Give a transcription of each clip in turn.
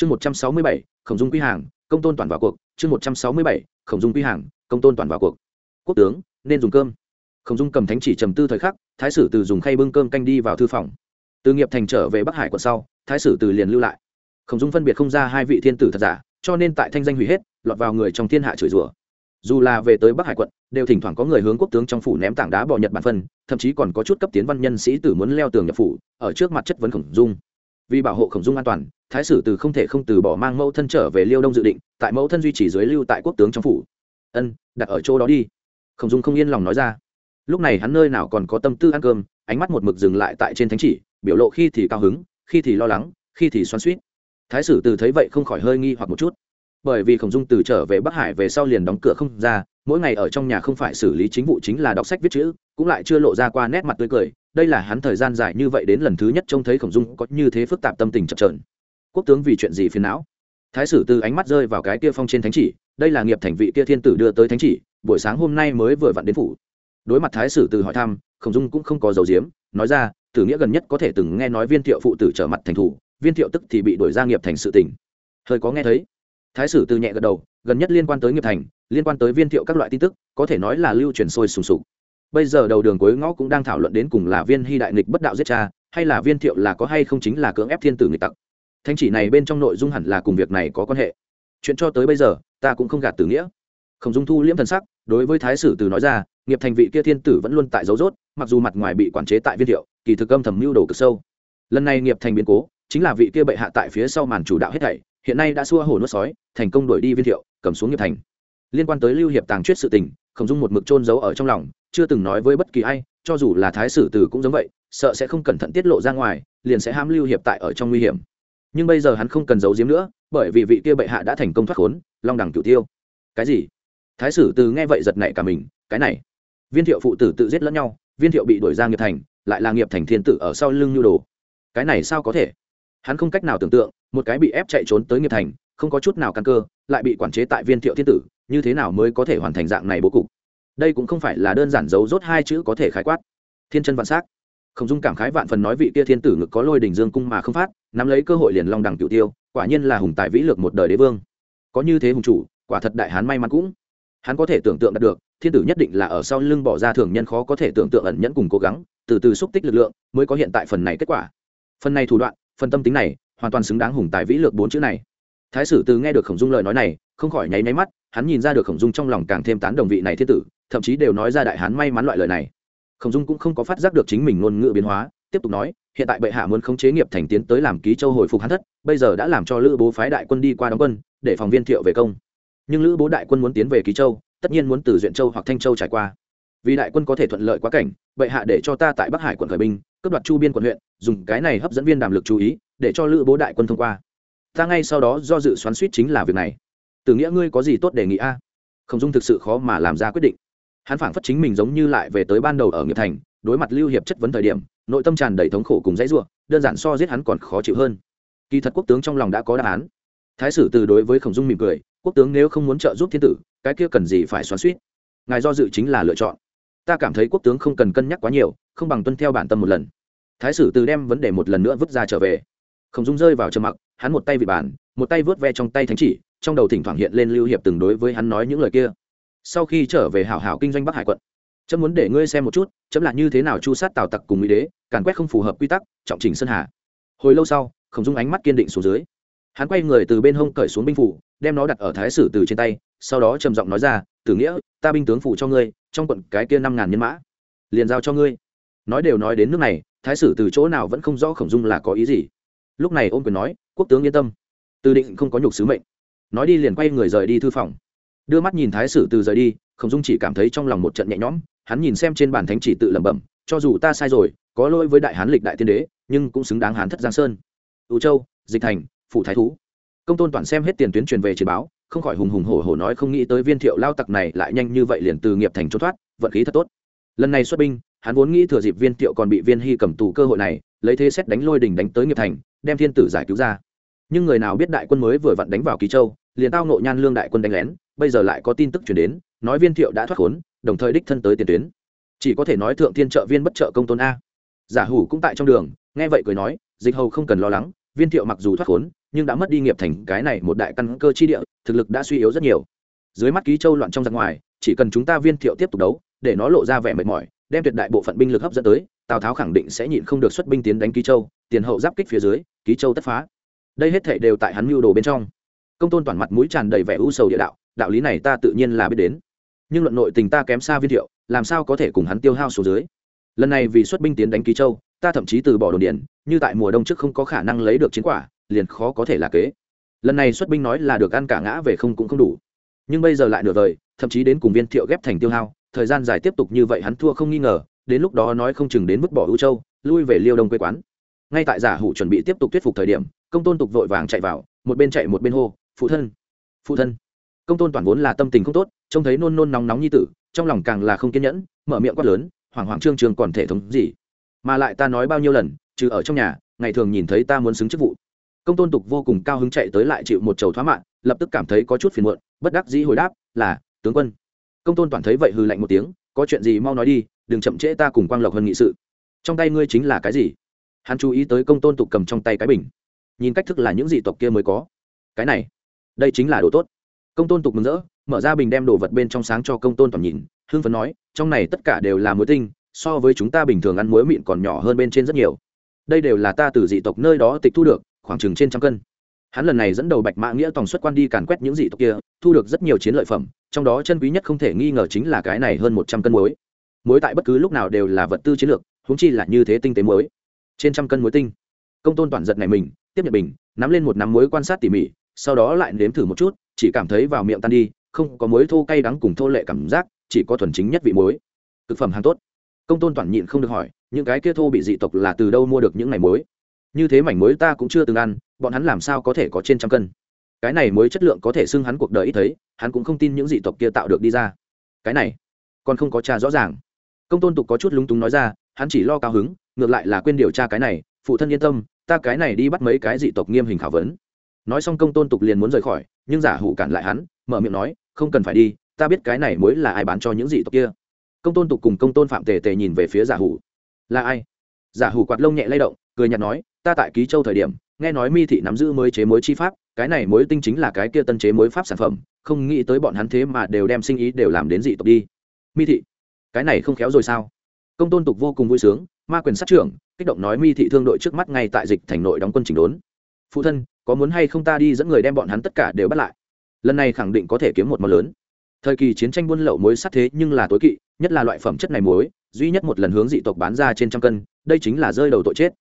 chương một trăm sáu mươi bảy, khổng dung quy hàng, công tôn toàn vào cuộc. Chương một trăm sáu mươi bảy, khổng dung quy hàng, công tôn toàn vào cuộc. Quốc tướng, nên dùng cơm. Khổng dung cầm thánh chỉ trầm tư thời khắc, thái sử từ dùng khay bưng cơm canh đi vào thư phòng. Từ nghiệp thành trở về bắc hải quận sau, thái sử từ liền lưu lại. Khổng dung phân biệt không ra hai vị thiên tử thật giả, cho nên tại thanh danh hủy hết, lọt vào người trong thiên hạ chửi rủa. Dù là về tới bắc hải quận, đều thỉnh thoảng có người hướng quốc tướng trong phủ ném tảng đá bỏ nhật bản phân, thậm chí còn có chút cấp tiến văn nhân sĩ tử muốn leo tường nhập phủ, ở trước mặt chất vấn khổng dung vì bảo hộ khổng dung an toàn, thái sử từ không thể không từ bỏ mang mẫu thân trở về liêu đông dự định, tại mẫu thân duy trì dưới lưu tại quốc tướng trong phủ. Ân, đặt ở chỗ đó đi. Khổng dung không yên lòng nói ra. Lúc này hắn nơi nào còn có tâm tư ăn cơm, ánh mắt một mực dừng lại tại trên thánh chỉ, biểu lộ khi thì cao hứng, khi thì lo lắng, khi thì xoắn suýt thái sử từ thấy vậy không khỏi hơi nghi hoặc một chút. Bởi vì khổng dung từ trở về bắc hải về sau liền đóng cửa không ra, mỗi ngày ở trong nhà không phải xử lý chính vụ chính là đọc sách viết chữ, cũng lại chưa lộ ra qua nét mặt tươi cười đây là hắn thời gian dài như vậy đến lần thứ nhất trông thấy khổng dung có như thế phức tạp tâm tình chập trờn quốc tướng vì chuyện gì phiền não? Thái sử từ ánh mắt rơi vào cái kia phong trên thánh chỉ, đây là nghiệp thành vị kia thiên tử đưa tới thánh chỉ, buổi sáng hôm nay mới vừa vặn đến phủ. Đối mặt thái sử từ hỏi thăm, khổng dung cũng không có dấu diếm nói ra, tử nghĩa gần nhất có thể từng nghe nói viên thiệu phụ tử trở mặt thành thủ, viên thiệu tức thì bị đổi ra nghiệp thành sự tỉnh hơi có nghe thấy. Thái sử từ nhẹ gật đầu, gần nhất liên quan tới nghiệp thành, liên quan tới viên thiệu các loại tin tức, có thể nói là lưu truyền sôi sùng sục bây giờ đầu đường cuối ngõ cũng đang thảo luận đến cùng là viên hy đại nghịch bất đạo giết cha, hay là viên thiệu là có hay không chính là cưỡng ép thiên tử nghịch tặc. Thanh chỉ này bên trong nội dung hẳn là cùng việc này có quan hệ. Chuyện cho tới bây giờ, ta cũng không gạt tử nghĩa. Khổng dung thu liễm thần sắc, đối với thái sử từ nói ra, nghiệp thành vị kia thiên tử vẫn luôn tại dấu rốt mặc dù mặt ngoài bị quản chế tại viên thiệu, kỳ thực âm thầm mưu đồ cực sâu. Lần này nghiệp thành biến cố, chính là vị kia bệ hạ tại phía sau màn chủ đạo hết thảy, hiện nay đã xua hổ nuốt sói, thành công đuổi đi viên thiệu, cầm xuống nghiệp thành. Liên quan tới lưu hiệp tàng chuyết sự tình, khổng dung một mực trôn giấu ở trong lòng chưa từng nói với bất kỳ ai, cho dù là thái sử Tử cũng giống vậy, sợ sẽ không cẩn thận tiết lộ ra ngoài, liền sẽ ham lưu hiệp tại ở trong nguy hiểm. Nhưng bây giờ hắn không cần giấu giếm nữa, bởi vì vị kia bệ hạ đã thành công thoát khốn, long đẳng cửu tiêu. Cái gì? Thái sử từ nghe vậy giật nảy cả mình, cái này. Viên thiệu phụ tử tự giết lẫn nhau, viên thiệu bị đuổi ra nghiệp thành, lại là nghiệp thành thiên tử ở sau lưng nhu đồ. Cái này sao có thể? Hắn không cách nào tưởng tượng, một cái bị ép chạy trốn tới nghiệp thành, không có chút nào căn cơ, lại bị quản chế tại viên thiệu thiên tử, như thế nào mới có thể hoàn thành dạng này bố cục? Đây cũng không phải là đơn giản giấu rốt hai chữ có thể khái quát. Thiên chân vạn s á c khổng dung cảm khái vạn phần nói vị kia thiên tử ngực có lôi đình dương cung mà không phát, nắm lấy cơ hội liền long đằng cựu tiêu, quả nhiên là hùng tài vĩ lược một đời đế vương. Có như thế hùng chủ, quả thật đại hán may mắn cũng. Hắn có thể tưởng tượng đạt được, thiên tử nhất định là ở sau lưng bỏ ra thường nhân khó có thể tưởng tượng ẩn nhẫn cùng cố gắng, từ từ xúc tích lực lượng mới có hiện tại phần này kết quả. Phần này thủ đoạn, phần tâm tính này, hoàn toàn xứng đáng hùng tài vĩ lược bốn chữ này. Thái sử từ nghe được khổng dung lời nói này, không khỏi nháy nháy mắt hắn nhìn ra được khổng dung trong lòng càng thêm tán đồng vị này thiên tử, thậm chí đều nói ra đại hán may mắn loại lời này. Khổng dung cũng không có phát giác được chính mình ngôn ngữ biến hóa, tiếp tục nói, hiện tại bệ hạ muốn khống chế nghiệp thành tiến tới làm ký châu hồi phục hắn thất, bây giờ đã làm cho lữ bố phái đại quân đi qua đóng quân, để phòng viên thiệu về công. Nhưng lữ bố đại quân muốn tiến về ký châu, tất nhiên muốn từ duyện châu hoặc thanh châu trải qua. Vì đại quân có thể thuận lợi quá cảnh, bệ hạ để cho ta tại bắc hải quận khởi binh, cướp đoạt chu biên quận huyện, dùng cái này hấp dẫn viên đàm lực chú ý, để cho lữ bố đại quân thông qua. Ta ngay sau đó do dự xoắn suýt chính là việc này từ nghĩa ngươi có gì tốt đề nghị a? Không dung thực sự khó mà làm ra quyết định. Hắn phảng phất chính mình giống như lại về tới ban đầu ở nghiệp thành, đối mặt lưu hiệp chất vấn thời điểm, nội tâm tràn đầy thống khổ cùng dãy ruộng đơn giản so giết hắn còn khó chịu hơn. Kỳ thật quốc tướng trong lòng đã có đáp án. Thái sử từ đối với khổng dung mỉm cười, quốc tướng nếu không muốn trợ giúp thiên tử, cái kia cần gì phải xoắn suýt ngài do dự chính là lựa chọn. Ta cảm thấy quốc tướng không cần cân nhắc quá nhiều, không bằng tuân theo bản tâm một lần. Thái sử từ đem vấn đề một lần nữa vứt ra trở về. Khổng dung rơi vào trầm mặc, hắn một tay vị bàn một tay vớt ve trong tay thánh chỉ, trong đầu thỉnh thoảng hiện lên lưu hiệp từng đối với hắn nói những lời kia. Sau khi trở về hảo hảo kinh doanh bắc hải quận, chấm muốn để ngươi xem một chút, chấm là như thế nào chu sát tào tặc cùng mỹ đế, càn quét không phù hợp quy tắc, trọng trình sơn hà. Hồi lâu sau, khổng dung ánh mắt kiên định xuống dưới. Hắn quay người từ bên hông cởi xuống binh phủ, đem nó đặt ở thái sử từ trên tay, sau đó trầm giọng nói ra, tử nghĩa, ta binh tướng phủ cho ngươi, trong quận cái kia năm ngàn nhân mã, liền giao cho ngươi. Nói đều nói đến nước này, thái sử từ chỗ nào vẫn không rõ khổng dung là có ý gì. Lúc này ôm quyền nói, quốc tướng yên tâm từ định không có nhục sứ mệnh. Nói đi liền quay người rời đi thư phòng. Đưa mắt nhìn thái sử từ rời đi, khổng dung chỉ cảm thấy trong lòng một trận nhẹ nhõm, hắn nhìn xem trên bản thánh chỉ tự lẩm bẩm, cho dù ta sai rồi, có lỗi với đại hán lịch đại tiên đế, nhưng cũng xứng đáng hán thất giang sơn. Ưu châu, dịch thành phụ thái thú. Công tôn toàn xem hết tiền tuyến truyền về chiến báo, không khỏi hùng hùng hổ hổ nói không nghĩ tới viên thiệu lao tặc này lại nhanh như vậy liền từ nghiệp thành trốn thoát, vận khí thật tốt. Lần này xuất binh, hắn vốn nghĩ thừa dịp viên thiệu còn bị viên hy cầm tù cơ hội này, lấy thế xét đánh lôi đình đánh tới nghiệp thành, đem thiên tử giải cứu ra nhưng người nào biết đại quân mới vừa vặn đánh vào ký châu, liền tao nộ nhan lương đại quân đánh lén, bây giờ lại có tin tức chuyển đến, nói viên thiệu đã thoát khốn, đồng thời đích thân tới tiền tuyến. Chỉ có thể nói thượng thiên trợ viên bất trợ công tôn a. Giả hủ cũng tại trong đường, nghe vậy cười nói, dịch hầu không cần lo lắng, viên thiệu mặc dù thoát khốn, nhưng đã mất đi nghiệp thành cái này một đại căn cơ chi địa, thực lực đã suy yếu rất nhiều. Dưới mắt ký châu loạn trong giặc ngoài, chỉ cần chúng ta viên thiệu tiếp tục đấu, để nó lộ ra vẻ mệt mỏi, đem tuyệt đại bộ phận binh lực hấp dẫn tới, tào tháo khẳng định sẽ nhịn không được xuất binh tiến đánh ký châu, tiền hậu giáp kích phía dưới, ký châu tất phá đây hết thể đều tại hắn mưu đồ bên trong. Công tôn toàn mặt mũi tràn đầy vẻ u sầu địa đạo đạo lý này ta tự nhiên là biết đến. Nhưng luận nội tình ta kém xa viên thiệu, làm sao có thể cùng hắn tiêu hao số dưới? Lần này vì xuất binh tiến đánh ký châu, ta thậm chí từ bỏ đồn điền, như tại mùa đông trước không có khả năng lấy được chiến quả, liền khó có thể là kế. Lần này xuất binh nói là được ăn cả ngã về không cũng không đủ. Nhưng bây giờ lại nửa vời, thậm chí đến cùng viên thiệu ghép thành tiêu hao, thời gian dài tiếp tục như vậy hắn thua không nghi ngờ, đến lúc đó nói không chừng đến mức bỏ ưu châu, lui về liêu đông quê quán ngay tại giả hủ chuẩn bị tiếp tục thuyết phục thời điểm, công tôn tục vội vàng chạy vào, một bên chạy một bên hô, phụ thân phụ thân. Công tôn toàn vốn là tâm tình không tốt, trông thấy nôn nôn nóng nóng như tử, trong lòng càng là không kiên nhẫn, mở miệng quát lớn hoảng hoảng trương trường còn thể thống gì? Mà lại ta nói bao nhiêu lần, trừ ở trong nhà, ngày thường nhìn thấy ta muốn xứng chức vụ. Công tôn tục vô cùng cao hứng chạy tới lại chịu một chầu thoá mạng, lập tức cảm thấy có chút phiền muộn, bất đắc dĩ hồi đáp, là, tướng quân. Công tôn toàn thấy vậy hư lạnh một tiếng, có chuyện gì mau nói đi, đừng chậm trễ ta cùng quang lộc hơn nghị sự. Trong tay ngươi chính là cái gì? Hắn chú ý tới công tôn tục cầm trong tay cái bình. Nhìn cách thức là những dị tộc kia mới có. Cái này, đây chính là đồ tốt. Công tôn tục mừng rỡ, mở ra bình đem đồ vật bên trong sáng cho công tôn toàn nhìn, hưng phấn nói, trong này tất cả đều là muối tinh, so với chúng ta bình thường ăn muối mịn còn nhỏ hơn bên trên rất nhiều. Đây đều là ta từ dị tộc nơi đó tịch thu được, khoảng chừng trên trăm cân. Hắn lần này dẫn đầu bạch mã nghĩa tòng xuất quan đi càn quét những dị tộc kia, thu được rất nhiều chiến lợi phẩm, trong đó chân quý nhất không thể nghi ngờ chính là cái này hơn một trăm cân muối. Muối tại bất cứ lúc nào đều là vật tư chiến lược húng chi là như thế tinh tế muối trên trăm cân muối tinh. Công tôn toàn giật này mình, tiếp nhận bình, nắm lên một nắm muối quan sát tỉ mỉ, sau đó lại nếm thử một chút, chỉ cảm thấy vào miệng tan đi, không có muối thô cay đắng cùng thô lệ cảm giác, chỉ có thuần chính nhất vị muối. Thực phẩm hàng tốt. Công tôn toàn nhịn không được hỏi, những cái kia thô bị dị tộc là từ đâu mua được những ngày muối? Như thế mảnh muối ta cũng chưa từng ăn, bọn hắn làm sao có thể có trên trăm cân? Cái này muối chất lượng có thể xưng hắn cuộc đời ít thấy, hắn cũng không tin những dị tộc kia tạo được đi ra. Cái này, còn không có cha rõ ràng. Công tôn tục có chút lúng túng nói ra, hắn chỉ lo cao hứng ngược lại là quên điều tra cái này, phụ thân yên tâm, ta cái này đi bắt mấy cái dị tộc nghiêm hình khảo vấn. Nói xong công tôn tục liền muốn rời khỏi, nhưng giả hủ cản lại hắn, mở miệng nói, không cần phải đi, ta biết cái này mới là ai bán cho những dị tộc kia. Công tôn tục cùng công tôn phạm tề tề nhìn về phía giả hủ. Là ai? Giả hủ quạt lông nhẹ lay động, cười nhạt nói, ta tại ký châu thời điểm, nghe nói mi thị nắm giữ mới chế mối chi pháp, cái này mối tinh chính là cái kia tân chế mối pháp sản phẩm, không nghĩ tới bọn hắn thế mà đều đem sinh ý đều làm đến dị tộc đi. Mi thị, cái này không khéo rồi sao? Công tôn tục vô cùng vui sướng ma quyền sát trưởng, kích động nói mi thị thương đội trước mắt ngay tại dịch thành nội đóng quân chỉnh đốn. Phụ thân, có muốn hay không ta đi dẫn người đem bọn hắn tất cả đều bắt lại? Lần này khẳng định có thể kiếm một món lớn. Thời kỳ chiến tranh buôn lậu muối sắt thế nhưng là tối kỵ, nhất là loại phẩm chất này muối duy nhất một lần hướng dị tộc bán ra trên trăm cân, đây chính là rơi đầu tội chết.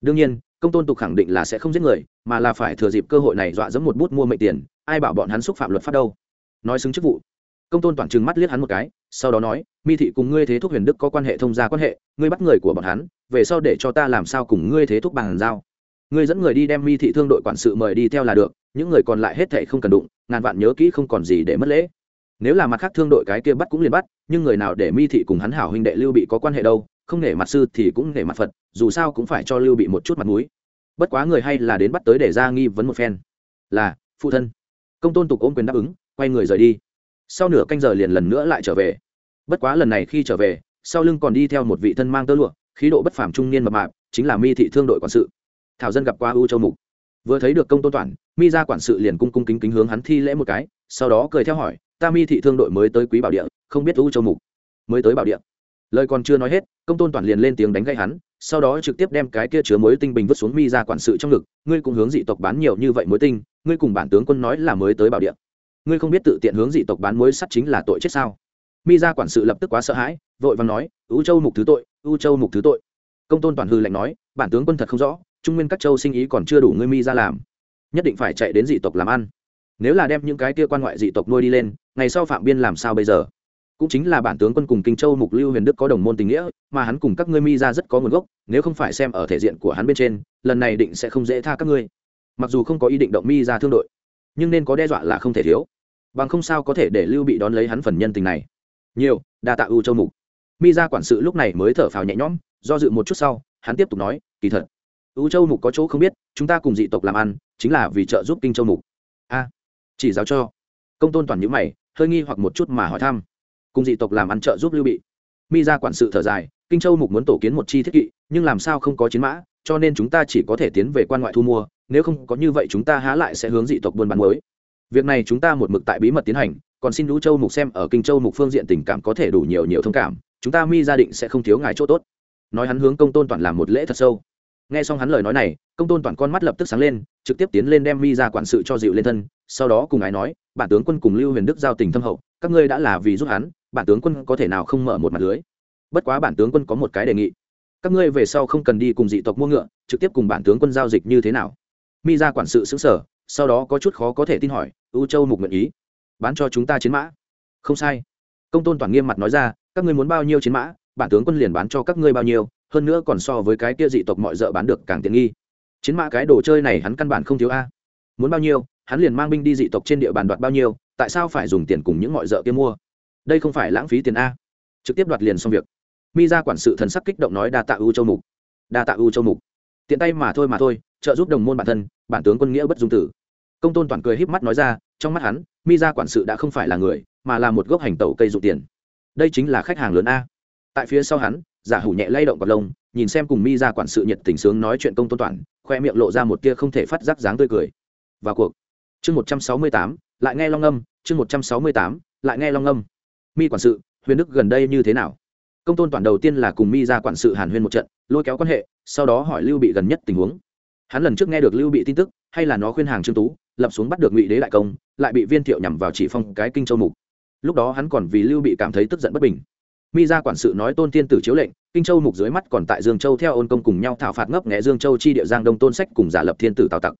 Đương nhiên, công tôn tục khẳng định là sẽ không giết người, mà là phải thừa dịp cơ hội này dọa dẫm một bút mua mệnh tiền, ai bảo bọn hắn xúc phạm luật pháp đâu? Nói xứng chức vụ công tôn toàn trừng mắt liếc hắn một cái, sau đó nói, mi thị cùng ngươi thế thúc huyền đức có quan hệ thông gia quan hệ, ngươi bắt người của bọn hắn, về sau để cho ta làm sao cùng ngươi thế thúc bàn giao? Ngươi dẫn người đi đem mi thị thương đội quản sự mời đi theo là được, những người còn lại hết thệ không cần đụng, ngàn vạn nhớ kỹ không còn gì để mất lễ. Nếu là mặt khác thương đội cái kia bắt cũng liền bắt, nhưng người nào để mi thị cùng hắn hảo huynh đệ lưu bị có quan hệ đâu, không nể mặt sư thì cũng nể mặt phật, dù sao cũng phải cho lưu bị một chút mặt mũi. Bất quá người hay là đến bắt tới để ra nghi vấn một phen. Là, phụ thân. Công tôn tục ôm quyền đáp ứng, quay người rời đi sau nửa canh giờ liền lần nữa lại trở về. Bất quá lần này khi trở về sau lưng còn đi theo một vị thân mang tơ lụa khí độ bất phàm trung niên mập mạp chính là mi thị thương đội quản sự. Thảo dân gặp qua u châu mục. Vừa thấy được công tôn Toản, mi ra quản sự liền cung cung kính kính hướng hắn thi lễ một cái sau đó cười theo hỏi ta mi thị thương đội mới tới quý bảo địa không biết u châu mục mới tới bảo địa? Lời còn chưa nói hết công tôn toàn liền lên tiếng đánh gây hắn sau đó trực tiếp đem cái kia chứa mối tinh bình vứt xuống mi ra quản sự trong ngực ngươi cũng hướng dị tộc bán nhiều như vậy mối tinh ngươi cùng bản tướng quân nói là mới tới bảo địa ngươi không biết tự tiện hướng dị tộc bán mối sắt chính là tội chết sao? Mi ra quản sự lập tức quá sợ hãi, vội vàng nói ưu châu mục thứ tội ưu châu mục thứ tội. Công tôn toàn hư lạnh nói, bản tướng quân thật không rõ, trung nguyên các châu sinh ý còn chưa đủ ngươi mi ra làm. Nhất định phải chạy đến dị tộc làm ăn. Nếu là đem những cái kia quan ngoại dị tộc nuôi đi lên, ngày sau phạm biên làm sao bây giờ? Cũng chính là bản tướng quân cùng kinh châu mục lưu huyền đức có đồng môn tình nghĩa, mà hắn cùng các ngươi mi ra rất có nguồn gốc, nếu không phải xem ở thể diện của hắn bên trên, lần này định sẽ không dễ tha các ngươi. Mặc dù không có ý định động mi ra thương đội, nhưng nên có đe dọa là không thể thiếu bằng không sao có thể để lưu bị đón lấy hắn phần nhân tình này. Nhiều, đa tạ ưu châu mục. Mi ra quản sự lúc này mới thở phào nhẹ nhõm, do dự một chút sau, hắn tiếp tục nói, kỳ thật ưu châu mục có chỗ không biết, chúng ta cùng dị tộc làm ăn, chính là vì trợ giúp kinh châu mục. A, chỉ giáo cho. Công tôn toàn nhữ mày, hơi nghi hoặc một chút mà hỏi thăm. Cùng dị tộc làm ăn trợ giúp lưu bị. Mi ra quản sự thở dài, kinh châu mục muốn tổ kiến một chi thiết kỵ, nhưng làm sao không có chiến mã, cho nên chúng ta chỉ có thể tiến về quan ngoại thu mua, nếu không có như vậy chúng ta há lại sẽ hướng dị tộc buôn bán mới việc này chúng ta một mực tại bí mật tiến hành, còn xin lũ châu mục xem ở kinh châu mục phương diện tình cảm có thể đủ nhiều nhiều thông cảm, chúng ta mi gia định sẽ không thiếu ngài chỗ tốt. Nói hắn hướng công tôn toàn làm một lễ thật sâu. Nghe xong hắn lời nói này, công tôn toàn con mắt lập tức sáng lên, trực tiếp tiến lên đem mi ra quản sự cho dịu lên thân, sau đó cùng ái nói, bản tướng quân cùng lưu huyền đức giao tình thâm hậu, các ngươi đã là vì giúp hắn, bản tướng quân có thể nào không mở một mặt lưới? Bất quá bản tướng quân có một cái đề nghị. Các ngươi về sau không cần đi cùng dị tộc mua ngựa, trực tiếp cùng bản tướng quân giao dịch như thế nào? Mi ra quản sự xứng sở sau đó có chút khó có thể tin hỏi, u châu mục nguyện ý bán cho chúng ta chiến mã? Không sai. Công tôn toàn nghiêm mặt nói ra, các ngươi muốn bao nhiêu chiến mã, bản tướng quân liền bán cho các ngươi bao nhiêu, hơn nữa còn so với cái kia dị tộc mọi d bán được càng tiện nghi. Chiến mã cái đồ chơi này hắn căn bản không thiếu a. Muốn bao nhiêu, hắn liền mang binh đi dị tộc trên địa bàn đoạt bao nhiêu, tại sao phải dùng tiền cùng những mọi d kia mua? Đây không phải lãng phí tiền a. Trực tiếp đoạt liền xong việc. Mi ra quản sự thần sắc kích động nói, đa tạ u châu mục, đa tạ u châu mục tiện tay mà thôi mà thôi, trợ giúp đồng môn bản thân, bản tướng quân nghĩa bất dung tử. Công tôn toàn cười híp mắt nói ra, trong mắt hắn mi ra quản sự đã không phải là người, mà là một gốc hành tẩu cây dụ tiền. Đây chính là khách hàng lớn a. Tại phía sau hắn, giả hủ nhẹ lay động cọc lông, nhìn xem cùng mi ra quản sự nhiệt tình sướng nói chuyện công tôn toàn, khoe miệng lộ ra một tia không thể phát giác dáng tươi cười. Vào cuộc. Chương một trăm sáu mươi tám, lại nghe long âm, chương một trăm sáu mươi tám, lại nghe long âm. Mi quản sự, huyền đức gần đây như thế nào? Công tôn toàn đầu tiên là cùng mi ra quản sự hàn huyên một trận, lôi kéo quan hệ, sau đó hỏi lưu bị gần nhất tình huống. Hắn lần trước nghe được lưu bị tin tức, hay là nó khuyên hàng trương tú, lập xuống bắt được ngụy đế đại công, lại bị viên thiệu nhằm vào chỉ phong cái kinh châu mục. Lúc đó hắn còn vì lưu bị cảm thấy tức giận bất bình. Mi ra quản sự nói tôn tiên tử chiếu lệnh, kinh châu mục dưới mắt còn tại dương châu theo ôn công cùng nhau thảo phạt ngấp nghẽ dương châu chi địa giang đông tôn sách cùng giả lập thiên tử tào tặc.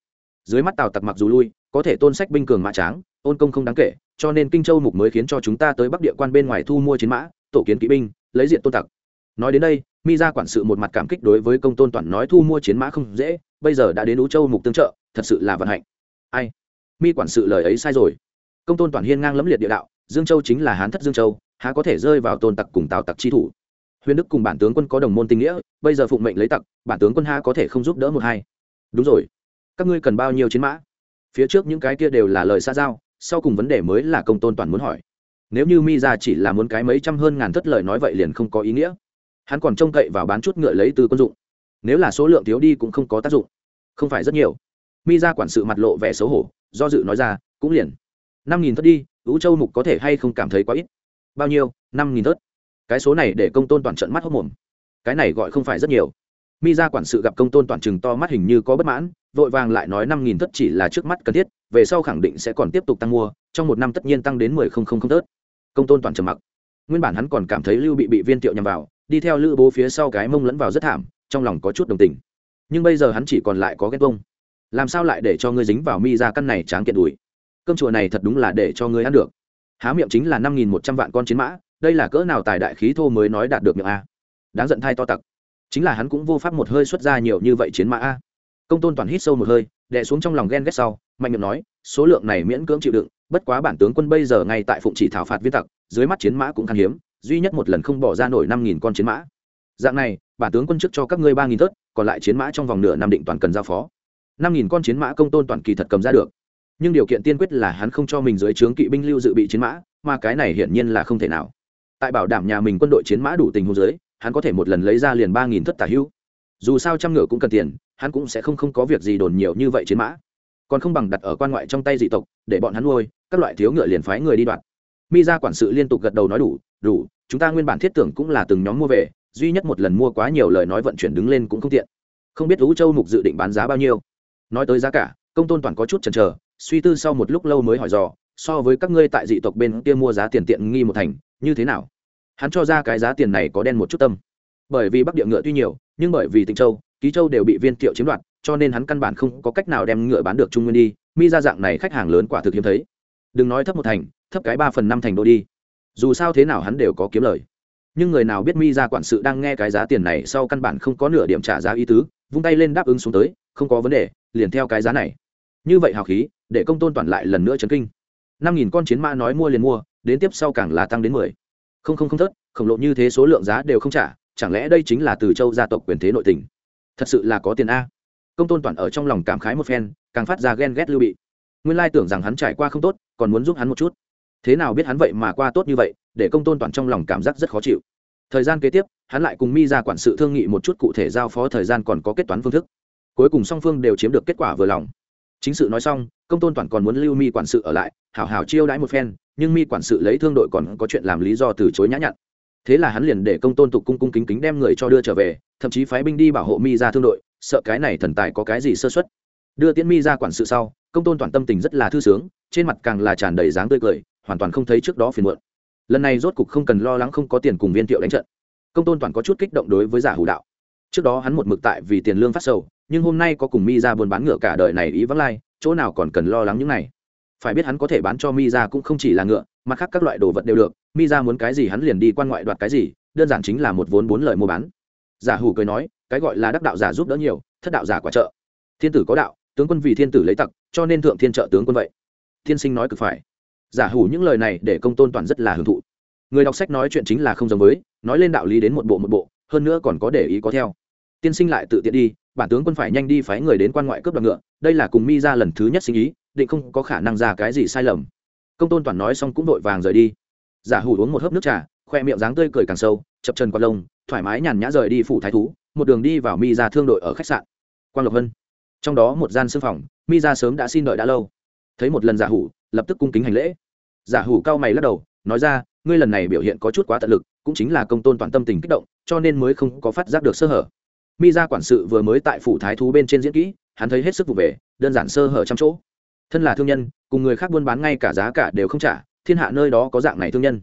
Dưới mắt tào tặc mặc dù lui, có thể tôn sách binh cường mã tráng, ôn công không đáng kể, cho nên kinh châu mục mới khiến cho chúng ta tới bắc địa quan bên ngoài thu mua chiến mã, tổ kiến kỵ binh lấy diện tôn tặc. Nói đến đây mi ra quản sự một mặt cảm kích đối với công tôn toàn nói thu mua chiến mã không dễ, bây giờ đã đến ú châu mục tương trợ, thật sự là vận hạnh. Ai? Mi quản sự lời ấy sai rồi. Công tôn toàn hiên ngang lẫm liệt địa đạo, dương châu chính là hán thất dương châu, há có thể rơi vào tôn tặc cùng tào tặc chi thủ? Huyền đức cùng bản tướng quân có đồng môn tình nghĩa, bây giờ phụng mệnh lấy tặc, bản tướng quân ha có thể không giúp đỡ một hai? Đúng rồi. Các ngươi cần bao nhiêu chiến mã? Phía trước những cái kia đều là lời xa giao, sau cùng vấn đề mới là công tôn toàn muốn hỏi nếu như mi ra chỉ là muốn cái mấy trăm hơn ngàn thất lời nói vậy liền không có ý nghĩa. Hắn còn trông cậy vào bán chút ngựa lấy từ quân dụng. Nếu là số lượng thiếu đi cũng không có tác dụng. Không phải rất nhiều. Mi ra quản sự mặt lộ vẻ xấu hổ do dự nói ra cũng liền. Năm nghìn thất đi ứ châu mục có thể hay không cảm thấy quá ít? Bao nhiêu? Năm nghìn thất, cái số này để công tôn toàn trận mắt hốc mồm. Cái này gọi không phải rất nhiều. Mi ra quản sự gặp công tôn toàn chừng to mắt hình như có bất mãn vội vàng lại nói năm nghìn thất chỉ là trước mắt cần thiết về sau khẳng định sẽ còn tiếp tục tăng mua trong một năm tất nhiên tăng đến mười không không không tớt công tôn toàn trầm mặc. Nguyên bản hắn còn cảm thấy lưu bị bị viên tiệu nhằm vào, đi theo lữ bố phía sau cái mông lẫn vào rất thảm, trong lòng có chút đồng tình. Nhưng bây giờ hắn chỉ còn lại có ghen vông làm sao lại để cho ngươi dính vào mi ra căn này tráng kiện đùi? Cơm chùa này thật đúng là để cho ngươi ăn được. Há miệng chính là năm nghìn một trăm vạn con chiến mã, đây là cỡ nào tài đại khí thô mới nói đạt được miệng a. Đáng giận thai to tặc. Chính là hắn cũng vô pháp một hơi xuất ra nhiều như vậy chiến mã a. Công tôn toàn hít sâu một hơi, đè xuống trong lòng ghen ghét sau, mạnh miệng nói, số lượng này miễn cưỡng chịu đựng bất quá bản tướng quân bây giờ ngay tại phụng chỉ thảo phạt viên tặc, dưới mắt chiến mã cũng khan hiếm, duy nhất một lần không bỏ ra nổi năm nghìn con chiến mã. Dạng này, bản tướng quân chức cho các ngươi ba nghìn tớt còn lại chiến mã trong vòng nửa năm định toàn cần giao phó. Năm nghìn con chiến mã công tôn toàn kỳ thật cầm ra được. Nhưng điều kiện tiên quyết là hắn không cho mình dưới trướng kỵ binh lưu dự bị chiến mã, mà cái này hiển nhiên là không thể nào. Tại bảo đảm nhà mình quân đội chiến mã đủ tình huống dưới, hắn có thể một lần lấy ra liền ba nghìn thất tả hưu. Dù sao trăm ngựa cũng cần tiền, hắn cũng sẽ không không có việc gì đồn nhiều như vậy chiến mã còn không bằng đặt ở quan ngoại trong tay dị tộc, để bọn hắn nuôi, các loại thiếu ngựa liền phái người đi đoạt. Mi ra quản sự liên tục gật đầu nói đủ đủ, chúng ta nguyên bản thiết tưởng cũng là từng nhóm mua về, duy nhất một lần mua quá nhiều lời nói vận chuyển đứng lên cũng không tiện. Không biết vũ châu mục dự định bán giá bao nhiêu. Nói tới giá cả, công tôn toàn có chút chần chờ, suy tư sau một lúc lâu mới hỏi dò, so với các ngươi tại dị tộc bên kia mua giá tiền tiện nghi một thành, như thế nào? Hắn cho ra cái giá tiền này có đen một chút tâm. Bởi vì bắc địa ngựa tuy nhiều, nhưng bởi vì tịnh châu, ký châu đều bị viên thiệu chiếm đoạt cho nên hắn căn bản không có cách nào đem ngựa bán được trung nguyên đi. Mi ra dạng này khách hàng lớn quả thực hiếm thấy. Đừng nói thấp một thành, thấp cái ba phần năm thành đô đi. Dù sao thế nào hắn đều có kiếm lời. Nhưng người nào biết mi ra quản sự đang nghe cái giá tiền này sau căn bản không có nửa điểm trả giá ý tứ, vung tay lên đáp ứng xuống tới, không có vấn đề, liền theo cái giá này. Như vậy hào khí, để công tôn toàn lại lần nữa chấn kinh. Năm nghìn con chiến mã nói mua liền mua, đến tiếp sau càng là tăng đến mười. Không không không thớt, khổng lộ như thế số lượng giá đều không trả, chẳng lẽ đây chính là từ châu gia tộc quyền thế nội tình? Thật sự là có tiền a công tôn toàn ở trong lòng cảm khái một phen, càng phát ra ghen ghét lưu bị. Nguyên lai tưởng rằng hắn trải qua không tốt, còn muốn giúp hắn một chút. Thế nào biết hắn vậy mà qua tốt như vậy, để công tôn toàn trong lòng cảm giác rất khó chịu. Thời gian kế tiếp, hắn lại cùng mi ra quản sự thương nghị một chút cụ thể giao phó thời gian còn có kết toán phương thức. Cuối cùng song phương đều chiếm được kết quả vừa lòng. Chính sự nói xong, công tôn toàn còn muốn lưu mi quản sự ở lại, hảo hảo chiêu đãi một phen, nhưng mi quản sự lấy thương đội còn có chuyện làm lý do từ chối nhã nhặn. Thế là hắn liền để công tôn tục cung cung kính kính đem người cho đưa trở về, thậm chí phái binh đi bảo hộ mi ra thương đội sợ cái này thần tài có cái gì sơ xuất đưa tiễn mi ra quản sự sau, công tôn toàn tâm tình rất là thư sướng, trên mặt càng là tràn đầy dáng tươi cười, hoàn toàn không thấy trước đó phiền muộn. Lần này rốt cục không cần lo lắng không có tiền cùng viên thiệu đánh trận. Công tôn toàn có chút kích động đối với giả hủ đạo. Trước đó hắn một mực tại vì tiền lương phát sầu, nhưng hôm nay có cùng mi ra buôn bán ngựa cả đời này ý vắng lai, chỗ nào còn cần lo lắng những này. Phải biết hắn có thể bán cho mi ra cũng không chỉ là ngựa, mặt khác các loại đồ vật đều được, mi ra muốn cái gì hắn liền đi quan ngoại đoạt cái gì, đơn giản chính là một vốn bốn lời mua bán. Giả hủ cười nói cái gọi là đắc đạo giả giúp đỡ nhiều, thất đạo giả quả trợ. Thiên tử có đạo, tướng quân vì thiên tử lấy tặc, cho nên thượng thiên trợ tướng quân vậy. Thiên sinh nói cực phải. Giả hủ những lời này để công tôn toàn rất là hưởng thụ. Người đọc sách nói chuyện chính là không giống với, nói lên đạo lý đến một bộ một bộ, hơn nữa còn có để ý có theo. Tiên sinh lại tự tiện đi, bản tướng quân phải nhanh đi phái người đến quan ngoại cướp đoạt ngựa, đây là cùng mi ra lần thứ nhất sinh ý, định không có khả năng ra cái gì sai lầm. Công tôn toàn nói xong cũng vội vàng rời đi. Giả hủ uống một hớp nước trà, khoe miệng dáng tươi cười càng sâu, chập chân qua lông, thoải mái nhàn nhã rời đi phủ thái thú một đường đi vào mi ra thương đội ở khách sạn. Quang lộc vân trong đó một gian sư phòng, mi ra sớm đã xin đợi đã lâu. Thấy một lần giả hủ, lập tức cung kính hành lễ. Giả hủ cao mày lắc đầu, nói ra, ngươi lần này biểu hiện có chút quá tận lực, cũng chính là công tôn toàn tâm tình kích động, cho nên mới không có phát giác được sơ hở. Mi ra quản sự vừa mới tại phủ thái thú bên trên diễn kỹ, hắn thấy hết sức vụ về, đơn giản sơ hở trăm chỗ. Thân là thương nhân, cùng người khác buôn bán ngay cả giá cả đều không trả, thiên hạ nơi đó có dạng này thương nhân.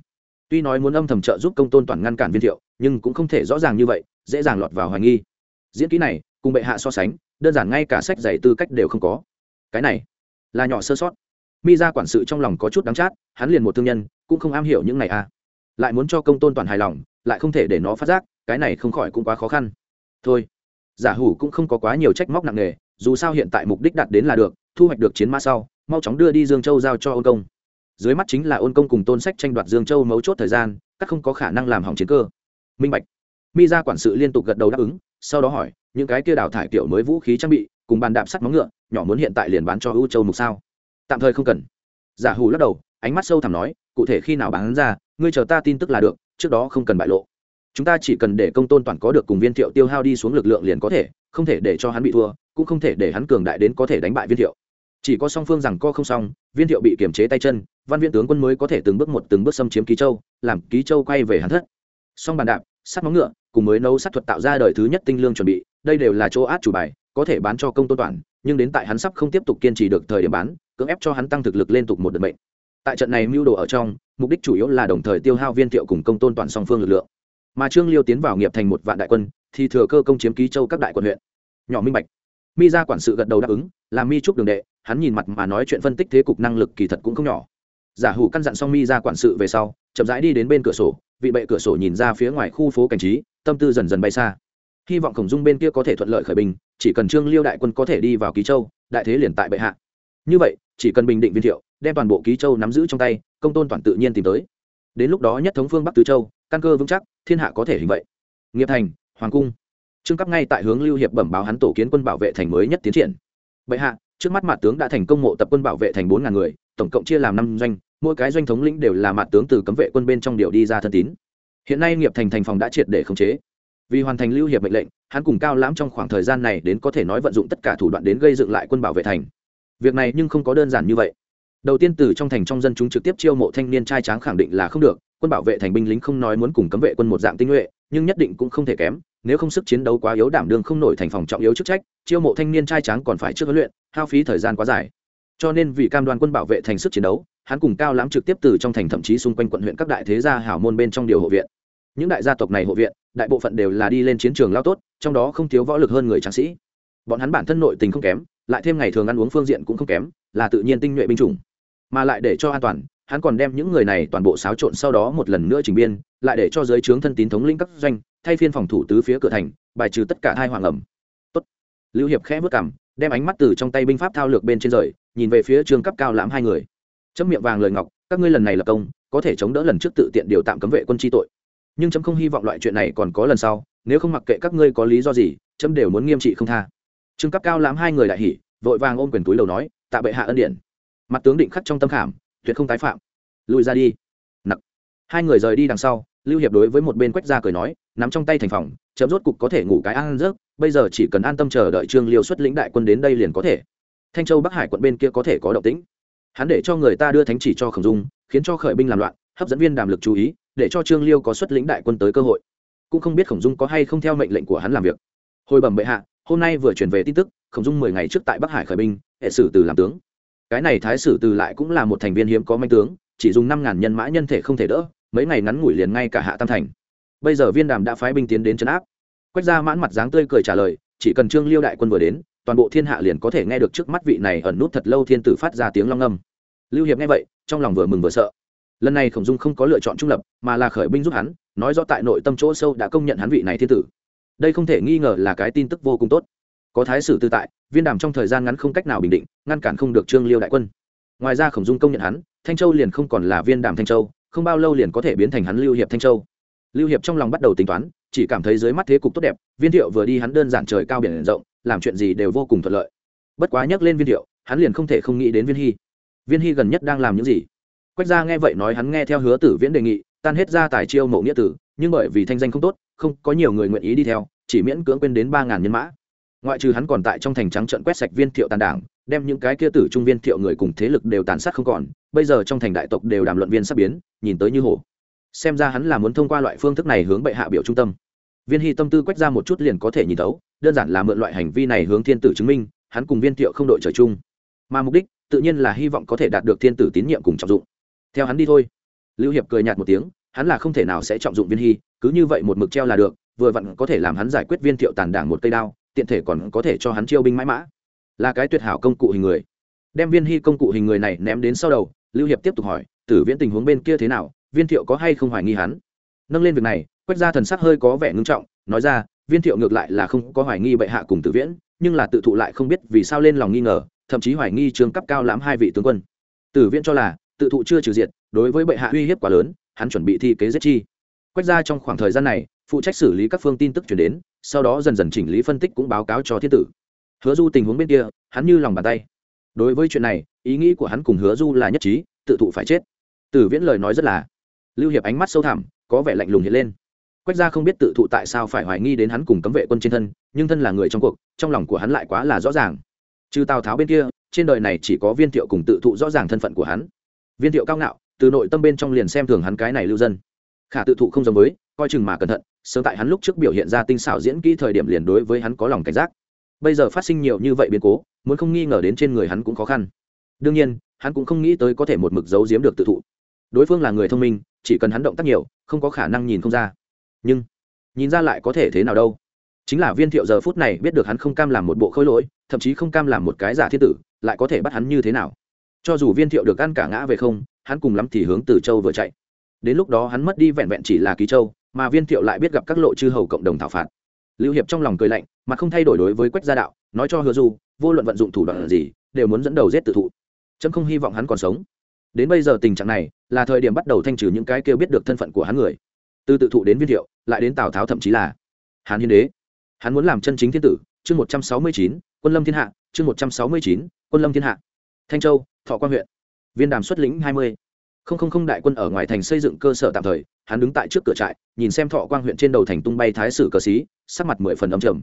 Tuy nói muốn âm thầm trợ giúp công tôn toàn ngăn cản viên thiệu, nhưng cũng không thể rõ ràng như vậy dễ dàng lọt vào hoài nghi. Diễn kỹ này, cùng bệ hạ so sánh, đơn giản ngay cả sách dạy tư cách đều không có. Cái này, là nhỏ sơ sót. Mi ra quản sự trong lòng có chút đắng chát, hắn liền một thương nhân, cũng không am hiểu những này à. Lại muốn cho công tôn toàn hài lòng, lại không thể để nó phát giác, cái này không khỏi cũng quá khó khăn. Thôi, giả hủ cũng không có quá nhiều trách móc nặng nề, dù sao hiện tại mục đích đạt đến là được, thu hoạch được chiến mã sau, mau chóng đưa đi dương châu giao cho ôn công. Dưới mắt chính là ôn công cùng tôn sách tranh đoạt dương châu mấu chốt thời gian, các không có khả năng làm hỏng chiến cơ. Minh bạch mi ra quản sự liên tục gật đầu đáp ứng, sau đó hỏi, những cái kia đào thải kiểu mới vũ khí trang bị, cùng bàn đạp sắt móng ngựa, nhỏ muốn hiện tại liền bán cho ưu châu mục sao? Tạm thời không cần. Giả hù lắc đầu, ánh mắt sâu thẳm nói, cụ thể khi nào bán ra, ngươi chờ ta tin tức là được, trước đó không cần bại lộ. Chúng ta chỉ cần để công tôn toàn có được cùng viên thiệu tiêu hao đi xuống lực lượng liền có thể, không thể để cho hắn bị thua, cũng không thể để hắn cường đại đến có thể đánh bại viên thiệu. Chỉ có song phương rằng co không xong, viên thiệu bị kiềm chế tay chân, văn viên tướng quân mới có thể từng bước một từng bước xâm chiếm ký châu, làm ký châu quay về hắn thất. Song bàn đạp, sắt móng ngựa cùng mới nấu sắt thuật tạo ra đời thứ nhất tinh lương chuẩn bị, đây đều là chỗ át chủ bài, có thể bán cho công tôn toàn, nhưng đến tại hắn sắp không tiếp tục kiên trì được thời điểm bán, cưỡng ép cho hắn tăng thực lực lên tục một đợt mệnh. Tại trận này mưu đồ ở trong, mục đích chủ yếu là đồng thời tiêu hao viên thiệu cùng công tôn toàn song phương lực lượng. Mà trương liêu tiến vào nghiệp thành một vạn đại quân, thì thừa cơ công chiếm ký châu các đại quận huyện. Nhỏ minh bạch. Mi ra quản sự gật đầu đáp ứng làm mi trúc đường đệ, hắn nhìn mặt mà nói chuyện phân tích thế cục năng lực kỳ thật cũng không nhỏ. Giả hủ căn dặn xong mi ra quản sự về sau, chậm rãi đi đến bên cửa sổ, vị bệ cửa sổ nhìn ra phía ngoài khu phố cảnh trí tâm tư dần dần bay xa. Hy vọng khổng dung bên kia có thể thuận lợi khởi bình chỉ cần trương liêu đại quân có thể đi vào ký châu, đại thế liền tại bệ hạ. Như vậy, chỉ cần bình định viên thiệu, đem toàn bộ ký châu nắm giữ trong tay, công tôn toàn tự nhiên tìm tới. Đến lúc đó nhất thống phương bắc tứ châu, căn cơ vững chắc, thiên hạ có thể hình vậy. Nghiệp thành, hoàng cung. Trương cấp ngay tại hướng lưu hiệp bẩm báo hắn tổ kiến quân bảo vệ thành mới nhất tiến triển. Bệ hạ, trước mắt mặt tướng đã thành công mộ tập quân bảo vệ thành bốn ngàn người, tổng cộng chia làm năm doanh, mỗi cái doanh thống lĩnh đều là mặt tướng từ cấm vệ quân bên trong điều đi ra thân tín hiện nay nghiệp thành thành phòng đã triệt để khống chế. Vì hoàn thành lưu hiệp mệnh lệnh, hắn cùng cao lãm trong khoảng thời gian này đến có thể nói vận dụng tất cả thủ đoạn đến gây dựng lại quân bảo vệ thành. Việc này nhưng không có đơn giản như vậy. Đầu tiên từ trong thành trong dân chúng trực tiếp chiêu mộ thanh niên trai tráng khẳng định là không được, quân bảo vệ thành binh lính không nói muốn cùng cấm vệ quân một dạng tinh nhuệ, nhưng nhất định cũng không thể kém, nếu không sức chiến đấu quá yếu đảm đương không nổi thành phòng trọng yếu chức trách, chiêu mộ thanh niên trai tráng còn phải trước huấn luyện, hao phí thời gian quá dài cho nên vì cam đoan quân bảo vệ thành sức chiến đấu, hắn cùng cao lãm trực tiếp từ trong thành thậm chí xung quanh quận huyện các đại thế gia hảo môn bên trong điều hộ viện. Những đại gia tộc này hộ viện, đại bộ phận đều là đi lên chiến trường lao tốt, trong đó không thiếu võ lực hơn người tráng sĩ. Bọn hắn bản thân nội tình không kém, lại thêm ngày thường ăn uống phương diện cũng không kém, là tự nhiên tinh nhuệ binh chủng. Mà lại để cho an toàn, hắn còn đem những người này toàn bộ xáo trộn sau đó một lần nữa trình biên, lại để cho giới trướng thân tín thống lĩnh các doanh, thay phiên phòng thủ tứ phía cửa thành, bài trừ tất cả hai hoàng ẩm. Tốt. lưu hiệp khẽ vất cảm đem ánh mắt từ trong tay binh pháp thao lược bên trên rời nhìn về phía trương cấp cao lãm hai người. Chấm miệng vàng lời ngọc, các ngươi lần này lập công, có thể chống đỡ lần trước tự tiện điều tạm cấm vệ quân chi tội. Nhưng chấm không hy vọng loại chuyện này còn có lần sau, nếu không mặc kệ các ngươi có lý do gì, chấm đều muốn nghiêm trị không tha. Trương cấp cao lãm hai người đại hỉ, vội vàng ôm quyền túi đầu nói, tạ bệ hạ ân điển mặt tướng định khắc trong tâm khảm, tuyệt không tái phạm. Lùi ra đi. Nặc. Hai người rời đi đằng sau, lưu hiệp đối với một bên quách gia cười nói, nắm trong tay thành phòng, chấm rốt cục có thể ngủ cái ăn rớt bây giờ chỉ cần an tâm chờ đợi trương liêu xuất lĩnh đại quân đến đây liền có thể thanh châu bắc hải quận bên kia có thể có động tĩnh. Hắn để cho người ta đưa thánh chỉ cho khổng dung, khiến cho khởi binh làm loạn, hấp dẫn viên đàm lực chú ý, để cho trương liêu có xuất lĩnh đại quân tới cơ hội. Cũng không biết khổng dung có hay không theo mệnh lệnh của hắn làm việc. Hồi bẩm bệ hạ, hôm nay vừa truyền về tin tức, khổng dung mười ngày trước tại bắc hải khởi binh, hệ sử từ làm tướng. Cái này thái sử từ lại cũng là một thành viên hiếm có manh tướng, chỉ dùng năm ngàn nhân mã nhân thể không thể đỡ, mấy ngày ngắn ngủi liền ngay cả hạ tam thành. Bây giờ viên đàm đã phái binh tiến đến trấn áp. Quách ra mãn mặt dáng tươi cười trả lời, chỉ cần trương liêu đại quân vừa đến toàn bộ thiên hạ liền có thể nghe được trước mắt vị này ẩn nút thật lâu thiên tử phát ra tiếng long âm. Lưu hiệp nghe vậy, trong lòng vừa mừng vừa sợ. Lần này khổng dung không có lựa chọn trung lập, mà là khởi binh giúp hắn, nói rõ tại nội tâm chỗ sâu đã công nhận hắn vị này thiên tử. Đây không thể nghi ngờ là cái tin tức vô cùng tốt. Có thái sử tư tại, viên đàm trong thời gian ngắn không cách nào bình định, ngăn cản không được trương liêu đại quân. Ngoài ra khổng dung công nhận hắn, thanh châu liền không còn là viên đàm thanh châu, không bao lâu liền có thể biến thành hắn lưu hiệp thanh châu. Lưu hiệp trong lòng bắt đầu tính toán, chỉ cảm thấy dưới mắt thế cục tốt đẹp, viên thiệu vừa đi hắn đơn giản trời cao biển rộng làm chuyện gì đều vô cùng thuận lợi. Bất quá nhắc lên viên thiệu, hắn liền không thể không nghĩ đến viên hy. Viên hy gần nhất đang làm những gì? Quách gia nghe vậy nói hắn nghe theo hứa tử viễn đề nghị, tan hết ra tài chiêu mộ nghĩa tử, nhưng bởi vì thanh danh không tốt, không có nhiều người nguyện ý đi theo, chỉ miễn cưỡng quên đến ba ngàn nhân mã. Ngoại trừ hắn còn tại trong thành trắng trận quét sạch viên thiệu tàn đảng, đem những cái kia tử trung viên thiệu người cùng thế lực đều tàn sát không còn, bây giờ trong thành đại tộc đều đàm luận viên sắp biến, nhìn tới như hổ. Xem ra hắn là muốn thông qua loại phương thức này hướng bệ hạ biểu trung tâm. Viên hy tâm tư quét ra một chút liền có thể nhìn thấu đơn giản là mượn loại hành vi này hướng thiên tử chứng minh, hắn cùng viên thiệu không đội trời chung. Mà mục đích, tự nhiên là hy vọng có thể đạt được thiên tử tín nhiệm cùng trọng dụng. Theo hắn đi thôi. Lưu hiệp cười nhạt một tiếng, hắn là không thể nào sẽ trọng dụng viên hy, cứ như vậy một mực treo là được, vừa vặn có thể làm hắn giải quyết viên thiệu tàn đảng một cây đao, tiện thể còn có thể cho hắn chiêu binh mãi mã. Là cái tuyệt hảo công cụ hình người. Đem viên hy công cụ hình người này ném đến sau đầu, lưu hiệp tiếp tục hỏi, tử viễn tình huống bên kia thế nào? Viên thiệu có hay không hoài nghi hắn? Nâng lên việc này, quét ra thần sắc hơi có vẻ ngưng trọng, nói ra viên thiệu ngược lại là không có hoài nghi bệ hạ cùng tử viễn, nhưng là tự thụ lại không biết vì sao lên lòng nghi ngờ, thậm chí hoài nghi trường cấp cao lãm hai vị tướng quân. Tử viễn cho là, tự thụ chưa trừ diệt, đối với bệ hạ uy hiếp quá lớn, hắn chuẩn bị thi kế giết chi. Quách ra trong khoảng thời gian này, phụ trách xử lý các phương tin tức chuyển đến, sau đó dần dần chỉnh lý phân tích cũng báo cáo cho thiên tử. Hứa du tình huống bên kia, hắn như lòng bàn tay. Đối với chuyện này, ý nghĩ của hắn cùng hứa du là nhất trí, tự thụ phải chết. Tử viễn lời nói rất là. Lưu hiệp ánh mắt sâu thẳm, có vẻ lạnh lùng hiện lên quách gia không biết tự thụ tại sao phải hoài nghi đến hắn cùng cấm vệ quân trên thân, nhưng thân là người trong cuộc, trong lòng của hắn lại quá là rõ ràng. Trừ tào tháo bên kia, trên đời này chỉ có viên thiệu cùng tự thụ rõ ràng thân phận của hắn. Viên thiệu cao ngạo, từ nội tâm bên trong liền xem thường hắn cái này lưu dân. Khả tự thụ không giống với, coi chừng mà cẩn thận, sớm tại hắn lúc trước biểu hiện ra tinh xảo diễn kỹ thời điểm liền đối với hắn có lòng cảnh giác. Bây giờ phát sinh nhiều như vậy biến cố, muốn không nghi ngờ đến trên người hắn cũng khó khăn. Đương nhiên, hắn cũng không nghĩ tới có thể một mực giấu giếm được tự thụ. Đối phương là người thông minh, chỉ cần hắn động tác nhiều, không có khả năng nhìn không ra nhưng, nhìn ra lại có thể thế nào đâu. Chính là viên thiệu giờ phút này biết được hắn không cam làm một bộ khôi lỗi, thậm chí không cam làm một cái giả thiên tử, lại có thể bắt hắn như thế nào? Cho dù viên thiệu được ăn cả ngã về không, hắn cùng lắm thì hướng từ châu vừa chạy. Đến lúc đó hắn mất đi vẹn vẹn chỉ là ký châu, mà viên thiệu lại biết gặp các lộ chư hầu cộng đồng thảo phạt. Lưu hiệp trong lòng cười lạnh, mà không thay đổi đối với quách gia đạo, nói cho hứa du, vô luận vận dụng thủ đoạn gì, đều muốn dẫn đầu giết tự thụ. Trâm không hy vọng hắn còn sống. Đến bây giờ tình trạng này là thời điểm bắt đầu thanh trừ những cái kêu biết được thân phận của hắn người từ tự thụ đến viên thiệu, lại đến tào tháo thậm chí là hán hiến đế. Hắn muốn làm chân chính thiên tử, chương một trăm sáu mươi chín, quân lâm thiên hạ, chương một trăm sáu mươi chín, quân lâm thiên hạ. Thanh châu, thọ quang huyện. Viên đàm xuất lĩnh hai mươi. Không không không đại quân ở ngoài thành xây dựng cơ sở tạm thời, hắn đứng tại trước cửa trại, nhìn xem thọ quang huyện trên đầu thành tung bay thái sử cờ xí, sắc mặt mười phần âm trầm.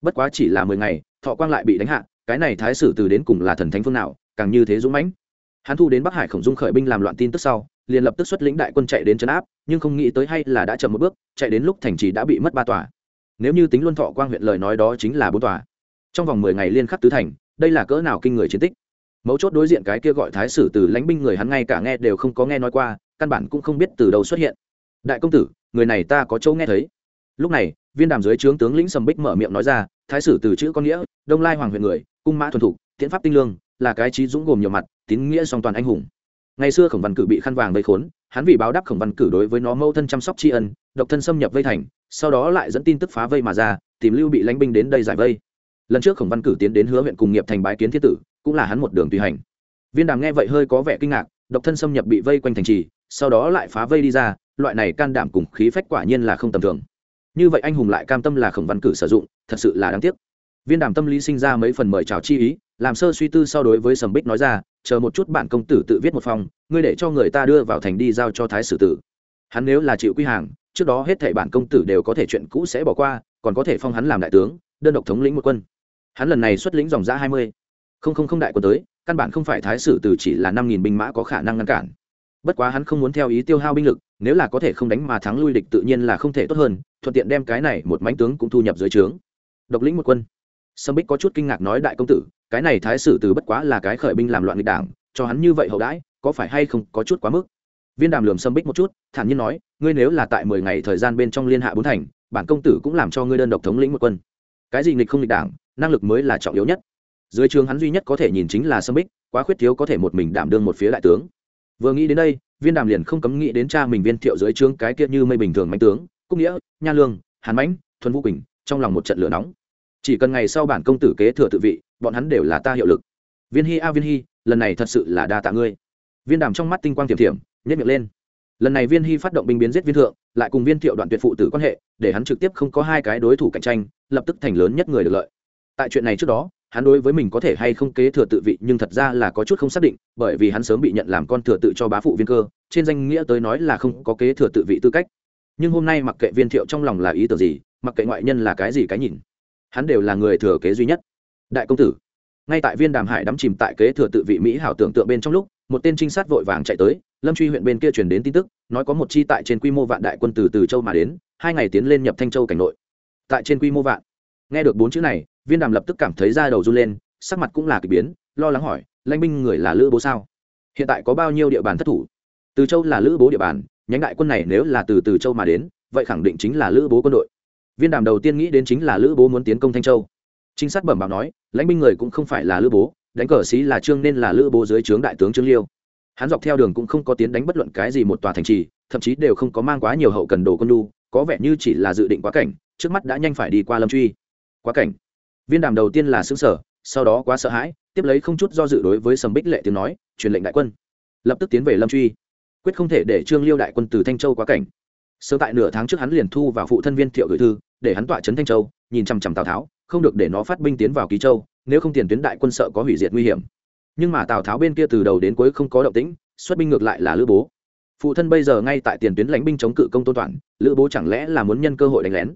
Bất quá chỉ là mười ngày, thọ quang lại bị đánh hạ, cái này thái sử từ đến cùng là thần thánh phương nào, càng như thế dũng mãnh hắn thu đến bắc hải khổng dung khởi binh làm loạn tin tức sau, liền lập tức xuất lĩnh đại quân chạy đến trấn áp, nhưng không nghĩ tới hay là đã chậm một bước, chạy đến lúc thành trì đã bị mất ba tòa. Nếu như tính luân thọ quang huyện lời nói đó chính là bốn tòa. Trong vòng mười ngày liên khắc tứ thành, đây là cỡ nào kinh người chiến tích? Mấu chốt đối diện cái kia gọi thái sử từ lãnh binh người hắn ngay cả nghe đều không có nghe nói qua, căn bản cũng không biết từ đâu xuất hiện. Đại công tử, người này ta có chỗ nghe thấy. Lúc này, viên đàm dưới trướng tướng lĩnh sầm bích mở miệng nói ra, thái sử từ chữ con nghĩa, đông lai hoàng huyện người, cung mã thuần thục tiễn pháp tinh lương là cái trí dũng gồm nhiều mặt, tín nghĩa song toàn anh hùng. Ngày xưa khổng văn cử bị khăn vàng vây khốn, hắn vì báo đáp khổng văn cử đối với nó mâu thân chăm sóc tri ân, độc thân xâm nhập vây thành, sau đó lại dẫn tin tức phá vây mà ra, tìm lưu bị lãnh binh đến đây giải vây. Lần trước khổng văn cử tiến đến hứa huyện cùng nghiệp thành bái kiến thiết tử, cũng là hắn một đường tùy hành. Viên đàm nghe vậy hơi có vẻ kinh ngạc, độc thân xâm nhập bị vây quanh thành trì, sau đó lại phá vây đi ra, loại này can đảm cùng khí phách quả nhiên là không tầm thường. Như vậy anh hùng lại cam tâm là khổng văn cử sử dụng, thật sự là đáng tiếc viên đàm tâm lý sinh ra mấy phần mời chào chi ý, làm sơ suy tư so đối với sầm bích nói ra, chờ một chút bạn công tử tự viết một phòng ngươi để cho người ta đưa vào thành đi giao cho thái sử tử. Hắn nếu là chịu quy hàng, trước đó hết thảy bản công tử đều có thể chuyện cũ sẽ bỏ qua, còn có thể phong hắn làm đại tướng, đơn độc thống lĩnh một quân. Hắn lần này xuất lĩnh dòng giã hai mươi. Không không không đại quân tới, căn bản không phải thái sử từ chỉ là năm nghìn binh mã có khả năng ngăn cản. Bất quá hắn không muốn theo ý tiêu hao binh lực, nếu là có thể không đánh mà thắng lui địch tự nhiên là không thể tốt hơn, thuận tiện đem cái này một mánh tướng cũng thu nhập dưới trướng. Độc lĩnh một quân sâm bích có chút kinh ngạc nói đại công tử, cái này thái sử từ bất quá là cái khởi binh làm loạn nghịch đảng, cho hắn như vậy hậu đãi, có phải hay không có chút quá mức? Viên đàm lườm sâm bích một chút, thản nhiên nói, ngươi nếu là tại mười ngày thời gian bên trong liên hạ bốn thành, bản công tử cũng làm cho ngươi đơn độc thống lĩnh một quân. Cái gì nghịch không nghịch đảng, năng lực mới là trọng yếu nhất. Dưới trường hắn duy nhất có thể nhìn chính là sâm bích, quá khuyết thiếu có thể một mình đảm đương một phía đại tướng. Vừa nghĩ đến đây, viên đàm liền không cấm nghĩ đến cha mình viên thiệu dưới trướng cái kia như mây bình thường mạnh tướng cúc nghĩa, nha lương, hàn mãnh, thuần vũ quỳnh, trong lòng một trận lửa nóng chỉ cần ngày sau bản công tử kế thừa tự vị, bọn hắn đều là ta hiệu lực. Viên hy a, viên hy lần này thật sự là đa tạ ngươi. Viên đàm trong mắt tinh quang tiềm thiểm nhất miệng lên. Lần này viên hy phát động binh biến giết viên thượng, lại cùng viên thiệu đoạn tuyệt phụ tử quan hệ, để hắn trực tiếp không có hai cái đối thủ cạnh tranh, lập tức thành lớn nhất người được lợi. Tại chuyện này trước đó, hắn đối với mình có thể hay không kế thừa tự vị nhưng thật ra là có chút không xác định, bởi vì hắn sớm bị nhận làm con thừa tự cho bá phụ viên cơ, trên danh nghĩa tới nói là không có kế thừa tự vị tư cách. Nhưng hôm nay mặc kệ viên thiệu trong lòng là ý tưởng gì, mặc kệ ngoại nhân là cái gì cái nhìn hắn đều là người thừa kế duy nhất. Đại công tử, ngay tại viên đàm hải đắm chìm tại kế thừa tự vị mỹ hảo tưởng tượng bên trong lúc, một tên trinh sát vội vàng chạy tới, lâm truy huyện bên kia chuyển đến tin tức, nói có một chi tại trên quy mô vạn đại quân từ từ châu mà đến, hai ngày tiến lên nhập thanh châu cảnh nội. Tại trên quy mô vạn, nghe được bốn chữ này, viên đàm lập tức cảm thấy da đầu run lên, sắc mặt cũng là k ỳ biến, lo lắng hỏi, lãnh binh người là lữ bố sao? Hiện tại có bao nhiêu địa bàn thất thủ? Từ châu là lữ bố địa bàn, nhánh đại quân này nếu là từ từ châu mà đến, vậy khẳng định chính là lữ bố quân đội viên đàm đầu tiên nghĩ đến chính là lữ bố muốn tiến công thanh châu trinh sát bẩm báo nói lãnh binh người cũng không phải là lữ bố đánh cờ xí là trương nên là lữ bố dưới trướng đại tướng trương liêu hắn dọc theo đường cũng không có tiến đánh bất luận cái gì một tòa thành trì thậm chí đều không có mang quá nhiều hậu cần đồ quân lu có vẻ như chỉ là dự định quá cảnh trước mắt đã nhanh phải đi qua lâm truy quá cảnh viên đàm đầu tiên là xứng sở sau đó quá sợ hãi tiếp lấy không chút do dự đối với sầm bích lệ tiếng nói truyền lệnh đại quân lập tức tiến về lâm truy quyết không thể để trương liêu đại quân từ thanh châu quá cảnh Sớm tại nửa tháng trước hắn liền thu vào phụ thân viên thiệu gửi thư để hắn tọa trấn thanh châu, nhìn chằm chằm tào tháo, không được để nó phát binh tiến vào ký châu, nếu không tiền tuyến đại quân sợ có hủy diệt nguy hiểm. Nhưng mà tào tháo bên kia từ đầu đến cuối không có động tĩnh, xuất binh ngược lại là lữ bố. Phụ thân bây giờ ngay tại tiền tuyến lãnh binh chống cự công tôn toàn, lữ bố chẳng lẽ là muốn nhân cơ hội đánh lén?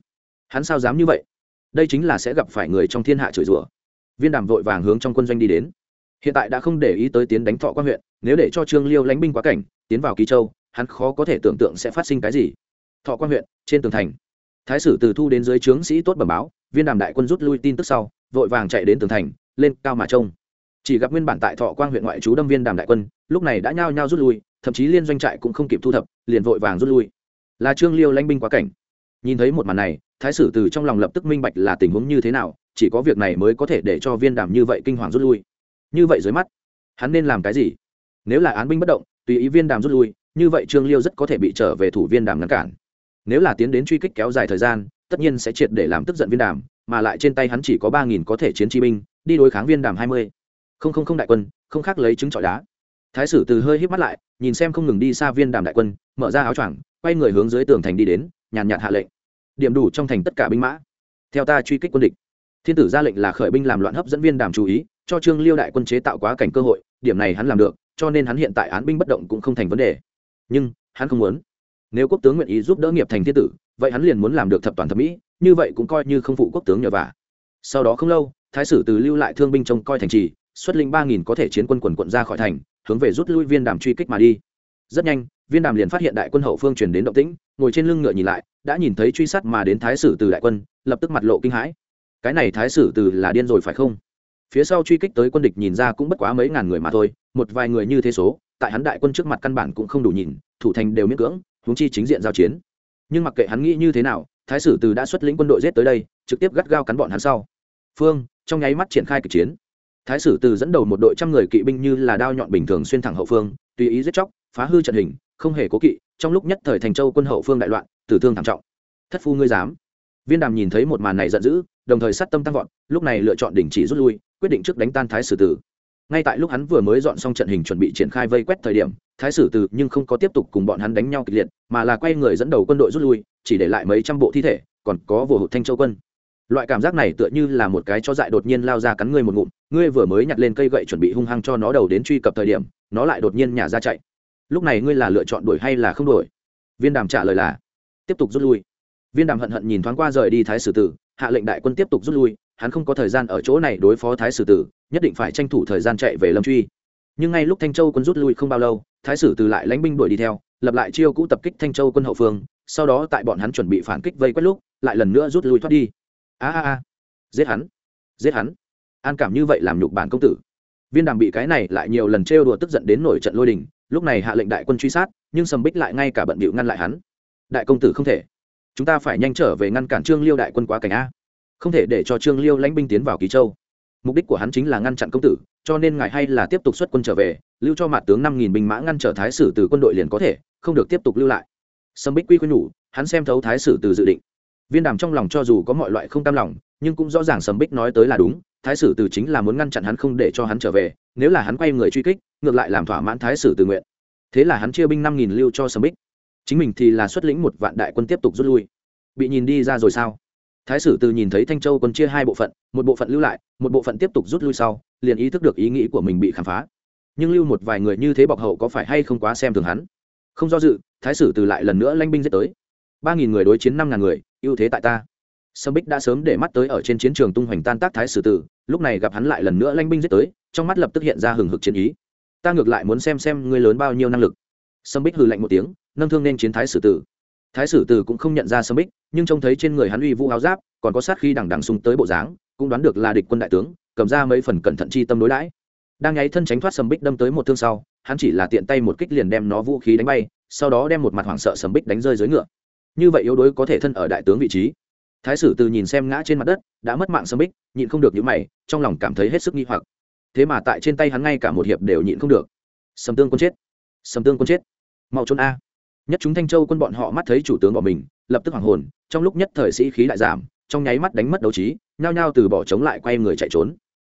Hắn sao dám như vậy? Đây chính là sẽ gặp phải người trong thiên hạ chửi rủa. Viên đàm vội vàng hướng trong quân doanh đi đến. Hiện tại đã không để ý tới tiến đánh thọ quan huyện, nếu để cho trương liêu lãnh binh quá cảnh, tiến vào ký châu, hắn khó có thể tưởng tượng sẽ phát sinh cái gì. Thọ quan huyện, trên tường thành thái sử từ thu đến dưới trướng sĩ tốt bẩm báo, viên đàm đại quân rút lui tin tức sau, vội vàng chạy đến tường thành, lên cao mà trông. Chỉ gặp nguyên bản tại thọ quang huyện ngoại trú đâm viên đàm đại quân, lúc này đã nhao nhao rút lui, thậm chí liên doanh trại cũng không kịp thu thập, liền vội vàng rút lui. Là trương liêu lãnh binh quá cảnh. Nhìn thấy một màn này, thái sử từ trong lòng lập tức minh bạch là tình huống như thế nào, chỉ có việc này mới có thể để cho viên đàm như vậy kinh hoàng rút lui. Như vậy dưới mắt, hắn nên làm cái gì? Nếu là án binh bất động, tùy ý viên đàm rút lui, như vậy trương liêu rất có thể bị trở về thủ viên đàm ngăn cản nếu là tiến đến truy kích kéo dài thời gian, tất nhiên sẽ triệt để làm tức giận viên đàm, mà lại trên tay hắn chỉ có ba nghìn có thể chiến chi binh, đi đối kháng viên đàm hai mươi. Không không không đại quân, không khác lấy trứng trọi đá. Thái sử từ hơi hít mắt lại, nhìn xem không ngừng đi xa viên đàm đại quân, mở ra áo choàng, quay người hướng dưới tường thành đi đến, nhàn nhạt hạ lệnh. Điểm đủ trong thành tất cả binh mã. Theo ta truy kích quân địch. Thiên tử ra lệnh là khởi binh làm loạn hấp dẫn viên đàm chú ý, cho trương liêu đại quân chế tạo quá cảnh cơ hội, điểm này hắn làm được, cho nên hắn hiện tại án binh bất động cũng không thành vấn đề. Nhưng, hắn không muốn nếu quốc tướng nguyện ý giúp đỡ nghiệp thành thiên tử, vậy hắn liền muốn làm được thập toàn thập mỹ, như vậy cũng coi như không phụ quốc tướng nhờ vả. Sau đó không lâu, thái sử từ lưu lại thương binh trông coi thành trì, xuất linh ba nghìn có thể chiến quân quần quận ra khỏi thành, hướng về rút lui viên đàm truy kích mà đi. Rất nhanh, viên đàm liền phát hiện đại quân hậu phương chuyển đến động tĩnh, ngồi trên lưng ngựa nhìn lại, đã nhìn thấy truy sát mà đến thái sử từ đại quân, lập tức mặt lộ kinh hãi. Cái này thái sử từ là điên rồi phải không? Phía sau truy kích tới quân địch nhìn ra cũng bất quá mấy ngàn người mà thôi, một vài người như thế số, tại hắn đại quân trước mặt căn bản cũng không đủ nhìn, thủ thành đều miễn cưỡng huống chi chính diện giao chiến. Nhưng mặc kệ hắn nghĩ như thế nào, thái sử từ đã xuất lĩnh quân đội giết tới đây, trực tiếp gắt gao cắn bọn hắn sau. Phương, trong nháy mắt triển khai kịch chiến. Thái sử từ dẫn đầu một đội trăm người kỵ binh như là đao nhọn bình thường xuyên thẳng hậu phương, tùy ý giết chóc, phá hư trận hình, không hề cố kỵ, trong lúc nhất thời thành châu quân hậu phương đại loạn, tử thương thảm trọng. Thất phu ngươi dám. Viên đàm nhìn thấy một màn này giận dữ, đồng thời sát tâm tăng vọt, lúc này lựa chọn đình chỉ rút lui, quyết định trước đánh tan thái sử tử ngay tại lúc hắn vừa mới dọn xong trận hình chuẩn bị triển khai vây quét thời điểm thái sử tử nhưng không có tiếp tục cùng bọn hắn đánh nhau kịch liệt, mà là quay người dẫn đầu quân đội rút lui, chỉ để lại mấy trăm bộ thi thể, còn có vụ hụt thanh châu quân. Loại cảm giác này tựa như là một cái cho dại đột nhiên lao ra cắn ngươi một ngụm, ngươi vừa mới nhặt lên cây gậy chuẩn bị hung hăng cho nó đầu đến truy cập thời điểm, nó lại đột nhiên nhả ra chạy. Lúc này ngươi là lựa chọn đuổi hay là không đuổi? Viên đàm trả lời là, tiếp tục rút lui. Viên đàm hận hận nhìn thoáng qua rời đi thái sử tử, hạ lệnh đại quân tiếp tục rút lui, hắn không có thời gian ở chỗ này đối phó thái sử tử, nhất định phải tranh thủ thời gian chạy về lâm truy. Nhưng ngay lúc thanh châu quân rút lui không bao lâu thái sử từ lại lãnh binh đuổi đi theo, lập lại chiêu cũ tập kích thanh châu quân hậu phương, sau đó tại bọn hắn chuẩn bị phản kích vây quét lúc, lại lần nữa rút lui thoát đi. A a a, giết hắn giết hắn. An cảm như vậy làm nhục bản công tử. Viên đàm bị cái này lại nhiều lần trêu đùa tức giận đến nổi trận lôi đình, lúc này hạ lệnh đại quân truy sát, nhưng sầm bích lại ngay cả bận bịu ngăn lại hắn. Đại công tử không thể. Chúng ta phải nhanh trở về ngăn cản trương liêu đại quân quá cảnh a. Không thể để cho trương liêu lãnh binh tiến vào kỳ châu mục đích của hắn chính là ngăn chặn công tử, cho nên ngài hay là tiếp tục xuất quân trở về, lưu cho mặt tướng năm nghìn binh mã ngăn trở thái sử từ quân đội liền có thể, không được tiếp tục lưu lại. Sâm bích quy khuyên nhủ, hắn xem thấu thái sử từ dự định. Viên đàm trong lòng cho dù có mọi loại không tam lòng, nhưng cũng rõ ràng Sâm bích nói tới là đúng, thái sử từ chính là muốn ngăn chặn hắn không để cho hắn trở về, nếu là hắn quay người truy kích, ngược lại làm thỏa mãn thái sử từ nguyện. Thế là hắn chia binh năm nghìn lưu cho Sâm bích. Chính mình thì là xuất lĩnh một vạn đại quân tiếp tục rút lui. Bị nhìn đi ra rồi sao? Thái sử từ nhìn thấy thanh châu quân chia hai bộ phận, một bộ phận lưu lại, một bộ phận tiếp tục rút lui sau, liền ý thức được ý nghĩ của mình bị khám phá. Nhưng lưu một vài người như thế bọc hậu có phải hay không quá xem thường hắn? Không do dự, thái sử từ lại lần nữa lanh binh giết tới. Ba nghìn người đối chiến năm ngàn người, ưu thế tại ta. Sâm bích đã sớm để mắt tới ở trên chiến trường tung hoành tan tác thái sử tử lúc này gặp hắn lại lần nữa lanh binh giết tới, trong mắt lập tức hiện ra hừng hực chiến ý. Ta ngược lại muốn xem xem ngươi lớn bao nhiêu năng lực. Sâm bích hừ lạnh một tiếng, nâng thương nên chiến thái sử tử thái sử từ cũng không nhận ra sâm bích, nhưng trông thấy trên người hắn uy vũ áo giáp, còn có sát khi đằng đằng sung tới bộ dáng, cũng đoán được là địch quân đại tướng, cầm ra mấy phần cẩn thận chi tâm đối đãi. Đang nháy thân tránh thoát sâm bích đâm tới một thương sau, hắn chỉ là tiện tay một kích liền đem nó vũ khí đánh bay, sau đó đem một mặt hoảng sợ sâm bích đánh rơi dưới ngựa. Như vậy yếu đuối có thể thân ở đại tướng vị trí. Thái sử từ nhìn xem ngã trên mặt đất, đã mất mạng sâm bích, nhịn không được những mày, trong lòng cảm thấy hết sức nghi hoặc. Thế mà tại trên tay hắn ngay cả một hiệp đều nhịn không được. Sầm tương quân chết. Sầm tương quân chết. Mau trốn a nhất chúng thanh châu quân bọn họ mắt thấy chủ tướng bỏ mình, lập tức hoàng hồn, trong lúc nhất thời sĩ khí đại giảm, trong nháy mắt đánh mất đấu trí, nhao nhao từ bỏ chống lại quay người chạy trốn.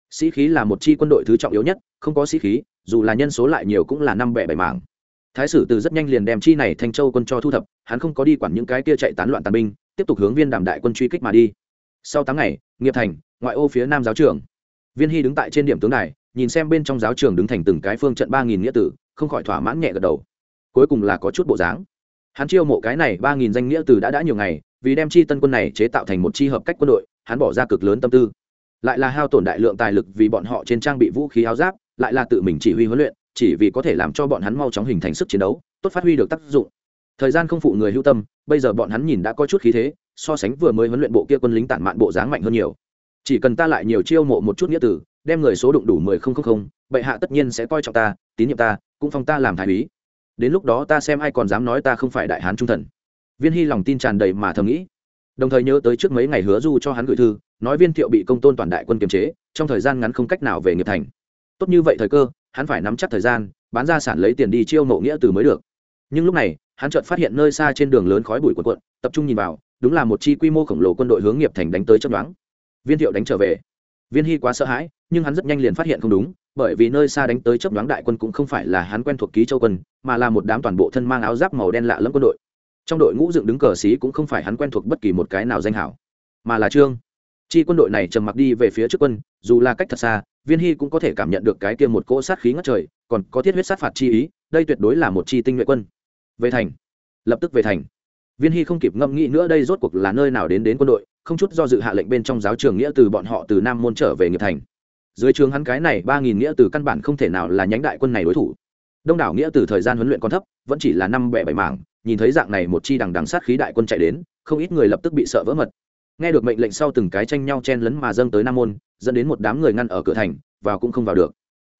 Sĩ khí là một chi quân đội thứ trọng yếu nhất, không có sĩ khí, dù là nhân số lại nhiều cũng là năm bẻ bảy mảng. Thái sử từ rất nhanh liền đem chi này thanh châu quân cho thu thập, hắn không có đi quản những cái kia chạy tán loạn tàn binh, tiếp tục hướng viên đàm đại quân truy kích mà đi. Sau tháng ngày, nghiệp thành, ngoại ô phía nam giáo trường. Viên hy đứng tại trên điểm tướng này nhìn xem bên trong giáo trường đứng thành từng cái phương trận ba nghìn nghĩa tử, không khỏi thỏa mãn nhẹ gật đầu cuối cùng là có chút bộ dáng. Hắn chiêu mộ cái này ba nghìn danh nghĩa tử đã đã nhiều ngày, vì đem chi tân quân này chế tạo thành một chi hợp cách quân đội, hắn bỏ ra cực lớn tâm tư. Lại là hao tổn đại lượng tài lực vì bọn họ trên trang bị vũ khí áo giáp, lại là tự mình chỉ huy huấn luyện, chỉ vì có thể làm cho bọn hắn mau chóng hình thành sức chiến đấu, tốt phát huy được tác dụng. Thời gian không phụ người hưu tâm, bây giờ bọn hắn nhìn đã có chút khí thế, so sánh vừa mới huấn luyện bộ kia quân lính tản mạn bộ dáng mạnh hơn nhiều. Chỉ cần ta lại nhiều chiêu mộ một chút nghĩa tử, đem người số đụng đủ mười không không không, bệ hạ tất nhiên sẽ coi trọng ta, tín nhiệm ta, cũng phong ta làm thái úy đến lúc đó ta xem ai còn dám nói ta không phải đại hán trung thần. Viên hy lòng tin tràn đầy mà thầm nghĩ. Đồng thời nhớ tới trước mấy ngày hứa du cho hắn gửi thư, nói viên thiệu bị công tôn toàn đại quân kiềm chế, trong thời gian ngắn không cách nào về nghiệp thành. Tốt như vậy thời cơ, hắn phải nắm chắc thời gian, bán ra sản lấy tiền đi chiêu mộ nghĩa từ mới được. Nhưng lúc này, hắn chợt phát hiện nơi xa trên đường lớn khói bụi quần quận tập trung nhìn vào, đúng là một chi quy mô khổng lồ quân đội hướng nghiệp thành đánh tới chấp đoán viên thiệu đánh trở về. Viên hy quá sợ hãi, nhưng hắn rất nhanh liền phát hiện không đúng bởi vì nơi xa đánh tới chấp đoán đại quân cũng không phải là hắn quen thuộc ký châu quân, mà là một đám toàn bộ thân mang áo giáp màu đen lạ lẫm quân đội. Trong đội ngũ dựng đứng cờ xí cũng không phải hắn quen thuộc bất kỳ một cái nào danh hảo mà là trương. Chi quân đội này trầm mặc đi về phía trước quân, dù là cách thật xa, viên hy cũng có thể cảm nhận được cái kia một cỗ sát khí ngất trời, còn có thiết huyết sát phạt chi ý, đây tuyệt đối là một chi tinh nhuệ quân. Về thành. Lập tức về thành. Viên hy không kịp ngẫm nghĩ nữa đây rốt cuộc là nơi nào đến đến quân đội, không chút do dự hạ lệnh bên trong giáo trường nghĩa từ bọn họ từ nam môn trở về nghiệp thành dưới trường hắn cái này ba nghìn nghĩa từ căn bản không thể nào là nhánh đại quân này đối thủ. Đông đảo nghĩa từ thời gian huấn luyện còn thấp, vẫn chỉ là năm bẻ bảy mảng, nhìn thấy dạng này một chi đằng đằng sát khí đại quân chạy đến, không ít người lập tức bị sợ vỡ mật. Nghe được mệnh lệnh sau từng cái tranh nhau chen lấn mà dâng tới nam môn, dẫn đến một đám người ngăn ở cửa thành, vào cũng không vào được.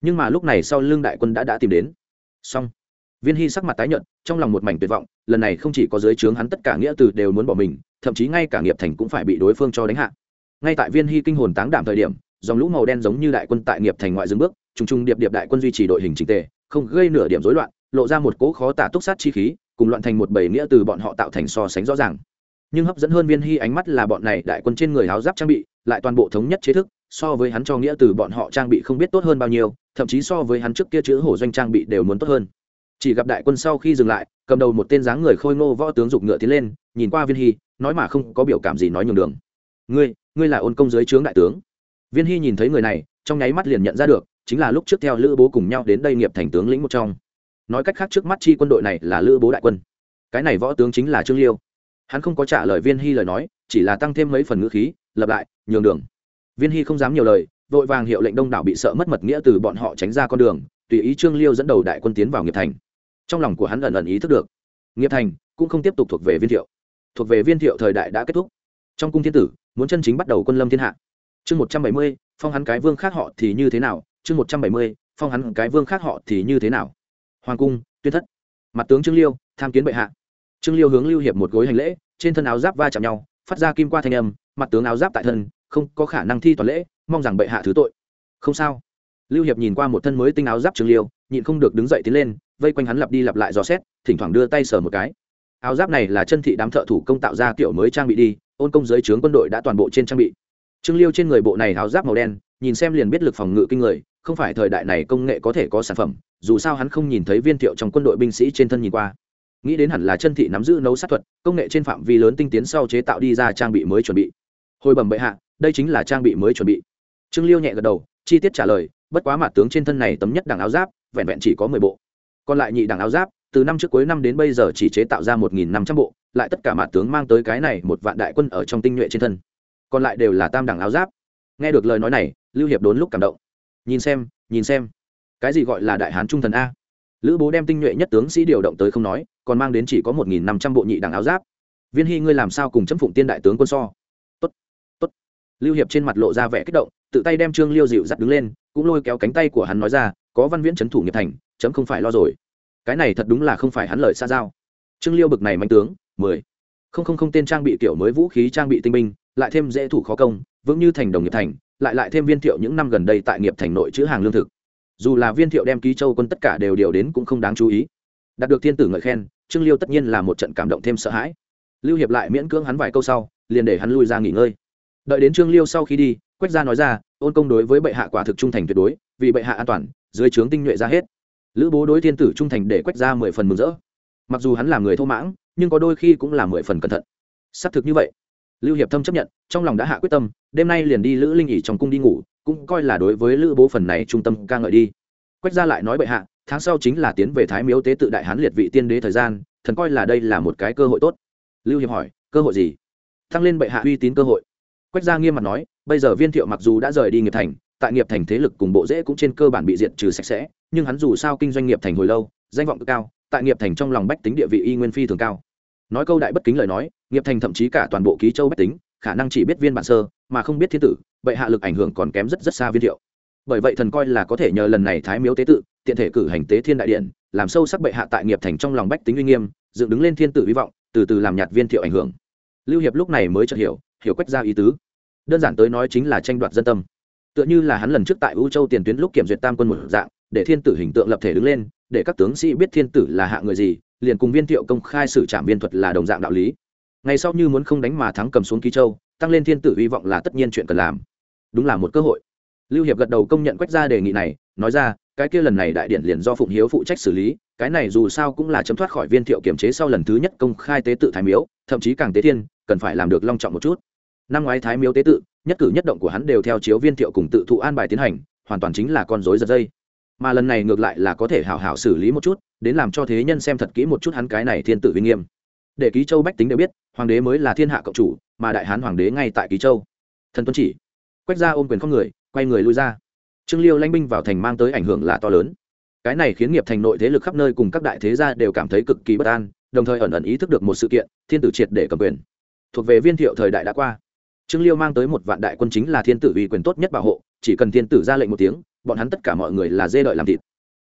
Nhưng mà lúc này sau lưng đại quân đã đã tìm đến. Xong. Viên hy sắc mặt tái nhợt, trong lòng một mảnh tuyệt vọng, lần này không chỉ có dưới trướng hắn tất cả nghĩa từ đều muốn bỏ mình, thậm chí ngay cả nghiệp thành cũng phải bị đối phương cho đánh hạ. Ngay tại viên hy kinh hồn táng đảm thời điểm dòng lũ màu đen giống như đại quân tại nghiệp thành ngoại dừng bước, trùng trùng điệp điệp đại quân duy trì đội hình trình tề, không gây nửa điểm rối loạn, lộ ra một cỗ khó tả túc sát chi khí, cùng loạn thành một bầy nghĩa từ bọn họ tạo thành so sánh rõ ràng. Nhưng hấp dẫn hơn viên hy ánh mắt là bọn này đại quân trên người áo giáp trang bị, lại toàn bộ thống nhất chế thức, so với hắn cho nghĩa từ bọn họ trang bị không biết tốt hơn bao nhiêu, thậm chí so với hắn trước kia chữ hổ doanh trang bị đều muốn tốt hơn. Chỉ gặp đại quân sau khi dừng lại, cầm đầu một tên dáng người khôi ngô võ tướng dục ngựa tiến lên, nhìn qua viên hy, nói mà không có biểu cảm gì nói nhường đường. Ngươi ngươi là ôn công dưới trướng đại tướng viên hy nhìn thấy người này, trong nháy mắt liền nhận ra được, chính là lúc trước theo lữ bố cùng nhau đến đây nghiệp thành tướng lĩnh một trong. Nói cách khác trước mắt chi quân đội này là lữ bố đại quân. Cái này võ tướng chính là trương liêu. Hắn không có trả lời viên hy lời nói, chỉ là tăng thêm mấy phần ngữ khí, lập lại, nhường đường. Viên hy không dám nhiều lời, vội vàng hiệu lệnh đông đảo bị sợ mất mật nghĩa từ bọn họ tránh ra con đường, tùy ý trương liêu dẫn đầu đại quân tiến vào nghiệp thành. Trong lòng của hắn ẩn ẩn ý thức được, nghiệp thành cũng không tiếp tục thuộc về viên thiệu. Thuộc về viên thiệu thời đại đã kết thúc. Trong cung thiên tử, muốn chân chính bắt đầu quân lâm thiên hạ chương một trăm bảy mươi, phong hắn cái vương khác họ thì như thế nào? Chương một trăm bảy mươi, phong hắn cái vương khác họ thì như thế nào? Hoàng cung, tuyên thất. Mặt tướng trương liêu, tham kiến bệ hạ. Trương liêu hướng lưu hiệp một gối hành lễ, trên thân áo giáp va chạm nhau, phát ra kim qua thanh âm, mặt tướng áo giáp tại thân, không có khả năng thi toàn lễ, mong rằng bệ hạ thứ tội. Không sao. Lưu hiệp nhìn qua một thân mới tinh áo giáp trương liêu, nhịn không được đứng dậy tiến lên, vây quanh hắn lặp đi lặp lại dò xét, thỉnh thoảng đưa tay sờ một cái. Áo giáp này là chân thị đám thợ thủ công tạo ra kiểu mới trang bị đi, ôn công giới trướng quân đội đã toàn bộ trên trang bị trương liêu trên người bộ này áo giáp màu đen, nhìn xem liền biết lực phòng ngự kinh người, không phải thời đại này công nghệ có thể có sản phẩm, dù sao hắn không nhìn thấy viên thiệu trong quân đội binh sĩ trên thân nhìn qua. Nghĩ đến hẳn là chân thị nắm giữ nấu sát thuật, công nghệ trên phạm vi lớn tinh tiến sau chế tạo đi ra trang bị mới chuẩn bị. Hồi bẩm bệ hạ, đây chính là trang bị mới chuẩn bị. Trương liêu nhẹ gật đầu, chi tiết trả lời, bất quá mặt tướng trên thân này tấm nhất đẳng áo giáp, vẹn vẹn chỉ có mười bộ. Còn lại nhị đẳng áo giáp, từ năm trước cuối năm đến bây giờ chỉ chế tạo ra một nghìn năm trăm bộ, lại tất cả mặt tướng mang tới cái này một vạn đại quân ở trong tinh nhuệ trên thân còn lại đều là tam đẳng áo giáp. Nghe được lời nói này, lưu hiệp đốn lúc cảm động. Nhìn xem nhìn xem. Cái gì gọi là đại hán trung thần a? Lữ bố đem tinh nhuệ nhất tướng sĩ điều động tới không nói, còn mang đến chỉ có một nghìn năm trăm bộ nhị đẳng áo giáp. Viên hy, ngươi làm sao cùng chấm phụng tiên đại tướng quân so? Tốt tốt. Lưu hiệp trên mặt lộ ra vẻ kích động, tự tay đem trương liêu dịu dắt đứng lên, cũng lôi kéo cánh tay của hắn nói ra, có văn viễn trấn thủ nghiệp thành, chấm không phải lo rồi. Cái này thật đúng là không phải hắn lời xa giao. Trương liêu bực này manh tướng, mười. Không không không, tên trang bị kiểu mới vũ khí, trang bị tinh binh lại thêm dễ thủ khó công, vững như thành đồng nghiệp thành, lại lại thêm viên thiệu những năm gần đây tại nghiệp thành nội chữ hàng lương thực. Dù là viên thiệu đem ký châu quân tất cả đều điều đến cũng không đáng chú ý. Đạt được thiên tử ngợi khen, trương liêu tất nhiên là một trận cảm động thêm sợ hãi. Lưu hiệp lại miễn cưỡng hắn vài câu sau, liền để hắn lui ra nghỉ ngơi. Đợi đến trương liêu sau khi đi, quách gia nói ra, ôn công đối với bệ hạ quả thực trung thành tuyệt đối, vì bệ hạ an toàn, dưới trướng tinh nhuệ ra hết. Lữ bố đối thiên tử trung thành để quách ra mười phần mừng rỡ. Mặc dù hắn là người thô mãng, nhưng có đôi khi cũng là mười phần cẩn thận. Xác thực như vậy lưu hiệp thâm chấp nhận, trong lòng đã hạ quyết tâm, đêm nay liền đi lữ linh ỉ trong cung đi ngủ, cũng coi là đối với lữ bố phần này trung tâm ca ngợi đi. Quách gia lại nói bệ hạ, tháng sau chính là tiến về thái miếu tế tự đại hán liệt vị tiên đế thời gian, thần coi là đây là một cái cơ hội tốt. Lưu hiệp hỏi, cơ hội gì? Thăng lên bệ hạ uy tín cơ hội. Quách gia nghiêm mặt nói, bây giờ viên thiệu mặc dù đã rời đi nghiệp thành, tại nghiệp thành thế lực cùng bộ dễ cũng trên cơ bản bị diệt trừ sạch sẽ, nhưng hắn dù sao kinh doanh nghiệp thành hồi lâu, danh vọng cực cao, tại nghiệp thành trong lòng bách tính địa vị y nguyên phi thường cao nói câu đại bất kính lời nói, nghiệp thành thậm chí cả toàn bộ ký châu bách tính, khả năng chỉ biết viên bản sơ, mà không biết thiên tử vậy hạ lực ảnh hưởng còn kém rất rất xa viên thiệu. Bởi vậy thần coi là có thể nhờ lần này thái miếu tế tự, tiện thể cử hành tế thiên đại điện, làm sâu sắc bệ hạ tại nghiệp thành trong lòng bách tính uy nghiêm, dựng đứng lên thiên tử hy vọng, từ từ làm nhạt viên thiệu ảnh hưởng. Lưu hiệp lúc này mới chợt hiểu hiểu quách ra ý tứ. Đơn giản tới nói chính là tranh đoạt dân tâm. Tựa như là hắn lần trước tại u châu tiền tuyến lúc kiểm duyệt tam quân một dạng, để thiên tử hình tượng lập thể đứng lên, để các tướng sĩ biết thiên tử là hạ người gì liền cùng viên thiệu công khai sử trảm viên thuật là đồng dạng đạo lý. Ngày sau như muốn không đánh mà thắng cầm xuống ký châu, tăng lên thiên tử hy vọng là tất nhiên chuyện cần làm. Đúng là một cơ hội. Lưu hiệp gật đầu công nhận quách ra đề nghị này, nói ra, cái kia lần này đại điện liền do phụng hiếu phụ trách xử lý, cái này dù sao cũng là chấm thoát khỏi viên thiệu kiểm chế sau lần thứ nhất công khai tế tự thái miếu, thậm chí càng tế thiên, cần phải làm được long trọng một chút. Năm ngoái thái miếu tế tự, nhất cử nhất động của hắn đều theo chiếu viên thiệu cùng tự thụ an bài tiến hành, hoàn toàn chính là con rối giật dây mà lần này ngược lại là có thể hảo hảo xử lý một chút, đến làm cho thế nhân xem thật kỹ một chút hắn cái này thiên tử uy nghiêm. Để ký châu bách tính đều biết, hoàng đế mới là thiên hạ cộng chủ, mà đại hán hoàng đế ngay tại ký châu. Thần tuân chỉ quách ra ôm quyền không người, quay người lui ra. Trương liêu lanh binh vào thành mang tới ảnh hưởng là to lớn. Cái này khiến nghiệp thành nội thế lực khắp nơi cùng các đại thế gia đều cảm thấy cực kỳ bất an, đồng thời ẩn ẩn ý thức được một sự kiện, thiên tử triệt để cầm quyền. Thuộc về viên thiệu thời đại đã qua. Trương liêu mang tới một vạn đại quân chính là thiên tử uy quyền tốt nhất bảo hộ, chỉ cần thiên tử ra lệnh một tiếng bọn hắn tất cả mọi người là dê đợi làm thịt.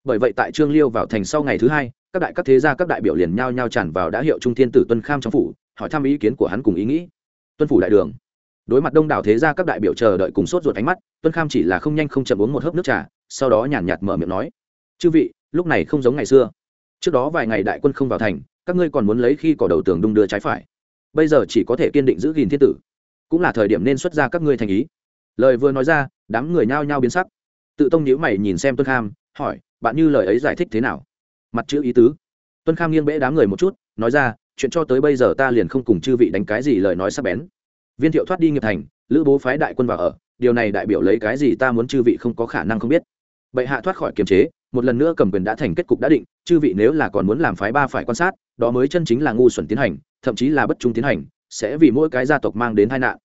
Bởi vậy tại trương liêu vào thành sau ngày thứ hai, các đại các thế gia các đại biểu liền nhao nhao tràn vào đã hiệu trung thiên tử tuân kham trong phủ, hỏi thăm ý kiến của hắn cùng ý nghĩ. Tuân phủ đại đường. Đối mặt đông đảo thế gia các đại biểu chờ đợi cùng sốt ruột ánh mắt, tuân kham chỉ là không nhanh không chậm uống một hớp nước trà, sau đó nhàn nhạt mở miệng nói, chư vị, lúc này không giống ngày xưa. Trước đó vài ngày đại quân không vào thành, các ngươi còn muốn lấy khi cỏ đầu tường đung đưa trái phải. Bây giờ chỉ có thể kiên định giữ gìn thiên tử. Cũng là thời điểm nên xuất ra các ngươi thành ý. Lời vừa nói ra, đám người nhao nhao biến sắc tự tông nhíu mày nhìn xem tuân kham, hỏi, bạn như lời ấy giải thích thế nào? Mặt chữ ý tứ. Tuân kham nghiêng bẽ đám người một chút, nói ra, chuyện cho tới bây giờ ta liền không cùng chư vị đánh cái gì lời nói sắp bén. Viên thiệu thoát đi nghiệp thành, lữ bố phái đại quân vào ở, điều này đại biểu lấy cái gì ta muốn chư vị không có khả năng không biết. Bệ hạ thoát khỏi kiềm chế, một lần nữa cầm quyền đã thành kết cục đã định, chư vị nếu là còn muốn làm phái ba phải quan sát, đó mới chân chính là ngu xuẩn tiến hành, thậm chí là bất trung tiến hành, sẽ vì mỗi cái gia tộc mang đến tai nạn.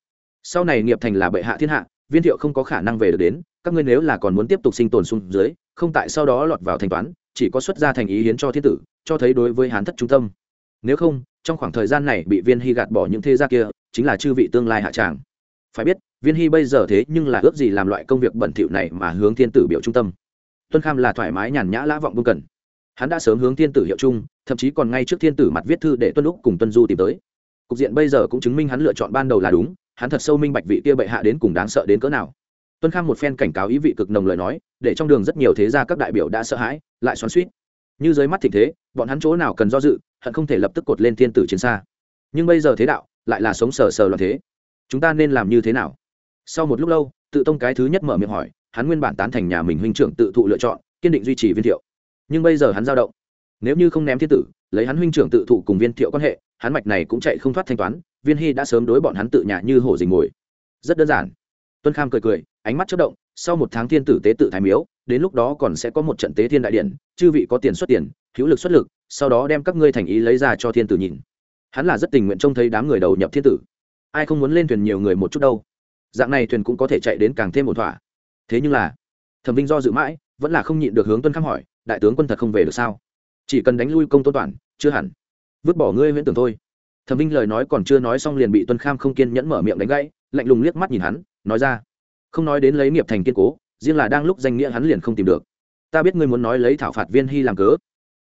Sau này nghiệp thành là bệ hạ thiên hạ viên thiệu không có khả năng về được đến, các ngươi nếu là còn muốn tiếp tục sinh tồn xuống dưới, không tại sau đó lọt vào thanh toán, chỉ có xuất ra thành ý hiến cho thiên tử, cho thấy đối với hán thất trung tâm. Nếu không, trong khoảng thời gian này bị viên hy gạt bỏ những thế gia kia, chính là chư vị tương lai hạ tràng. Phải biết, viên hy bây giờ thế nhưng là ước gì làm loại công việc bẩn thỉu này mà hướng thiên tử biểu trung tâm. Tuân kham là thoải mái nhàn nhã lã vọng vương cần. Hắn đã sớm hướng thiên tử hiệu chung thậm chí còn ngay trước thiên tử mặt viết thư để tuân lúc cùng tuân du tìm tới. Cục diện bây giờ cũng chứng minh hắn lựa chọn ban đầu là đúng hắn thật sâu minh bạch vị kia bệ hạ đến cùng đáng sợ đến cỡ nào. Tuân kham một phen cảnh cáo ý vị cực nồng lời nói, để trong đường rất nhiều thế gia các đại biểu đã sợ hãi, lại xoắn suýt như dưới mắt thịnh thế, bọn hắn chỗ nào cần do dự, hận không thể lập tức cột lên thiên tử chiến xa. Nhưng bây giờ thế đạo, lại là sống sờ sờ loạn thế. Chúng ta nên làm như thế nào? Sau một lúc lâu, tự tông cái thứ nhất mở miệng hỏi, hắn nguyên bản tán thành nhà mình huynh trưởng tự thụ lựa chọn, kiên định duy trì viên thiệu. Nhưng bây giờ hắn dao động. Nếu như không ném thiên tử, lấy hắn huynh trưởng tự thụ cùng viên thiệu quan hệ hắn mạch này cũng chạy không thoát thanh toán, viên hy đã sớm đối bọn hắn tự nhà như hổ dình ngồi rất đơn giản. Tuân kham cười cười, ánh mắt chất động, sau một tháng thiên tử tế tự thái miếu, đến lúc đó còn sẽ có một trận tế thiên đại điện, chư vị có tiền xuất tiền, hữu lực xuất lực, sau đó đem các ngươi thành ý lấy ra cho thiên tử nhìn. Hắn là rất tình nguyện trông thấy đám người đầu nhập thiên tử. Ai không muốn lên thuyền nhiều người một chút đâu. Dạng này thuyền cũng có thể chạy đến càng thêm một thỏa. Thế nhưng là, thẩm vinh do dự mãi, vẫn là không nhịn được hướng tuân kham hỏi, đại tướng quân thật không về được sao? Chỉ cần đánh lui công tôn toàn, chưa hẳn vứt bỏ ngươi huyễn tưởng thôi. Thẩm vinh lời nói còn chưa nói xong liền bị tuân kham không kiên nhẫn mở miệng đánh gãy, lạnh lùng liếc mắt nhìn hắn, nói ra. Không nói đến lấy nghiệp thành kiên cố, riêng là đang lúc danh nghĩa hắn liền không tìm được. Ta biết ngươi muốn nói lấy thảo phạt viên hy làm cớ,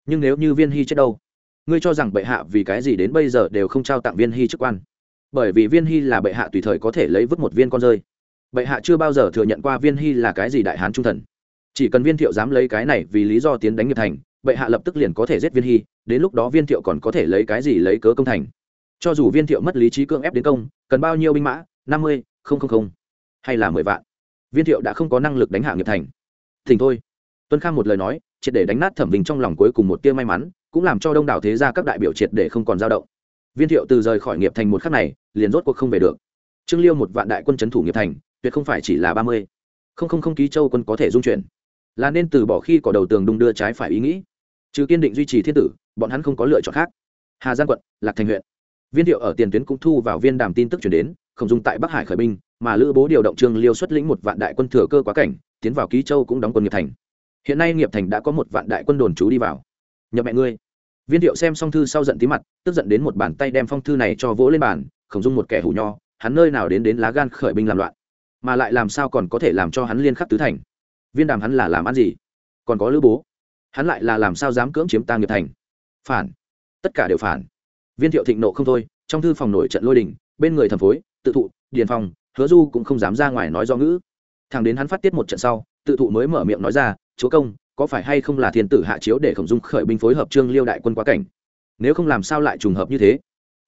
nhưng nếu như viên hy chết đâu? Ngươi cho rằng bệ hạ vì cái gì đến bây giờ đều không trao tặng viên hy chức quan? Bởi vì viên hy là bệ hạ tùy thời có thể lấy vứt một viên con rơi. Bệ hạ chưa bao giờ thừa nhận qua viên hy là cái gì đại hán trung thần. Chỉ cần viên thiệu dám lấy cái này vì lý do tiến đánh nghiệp thành bệ hạ lập tức liền có thể giết viên hy, đến lúc đó viên thiệu còn có thể lấy cái gì lấy cớ công thành? Cho dù viên thiệu mất lý trí cưỡng ép đến công, cần bao nhiêu binh mã? năm mươi, không không không. Hay là mười vạn? Viên thiệu đã không có năng lực đánh hạ nghiệp thành. Thỉnh thôi. Tuân khang một lời nói, triệt để đánh nát thẩm bình trong lòng cuối cùng một tia may mắn, cũng làm cho đông đảo thế gia các đại biểu triệt để không còn dao động. Viên thiệu từ rời khỏi nghiệp thành một khắc này, liền rốt cuộc không về được. Trương liêu một vạn đại quân c thủ nghiệp thành, tuyệt không phải chỉ là ba mươi. Không không không ký châu quân có thể dung chuyển. Là nên từ bỏ khi cỏ đầu tường đung đưa trái phải ý nghĩ trừ kiên định duy trì thiên tử, bọn hắn không có lựa chọn khác. Hà giang quận, lạc thành huyện. Viên thiệu ở tiền tuyến cũng thu vào viên đàm tin tức chuyển đến, không dùng tại bắc hải khởi binh, mà lữ bố điều động trương liêu xuất lĩnh một vạn đại quân thừa cơ quá cảnh, tiến vào ký châu cũng đóng quân nghiệp thành. Hiện nay nghiệp thành đã có một vạn đại quân đồn trú đi vào. Nhập mẹ ngươi. Viên thiệu xem xong thư sau giận tí mặt, tức giận đến một bàn tay đem phong thư này cho vỗ lên bàn, không dung một kẻ hủ nho, hắn nơi nào đến đến lá gan khởi binh làm loạn, mà lại làm sao còn có thể làm cho hắn liên khắc tứ thành? Viên đàm hắn là làm ăn gì? Còn có lữ bố hắn lại là làm sao dám cưỡng chiếm ta nghiệp thành? Phản. Tất cả đều phản. Viên thiệu thịnh nộ không thôi, trong thư phòng nổi trận lôi đình, bên người thẩm phối, tự thụ, điền phòng hứa du cũng không dám ra ngoài nói do ngữ. Thằng đến hắn phát tiết một trận sau, tự thụ mới mở miệng nói ra, chúa công, có phải hay không là thiên tử hạ chiếu để khổng dung khởi binh phối hợp trương liêu đại quân quá cảnh? Nếu không làm sao lại trùng hợp như thế?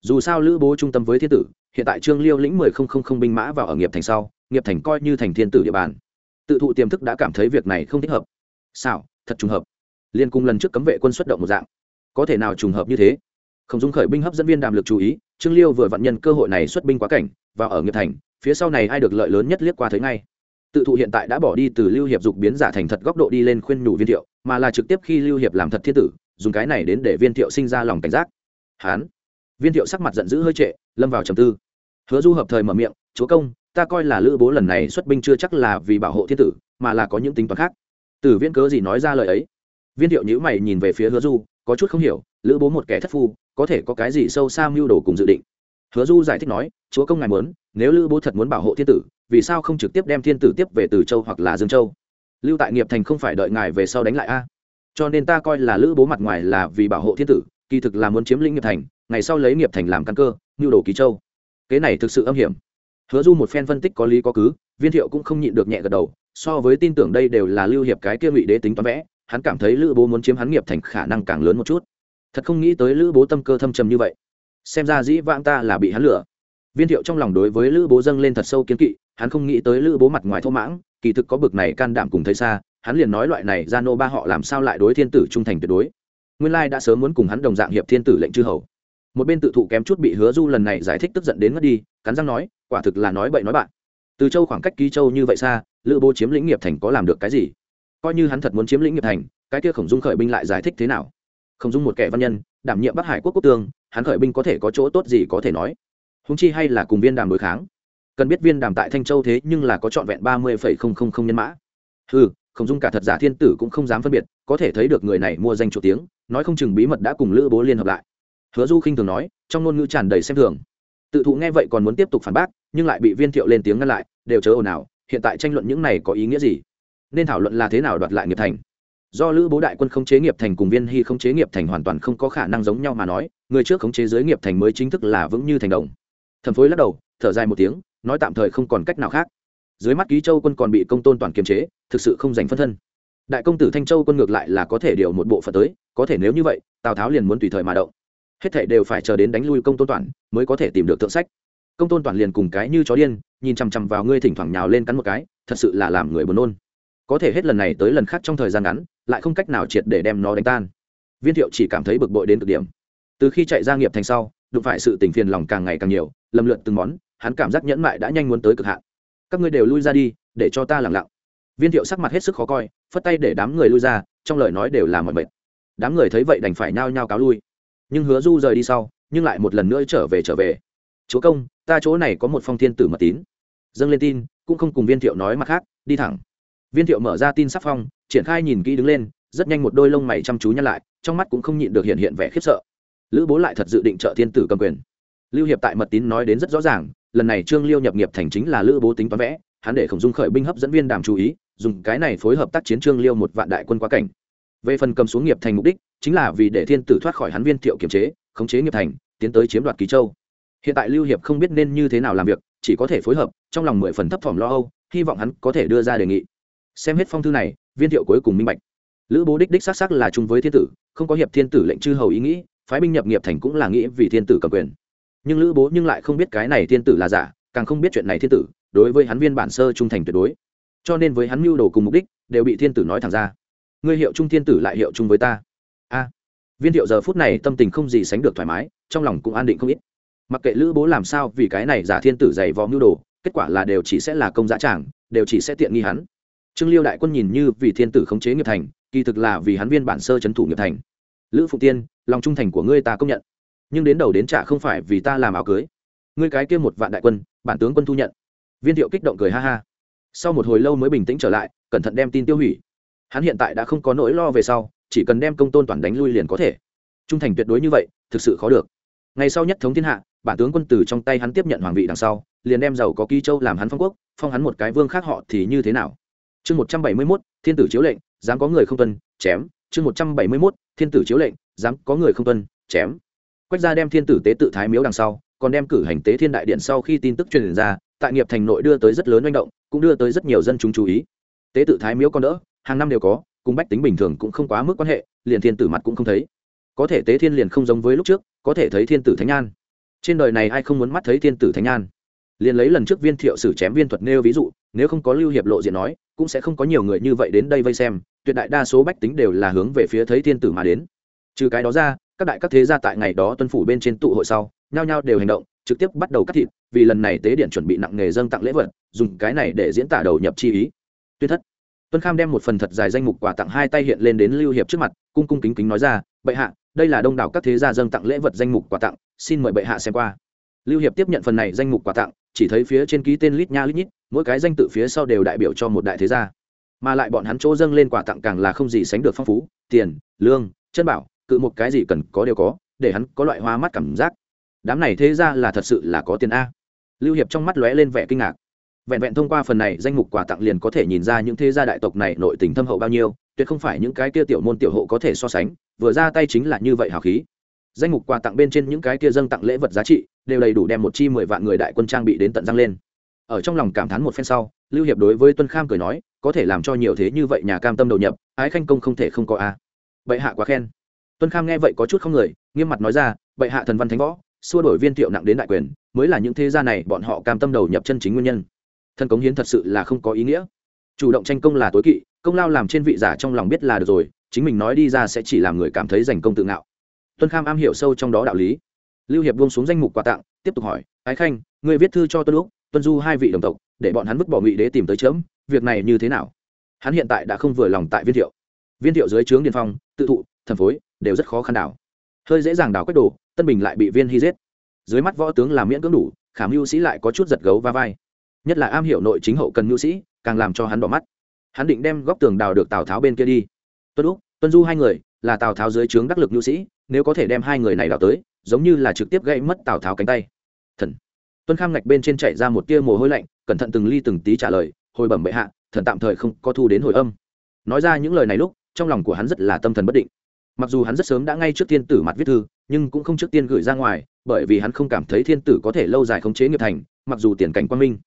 Dù sao lữ bố trung tâm với thiên tử, hiện tại trương liêu lĩnh mười không không không binh mã vào ở nghiệp thành sau, nghiệp thành coi như thành thiên tử địa bàn. Tự thụ tiềm thức đã cảm thấy việc này không thích hợp. Sao thật trùng hợp liên cung lần trước cấm vệ quân xuất động một dạng. Có thể nào trùng hợp như thế? Không dung khởi binh hấp dẫn viên đàm lực chú ý, trương liêu vừa vặn nhân cơ hội này xuất binh quá cảnh và ở nghiệp thành, phía sau này ai được lợi lớn nhất liếc qua thấy ngay. Tự thụ hiện tại đã bỏ đi từ lưu hiệp dục biến giả thành thật góc độ đi lên khuyên nhủ viên thiệu, mà là trực tiếp khi lưu hiệp làm thật thiên tử, dùng cái này đến để viên thiệu sinh ra lòng cảnh giác. Hán. Viên thiệu sắc mặt giận dữ hơi trệ, lâm vào trầm tư. Hứa du hợp thời mở miệng, chúa công, ta coi là lữ bố lần này xuất binh chưa chắc là vì bảo hộ thiên tử, mà là có những tính toán khác. Từ viên cớ gì nói ra lời ấy? Viên thiệu nhữ mày nhìn về phía hứa du, có chút không hiểu, lữ bố một kẻ thất phu, có thể có cái gì sâu xa mưu đồ cùng dự định? Hứa du giải thích nói, chúa công ngài muốn, nếu lữ bố thật muốn bảo hộ thiên tử, vì sao không trực tiếp đem thiên tử tiếp về từ châu hoặc là dương châu? Lưu tại nghiệp thành không phải đợi ngài về sau đánh lại a? Cho nên ta coi là lữ bố mặt ngoài là vì bảo hộ thiên tử, kỳ thực là muốn chiếm lĩnh nghiệp thành, ngày sau lấy nghiệp thành làm căn cơ, mưu đồ ký châu. Cái này thực sự âm hiểm. Hứa du một phen phân tích có lý có cứ, viên thiệu cũng không nhịn được nhẹ gật đầu, so với tin tưởng đây đều là lưu hiệp cái kia ngụy đế tính toán vẽ hắn cảm thấy lữ bố muốn chiếm hắn nghiệp thành khả năng càng lớn một chút. Thật không nghĩ tới lữ bố tâm cơ thâm trầm như vậy. Xem ra dĩ vãng ta là bị hắn lừa. Viên thiệu trong lòng đối với lữ bố dâng lên thật sâu kiến kỵ, hắn không nghĩ tới lữ bố mặt ngoài thô mãng, kỳ thực có bực này can đảm cùng thấy xa, hắn liền nói loại này ra nô ba họ làm sao lại đối thiên tử trung thành tuyệt đối. Nguyên lai đã sớm muốn cùng hắn đồng dạng hiệp thiên tử lệnh chư hầu. Một bên tự thụ kém chút bị hứa du lần này giải thích tức giận đến mất đi, cắn răng nói, quả thực là nói bậy nói bạn. Từ châu khoảng cách ký châu như vậy xa, lữ bố chiếm lĩnh nghiệp thành có làm được cái gì? Coi như hắn thật muốn chiếm lĩnh nghiệp thành, cái kia khổng dung khởi binh lại giải thích thế nào? Khổng dung một kẻ văn nhân, đảm nhiệm bắc hải quốc quốc tương hắn khởi binh có thể có chỗ tốt gì có thể nói? Húng chi hay là cùng viên đàm đối kháng? Cần biết viên đàm tại thanh châu thế nhưng là có trọn vẹn ba mươi phẩy không không không nhân mã. Ừ khổng dung cả thật giả thiên tử cũng không dám phân biệt, có thể thấy được người này mua danh chủ tiếng, nói không chừng bí mật đã cùng lữ bố liên hợp lại. Hứa du khinh thường nói, trong ngôn ngữ tràn đầy xem thường. Tự thụ nghe vậy còn muốn tiếp tục phản bác, nhưng lại bị viên thiệu lên tiếng ngăn lại, đều chớ ồn ào, hiện tại tranh luận những này có ý nghĩa gì? Nên thảo luận là thế nào đoạt lại nghiệp thành. Do lữ bố đại quân không chế nghiệp thành cùng viên hy không chế nghiệp thành hoàn toàn không có khả năng giống nhau mà nói, người trước khống chế giới nghiệp thành mới chính thức là vững như thành đồng. Thẩm phối lắc đầu, thở dài một tiếng, nói tạm thời không còn cách nào khác. Dưới mắt ký châu quân còn bị công tôn toàn kiềm chế, thực sự không giành phân thân. Đại công tử thanh châu quân ngược lại là có thể điều một bộ phận tới, có thể nếu như vậy, tào tháo liền muốn tùy thời mà động. Hết thảy đều phải chờ đến đánh lui công tôn toàn, mới có thể tìm được thượng sách. Công tôn toàn liền cùng cái như chó điên, nhìn chằm chằm vào ngươi thỉnh thoảng nhào lên cắn một cái, thật sự là làm người buồn nôn có thể hết lần này tới lần khác trong thời gian ngắn, lại không cách nào triệt để đem nó đánh tan. Viên thiệu chỉ cảm thấy bực bội đến cực điểm. Từ khi chạy ra nghiệp thành sau, đụng phải sự tình phiền lòng càng ngày càng nhiều, lầm lượt từng món, hắn cảm giác nhẫn mại đã nhanh muốn tới cực hạn. Các ngươi đều lui ra đi, để cho ta lẳng lặng. Viên thiệu sắc mặt hết sức khó coi, phất tay để đám người lui ra, trong lời nói đều là mọi mệt. Đám người thấy vậy đành phải nhao nhao cáo lui. Nhưng hứa du rời đi sau, nhưng lại một lần nữa trở về trở về. Chúa công, ta chỗ này có một phong thiên tử mật tín. Dâng lên tin, cũng không cùng viên thiệu nói mặt khác, đi thẳng viên thiệu mở ra tin sắc phong, triển khai nhìn kỹ đứng lên, rất nhanh một đôi lông mày chăm chú nhăn lại, trong mắt cũng không nhịn được hiện hiện vẻ khiếp sợ. Lữ bố lại thật dự định trợ thiên tử cầm quyền. Lưu hiệp tại mật tín nói đến rất rõ ràng, lần này trương liêu nhập nghiệp thành chính là lữ bố tính toán vẽ, hắn để khổng dung khởi binh hấp dẫn viên đàm chú ý, dùng cái này phối hợp tác chiến trương liêu một vạn đại quân quá cảnh. Về phần cầm xuống nghiệp thành mục đích, chính là vì để thiên tử thoát khỏi hắn viên thiệu kiềm chế, khống chế nghiệp thành, tiến tới chiếm đoạt ký châu. Hiện tại lưu hiệp không biết nên như thế nào làm việc, chỉ có thể phối hợp, trong lòng mười phần thấp thỏm lo âu, hy vọng hắn có thể đưa ra đề nghị xem hết phong thư này, viên thiệu cuối cùng minh bạch. Lữ bố đích đích xác xác là chung với thiên tử, không có hiệp thiên tử lệnh chư hầu ý nghĩ, phái binh nhập nghiệp thành cũng là nghĩ vì thiên tử cầm quyền. Nhưng lữ bố nhưng lại không biết cái này thiên tử là giả, càng không biết chuyện này thiên tử, đối với hắn viên bản sơ trung thành tuyệt đối. Cho nên với hắn mưu đồ cùng mục đích, đều bị thiên tử nói thẳng ra. Ngươi hiệu trung thiên tử lại hiệu chung với ta. A. Viên thiệu giờ phút này tâm tình không gì sánh được thoải mái, trong lòng cũng an định không ít. Mặc kệ lữ bố làm sao vì cái này giả thiên tử dày vò mưu đồ, kết quả là đều chỉ sẽ là công giá tràng, đều chỉ sẽ tiện nghi hắn trương liêu đại quân nhìn như vì thiên tử khống chế nghiệp thành, kỳ thực là vì hắn viên bản sơ c thủ nghiệp thành. Lữ Phụng tiên, lòng trung thành của ngươi ta công nhận. Nhưng đến đầu đến trả không phải vì ta làm áo cưới. Ngươi cái kia một vạn đại quân, bản tướng quân thu nhận. Viên thiệu kích động cười ha ha. Sau một hồi lâu mới bình tĩnh trở lại, cẩn thận đem tin tiêu hủy. Hắn hiện tại đã không có nỗi lo về sau, chỉ cần đem công tôn toàn đánh lui liền có thể. Trung thành tuyệt đối như vậy, thực sự khó được. Ngày sau nhất thống thiên hạ, bản tướng quân tử trong tay hắn tiếp nhận hoàng vị đằng sau, liền đem giàu có ký châu làm hắn phong quốc, phong hắn một cái vương khác họ thì như thế nào? Chương một trăm bảy mươi mốt, thiên tử chiếu lệnh, dám có người không tuân, chém. chương một trăm bảy mươi mốt, thiên tử chiếu lệnh, dám có người không tuân, chém. Quách gia đem thiên tử tế tự thái miếu đằng sau, còn đem cử hành tế thiên đại điện sau khi tin tức truyền ra, tại nghiệp thành nội đưa tới rất lớn manh động, cũng đưa tới rất nhiều dân chúng chú ý. Tế tự thái miếu con đỡ, hàng năm đều có, cùng bách tính bình thường cũng không quá mức quan hệ, liền thiên tử mặt cũng không thấy. Có thể tế thiên liền không giống với lúc trước, có thể thấy thiên tử thánh an. Trên đời này ai không muốn mắt thấy thiên tử thánh an? Liền lấy lần trước viên thiệu sử chém viên thuật nêu ví dụ nếu không có lưu hiệp lộ diện nói, cũng sẽ không có nhiều người như vậy đến đây vây xem, tuyệt đại đa số bách tính đều là hướng về phía thấy thiên tử mà đến. Trừ cái đó ra, các đại các thế gia tại ngày đó tuân phủ bên trên tụ hội sau, nhao nhao đều hành động, trực tiếp bắt đầu cắt thịt, vì lần này tế điện chuẩn bị nặng nghề dâng tặng lễ vật, dùng cái này để diễn tả đầu nhập chi ý. Tuyên thất. Tuân kham đem một phần thật dài danh mục quà tặng hai tay hiện lên đến lưu hiệp trước mặt, cung cung kính kính nói ra, bệ hạ, đây là đông đảo các thế gia dâng tặng lễ vật danh mục quà tặng, xin mời bệ hạ xem qua. Lưu hiệp tiếp nhận phần này danh mục quà tặng, chỉ thấy phía trên ký tên lít nha lít nhít mỗi cái danh tự phía sau đều đại biểu cho một đại thế gia. Mà lại bọn hắn chỗ dâng lên quà tặng càng là không gì sánh được phong phú, tiền, lương, chân bảo, cự một cái gì cần có đều có, để hắn có loại hoa mắt cảm giác. Đám này thế ra là thật sự là có tiền a. Lưu hiệp trong mắt lóe lên vẻ kinh ngạc. Vẹn vẹn thông qua phần này danh mục quà tặng liền có thể nhìn ra những thế gia đại tộc này nội tình thâm hậu bao nhiêu, tuyệt không phải những cái kia tiểu môn tiểu hộ có thể so sánh, vừa ra tay chính là như vậy hào khí. Danh mục quà tặng bên trên những cái kia dâng tặng lễ vật giá trị, đều đầy đủ đem một chi mười vạn người đại quân trang bị đến tận răng lên ở trong lòng cảm thán một phen sau, lưu hiệp đối với tuân kham cười nói, có thể làm cho nhiều thế như vậy nhà cam tâm đầu nhập, ái khanh công không thể không có a. À. bệ hạ quá khen. Tuân kham nghe vậy có chút không người, nghiêm mặt nói ra, bệ hạ thần văn thánh võ, xua đổi viên thiệu nặng đến đại quyền, mới là những thế gia này bọn họ cam tâm đầu nhập chân chính nguyên nhân. Thân cống hiến thật sự là không có ý nghĩa. Chủ động tranh công là tối kỵ, công lao làm trên vị giả trong lòng biết là được rồi, chính mình nói đi ra sẽ chỉ làm người cảm thấy giành công tự ngạo. Tuân kham am hiểu sâu trong đó đạo lý. Lưu hiệp buông xuống danh mục quà tặng, tiếp tục hỏi, ái khanh người viết thư cho tuân lúc tuân du hai vị đồng tộc, để bọn hắn vứt bỏ ngụy đế tìm tới chớm, việc này như thế nào? Hắn hiện tại đã không vừa lòng tại viên thiệu. Viên thiệu dưới trướng điền phong, tự thụ, thần phối, đều rất khó khăn đảo. Hơi dễ dàng đảo quách đồ, tân bình lại bị viên hy giết. Dưới mắt võ tướng làm miễn cưỡng đủ khả mưu sĩ lại có chút giật gấu va vai. Nhất là am hiểu nội chính hậu cần mưu sĩ, càng làm cho hắn bỏ mắt. Hắn định đem góc tường đào được tào tháo bên kia đi. Tuân úc, tuân du hai người, là tào tháo dưới trướng đắc lực mưu sĩ, nếu có thể đem hai người này đào tới, giống như là trực tiếp gây mất tào tháo cánh tay. Thần tuân kham ngạch bên trên chạy ra một tia mồ hôi lạnh, cẩn thận từng ly từng tí trả lời, hồi bẩm bệ hạ, thần tạm thời không có thu đến hồi âm. Nói ra những lời này lúc, trong lòng của hắn rất là tâm thần bất định. Mặc dù hắn rất sớm đã ngay trước tiên tử mặt viết thư, nhưng cũng không trước tiên gửi ra ngoài, bởi vì hắn không cảm thấy thiên tử có thể lâu dài khống chế nghiệp thành, mặc dù tiền cảnh quan minh,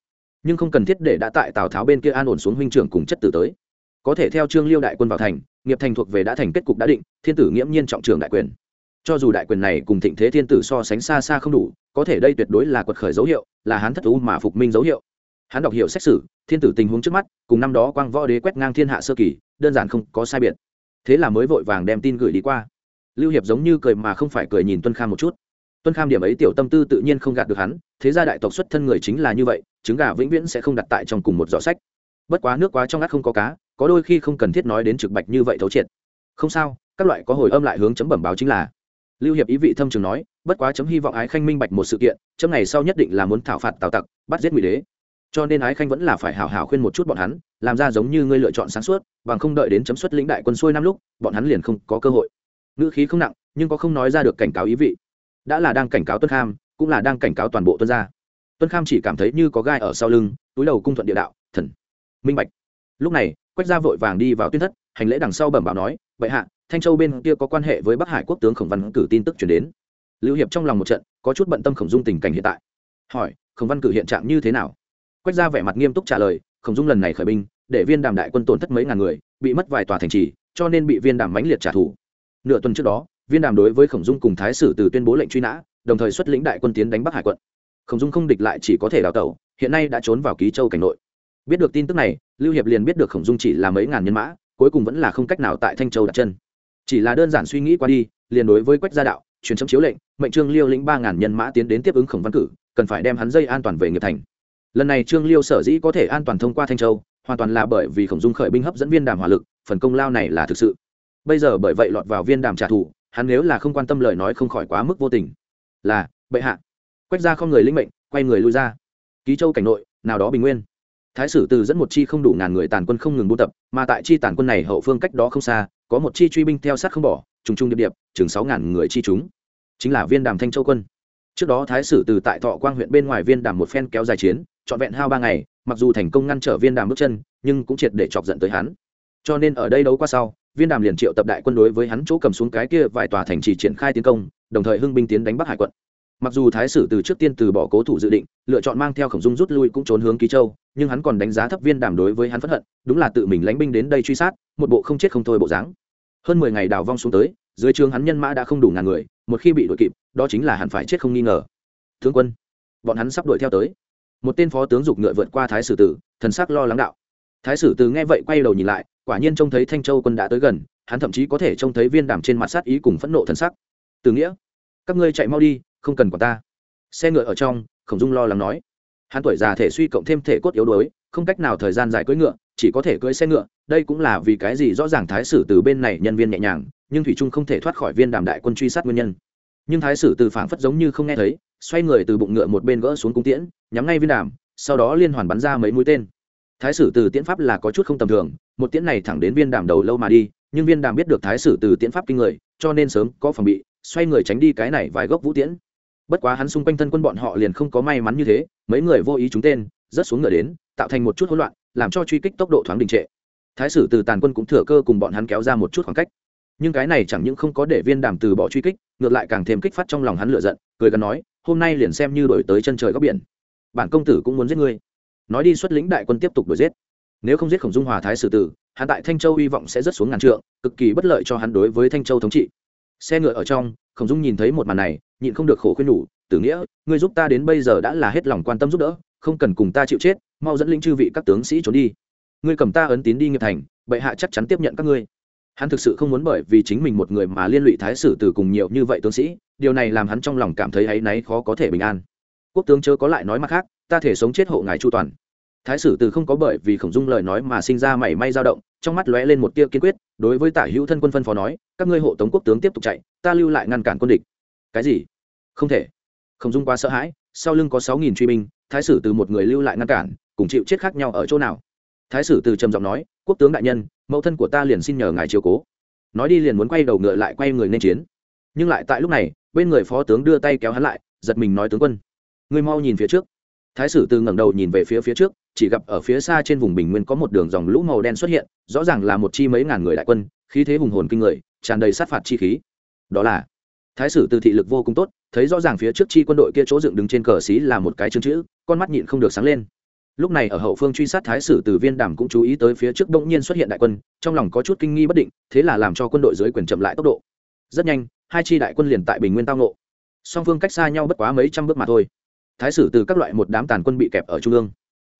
nhưng không cần thiết để đã tại tào tháo bên kia an ổn xuống huynh trưởng cùng chất tử tới. Có thể theo trương liêu đại quân vào thành, nghiệp thành thuộc về đã thành kết cục đã định, thiên tử nghiễm nhiên trọng trường đại quyền cho dù đại quyền này cùng thịnh thế thiên tử so sánh xa xa không đủ, có thể đây tuyệt đối là quật khởi dấu hiệu, là hắn thất thú mà phục minh dấu hiệu. Hắn đọc hiệu xét xử, thiên tử tình huống trước mắt, cùng năm đó quang võ đế quét ngang thiên hạ sơ kỳ, đơn giản không có sai biệt. Thế là mới vội vàng đem tin gửi đi qua. Lưu hiệp giống như cười mà không phải cười nhìn tuân kham một chút. Tuân kham điểm ấy tiểu tâm tư tự nhiên không gạt được hắn, thế ra đại tộc xuất thân người chính là như vậy, trứng gà vĩnh viễn sẽ không đặt tại trong cùng một giỏ sách. Bất quá nước quá trong ngắt không có cá, có đôi khi không cần thiết nói đến trực bạch như vậy thấu triệt. Không sao, các loại có hồi âm lại hướng chấm bẩm báo chính là lưu hiệp ý vị thâm trường nói, bất quá chấm hy vọng ái khanh minh bạch một sự kiện, chấm ngày sau nhất định là muốn thảo phạt tào tặc, bắt giết ngụy đế. Cho nên ái khanh vẫn là phải hảo hảo khuyên một chút bọn hắn, làm ra giống như ngươi lựa chọn sáng suốt, bằng không đợi đến chấm xuất lĩnh đại quân xuôi năm lúc, bọn hắn liền không có cơ hội. Ngữ khí không nặng, nhưng có không nói ra được cảnh cáo ý vị. Đã là đang cảnh cáo tuân kham, cũng là đang cảnh cáo toàn bộ tuân gia. Tuân kham chỉ cảm thấy như có gai ở sau lưng, túi đầu cung thuận địa đạo, thần, minh bạch. Lúc này, quách gia vội vàng đi vào tuyên thất, hành lễ đằng sau bẩm báo nói vậy hạ thanh châu bên kia có quan hệ với bắc hải quốc tướng khổng văn cử tin tức chuyển đến. Lưu hiệp trong lòng một trận, có chút bận tâm khổng dung tình cảnh hiện tại. Hỏi, khổng văn cử hiện trạng như thế nào? Quách gia vẻ mặt nghiêm túc trả lời, khổng dung lần này khởi binh, để viên đàm đại quân tổn thất mấy ngàn người, bị mất vài tòa thành trì, cho nên bị viên đàm mãnh liệt trả thù. Nửa tuần trước đó, viên đàm đối với khổng dung cùng thái sử từ tuyên bố lệnh truy nã, đồng thời xuất lĩnh đại quân tiến đánh bắc hải quận. Khổng dung không địch lại chỉ có thể đào tẩu, hiện nay đã trốn vào ký châu cảnh nội. Biết được tin tức này, lưu hiệp liền biết được khổng dung chỉ là mấy ngàn nhân mã, cuối cùng vẫn là không cách nào tại thanh châu đặt chân chỉ là đơn giản suy nghĩ qua đi, liền đối với quách gia đạo, truyền chấm chiếu lệnh, mệnh trương liêu lĩnh ba ngàn nhân mã tiến đến tiếp ứng khổng văn cử, cần phải đem hắn dây an toàn về nghiệp thành. Lần này trương liêu sở dĩ có thể an toàn thông qua thanh châu, hoàn toàn là bởi vì khổng dung khởi binh hấp dẫn viên đàm hỏa lực, phần công lao này là thực sự. Bây giờ bởi vậy lọt vào viên đàm trả thù, hắn nếu là không quan tâm lời nói không khỏi quá mức vô tình. Là, bệ hạ. Quách ra không người linh mệnh, quay người lui ra. Ký châu cảnh nội, nào đó bình nguyên thái sử từ dẫn một chi không đủ ngàn người tàn quân không ngừng buôn tập, mà tại chi tàn quân này hậu phương cách đó không xa, có một chi truy binh theo sát không bỏ, trùng trùng điệp điệp, chừng sáu ngàn người chi chúng. Chính là viên đàm thanh châu quân. Trước đó thái sử từ tại thọ quang huyện bên ngoài viên đàm một phen kéo dài chiến, trọn vẹn hao ba ngày, mặc dù thành công ngăn trở viên đàm bước chân, nhưng cũng triệt để chọc giận tới hắn. Cho nên ở đây đấu qua sau, viên đàm liền triệu tập đại quân đối với hắn chỗ cầm xuống cái kia vài tòa thành trì triển khai tiến công, đồng thời hưng binh tiến đánh bắc hải quận mặc dù thái sử từ trước tiên từ bỏ cố thủ dự định, lựa chọn mang theo khổng dung rút lui cũng trốn hướng ký châu, nhưng hắn còn đánh giá thấp viên đàm đối với hắn phẫn hận, đúng là tự mình lánh binh đến đây truy sát, một bộ không chết không thôi bộ dáng. Hơn mười ngày đào vong xuống tới, dưới trường hắn nhân mã đã không đủ ngàn người, một khi bị đuổi kịp, đó chính là hẳn phải chết không nghi ngờ. Thương quân, bọn hắn sắp đuổi theo tới. Một tên phó tướng giục ngựa vượt qua thái sử tử, thần sắc lo lắng đạo. Thái sử tử nghe vậy quay đầu nhìn lại, quả nhiên trông thấy thanh châu quân đã tới gần, hắn thậm chí có thể trông thấy viên đàm trên mặt sát ý cùng phẫn nộ thần sắc. Từ nghĩa, các ngươi chạy mau đi không cần quản ta. Xe ngựa ở trong, khổng dung lo lắng nói. Hắn tuổi già thể suy cộng thêm thể cốt yếu đuối, không cách nào thời gian dài cưỡi ngựa, chỉ có thể cưỡi xe ngựa. Đây cũng là vì cái gì rõ ràng thái sử từ bên này nhân viên nhẹ nhàng, nhưng thủy trung không thể thoát khỏi viên đàm đại quân truy sát nguyên nhân. Nhưng thái sử từ phảng phất giống như không nghe thấy, xoay người từ bụng ngựa một bên gỡ xuống cung tiễn, nhắm ngay viên đàm, sau đó liên hoàn bắn ra mấy mũi tên. Thái sử từ tiễn pháp là có chút không tầm thường, một tiễn này thẳng đến viên đàm đầu lâu mà đi, nhưng viên đàm biết được thái sử từ tiễn pháp kinh người, cho nên sớm có phòng bị, xoay người tránh đi cái này vài gốc vũ tiễn bất quá hắn xung quanh thân quân bọn họ liền không có may mắn như thế, mấy người vô ý trúng tên, rớt xuống ngựa đến, tạo thành một chút hỗn loạn, làm cho truy kích tốc độ thoáng đình trệ. Thái sử từ tàn quân cũng thừa cơ cùng bọn hắn kéo ra một chút khoảng cách. Nhưng cái này chẳng những không có để viên đàm từ bỏ truy kích, ngược lại càng thêm kích phát trong lòng hắn lựa giận, cười gần nói, hôm nay liền xem như đổi tới chân trời góc biển. Bản công tử cũng muốn giết ngươi. Nói đi xuất lĩnh đại quân tiếp tục đuổi giết. Nếu không giết khổng dung hòa thái sử tử, hắn tại thanh châu hy vọng sẽ rất xuống ngàn trượng, cực kỳ bất lợi cho hắn đối với thanh châu thống trị. Xe ngựa ở trong, khổng dung nhìn thấy một màn này nhịn không được khổ khuyên nhủ, tử nghĩa, ngươi giúp ta đến bây giờ đã là hết lòng quan tâm giúp đỡ, không cần cùng ta chịu chết, mau dẫn linh chư vị các tướng sĩ trốn đi. Ngươi cầm ta ấn tín đi nghiệp thành, bệ hạ chắc chắn tiếp nhận các ngươi. Hắn thực sự không muốn bởi vì chính mình một người mà liên lụy thái sử từ cùng nhiều như vậy tướng sĩ, điều này làm hắn trong lòng cảm thấy áy náy khó có thể bình an. Quốc tướng chớ có lại nói mặt khác, ta thể sống chết hộ ngài chu toàn. Thái sử từ không có bởi vì khổng dung lời nói mà sinh ra mảy may dao động, trong mắt lóe lên một tia kiên quyết, đối với tả hữu thân quân phân phó nói, các ngươi hộ tống quốc tướng tiếp tục chạy, ta lưu lại ngăn cản quân địch cái gì? Không thể. Không dung quá sợ hãi, sau lưng có sáu nghìn truy binh, thái sử từ một người lưu lại ngăn cản, cùng chịu chết khác nhau ở chỗ nào? Thái sử từ trầm giọng nói, quốc tướng đại nhân, mẫu thân của ta liền xin nhờ ngài chiều cố. Nói đi liền muốn quay đầu ngựa lại quay người nên chiến. Nhưng lại tại lúc này, bên người phó tướng đưa tay kéo hắn lại, giật mình nói, tướng quân người mau nhìn phía trước. Thái sử từ ngẩng đầu nhìn về phía phía trước, chỉ gặp ở phía xa trên vùng bình nguyên có một đường dòng lũ màu đen xuất hiện, rõ ràng là một chi mấy ngàn người đại quân, khí thế hùng hồn kinh người, tràn đầy sát phạt chi khí. Đó là thái sử từ thị lực vô cùng tốt thấy rõ ràng phía trước chi quân đội kia chỗ dựng đứng trên cờ xí là một cái chương chữ con mắt nhịn không được sáng lên. Lúc này ở hậu phương truy sát thái sử từ viên đàm cũng chú ý tới phía trước bỗng nhiên xuất hiện đại quân trong lòng có chút kinh nghi bất định thế là làm cho quân đội dưới quyền chậm lại tốc độ. Rất nhanh hai chi đại quân liền tại bình nguyên tao ngộ, song phương cách xa nhau bất quá mấy trăm bước mà thôi. Thái sử từ các loại một đám tàn quân bị kẹp ở trung ương.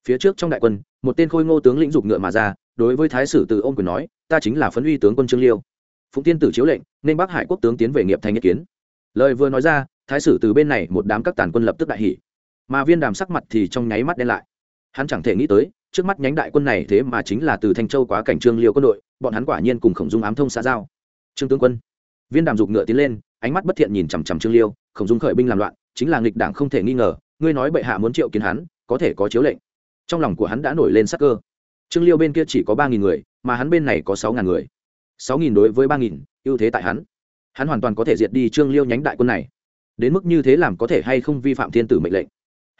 Phía trước trong đại quân một tên khôi ngô tướng lĩnh dục ngựa mà ra đối với thái sử từ ôm quyền nói ta chính là phấn uy tướng quân trương liêu phụng tiên tử chiếu lệnh, nên bắc hải quốc tướng tiến về nghiệp thành nghĩa kiến. Lời vừa nói ra, thái sử từ bên này một đám các tàn quân lập tức đại hỉ. Mà viên đàm sắc mặt thì trong nháy mắt đen lại. Hắn chẳng thể nghĩ tới, trước mắt nhánh đại quân này thế mà chính là từ thanh châu quá cảnh trương liêu quân đội, bọn hắn quả nhiên cùng khổng dung ám thông xã giao. Trương tướng quân. Viên đàm dục ngựa tiến lên, ánh mắt bất thiện nhìn chằm chằm trương liêu, khổng dung khởi binh làm loạn, chính là nghịch đảng không thể nghi ngờ, ngươi nói bệ hạ muốn triệu kiến hắn, có thể có chiếu lệnh. Trong lòng của hắn đã nổi lên sắc cơ. Trương liêu bên kia chỉ có ba nghìn người, mà hắn bên này có sáu ngàn người sáu nghìn đối với ba nghìn, ưu thế tại hắn. Hắn hoàn toàn có thể diệt đi trương liêu nhánh đại quân này. Đến mức như thế làm có thể hay không vi phạm thiên tử mệnh lệnh?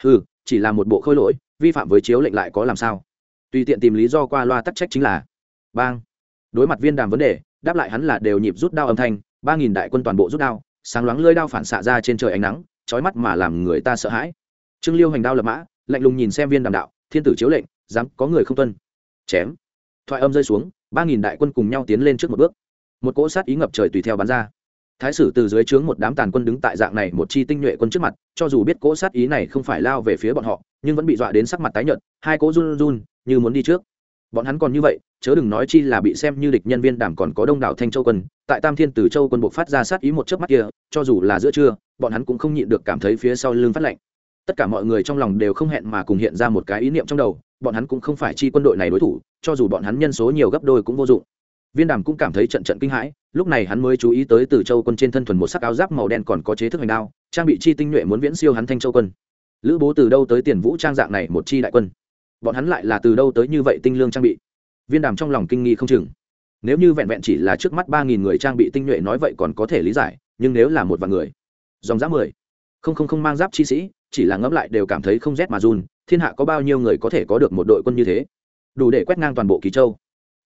Ừ chỉ là một bộ khôi lỗi, vi phạm với chiếu lệnh lại có làm sao? Tùy tiện tìm lý do qua loa tắc trách chính là bang. Đối mặt viên đàm vấn đề, đáp lại hắn là đều nhịp rút đao âm thanh, ba nghìn đại quân toàn bộ rút đao, sáng loáng lơi đao phản xạ ra trên trời ánh nắng trói mắt mà làm người ta sợ hãi. Trương liêu hành đao lập mã, lạnh lùng nhìn xem viên đàm đạo, thiên tử chiếu lệnh, dám, có người không tuân. Chém. Thoại âm rơi xuống ba nghìn đại quân cùng nhau tiến lên trước một bước. Một cỗ sát ý ngập trời tùy theo bắn ra. Thái sử từ dưới trướng một đám tàn quân đứng tại dạng này một chi tinh nhuệ quân trước mặt, cho dù biết cỗ sát ý này không phải lao về phía bọn họ, nhưng vẫn bị dọa đến sắc mặt tái nhợt, hai cỗ run run, như muốn đi trước. Bọn hắn còn như vậy, chớ đừng nói chi là bị xem như địch nhân viên đảm còn có đông đảo thanh châu quân, tại tam thiên từ châu quân buộc phát ra sát ý một chớp mắt kia, cho dù là giữa trưa, bọn hắn cũng không nhịn được cảm thấy phía sau lưng phát lạnh. Tất cả mọi người trong lòng đều không hẹn mà cùng hiện ra một cái ý niệm trong đầu bọn hắn cũng không phải chi quân đội này đối thủ, cho dù bọn hắn nhân số nhiều gấp đôi cũng vô dụng. Viên đàm cũng cảm thấy trận trận kinh hãi, lúc này hắn mới chú ý tới từ châu quân trên thân thuần một sắc áo giáp màu đen còn có chế thức hành đao, trang bị chi tinh nhuệ muốn viễn siêu hắn thanh châu quân. Lữ bố từ đâu tới tiền vũ trang dạng này một chi đại quân? Bọn hắn lại là từ đâu tới như vậy tinh lương trang bị? Viên đàm trong lòng kinh nghi không chừng. Nếu như vẹn vẹn chỉ là trước mắt ba nghìn người trang bị tinh nhuệ nói vậy còn có thể lý giải, nhưng nếu là một vạn người, dòng giáp mười, không không không mang giáp chi sĩ, chỉ là ngẫm lại đều cảm thấy không rét mà run thiên hạ có bao nhiêu người có thể có được một đội quân như thế? Đủ để quét ngang toàn bộ kỳ châu.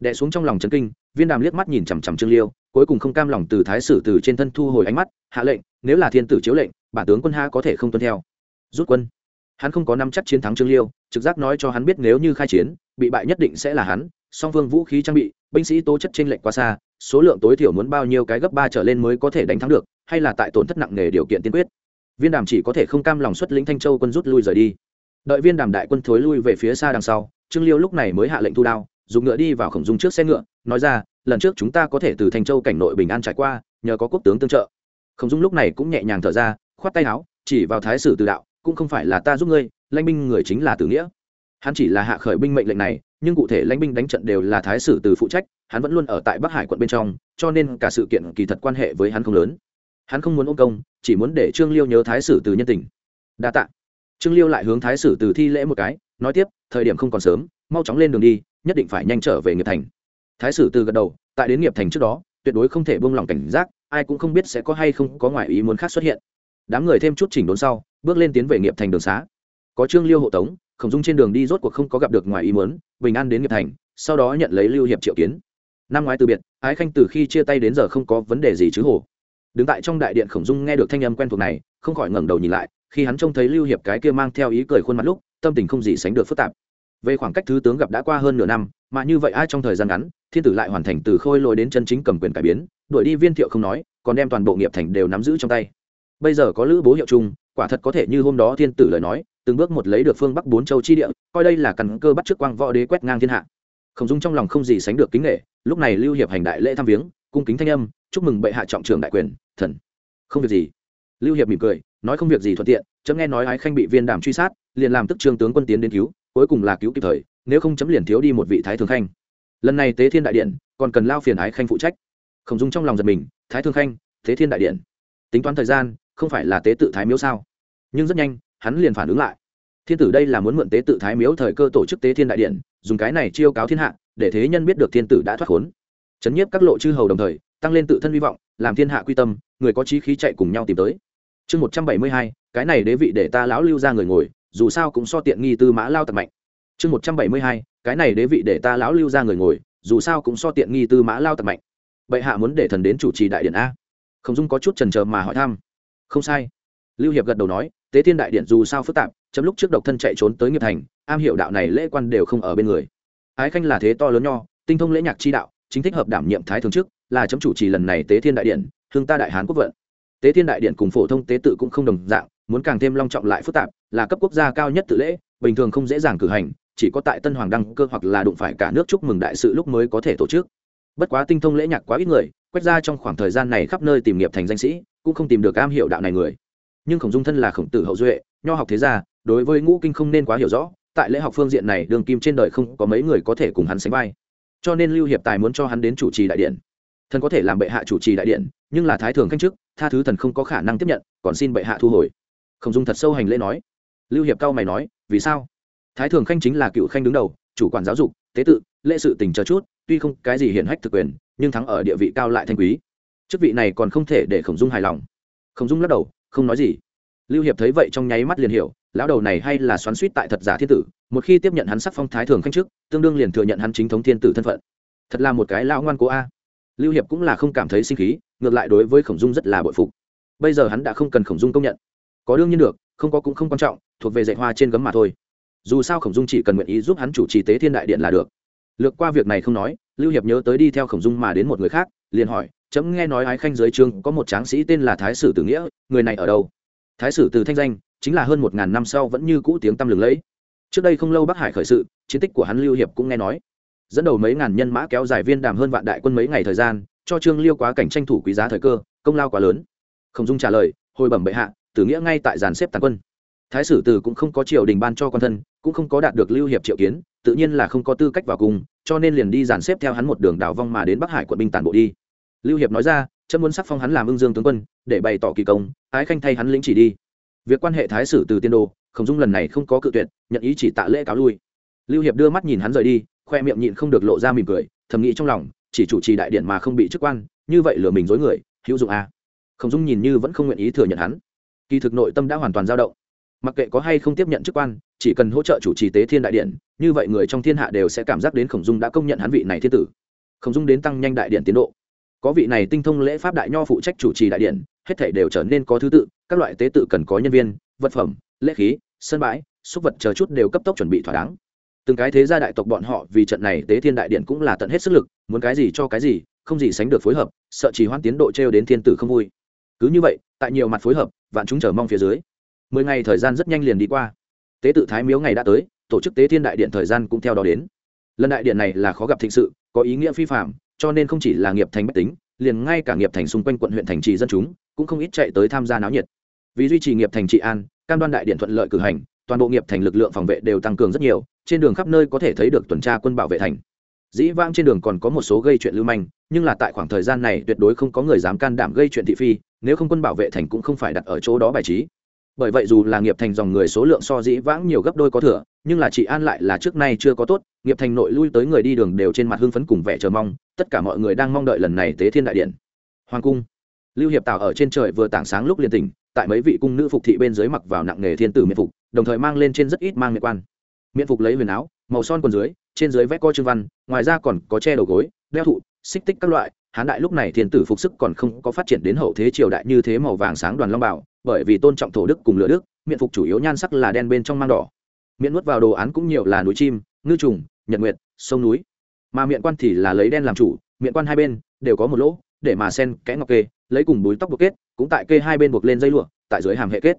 Đẻ xuống trong lòng trấn kinh, viên đàm liếc mắt nhìn chằm chằm trương liêu, cuối cùng không cam lòng từ thái sử từ trên thân thu hồi ánh mắt, hạ lệnh, nếu là thiên tử chiếu lệnh, bản tướng quân ha có thể không tuân theo? Rút quân. Hắn không có năm chắc chiến thắng trương liêu, trực giác nói cho hắn biết nếu như khai chiến, bị bại nhất định sẽ là hắn, song phương vũ khí trang bị, binh sĩ tố chất t r ê n lệch quá xa, số lượng tối thiểu muốn bao nhiêu cái gấp ba trở lên mới có thể đánh thắng được, hay là tại tổn thất nặng nề điều kiện tiên quyết. Viên đàm chỉ có thể không cam lòng xuất lĩnh thanh châu quân rút lui rời đi đợi viên đàm đại quân thối lui về phía xa đằng sau, trương liêu lúc này mới hạ lệnh thu đao, dùng ngựa đi vào khổng dung trước xe ngựa, nói ra, lần trước chúng ta có thể từ thanh châu cảnh nội bình an trải qua, nhờ có quốc tướng tương trợ. Khổng dung lúc này cũng nhẹ nhàng thở ra, khoát tay áo, chỉ vào thái sử từ đạo, cũng không phải là ta giúp ngươi, lãnh binh người chính là tử nghĩa. Hắn chỉ là hạ khởi binh mệnh lệnh này, nhưng cụ thể lãnh binh đánh trận đều là thái sử từ phụ trách, hắn vẫn luôn ở tại bắc hải quận bên trong, cho nên cả sự kiện kỳ thật quan hệ với hắn không lớn. Hắn không muốn ôm công, chỉ muốn để trương liêu nhớ thái sử từ nhân tình. Đa tạng trương liêu lại hướng thái sử từ thi lễ một cái, nói tiếp, thời điểm không còn sớm, mau chóng lên đường đi, nhất định phải nhanh trở về nghiệp thành. Thái sử từ gật đầu, tại đến nghiệp thành trước đó, tuyệt đối không thể buông lỏng cảnh giác, ai cũng không biết sẽ có hay không có ngoại ý muốn khác xuất hiện. Đám người thêm chút chỉnh đốn sau, bước lên tiến về nghiệp thành đường xá. Có trương liêu hộ tống, khổng dung trên đường đi rốt cuộc không có gặp được ngoài ý muốn, bình an đến nghiệp thành, sau đó nhận lấy lưu hiệp triệu kiến. Năm ngoái từ biệt, ái khanh từ khi chia tay đến giờ không có vấn đề gì chứ hồ đứng tại trong đại điện khổng dung nghe được thanh âm quen thuộc này, không khỏi ngẩng đầu nhìn lại khi hắn trông thấy lưu hiệp cái kia mang theo ý cười khuôn mặt lúc, tâm tình không gì sánh được phức tạp. Về khoảng cách thứ tướng gặp đã qua hơn nửa năm, mà như vậy ai trong thời gian ngắn, thiên tử lại hoàn thành từ khôi lôi đến chân chính cầm quyền cải biến, đuổi đi viên thiệu không nói, còn đem toàn bộ nghiệp thành đều nắm giữ trong tay. Bây giờ có lữ bố hiệu chung, quả thật có thể như hôm đó thiên tử lời nói, từng bước một lấy được phương bắc bốn châu chi địa, coi đây là căn cơ bắt trước quang võ đế quét ngang thiên hạ. Khổng dung trong lòng không gì sánh được kính nghệ lúc này lưu hiệp hành đại lễ thăm viếng, cung kính thanh âm, chúc mừng bệ hạ trọng trường đại quyền, thần. Không việc gì. Lưu hiệp mỉm cười nói không việc gì thuận tiện, chấm nghe nói ái khanh bị viên đàm truy sát, liền làm tức trương tướng quân tiến đến cứu, cuối cùng là cứu kịp thời, nếu không chấm liền thiếu đi một vị thái thường khanh. Lần này tế thiên đại điện, còn cần lao phiền ái khanh phụ trách. Khổng dung trong lòng giật mình, thái thương khanh, Tế thiên đại điện. Tính toán thời gian, không phải là tế tự thái miếu sao? Nhưng rất nhanh, hắn liền phản ứng lại. Thiên tử đây là muốn mượn tế tự thái miếu thời cơ tổ chức tế thiên đại điện, dùng cái này chiêu cáo thiên hạ, để thế nhân biết được thiên tử đã thoát khốn. Chấn nhiếp các lộ chư hầu đồng thời, tăng lên tự thân hy vọng, làm thiên hạ quy tâm, người có trí khí chạy cùng nhau tìm tới chương một trăm bảy mươi hai, cái này đế vị để ta lão lưu ra người ngồi, dù sao cũng so tiện nghi tư mã lao tặc mạnh. Chương một trăm bảy mươi hai, cái này đế vị để ta lão lưu ra người ngồi, dù sao cũng so tiện nghi tư mã lao tặc mạnh. Bệ hạ muốn để thần đến chủ trì đại điện a. Không dung có chút trần trờ mà hỏi thăm. Không sai. Lưu hiệp gật đầu nói, tế thiên đại điện dù sao phức tạp, chấm lúc trước độc thân chạy trốn tới nghiệp thành, am hiểu đạo này lễ quan đều không ở bên người. Ái khanh là thế to lớn nho, tinh thông lễ nhạc chi đạo, chính thích hợp đảm nhiệm thái thường trước là chấm chủ trì lần này tế thiên đại điện, hương ta đại hán quốc vận tế thiên đại điện cùng phổ thông tế tự cũng không đồng dạng, muốn càng thêm long trọng lại phức tạp, là cấp quốc gia cao nhất tự lễ, bình thường không dễ dàng cử hành, chỉ có tại tân hoàng đăng cơ hoặc là đụng phải cả nước chúc mừng đại sự lúc mới có thể tổ chức. Bất quá tinh thông lễ nhạc quá ít người, quét ra trong khoảng thời gian này khắp nơi tìm nghiệp thành danh sĩ, cũng không tìm được am hiểu đạo này người. Nhưng khổng dung thân là khổng tử hậu duệ, nho học thế gia, đối với ngũ kinh không nên quá hiểu rõ, tại lễ học phương diện này đường kim trên đời không có mấy người có thể cùng hắn sánh vai. Cho nên lưu hiệp tài muốn cho hắn đến chủ trì đại điện. Thần có thể làm bệ hạ chủ trì đại điện, nhưng là thái thường khanh chức tha thứ thần không có khả năng tiếp nhận, còn xin bệ hạ thu hồi. Khổng dung thật sâu hành lễ nói. Lưu hiệp cao mày nói, vì sao? Thái thường khanh chính là cựu khanh đứng đầu, chủ quản giáo dục, tế tự, lễ sự tình chờ chút, tuy không cái gì hiển hách thực quyền, nhưng thắng ở địa vị cao lại thanh quý. Chức vị này còn không thể để khổng dung hài lòng. Khổng dung lắc đầu, không nói gì. Lưu hiệp thấy vậy trong nháy mắt liền hiểu, lão đầu này hay là xoắn suýt tại thật giả thiên tử, một khi tiếp nhận hắn sắc phong thái thường khanh trước, tương đương liền thừa nhận hắn chính thống thiên tử thân phận. Thật là một cái lão ngoan cố a. Lưu hiệp cũng là không cảm thấy sinh khí ngược lại đối với khổng dung rất là bội phục. Bây giờ hắn đã không cần khổng dung công nhận. Có đương nhiên được, không có cũng không quan trọng, thuộc về dạy hoa trên gấm mà thôi. Dù sao khổng dung chỉ cần nguyện ý giúp hắn chủ trì tế thiên đại điện là được. Lược qua việc này không nói, lưu hiệp nhớ tới đi theo khổng dung mà đến một người khác, liền hỏi, chấm nghe nói ái khanh dưới trương có một tráng sĩ tên là thái sử tử nghĩa, người này ở đâu? Thái sử từ thanh danh, chính là hơn một ngàn năm sau vẫn như cũ tiếng tăm lừng lẫy. Trước đây không lâu bắc hải khởi sự, chiến tích của hắn lưu hiệp cũng nghe nói. Dẫn đầu mấy ngàn nhân mã kéo dài viên đàm hơn vạn đại quân mấy ngày thời gian cho trương liêu quá cảnh tranh thủ quý giá thời cơ, công lao quá lớn. Không dung trả lời, hồi bẩm bệ hạ, tử nghĩa ngay tại giàn xếp tàn quân. Thái sử từ cũng không có triều đình ban cho con thân, cũng không có đạt được lưu hiệp triệu kiến, tự nhiên là không có tư cách vào cùng, cho nên liền đi dàn xếp theo hắn một đường đảo vong mà đến bắc hải quận binh tàn bộ đi. Lưu hiệp nói ra chân muốn sắc phong hắn làm ưng dương tướng quân, để bày tỏ kỳ công, ái khanh thay hắn lĩnh chỉ đi. Việc quan hệ thái sử từ tiên đồ, khổng dung lần này không có cự tuyệt, nhận ý chỉ tạ lễ cáo lui. Lưu hiệp đưa mắt nhìn hắn rời đi, khoe miệng nhịn không được lộ ra mỉm cười, thầm nghĩ trong lòng chỉ chủ trì đại điện mà không bị chức quan, như vậy lừa mình dối người, hữu dụng à. khổng dung nhìn như vẫn không nguyện ý thừa nhận hắn. Kỳ thực nội tâm đã hoàn toàn dao động. Mặc kệ có hay không tiếp nhận chức quan, chỉ cần hỗ trợ chủ trì tế thiên đại điện, như vậy người trong thiên hạ đều sẽ cảm giác đến khổng dung đã công nhận hắn vị này thiên tử. Khổng dung đến tăng nhanh đại điện tiến độ. Có vị này tinh thông lễ pháp đại nho phụ trách chủ trì đại điện, hết thể đều trở nên có thứ tự, các loại tế tự cần có nhân viên, vật phẩm, lễ khí, sân bãi súc vật chờ chút đều cấp tốc chuẩn bị thỏa đáng từng cái thế gia đại tộc bọn họ vì trận này tế thiên đại điện cũng là tận hết sức lực, muốn cái gì cho cái gì, không gì sánh được phối hợp, sợ chỉ hoãn tiến độ t r e o đến thiên tử không vui. Cứ như vậy, tại nhiều mặt phối hợp, vạn chúng chờ mong phía dưới. Mười ngày thời gian rất nhanh liền đi qua. Tế tự thái miếu ngày đã tới, tổ chức tế thiên đại điện thời gian cũng theo đó đến. Lần đại điện này là khó gặp thịnh sự, có ý nghĩa phi phạm cho nên không chỉ là nghiệp thành bách tính, liền ngay cả nghiệp thành xung quanh quận huyện thành trì dân chúng, cũng không ít chạy tới tham gia náo nhiệt. Vì duy trì nghiệp thành trị an, cam đoan đại điện thuận lợi cử hành toàn bộ nghiệp thành lực lượng phòng vệ đều tăng cường rất nhiều, trên đường khắp nơi có thể thấy được tuần tra quân bảo vệ thành. Dĩ vãng trên đường còn có một số gây chuyện lưu manh, nhưng là tại khoảng thời gian này tuyệt đối không có người dám can đảm gây chuyện thị phi, nếu không quân bảo vệ thành cũng không phải đặt ở chỗ đó bài trí. Bởi vậy dù là nghiệp thành dòng người số lượng so dĩ vãng nhiều gấp đôi có thừa, nhưng là chị an lại là trước nay chưa có tốt, nghiệp thành nội lui tới người đi đường đều trên mặt hưng phấn cùng vẻ chờ mong, tất cả mọi người đang mong đợi lần này tế thiên đại điện. Hoàng cung. Lưu hiệp tào ở trên trời vừa tảng sáng lúc liền tỉnh, tại mấy vị cung nữ phục thị bên dưới mặc vào nặng nghề thiên tử miệt phục đồng thời mang lên trên rất ít mang miệng quan. Miệng phục lấy huyền áo, màu son quần dưới, trên dưới vẽ coi trương văn, ngoài ra còn có che đầu gối, đeo thụ, xích tích các loại. Hán đại lúc này thiên tử phục sức còn không có phát triển đến hậu thế triều đại như thế màu vàng sáng đoàn long bảo, bởi vì tôn trọng thổ đức cùng lửa đức miệng phục chủ yếu nhan sắc là đen bên trong mang đỏ. Miệng nuốt vào đồ án cũng nhiều là núi chim, ngư trùng, nhật nguyệt, sông núi. Mà miệng quan thì là lấy đen làm chủ, miệng quan hai bên đều có một lỗ, để mà sen kẽ ngọc kê, lấy cùng búi tóc buộc kết, cũng tại kê hai bên buộc lên dây lụa, tại dưới hàm hệ kết.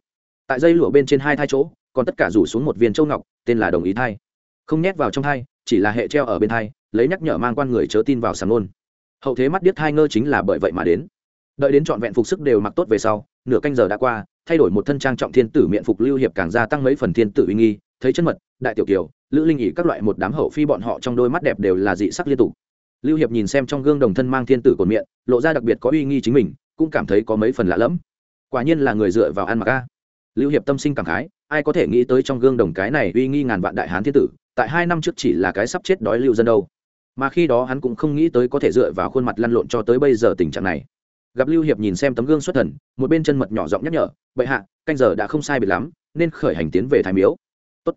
Tại dây lụa bên trên hai thai chỗ còn tất cả rủ xuống một viên châu ngọc, tên là đồng ý thai. Không nhét vào trong thai, chỉ là hệ treo ở bên thai, lấy nhắc nhở mang quan người chớ tin vào sàng nôn. Hậu thế mắt điếc thai ngơ chính là bởi vậy mà đến. Đợi đến trọn vẹn phục sức đều mặc tốt về sau, nửa canh giờ đã qua, thay đổi một thân trang trọng thiên tử miệng phục lưu hiệp càng gia tăng mấy phần thiên tử uy nghi, thấy chân mật, đại tiểu kiều, lữ linh ỉ các loại một đám hậu phi bọn họ trong đôi mắt đẹp đều là dị sắc liên tục. Lưu hiệp nhìn xem trong gương đồng thân mang thiên tử cột miệng, lộ ra đặc biệt có uy nghi chính mình, cũng cảm thấy có mấy phần lạ lẫm. Quả nhiên là người dựa vào ăn mặc a. Lưu hiệp tâm sinh cảm khái ai có thể nghĩ tới trong gương đồng cái này uy nghi ngàn vạn đại hán thiên tử, tại hai năm trước chỉ là cái sắp chết đói lưu dân đâu. Mà khi đó hắn cũng không nghĩ tới có thể dựa vào khuôn mặt lăn lộn cho tới bây giờ tình trạng này. Gặp lưu hiệp nhìn xem tấm gương xuất thần, một bên chân mật nhỏ giọng nhắc nhở, bệ hạ, canh giờ đã không sai biệt lắm, nên khởi hành tiến về thái miếu. Tốt.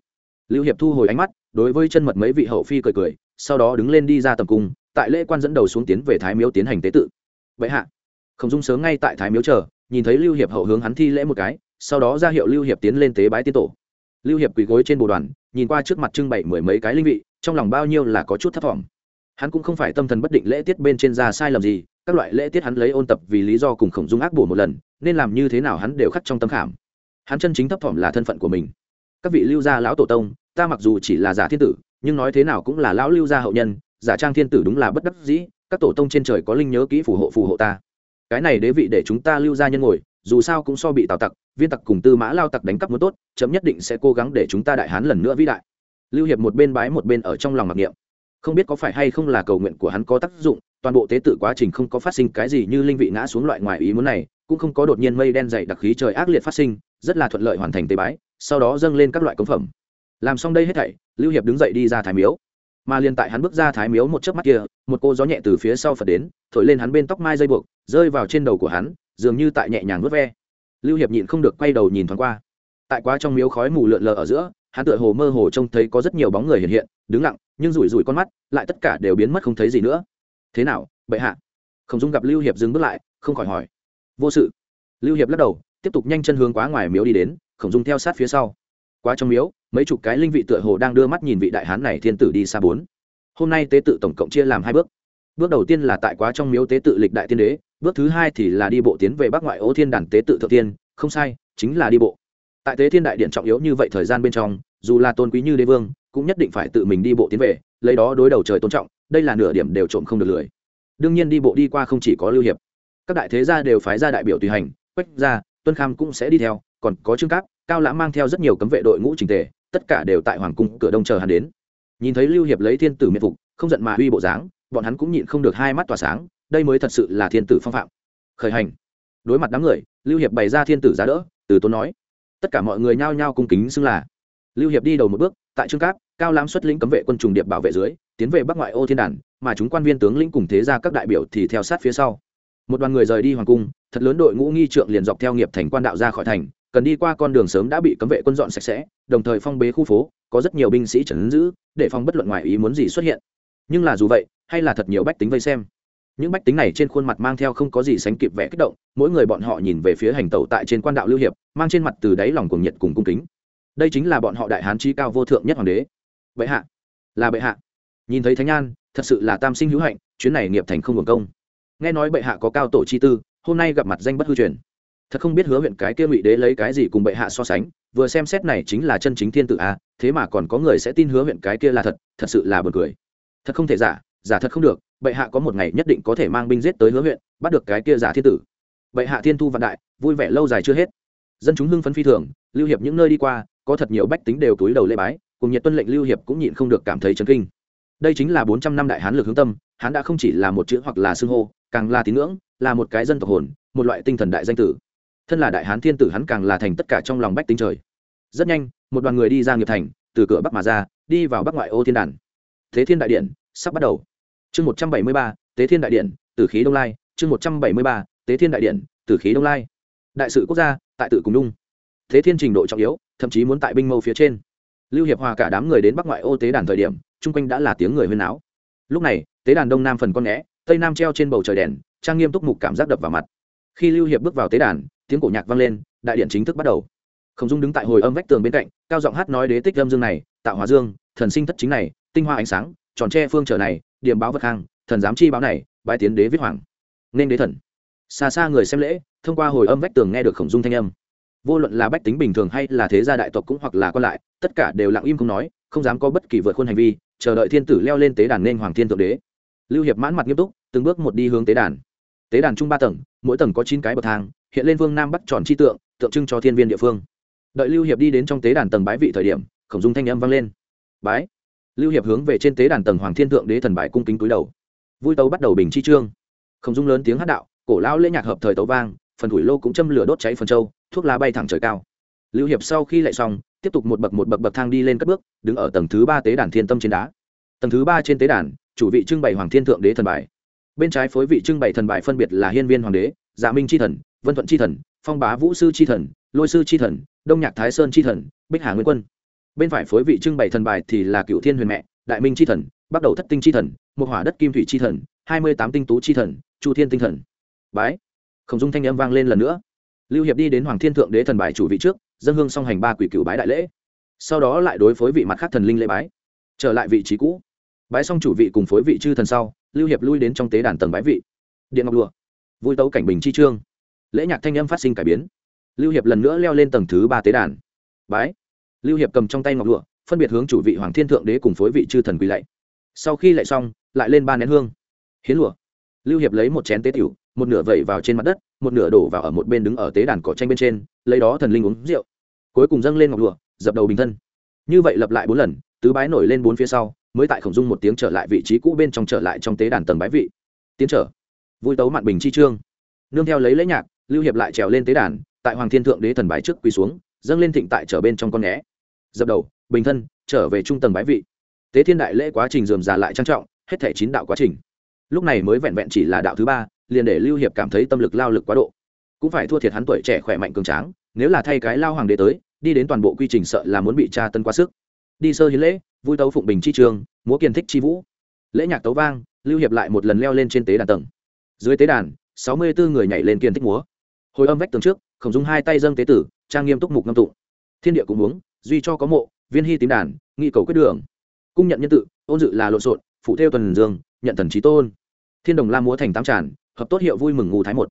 lưu hiệp thu hồi ánh mắt, đối với chân mật mấy vị hậu phi cười cười, sau đó đứng lên đi ra tầm cung, tại lễ quan dẫn đầu xuống tiến về thái miếu tiến hành tế tự. Bệ hạ. Không dung sớm ngay tại thái miếu chờ, nhìn thấy lưu hiệp hậu hướng hắn thi lễ một cái sau đó ra hiệu lưu hiệp tiến lên tế bái tiên tổ. Lưu hiệp quỳ gối trên bồ đoàn, nhìn qua trước mặt trưng bày mười mấy cái linh vị, trong lòng bao nhiêu là có chút thất vọng hắn cũng không phải tâm thần bất định lễ tiết bên trên ra sai lầm gì, các loại lễ tiết hắn lấy ôn tập vì lý do cùng khổng dung ác bổ một lần, nên làm như thế nào hắn đều khắc trong tâm khảm. Hắn chân chính thấp thỏm là thân phận của mình. Các vị lưu gia lão tổ tông, ta mặc dù chỉ là giả thiên tử, nhưng nói thế nào cũng là lão lưu gia hậu nhân, giả trang thiên tử đúng là bất đắc dĩ, các tổ tông trên trời có linh nhớ kỹ phù hộ phù hộ ta. Cái này đế vị để chúng ta lưu gia nhân ngồi dù sao cũng so bị tào tặc, viên tặc cùng tư mã lao tặc đánh cắp muốn tốt, chấm nhất định sẽ cố gắng để chúng ta đại hán lần nữa vĩ đại. Lưu hiệp một bên bái một bên ở trong lòng mặc niệm. Không biết có phải hay không là cầu nguyện của hắn có tác dụng, toàn bộ tế tự quá trình không có phát sinh cái gì như linh vị ngã xuống loại ngoài ý muốn này, cũng không có đột nhiên mây đen dày đặc khí trời ác liệt phát sinh, rất là thuận lợi hoàn thành tế bái, sau đó dâng lên các loại cống phẩm. Làm xong đây hết thảy, lưu hiệp đứng dậy đi ra thái miếu. Mà liền tại hắn bước ra thái miếu một chớp mắt kia, một cô gió nhẹ từ phía sau phật đến, thổi lên hắn bên tóc mai dây buộc, rơi vào trên đầu của hắn dường như tại nhẹ nhàng vớt ve. Lưu hiệp nhịn không được quay đầu nhìn thoáng qua. Tại quá trong miếu khói mù lượn lờ ở giữa, hắn tựa hồ mơ hồ trông thấy có rất nhiều bóng người hiện hiện, đứng lặng, nhưng rủi rủi con mắt, lại tất cả đều biến mất không thấy gì nữa. Thế nào, bệ hạ? Không dung gặp lưu hiệp dừng bước lại, không khỏi hỏi. Vô sự. Lưu hiệp lắc đầu, tiếp tục nhanh chân hướng quá ngoài miếu đi đến, khổng dung theo sát phía sau. Quá trong miếu, mấy chục cái linh vị tựa hồ đang đưa mắt nhìn vị đại hán này thiên tử đi xa bốn. Hôm nay tế tự tổng cộng chia làm hai bước. Bước đầu tiên là tại quá trong miếu tế tự lịch đại tiên đế bước thứ hai thì là đi bộ tiến về bắc ngoại ô thiên đàn tế tự thượng tiên, không sai, chính là đi bộ. Tại tế thiên đại điện trọng yếu như vậy thời gian bên trong, dù là tôn quý như đế vương, cũng nhất định phải tự mình đi bộ tiến về, lấy đó đối đầu trời tôn trọng, đây là nửa điểm đều trộm không được lười. Đương nhiên đi bộ đi qua không chỉ có lưu hiệp, các đại thế gia đều phái ra đại biểu tùy hành, quách gia, tuân kham cũng sẽ đi theo, còn có trương cáp, cao lãm mang theo rất nhiều cấm vệ đội ngũ trình tề, tất cả đều tại hoàng cung cửa đông chờ hắn đến. Nhìn thấy lưu hiệp lấy thiên tử miệt phục, không giận mà uy bộ dáng, bọn hắn cũng nhịn không được hai mắt tỏa sáng đây mới thật sự là thiên tử phong phạm. Khởi hành. Đối mặt đám người, lưu hiệp bày ra thiên tử giá đỡ, từ tốn nói. Tất cả mọi người nhao nhao cung kính xưng là. Lưu hiệp đi đầu một bước, tại trương cáp, cao lãm xuất lĩnh cấm vệ quân trùng điệp bảo vệ dưới, tiến về bắc ngoại ô thiên đàn, mà chúng quan viên tướng lĩnh cùng thế ra các đại biểu thì theo sát phía sau. Một đoàn người rời đi hoàng cung, thật lớn đội ngũ nghi trượng liền dọc theo nghiệp thành quan đạo ra khỏi thành, cần đi qua con đường sớm đã bị cấm vệ quân dọn sạch sẽ, đồng thời phong bế khu phố, có rất nhiều binh sĩ trấn giữ, để phòng bất luận ngoại ý muốn gì xuất hiện. Nhưng là dù vậy, hay là thật nhiều bách tính vây xem những bách tính này trên khuôn mặt mang theo không có gì sánh kịp vẻ kích động, mỗi người bọn họ nhìn về phía hành tẩu tại trên quan đạo lưu hiệp, mang trên mặt từ đáy lòng cuồng nhiệt cùng cung kính. Đây chính là bọn họ đại hán trí cao vô thượng nhất hoàng đế. Bệ hạ, là bệ hạ. Nhìn thấy thánh an, thật sự là tam sinh hữu hạnh, chuyến này nghiệp thành không hưởng công. Nghe nói bệ hạ có cao tổ chi tư, hôm nay gặp mặt danh bất hư truyền. Thật không biết hứa huyện cái kia ngụy đế lấy cái gì cùng bệ hạ so sánh, vừa xem xét này chính là chân chính thiên tử a, thế mà còn có người sẽ tin hứa huyện cái kia là thật thật sự là buồn cười. Thật không thể giả giả thật không được, bệ hạ có một ngày nhất định có thể mang binh giết tới hứa huyện, bắt được cái kia giả thiên tử. Bệ hạ thiên thu vạn đại, vui vẻ lâu dài chưa hết. Dân chúng hưng phấn phi thường, lưu hiệp những nơi đi qua, có thật nhiều bách tính đều túi đầu lễ bái, cùng nhiệt tuân lệnh lưu hiệp cũng nhịn không được cảm thấy chấn kinh. Đây chính là bốn trăm năm đại hán lực hướng tâm, hán đã không chỉ là một chữ hoặc là xưng hô, càng là tín ngưỡng, là một cái dân tộc hồn, một loại tinh thần đại danh tử. Thân là đại hán thiên tử hắn càng là thành tất cả trong lòng bách tính trời. Rất nhanh, một đoàn người đi ra nghiệp thành, từ cửa bắc mà ra, đi vào bắc ngoại ô thiên đàn. Thế thiên đại điện sắp bắt đầu chương một trăm bảy mươi ba, tế thiên đại điện, tử khí đông lai. Chương một trăm bảy mươi ba, tế thiên đại điện, tử khí đông lai. Đại sự quốc gia, tại tự cùng đung thế thiên trình độ trọng yếu, thậm chí muốn tại binh mâu phía trên. Lưu hiệp hòa cả đám người đến bắc ngoại ô tế đàn thời điểm, chung quanh đã là tiếng người huyên áo lúc này, tế đàn đông nam phần con né tây nam treo trên bầu trời đèn, trang nghiêm túc mục cảm giác đập vào mặt. Khi lưu hiệp bước vào tế đàn, tiếng cổ nhạc vang lên, đại điện chính thức bắt đầu. Khổng dung đứng tại hồi âm vách tường bên cạnh, cao giọng hát nói đế tích âm dương này tạo hóa dương, thần sinh thất chính này, tinh hoa ánh sáng, tròn tre phương trở này điểm báo vật khang, thần giám chi báo này, bái tiến đế viết hoàng. Nên đế thần. Xa xa người xem lễ, thông qua hồi âm vách tường nghe được khổng dung thanh âm. Vô luận là bách tính bình thường hay là thế gia đại tộc cũng hoặc là còn lại, tất cả đều lặng im không nói, không dám có bất kỳ vượt khuôn hành vi, chờ đợi thiên tử leo lên tế đàn nên hoàng thiên thượng đế. Lưu hiệp mãn mặt nghiêm túc, từng bước một đi hướng tế đàn. Tế đàn chung ba tầng, mỗi tầng có chín cái bậc thang, hiện lên vương nam bắc tròn chi tượng tượng trưng cho thiên viên địa phương. Đợi lưu hiệp đi đến trong tế đàn tầng bái vị thời điểm, khổng dung thanh âm vang lên. Bái lưu hiệp hướng về trên tế đàn tầng hoàng thiên thượng đế thần bài cung kính túi đầu. Vui tấu bắt đầu bình chi trương không dung lớn tiếng hát đạo, cổ lão lễ nhạc hợp thời tấu vang, phần thủy lô cũng châm lửa đốt cháy phần trâu thuốc lá bay thẳng trời cao. Lưu hiệp sau khi lại xong, tiếp tục một bậc một bậc bậc thang đi lên các bước, đứng ở tầng thứ ba tế đàn thiên tâm trên đá. Tầng thứ ba trên tế đàn, chủ vị trưng bày hoàng thiên thượng đế thần bài. Bên trái phối vị trưng bày thần bài phân biệt là hiên viên hoàng đế dạ minh c h i thần, vân thuận c h i thần, phong bá vũ sư c h i thần, lôi sư c h i thần, đông nhạc thái sơn c h i thần, bích hà nguyên quân bên phải phối vị trưng bày thần bài thì là cựu thiên huyền mẹ, đại minh c h i thần bắt đầu thất tinh c h i thần một hỏa đất kim thủy c h i thần, hai mươi tám tinh tú c h i thần, chu thiên tinh thần. Bái. Khổng dung thanh âm vang lên lần nữa. Lưu hiệp đi đến hoàng thiên thượng đế thần bài chủ vị trước dân hương song hành ba quỷ cựu bái đại lễ. Sau đó lại đối phối vị mặt khác thần linh lễ bái, trở lại vị trí cũ. Bái xong chủ vị cùng phối vị chư thần sau, lưu hiệp lui đến trong tế đàn tầng bái vị. Điện ngọc lụa vui tấu cảnh bình chi trương. Lễ nhạc thanh âm phát sinh cải biến. Lưu hiệp lần nữa leo lên tầng thứ ba tế đàn. Bái lưu hiệp cầm trong tay ngọc lụa, phân biệt hướng chủ vị hoàng thiên thượng đế cùng phối vị chư thần quỳ lạy. Sau khi lạy xong, lại lên ba nén hương. Hiến lụa. Lưu hiệp lấy một chén tế tiểu, một nửa vẩy vào trên mặt đất, một nửa đổ vào ở một bên đứng ở tế đàn cỏ tranh bên trên, lấy đó thần linh uống rượu. Cuối cùng dâng lên ngọc lụa, dập đầu bình thân. Như vậy lặp lại bốn lần, tứ bái nổi lên bốn phía sau, mới tại khổng dung một tiếng trở lại vị trí cũ bên trong trở lại trong tế đàn tầng bái vị. Tiến trở. Vui tấu mạn bình chi trương. Nương theo lấy lễ nhạc, lưu hiệp lại trèo lên tế đàn, tại hoàng thiên thượng đế thần bái trước quỳ xuống, dâng lên thịnh tại trở bên trong con nghé dập đầu, bình thân, trở về trung tầng bái vị. Tế thiên đại lễ quá trình dườm già lại trang trọng, hết thể chín đạo quá trình. Lúc này mới vẹn vẹn chỉ là đạo thứ ba, liền để lưu hiệp cảm thấy tâm lực lao lực quá độ. Cũng phải thua thiệt hắn tuổi trẻ khỏe mạnh cường tráng, nếu là thay cái lao hoàng đế tới, đi đến toàn bộ quy trình sợ là muốn bị tra tân quá sức. Đi sơ hiến lễ, vui tấu phụng bình chi trường, múa kiền thích chi vũ. Lễ nhạc tấu vang, lưu hiệp lại một lần leo lên trên tế đàn tầng. Dưới tế đàn, sáu mươi bốn người nhảy lên kiền thích múa. Hồi âm vách tường trước, khổng dung hai tay dâng tế tử, trang nghiêm túc mục ngâm tụng. Thiên địa cũng uống duy cho có mộ, viên hy tím đàn nghị cầu quyết đường. Cung nhận nhân tự, ôn dự là lộn xộn, phụ theo tuần dương, nhận thần trí tôn. Thiên đồng la múa thành tám tràn, hợp tốt hiệu vui mừng ngù thái một.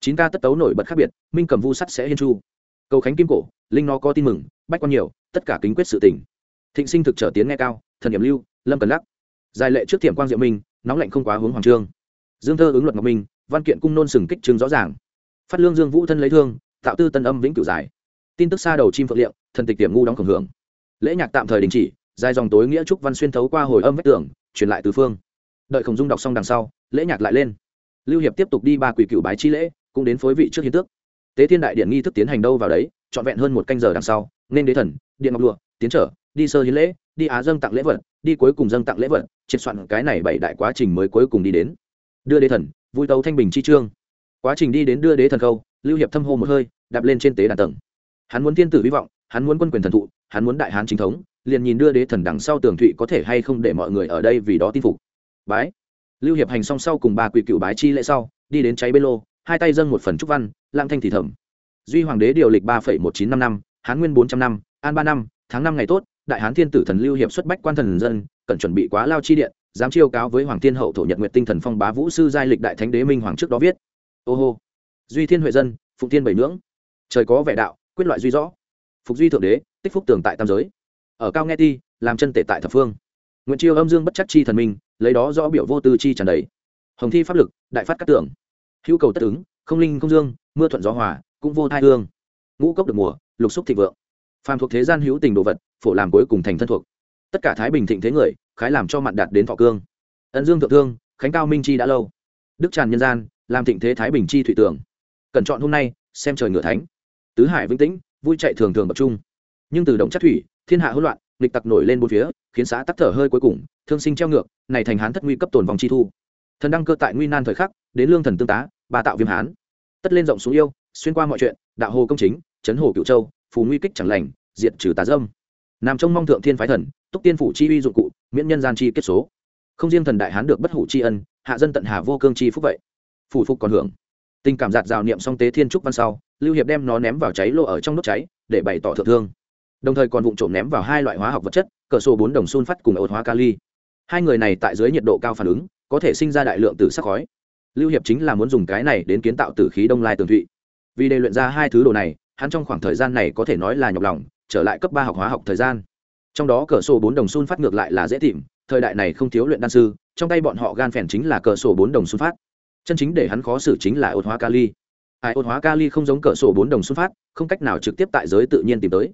Chín ca tất tấu nổi bật khác biệt, minh cầm vu sắt sẽ hiên chu. Cầu khánh kim cổ, linh nó có tin mừng, bách quan nhiều, tất cả kính quyết sự tình. Thịnh sinh thực trở tiến nghe cao, thần điểm lưu, lâm cần lắc. Dài lệ trước tiệm quang diệu minh, nóng lạnh không quá hướng hoàng trương. Dương thơ ứng luật ngọc minh, văn kiện cung nôn sừng kích chứng rõ ràng. Phát lương dương vũ thân lấy thương, tạo tư tân âm vĩnh cửu giải tin tức xa đầu chim phượng liệm thần tịch tiệm ngu đóng khổng hưởng. Lễ nhạc tạm thời đình chỉ, dài dòng tối nghĩa trúc văn xuyên thấu qua hồi âm vách tường, truyền lại từ phương. Đợi khổng dung đọc xong đằng sau, lễ nhạc lại lên. Lưu hiệp tiếp tục đi ba quỷ cựu bái chi lễ, cũng đến phối vị trước hiến tước. Tế thiên đại điện nghi thức tiến hành đâu vào đấy, trọn vẹn hơn một canh giờ đằng sau, nên đế thần, điện ngọc lụa, tiến trở, đi sơ hiến lễ, đi á dâng tặng lễ vật, đi cuối cùng dâng tặng lễ vật, triệt soạn cái này bảy đại quá trình mới cuối cùng đi đến. Đưa đế thần, vui tấu thanh bình chi trương. Quá trình đi đến đưa đế thần khâu, lưu hiệp thâm hô một hơi, đạp lên trên tế đàn tầng. Hắn muốn thiên tử hy vọng hắn muốn quân quyền thần thụ, hắn muốn đại hán chính thống, liền nhìn đưa đế thần đằng sau tường thụy có thể hay không để mọi người ở đây vì đó tin phục. Bái. Lưu hiệp hành song sau cùng ba quỷ cựu bái chi lễ sau, đi đến cháy bê lô, hai tay dâng một phần trúc văn lang thanh thì thầm. Duy hoàng đế điều lịch ba phẩy một chín năm năm, hán nguyên bốn trăm năm, an ba năm, tháng năm ngày tốt, đại hán thiên tử thần lưu hiệp xuất bách quan thần dân, cần chuẩn bị quá lao chi điện, dám chiêu cáo với hoàng thiên hậu thổ nhật nguyện tinh thần phong bá vũ sư giai lịch đại thánh đế minh hoàng trước đó viết. Ô hô. Duy thiên huệ dân, phụng thiên bảy nưỡng. Trời có vẻ đạo, quyết loại duy rõ phục duy thượng đế, tích phúc tường tại tam giới. Ở cao nghe ti, làm chân tể tại thập phương. Nguyện chiêu âm dương bất chắc chi thần minh, lấy đó rõ biểu vô tư chi tràn đầy. Hồng thi pháp lực, đại phát các tưởng hữu cầu tất ứng, không linh không dương, mưa thuận gió hòa, cũng vô thai hương. Ngũ cốc được mùa, lục xúc thịnh vượng. Phàm thuộc thế gian hữu tình đồ vật, phổ làm cuối cùng thành thân thuộc. Tất cả thái bình thịnh thế người, khái làm cho mặn đạt đến thọ cương. Ân dương thượng thương, khánh cao minh chi đã lâu. Đức tràn nhân gian, làm thịnh thế thái bình chi thủy tường. Cần chọn hôm nay, xem trời ngựa thánh. Tứ hải vĩnh tĩnh vui chạy thường thường tập trung. Nhưng từ động chất thủy, thiên hạ hỗn loạn, nghịch tặc nổi lên bốn phía, khiến xã tắc thở hơi cuối cùng, thương sinh treo ngược, này thành hán thất nguy cấp tồn vòng chi thu. Thần đăng cơ tại nguy nan thời khắc, đến lương thần tương tá, bà tạo viêm hán. Tất lên rộng xuống yêu, xuyên qua mọi chuyện, đạo hồ công chính, chấn hồ cựu châu, phù nguy kích chẳng lành, diệt trừ tà dâm. Nằm trong mong thượng thiên phái thần, túc tiên phủ chi uy dụng cụ, miễn nhân gian chi kết số. Không riêng thần đại hán được bất hủ tri ân, hạ dân tận hà vô cương chi phúc vậy. Phủ phục còn hưởng. Tình cảm giạt rào niệm song tế thiên trúc văn sau lưu hiệp đem nó ném vào cháy lô ở trong đốt cháy, để bày tỏ thượng thương. Đồng thời còn vụn trộm ném vào hai loại hóa học vật chất cờ sổ bốn đồng sun phát cùng ột hóa kali. Hai người này tại dưới nhiệt độ cao phản ứng, có thể sinh ra đại lượng từ sắc khói. Lưu hiệp chính là muốn dùng cái này đến kiến tạo tử khí đông lai tường thụy. Vì đề luyện ra hai thứ đồ này, hắn trong khoảng thời gian này có thể nói là nhọc lòng, trở lại cấp ba học hóa học thời gian. Trong đó cờ sổ bốn đồng xun phát ngược lại là dễ tìm, thời đại này không thiếu luyện đan sư, trong tay bọn họ gan phèn chính là cờ sổ bốn đồng xun phát. Chân chính để hắn khó xử chính là ột hóa kali ai ôn hóa kali không giống cờ sổ bốn đồng xuất phát, không cách nào trực tiếp tại giới tự nhiên tìm tới.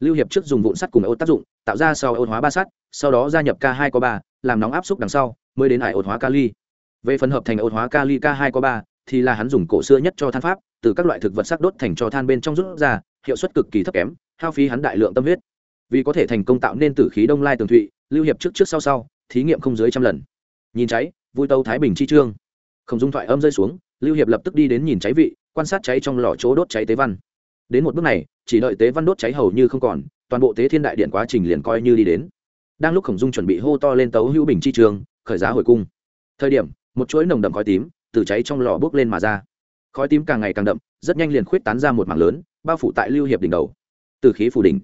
Lưu hiệp trước dùng vụn sắt cùng ột tác dụng, tạo ra sau ôn hóa ba sắt, sau đó gia nhập k hai có ba, làm nóng áp xúc đằng sau, mới đến ải ôn hóa kali về phần hợp thành ôn hóa kali k hai có ba, thì là hắn dùng cổ xưa nhất cho than pháp, từ các loại thực vật sắc đốt thành cho than bên trong rút ra, hiệu suất cực kỳ thấp kém, hao phí hắn đại lượng tâm huyết. Vì có thể thành công tạo nên tử khí đông lai tường thụy, lưu hiệp trước trước sau sau, thí nghiệm không dưới trăm lần. Nhìn cháy, vui tâu thái bình chi trương. Không dung thoại âm rơi xuống, lưu hiệp lập tức đi đến nhìn cháy vị quan sát cháy trong lò chỗ đốt cháy tế văn. Đến một bước này, chỉ đợi tế văn đốt cháy hầu như không còn, toàn bộ tế thiên đại điện quá trình liền coi như đi đến. Đang lúc khổng dung chuẩn bị hô to lên tấu hữu bình chi trường, khởi giá hồi cung. Thời điểm, một chuỗi nồng đậm khói tím từ cháy trong lò bốc lên mà ra. Khói tím càng ngày càng đậm, rất nhanh liền khuyết tán ra một mảng lớn, bao phủ tại lưu hiệp đỉnh đầu. Từ khí phủ đỉnh,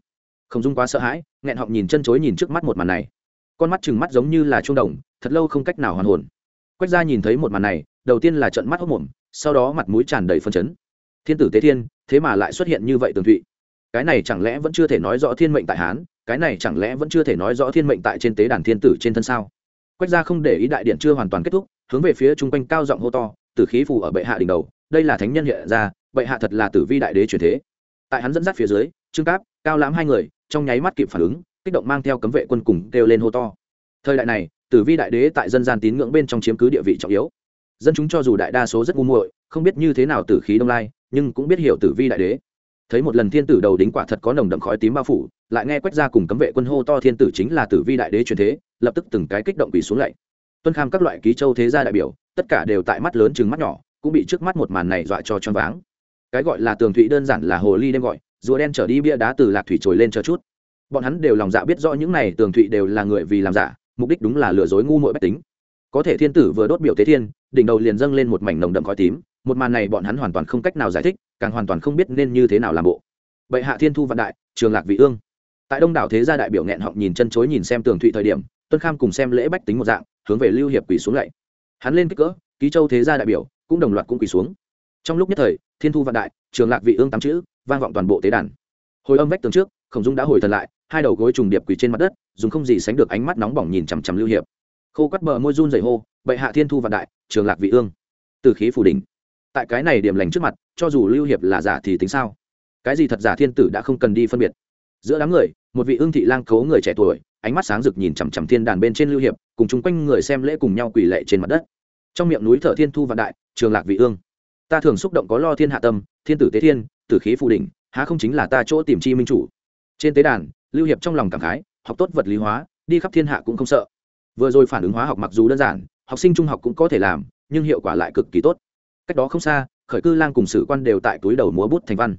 khổng dung quá sợ hãi, nghẹn họng nhìn chân chối nhìn trước mắt một màn này. Con mắt chừng mắt giống như là trung đồng, thật lâu không cách nào hoàn hồn. Quách gia nhìn thấy một màn này, đầu tiên là trận mắt hốc mồm sau đó mặt mũi tràn đầy phân chấn. Thiên tử tế thiên, thế mà lại xuất hiện như vậy tường thụy. Cái này chẳng lẽ vẫn chưa thể nói rõ thiên mệnh tại hán, cái này chẳng lẽ vẫn chưa thể nói rõ thiên mệnh tại trên tế đàn thiên tử trên thân sao? Quách gia không để ý đại điện chưa hoàn toàn kết thúc, hướng về phía chung quanh cao giọng hô to, tử khí phù ở bệ hạ đỉnh đầu, đây là thánh nhân hiện ra, bệ hạ thật là tử vi đại đế truyền thế. Tại hắn dẫn dắt phía dưới, trương cáp, cao lãm hai người, trong nháy mắt kịp phản ứng, kích động mang theo cấm vệ quân cùng kêu lên hô to. Thời đại này, tử vi đại đế tại dân gian tín ngưỡng bên trong chiếm cứ địa vị trọng yếu dân chúng cho dù đại đa số rất ngu muội, không biết như thế nào tử khí đông lai, nhưng cũng biết hiểu tử vi đại đế. Thấy một lần thiên tử đầu đính quả thật có nồng đậm khói tím bao phủ, lại nghe quách ra cùng cấm vệ quân hô to thiên tử chính là tử vi đại đế truyền thế, lập tức từng cái kích động quỳ xuống lạy. Tuân kham các loại ký châu thế gia đại biểu, tất cả đều tại mắt lớn chừng mắt nhỏ, cũng bị trước mắt một màn này dọa cho choáng váng. Cái gọi là tường thụy đơn giản là hồ ly đem gọi, rùa đen trở đi bia đá từ lạc thủy trồi lên chờ chút. Bọn hắn đều lòng dạ biết rõ những này tường thụy đều là người vì làm giả, mục đích đúng là lừa dối ngu muội bách tính. Có thể thiên tử vừa đốt biểu tế thiên đỉnh đầu liền dâng lên một mảnh nồng đậm khói tím, một màn này bọn hắn hoàn toàn không cách nào giải thích, càng hoàn toàn không biết nên như thế nào làm bộ. Bệ hạ thiên thu vạn đại, trường lạc vị ương. Tại đông đảo thế gia đại biểu nghẹn họng nhìn chân chối nhìn xem tường thụy thời điểm, tuân kham cùng xem lễ bách tính một dạng, hướng về lưu hiệp quỳ xuống lạy. Hắn lên kích cỡ, ký châu thế gia đại biểu, cũng đồng loạt cũng quỳ xuống. Trong lúc nhất thời, thiên thu vạn đại, trường lạc vị ương tám chữ, vang vọng toàn bộ tế đàn. Hồi âm vách tường trước, khổng dung đã hồi thần lại, hai đầu gối trùng điệp quỳ trên mặt đất, dùng không gì sánh được ánh mắt nóng bỏng nhìn chằm chằm lưu hiệp. Khô cắt bờ môi run dày hô bệ hạ thiên thu vạn đại, trường lạc vị ương. Từ khí phủ đỉnh. Tại cái này điểm lành trước mặt, cho dù lưu hiệp là giả thì tính sao? Cái gì thật giả thiên tử đã không cần đi phân biệt. Giữa đám người, một vị ương thị lang cấu người trẻ tuổi, ánh mắt sáng rực nhìn chằm chằm thiên đàn bên trên lưu hiệp, cùng chung quanh người xem lễ cùng nhau quỳ lệ trên mặt đất. Trong miệng núi thở thiên thu vạn đại, trường lạc vị ương. Ta thường xúc động có lo thiên hạ tâm, thiên tử tế thiên, tử khí phù đỉnh, há không chính là ta chỗ tìm chi minh chủ? Trên tế đàn, lưu hiệp trong lòng cảm khái, học tốt vật lý hóa, đi khắp thiên hạ cũng không sợ. Vừa rồi phản ứng hóa học mặc dù đơn giản học sinh trung học cũng có thể làm, nhưng hiệu quả lại cực kỳ tốt. Cách đó không xa, khởi cư lang cùng sử quan đều tại túi đầu múa bút thành văn.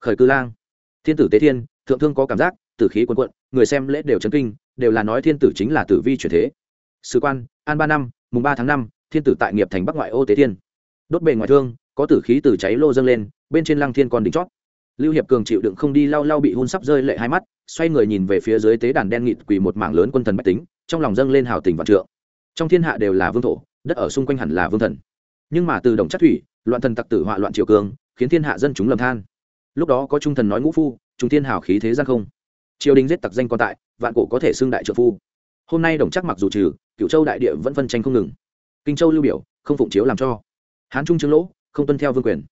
Khởi cư lang, thiên tử tế thiên, thượng thương có cảm giác, tử khí quần quận người xem lễ đều chấn kinh, đều là nói thiên tử chính là tử vi chuyển thế. Sử quan, an ba năm, mùng ba tháng năm, thiên tử tại nghiệp thành bắc ngoại ô tế thiên. Đốt bề ngoài thương, có tử khí từ cháy lô dâng lên, bên trên lăng thiên còn đỉnh chót. Lưu hiệp cường chịu đựng không đi lau lau bị hun sắp rơi lệ hai mắt, xoay người nhìn về phía dưới tế đàn đen nghịt quỳ một mảng lớn quân thần bách tính, trong lòng dâng lên hào tình vạn trượng trong thiên hạ đều là vương thổ, đất ở xung quanh hẳn là vương thần. Nhưng mà từ đồng chất thủy, loạn thần tặc tử họa loạn triều cường, khiến thiên hạ dân chúng lầm than. Lúc đó có trung thần nói ngũ phu chúng thiên hào khí thế gian không. Triều đình giết tặc danh còn tại, vạn cổ có thể xưng đại trợ phu. Hôm nay đồng chắc mặc dù trừ cựu châu đại địa vẫn phân tranh không ngừng. Kinh châu lưu biểu, không phụng chiếu làm cho. Hán trung trương lỗ, không tuân theo vương quyền.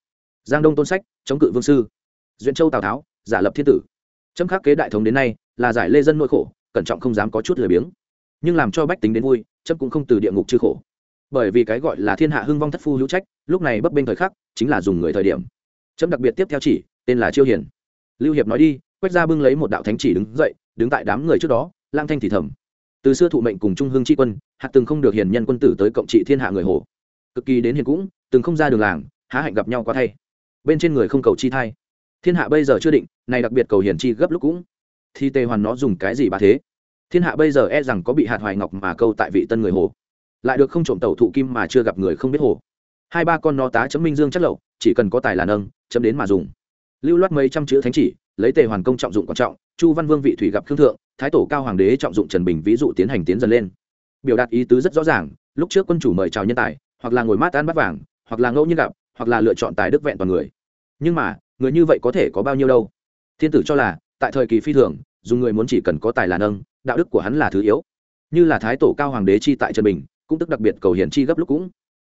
Giang đông tôn sách, chống cự vương sư. Duyện châu tào tháo, giả lập thiên tử. Chấm khắc kế đại thống đến nay, là giải lê dân nỗi khổ, cẩn trọng không dám có chút lười biếng nhưng làm cho bách tính đến vui chấp cũng không từ địa ngục chư khổ. Bởi vì cái gọi là thiên hạ hưng vong thất phu hữu trách, lúc này bấp bênh thời khắc, chính là dùng người thời điểm. Chấm đặc biệt tiếp theo chỉ, tên là chiêu hiền. Lưu hiệp nói đi, quét ra bưng lấy một đạo thánh chỉ đứng dậy, đứng tại đám người trước đó, lang thanh thì thầm. Từ xưa thụ mệnh cùng trung hương tri quân, hạt từng không được hiền nhân quân tử tới cộng trị thiên hạ người hồ. Cực kỳ đến hiền cũng, từng không ra đường làng, há hạnh gặp nhau quá thay. Bên trên người không cầu chi thai. Thiên hạ bây giờ chưa định, này đặc biệt cầu hiền chi gấp lúc cũng. Thì tề hoàn nó dùng cái gì bà thế? Thiên hạ bây giờ e rằng có bị hạt hoài ngọc mà câu tại vị tân người hồ. Lại được không trộm tàu thụ kim mà chưa gặp người không biết hồ. Hai ba con nó tá chấm minh dương chất lậu, chỉ cần có tài là nâng, chấm đến mà dùng. Lưu loát mấy trăm chữ thánh chỉ, lấy tề hoàn công trọng dụng quan trọng, chu văn vương vị thủy gặp khương thượng, thái tổ cao hoàng đế trọng dụng trần bình ví dụ tiến hành tiến dần lên. Biểu đạt ý tứ rất rõ ràng, lúc trước quân chủ mời chào nhân tài, hoặc là ngồi mát ăn bắt vàng, hoặc là ngẫu nhiên gặp, hoặc là lựa chọn tài đức vẹn toàn người. Nhưng mà, người như vậy có thể có bao nhiêu đâu? Thiên tử cho là, tại thời kỳ phi thường dùng người muốn chỉ cần có tài là nâng đạo đức của hắn là thứ yếu. Như là thái tổ cao hoàng đế chi tại trần bình cũng tức đặc biệt cầu hiển chi gấp lúc cũng.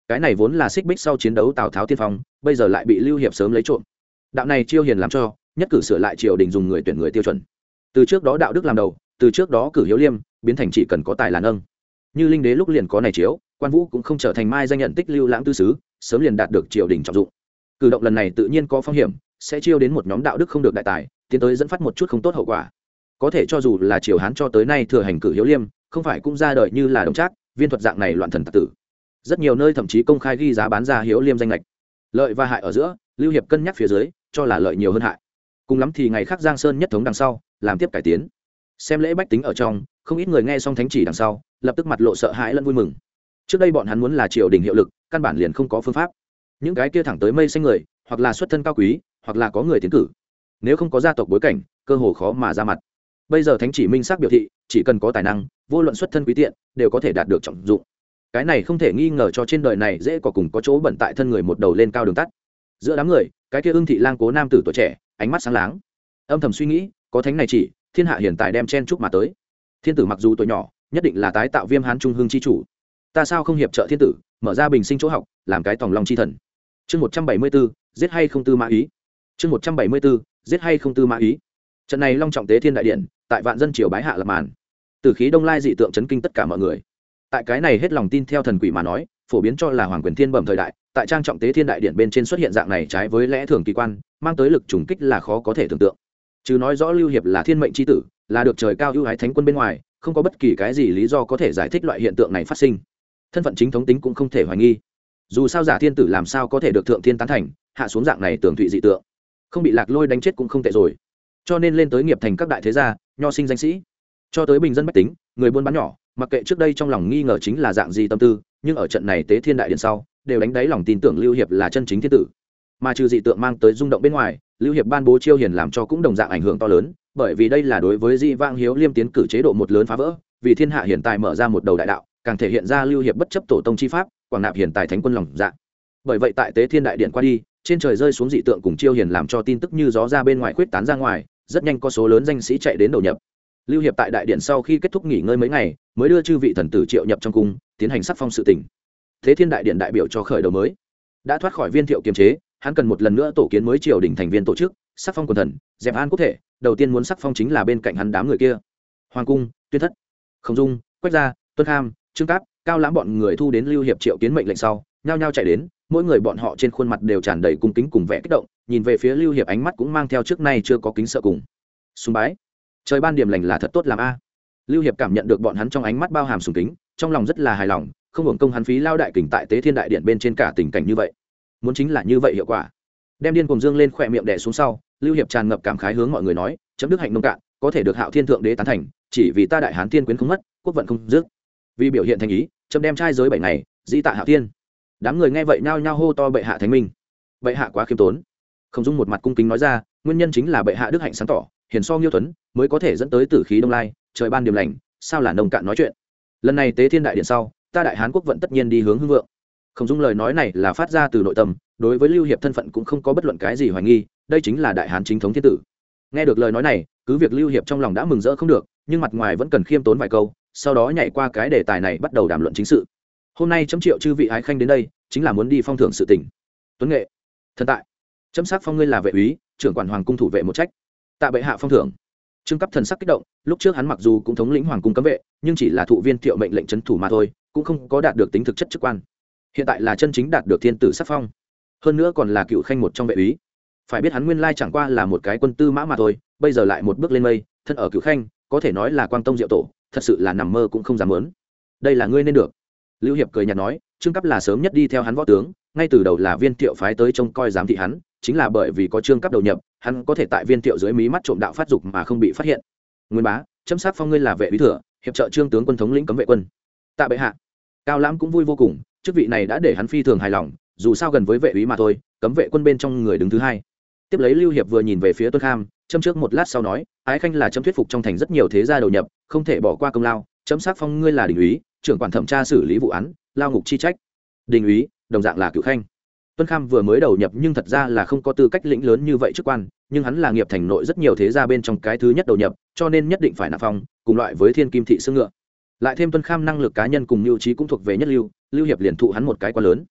Cái này vốn là xích bích sau chiến đấu tào tháo tiên phong, bây giờ lại bị lưu hiệp sớm lấy trộm. Đạo này chiêu hiền làm cho, nhất cử sửa lại triều đình dùng người tuyển người tiêu chuẩn. Từ trước đó đạo đức làm đầu, từ trước đó cử hiếu liêm, biến thành chỉ cần có tài là nâng. Như linh đế lúc liền có này chiếu, quan vũ cũng không trở thành mai danh nhận tích lưu lãng tư sứ, sớm liền đạt được triều đình trọng dụng. Cử động lần này tự nhiên có phong hiểm, sẽ chiêu đến một nhóm đạo đức không được đại tài, tiến tới dẫn phát một chút không tốt hậu quả có thể cho dù là triều hán cho tới nay thừa hành cử hiếu liêm, không phải cũng ra đời như là đồng trác, viên thuật dạng này loạn thần tạc tử. Rất nhiều nơi thậm chí công khai ghi giá bán ra hiếu liêm danh lệch lợi và hại ở giữa, lưu hiệp cân nhắc phía dưới, cho là lợi nhiều hơn hại. Cùng lắm thì ngày khác giang sơn nhất thống đằng sau, làm tiếp cải tiến. Xem lễ bách tính ở trong, không ít người nghe xong thánh chỉ đằng sau, lập tức mặt lộ sợ hãi lẫn vui mừng. Trước đây bọn hắn muốn là triều đình hiệu lực, căn bản liền không có phương pháp. Những cái kia thẳng tới mây xanh người, hoặc là xuất thân cao quý, hoặc là có người tiến cử. Nếu không có gia tộc bối cảnh, cơ hồ khó mà ra mặt bây giờ thánh chỉ minh xác biểu thị, chỉ cần có tài năng, vô luận xuất thân quý tiện, đều có thể đạt được trọng dụng. Cái này không thể nghi ngờ cho trên đời này dễ có cùng có chỗ bẩn tại thân người một đầu lên cao đường tắt. Giữa đám người, cái kia ưng thị lang cố nam tử tuổi trẻ, ánh mắt sáng láng. Âm thầm suy nghĩ, có thánh này chỉ, thiên hạ hiện tại đem chen chúc mà tới. Thiên tử mặc dù tuổi nhỏ, nhất định là tái tạo viêm hán trung hương chi chủ. Ta sao không hiệp trợ thiên tử, mở ra bình sinh chỗ học, làm cái tòng lòng chi thần. Chương một trăm bảy mươi b ố giết hay không tư mã ý. Chương một trăm bảy mươi b ố giết hay không tư mã ý. Trận này long trọng tế thiên đại điện tại vạn dân triều bái hạ lập màn. Từ khí đông lai dị tượng chấn kinh tất cả mọi người. Tại cái này hết lòng tin theo thần quỷ mà nói, phổ biến cho là hoàng quyền thiên bẩm thời đại, tại trang trọng tế thiên đại điện bên trên xuất hiện dạng này trái với lẽ thường kỳ quan, mang tới lực trùng kích là khó có thể tưởng tượng. Chứ nói rõ lưu hiệp là thiên mệnh tri tử, là được trời cao ưu ái thánh quân bên ngoài, không có bất kỳ cái gì lý do có thể giải thích loại hiện tượng này phát sinh. Thân phận chính thống tính cũng không thể hoài nghi. Dù sao giả thiên tử làm sao có thể được thượng thiên tán thành, hạ xuống dạng này tường thụy dị tượng. Không bị lạc lôi đánh chết cũng không tệ rồi cho nên lên tới nghiệp thành các đại thế gia, nho sinh danh sĩ. Cho tới bình dân bách tính, người buôn bán nhỏ, mặc kệ trước đây trong lòng nghi ngờ chính là dạng gì tâm tư, nhưng ở trận này tế thiên đại điện sau, đều đánh đáy lòng tin tưởng lưu hiệp là chân chính thiên tử. Mà trừ dị tượng mang tới rung động bên ngoài, lưu hiệp ban bố chiêu hiền làm cho cũng đồng dạng ảnh hưởng to lớn, bởi vì đây là đối với di vang hiếu liêm tiến cử chế độ một lớn phá vỡ, vì thiên hạ hiện tại mở ra một đầu đại đạo, càng thể hiện ra lưu hiệp bất chấp tổ tông chi pháp, quảng nạp hiện tại thánh quân lòng dạ. Bởi vậy tại tế thiên đại điện qua đi, trên trời rơi xuống dị tượng cùng chiêu hiền làm cho tin tức như gió ra bên ngoài khuyết tán ra ngoài rất nhanh có số lớn danh sĩ chạy đến đầu nhập. Lưu hiệp tại đại điện sau khi kết thúc nghỉ ngơi mấy ngày, mới đưa chư vị thần tử triệu nhập trong cung, tiến hành sắc phong sự tỉnh. Thế thiên đại điện đại biểu cho khởi đầu mới. Đã thoát khỏi viên thiệu kiềm chế, hắn cần một lần nữa tổ kiến mới triều đình thành viên tổ chức, sắc phong quần thần, dẹp an quốc thể, đầu tiên muốn sắc phong chính là bên cạnh hắn đám người kia. Hoàng cung, tuyên thất không dung, quách gia, tuân kham, trương cáp, cao lãm bọn người thu đến lưu hiệp triệu kiến mệnh lệnh sau, nhao nhao chạy đến, mỗi người bọn họ trên khuôn mặt đều tràn đầy cung kính cùng vẻ kích động nhìn về phía lưu hiệp ánh mắt cũng mang theo trước nay chưa có kính sợ cùng. Sùng bái. Trời ban điểm lành là thật tốt làm a. Lưu hiệp cảm nhận được bọn hắn trong ánh mắt bao hàm sùng kính, trong lòng rất là hài lòng, không hưởng công hắn phí lao đại kình tại tế thiên đại điện bên trên cả tình cảnh như vậy. Muốn chính là như vậy hiệu quả. Đem điên cùng dương lên khỏe miệng đẻ xuống sau, lưu hiệp tràn ngập cảm khái hướng mọi người nói, chấm đức hạnh nông cạn, có thể được hạo thiên thượng đế tán thành, chỉ vì ta đại hán tiên quyến không mất, quốc vận không dứt. Vì biểu hiện thành ý, chấm đem trai giới bảy ngày, dĩ tạ hạo thiên. Đám người nghe vậy nhao nhao hô to bệ hạ thánh minh. Bệ hạ quá khiêm tốn không dung một mặt cung kính nói ra, nguyên nhân chính là bệ hạ đức hạnh sáng tỏ, hiền so nghiêu tuấn mới có thể dẫn tới tử khí đông lai, trời ban điểm lành, sao là nông cạn nói chuyện? Lần này tế thiên đại điện sau, ta đại hán quốc vận tất nhiên đi hướng hưng vượng. Không dung lời nói này là phát ra từ nội tâm, đối với lưu hiệp thân phận cũng không có bất luận cái gì hoài nghi, đây chính là đại hán chính thống thiên tử. Nghe được lời nói này, cứ việc lưu hiệp trong lòng đã mừng rỡ không được, nhưng mặt ngoài vẫn cần khiêm tốn vài câu, sau đó nhảy qua cái đề tài này bắt đầu đàm luận chính sự. Hôm nay chấm triệu chư vị ái khanh đến đây, chính là muốn đi phong thưởng sự tỉnh tuấn nghệ, thần tại chấm sắc phong ngươi là vệ úy, trưởng quản hoàng cung thủ vệ một trách. Tạ bệ hạ phong thưởng. Trương cấp thần sắc kích động, lúc trước hắn mặc dù cũng thống lĩnh hoàng cung cấm vệ, nhưng chỉ là thụ viên thiệu mệnh lệnh trấn thủ mà thôi, cũng không có đạt được tính thực chất chức quan. Hiện tại là chân chính đạt được thiên tử sắc phong. Hơn nữa còn là cựu khanh một trong vệ úy. Phải biết hắn nguyên lai chẳng qua là một cái quân tư mã mà thôi, bây giờ lại một bước lên mây, thân ở cựu khanh, có thể nói là quang tông diệu tổ, thật sự là nằm mơ cũng không dám lớn đây là ngươi nên được. Lưu hiệp cười nhạt nói, trương cấp là sớm nhất đi theo hắn võ tướng ngay từ đầu là viên thiệu phái tới trông coi giám thị hắn, chính là bởi vì có trương cấp đầu nhập, hắn có thể tại viên thiệu dưới mí mắt trộm đạo phát dục mà không bị phát hiện. Nguyên bá, chấm sát phong ngươi là vệ bí thừa, hiệp trợ trương tướng quân thống lĩnh cấm vệ quân. Tạ bệ hạ. Cao lãm cũng vui vô cùng, chức vị này đã để hắn phi thường hài lòng, dù sao gần với vệ úy mà thôi, cấm vệ quân bên trong người đứng thứ hai. Tiếp lấy lưu hiệp vừa nhìn về phía tuân kham châm trước một lát sau nói, ái khanh là chấm thuyết phục trong thành rất nhiều thế gia đầu nhập, không thể bỏ qua công lao, chấm sát phong ngươi là đình úy, trưởng quản thẩm tra xử lý vụ án, lao ngục chi trách. Đình úy? Đồng dạng là cựu khanh. Tuân kham vừa mới đầu nhập nhưng thật ra là không có tư cách lĩnh lớn như vậy chức quan, nhưng hắn là nghiệp thành nội rất nhiều thế gia bên trong cái thứ nhất đầu nhập, cho nên nhất định phải nạp phong, cùng loại với thiên kim thị xương ngựa. Lại thêm tuân kham năng lực cá nhân cùng mưu trí cũng thuộc về nhất lưu lưu hiệp liền thụ hắn một cái quá lớn.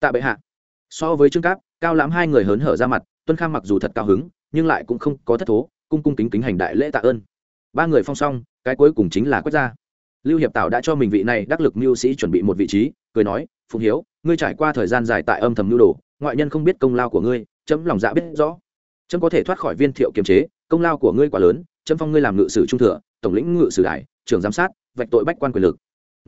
Tạ bệ hạ. So với trương cáp, cao lãm hai người hớn hở ra mặt, tuân kham mặc dù thật cao hứng, nhưng lại cũng không có thất thố, cung cung kính kính hành đại lễ tạ ơn. Ba người phong xong, cái cuối cùng chính là quốc gia lưu hiệp tạo đã cho mình vị này đắc lực mưu sĩ chuẩn bị một vị trí, cười nói Phùng hiếu, ngươi trải qua thời gian dài tại âm thầm mưu đồ, ngoại nhân không biết công lao của ngươi, chấm lòng dạ biết rõ. Chấm có thể thoát khỏi viên thiệu kiềm chế, công lao của ngươi quá lớn, chấm phong ngươi làm ngự sử trung thừa, tổng lĩnh ngự sử đại, trưởng giám sát, vạch tội bách quan quyền lực.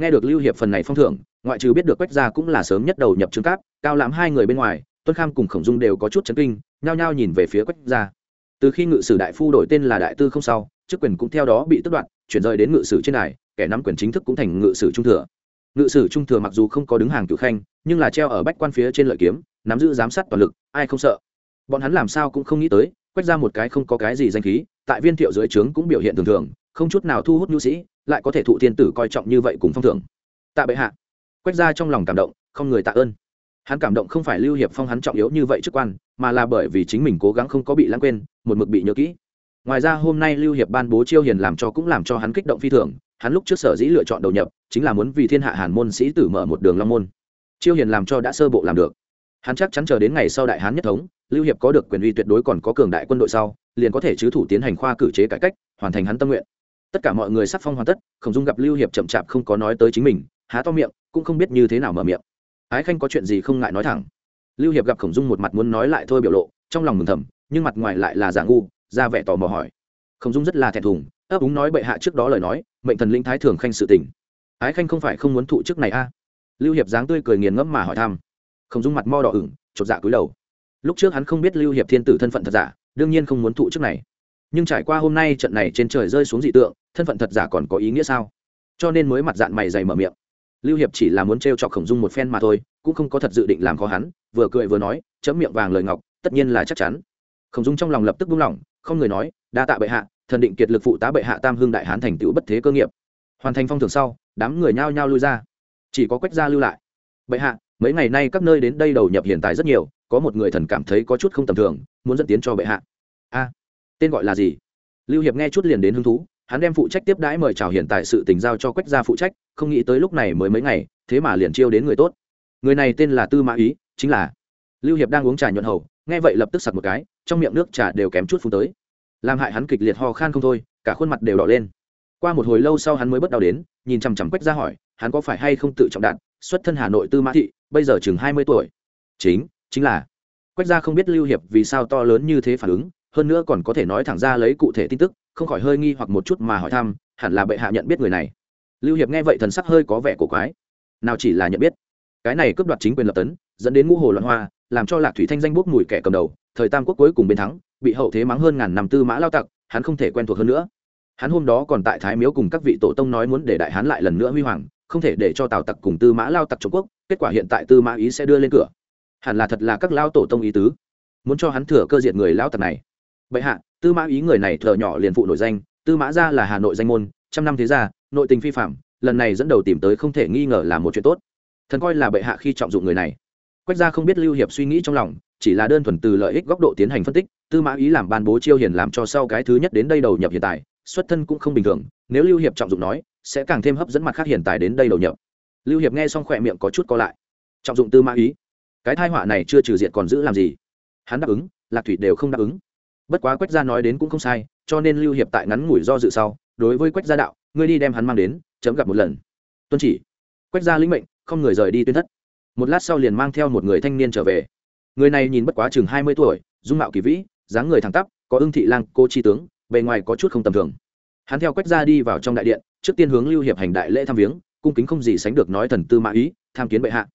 Nghe được lưu hiệp phần này phong thưởng, ngoại trừ biết được quách gia cũng là sớm nhất đầu nhập trương cáp, cao lãm hai người bên ngoài, tuân kham cùng khổng dung đều có chút chấn kinh, nhao nhao nhìn về phía quách gia. Từ khi ngự sử đại phu đổi tên là đại tư không sau, chức quyền cũng theo đó bị tước đoạt, chuyển rời đến ngự sử trên này kẻ nắm quyền chính thức cũng thành ngự sử trung thừa. Ngự sử trung thừa mặc dù không có đứng hàng cựu khanh, nhưng là treo ở bách quan phía trên lợi kiếm, nắm giữ giám sát toàn lực, ai không sợ. Bọn hắn làm sao cũng không nghĩ tới quách ra một cái không có cái gì danh khí, tại viên thiệu dưới trướng cũng biểu hiện thường thường, không chút nào thu hút nhu sĩ, lại có thể thụ thiên tử coi trọng như vậy cùng phong thưởng. Tạ bệ hạ. Quách ra trong lòng cảm động, không người tạ ơn. Hắn cảm động không phải lưu hiệp phong hắn trọng yếu như vậy chức quan, mà là bởi vì chính mình cố gắng không có bị lãng quên, một mực bị nhớ kỹ. Ngoài ra hôm nay lưu hiệp ban bố chiêu hiền làm cho cũng làm cho hắn kích động phi thường hắn lúc trước sở dĩ lựa chọn đầu nhập, chính là muốn vì thiên hạ hàn môn sĩ tử mở một đường long môn. Chiêu hiền làm cho đã sơ bộ làm được. Hắn chắc chắn chờ đến ngày sau đại hán nhất thống, lưu hiệp có được quyền uy tuyệt đối còn có cường đại quân đội sau, liền có thể chứ thủ tiến hành khoa cử chế cải cách, hoàn thành hắn tâm nguyện. Tất cả mọi người sắc phong hoàn tất khổng dung gặp lưu hiệp chậm chạp không có nói tới chính mình, há to miệng, cũng không biết như thế nào mở miệng. Ái khanh có chuyện gì không ngại nói thẳng. Lưu hiệp gặp khổng dung một mặt muốn nói lại thôi biểu lộ, trong lòng mừng thầm, nhưng mặt ngoài lại là giả ngu, ra vẻ tò mò hỏi. Khổng dung rất là thẹn thùng, ấp úng nói bệ hạ trước đó lời nói mệnh thần linh thái thường khanh sự tình. Ái khanh không phải không muốn thụ chức này a? À? lưu hiệp dáng tươi cười nghiền ngẫm mà hỏi thăm. Không dung mặt mo đỏ ửng, chột dạ cúi đầu. Lúc trước hắn không biết lưu hiệp thiên tử thân phận thật giả, đương nhiên không muốn thụ chức này. Nhưng trải qua hôm nay trận này trên trời rơi xuống dị tượng, thân phận thật giả còn có ý nghĩa sao? Cho nên mới mặt dạng mày dày mở miệng. Lưu hiệp chỉ là muốn t r e o chọc khổng dung một phen mà thôi, cũng không có thật dự định làm khó hắn, vừa cười vừa nói, chấm miệng vàng lời ngọc, tất nhiên là chắc chắn. Khổng dung trong lòng lập tức buông lỏng, không người nói, đa tạ bệ hạ thần định kiệt lực phụ tá bệ hạ tam hương đại hán thành tựu bất thế cơ nghiệp. Hoàn thành phong thường sau, đám người nhao nhao lui ra. Chỉ có quách gia lưu lại. Bệ hạ, mấy ngày nay các nơi đến đây đầu nhập hiện tại rất nhiều, có một người thần cảm thấy có chút không tầm thường, muốn dẫn tiến cho bệ hạ. A, tên gọi là gì? Lưu hiệp nghe chút liền đến hứng thú, hắn đem phụ trách tiếp đãi mời chào hiện tại sự tình giao cho quách gia phụ trách, không nghĩ tới lúc này mới mấy ngày, thế mà liền chiêu đến người tốt. Người này tên là tư mã ý, chính là. Lưu hiệp đang uống trà nhuận hầu, nghe vậy lập tức sặc một cái, trong miệng nước trà đều kém chút phun tới làm hại hắn kịch liệt ho khan không thôi, cả khuôn mặt đều đỏ lên. Qua một hồi lâu sau hắn mới bất đau đến, nhìn chằm chằm quách ra hỏi, hắn có phải hay không tự trọng đạn, xuất thân hà nội tư mã thị, bây giờ chừng hai mươi tuổi? Chính chính là. Quách ra không biết lưu hiệp vì sao to lớn như thế phản ứng, hơn nữa còn có thể nói thẳng ra lấy cụ thể tin tức, không khỏi hơi nghi hoặc một chút mà hỏi thăm, hẳn là bệ hạ nhận biết người này. Lưu hiệp nghe vậy thần sắc hơi có vẻ cổ quái. Nào chỉ là nhận biết. Cái này cướp đoạt chính quyền lập tấn, dẫn đến ngũ hồ loạn hoa, làm cho lạc thủy thanh danh bốc mùi kẻ cầm đầu, thời tam quốc cuối cùng bên thắng bị hậu thế mắng hơn ngàn năm tư mã lao tặc, hắn không thể quen thuộc hơn nữa. Hắn hôm đó còn tại thái miếu cùng các vị tổ tông nói muốn để đại hán lại lần nữa huy hoàng, không thể để cho tào tặc cùng tư mã lao tặc trung quốc kết quả hiện tại tư mã ý sẽ đưa lên cửa. Hẳn là thật là các lao tổ tông ý tứ. Muốn cho hắn thừa cơ diệt người lao tặc này. Bệ hạ, tư mã ý người này thợ nhỏ liền phụ nổi danh, tư mã ra là hà nội danh môn, trăm năm thế gia, nội tình phi phạm, lần này dẫn đầu tìm tới không thể nghi ngờ là một chuyện tốt. Thần coi là bệ hạ khi trọng dụng người này. Quách gia không biết lưu hiệp suy nghĩ trong lòng chỉ là đơn thuần từ lợi ích góc độ tiến hành phân tích, tư mã ý làm ban bố chiêu hiền làm cho sau cái thứ nhất đến đây đầu nhập hiện tại, xuất thân cũng không bình thường, nếu lưu hiệp trọng dụng nói, sẽ càng thêm hấp dẫn mặt khác hiện tại đến đây đầu nhập. Lưu hiệp nghe xong khỏe miệng có chút co lại. Trọng dụng tư mã ý. Cái thai họa này chưa trừ diện còn giữ làm gì? Hắn đáp ứng, lạc thủy đều không đáp ứng. Bất quá quách gia nói đến cũng không sai, cho nên lưu hiệp tại ngắn ngủi do dự sau, đối với quách gia đạo, ngươi đi đem hắn mang đến, chấm gặp một lần. Tuân chỉ. Quách gia lĩnh mệnh, không người rời đi tuyên thất. Một lát sau liền mang theo một người thanh niên trở về người này nhìn bất quá chừng hai mươi tuổi, dung mạo kỳ vĩ, dáng người thẳng tắp, có ưng thị lang, cô chi tướng, bề ngoài có chút không tầm thường. Hắn theo quách gia đi vào trong đại điện, trước tiên hướng lưu hiệp hành đại lễ thăm viếng, cung kính không gì sánh được nói thần tư mã ý, tham kiến bệ hạ.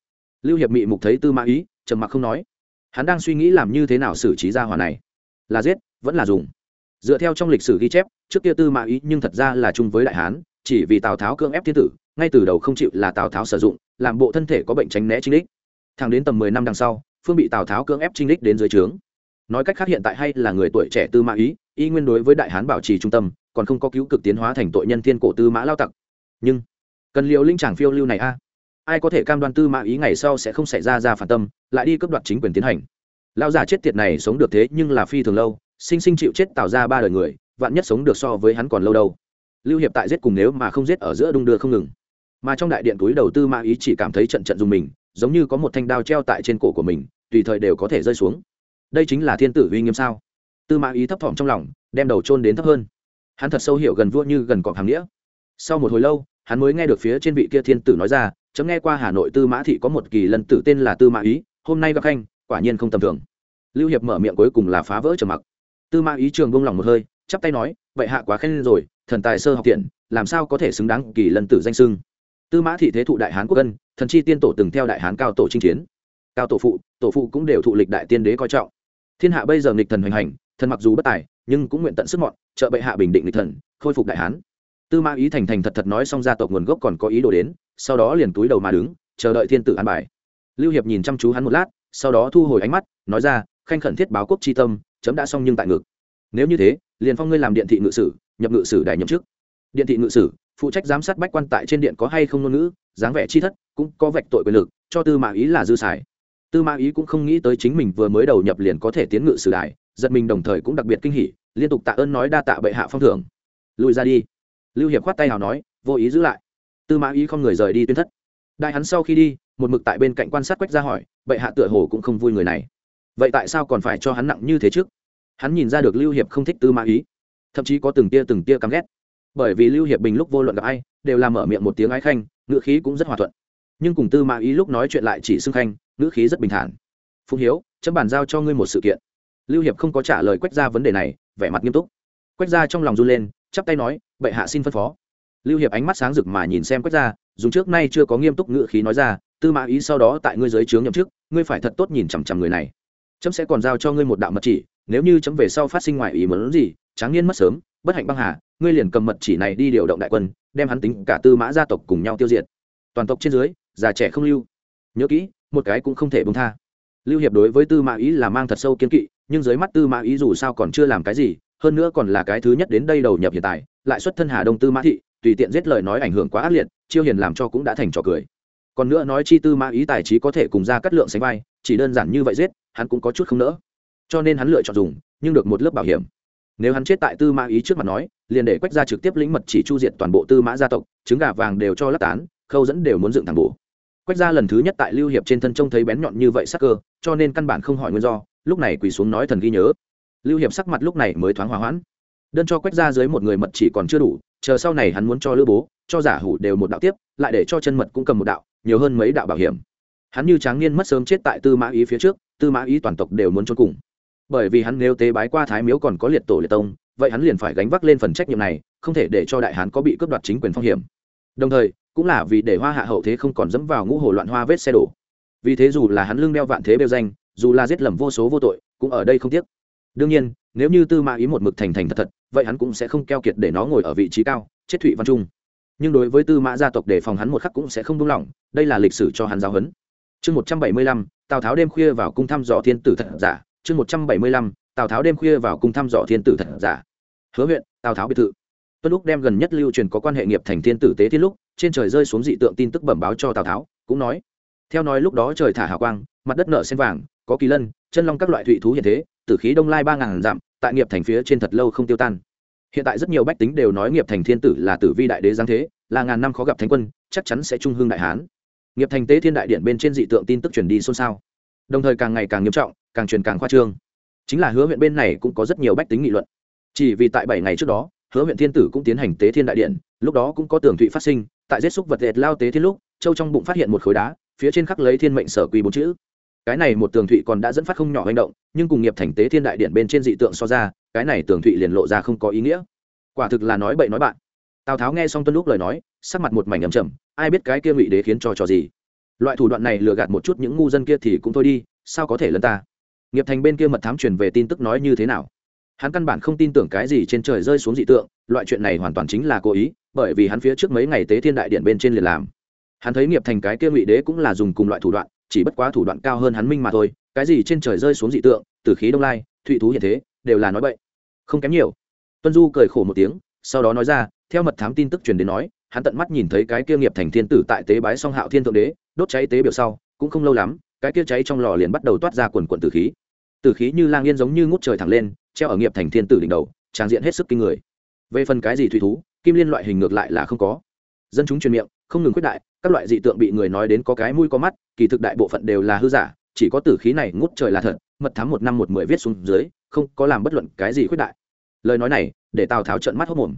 Lưu hiệp mị mục thấy tư mã ý, trầm mặc không nói. Hắn đang suy nghĩ làm như thế nào xử trí gia hỏa này. Là giết, vẫn là dùng. Dựa theo trong lịch sử ghi chép, trước kia tư mã ý nhưng thật ra là chung với đại hán, chỉ vì tào tháo cưỡng ép thiên tử, ngay từ đầu không chịu là tào tháo sử dụng, làm bộ thân thể có bệnh tránh né chính đích. Thẳng đến tầm mười năm đằng sau phương bị tào tháo cưỡng ép trinh đích đến dưới trướng. Nói cách khác hiện tại hay là người tuổi trẻ tư mã ý, y nguyên đối với đại hán bảo trì trung tâm, còn không có cứu cực tiến hóa thành tội nhân thiên cổ tư mã lao tặc. Nhưng, cần liệu linh tràng phiêu lưu này a. Ai có thể cam đoan tư mã ý ngày sau sẽ không xảy ra ra phản tâm, lại đi cấp đoạt chính quyền tiến hành? Lao già chết tiệt này sống được thế nhưng là phi thường lâu, sinh sinh chịu chết tạo ra ba đời người, vạn nhất sống được so với hắn còn lâu đâu. Lưu hiệp tại giết cùng nếu mà không giết ở giữa đung đưa không ngừng. Mà trong đại điện túi đầu tư mã ý chỉ cảm thấy trận trận dùng mình, giống như có một thanh đao treo tại trên cổ của mình tùy thời đều có thể rơi xuống. Đây chính là thiên tử uy nghiêm sao? Tư mã ý thấp thỏm trong lòng, đem đầu trôn đến thấp hơn. Hắn thật sâu hiểu gần vua như gần cọp hàng nghĩa. Sau một hồi lâu, hắn mới nghe được phía trên vị kia thiên tử nói ra, chấm nghe qua hà nội tư mã thị có một kỳ lân tử tên là tư mã ý, hôm nay gặp khanh, quả nhiên không tầm thường. Lưu hiệp mở miệng cuối cùng là phá vỡ trầm mặc. Tư mã ý trường bông lòng một hơi, chắp tay nói, vậy hạ quá khen rồi, thần tài sơ học tiện, làm sao có thể xứng đáng kỳ lân tử danh sưng? Tư mã thị thế thụ đại hán quốc ân thần chi tiên tổ từng theo đại hán cao tổ chinh chiến cao tổ phụ tổ phụ cũng đều thụ lịch đại tiên đế coi trọng. Thiên hạ bây giờ nghịch thần hoành hành, thần mặc dù bất tài, nhưng cũng nguyện tận sức mọn, trợ bệ hạ bình định lịch thần, khôi phục đại hán. Tư mã ý thành thành thật thật nói xong gia tộc nguồn gốc còn có ý đồ đến, sau đó liền túi đầu mà đứng, chờ đợi thiên tử an bài. Lưu hiệp nhìn chăm chú hắn một lát, sau đó thu hồi ánh mắt, nói ra, khanh khẩn thiết báo quốc chi tâm, chấm đã xong nhưng tại ngực nếu như thế, liền phong ngươi làm điện thị ngự sử, nhập ngự sử đại nhậm chức. Điện thị ngự sử, phụ trách giám sát bách quan tại trên điện có hay không ngôn ngữ, dáng vẻ chi thất, cũng có vạch tội quyền lực, cho tư mã ý là dư xài tư mã ý cũng không nghĩ tới chính mình vừa mới đầu nhập liền có thể tiến ngự sử đại, giật mình đồng thời cũng đặc biệt kinh hỉ, liên tục tạ ơn nói đa tạ bệ hạ phong thưởng. Lùi ra đi. Lưu hiệp khoát tay nào nói, vô ý giữ lại. Tư mã ý không người rời đi tuyên thất. Đại hắn sau khi đi, một mực tại bên cạnh quan sát quách ra hỏi, bệ hạ tựa hồ cũng không vui người này. Vậy tại sao còn phải cho hắn nặng như thế trước? Hắn nhìn ra được lưu hiệp không thích tư mã ý. Thậm chí có từng tia từng tia căm ghét. Bởi vì lưu hiệp bình lúc vô luận gặp ai, đều làm mở miệng một tiếng ái khanh ngựa khí cũng rất hòa thuận nhưng cùng tư mã ý lúc nói chuyện lại chỉ xưng khanh, ngữ khí rất bình thản. Phụng hiếu, chấm bàn giao cho ngươi một sự kiện. Lưu hiệp không có trả lời quách ra vấn đề này, vẻ mặt nghiêm túc. Quách ra trong lòng run lên, chắp tay nói, bệ hạ xin phân phó. Lưu hiệp ánh mắt sáng rực mà nhìn xem quách ra dùng trước nay chưa có nghiêm túc ngữ khí nói ra, tư mã ý sau đó tại ngươi giới trướng nhậm chức, ngươi phải thật tốt nhìn chằm chằm người này. Chấm sẽ còn giao cho ngươi một đạo mật chỉ, nếu như chấm về sau phát sinh ngoài ý muốn gì, tráng niên mất sớm, bất hạnh băng hà, ngươi liền cầm mật chỉ này đi điều động đại quân, đem hắn tính cả tư mã gia tộc cùng nhau tiêu diệt. Toàn tộc trên dưới già trẻ không lưu. Nhớ kỹ, một cái cũng không thể bông tha. Lưu hiệp đối với tư mã ý là mang thật sâu kiên kỵ, nhưng dưới mắt tư mã ý dù sao còn chưa làm cái gì, hơn nữa còn là cái thứ nhất đến đây đầu nhập hiện tại, lại xuất thân hà đông tư mã thị, tùy tiện giết lời nói ảnh hưởng quá ác liệt, chiêu hiền làm cho cũng đã thành trò cười. Còn nữa nói chi tư mã ý tài trí có thể cùng ra cắt lượng sánh vai, chỉ đơn giản như vậy giết, hắn cũng có chút không nỡ. Cho nên hắn lựa chọn dùng, nhưng được một lớp bảo hiểm. Nếu hắn chết tại tư mã ý trước mặt nói, liền để quách ra trực tiếp lĩnh mật chỉ chu diệt toàn bộ tư mã gia tộc, trứng gà vàng đều cho lắc tán, khâu dẫn đều muốn dựng thẳng bổ quách ra lần thứ nhất tại lưu hiệp trên thân trông thấy bén nhọn như vậy sắc cơ, cho nên căn bản không hỏi nguyên do, lúc này quỳ xuống nói thần ghi nhớ. Lưu hiệp sắc mặt lúc này mới thoáng hòa hoãn. Đơn cho quách ra dưới một người mật chỉ còn chưa đủ, chờ sau này hắn muốn cho lữ bố, cho giả hủ đều một đạo tiếp, lại để cho chân mật cũng cầm một đạo, nhiều hơn mấy đạo bảo hiểm. Hắn như tráng niên mất sớm chết tại tư mã ý phía trước, tư mã ý toàn tộc đều muốn trốn cùng. Bởi vì hắn nếu tế bái qua thái miếu còn có liệt tổ liệt tông, vậy hắn liền phải gánh vác lên phần trách nhiệm này, không thể để cho đại hán có bị cướp đoạt chính quyền phong hiểm. Đồng thời cũng là vì để hoa hạ hậu thế không còn dẫm vào ngũ hồ loạn hoa vết xe đổ. Vì thế dù là hắn lưng đeo vạn thế bêu danh, dù là giết lầm vô số vô tội, cũng ở đây không tiếc. Đương nhiên, nếu như tư mã ý một mực thành thành thật thật, vậy hắn cũng sẽ không keo kiệt để nó ngồi ở vị trí cao, chết thụy văn trung. Nhưng đối với tư mã gia tộc để phòng hắn một khắc cũng sẽ không buông lỏng, đây là lịch sử cho hắn giáo huấn. Chương một trăm bảy mươi lăm, tào tháo đêm khuya vào cung thăm dò thiên tử thật giả. Chương một trăm bảy mươi lăm, tào tháo đêm khuya vào cung thăm dò thiên tử thật giả. Hứa huyện, tào tháo biệt thự. Tuân lúc đem gần nhất lưu truyền có quan hệ nghiệp thành thiên tử tế thiên lúc trên trời rơi xuống dị tượng tin tức bẩm báo cho tào tháo, cũng nói, theo nói lúc đó trời thả hào quang, mặt đất nở sen vàng, có kỳ lân, chân long các loại thụy thú hiện thế, tử khí đông lai ba ngàn dặm, tại nghiệp thành phía trên thật lâu không tiêu tan. Hiện tại rất nhiều bách tính đều nói nghiệp thành thiên tử là tử vi đại đế giáng thế, là ngàn năm khó gặp thánh quân, chắc chắn sẽ trung hương đại hán. Nghiệp thành tế thiên đại điện bên trên dị tượng tin tức truyền đi xôn xao. Đồng thời càng ngày càng nghiêm trọng, càng truyền càng khoa trương. Chính là hứa huyện bên này cũng có rất nhiều bách tính nghị luận. Chỉ vì tại bảy ngày trước đó, hứa huyện thiên tử cũng tiến hành tế thiên đại điện, lúc đó cũng có tường thụy phát sinh tại giết xúc vật dệt lao tế thiên lúc, châu trong bụng phát hiện một khối đá, phía trên khắc lấy thiên mệnh sở quy bốn chữ. Cái này một tường thụy còn đã dẫn phát không nhỏ hành động, nhưng cùng nghiệp thành tế thiên đại điện bên trên dị tượng so ra, cái này tường thụy liền lộ ra không có ý nghĩa. Quả thực là nói bậy nói bạn. Tào tháo nghe xong tuân lúc lời nói, sắc mặt một mảnh ầm chầm ai biết cái kia ngụy đế khiến cho trò gì. Loại thủ đoạn này lừa gạt một chút những ngu dân kia thì cũng thôi đi, sao có thể lân ta? Nghiệp thành bên kia mật thám truyền về tin tức nói như thế nào? Hắn căn bản không tin tưởng cái gì trên trời rơi xuống dị tượng, loại chuyện này hoàn toàn chính là cố ý bởi vì hắn phía trước mấy ngày tế thiên đại điện bên trên liền làm. Hắn thấy nghiệp thành cái kia ngụy đế cũng là dùng cùng loại thủ đoạn, chỉ bất quá thủ đoạn cao hơn hắn minh mà thôi, cái gì trên trời rơi xuống dị tượng từ khí đông lai, thụy thú hiện thế, đều là nói bậy. Không kém nhiều. Tuân du cười khổ một tiếng, sau đó nói ra, theo mật thám tin tức truyền đến nói, hắn tận mắt nhìn thấy cái kia nghiệp thành thiên tử tại tế bái song hạo thiên thượng đế, đốt cháy tế biểu sau, cũng không lâu lắm, cái kia cháy trong lò liền bắt đầu toát ra quần quần tử khí. Tử khí như lang yên giống như ngút trời thẳng lên, treo ở nghiệp thành thiên tử đỉnh đầu, trang diện hết sức kinh người. Về phần cái gì thủy thú kim liên loại hình ngược lại là không có. Dân chúng truyền miệng, không ngừng quyết đại, các loại dị tượng bị người nói đến có cái mũi có mắt, kỳ thực đại bộ phận đều là hư giả, chỉ có tử khí này ngút trời là thật, mật thám một năm một mười viết xuống dưới, không có làm bất luận cái gì khuyết đại. Lời nói này, để tào tháo trợn mắt hốc mồm.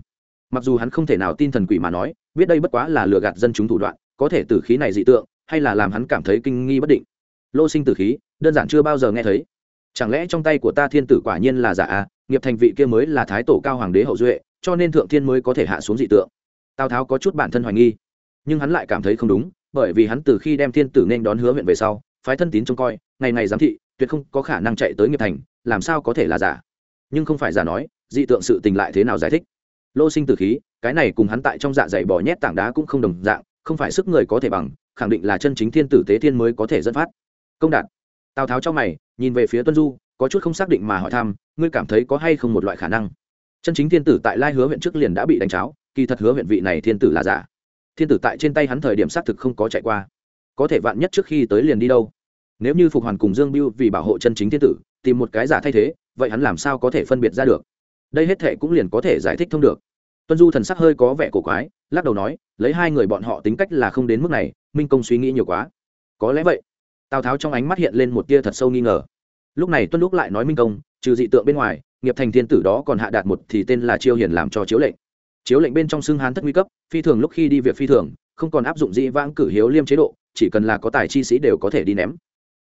Mặc dù hắn không thể nào tin thần quỷ mà nói, biết đây bất quá là lừa gạt dân chúng thủ đoạn, có thể tử khí này dị tượng, hay là làm hắn cảm thấy kinh nghi bất định. Lô sinh tử khí, đơn giản chưa bao giờ nghe thấy. Chẳng lẽ trong tay của ta thiên tử quả nhiên là giả à? Nghiệp thành vị kia mới là thái tổ cao hoàng đế hậu duệ cho nên thượng thiên mới có thể hạ xuống dị tượng. Tào tháo có chút bản thân hoài nghi, nhưng hắn lại cảm thấy không đúng, bởi vì hắn từ khi đem thiên tử nên đón hứa huyện về sau, phái thân tín trông coi, ngày ngày giám thị, tuyệt không có khả năng chạy tới nghiệp thành, làm sao có thể là giả. Nhưng không phải giả nói, dị tượng sự tình lại thế nào giải thích? Lô sinh tử khí, cái này cùng hắn tại trong dạ dày bỏ nhét tảng đá cũng không đồng dạng, không phải sức người có thể bằng, khẳng định là chân chính thiên tử tế thiên mới có thể dẫn phát. Công đạt. Tào tháo trong mày, nhìn về phía tuân du, có chút không xác định mà hỏi thăm, ngươi cảm thấy có hay không một loại khả năng? Chân chính thiên tử tại lai hứa huyện trước liền đã bị đánh cháo, kỳ thật hứa huyện vị này thiên tử là giả. Thiên tử tại trên tay hắn thời điểm xác thực không có chạy qua. Có thể vạn nhất trước khi tới liền đi đâu? Nếu như phục hoàn cùng dương biêu vì bảo hộ chân chính thiên tử, tìm một cái giả thay thế, vậy hắn làm sao có thể phân biệt ra được? Đây hết thệ cũng liền có thể giải thích thông được. Tuân du thần sắc hơi có vẻ cổ quái, lắc đầu nói, lấy hai người bọn họ tính cách là không đến mức này, minh công suy nghĩ nhiều quá. Có lẽ vậy. Tào tháo trong ánh mắt hiện lên một tia thật sâu nghi ngờ. Lúc này tuân lúc lại nói minh công, trừ dị tượng bên ngoài nghiệp thành thiên tử đó còn hạ đạt một thì tên là chiêu hiền làm cho chiếu lệnh. Chiếu lệnh bên trong xưng hán thất nguy cấp, phi thường lúc khi đi việc phi thường, không còn áp dụng dĩ vãng cử hiếu liêm chế độ, chỉ cần là có tài chi sĩ đều có thể đi ném.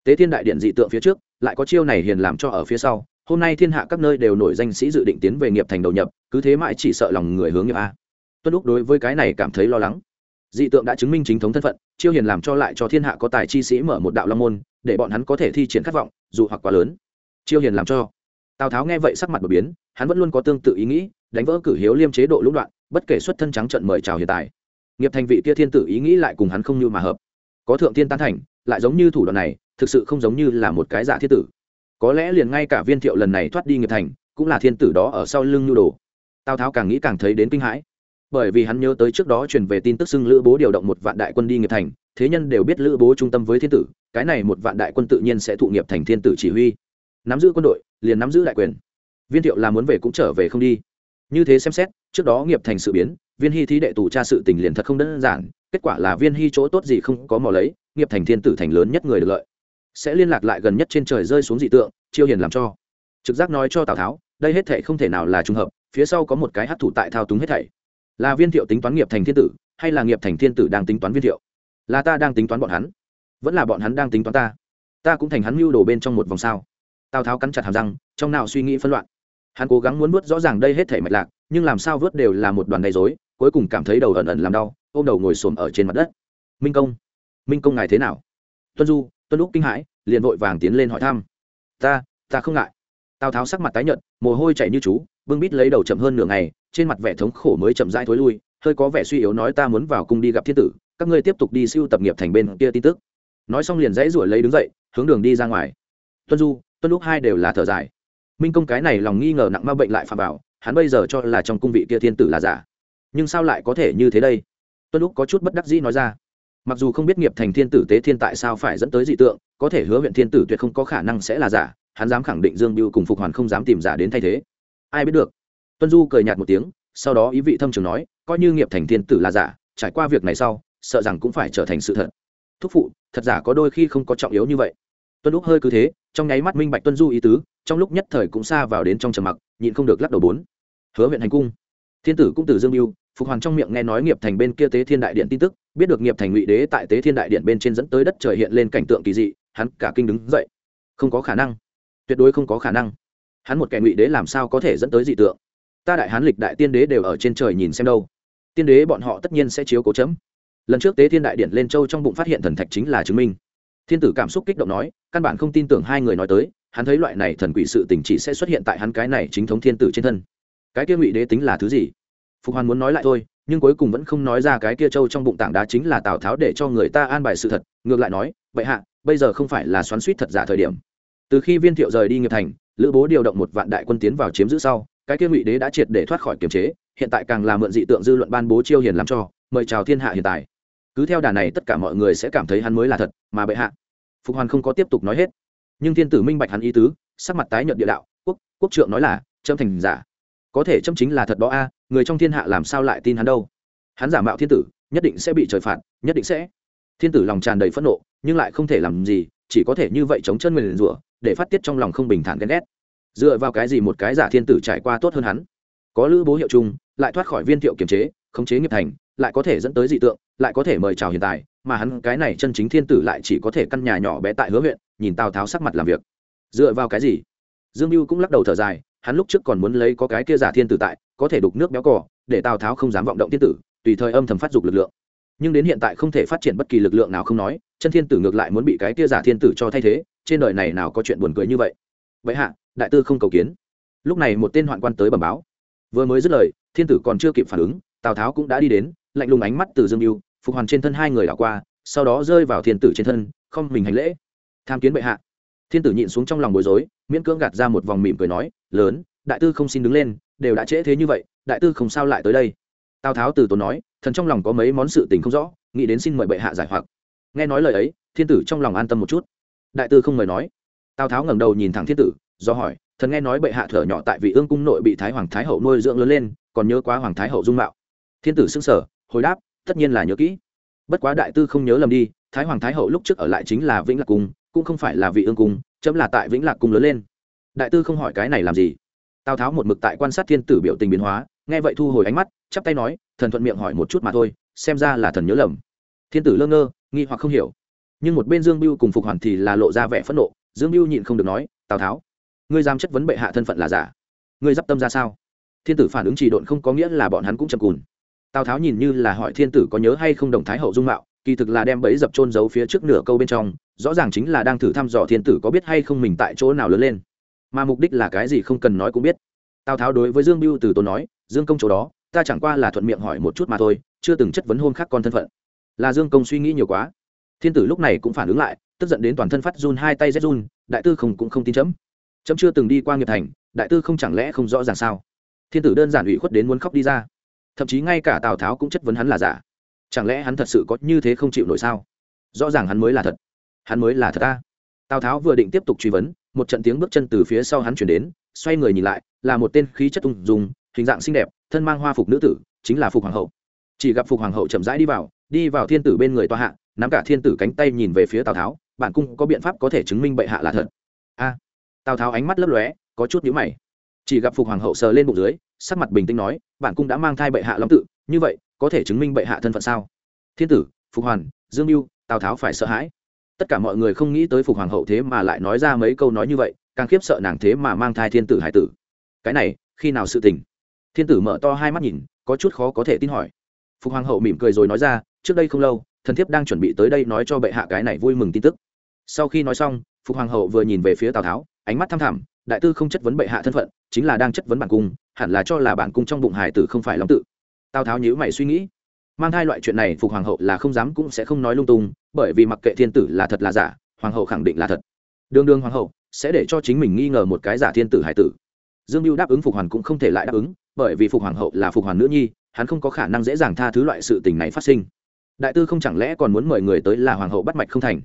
Tế thiên đại điện dị tượng phía trước, lại có chiêu này hiền làm cho ở phía sau, hôm nay thiên hạ các nơi đều nổi danh sĩ dự định tiến về nghiệp thành đầu nhập, cứ thế mãi chỉ sợ lòng người hướng nghiệp a. Tuân lúc đối với cái này cảm thấy lo lắng. Dị tượng đã chứng minh chính thống thân phận, chiêu hiền làm cho lại cho thiên hạ có tài chi sĩ mở một đạo long môn, để bọn hắn có thể thi triển khát vọng, dù hoặc quá lớn. Chiêu hiền làm cho tào tháo nghe vậy sắc mặt đột biến, hắn vẫn luôn có tương tự ý nghĩ, đánh vỡ cử hiếu liêm chế độ lũng đoạn, bất kể xuất thân trắng trận mời chào hiện tại. Nghiệp thành vị kia thiên tử ý nghĩ lại cùng hắn không như mà hợp. Có thượng tiên tán thành, lại giống như thủ đoạn này, thực sự không giống như là một cái giả thiết tử. Có lẽ liền ngay cả viên thiệu lần này thoát đi nghiệp thành, cũng là thiên tử đó ở sau lưng nhu đồ. Tào tháo càng nghĩ càng thấy đến kinh hãi. Bởi vì hắn nhớ tới trước đó truyền về tin tức xưng lữ bố điều động một vạn đại quân đi nghiệp thành, thế nhân đều biết lữ bố trung tâm với thiên tử, cái này một vạn đại quân tự nhiên sẽ thụ nghiệp thành thiên tử chỉ huy nắm giữ quân đội, liền nắm giữ đại quyền. Viên thiệu là muốn về cũng trở về không đi. Như thế xem xét, trước đó nghiệp thành sự biến, viên hy thí đệ tù tra sự tình liền thật không đơn giản, kết quả là viên hy chỗ tốt gì không có mò lấy, nghiệp thành thiên tử thành lớn nhất người được lợi. Sẽ liên lạc lại gần nhất trên trời rơi xuống dị tượng, chiêu hiền làm cho. Trực giác nói cho tào tháo, đây hết thệ không thể nào là trùng hợp, phía sau có một cái hát thủ tại thao túng hết thảy. Là viên thiệu tính toán nghiệp thành thiên tử, hay là nghiệp thành thiên tử đang tính toán viên thiệu? Là ta đang tính toán bọn hắn, vẫn là bọn hắn đang tính toán ta? Ta cũng thành hắn mưu đồ bên trong một vòng sao? Tào tháo cắn chặt hàm răng, trong nào suy nghĩ phân loạn. Hắn cố gắng muốn vớt rõ ràng đây hết thể mạch lạc, nhưng làm sao vớt đều là một đoàn gây dối cuối cùng cảm thấy đầu ẩn ẩn làm đau, ôm đầu ngồi xổm ở trên mặt đất. Minh công minh công ngài thế nào? Tuân du, tuân lúc kinh hãi, liền vội vàng tiến lên hỏi thăm. Ta ta không ngại. Tào tháo sắc mặt tái nhợt, mồ hôi chảy như chú, bưng bít lấy đầu chậm hơn nửa ngày, trên mặt vẻ thống khổ mới chậm rãi thối lui, hơi có vẻ suy yếu nói ta muốn vào cung đi gặp thiên tử, các ngươi tiếp tục đi siêu tập nghiệp thành bên kia tin tức. Nói xong liền dãy ruổi lấy đứng dậy, hướng đường đi ra ngoài. Tuân du tuân lúc hai đều là thở dài. Minh công cái này lòng nghi ngờ nặng ma bệnh lại phạm vào, hắn bây giờ cho là trong cung vị kia thiên tử là giả. Nhưng sao lại có thể như thế đây? Tuân lúc có chút bất đắc dĩ nói ra. Mặc dù không biết nghiệp thành thiên tử tế thiên tại sao phải dẫn tới dị tượng, có thể hứa huyện thiên tử tuyệt không có khả năng sẽ là giả, hắn dám khẳng định dương biêu cùng phục hoàn không dám tìm giả đến thay thế. Ai biết được? Tuân du cười nhạt một tiếng, sau đó ý vị thâm trường nói, coi như nghiệp thành thiên tử là giả, trải qua việc này sau, sợ rằng cũng phải trở thành sự thật. Thúc phụ, thật giả có đôi khi không có trọng yếu như vậy tuân lúc hơi cứ thế, trong nháy mắt minh bạch tuân du ý tứ, trong lúc nhất thời cũng xa vào đến trong trầm mặc, nhịn không được lắc đầu bốn. Hứa huyện hành cung. Thiên tử cũng từ dương mưu phục hoàng trong miệng nghe nói nghiệp thành bên kia tế thiên đại điện tin tức, biết được nghiệp thành ngụy đế tại tế thiên đại điện bên trên dẫn tới đất trời hiện lên cảnh tượng kỳ dị, hắn cả kinh đứng dậy. Không có khả năng. Tuyệt đối không có khả năng. Hắn một kẻ ngụy đế làm sao có thể dẫn tới dị tượng? Ta đại hán lịch đại tiên đế đều ở trên trời nhìn xem đâu. Tiên đế bọn họ tất nhiên sẽ chiếu cố chấm. Lần trước tế thiên đại điện lên châu trong bụng phát hiện thần thạch chính là chứng minh thiên tử cảm xúc kích động nói, căn bản không tin tưởng hai người nói tới, hắn thấy loại này thần quỷ sự tình chỉ sẽ xuất hiện tại hắn cái này chính thống thiên tử trên thân. Cái kia ngụy đế tính là thứ gì? Phục hoàn muốn nói lại thôi, nhưng cuối cùng vẫn không nói ra cái kia châu trong bụng tảng đá chính là tào tháo để cho người ta an bài sự thật, ngược lại nói vậy hạ, bây giờ không phải là xoắn suýt thật giả thời điểm. Từ khi viên thiệu rời đi nghiệp thành, lữ bố điều động một vạn đại quân tiến vào chiếm giữ sau, cái kia ngụy đế đã triệt để thoát khỏi kiềm chế, hiện tại càng là mượn dị tượng dư luận ban bố chiêu hiền làm cho, mời chào thiên hạ hiện tại cứ theo đà này tất cả mọi người sẽ cảm thấy hắn mới là thật, mà bệ hạ. Phục hoàn không có tiếp tục nói hết. Nhưng thiên tử minh bạch hắn ý tứ, sắc mặt tái nhợt địa đạo, quốc quốc trượng nói là trâm thành giả. Có thể trâm chính là thật đó a, người trong thiên hạ làm sao lại tin hắn đâu? Hắn giả mạo thiên tử, nhất định sẽ bị trời phạt, nhất định sẽ. Thiên tử lòng tràn đầy phẫn nộ, nhưng lại không thể làm gì, chỉ có thể như vậy chống chân nguyền rủa, để phát tiết trong lòng không bình thản ghen ghét. Dựa vào cái gì một cái giả thiên tử trải qua tốt hơn hắn? Có lữ bố hiệu chung, lại thoát khỏi viên thiệu kiềm chế, khống chế nghiệp thành lại có thể dẫn tới dị tượng, lại có thể mời chào hiện tại mà hắn cái này chân chính thiên tử lại chỉ có thể căn nhà nhỏ bé tại hứa huyện, nhìn tào tháo sắc mặt làm việc. Dựa vào cái gì? Dương mưu cũng lắc đầu thở dài, hắn lúc trước còn muốn lấy có cái kia giả thiên tử tại, có thể đục nước béo cò, để tào tháo không dám vọng động thiên tử, tùy thời âm thầm phát dục lực lượng. Nhưng đến hiện tại không thể phát triển bất kỳ lực lượng nào không nói, chân thiên tử ngược lại muốn bị cái kia giả thiên tử cho thay thế, trên đời này nào có chuyện buồn cười như vậy? Vậy hạ, đại tư không cầu kiến. Lúc này một tên hoạn quan tới bẩm báo. Vừa mới dứt lời, thiên tử còn chưa kịp phản ứng, tào tháo cũng đã đi đến lạnh lùng ánh mắt từ dương mưu phục hoàn trên thân hai người đảo qua, sau đó rơi vào thiên tử trên thân, không mình hành lễ. Tham kiến bệ hạ. Thiên tử nhịn xuống trong lòng bối rối, miễn cưỡng gạt ra một vòng mỉm cười nói, lớn, đại tư không xin đứng lên, đều đã trễ thế như vậy, đại tư không sao lại tới đây. Tào tháo từ tốn nói, thần trong lòng có mấy món sự tình không rõ, nghĩ đến xin mời bệ hạ giải hoặc. Nghe nói lời ấy, thiên tử trong lòng an tâm một chút. Đại tư không mời nói. Tào tháo ngẩng đầu nhìn thẳng thiên tử, do hỏi, thần nghe nói bệ hạ thở nhỏ tại vị ương cung nội bị thái hoàng thái hậu nuôi dưỡng lớn lên, còn nhớ quá hoàng thái hậu dung mạo. Thiên tử xưng sở hồi đáp, tất nhiên là nhớ kỹ. Bất quá đại tư không nhớ lầm đi, thái hoàng thái hậu lúc trước ở lại chính là vĩnh lạc cung, cũng không phải là vị ương cung, chấm là tại vĩnh lạc cung lớn lên. Đại tư không hỏi cái này làm gì? Tào tháo một mực tại quan sát thiên tử biểu tình biến hóa, nghe vậy thu hồi ánh mắt, chắp tay nói, thần thuận miệng hỏi một chút mà thôi, xem ra là thần nhớ lầm. Thiên tử lơ ngơ, nghi hoặc không hiểu. Nhưng một bên dương biêu cùng phục hoàn thì là lộ ra vẻ phẫn nộ, dương biêu nhịn không được nói, tào tháo, ngươi dám chất vấn bệ hạ thân phận là giả? Ngươi d i p tâm ra sao? Thiên tử phản ứng trì độn không có nghĩa là bọn hắn cũng chậm cùn tào tháo nhìn như là hỏi thiên tử có nhớ hay không đồng thái hậu dung mạo, kỳ thực là đem bẫy dập trôn giấu phía trước nửa câu bên trong, rõ ràng chính là đang thử thăm dò thiên tử có biết hay không mình tại chỗ nào lớn lên. Mà mục đích là cái gì không cần nói cũng biết. Tào tháo đối với dương biêu từ tốn nói, dương công chỗ đó, ta chẳng qua là thuận miệng hỏi một chút mà thôi, chưa từng chất vấn hôn khác con thân phận. Là dương công suy nghĩ nhiều quá. Thiên tử lúc này cũng phản ứng lại, tức giận đến toàn thân phát run hai tay rét run, đại tư không cũng không tin chấm. Chấm chưa từng đi qua nghiệp thành, đại tư không chẳng lẽ không rõ ràng sao? Thiên tử đơn giản ủy khuất đến muốn khóc đi ra thậm chí ngay cả tào tháo cũng chất vấn hắn là giả chẳng lẽ hắn thật sự có như thế không chịu nổi sao rõ ràng hắn mới là thật hắn mới là thật ta tào tháo vừa định tiếp tục truy vấn một trận tiếng bước chân từ phía sau hắn chuyển đến xoay người nhìn lại là một tên khí chất ung dung, hình dạng xinh đẹp thân mang hoa phục nữ tử chính là phục hoàng hậu chỉ gặp phục hoàng hậu chậm rãi đi vào đi vào thiên tử bên người toa hạ nắm cả thiên tử cánh tay nhìn về phía tào tháo bản cung có biện pháp có thể chứng minh bệ hạ là thật a tào tháo ánh mắt lấp lóe có chút nhíu mày chỉ gặp phục hoàng hậu sờ lên bụng dưới sắc mặt bình tĩnh nói bản cung đã mang thai bệ hạ long tự, như vậy, có thể chứng minh bệ hạ thân phận sao? Thiên tử, phục hoàn, dương mưu, tào tháo phải sợ hãi. Tất cả mọi người không nghĩ tới phục hoàng hậu thế mà lại nói ra mấy câu nói như vậy, càng khiếp sợ nàng thế mà mang thai thiên tử hải tử. Cái này, khi nào sự tình? Thiên tử mở to hai mắt nhìn, có chút khó có thể tin hỏi. Phục hoàng hậu mỉm cười rồi nói ra, trước đây không lâu, thần thiếp đang chuẩn bị tới đây nói cho bệ hạ cái này vui mừng tin tức. Sau khi nói xong, phục hoàng hậu vừa nhìn về phía tào tháo, ánh mắt thăm thẳm, đại tư không chất vấn bệ hạ thân phận, chính là đang chất vấn bản cung hẳn là cho là bản cung trong bụng hải tử không phải long tự. Tào tháo nhữ mày suy nghĩ. Mang thai loại chuyện này phục hoàng hậu là không dám cũng sẽ không nói lung tung, bởi vì mặc kệ thiên tử là thật là giả, hoàng hậu khẳng định là thật. Đương đương hoàng hậu sẽ để cho chính mình nghi ngờ một cái giả thiên tử hải tử. Dương mưu đáp ứng phục hoàn cũng không thể lại đáp ứng, bởi vì phục hoàng hậu là phục hoàn nữ nhi, hắn không có khả năng dễ dàng tha thứ loại sự tình này phát sinh. Đại tư không chẳng lẽ còn muốn mời người tới là hoàng hậu bắt mạch không thành?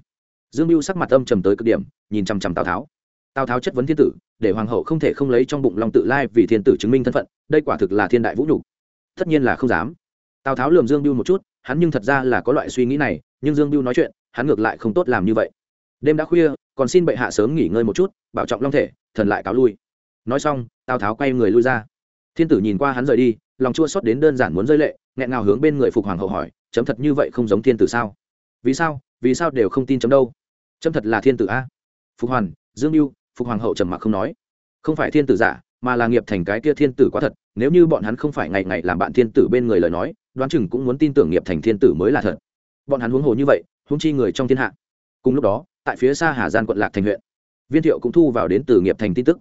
Dương mưu sắc mặt âm trầm tới cực điểm, nhìn chằm chằm tào tháo tào tháo chất vấn thiên tử, để hoàng hậu không thể không lấy trong bụng long tự lai vì thiên tử chứng minh thân phận, đây quả thực là thiên đại vũ nhục. Tất nhiên là không dám. Tào tháo lườm dương biêu một chút, hắn nhưng thật ra là có loại suy nghĩ này, nhưng dương biêu nói chuyện, hắn ngược lại không tốt làm như vậy. Đêm đã khuya, còn xin bệ hạ sớm nghỉ ngơi một chút, bảo trọng long thể, thần lại cáo lui. Nói xong, tào tháo quay người lui ra. Thiên tử nhìn qua hắn rời đi, lòng chua xót đến đơn giản muốn rơi lệ, nghẹn ngào hướng bên người phục hoàng hậu hỏi, chấm thật như vậy không giống thiên tử sao? Vì sao? Vì sao đều không tin chấm đâu? Chấm thật là thiên tử a. Phục hoàn, dương mưu phục hoàng hậu trầm mặc không nói. Không phải thiên tử giả, mà là nghiệp thành cái kia thiên tử quá thật, nếu như bọn hắn không phải ngày ngày làm bạn thiên tử bên người lời nói, đoán chừng cũng muốn tin tưởng nghiệp thành thiên tử mới là thật. Bọn hắn huống hồ như vậy, huống chi người trong thiên hạ. Cùng lúc đó, tại phía xa hà gian quận lạc thành huyện, viên thiệu cũng thu vào đến từ nghiệp thành tin tức.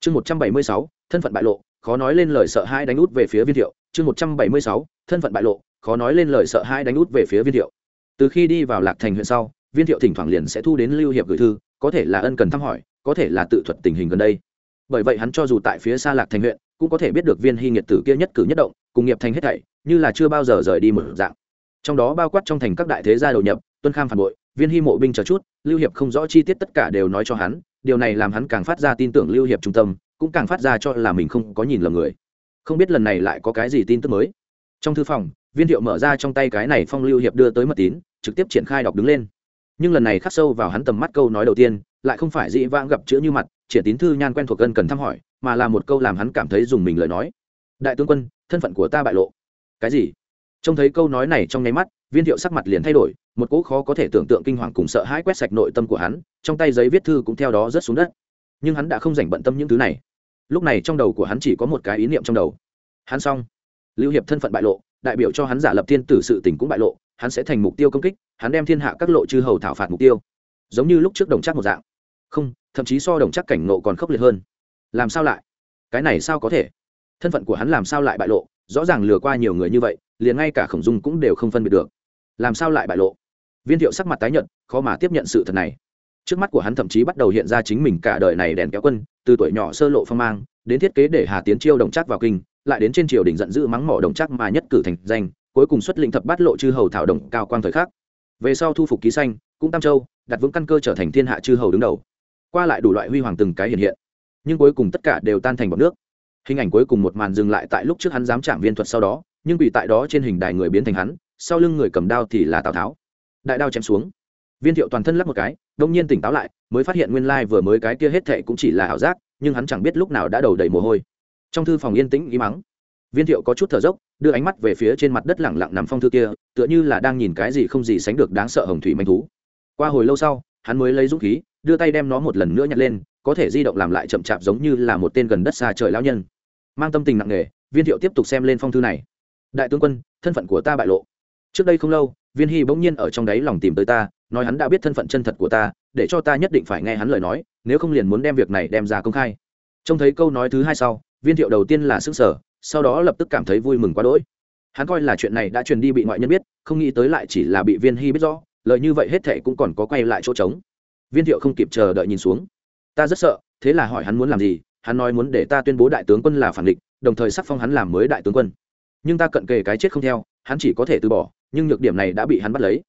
Chương một trăm bảy mươi sáu, thân phận bại lộ, khó nói lên lời sợ hai đánh út về phía viên thiệu. Chương một trăm bảy mươi sáu, thân phận bại lộ, khó nói lên lời sợ hai đánh út về phía viên thiệu. Từ khi đi vào lạc thành huyện sau, viên thiệu thỉnh thoảng liền sẽ thu đến lưu hiệp gửi thư, có thể là ân cần thăm hỏi có thể là tự thuật tình hình gần đây. Bởi vậy hắn cho dù tại phía xa lạc thành huyện, cũng có thể biết được viên hy nghiệt tử kia nhất cử nhất động, cùng nghiệp thành hết thảy, như là chưa bao giờ rời đi một dạng. Trong đó bao quát trong thành các đại thế gia đầu nhập, tuân kham phản bội, viên hy mộ binh chờ chút, lưu hiệp không rõ chi tiết tất cả đều nói cho hắn, điều này làm hắn càng phát ra tin tưởng lưu hiệp trung tâm, cũng càng phát ra cho là mình không có nhìn lầm người. Không biết lần này lại có cái gì tin tức mới. Trong thư phòng, viên thiệu mở ra trong tay cái này phong lưu hiệp đưa tới mật tín, trực tiếp triển khai đọc đứng lên. Nhưng lần này khắc sâu vào hắn tầm mắt câu nói đầu tiên lại không phải dị vãng gặp chữ như mặt triển tín thư nhan quen thuộc cân cần thăm hỏi, mà là một câu làm hắn cảm thấy dùng mình lời nói. Đại tướng quân, thân phận của ta bại lộ. Cái gì? Trông thấy câu nói này trong nháy mắt, viên thiệu sắc mặt liền thay đổi, một cỗ khó có thể tưởng tượng kinh hoàng cùng sợ hãi quét sạch nội tâm của hắn, trong tay giấy viết thư cũng theo đó rớt xuống đất. Nhưng hắn đã không dành bận tâm những thứ này. Lúc này trong đầu của hắn chỉ có một cái ý niệm trong đầu. Hắn xong. Lưu hiệp thân phận bại lộ, đại biểu cho hắn giả lập thiên tử sự tình cũng bại lộ, hắn sẽ thành mục tiêu công kích, hắn đem thiên hạ các lộ chư hầu thảo phạt mục tiêu. Giống như lúc trước đồng chắc một dạng không, thậm chí so đồng chắc cảnh nộ còn khốc liệt hơn. Làm sao lại? Cái này sao có thể? Thân phận của hắn làm sao lại bại lộ? Rõ ràng lừa qua nhiều người như vậy, liền ngay cả khổng dung cũng đều không phân biệt được. Làm sao lại bại lộ? Viên thiệu sắc mặt tái nhận khó mà tiếp nhận sự thật này. Trước mắt của hắn thậm chí bắt đầu hiện ra chính mình cả đời này đèn kéo quân, từ tuổi nhỏ sơ lộ phong mang, đến thiết kế để hà tiến chiêu đồng chắc vào kinh, lại đến trên triều đình giận dữ mắng mỏ đồng chắc mà nhất cử thành danh, cuối cùng xuất lĩnh thập bát lộ chư hầu thảo đồng cao quang thời khắc. Về sau thu phục ký xanh, cũng tam châu, đặt vững căn cơ trở thành thiên hạ chư hầu đứng đầu qua lại đủ loại huy hoàng từng cái hiện hiện, nhưng cuối cùng tất cả đều tan thành bọc nước. Hình ảnh cuối cùng một màn dừng lại tại lúc trước hắn dám chạm viên thuật sau đó, nhưng bị tại đó trên hình đài người biến thành hắn, sau lưng người cầm đao thì là tào tháo. Đại đao chém xuống. Viên thiệu toàn thân lắp một cái, đông nhiên tỉnh táo lại, mới phát hiện nguyên lai vừa mới cái kia hết thệ cũng chỉ là ảo giác, nhưng hắn chẳng biết lúc nào đã đầu đầy mồ hôi. Trong thư phòng yên tĩnh ý mắng viên thiệu có chút thở dốc, đưa ánh mắt về phía trên mặt đất lẳng lặng nằm phong thư kia, tựa như là đang nhìn cái gì không gì sánh được đáng sợ hồng thủy manh thú. Qua hồi lâu sau, hắn mới lấy dũng khí đưa tay đem nó một lần nữa nhặt lên, có thể di động làm lại chậm chạp giống như là một tên gần đất xa trời lão nhân. Mang tâm tình nặng nề, viên thiệu tiếp tục xem lên phong thư này. Đại tướng quân, thân phận của ta bại lộ. Trước đây không lâu, viên hy bỗng nhiên ở trong đáy lòng tìm tới ta, nói hắn đã biết thân phận chân thật của ta, để cho ta nhất định phải nghe hắn lời nói, nếu không liền muốn đem việc này đem ra công khai. Trông thấy câu nói thứ hai sau, viên thiệu đầu tiên là sức sở sau đó lập tức cảm thấy vui mừng quá đỗi. Hắn coi là chuyện này đã truyền đi bị ngoại nhân biết, không nghĩ tới lại chỉ là bị viên hy biết rõ, lời như vậy hết thệ cũng còn có quay lại chỗ trống viên thiệu không kịp chờ đợi nhìn xuống. Ta rất sợ, thế là hỏi hắn muốn làm gì, hắn nói muốn để ta tuyên bố đại tướng quân là phản địch, đồng thời sắc phong hắn làm mới đại tướng quân. Nhưng ta cận kề cái chết không theo, hắn chỉ có thể từ bỏ, nhưng nhược điểm này đã bị hắn bắt lấy.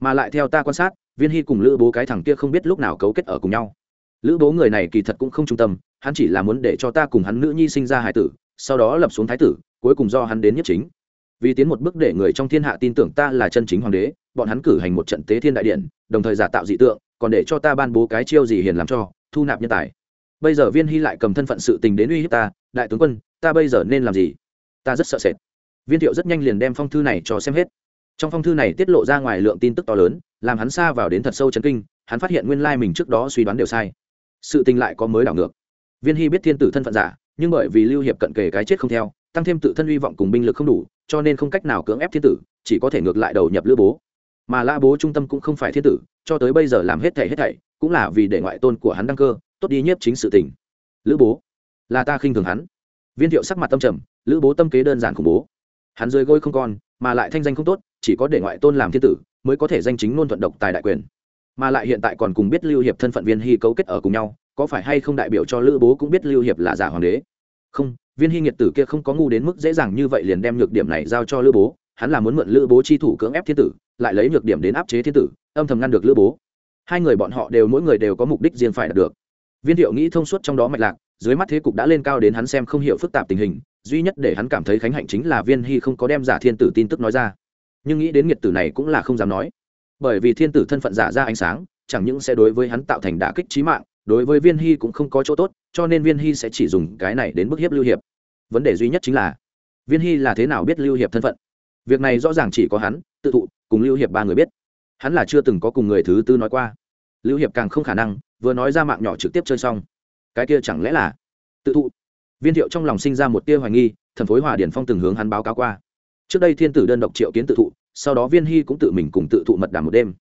Mà lại theo ta quan sát, viên hy cùng lữ bố cái thằng kia không biết lúc nào cấu kết ở cùng nhau. Lữ bố người này kỳ thật cũng không trung tâm, hắn chỉ là muốn để cho ta cùng hắn nữ nhi sinh ra hải tử, sau đó lập xuống thái tử, cuối cùng do hắn đến nhất chính. Vì tiến một bước để người trong thiên hạ tin tưởng ta là chân chính hoàng đế, bọn hắn cử hành một trận tế thiên đại điện, đồng thời giả tạo dị tượng còn để cho ta ban bố cái chiêu gì hiền làm cho, thu nạp nhân tài. Bây giờ viên hy lại cầm thân phận sự tình đến uy hiếp ta, đại tướng quân, ta bây giờ nên làm gì? Ta rất sợ sệt. Viên thiệu rất nhanh liền đem phong thư này cho xem hết. Trong phong thư này tiết lộ ra ngoài lượng tin tức to lớn, làm hắn xa vào đến thật sâu chấn kinh, hắn phát hiện nguyên lai mình trước đó suy đoán đều sai. Sự tình lại có mới đảo ngược. Viên hy biết thiên tử thân phận giả, nhưng bởi vì lưu hiệp cận kề cái chết không theo, tăng thêm tự thân hy vọng cùng binh lực không đủ, cho nên không cách nào cưỡng ép thiên tử, chỉ có thể ngược lại đầu nhập lữ bố mà lã bố trung tâm cũng không phải thiên tử, cho tới bây giờ làm hết thảy hết thảy, cũng là vì để ngoại tôn của hắn đăng cơ, tốt đi nhiếp chính sự tình. Lữ bố, là ta khinh thường hắn. Viên thiệu sắc mặt tâm trầm, lữ bố tâm kế đơn giản khủng bố. Hắn rơi gôi không còn, mà lại thanh danh không tốt, chỉ có để ngoại tôn làm thiên tử, mới có thể danh chính ngôn thuận độc tài đại quyền. Mà lại hiện tại còn cùng biết lưu hiệp thân phận viên hy cấu kết ở cùng nhau, có phải hay không đại biểu cho lữ bố cũng biết lưu hiệp là giả hoàng đế? Không, viên hy nghiệt tử kia không có ngu đến mức dễ dàng như vậy liền đem nhược điểm này giao cho lữ bố hắn là muốn mượn lữ bố chi thủ cưỡng ép thiên tử, lại lấy nhược điểm đến áp chế thiên tử, âm thầm ngăn được lữ bố. Hai người bọn họ đều mỗi người đều có mục đích riêng phải đạt được. Viên thiệu nghĩ thông suốt trong đó mạch lạc, dưới mắt thế cục đã lên cao đến hắn xem không hiểu phức tạp tình hình, duy nhất để hắn cảm thấy khánh hạnh chính là viên hy không có đem giả thiên tử tin tức nói ra. Nhưng nghĩ đến nghiệt tử này cũng là không dám nói. Bởi vì thiên tử thân phận giả ra ánh sáng, chẳng những sẽ đối với hắn tạo thành đả kích trí mạng, đối với viên hy cũng không có chỗ tốt, cho nên viên hy sẽ chỉ dùng cái này đến bức hiếp lưu hiệp. Vấn đề duy nhất chính là, viên hy là thế nào biết lưu hiệp thân phận? Việc này rõ ràng chỉ có hắn, tự thụ, cùng lưu hiệp ba người biết. Hắn là chưa từng có cùng người thứ tư nói qua. Lưu hiệp càng không khả năng, vừa nói ra mạng nhỏ trực tiếp chơi xong. Cái kia chẳng lẽ là? Tự thụ. Viên thiệu trong lòng sinh ra một tia hoài nghi thần phối hòa điển phong từng hướng hắn báo cáo qua. Trước đây thiên tử đơn độc triệu kiến tự thụ, sau đó viên hy cũng tự mình cùng tự thụ mật đàm một đêm.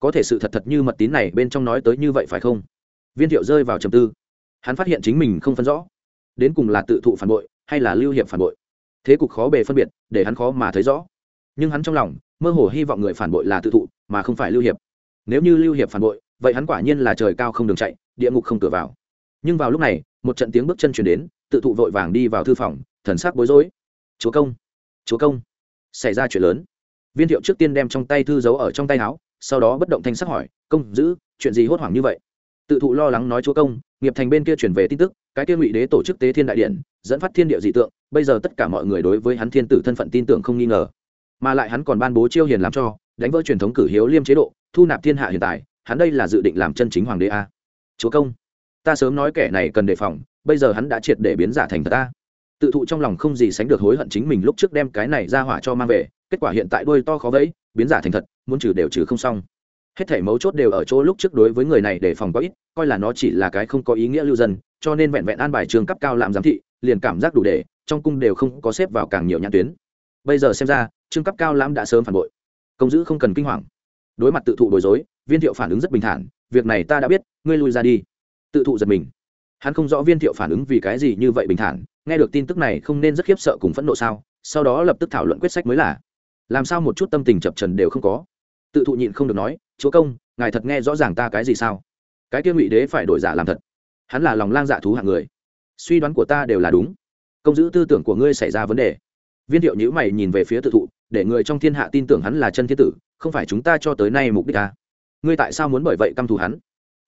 Có thể sự thật thật như mật tín này bên trong nói tới như vậy phải không? Viên thiệu rơi vào trầm tư. Hắn phát hiện chính mình không phân rõ. Đến cùng là tự thụ phản bội, hay là lưu hiệp phản bội? Thế cục khó bề phân biệt, để hắn khó mà thấy rõ. Nhưng hắn trong lòng, mơ hồ hy vọng người phản bội là tự thụ, mà không phải lưu hiệp. Nếu như lưu hiệp phản bội, vậy hắn quả nhiên là trời cao không đường chạy, địa ngục không cửa vào. Nhưng vào lúc này, một trận tiếng bước chân chuyển đến, tự thụ vội vàng đi vào thư phòng, thần sắc bối rối. Chúa công chúa công. Xảy ra chuyện lớn. Viên thiệu trước tiên đem trong tay thư giấu ở trong tay áo, sau đó bất động thanh sắc hỏi, công giữ, chuyện gì hốt hoảng như vậy? Tự thụ lo lắng nói, chúa công, nghiệp thành bên kia chuyển về tin tức, cái kia ngụy đế tổ chức tế thiên đại điện, dẫn phát thiên địa dị tượng bây giờ tất cả mọi người đối với hắn thiên tử thân phận tin tưởng không nghi ngờ. Mà lại hắn còn ban bố chiêu hiền làm cho, đánh vỡ truyền thống cử hiếu liêm chế độ, thu nạp thiên hạ hiện tại, hắn đây là dự định làm chân chính hoàng đế a. Chúa công, ta sớm nói kẻ này cần đề phòng, bây giờ hắn đã triệt để biến giả thành thật ta tự thụ trong lòng không gì sánh được hối hận chính mình lúc trước đem cái này ra hỏa cho mang về, kết quả hiện tại đôi to khó vẫy, biến giả thành thật, muốn trừ đều trừ không xong. Hết thể mấu chốt đều ở chỗ lúc trước đối với người này để phòng có ít, coi là nó chỉ là cái không có ý nghĩa lưu dân, cho nên vẹn vẹn an bài trường cấp cao làm giám thị, liền cảm giác đủ để trong cung đều không có xếp vào càng nhiều nhãn tuyến. Bây giờ xem ra, trương cấp cao lãm đã sớm phản bội. Công giữ không cần kinh hoàng. Đối mặt tự thụ bối rối, viên thiệu phản ứng rất bình thản, việc này ta đã biết, ngươi lui ra đi. Tự thụ giật mình. Hắn không rõ viên thiệu phản ứng vì cái gì như vậy bình thản, nghe được tin tức này không nên rất khiếp sợ cùng phẫn nộ sao, sau đó lập tức thảo luận quyết sách mới là. Làm sao một chút tâm tình chập trần đều không có? Tự thụ nhịn không được nói, chúa công, ngài thật nghe rõ ràng ta cái gì sao? Cái kia ngụy đế phải đổi giả làm thật. Hắn là lòng lang dạ thú hạng người. Suy đoán của ta đều là đúng công giữ tư tưởng của ngươi xảy ra vấn đề. Viên thiệu nhữ mày nhìn về phía tự thụ, để người trong thiên hạ tin tưởng hắn là chân thiên tử, không phải chúng ta cho tới nay mục đích ta ngươi tại sao muốn bởi vậy căm thù hắn?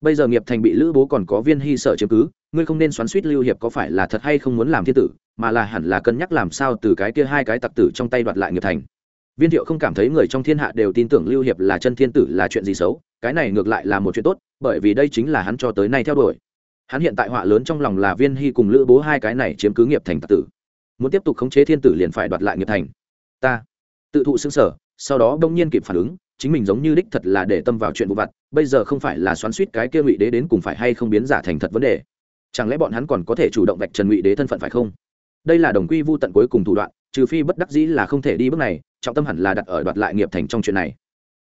Bây giờ nghiệp thành bị lữ bố còn có viên hy sở chứng cứ, ngươi không nên xoắn suýt lưu hiệp có phải là thật hay không muốn làm thiên tử, mà là hẳn là cân nhắc làm sao từ cái kia hai cái tặc tử trong tay đoạt lại nghiệp thành. Viên thiệu không cảm thấy người trong thiên hạ đều tin tưởng lưu hiệp là chân thiên tử là chuyện gì xấu, cái này ngược lại là một chuyện tốt, bởi vì đây chính là hắn cho tới nay theo đuổi hắn hiện tại họa lớn trong lòng là viên hy cùng lữ bố hai cái này chiếm cứ nghiệp thành tạc tử. Muốn tiếp tục khống chế thiên tử liền phải đoạt lại nghiệp thành. Ta tự thụ xứng sở, sau đó đông nhiên kịp phản ứng, chính mình giống như đích thật là để tâm vào chuyện vụ vặt, bây giờ không phải là xoắn suýt cái kia ngụy đế đến cùng phải hay không biến giả thành thật vấn đề. Chẳng lẽ bọn hắn còn có thể chủ động vạch trần ngụy đế thân phận phải không? Đây là đồng quy vu tận cuối cùng thủ đoạn, trừ phi bất đắc dĩ là không thể đi bước này, trọng tâm hẳn là đặt ở đoạt lại nghiệp thành trong chuyện này.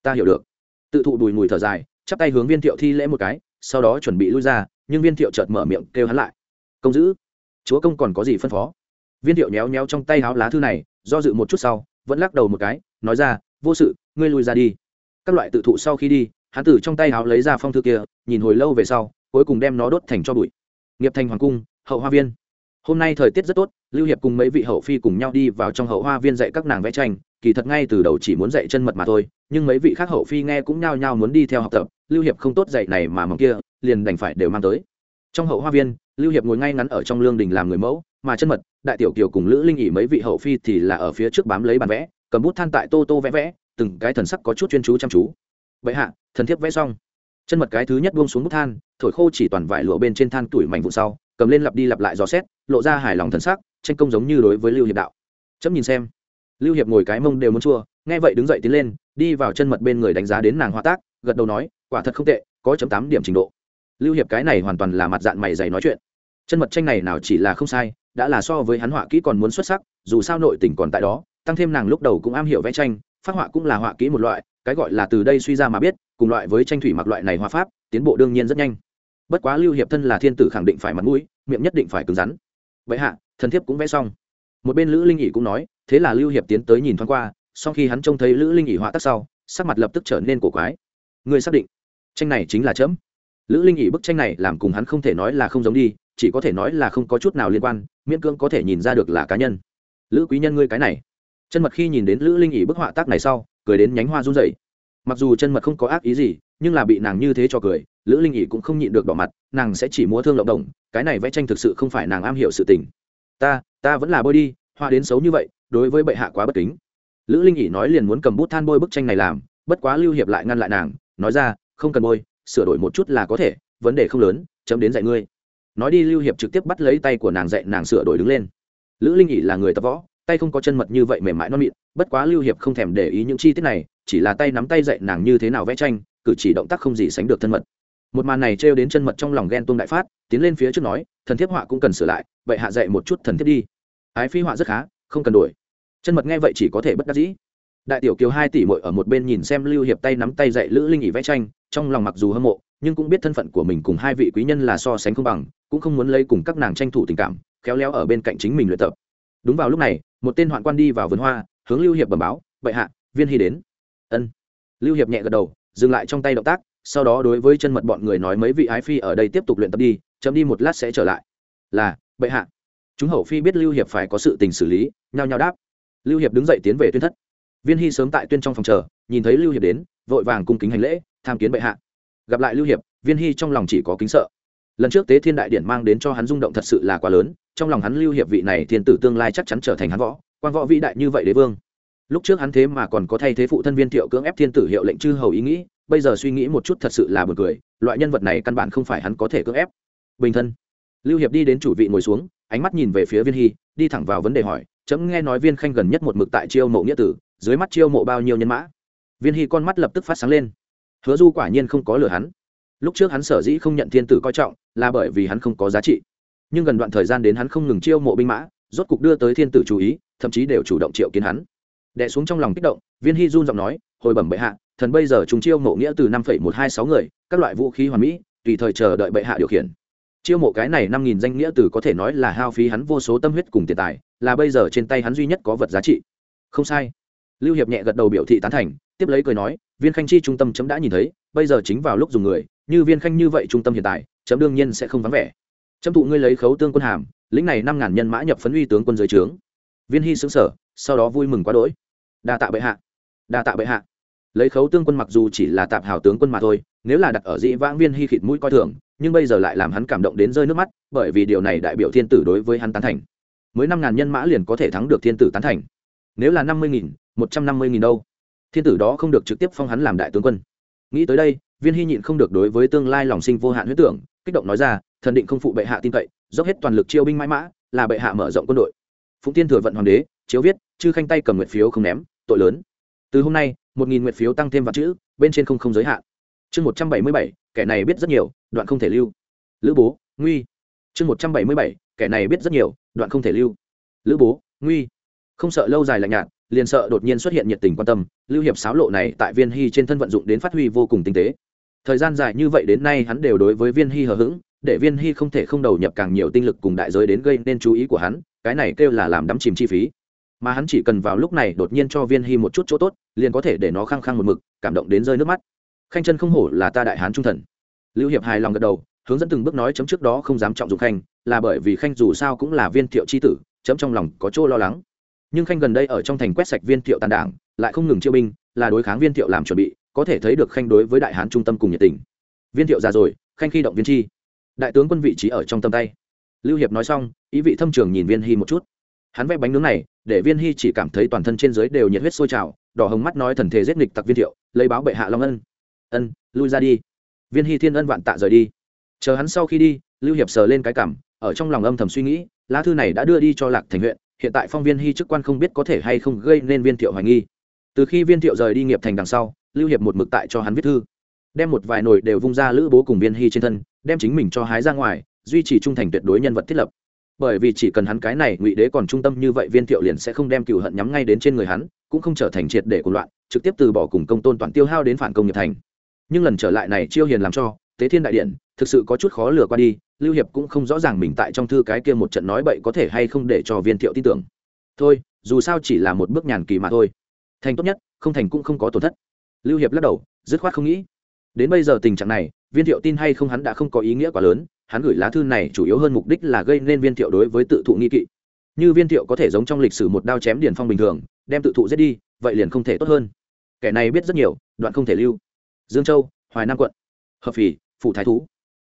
Ta hiểu được. Tự thụ đùi mùi thở dài, chắp tay hướng viên thiệu thi lễ một cái, sau đó chuẩn bị lui ra nhưng viên thiệu chợt mở miệng kêu hắn lại. Công giữ, chúa công còn có gì phân phó? Viên thiệu nhéo nhéo trong tay háo lá thư này, do dự một chút sau, vẫn lắc đầu một cái, nói ra, vô sự, ngươi lui ra đi. Các loại tự thụ sau khi đi, hắn từ trong tay háo lấy ra phong thư kia, nhìn hồi lâu về sau, cuối cùng đem nó đốt thành cho bụi. Nghiệp thành hoàng cung, hậu hoa viên. Hôm nay thời tiết rất tốt, lưu hiệp cùng mấy vị hậu phi cùng nhau đi vào trong hậu hoa viên dạy các nàng vẽ tranh, kỳ thật ngay từ đầu chỉ muốn dạy chân mật mà thôi, nhưng mấy vị khác hậu phi nghe cũng nhao nhao muốn đi theo học tập, lưu hiệp không tốt dạy này mà mong kia liền đành phải đều mang tới. Trong hậu hoa viên, lưu hiệp ngồi ngay ngắn ở trong lương đình làm người mẫu, mà chân mật, đại tiểu kiều cùng lữ linh ỉ mấy vị hậu phi thì là ở phía trước bám lấy bàn vẽ, cầm bút than tại tô tô vẽ vẽ, từng cái thần sắc có chút chuyên chú chăm chú. Vậy hạ, thần thiếp vẽ xong. Chân mật cái thứ nhất buông xuống bút than, thổi khô chỉ toàn vải lụa bên trên than tuổi mảnh vụ sau, cầm lên lặp đi lặp lại dò xét, lộ ra hài lòng thần sắc, tranh công giống như đối với lưu hiệp đạo. Chấm nhìn xem. Lưu hiệp ngồi cái mông đều muốn chua, nghe vậy đứng dậy tiến lên, đi vào chân mật bên người đánh giá đến nàng hoa tác, gật đầu nói, quả thật không tệ, có chấm tám điểm trình độ lưu hiệp cái này hoàn toàn là mặt dạng mày dày nói chuyện. Chân mật tranh này nào chỉ là không sai, đã là so với hắn họa kỹ còn muốn xuất sắc, dù sao nội tình còn tại đó, tăng thêm nàng lúc đầu cũng am hiểu vẽ tranh, phát họa cũng là họa kỹ một loại, cái gọi là từ đây suy ra mà biết, cùng loại với tranh thủy mặc loại này hoa pháp, tiến bộ đương nhiên rất nhanh. Bất quá lưu hiệp thân là thiên tử khẳng định phải mặt mũi, miệng nhất định phải cứng rắn. Vậy hạ, thần thiếp cũng vẽ xong. Một bên lữ linh ỉ cũng nói, thế là lưu hiệp tiến tới nhìn thoáng qua, sau khi hắn trông thấy lữ linh ỉ họa tác sau, sắc mặt lập tức trở nên cổ quái. Người xác định, tranh này chính là chấm lữ linh ỉ bức tranh này làm cùng hắn không thể nói là không giống đi, chỉ có thể nói là không có chút nào liên quan, miễn cưỡng có thể nhìn ra được là cá nhân. Lữ quý nhân ngươi cái này. Chân mật khi nhìn đến lữ linh ỉ bức họa tác này sau, cười đến nhánh hoa run dậy mặc dù chân mật không có ác ý gì, nhưng là bị nàng như thế cho cười, lữ linh ỉ cũng không nhịn được đỏ mặt, nàng sẽ chỉ múa thương lộng đồng, cái này vẽ tranh thực sự không phải nàng am hiểu sự tình. Ta ta vẫn là bôi đi hoa đến xấu như vậy, đối với bệ hạ quá bất kính. Lữ linh ỉ nói liền muốn cầm bút than bôi bức tranh này làm, bất quá lưu hiệp lại ngăn lại nàng, nói ra, không cần bôi sửa đổi một chút là có thể, vấn đề không lớn, chấm đến dạy ngươi. Nói đi, lưu hiệp trực tiếp bắt lấy tay của nàng dạy nàng sửa đổi đứng lên. Lữ linh ỉ là người tập võ, tay không có chân mật như vậy mềm mại non mịn, bất quá lưu hiệp không thèm để ý những chi tiết này, chỉ là tay nắm tay dạy nàng như thế nào vẽ tranh, cử chỉ động tác không gì sánh được thân mật. Một màn này trêu đến chân mật trong lòng ghen tuông đại phát, tiến lên phía trước nói, thần thiếp họa cũng cần sửa lại, vậy hạ dạy một chút thần thiếp đi. Ái phi họa rất khá, không cần đổi. Chân mật nghe vậy chỉ có thể bất đắc dĩ đại tiểu kiều hai tỷ mội ở một bên nhìn xem lưu hiệp tay nắm tay dạy lữ linh ỉ vẽ tranh, trong lòng mặc dù hâm mộ, nhưng cũng biết thân phận của mình cùng hai vị quý nhân là so sánh không bằng, cũng không muốn lấy cùng các nàng tranh thủ tình cảm, khéo léo ở bên cạnh chính mình luyện tập. Đúng vào lúc này, một tên hoạn quan đi vào vườn hoa, hướng lưu hiệp bẩm báo, bệ hạ, viên hy đến. Ân. Lưu hiệp nhẹ gật đầu, dừng lại trong tay động tác, sau đó đối với chân mật bọn người nói mấy vị ái phi ở đây tiếp tục luyện tập đi chấm đi một lát sẽ trở lại. Là, bệ hạ. Chúng hậu phi biết lưu hiệp phải có sự tình xử lý, nhao nhao đáp. Lưu hiệp đứng dậy tiến về tuyên thất viên hy sớm tại tuyên trong phòng chờ, nhìn thấy lưu hiệp đến, vội vàng cung kính hành lễ, tham kiến bệ hạ. Gặp lại lưu hiệp, viên hy trong lòng chỉ có kính sợ. Lần trước tế thiên đại điện mang đến cho hắn rung động thật sự là quá lớn, trong lòng hắn lưu hiệp vị này thiên tử tương lai chắc chắn trở thành hắn võ, quan võ vĩ đại như vậy đế vương. Lúc trước hắn thế mà còn có thay thế phụ thân viên thiệu cưỡng ép thiên tử hiệu lệnh chư hầu ý nghĩ, bây giờ suy nghĩ một chút thật sự là b u ồ n cười, loại nhân vật này căn bản không phải hắn có thể cưỡng ép. Bình thân. Lưu hiệp đi đến chủ vị ngồi xuống, ánh mắt nhìn về phía viên hy, đi thẳng vào vấn đề hỏi, chấm nghe nói viên khanh gần nhất một mực tại chiêu mộ nghĩa tử dưới mắt chiêu mộ bao nhiêu nhân mã. Viên hy con mắt lập tức phát sáng lên. Hứa du quả nhiên không có lừa hắn. Lúc trước hắn sở dĩ không nhận thiên tử coi trọng, là bởi vì hắn không có giá trị. Nhưng gần đoạn thời gian đến hắn không ngừng chiêu mộ binh mã, rốt cục đưa tới thiên tử chú ý, thậm chí đều chủ động triệu kiến hắn. Đẻ xuống trong lòng kích động, viên hy run giọng nói, hồi bẩm bệ hạ, thần bây giờ chúng chiêu mộ nghĩa từ năm một hai sáu người, các loại vũ khí hoàn mỹ, tùy thời chờ đợi bệ hạ điều khiển. Chiêu mộ cái này năm nghìn danh nghĩa từ có thể nói là hao phí hắn vô số tâm huyết cùng tiền tài, là bây giờ trên tay hắn duy nhất có vật giá trị. Không sai lưu hiệp nhẹ gật đầu biểu thị tán thành, tiếp lấy cười nói, viên khanh chi trung tâm chấm đã nhìn thấy, bây giờ chính vào lúc dùng người, như viên khanh như vậy trung tâm hiện tại, chấm đương nhiên sẽ không vắng vẻ. Chấm thụ ngươi lấy khấu tương quân hàm, lĩnh này năm ngàn nhân mã nhập phấn uy tướng quân dưới trướng. Viên hy xứng sở sau đó vui mừng quá đỗi. Đa tạ bệ hạ, đa tạ bệ hạ. Lấy khấu tương quân mặc dù chỉ là tạp hào tướng quân mà thôi, nếu là đặt ở dĩ vãng viên hy khịt mũi coi thường, nhưng bây giờ lại làm hắn cảm động đến rơi nước mắt, bởi vì điều này đại biểu thiên tử đối với hắn tán thành. Mới năm ngàn nhân mã liền có thể thắng được thiên tử tán thành. Nếu là năm mươi nghìn một trăm năm mươi nghìn đâu. Thiên tử đó không được trực tiếp phong hắn làm đại tướng quân. Nghĩ tới đây, viên hy nhịn không được đối với tương lai lòng sinh vô hạn huyết tưởng, kích động nói ra, thần định không phụ bệ hạ tin cậy, dốc hết toàn lực chiêu binh mãi mã, là bệ hạ mở rộng quân đội. Phụng tiên thừa vận hoàng đế, chiếu viết, chư khanh tay cầm nguyệt phiếu không ném, tội lớn. Từ hôm nay, một nghìn nguyệt phiếu tăng thêm vạn chữ, bên trên không không giới hạn. Chương một trăm bảy mươi bảy, kẻ này biết rất nhiều, đoạn không thể lưu. Lữ bố, nguy. Chương một trăm bảy mươi bảy, kẻ này biết rất nhiều, đoạn không thể lưu. Lữ bố, nguy. Không sợ lâu dài lạnh nhạt liền sợ đột nhiên xuất hiện nhiệt tình quan tâm, lưu hiệp sáo lộ này tại viên hy trên thân vận dụng đến phát huy vô cùng tinh tế. Thời gian dài như vậy đến nay hắn đều đối với viên hy hờ hững, để viên hy không thể không đầu nhập càng nhiều tinh lực cùng đại giới đến gây nên chú ý của hắn, cái này kêu là làm đắm chìm chi phí. Mà hắn chỉ cần vào lúc này đột nhiên cho viên hy một chút chỗ tốt, liền có thể để nó khăng khăng một mực, cảm động đến rơi nước mắt. Khanh chân không hổ là ta đại hán trung thần. Lưu hiệp hài lòng gật đầu, hướng dẫn từng bước nói chấm trước đó không dám trọng dụng khanh, là bởi vì khanh dù sao cũng là viên thiệu c h i tử, chấm trong lòng có chỗ lo lắng nhưng khanh gần đây ở trong thành quét sạch viên thiệu tàn đảng, lại không ngừng chiêu binh, là đối kháng viên thiệu làm chuẩn bị, có thể thấy được khanh đối với đại hán trung tâm cùng nhiệt tình. Viên thiệu già rồi, khanh khi động viên chi. Đại tướng quân vị trí ở trong tâm tay. Lưu hiệp nói xong, ý vị thâm trường nhìn viên hy một chút. Hắn vẽ bánh nướng này, để viên hy chỉ cảm thấy toàn thân trên dưới đều nhiệt huyết sôi trào, đỏ hồng mắt nói thần thể giết nghịch tặc viên thiệu, lấy báo bệ hạ long ân. Ân, lui ra đi. Viên hy thiên ân vạn tạ rời đi. Chờ hắn sau khi đi, lưu hiệp sờ lên cái cảm, ở trong lòng âm thầm suy nghĩ, lá thư này đã đưa đi cho lạc thành huyện hiện tại phong viên hy chức quan không biết có thể hay không gây nên viên thiệu hoài nghi. Từ khi viên thiệu rời đi nghiệp thành đằng sau, lưu hiệp một mực tại cho hắn viết thư, đem một vài nồi đều vung ra lữ bố cùng viên hy trên thân, đem chính mình cho hái ra ngoài, duy trì trung thành tuyệt đối nhân vật thiết lập. Bởi vì chỉ cần hắn cái này ngụy đế còn trung tâm như vậy, viên thiệu liền sẽ không đem cựu hận nhắm ngay đến trên người hắn, cũng không trở thành triệt để cuộc loạn, trực tiếp từ bỏ cùng công tôn toàn tiêu hao đến phản công nghiệp thành. Nhưng lần trở lại này chiêu hiền làm cho, tế thiên đại điện, thực sự có chút khó lừa qua đi lưu hiệp cũng không rõ ràng mình tại trong thư cái kia một trận nói bậy có thể hay không để cho viên thiệu tin tưởng. Thôi, dù sao chỉ là một bước nhàn kỳ mà thôi. Thành tốt nhất, không thành cũng không có tổn thất. Lưu hiệp lắc đầu, dứt khoát không nghĩ. Đến bây giờ tình trạng này, viên thiệu tin hay không hắn đã không có ý nghĩa quá lớn, hắn gửi lá thư này chủ yếu hơn mục đích là gây nên viên thiệu đối với tự thụ nghi kỵ. Như viên thiệu có thể giống trong lịch sử một đao chém điền phong bình thường, đem tự thụ giết đi, vậy liền không thể tốt hơn. Kẻ này biết rất nhiều, đoạn không thể lưu. Dương châu, hoài nam quận. Hợp phì phụ thái thú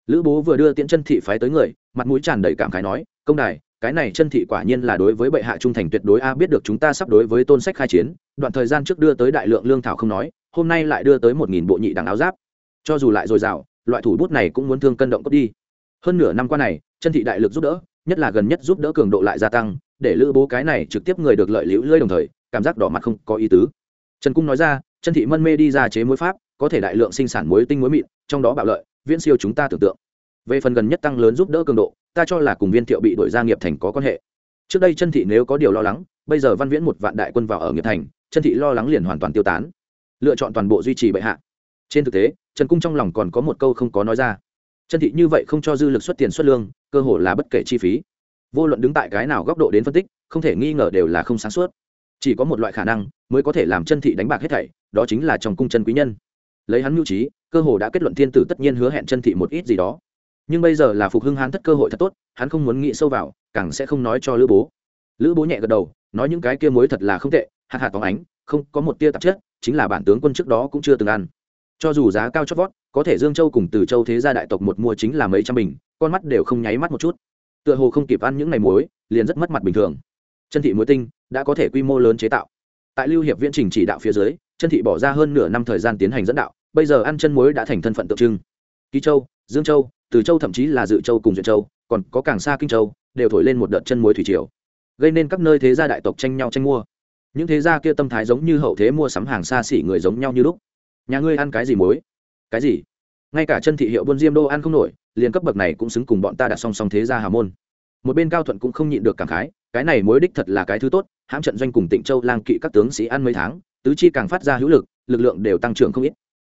lữ bố vừa đưa tiễn chân thị phái tới người, mặt mũi tràn đầy cảm khái nói, công đài, cái này chân thị quả nhiên là đối với bệ hạ trung thành tuyệt đối a, biết được chúng ta sắp đối với tôn sách khai chiến, đoạn thời gian trước đưa tới đại lượng lương thảo không nói, hôm nay lại đưa tới một nghìn bộ nhị đằng áo giáp. Cho dù lại dồi dào, loại thủ bút này cũng muốn thương cân động cốt đi. Hơn nửa năm qua này, chân thị đại lực giúp đỡ, nhất là gần nhất giúp đỡ cường độ lại gia tăng, để lữ bố cái này trực tiếp người được lợi liễu lơi đồng thời, cảm giác đỏ mặt không có ý tứ. Trần cung nói ra, chân thị mân mê đi ra chế muối pháp, có thể đại lượng sinh sản muối tinh muối mịn, trong đó bạo lợi viễn siêu chúng ta tưởng tượng. Về phần gần nhất tăng lớn giúp đỡ cường độ, ta cho là cùng viên thiệu bị đổi ra nghiệp thành có quan hệ. Trước đây chân thị nếu có điều lo lắng, bây giờ văn viễn một vạn đại quân vào ở nghiệp thành chân thị lo lắng liền hoàn toàn tiêu tán. Lựa chọn toàn bộ duy trì bệ hạ. Trên thực tế, trần cung trong lòng còn có một câu không có nói ra. Chân thị như vậy không cho dư lực xuất tiền xuất lương, cơ hội là bất kể chi phí. Vô luận đứng tại cái nào góc độ đến phân tích, không thể nghi ngờ đều là không sáng suốt. Chỉ có một loại khả năng mới có thể làm chân thị đánh bạc hết thảy, đó chính là trong cung chân quý nhân lấy hắn mưu trí, cơ hồ đã kết luận thiên tử tất nhiên hứa hẹn chân thị một ít gì đó. Nhưng bây giờ là phục hưng hắn thất cơ hội thật tốt, hắn không muốn nghĩ sâu vào, càng sẽ không nói cho lữ bố. Lữ bố nhẹ gật đầu, nói những cái kia mối thật là không tệ, hạt hạt tóng ánh, không, có một tia tạp chất, chính là bản tướng quân trước đó cũng chưa từng ăn. Cho dù giá cao chót vót, có thể dương châu cùng từ châu thế gia đại tộc một mua chính là mấy trăm bình, con mắt đều không nháy mắt một chút. Tựa hồ không kịp ăn những ngày muối, liền rất mất mặt bình thường. Chân thị muối tinh, đã có thể quy mô lớn chế tạo. Tại lưu hiệp viễn trình chỉ đạo phía dưới, chân thị bỏ ra hơn nửa năm thời gian tiến hành dẫn đạo bây giờ ăn chân muối đã thành thân phận tượng trưng. Ký châu, dương châu, từ châu thậm chí là dự châu cùng duyện châu, còn có càng xa kinh châu, đều thổi lên một đợt chân muối thủy triều, gây nên các nơi thế gia đại tộc tranh nhau tranh mua. Những thế gia kia tâm thái giống như hậu thế mua sắm hàng xa xỉ người giống nhau như lúc. Nhà ngươi ăn cái gì muối? Cái gì? Ngay cả chân thị hiệu buôn diêm đô ăn không nổi, liền cấp bậc này cũng xứng cùng bọn ta đặt song song thế gia hà môn. Một bên cao thuận cũng không nhịn được cảm khái, cái này mối đích thật là cái thứ tốt, hãm trận doanh cùng tịnh châu lang kỵ các tướng sĩ ăn mấy tháng, tứ chi càng phát ra hữu lực lực lượng đều tăng trưởng không ít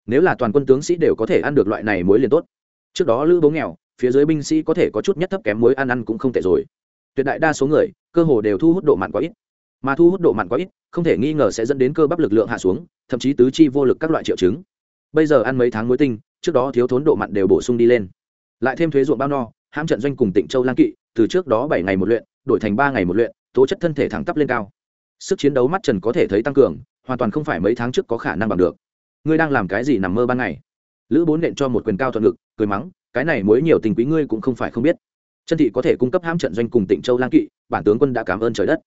nếu là toàn quân tướng sĩ đều có thể ăn được loại này muối liền tốt. Trước đó lữ bố nghèo, phía dưới binh sĩ có thể có chút nhất thấp kém muối ăn ăn cũng không tệ rồi. Tuyệt đại đa số người, cơ hồ đều thu hút độ mặn quá ít. Mà thu hút độ mặn quá ít, không thể nghi ngờ sẽ dẫn đến cơ bắp lực lượng hạ xuống, thậm chí tứ chi vô lực các loại triệu chứng. Bây giờ ăn mấy tháng muối tinh, trước đó thiếu thốn độ mặn đều bổ sung đi lên. Lại thêm thuế ruộng bao no, hãm trận doanh cùng tịnh châu lang kỵ, từ trước đó bảy ngày một luyện, đổi thành ba ngày một luyện, tố chất thân thể thẳng tắp lên cao. Sức chiến đấu mắt trần có thể thấy tăng cường, hoàn toàn không phải mấy tháng trước có khả năng bằng được ngươi đang làm cái gì nằm mơ ban ngày? Lữ bốn nện cho một quyền cao thuận ngực, cười mắng, cái này mới nhiều tình quý ngươi cũng không phải không biết. Chân thị có thể cung cấp hãm trận doanh cùng tịnh châu lang kỵ, bản tướng quân đã cảm ơn trời đất.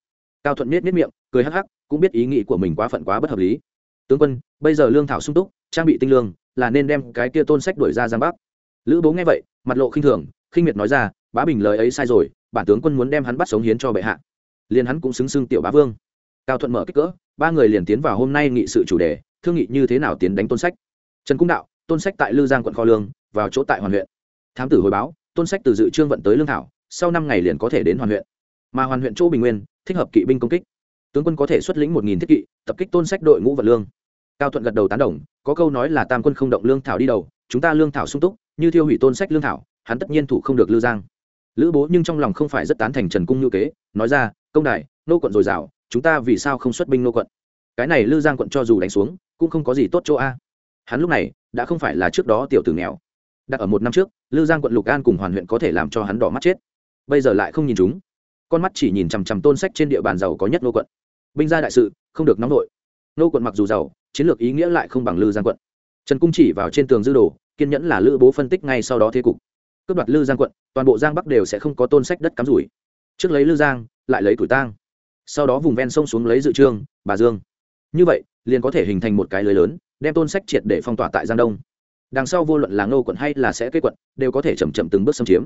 Cao thuận miết miết miệng, cười hắc hắc, cũng biết ý nghĩ của mình quá phận quá bất hợp lý. Tướng quân, bây giờ lương thảo sung túc, trang bị tinh lương, là nên đem cái kia tôn sách đuổi ra giang bắc. Lữ bố nghe vậy, mặt lộ khinh thường, khinh miệt nói ra, bá bình lời ấy sai rồi, bản tướng quân muốn đem hắn bắt sống hiến cho bệ hạ. Liền hắn cũng xứng xưng tiểu bá vương. Cao thuận mở kích cỡ, ba người liền tiến vào hôm nay nghị sự chủ đề thương nghị như thế nào tiến đánh tôn sách? Trần cung đạo, tôn sách tại lư giang quận kho lương, vào chỗ tại hoàn huyện. Thám tử hồi báo, tôn sách từ dự trương vận tới lương thảo, sau năm ngày liền có thể đến hoàn huyện. Mà hoàn huyện chỗ bình nguyên, thích hợp kỵ binh công kích. Tướng quân có thể xuất lĩnh một nghìn thiết kỵ, tập kích tôn sách đội ngũ vật lương. Cao thuận gật đầu tán đồng, có câu nói là tam quân không động lương thảo đi đầu, chúng ta lương thảo sung túc, như thiêu hủy tôn sách lương thảo, hắn tất nhiên thủ không được lư giang. Lữ bố nhưng trong lòng không phải rất tán thành trần cung ngữ kế, nói ra, công đại, nô quận dồi dào, chúng ta vì sao không xuất binh nô quận? Cái này lư giang quận cho dù đánh xuống cũng không có gì tốt chỗ a. Hắn lúc này, đã không phải là trước đó tiểu tử nghèo. Đặt ở một năm trước, lư giang quận lục an cùng hoàn huyện có thể làm cho hắn đỏ mắt chết. Bây giờ lại không nhìn chúng. Con mắt chỉ nhìn chằm chằm tôn sách trên địa bàn giàu có nhất nô quận. Binh gia đại sự, không được nóng nổi nô quận mặc dù giàu, chiến lược ý nghĩa lại không bằng lư giang quận. Trần cung chỉ vào trên tường dư đồ, kiên nhẫn là lữ bố phân tích ngay sau đó thế cục. Cướp đoạt lư giang quận, toàn bộ giang bắc đều sẽ không có tôn sách đất cắm rủi. Trước lấy lư giang, lại lấy tuổi tang. Sau đó vùng ven sông xuống lấy dự trương, bà dương. Như vậy liền có thể hình thành một cái lưới lớn, đem tôn sách triệt để phong tỏa tại giang đông. Đằng sau vô luận là ngô quận hay là sẽ kết quận, đều có thể chầm chậm từng bước xâm chiếm.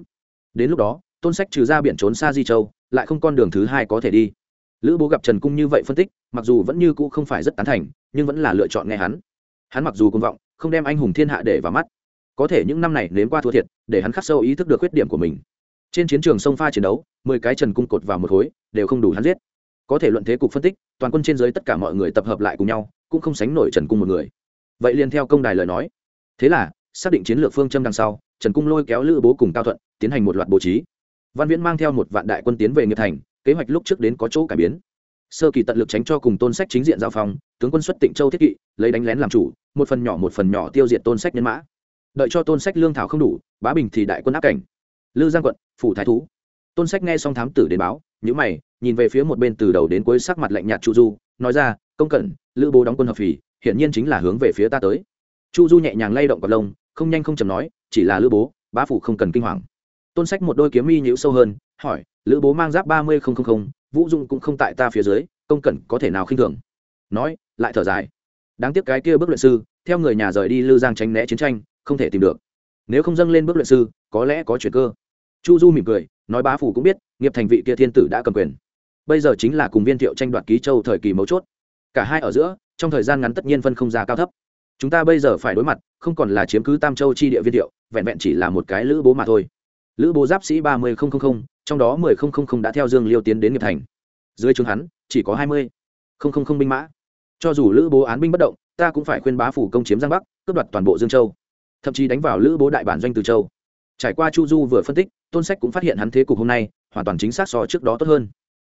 Đến lúc đó, tôn sách trừ ra biển trốn xa di châu, lại không con đường thứ hai có thể đi. Lữ bố gặp trần cung như vậy phân tích, mặc dù vẫn như cũ không phải rất tán thành, nhưng vẫn là lựa chọn nghe hắn. Hắn mặc dù công vọng, không đem anh hùng thiên hạ để vào mắt. Có thể những năm này nếm qua thua thiệt, để hắn khắc sâu ý thức được khuyết điểm của mình. Trên chiến trường sông pha chiến đấu, mười cái trần cung cột vào một khối, đều không đủ hắn giết có thể luận thế cục phân tích, toàn quân trên dưới tất cả mọi người tập hợp lại cùng nhau, cũng không sánh nổi trần cung một người. Vậy liền theo công đài lời nói. Thế là, xác định chiến lược phương châm đằng sau, trần cung lôi kéo lữ bố cùng cao thuận, tiến hành một loạt bố trí. Văn viễn mang theo một vạn đại quân tiến về nghiệp thành, kế hoạch lúc trước đến có chỗ cải biến. Sơ kỳ tận lực tránh cho cùng tôn sách chính diện giao phong, tướng quân xuất tịnh châu thiết kỵ, lấy đánh lén làm chủ, một phần nhỏ một phần nhỏ tiêu diệt tôn sách nhân mã. Đợi cho tôn sách lương thảo không đủ, bá bình thì đại quân áp cảnh. Lư giang quận, phủ thái thú tôn sách nghe xong thám tử đến báo nhữ mày, nhìn về phía một bên từ đầu đến cuối sắc mặt lạnh nhạt chu du, nói ra, công cẩn, lữ bố đóng quân hợp phì, hiển nhiên chính là hướng về phía ta tới. Chu du nhẹ nhàng lay động cọc lông, không nhanh không chầm nói, chỉ là lữ bố, bá phủ không cần kinh hoàng. Tôn sách một đôi kiếm mi nhữ sâu hơn, hỏi, lữ bố mang giáp ba mươi không vũ dung cũng không tại ta phía dưới, công cẩn có thể nào khinh thường? Nói, lại thở dài, đáng tiếc cái kia bước luyện sư, theo người nhà rời đi lư giang tránh né chiến tranh, không thể tìm được. Nếu không dâng lên bước luyện sư, có lẽ có chuyện cơ. Chu du mỉm cười nói bá phủ cũng biết, nghiệp thành vị kia thiên tử đã cầm quyền. Bây giờ chính là cùng viên thiệu tranh đoạt ký châu thời kỳ mấu chốt. Cả hai ở giữa, trong thời gian ngắn tất nhiên phân không ra cao thấp. Chúng ta bây giờ phải đối mặt, không còn là chiếm cứ tam châu chi địa viên thiệu, vẹn vẹn chỉ là một cái lữ bố mà thôi. Lữ bố giáp sĩ ba mươi trong đó mười đã theo dương liêu tiến đến nghiệp thành. Dưới trường hắn, chỉ có hai mươi binh mã. Cho dù lữ bố án binh bất động, ta cũng phải khuyên bá phủ công chiếm giang bắc, cướp đoạt toàn bộ dương châu. Thậm chí đánh vào lữ bố đại bản doanh từ châu trải qua chu du vừa phân tích, tôn sách cũng phát hiện hắn thế cục hôm nay hoàn toàn chính xác so trước đó tốt hơn.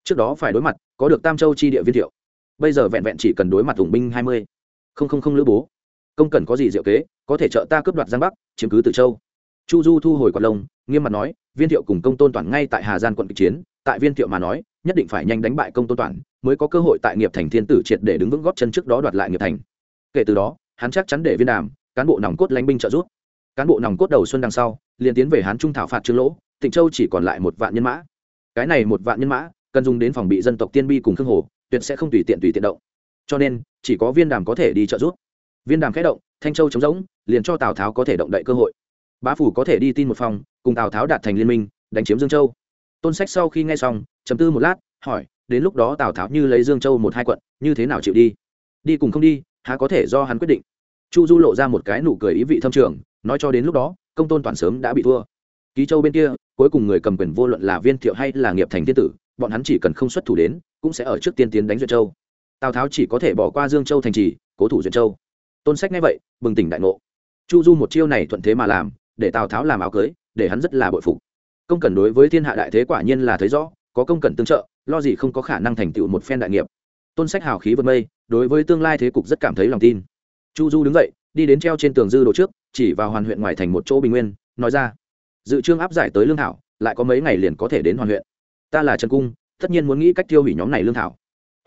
Trước đó phải đối mặt, có được tam châu chi địa viên thiệu. Bây giờ vẹn vẹn chỉ cần đối mặt hùng binh hai mươi. Không không không lữ bố. Công cần có gì diệu kế, có thể trợ ta cướp đoạt giang bắc, chiếm cứ từ châu. Chu du thu hồi quạt lông, nghiêm mặt nói, viên thiệu cùng công tôn toàn ngay tại hà giang quận kịch chiến. Tại viên thiệu mà nói, nhất định phải nhanh đánh bại công tôn toàn, mới có cơ hội tại nghiệp thành thiên tử triệt để đứng vững góp chân trước đó đoạt lại nghiệp thành. Kể từ đó, hắn chắc chắn để viên đàm, cán bộ nòng cốt lãnh binh trợ giúp cán bộ nòng cốt đầu xuân đằng sau, liền tiến về hán trung thảo phạt trương lỗ, tịnh châu chỉ còn lại một vạn nhân mã. Cái này một vạn nhân mã, cần dùng đến phòng bị dân tộc tiên bi cùng khương hồ, tuyệt sẽ không tùy tiện tùy tiện động. Cho nên, chỉ có viên đàm có thể đi trợ giúp. Viên đàm khẽ động, thanh châu chống rỗng, liền cho tào tháo có thể động đậy cơ hội. Bá phủ có thể đi tin một phòng, cùng tào tháo đạt thành liên minh, đánh chiếm dương châu. Tôn sách sau khi nghe xong chấm tư một lát, hỏi, đến lúc đó tào tháo như lấy dương châu một hai quận, như thế nào chịu đi? Đi cùng không đi, há có thể do hắn quyết định? Chu du lộ ra một cái nụ cười ý vị thâm trường nói cho đến lúc đó, công tôn toàn sớm đã bị thua. Ký châu bên kia, cuối cùng người cầm quyền vô luận là viên thiệu hay là nghiệp thành thiên tử, bọn hắn chỉ cần không xuất thủ đến, cũng sẽ ở trước tiên tiến đánh duyệt châu. Tào tháo chỉ có thể bỏ qua dương châu thành trì, cố thủ duyệt châu. Tôn sách nghe vậy, bừng tỉnh đại ngộ. Chu du một chiêu này thuận thế mà làm, để tào tháo làm áo cưới, để hắn rất là bội phục. Công cần đối với thiên hạ đại thế quả nhiên là thấy rõ, có công cần tương trợ, lo gì không có khả năng thành tựu một phen đại nghiệp. Tôn sách hào khí vượt mây, đối với tương lai thế cục rất cảm thấy lòng tin. Chu du đứng dậy, đi đến treo trên tường dư đồ trước chỉ vào hoàn huyện ngoài thành một chỗ bình nguyên, nói ra, dự trương áp giải tới lương thảo, lại có mấy ngày liền có thể đến hoàn huyện. Ta là trần cung, tất nhiên muốn nghĩ cách tiêu hủy nhóm này lương thảo.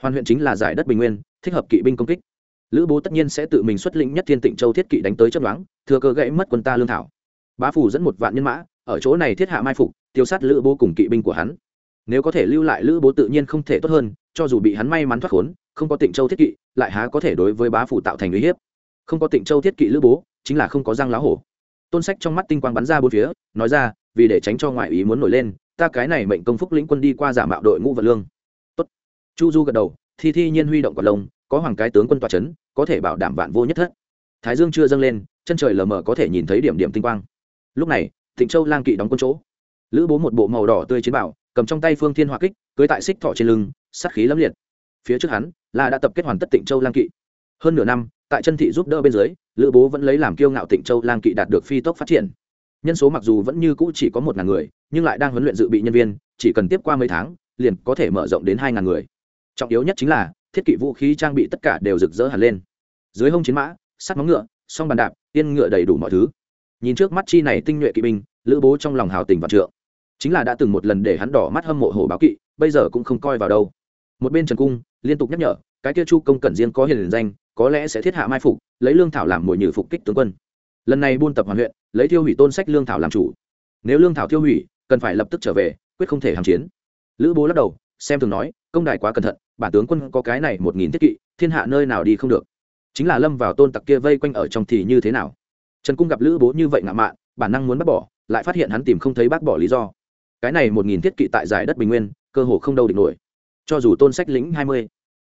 Hoàn huyện chính là giải đất bình nguyên, thích hợp kỵ binh công kích. Lữ bố tất nhiên sẽ tự mình xuất lĩnh nhất thiên tịnh châu thiết kỵ đánh tới chấp đoán thừa cơ gãy mất quân ta lương thảo. Bá phủ dẫn một vạn nhân mã, ở chỗ này thiết hạ mai phục, tiêu sát lữ bố cùng kỵ binh của hắn. Nếu có thể lưu lại lữ bố tự nhiên không thể tốt hơn, cho dù bị hắn may mắn thoát khốn, không có tịnh châu thiết kỵ, lại há có thể đối với bá phủ tạo thành uy hiếp không có tịnh châu thiết kỵ lữ bố, chính là không có răng lá hổ. Tôn sách trong mắt tinh quang bắn ra bốn phía, nói ra, vì để tránh cho ngoại ý muốn nổi lên, ta cái này mệnh công phúc lĩnh quân đi qua giả mạo đội ngũ vật lương. Tốt. chu du gật đầu, thi thi nhiên huy động quả lông, có hoàng cái tướng quân tòa c có thể bảo đảm vạn vô nhất thất. Thái dương chưa dâng lên, chân trời lờ mờ có thể nhìn thấy điểm điểm tinh quang. Lúc này thịnh châu lang kỵ đóng quân chỗ. Lữ bố một bộ màu đỏ tươi chiến bảo, cầm trong tay phương thiên hoa kích, cưới tại xích thọ trên lưng sắt khí lẫm liệt. Phía trước hắn là đã tập kết hoàn tất tịnh châu lang kỵ. Hơn nửa năm tại chân thị giúp đỡ bên dưới, lữ bố vẫn lấy làm kiêu ngạo tịnh châu lang kỵ đạt được phi tốc phát triển. Nhân số mặc dù vẫn như cũ chỉ có một ngàn người, nhưng lại đang huấn luyện dự bị nhân viên, chỉ cần tiếp qua mấy tháng, liền có thể mở rộng đến hai ngàn người. Trọng yếu nhất chính là, thiết kỵ vũ khí trang bị tất cả đều rực rỡ hẳn lên. Dưới hông chiến mã, sắt móng ngựa, song bàn đạp yên ngựa đầy đủ mọi thứ. Nhìn trước mắt chi này tinh nhuệ kỵ binh, lữ bố trong lòng hào tình và trượng. Chính là đã từng một lần để hắn đỏ mắt hâm mộ hồ báo kỵ, bây giờ cũng không coi vào đâu. Một bên trần cung, liên tục nhắc nhở, cái kia chu công cẩn riêng có hiền danh có lẽ sẽ thiết hạ mai phục, lấy lương thảo làm mồi nhử phục kích tướng quân. Lần này buôn tập hoàn huyện, lấy tiêu hủy tôn sách lương thảo làm chủ. Nếu lương thảo tiêu hủy, cần phải lập tức trở về, quyết không thể hàm chiến. Lữ bố lắc đầu, xem thường nói, công đài quá cẩn thận, bản tướng quân có cái này một nghìn thiết kỵ, thiên hạ nơi nào đi không được. Chính là lâm vào tôn tặc kia vây quanh ở trong thì như thế nào? Trần cung gặp lữ bố như vậy ngạo mạn, bản năng muốn bắt bỏ, lại phát hiện hắn tìm không thấy bác bỏ lý do. Cái này một nghìn thiết kỵ tại giải đất bình nguyên, cơ hồ không đâu địch nổi. Cho dù tôn sách lĩnh hai mươi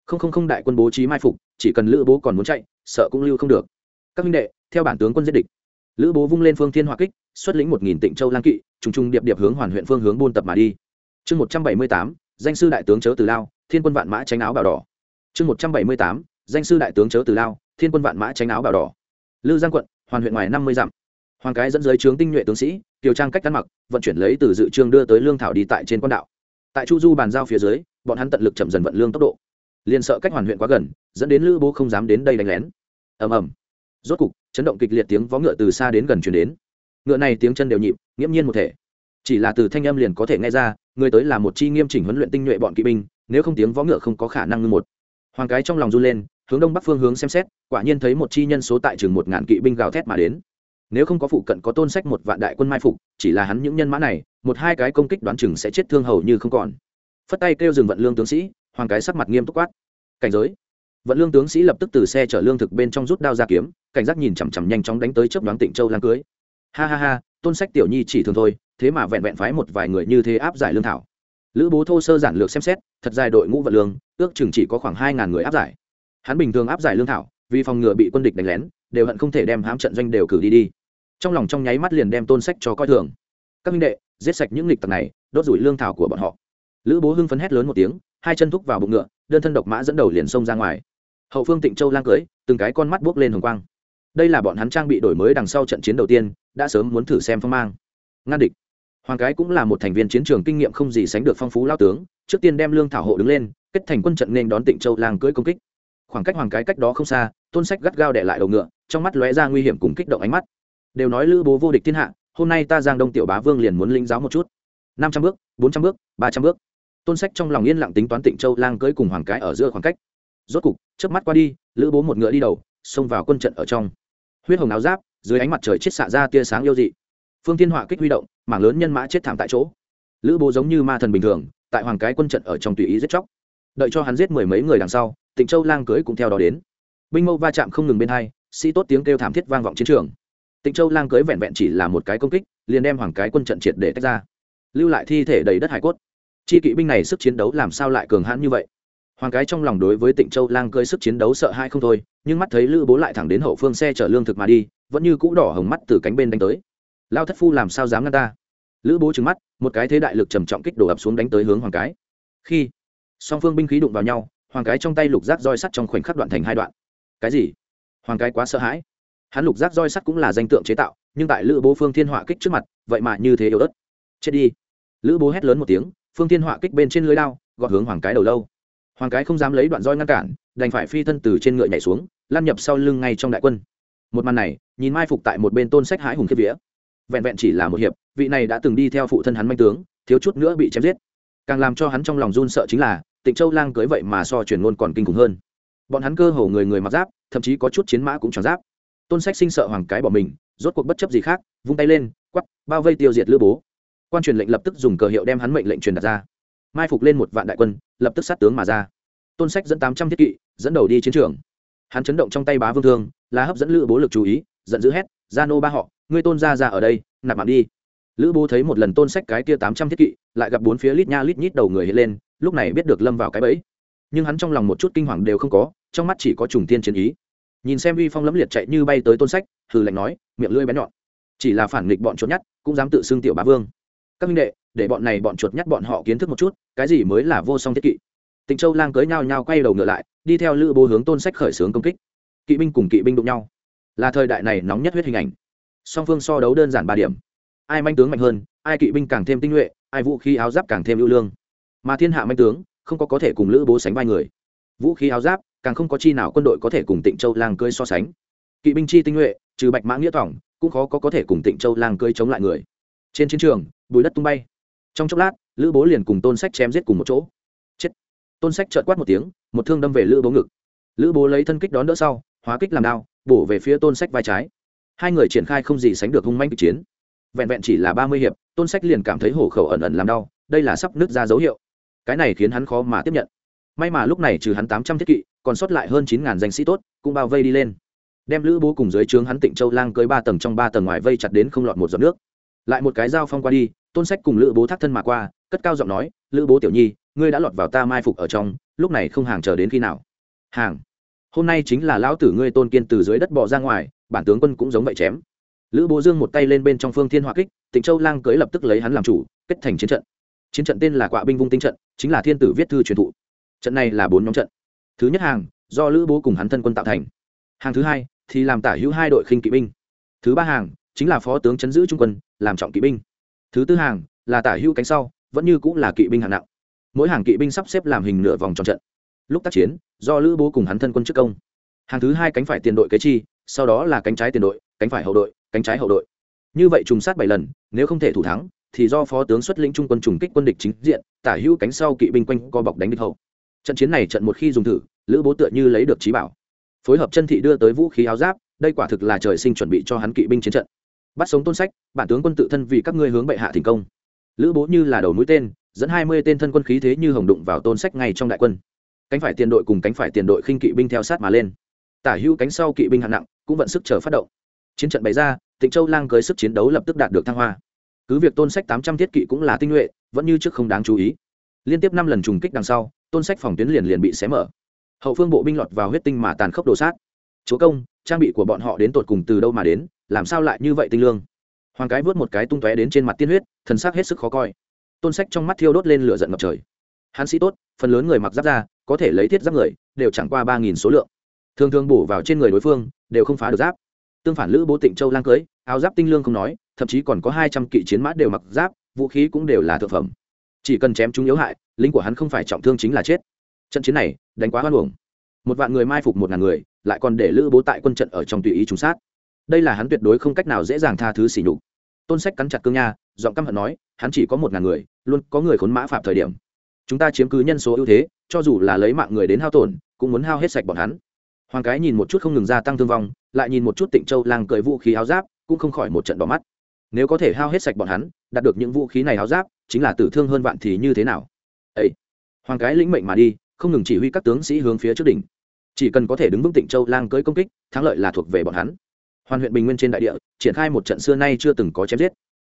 không không không đại quân bố trí mai phục, chỉ cần lữ bố còn muốn chạy, sợ cũng lưu không được. Các minh đệ, theo bản tướng quân giết địch. Lữ bố vung lên phương thiên hỏa kích, xuất lĩnh một nghìn tịnh châu lang kỵ, trùng trùng điệp điệp hướng hoàn huyện phương hướng buôn tập mà đi. Chương một trăm bảy mươi tám, danh sư đại tướng chớ từ lao, thiên quân vạn mã tránh áo bào đỏ. Chương một trăm bảy mươi tám, danh sư đại tướng chớ từ lao, thiên quân vạn mã tránh áo bào đỏ. Lư giang quận, hoàn huyện ngoài năm mươi dặm. Hoàng cái dẫn dưới trướng tinh nhuệ tướng sĩ tiểu trang cách đắn mặc, vận chuyển lấy từ dự trương đưa tới lương thảo đi tại trên quan đạo. Tại chu du bàn giao phía dưới, bọn hắn tận lực chậm dần vận lương tốc độ liền sợ cách hoàn huyện quá gần, dẫn đến lữ bố không dám đến đây đánh lén. Ầm ầm. Rốt cục, chấn động kịch liệt tiếng vó ngựa từ xa đến gần chuyển đến. Ngựa này tiếng chân đều nhịp, nghiễm nhiên một thể. Chỉ là từ thanh âm liền có thể nghe ra, người tới là một chi nghiêm chỉnh huấn luyện tinh nhuệ bọn kỵ binh, nếu không tiếng vó ngựa không có khả năng ngưng một. Hoàng cái trong lòng run lên, hướng đông bắc phương hướng xem xét, quả nhiên thấy một chi nhân số tại chừng một ngàn kỵ binh gào thét mà đến. Nếu không có phụ cận có tôn sách một vạn đại quân mai phục, chỉ là hắn những nhân mã này, một hai cái công kích đoán chừng sẽ chết thương hầu như không còn. Phất tay kêu dừng vận lương tướng sĩ hoàng cái sắc mặt nghiêm túc quát. Cảnh giới. Vận lương tướng sĩ lập tức từ xe chở lương thực bên trong rút đao ra kiếm, cảnh giác nhìn chằm chằm nhanh chóng đánh tới chớp đoán tịnh châu lan cưới. Ha ha ha, tôn sách tiểu nhi chỉ thường thôi, thế mà vẹn vẹn phái một vài người như thế áp giải lương thảo. Lữ bố thô sơ giản lược xem xét, thật dài đội ngũ vận lương, ước chừng chỉ có khoảng hai ngàn người áp giải. Hắn bình thường áp giải lương thảo, vì phòng ngừa bị quân địch đánh lén, đều hận không thể đem hãm trận doanh đều cử đi đi. Trong lòng trong nháy mắt liền đem tôn sách cho coi thường. Các minh đệ, giết sạch những lịch tặc này, đốt rủi lương thảo của bọn họ. Lữ bố hưng phấn hét lớn một tiếng hai chân thúc vào bụng ngựa, đơn thân độc mã dẫn đầu liền xông ra ngoài. Hậu phương tịnh châu lang cưới, từng cái con mắt buốc lên hồng quang. Đây là bọn hắn trang bị đổi mới đằng sau trận chiến đầu tiên, đã sớm muốn thử xem phong mang. Ngăn địch. Hoàng cái cũng là một thành viên chiến trường kinh nghiệm không gì sánh được phong phú lao tướng, trước tiên đem lương thảo hộ đứng lên, kết thành quân trận nên đón tịnh châu lang cưỡi công kích. Khoảng cách hoàng cái cách đó không xa, tôn sách gắt gao để lại đầu ngựa, trong mắt lóe ra nguy hiểm cùng kích động ánh mắt. Đều nói lữ bố vô địch thiên hạ, hôm nay ta giang đông tiểu bá vương liền muốn linh giáo một chút. Năm trăm bước, bốn trăm bước, ba trăm bước tôn sách trong lòng yên lặng tính toán tịnh châu lang cưỡi cùng hoàng cái ở giữa khoảng cách. Rốt cục trước mắt qua đi, lữ bố một ngựa đi đầu, xông vào quân trận ở trong. Huyết hồng áo giáp, dưới ánh mặt trời chết xạ ra tia sáng yêu dị. Phương thiên họa kích huy động, mảng lớn nhân mã chết thảm tại chỗ. Lữ bố giống như ma thần bình thường, tại hoàng cái quân trận ở trong tùy ý giết chóc. Đợi cho hắn giết mười mấy người đằng sau, tịnh châu lang cưới cũng theo đó đến. Binh mâu va chạm không ngừng bên hai, sĩ tốt tiếng kêu thảm thiết vang vọng chiến trường. Tịnh châu lang cưới vẹn vẹn chỉ là một cái công kích, liền đem hoàng cái quân trận triệt để tách ra. Lưu lại thi thể đầy đất hải cốt chi kỵ binh này sức chiến đấu làm sao lại cường hãn như vậy? Hoàng cái trong lòng đối với tịnh châu lang cơi sức chiến đấu sợ hai không thôi, nhưng mắt thấy lữ bố lại thẳng đến hậu phương xe chở lương thực mà đi, vẫn như cũ đỏ hồng mắt từ cánh bên đánh tới. Lao thất phu làm sao dám ngăn ta? Lữ bố trừng mắt, một cái thế đại lực trầm trọng kích đổ ập xuống đánh tới hướng hoàng cái. Khi song phương binh khí đụng vào nhau, hoàng cái trong tay lục giác roi sắt trong khoảnh khắc đoạn thành hai đoạn. Cái gì? Hoàng cái quá sợ hãi. Hắn lục giác roi sắt cũng là danh tượng chế tạo, nhưng tại lữ bố phương thiên họa kích trước mặt, vậy mà như thế yếu ớt. Chết đi. Lữ bố hét lớn một tiếng phương thiên họa kích bên trên lưới lao gọt hướng hoàng cái đầu lâu. Hoàng cái không dám lấy đoạn roi ngăn cản, đành phải phi thân từ trên ngựa nhảy xuống lan nhập sau lưng ngay trong đại quân. Một màn này, nhìn mai phục tại một bên tôn sách hãi hùng kiếp vía. Vẹn vẹn chỉ là một hiệp, vị này đã từng đi theo phụ thân hắn manh tướng, thiếu chút nữa bị chém giết. Càng làm cho hắn trong lòng run sợ chính là, tịnh châu lang cưới vậy mà so truyền ngôn còn kinh khủng hơn. Bọn hắn cơ hồ người người mặc giáp, thậm chí có chút chiến mã cũng tròn giáp. Tôn sách sinh sợ hoàng cái bỏ mình, rốt cuộc bất chấp gì khác, vung tay lên quắp bao vây tiêu diệt lữ bố quan truyền lệnh lập tức dùng cờ hiệu đem hắn mệnh lệnh truyền đặt ra. Mai phục lên một vạn đại quân lập tức sát tướng mà ra. Tôn sách dẫn tám trăm thiết kỵ dẫn đầu đi chiến trường. Hắn chấn động trong tay bá vương thương là hấp dẫn lữ bố lực chú ý giận dữ hét gia nô ba họ ngươi tôn ra ra ở đây nạp mạng đi. Lữ bố thấy một lần tôn sách cái kia tám trăm thiết kỵ lại gặp bốn phía lít nha lít nhít đầu người hiện lên lúc này biết được lâm vào cái bẫy. Nhưng hắn trong lòng một chút kinh hoàng đều không có trong mắt chỉ có trùng tiên chiến ý. Nhìn xem uy phong lẫm liệt chạy như bay tới tôn sách hừ lạnh nói miệng lưỡi bén nhọn. Chỉ là phản nghịch bọn trốn nhát, cũng dám tự xưng tiểu bá vương các minh đệ, để bọn này bọn chuột nhắt bọn họ kiến thức một chút, cái gì mới là vô song thiết kỵ? Tịnh châu lang cưới nhau nhau quay đầu ngựa lại, đi theo lữ bố hướng tôn sách khởi xướng công kích. Kỵ binh cùng kỵ binh đụng nhau. Là thời đại này nóng nhất huyết hình ảnh. Song phương so đấu đơn giản ba điểm. Ai manh tướng mạnh hơn, ai kỵ binh càng thêm tinh nhuệ, ai vũ khí áo giáp càng thêm ưu lương. Mà thiên hạ manh tướng, không có có thể cùng lữ bố sánh vai người. Vũ khí áo giáp, càng không có chi nào quân đội có thể cùng tịnh châu lang cưới so sánh. Kỵ binh chi tinh nhuệ, trừ bạch mã nghĩa tỏng cũng khó có có thể cùng tịnh châu lang cưới chống lại người. Trên chiến trường bùi đất tung bay. Trong chốc lát, lữ bố liền cùng tôn sách chém giết cùng một chỗ. Chết. Tôn sách trợt quát một tiếng, một thương đâm về lữ bố ngực. Lữ bố lấy thân kích đón đỡ sau, hóa kích làm đao, bổ về phía tôn sách vai trái. Hai người triển khai không gì sánh được hung manh kịch chiến. Vẹn vẹn chỉ là ba mươi hiệp, tôn sách liền cảm thấy hổ khẩu ẩn ẩn làm đau, đây là sắp nứt ra dấu hiệu. Cái này khiến hắn khó mà tiếp nhận. May mà lúc này trừ hắn tám trăm thiết kỵ, còn sót lại hơn chín ngàn danh sĩ tốt, cũng bao vây đi lên. Đem lữ bố cùng dưới trướng hắn tịnh châu lang cưới ba tầng trong ba tầng ngoài vây chặt đến không lọt một giọt nước lại một cái dao phong qua đi, tôn sách cùng lữ bố thác thân mà qua, cất cao giọng nói, lữ bố tiểu nhi, ngươi đã lọt vào ta mai phục ở trong, lúc này không hàng chờ đến khi nào? Hàng? Hôm nay chính là lão tử ngươi tôn kiên từ dưới đất bỏ ra ngoài, bản tướng quân cũng giống vậy chém. Lữ bố dương một tay lên bên trong phương thiên hỏa kích, tịnh châu lang cưới lập tức lấy hắn làm chủ, kết thành chiến trận. Chiến trận tên là quạ binh vung tinh trận, chính là thiên tử viết thư truyền thụ. Trận này là bốn nhóm trận. Thứ nhất hàng, do lữ bố cùng hắn thân quân tạo thành. Hàng thứ hai, thì làm tả hữu hai đội khinh kỵ binh. Thứ ba hàng chính là phó tướng chấn giữ trung quân, làm trọng kỵ binh. Thứ tư hàng là tả hữu cánh sau, vẫn như cũng là kỵ binh hạng nặng. Mỗi hàng kỵ binh sắp xếp làm hình nửa vòng tròn trận. Lúc tác chiến, do lữ bố cùng hắn thân quân trước công. Hàng thứ hai cánh phải tiền đội kế chi, sau đó là cánh trái tiền đội, cánh phải hậu đội, cánh trái hậu đội. Như vậy trùng sát bảy lần, nếu không thể thủ thắng, thì do phó tướng xuất lĩnh trung quân trùng kích quân địch chính diện, tả hữu cánh sau kỵ binh quanh co bọc đánh địch hậu. Trận chiến này trận một khi dùng thử, lữ bố tựa như lấy được trí bảo. Phối hợp chân thị đưa tới vũ khí áo giáp, đây quả thực là trời sinh chuẩn bị cho hắn kỵ binh chiến trận bắt sống tôn sách, bản tướng quân tự thân vì các ngươi hướng bệ hạ thành công. Lữ bố như là đầu mũi tên, dẫn hai mươi tên thân quân khí thế như hồng đụng vào tôn sách ngay trong đại quân. Cánh phải tiền đội cùng cánh phải tiền đội khinh kỵ binh theo sát mà lên. Tả hữu cánh sau kỵ binh hạng nặng, cũng vận sức chờ phát động. Chiến trận bày ra, tịnh châu lang cưới sức chiến đấu lập tức đạt được thăng hoa. Cứ việc tôn sách tám trăm thiết kỵ cũng là tinh nhuệ, vẫn như trước không đáng chú ý. Liên tiếp năm lần trùng kích đằng sau, tôn sách phòng tuyến liền liền bị xé mở. Hậu phương bộ binh lọt vào huyết tinh mà tàn khốc đồ sát. Chúa công, trang bị của bọn họ đến tột cùng từ đâu mà đến? Làm sao lại như vậy tinh lương? Hoàng cái vớt một cái tung tóe đến trên mặt tiên huyết, thần sắc hết sức khó coi. Tôn sách trong mắt thiêu đốt lên lửa giận ngập trời. Hắn sĩ tốt, phần lớn người mặc giáp ra có thể lấy thiết giáp người, đều chẳng qua ba nghìn số lượng. Thường thường bổ vào trên người đối phương, đều không phá được giáp. Tương phản lữ bố tịnh châu lang cưới, áo giáp tinh lương không nói, thậm chí còn có hai trăm kỵ chiến mã đều mặc giáp, vũ khí cũng đều là thực phẩm. Chỉ cần chém chúng yếu hại, lính của hắn không phải trọng thương chính là chết. Trận chiến này, đánh quá hoan hồng một vạn người mai phục một ngàn người, lại còn để lữ bố tại quân trận ở trong tùy ý trùng sát đây là hắn tuyệt đối không cách nào dễ dàng tha thứ xỉ nhục. Tôn sách cắn chặt cương nha, giọng căm hận nói, hắn chỉ có một ngàn người, luôn có người khốn mã phạm thời điểm. Chúng ta chiếm cứ nhân số ưu thế, cho dù là lấy mạng người đến hao tổn, cũng muốn hao hết sạch bọn hắn. Hoàng cái nhìn một chút không ngừng gia tăng thương vong, lại nhìn một chút tịnh châu lang cởi vũ khí áo giáp, cũng không khỏi một trận bỏ mắt. Nếu có thể hao hết sạch bọn hắn, đạt được những vũ khí này áo giáp, chính là tử thương hơn vạn thì như thế nào? Ấy hoàng cái lĩnh mệnh mà đi, không ngừng chỉ huy các tướng sĩ hướng phía trước đỉnh. Chỉ cần có thể đứng vững tịnh châu lang cưới công kích, thắng lợi là thuộc về bọn hắn hoàn huyện bình nguyên trên đại địa, triển khai một trận xưa nay chưa từng có chém giết.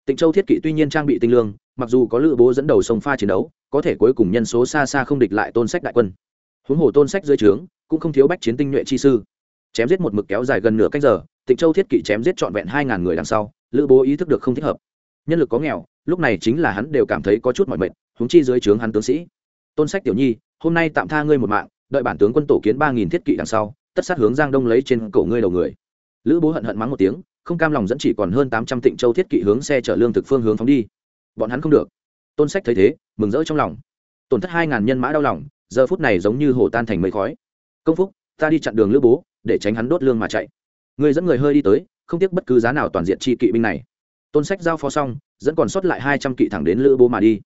Tịnh châu thiết kỵ tuy nhiên trang bị tinh lương, mặc dù có lữ bố dẫn đầu sông pha chiến đấu, có thể cuối cùng nhân số xa xa không địch lại tôn sách đại quân. Huống hồ tôn sách dưới trướng, cũng không thiếu bách chiến tinh nhuệ chi sư. Chém giết một mực kéo dài gần nửa cách giờ, tịnh châu thiết kỵ chém giết trọn vẹn hai ngàn người đằng sau, lữ bố ý thức được không thích hợp. Nhân lực có nghèo, lúc này chính là hắn đều cảm thấy có chút mọi mệt, huống chi dưới trướng hắn tướng sĩ. Tôn sách tiểu nhi, hôm nay tạm tha ngươi một mạng, đợi bản tướng quân tổ kiến ba nghìn thiết kỵ đằng sau, tất sát hướng giang đông lấy trên cổ ngươi đầu người lữ bố hận hận mắng một tiếng, không cam lòng dẫn chỉ còn hơn tám trăm tịnh châu thiết kỵ hướng xe chở lương thực phương hướng phóng đi. Bọn hắn không được. Tôn sách thấy thế, mừng rỡ trong lòng. Tổn thất hai ngàn nhân mã đau lòng, giờ phút này giống như hồ tan thành mây khói. Công phúc, ta đi chặn đường lữ bố, để tránh hắn đốt lương mà chạy. Người dẫn người hơi đi tới, không tiếc bất cứ giá nào toàn diện chi kỵ binh này. Tôn sách giao phó xong, dẫn còn sót lại hai trăm kỵ thẳng đến lữ bố mà đi.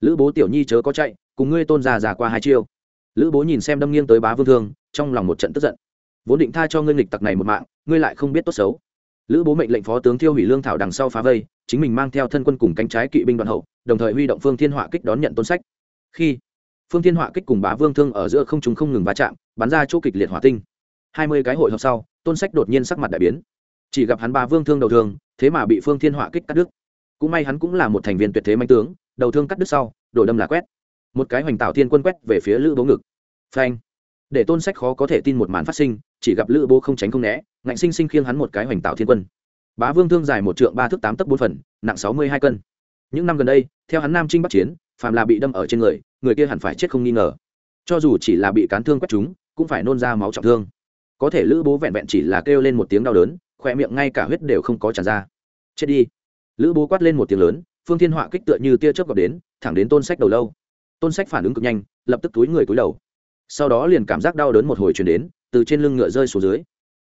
Lữ bố tiểu nhi chớ có chạy, cùng ngươi tôn già già qua hai chiêu. Lữ bố nhìn xem đâm nghiêng tới bá vương thương, trong lòng một trận tức giận vốn định tha cho ngươi nghịch tặc này một mạng, ngươi lại không biết tốt xấu. Lữ bố mệnh lệnh phó tướng thiêu hủy lương thảo đằng sau phá vây, chính mình mang theo thân quân cùng cánh trái kỵ binh đoàn hậu, đồng thời huy động phương thiên họa kích đón nhận tôn sách. Khi phương thiên họa kích cùng bá vương thương ở giữa không chúng không ngừng va chạm, bắn ra chỗ kịch liệt hỏa tinh. Hai mươi cái hội hợp sau, tôn sách đột nhiên sắc mặt đại biến. Chỉ gặp hắn ba vương thương đầu thương, thế mà bị phương thiên họa kích cắt đứt. Cũng may hắn cũng là một thành viên tuyệt thế manh tướng, đầu thương cắt đứt sau đổi đâm là quét. Một cái hoành tạo thiên quân quét về phía lữ bố ngực. Phanh. Để tôn sách khó có thể tin một màn phát sinh chỉ gặp lữ bố không tránh không né, ngạnh sinh sinh khiêng hắn một cái hoành tạo thiên quân. Bá vương thương dài một trượng ba thước tám tấc bốn phần, nặng sáu mươi hai cân. Những năm gần đây, theo hắn nam trinh bắc chiến, phàm là bị đâm ở trên người người kia hẳn phải chết không nghi ngờ. Cho dù chỉ là bị cán thương quét chúng, cũng phải nôn ra máu trọng thương. Có thể lữ bố vẹn vẹn chỉ là kêu lên một tiếng đau đớn, khỏe miệng ngay cả huyết đều không có tràn ra. Chết đi. Lữ bố quát lên một tiếng lớn, phương thiên họa kích tựa như tia chớp gặp đến, thẳng đến tôn sách đầu lâu. Tôn sách phản ứng cực nhanh, lập tức túi người túi đầu sau đó liền cảm giác đau đớn một hồi chuyển đến, từ trên lưng ngựa rơi xuống dưới.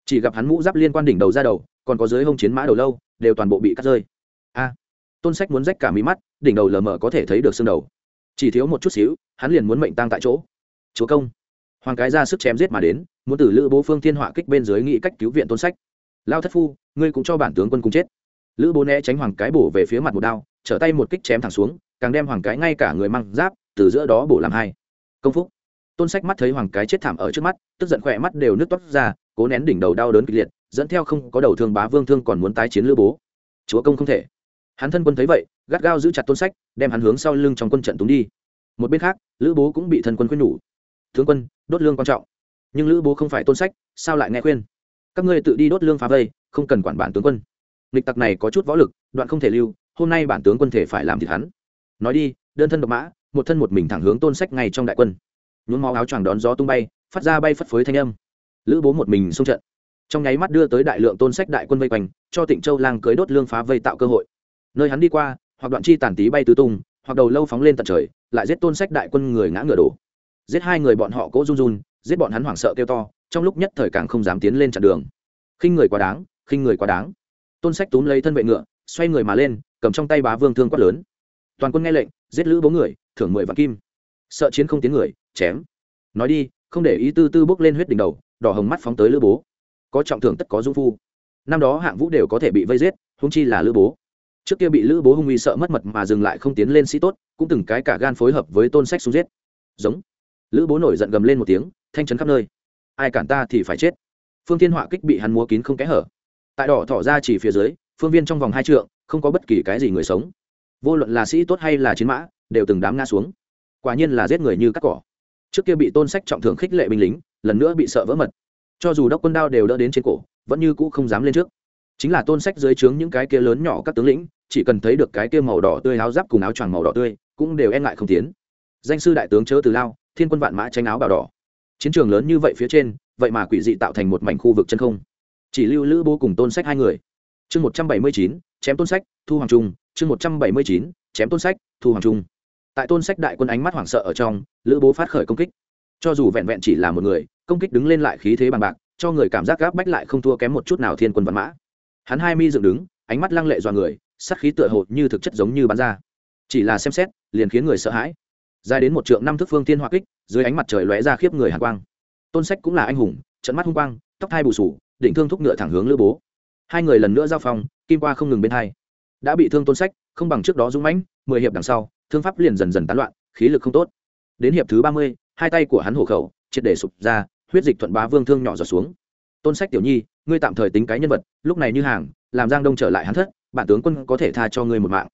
Chỉ gặp hắn mũ giáp liên quan đỉnh đầu ra đầu, còn có dưới hông chiến mã đầu lâu, đều toàn bộ bị cắt rơi. A! Tôn sách muốn rách cả mí mắt, đỉnh đầu lờ mờ có thể thấy được xương đầu. Chỉ thiếu một chút xíu, hắn liền muốn mệnh tăng tại chỗ. Chúa công! Hoàng cái ra sức chém giết mà đến, muốn từ lữ bố phương thiên họa kích bên dưới nghĩ cách cứu viện tôn sách. Lao thất phu, ngươi cũng cho bản tướng quân cùng chết. Lữ bố né tránh hoàng cái bổ về phía mặt một đao, trở tay một kích chém thẳng xuống, càng đem hoàng cái ngay cả người mang giáp, từ giữa đó bổ làm hai. Công phúc! Tôn sách mắt thấy hoàng cái chết thảm ở trước mắt, tức giận khỏe mắt đều nước toát ra, cố nén đỉnh đầu đau đớn kịch liệt, dẫn theo không có đầu thương bá vương thương còn muốn tái chiến lữ bố. Chúa công không thể. Hắn thân quân thấy vậy, gắt gao giữ chặt tôn sách, đem hắn hướng sau lưng trong quân trận túng đi. Một bên khác, lữ bố cũng bị thân quân khuyên nhủ. Tướng quân, đốt lương quan trọng. Nhưng lữ bố không phải tôn sách, sao lại nghe khuyên? Các ngươi tự đi đốt lương phá vây, không cần quản bản tướng quân. Lịch tặc này có chút võ lực, đoạn không thể lưu, hôm nay bản tướng quân thể phải làm thịt hắn. Nói đi, đơn thân độc mã, một thân một mình thẳng hướng tôn sách ngay trong đại quân nhuốm máu áo choàng đón gió tung bay, phát ra bay phất phới thanh âm. Lữ bố một mình xung trận. Trong nháy mắt đưa tới đại lượng tôn sách đại quân vây quanh, cho tịnh châu lang cưới đốt lương phá vây tạo cơ hội. Nơi hắn đi qua, hoặc đoạn chi tàn tí bay tứ tung, hoặc đầu lâu phóng lên tận trời, lại giết tôn sách đại quân người ngã ngựa đổ. Giết hai người bọn họ cố run run, giết bọn hắn hoảng sợ kêu to, trong lúc nhất thời càng không dám tiến lên chặn đường. Khinh người quá đáng, khinh người quá đáng. Tôn sách túm lấy thân vệ ngựa, xoay người mà lên, cầm trong tay bá vương thương quát lớn. Toàn quân nghe lệnh, giết lữ bố người, thưởng mười vạn kim. Sợ chiến không tiến người chém. Nói đi, không để ý tư tư bốc lên huyết đỉnh đầu, đỏ hồng mắt phóng tới lữ bố. Có trọng thưởng tất có dung phu. Năm đó hạng vũ đều có thể bị vây giết húng chi là lữ bố. Trước kia bị lữ bố hung uy sợ mất mật mà dừng lại không tiến lên sĩ tốt, cũng từng cái cả gan phối hợp với tôn sách xuống giết. Giống. Lữ bố nổi giận gầm lên một tiếng, thanh trấn khắp nơi. Ai cản ta thì phải chết. Phương thiên họa kích bị hắn múa kín không kẽ hở. Tại đỏ thỏ ra chỉ phía dưới, phương viên trong vòng hai trượng, không có bất kỳ cái gì người sống. Vô luận là sĩ tốt hay là chiến mã, đều từng đám ngã xuống. Quả nhiên là giết người như cắt cỏ trước kia bị tôn sách trọng thưởng khích lệ binh lính, lần nữa bị sợ vỡ mật. Cho dù đốc quân đao đều đỡ đến trên cổ, vẫn như cũ không dám lên trước. Chính là tôn sách dưới trướng những cái kia lớn nhỏ các tướng lĩnh, chỉ cần thấy được cái kia màu đỏ tươi áo giáp cùng áo choàng màu đỏ tươi, cũng đều e ngại không tiến. Danh sư đại tướng chớ từ lao, thiên quân vạn mã tranh áo bào đỏ. Chiến trường lớn như vậy phía trên, vậy mà quỷ dị tạo thành một mảnh khu vực chân không. Chỉ lưu lữ bố cùng tôn sách hai người. Chương một trăm bảy mươi chín, chém tôn sách, thu hoàng trung. Chương một trăm bảy mươi chín, chém tôn sách, thu hoàng trung tại tôn sách đại quân ánh mắt hoảng sợ ở trong, lữ bố phát khởi công kích. Cho dù vẹn vẹn chỉ là một người, công kích đứng lên lại khí thế bằng bạc, cho người cảm giác gáp bách lại không thua kém một chút nào thiên quân văn mã. Hắn hai mi dựng đứng, ánh mắt lăng lệ dọa người sắc khí tựa hồ như thực chất giống như bắn ra. Chỉ là xem xét, liền khiến người sợ hãi. Dài đến một trượng năm thước phương tiên hoa kích, dưới ánh mặt trời lóe ra khiếp người hàn quang. Tôn sách cũng là anh hùng, trận mắt hung quang, tóc thai bù sù, định thương thúc ngựa thẳng hướng lữ bố. Hai người lần nữa giao phong, kim qua không ngừng bên hai. Đã bị thương tôn sách, không bằng trước đó dũng mãnh, mười hiệp đằng sau thương pháp liền dần dần tán loạn, khí lực không tốt. Đến hiệp thứ ba mươi, hai tay của hắn hổ khẩu, triệt để sụp ra, huyết dịch thuận bá vương thương nhỏ giọt xuống. Tôn sách tiểu nhi, ngươi tạm thời tính cái nhân vật, lúc này như hàng, làm giang đông trở lại hắn thất, bản tướng quân có thể tha cho ngươi một mạng.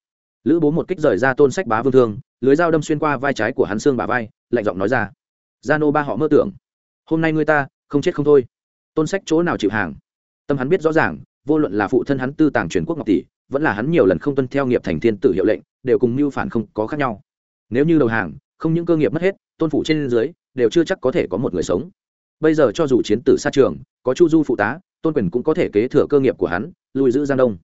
Lữ bố một kích rời ra tôn sách bá vương thương, lưới dao đâm xuyên qua vai trái của hắn xương bà vai, lạnh giọng nói ra. Gia nô ba họ mơ tưởng, hôm nay ngươi ta, không chết không thôi. Tôn sách chỗ nào chịu hàng? Tâm hắn biết rõ ràng, vô luận là phụ thân hắn tư tàng truyền quốc ngọc tỷ vẫn là hắn nhiều lần không tuân theo nghiệp thành thiên tử hiệu lệnh, đều cùng mưu phản không có khác nhau. Nếu như đầu hàng, không những cơ nghiệp mất hết, tôn phủ trên dưới, đều chưa chắc có thể có một người sống. Bây giờ cho dù chiến tử xa trường, có chu du phụ tá, tôn quyền cũng có thể kế thừa cơ nghiệp của hắn lùi giữ giang đông.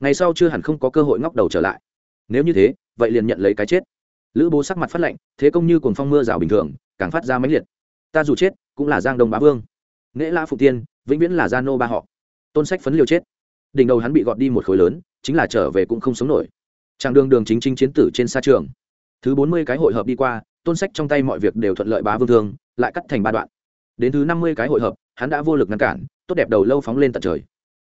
Ngày sau chưa hẳn không có cơ hội ngóc đầu trở lại. Nếu như thế, vậy liền nhận lấy cái chết. Lữ bố sắc mặt phát lạnh, thế công như cồn phong mưa rào bình thường, càng phát ra mãnh liệt. Ta dù chết, cũng là giang đông bá vương. Nễ la phụ tiên, vĩnh viễn là gia nô ba họ. Tôn sách phấn liều chết đỉnh đầu hắn bị gọt đi một khối lớn, chính là trở về cũng không sống nổi. Chàng đường đường chính chính chiến tử trên xa trường. Thứ bốn mươi cái hội hợp đi qua, tôn sách trong tay mọi việc đều thuận lợi bá vương thương, lại cắt thành ba đoạn. Đến thứ năm mươi cái hội hợp, hắn đã vô lực ngăn cản, tốt đẹp đầu lâu phóng lên tận trời.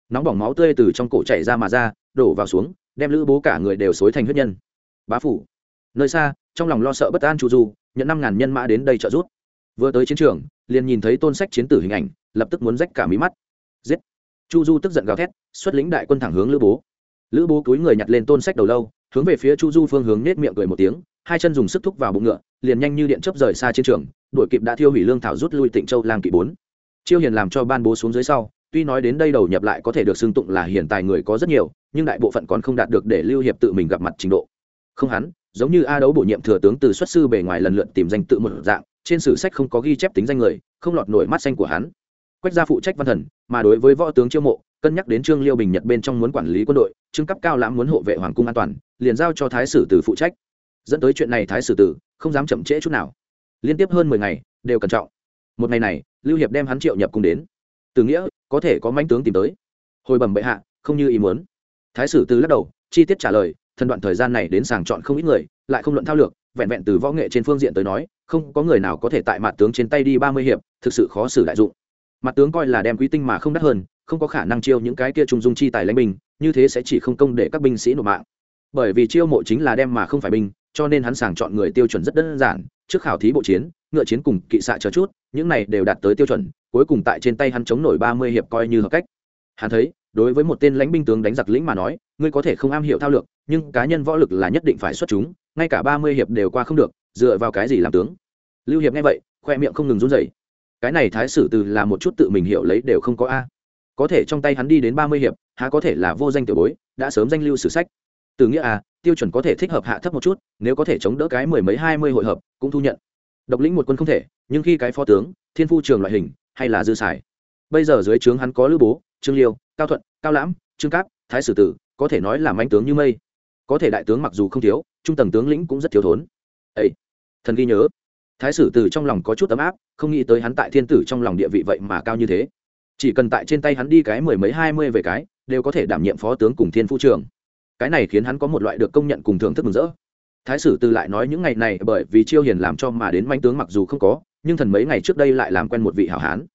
Nóng bỏng máu tươi từ trong cổ chảy ra mà ra, đổ vào xuống, đem lữ bố cả người đều xối thành huyết nhân. Bá phủ. Nơi xa, trong lòng lo sợ bất an chu du, nhận năm ngàn nhân mã đến đây trợ giúp. Vừa tới chiến trường, liền nhìn thấy tôn sách chiến tử hình ảnh, lập tức muốn rách cả mí mắt chu du tức giận gào thét, xuất lĩnh đại quân thẳng hướng lữ bố. Lữ bố cúi người nhặt lên tôn sách đầu lâu, hướng về phía chu du phương hướng nết miệng cười một tiếng, hai chân dùng sức thúc vào bụng ngựa, liền nhanh như điện chấp rời xa chiến trường đội kịp đã thiêu hủy lương thảo rút lui tịnh châu lang kỵ bốn. Chiêu hiền làm cho ban bố xuống dưới sau, tuy nói đến đây đầu nhập lại có thể được xưng tụng là hiền tài người có rất nhiều, nhưng đại bộ phận còn không đạt được để lưu hiệp tự mình gặp mặt trình độ. Không hắn, giống như a đấu bổ nhiệm thừa tướng từ xuất sư bề ngoài lần lượt tìm danh tự một dạng, trên sử sách không có ghi chép tính danh người, không lọt nổi mắt xanh của hắn quách gia phụ trách văn thần, mà đối với võ tướng chiêu mộ, cân nhắc đến trương liêu bình nhật bên trong muốn quản lý quân đội, trương cấp cao lãm muốn hộ vệ hoàng cung an toàn, liền giao cho thái sử tử phụ trách. Dẫn tới chuyện này thái sử tử không dám chậm trễ chút nào. Liên tiếp hơn mười ngày, đều cẩn trọng. Một ngày này, lưu hiệp đem hắn triệu nhập cung đến. Từ nghĩa, có thể có manh tướng tìm tới. Hồi bẩm bệ hạ, không như ý muốn. Thái sử từ lắc đầu, chi tiết trả lời thân đoạn thời gian này đến sàng chọn không ít người, lại không luận thao lược, vẹn vẹn từ võ nghệ trên phương diện tới nói, không có người nào có thể tại mặt tướng trên tay đi ba mươi hiệp, thực sự khó xử đại dụng mặt tướng coi là đem quý tinh mà không đắt hơn, không có khả năng chiêu những cái kia trung dung chi tài lãnh binh, như thế sẽ chỉ không công để các binh sĩ nộp mạng. Bởi vì chiêu mộ chính là đem mà không phải binh, cho nên hắn sàng chọn người tiêu chuẩn rất đơn giản, trước khảo thí bộ chiến, ngựa chiến cùng kỵ xạ chờ chút, những này đều đạt tới tiêu chuẩn, cuối cùng tại trên tay hắn chống nổi ba mươi hiệp coi như hợp cách. Hắn thấy, đối với một tên lãnh binh tướng đánh giặc lĩnh mà nói, ngươi có thể không am hiểu thao lược, nhưng cá nhân võ lực là nhất định phải xuất chúng, ngay cả ba mươi hiệp đều qua không được, dựa vào cái gì làm tướng? Lưu hiệp nghe vậy, khoe miệng không ngừng run rẩy cái này thái sử từ là một chút tự mình hiểu lấy đều không có a. Có thể trong tay hắn đi đến ba mươi hiệp, há có thể là vô danh tiểu bối, đã sớm danh lưu sử sách. Từ nghĩa à tiêu chuẩn có thể thích hợp hạ thấp một chút, nếu có thể chống đỡ cái mười mấy, hai mươi hội hợp, cũng thu nhận. Độc lĩnh một quân không thể, nhưng khi cái phó tướng, thiên phu trường loại hình, hay là dư xài. Bây giờ dưới trướng hắn có lữ bố, trương liêu, cao thuận, cao lãm, trương cáp, thái sử tử, có thể nói là manh tướng như mây. Có thể đại tướng mặc dù không thiếu, trung tầng tướng lĩnh cũng rất thiếu thốn. Ấy thần ghi nhớ thái sử Từ trong lòng có chút ấm áp, không nghĩ tới hắn tại thiên tử trong lòng địa vị vậy mà cao như thế. Chỉ cần tại trên tay hắn đi cái mười mấy hai mươi về cái, đều có thể đảm nhiệm phó tướng cùng thiên phu trường cái này khiến hắn có một loại được công nhận cùng thưởng thức mừng rỡ. Thái sử từ lại nói những ngày này bởi vì chiêu hiền làm cho mà đến manh tướng mặc dù không có, nhưng thần mấy ngày trước đây lại làm quen một vị hảo hán.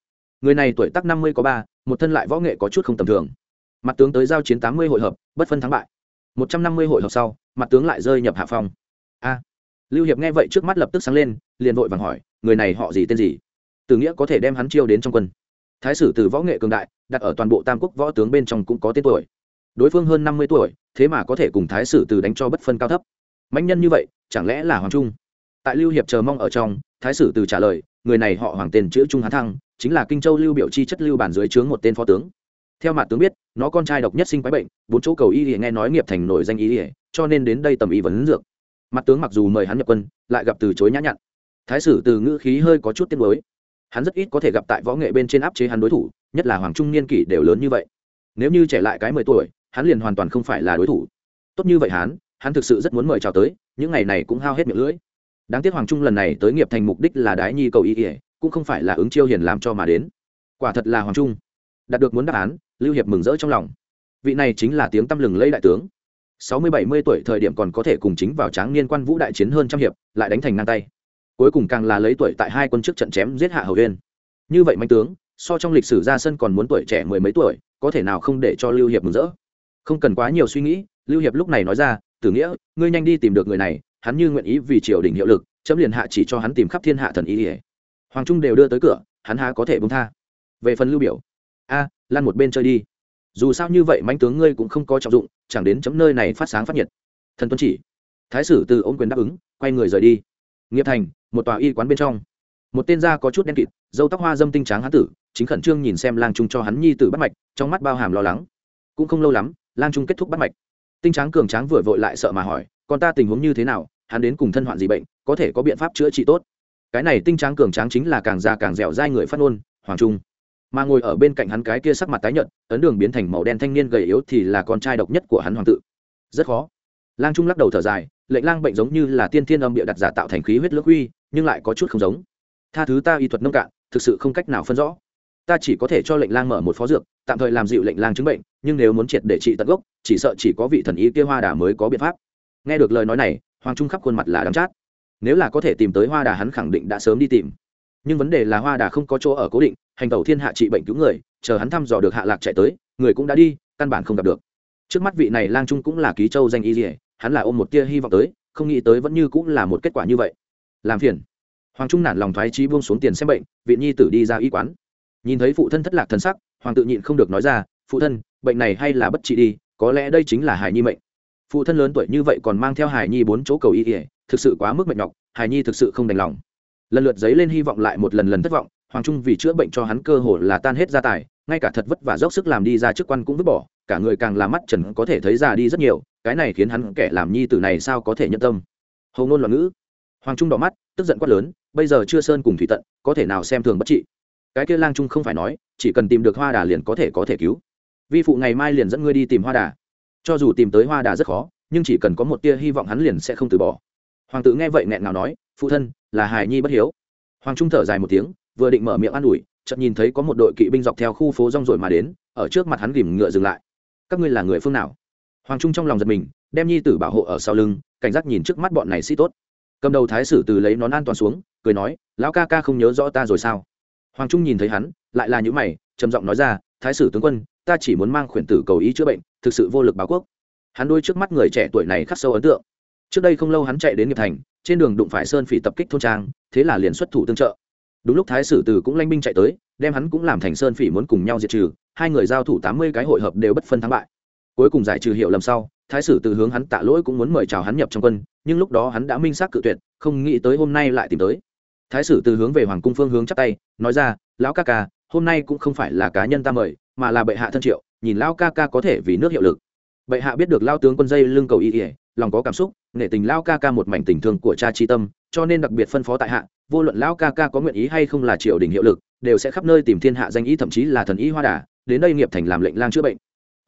Người này tuổi tác năm mươi có ba, một thân lại võ nghệ có chút không tầm thường. Mặt tướng tới giao chiến tám mươi hội hợp, bất phân thắng bại. Một trăm năm mươi hội hợp sau, mặt tướng lại rơi nhập hạ phong. A. Lưu hiệp nghe vậy trước mắt lập tức sáng lên liền vội vàng hỏi, người này họ gì tên gì? Từ nghĩa có thể đem hắn chiêu đến trong quân. Thái sử từ võ nghệ cường đại, đặt ở toàn bộ tam quốc võ tướng bên trong cũng có tên tuổi. Đối phương hơn năm mươi tuổi, thế mà có thể cùng thái sử từ đánh cho bất phân cao thấp. Mạnh nhân như vậy, chẳng lẽ là hoàng trung? Tại lưu hiệp chờ mong ở trong, thái sử từ trả lời, người này họ hoàng tên chữ trung hán thăng, chính là kinh châu lưu biểu chi chất lưu bản dưới trướng một tên phó tướng. Theo mặt tướng biết, nó con trai độc nhất sinh quái bệnh, bốn chỗ cầu y thì nghe nói nghiệp thành nổi danh y ỉa cho nên đến đây tầm y vấn dược. Mặt tướng mặc dù mời hắn nhập quân, lại gặp từ chối nhã nhặn thái sử từ ngữ khí hơi có chút tiếc mới hắn rất ít có thể gặp tại võ nghệ bên trên áp chế hắn đối thủ, nhất là hoàng trung niên kỷ đều lớn như vậy. Nếu như trẻ lại cái mười tuổi, hắn liền hoàn toàn không phải là đối thủ. Tốt như vậy hắn hắn thực sự rất muốn mời chào tới, những ngày này cũng hao hết miệng lưỡi. Đáng tiếc hoàng trung lần này tới nghiệp thành mục đích là đái nhi cầu ý ỉa cũng không phải là ứng chiêu hiền làm cho mà đến. Quả thật là hoàng trung, đạt được muốn đáp án, lưu hiệp mừng rỡ trong lòng. Vị này chính là tiếng tăm lừng lây đại tướng. Sáu mươi bảy mươi tuổi thời điểm còn có thể cùng chính vào tráng niên quan vũ đại chiến hơn trăm hiệp, lại đánh thành ngang tay cuối cùng càng là lấy tuổi tại hai quân trước trận chém giết hạ hầu huyên. Như vậy mạnh tướng so trong lịch sử ra sân còn muốn tuổi trẻ mười mấy tuổi có thể nào không để cho lưu hiệp mừng rỡ? Không cần quá nhiều suy nghĩ lưu hiệp lúc này nói ra tử nghĩa ngươi nhanh đi tìm được người này hắn như nguyện ý vì triều đình hiệu lực chấm liền hạ chỉ cho hắn tìm khắp thiên hạ thần ý ỉa hoàng trung đều đưa tới cửa hắn há có thể bông tha. Về phần lưu biểu a à, lan một bên chơi đi. Dù sao như vậy mạnh tướng ngươi cũng không có trọng dụng chẳng đến chấm nơi này phát sáng phát nhiệt. Thần tuân chỉ thái sử từ ôm quyền đáp ứng quay người rời đi. Nghiệp thành một tòa y quán bên trong. Một tên da có chút đen kịt dâu tóc hoa dâm tinh tráng hán tử, chính khẩn trương nhìn xem lang trung cho hắn nhi tử bắt mạch, trong mắt bao hàm lo lắng. Cũng không lâu lắm, lang trung kết thúc bắt mạch. Tinh tráng cường tráng vừa vội lại sợ mà hỏi, con ta tình huống như thế nào? Hắn đến cùng thân hoạn gì bệnh, có thể có biện pháp chữa trị tốt? Cái này tinh tráng cường tráng chính là càng già càng dẻo dai người phát ngôn, hoàng trung. Mà ngồi ở bên cạnh hắn cái kia sắc mặt tái nhợt, ấn đường biến thành màu đen thanh niên gầy yếu thì là con trai độc nhất của hắn hoàng tự rất khó. Lang trung lắc đầu thở dài lệnh lang bệnh giống như là tiên thiên âm địa đặt giả tạo thành khí huyết lưỡng huy nhưng lại có chút không giống. Tha thứ ta y thuật nông cạn, thực sự không cách nào phân rõ. Ta chỉ có thể cho lệnh lang mở một phó dược, tạm thời làm dịu lệnh lang chứng bệnh, nhưng nếu muốn triệt để trị tận gốc, chỉ sợ chỉ có vị thần y kia hoa đà mới có biện pháp. Nghe được lời nói này, hoàng trung khắp khuôn mặt là đắm chát. Nếu là có thể tìm tới hoa đà hắn khẳng định đã sớm đi tìm. Nhưng vấn đề là hoa đà không có chỗ ở cố định, hành tẩu thiên hạ trị bệnh cứu người, chờ hắn thăm dò được hạ lạc chạy tới, người cũng đã đi, căn bản không gặp được. Trước mắt vị này lang trung cũng là ký châu danh y dỉa hắn là ôm một tia hy vọng tới, không nghĩ tới vẫn như cũng là một kết quả như vậy. Làm phiền. Hoàng trung nản lòng thoái trí buông xuống tiền xem bệnh vị nhi tử đi ra y quán. Nhìn thấy phụ thân thất lạc thân sắc, hoàng tự nhịn không được nói ra, phụ thân, bệnh này hay là bất trị đi, có lẽ đây chính là hài nhi mệnh. Phụ thân lớn tuổi như vậy còn mang theo hài nhi bốn chỗ cầu y ỉa thực sự quá mức mệt nhọc hài nhi thực sự không đành lòng. Lần lượt giấy lên hy vọng lại một lần lần thất vọng, hoàng trung vì chữa bệnh cho hắn cơ hồ là tan hết gia tài, ngay cả thật vất vả dốc sức làm đi ra chức quan cũng vứt bỏ, cả người càng làm mắt trần có thể thấy già đi rất nhiều cái này khiến hắn kẻ làm nhi tử này sao có thể nhân tâm? Hầu ngôn loạn ngữ. Hoàng trung đỏ mắt, tức giận quát lớn, bây giờ chưa sơn cùng thủy tận, có thể nào xem thường bất trị? Cái kia lang trung không phải nói, chỉ cần tìm được hoa đà liền có thể có thể cứu. Vi phụ ngày mai liền dẫn ngươi đi tìm hoa đà. Cho dù tìm tới hoa đà rất khó, nhưng chỉ cần có một tia hy vọng hắn liền sẽ không từ bỏ. Hoàng tử nghe vậy nghẹn nào nói, phụ thân, là hài nhi bất hiếu. Hoàng trung thở dài một tiếng, vừa định mở miệng an ủi, chợt nhìn thấy có một đội kỵ binh dọc theo khu phố rong rồi mà đến, ở trước mặt hắn ghìm ngựa dừng lại. Các ngươi là người phương nào? Hoàng trung trong lòng giật mình, đem nhi tử bảo hộ ở sau lưng, cảnh giác nhìn trước mắt bọn này sĩ tốt. Cầm đầu thái sử từ lấy nón an toàn xuống, cười nói, lão ca ca không nhớ rõ ta rồi sao? Hoàng trung nhìn thấy hắn, lại là những mày, trầm giọng nói ra, thái sử tướng quân, ta chỉ muốn mang khuyển tử cầu ý chữa bệnh, thực sự vô lực báo quốc. Hắn đôi trước mắt người trẻ tuổi này khắc sâu ấn tượng. Trước đây không lâu hắn chạy đến nghiệp thành, trên đường đụng phải sơn phỉ tập kích thôn trang, thế là liền xuất thủ tương trợ. Đúng lúc thái sử từ cũng lanh binh chạy tới, đem hắn cũng làm thành sơn phỉ muốn cùng nhau diệt trừ, hai người giao thủ tám mươi cái hội hợp đều bất phân thắng bại cuối cùng giải trừ hiệu lầm sau, thái sử từ hướng hắn tạ lỗi cũng muốn mời chào hắn nhập trong quân, nhưng lúc đó hắn đã minh xác cự tuyệt, không nghĩ tới hôm nay lại tìm tới. Thái sử từ hướng về hoàng cung phương hướng chắp tay, nói ra, lão ca ca, hôm nay cũng không phải là cá nhân ta mời, mà là bệ hạ thân triệu, nhìn lão ca ca có thể vì nước hiệu lực. Bệ hạ biết được lao tướng quân dây lưng cầu y ỉa lòng có cảm xúc, nể tình lao ca ca một mảnh tình thương của cha tri tâm, cho nên đặc biệt phân phó tại hạ, vô luận lao ca ca có nguyện ý hay không là triều đình hiệu lực, đều sẽ khắp nơi tìm thiên hạ danh ý, thậm chí là thần ý hoa đà, đến đây nghiệp thành làm lệnh lang chữa bệnh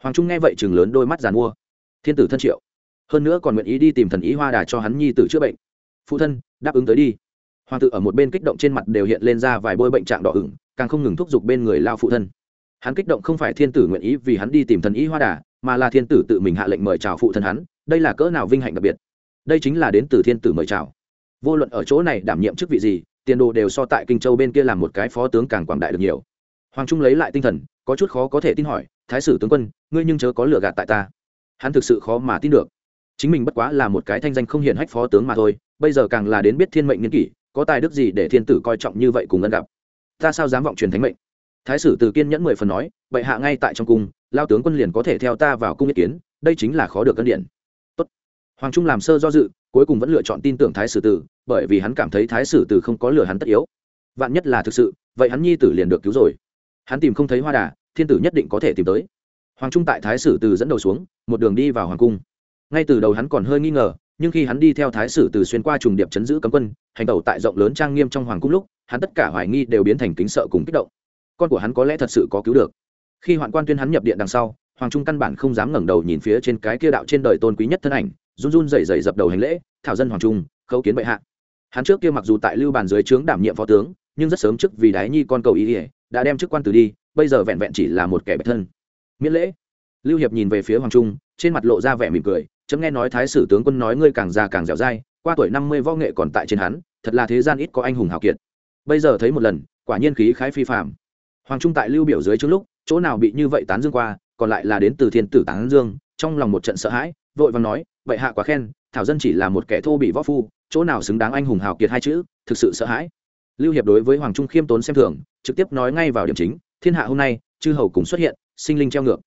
hoàng trung nghe vậy chừng lớn đôi mắt giàn mua. Thiên tử thân triệu. Hơn nữa còn nguyện ý đi tìm thần ý hoa đà cho hắn nhi tử chữa bệnh. Phụ thân, đáp ứng tới đi. Hoàng tử ở một bên kích động trên mặt đều hiện lên ra vài bôi bệnh trạng đỏ ửng, càng không ngừng thúc giục bên người lao phụ thân. Hắn kích động không phải thiên tử nguyện ý vì hắn đi tìm thần ý hoa đà, mà là thiên tử tự mình hạ lệnh mời chào phụ thân hắn, đây là cỡ nào vinh hạnh đặc biệt. Đây chính là đến từ thiên tử mời chào. Vô luận ở chỗ này đảm nhiệm chức vị gì, tiền đồ đều so tại kinh châu bên kia làm một cái phó tướng càng quảng đại được nhiều. Hoàng trung lấy lại tinh thần, có chút khó có thể tin hỏi thái sử tướng quân, ngươi nhưng chớ có lựa gạt tại ta. Hắn thực sự khó mà tin được. Chính mình bất quá là một cái thanh danh không hiển hách phó tướng mà thôi, bây giờ càng là đến biết thiên mệnh nghiên kỷ, có tài đức gì để thiên tử coi trọng như vậy cùng ân gặp? Ta sao dám vọng truyền thánh mệnh? Thái sử từ kiên nhẫn mười phần nói vậy hạ ngay tại trong cung, lao tướng quân liền có thể theo ta vào cung ý kiến, đây chính là khó được cân điện. Tốt. hoàng trung làm sơ do dự, cuối cùng vẫn lựa chọn tin tưởng thái sử tử, bởi vì hắn cảm thấy thái sử tử không có lừa hắn tất yếu. Vạn nhất là thực sự, vậy hắn nhi tử liền được cứu rồi. Hắn tìm không thấy hoa đà thiên tử nhất định có thể tìm tới. Hoàng trung tại thái sử từ dẫn đầu xuống, một đường đi vào hoàng cung. Ngay từ đầu hắn còn hơi nghi ngờ, nhưng khi hắn đi theo thái sử từ xuyên qua trùng điệp chấn giữ cấm quân, hành tẩu tại rộng lớn trang nghiêm trong hoàng cung lúc, hắn tất cả hoài nghi đều biến thành kính sợ cùng kích động. Con của hắn có lẽ thật sự có cứu được. Khi hoạn quan tuyên hắn nhập điện đằng sau, hoàng trung căn bản không dám ngẩng đầu nhìn phía trên cái kia đạo trên đời tôn quý nhất thân ảnh, run run rẩy rẩy dập đầu hành lễ, thảo dân hoàng trung, khấu kiến bệ hạ. Hắn trước kia mặc dù tại lưu bàn dưới trướng đảm nhiệm phó tướng, nhưng rất sớm trước vì đái nhi con cầu ý ỉa đã đem chức quan từ đi bây giờ vẹn vẹn chỉ là một kẻ bạch thân. Miễn lễ. Lưu hiệp nhìn về phía hoàng trung, trên mặt lộ ra vẻ mỉm cười, chấm nghe nói thái sử tướng quân nói ngươi càng già càng dẻo dai, qua tuổi năm mươi võ nghệ còn tại trên hắn, thật là thế gian ít có anh hùng hào kiệt. Bây giờ thấy một lần, quả nhiên khí khái phi phạm hoàng trung tại lưu biểu dưới trước lúc, chỗ nào bị như vậy tán dương qua, còn lại là đến từ thiên tử tán dương, trong lòng một trận sợ hãi, vội vàng nói vậy hạ quá khen, thảo dân chỉ là một kẻ thô bị võ phu, chỗ nào xứng đáng anh hùng hào kiệt hai chữ, thực sự sợ hãi. Lưu hiệp đối với hoàng trung khiêm tốn xem thường, trực tiếp nói ngay vào điểm chính thiên hạ hôm nay, chư hầu cùng xuất hiện, sinh linh treo ngược.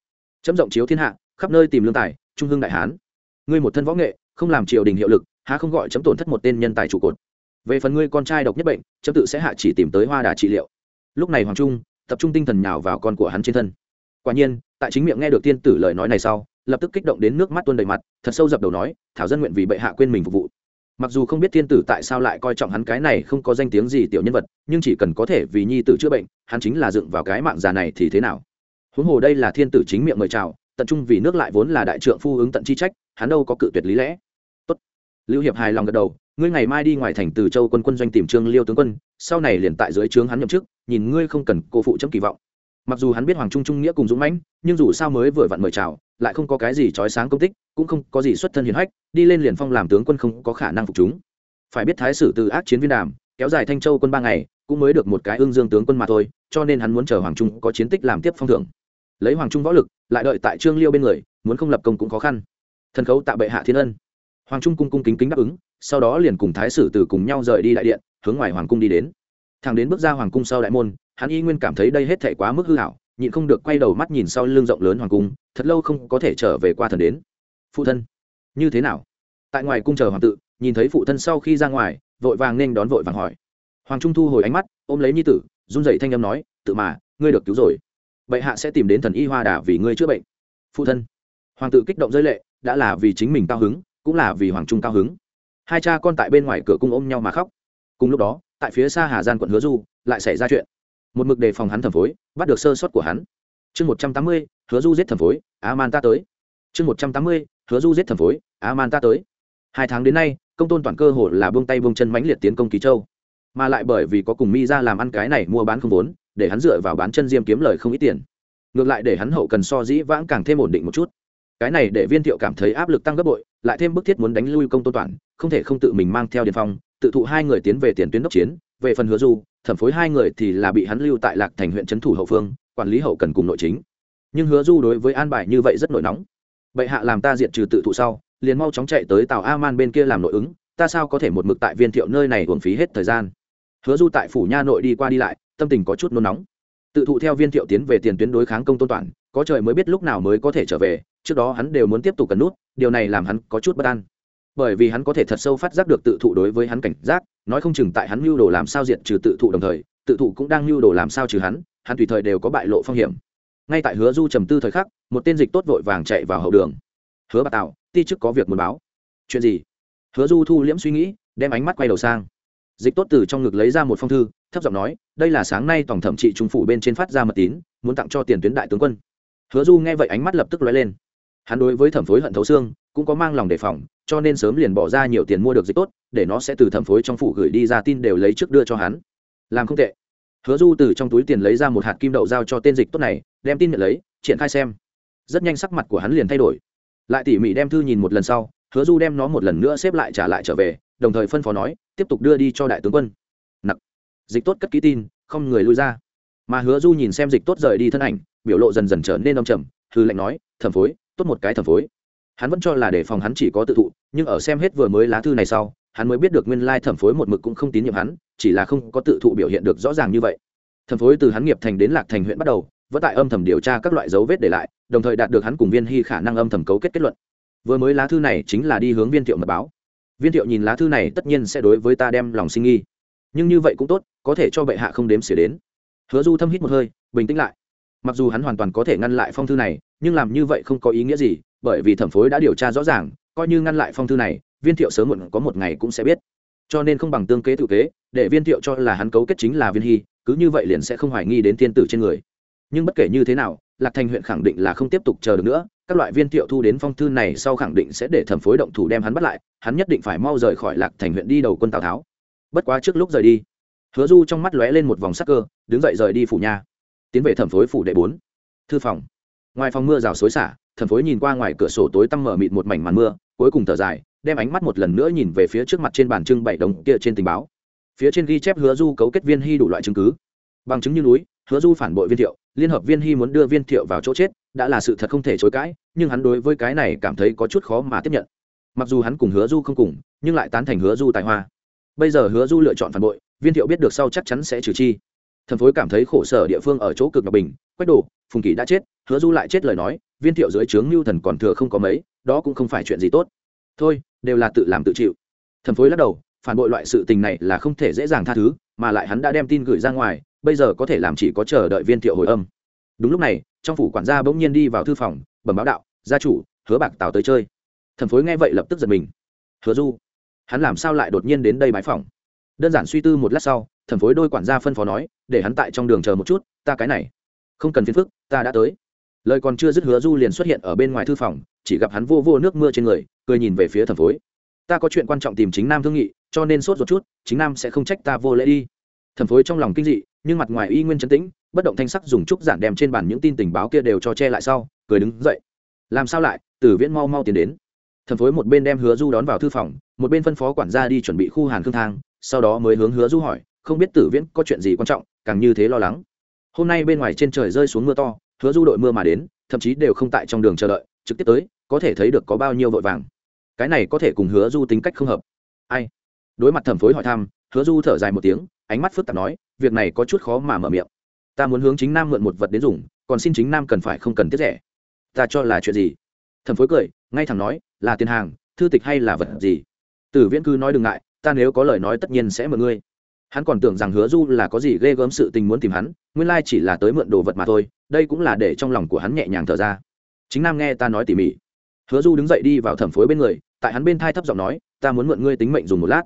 Chấm rộng chiếu thiên hạ, khắp nơi tìm lương tài, trung hưng đại hán. Ngươi một thân võ nghệ, không làm triều đình hiệu lực, há không gọi chấm tổn thất một tên nhân tài trụ cột. Về phần ngươi con trai độc nhất bệnh, chấm tự sẽ hạ chỉ tìm tới hoa đà trị liệu. Lúc này hoàng trung, tập trung tinh thần nhào vào con của hắn trên thân. Quả nhiên, tại chính miệng nghe được tiên tử lời nói này sau, lập tức kích động đến nước mắt tuôn đầy mặt, thật sâu dập đầu nói, thảo dân nguyện vì bệ hạ quên mình phục vụ mặc dù không biết thiên tử tại sao lại coi trọng hắn cái này không có danh tiếng gì tiểu nhân vật, nhưng chỉ cần có thể vì nhi tử chữa bệnh, hắn chính là dựng vào cái mạng già này thì thế nào? Huống hồ đây là thiên tử chính miệng mời chào, tận trung vì nước lại vốn là đại trượng phu ứng tận chi trách, hắn đâu có cự tuyệt lý lẽ. Tốt. Lưu hiệp hài lòng gật đầu, ngươi ngày mai đi ngoài thành từ châu quân quân doanh tìm trương liêu tướng quân, sau này liền tại dưới trướng hắn nhậm chức, nhìn ngươi không cần cô phụ chấm kỳ vọng. Mặc dù hắn biết hoàng trung trung nghĩa cùng dũng mãnh, nhưng dù sao mới vừa vặn mời chào lại không có cái gì trói sáng công tích, cũng không có gì xuất thân hiền hách, đi lên liền phong làm tướng quân không có khả năng phục chúng. Phải biết thái sử từ ác chiến viên đàm, kéo dài thanh châu quân ba ngày, cũng mới được một cái ương dương tướng quân mà thôi, cho nên hắn muốn chờ hoàng trung có chiến tích làm tiếp phong thưởng. Lấy hoàng trung võ lực, lại đợi tại trương liêu bên người, muốn không lập công cũng khó khăn. Thần khấu tạ bệ hạ thiên ân. Hoàng trung cung cung kính kính đáp ứng, sau đó liền cùng thái sử từ cùng nhau rời đi đại điện, hướng ngoài hoàng cung đi đến. Thằng đến bước ra hoàng cung sau đại môn, hắn y nguyên cảm thấy đây hết thể quá mức hư hảo nhịn không được quay đầu mắt nhìn sau lưng rộng lớn hoàng cung, thật lâu không có thể trở về qua thần đến. Phụ thân, như thế nào? Tại ngoài cung chờ hoàng tự, nhìn thấy phụ thân sau khi ra ngoài, vội vàng nên đón vội vàng hỏi. Hoàng trung thu hồi ánh mắt, ôm lấy nhi tử, run dậy thanh âm nói, tự mà, ngươi được cứu rồi. Bệ hạ sẽ tìm đến thần y hoa đà vì ngươi chữa bệnh. Phụ thân, hoàng tự kích động rơi lệ, đã là vì chính mình cao hứng, cũng là vì hoàng trung cao hứng. Hai cha con tại bên ngoài cửa cung ôm nhau mà khóc. Cùng lúc đó, tại phía xa hà gian quận hứa du, lại xảy ra chuyện một mực đề phòng hắn thẩm phối, bắt được sơ sót của hắn. Chương một trăm tám mươi, hứa du giết thẩm phối a man ta tới. Chương một trăm tám mươi, hứa du giết thẩm phối a man ta tới. Hai tháng đến nay, công tôn toàn cơ hồ là buông tay buông chân mãnh liệt tiến công ký châu. Mà lại bởi vì có cùng mi ra làm ăn cái này mua bán không vốn, để hắn dựa vào bán chân diêm kiếm lời không ít tiền. Ngược lại để hắn hậu cần so dĩ vãng càng thêm ổn định một chút. Cái này để viên thiệu cảm thấy áp lực tăng gấp bội, lại thêm bức thiết muốn đánh lui công tôn toàn, không thể không tự mình mang theo điền phong, tự thụ hai người tiến về tiền tuyến đốc chiến, về phần hứa du thẩm phối hai người thì là bị hắn lưu tại lạc thành huyện trấn thủ hậu phương, quản lý hậu cần cùng nội chính. Nhưng hứa du đối với an bài như vậy rất nổi nóng. Bệ hạ làm ta diệt trừ tự thụ sau, liền mau chóng chạy tới tàu a man bên kia làm nội ứng, ta sao có thể một mực tại viên thiệu nơi này uổng phí hết thời gian? Hứa du tại phủ nha nội đi qua đi lại, tâm tình có chút nôn nóng. Tự thụ theo viên thiệu tiến về tiền tuyến đối kháng công tôn toàn, có trời mới biết lúc nào mới có thể trở về, trước đó hắn đều muốn tiếp tục cần nút, điều này làm hắn có chút bất an bởi vì hắn có thể thật sâu phát giác được tự thụ đối với hắn cảnh giác, nói không chừng tại hắn mưu đồ làm sao diệt trừ tự thụ đồng thời, tự thụ cũng đang mưu đồ làm sao trừ hắn hắn tùy thời đều có bại lộ phong hiểm. Ngay tại hứa du trầm tư thời khắc, một tên dịch tốt vội vàng chạy vào hậu đường. Hứa bà tạo ti chức có việc muốn báo. Chuyện gì? Hứa du thu liễm suy nghĩ, đem ánh mắt quay đầu sang. Dịch tốt từ trong ngực lấy ra một phong thư, thấp giọng nói, đây là sáng nay tổng thẩm trị trung phủ bên trên phát ra mật tín, muốn tặng cho tiền tuyến đại tướng quân. Hứa du nghe vậy ánh mắt lập tức lóe lên. Hắn đối với thẩm phối hận thấu xương, cũng có mang lòng đề phòng cho nên sớm liền bỏ ra nhiều tiền mua được dịch tốt, để nó sẽ từ thẩm phối trong phủ gửi đi ra tin đều lấy trước đưa cho hắn. Làm không tệ. Hứa du từ trong túi tiền lấy ra một hạt kim đậu giao cho tên dịch tốt này, đem tin nhận lấy, triển khai xem. Rất nhanh sắc mặt của hắn liền thay đổi. Lại tỉ mỉ đem thư nhìn một lần sau, hứa du đem nó một lần nữa xếp lại trả lại trở về, đồng thời phân phó nói, tiếp tục đưa đi cho đại tướng quân. Nặc. Dịch tốt cất ký tin, không người lui ra. Mà hứa du nhìn xem dịch tốt rời đi thân ảnh, biểu lộ dần dần trở nên đông trầm hư lệnh nói, thẩm phối, tốt một cái thẩm phối hắn vẫn cho là để phòng hắn chỉ có tự thụ, nhưng ở xem hết vừa mới lá thư này sau, hắn mới biết được nguyên lai thẩm phối một mực cũng không tín nhiệm hắn, chỉ là không có tự thụ biểu hiện được rõ ràng như vậy. Thẩm phối từ hắn nghiệp thành đến lạc thành huyện bắt đầu, vẫn tại âm thầm điều tra các loại dấu vết để lại, đồng thời đạt được hắn cùng viên hy khả năng âm thầm cấu kết kết luận. Vừa mới lá thư này chính là đi hướng viên thiệu mật báo. Viên thiệu nhìn lá thư này tất nhiên sẽ đối với ta đem lòng sinh nghi. Nhưng như vậy cũng tốt, có thể cho bệ hạ không đếm xỉa đến. Hứa du thâm hít một hơi, bình tĩnh lại. Mặc dù hắn hoàn toàn có thể ngăn lại phong thư này, nhưng làm như vậy không có ý nghĩa gì bởi vì thẩm phối đã điều tra rõ ràng, coi như ngăn lại phong thư này, viên thiệu sớm muộn có một ngày cũng sẽ biết. Cho nên không bằng tương kế tự kế, để viên thiệu cho là hắn cấu kết chính là viên hy, cứ như vậy liền sẽ không hoài nghi đến thiên tử trên người. Nhưng bất kể như thế nào, lạc thành huyện khẳng định là không tiếp tục chờ được nữa, các loại viên thiệu thu đến phong thư này sau khẳng định sẽ để thẩm phối động thủ đem hắn bắt lại, hắn nhất định phải mau rời khỏi lạc thành huyện đi đầu quân tào tháo. Bất quá trước lúc rời đi, hứa du trong mắt lóe lên một vòng sắc cơ, đứng dậy rời đi phủ nha. Tiến về thẩm phối phủ đệ bốn. Thư phòng. Ngoài phòng mưa rào xối xả Thần phối nhìn qua ngoài cửa sổ tối tăm mở mịt một mảnh màn mưa, cuối cùng thở dài, đem ánh mắt một lần nữa nhìn về phía trước mặt trên bàn trưng bảy đồng kia trên tình báo. Phía trên ghi chép hứa du cấu kết viên hy đủ loại chứng cứ. Bằng chứng như núi, hứa du phản bội viên thiệu, liên hợp viên hy muốn đưa viên thiệu vào chỗ chết, đã là sự thật không thể chối cãi, nhưng hắn đối với cái này cảm thấy có chút khó mà tiếp nhận. Mặc dù hắn cùng hứa du không cùng, nhưng lại tán thành hứa du tài hoa. Bây giờ hứa du lựa chọn phản bội, viên thiệu biết được sau chắc chắn sẽ trừ chi. Thần phối cảm thấy khổ sở địa phương ở chỗ cực ngọc bình, quách đồ, phùng Kỳ đã chết, hứa du lại chết lời nói viên thiệu dưới trướng mưu thần còn thừa không có mấy, đó cũng không phải chuyện gì tốt. Thôi, đều là tự làm tự chịu. Thẩm phối lắc đầu, phản bội loại sự tình này là không thể dễ dàng tha thứ, mà lại hắn đã đem tin gửi ra ngoài, bây giờ có thể làm chỉ có chờ đợi viên thiệu hồi âm. Đúng lúc này, trong phủ quản gia bỗng nhiên đi vào thư phòng, bẩm báo đạo, gia chủ, hứa bạc tào tới chơi. Thẩm phối nghe vậy lập tức giật mình. Hứa du, hắn làm sao lại đột nhiên đến đây bái phòng đơn giản suy tư một lát sau, thẩm phối đôi quản gia phân phó nói, để hắn tại trong đường chờ một chút, ta cái này, không cần phiền phức, ta đã tới lời còn chưa dứt hứa du liền xuất hiện ở bên ngoài thư phòng, chỉ gặp hắn vô vô nước mưa trên người, cười nhìn về phía thẩm phối. Ta có chuyện quan trọng tìm chính nam thương nghị, cho nên sốt ruột chút, chính nam sẽ không trách ta vô lễ đi. Thẩm phối trong lòng kinh dị, nhưng mặt ngoài y nguyên chấn tĩnh, bất động thanh sắc dùng trúc giản đem trên bàn những tin tình báo kia đều cho che lại sau, cười đứng dậy. Làm sao lại? Tử viễn mau mau tiến đến. Thẩm phối một bên đem hứa du đón vào thư phòng, một bên phân phó quản gia đi chuẩn bị khu hàn khương thang, sau đó mới hướng hứa du hỏi, không biết tử viễn có chuyện gì quan trọng, càng như thế lo lắng. Hôm nay bên ngoài trên trời rơi xuống mưa to hứa du đội mưa mà đến, thậm chí đều không tại trong đường chờ đợi, trực tiếp tới, có thể thấy được có bao nhiêu vội vàng. Cái này có thể cùng hứa du tính cách không hợp. Ai? Đối mặt thẩm phối hỏi thăm, hứa du thở dài một tiếng, ánh mắt phức tạp nói, việc này có chút khó mà mở miệng. Ta muốn hướng chính nam mượn một vật đến dùng, còn xin chính nam cần phải không cần tiết rẻ. Ta cho là chuyện gì? Thẩm phối cười, ngay thẳng nói, là tiền hàng, thư tịch hay là vật gì? Tử viễn cư nói đừng ngại, ta nếu có lời nói tất nhiên sẽ mượn ngươi hắn còn tưởng rằng hứa du là có gì ghê gớm sự tình muốn tìm hắn, nguyên lai chỉ là tới mượn đồ vật mà thôi, đây cũng là để trong lòng của hắn nhẹ nhàng thở ra. Chính nam nghe ta nói tỉ mỉ. Hứa du đứng dậy đi vào thẩm phối bên người, tại hắn bên thai thấp giọng nói, ta muốn mượn ngươi tính mệnh dùng một lát.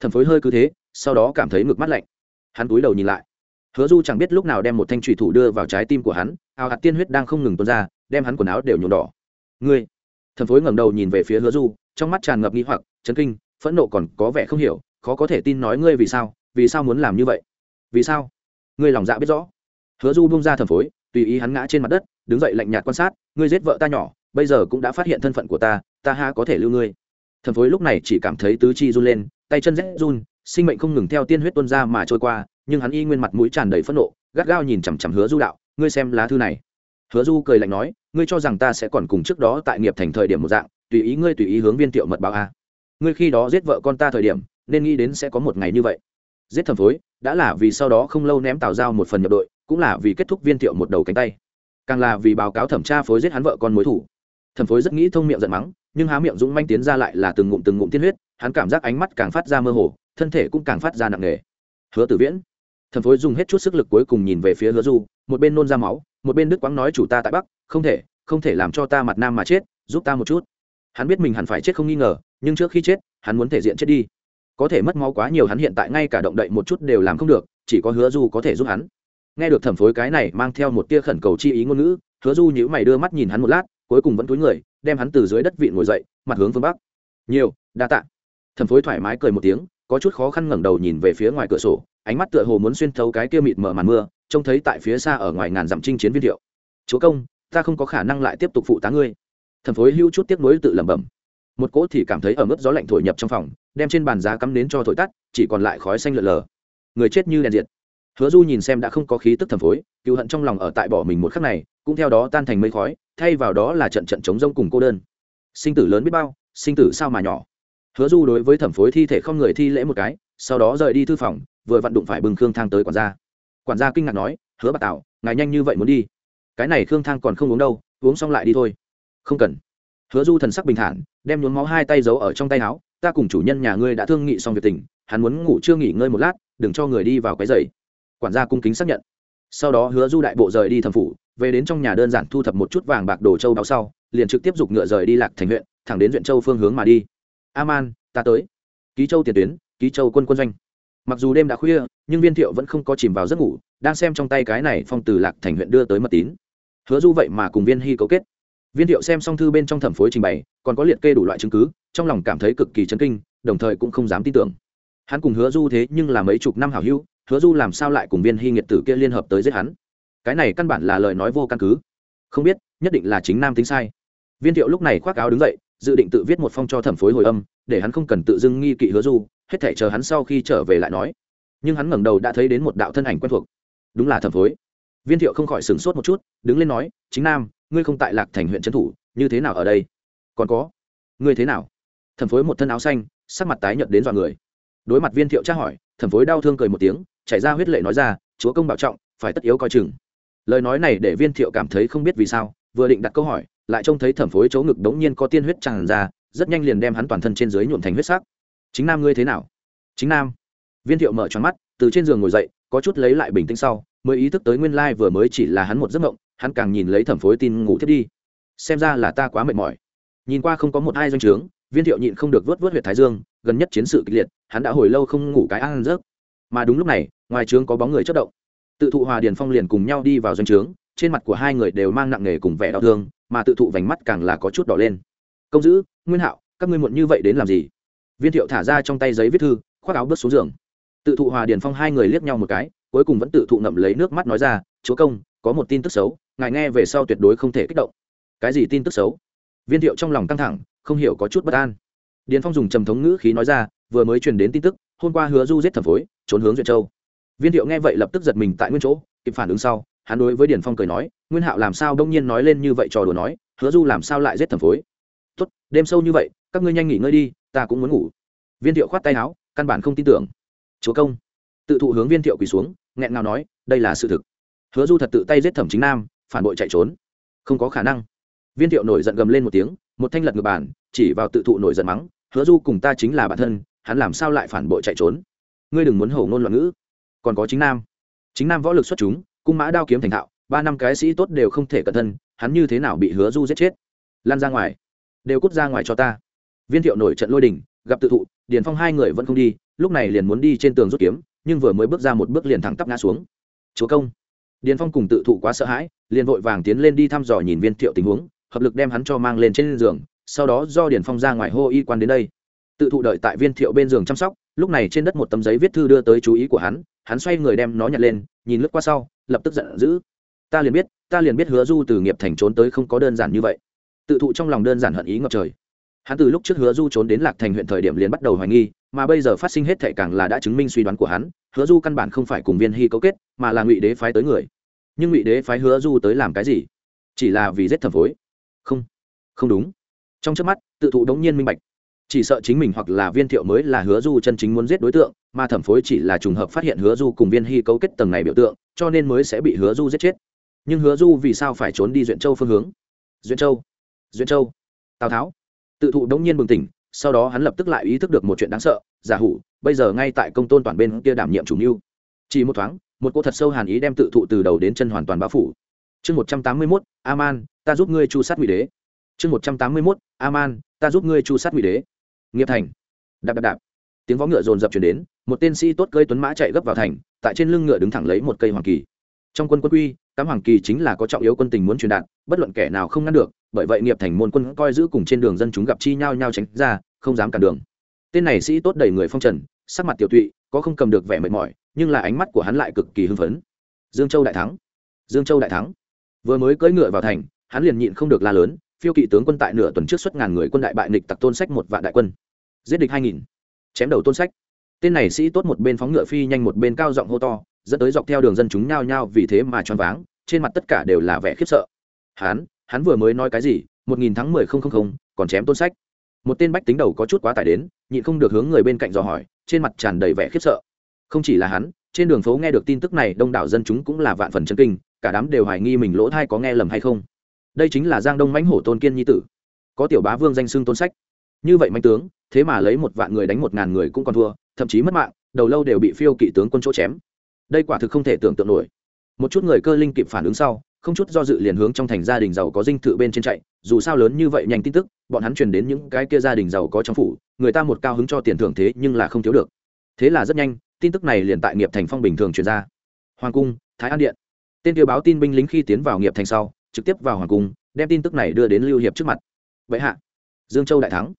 Thẩm phối hơi cứ thế, sau đó cảm thấy ngực mắt lạnh. Hắn cúi đầu nhìn lại. Hứa du chẳng biết lúc nào đem một thanh trùy thủ đưa vào trái tim của hắn ào hạt tiên huyết đang không ngừng tuôn ra, đem hắn quần áo đều nhuộm đỏ. Ngươi? Thẩm phối ngẩng đầu nhìn về phía hứa du, trong mắt tràn ngập nghi hoặc, chấn kinh, phẫn nộ còn có vẻ không hiểu, khó có thể tin nói ngươi vì sao vì sao muốn làm như vậy? Vì sao? Ngươi lòng dạ biết rõ. Hứa du bung ra thẩm phối, tùy ý hắn ngã trên mặt đất, đứng dậy lạnh nhạt quan sát, ngươi giết vợ ta nhỏ, bây giờ cũng đã phát hiện thân phận của ta ta ha có thể lưu ngươi. Thẩm phối lúc này chỉ cảm thấy tứ chi run lên, tay chân rét run, sinh mệnh không ngừng theo tiên huyết tuôn ra mà trôi qua, nhưng hắn y nguyên mặt mũi tràn đầy phẫn nộ, gắt gao nhìn chằm chằm hứa du đạo, ngươi xem lá thư này. Hứa du cười lạnh nói, ngươi cho rằng ta sẽ còn cùng trước đó tại nghiệp thành thời điểm một dạng, tùy ý ngươi tùy ý hướng viên tiệu mật báo a. Ngươi khi đó giết vợ con ta thời điểm, nên nghĩ đến sẽ có một ngày như vậy giết thẩm phối, đã là vì sau đó không lâu ném tào giao một phần nhập đội, cũng là vì kết thúc viên thiệu một đầu cánh tay. Càng là vì báo cáo thẩm tra phối giết hắn vợ con mối thủ. Thẩm phối rất nghĩ thông miệng giận mắng, nhưng há miệng dũng manh tiến ra lại là từng ngụm từng ngụm tiên huyết, hắn cảm giác ánh mắt càng phát ra mơ hồ, thân thể cũng càng phát ra nặng nề. Hứa tử viễn. Thẩm phối dùng hết chút sức lực cuối cùng nhìn về phía hứa du, một bên nôn ra máu, một bên đức quáng nói chủ ta tại bắc, không thể không thể làm cho ta mặt nam mà chết, giúp ta một chút. Hắn biết mình hẳn phải chết không nghi ngờ, nhưng trước khi chết, hắn muốn thể diện chết đi có thể mất máu quá nhiều hắn hiện tại ngay cả động đậy một chút đều làm không được, chỉ có hứa du có thể giúp hắn. Nghe được thẩm phối cái này mang theo một tia khẩn cầu chi ý ngôn ngữ, hứa du nhữ mày đưa mắt nhìn hắn một lát, cuối cùng vẫn túi người, đem hắn từ dưới đất vị ngồi dậy, mặt hướng phương bắc. Nhiều, đa tạ. Thẩm phối thoải mái cười một tiếng, có chút khó khăn ngẩng đầu nhìn về phía ngoài cửa sổ, ánh mắt tựa hồ muốn xuyên thấu cái kia mịt mở màn mưa, trông thấy tại phía xa ở ngoài ngàn dặm chinh chiến viên thiệu chúa công, ta không có khả năng lại tiếp tục phụ tá ngươi. Thẩm phối hưu chút tiếc nuối tự lẩm bẩm. Một cỗ thì cảm thấy ở mức gió lạnh thổi nhập trong phòng đem trên bàn giá cắm nến cho thổi tắt, chỉ còn lại khói xanh lợn lờ. Người chết như đèn diệt. Hứa du nhìn xem đã không có khí tức thẩm phối cựu hận trong lòng ở tại bỏ mình một khắc này, cũng theo đó tan thành mây khói, thay vào đó là trận trận chống rông cùng cô đơn. Sinh tử lớn biết bao, sinh tử sao mà nhỏ. Hứa du đối với thẩm phối thi thể không người thi lễ một cái, sau đó rời đi thư phòng, vừa vặn đụng phải bừng khương thang tới quản gia. Quản gia kinh ngạc nói, hứa bà tạo ngài nhanh như vậy muốn đi? Cái này khương thang còn không uống đâu, uống xong lại đi thôi. Không cần. Hứa du thần sắc bình thản, đem nhuốm máu hai tay giấu ở trong tay áo ta cùng chủ nhân nhà ngươi đã thương nghị xong việc tình, hắn muốn ngủ chưa nghỉ ngơi một lát, đừng cho người đi vào cái giày quản gia cung kính xác nhận. Sau đó hứa du đại bộ rời đi thẩm phủ, về đến trong nhà đơn giản thu thập một chút vàng bạc đồ châu báo sau, liền trực tiếp giục ngựa rời đi lạc thành huyện, thẳng đến huyện châu phương hướng mà đi. Aman, ta tới. Ký châu tiền tuyến, ký châu quân quân doanh. Mặc dù đêm đã khuya, nhưng viên thiệu vẫn không có chìm vào giấc ngủ, đang xem trong tay cái này phong từ lạc thành huyện đưa tới mật tín. Hứa du vậy mà cùng viên hy cấu kết viên thiệu xem xong thư bên trong thẩm phối trình bày, còn có liệt kê đủ loại chứng cứ, trong lòng cảm thấy cực kỳ chấn kinh, đồng thời cũng không dám tin tưởng. Hắn cùng hứa du thế nhưng là mấy chục năm hảo hữu, hứa du làm sao lại cùng viên hy nghiệt tử kia liên hợp tới giết hắn? Cái này căn bản là lời nói vô căn cứ. Không biết, nhất định là chính nam tính sai. Viên thiệu lúc này khoác áo đứng dậy, dự định tự viết một phong cho thẩm phối hồi âm, để hắn không cần tự dưng nghi kỵ hứa du, hết thể chờ hắn sau khi trở về lại nói. Nhưng hắn ngẩng đầu đã thấy đến một đạo thân ảnh quen thuộc. Đúng là thẩm phối. Viên thiệu không khỏi sửng sốt một chút, đứng lên nói, chính nam ngươi không tại lạc thành huyện trấn thủ, như thế nào ở đây? Còn có, ngươi thế nào? Thẩm phối một thân áo xanh, sắc mặt tái nhợt đến dọa người. Đối mặt viên thiệu tra hỏi, thẩm phối đau thương cười một tiếng, chảy ra huyết lệ nói ra, chúa công bảo trọng, phải tất yếu coi chừng. Lời nói này để viên thiệu cảm thấy không biết vì sao, vừa định đặt câu hỏi, lại trông thấy thẩm phối chỗ ngực đống nhiên có tiên huyết tràn ra, rất nhanh liền đem hắn toàn thân trên dưới nhuộm thành huyết sắc. Chính nam ngươi thế nào? Chính nam. Viên thiệu mở tròn mắt, từ trên giường ngồi dậy, có chút lấy lại bình tĩnh sau, mới ý thức tới nguyên lai vừa mới chỉ là hắn một giấc mộng hắn càng nhìn lấy thẩm phối tin ngủ thiết đi. Xem ra là ta quá mệt mỏi. Nhìn qua không có một ai doanh trướng, viên thiệu nhịn không được vớt vớt huyệt thái dương, gần nhất chiến sự kịch liệt, hắn đã hồi lâu không ngủ cái ăn rớt mà đúng lúc này, ngoài trướng có bóng người chất động. Tự thụ hòa điền phong liền cùng nhau đi vào doanh trướng, trên mặt của hai người đều mang nặng nề cùng vẻ đau thương, mà tự thụ vành mắt càng là có chút đỏ lên. Công giữ, nguyên hạo, các ngươi muộn như vậy đến làm gì? Viên thiệu thả ra trong tay giấy viết thư, khoác áo bước xuống giường. Tự thụ hòa điền phong hai người liếc nhau một cái, cuối cùng vẫn tự thụ ngậm lấy nước mắt nói ra, chúa công, có một tin tức xấu ngài nghe về sau tuyệt đối không thể kích động. Cái gì tin tức xấu? Viên thiệu trong lòng căng thẳng, không hiểu có chút bất an. Điền phong dùng trầm thống ngữ khí nói ra, vừa mới truyền đến tin tức, hôm qua hứa du giết thẩm phối, trốn hướng duyệt châu. Viên thiệu nghe vậy lập tức giật mình tại nguyên chỗ, kịp phản ứng sau, hắn đối với điền phong cười nói, nguyên hạo làm sao đông nhiên nói lên như vậy trò đùa nói, hứa du làm sao lại giết thẩm phối? Tốt, đêm sâu như vậy, các ngươi nhanh nghỉ ngơi đi, ta cũng muốn ngủ. Viên thiệu khoát tay áo, căn bản không tin tưởng. Chúa công. Tự thụ hướng viên thiệu quỳ xuống, nghẹn ngào nói, đây là sự thực. Hứa du thật tự tay giết thẩm chính nam phản bội chạy trốn. Không có khả năng. Viên thiệu nổi giận gầm lên một tiếng, một thanh lật ngược bản chỉ vào tự thụ nổi giận mắng, hứa du cùng ta chính là bản thân, hắn làm sao lại phản bội chạy trốn? Ngươi đừng muốn hổ ngôn loạn ngữ. Còn có chính nam. Chính nam võ lực xuất chúng, cung mã đao kiếm thành thạo, ba năm cái sĩ tốt đều không thể cẩn thân, hắn như thế nào bị hứa du giết chết? Lan ra ngoài. Đều cút ra ngoài cho ta. Viên thiệu nổi trận lôi đình, gặp tự thụ, điền phong hai người vẫn không đi, lúc này liền muốn đi trên tường rút kiếm, nhưng vừa mới bước ra một bước liền thẳng tắp ngã xuống. Chúa công điền phong cùng tự thụ quá sợ hãi, liền vội vàng tiến lên đi thăm dò nhìn viên thiệu tình huống, hợp lực đem hắn cho mang lên trên giường, sau đó do điền phong ra ngoài hô y quan đến đây. Tự thụ đợi tại viên thiệu bên giường chăm sóc, lúc này trên đất một tấm giấy viết thư đưa tới chú ý của hắn hắn xoay người đem nó nhặt lên, nhìn lướt qua sau, lập tức giận dữ. Ta liền biết, ta liền biết hứa du từ nghiệp thành trốn tới không có đơn giản như vậy. Tự thụ trong lòng đơn giản hận ý ngập trời. Hắn từ lúc trước hứa du trốn đến lạc thành huyện thời điểm liền bắt đầu hoài nghi mà bây giờ phát sinh hết thệ càng là đã chứng minh suy đoán của hắn, hứa du căn bản không phải cùng viên hy cấu kết, mà là ngụy đế phái tới người. Nhưng ngụy đế phái hứa du tới làm cái gì? Chỉ là vì giết thẩm phối. Không không đúng. Trong trước mắt, tự thụ đống nhiên minh bạch. Chỉ sợ chính mình hoặc là viên thiệu mới là hứa du chân chính muốn giết đối tượng, mà thẩm phối chỉ là trùng hợp phát hiện hứa du cùng viên hy cấu kết tầng này biểu tượng, cho nên mới sẽ bị hứa du giết chết. Nhưng hứa du vì sao phải trốn đi duyện châu phương hướng? Duyện châu duyện châu. Tào tháo. Tự thụ đống nhiên bừng tỉnh sau đó hắn lập tức lại ý thức được một chuyện đáng sợ, giả hủ, bây giờ ngay tại công tôn toàn bên kia đảm nhiệm chủ mưu. Chỉ một thoáng, một cô thật sâu hàn ý đem tự thụ từ đầu đến chân hoàn toàn bao phủ. Chương một trăm tám mươi mốt, aman, ta giúp ngươi chu sát ngụy đế. Chương một trăm tám mươi mốt, aman, ta giúp ngươi chu sát ngụy đế. Nghiệp thành. Đạp đạp đạp. Tiếng vó ngựa rồn rập chuyển đến, một tên sĩ tốt cơi tuấn mã chạy gấp vào thành, tại trên lưng ngựa đứng thẳng lấy một cây hoàng kỳ. Trong quân quân quy, cắm hoàng kỳ chính là có trọng yếu quân tình muốn truyền đạt, bất luận kẻ nào không ngăn được bởi vậy nghiệp thành môn quân coi giữ cùng trên đường dân chúng gặp chi nhau nhau tránh ra, không dám cản đường. Tên này sĩ tốt đầy người phong trần, sắc mặt tiểu tụy, có không cầm được vẻ mệt mỏi, nhưng là ánh mắt của hắn lại cực kỳ hưng phấn. Dương châu đại thắng. Dương châu đại thắng. Vừa mới cưỡi ngựa vào thành, hắn liền nhịn không được la lớn, phiêu kỵ tướng quân tại nửa tuần trước xuất ngàn người quân đại bại nịch tặc tôn sách một vạn đại quân. Giết địch hai nghìn. Chém đầu tôn sách. Tên này sĩ tốt một bên phóng ngựa phi nhanh một bên cao giọng hô to, dẫn tới dọc theo đường dân chúng nhao nhao vì thế mà choáng váng, trên mặt tất cả đều là vẻ khiếp sợ. Hắn hắn vừa mới nói cái gì, một nghìn tháng mười không không không, còn chém tôn sách. Một tên bách tính đầu có chút quá tải đến, nhịn không được hướng người bên cạnh dò hỏi, trên mặt tràn đầy vẻ khiếp sợ. Không chỉ là hắn, trên đường phố nghe được tin tức này, đông đảo dân chúng cũng là vạn phần chân kinh, cả đám đều hoài nghi mình lỗ thai có nghe lầm hay không. Đây chính là giang đông mãnh hổ tôn kiên nhi tử. Có tiểu bá vương danh xưng tôn sách. Như vậy mạnh tướng, thế mà lấy một vạn người đánh một ngàn người cũng còn thua, thậm chí mất mạng, đầu lâu đều bị phiêu kỵ tướng quân chỗ chém. Đây quả thực không thể tưởng tượng nổi. Một chút người cơ linh kịp phản ứng sau không chút do dự liền hướng trong thành gia đình giàu có dinh thự bên trên chạy, dù sao lớn như vậy nhanh tin tức, bọn hắn truyền đến những cái kia gia đình giàu có trong phủ, người ta một cao hứng cho tiền thưởng thế nhưng là không thiếu được. Thế là rất nhanh, tin tức này liền tại nghiệp thành phong bình thường truyền ra. Hoàng cung, thái an điện. Tên kia báo tin binh lính khi tiến vào nghiệp thành sau, trực tiếp vào hoàng cung, đem tin tức này đưa đến lưu hiệp trước mặt. Vậy hạ, dương châu đại thắng.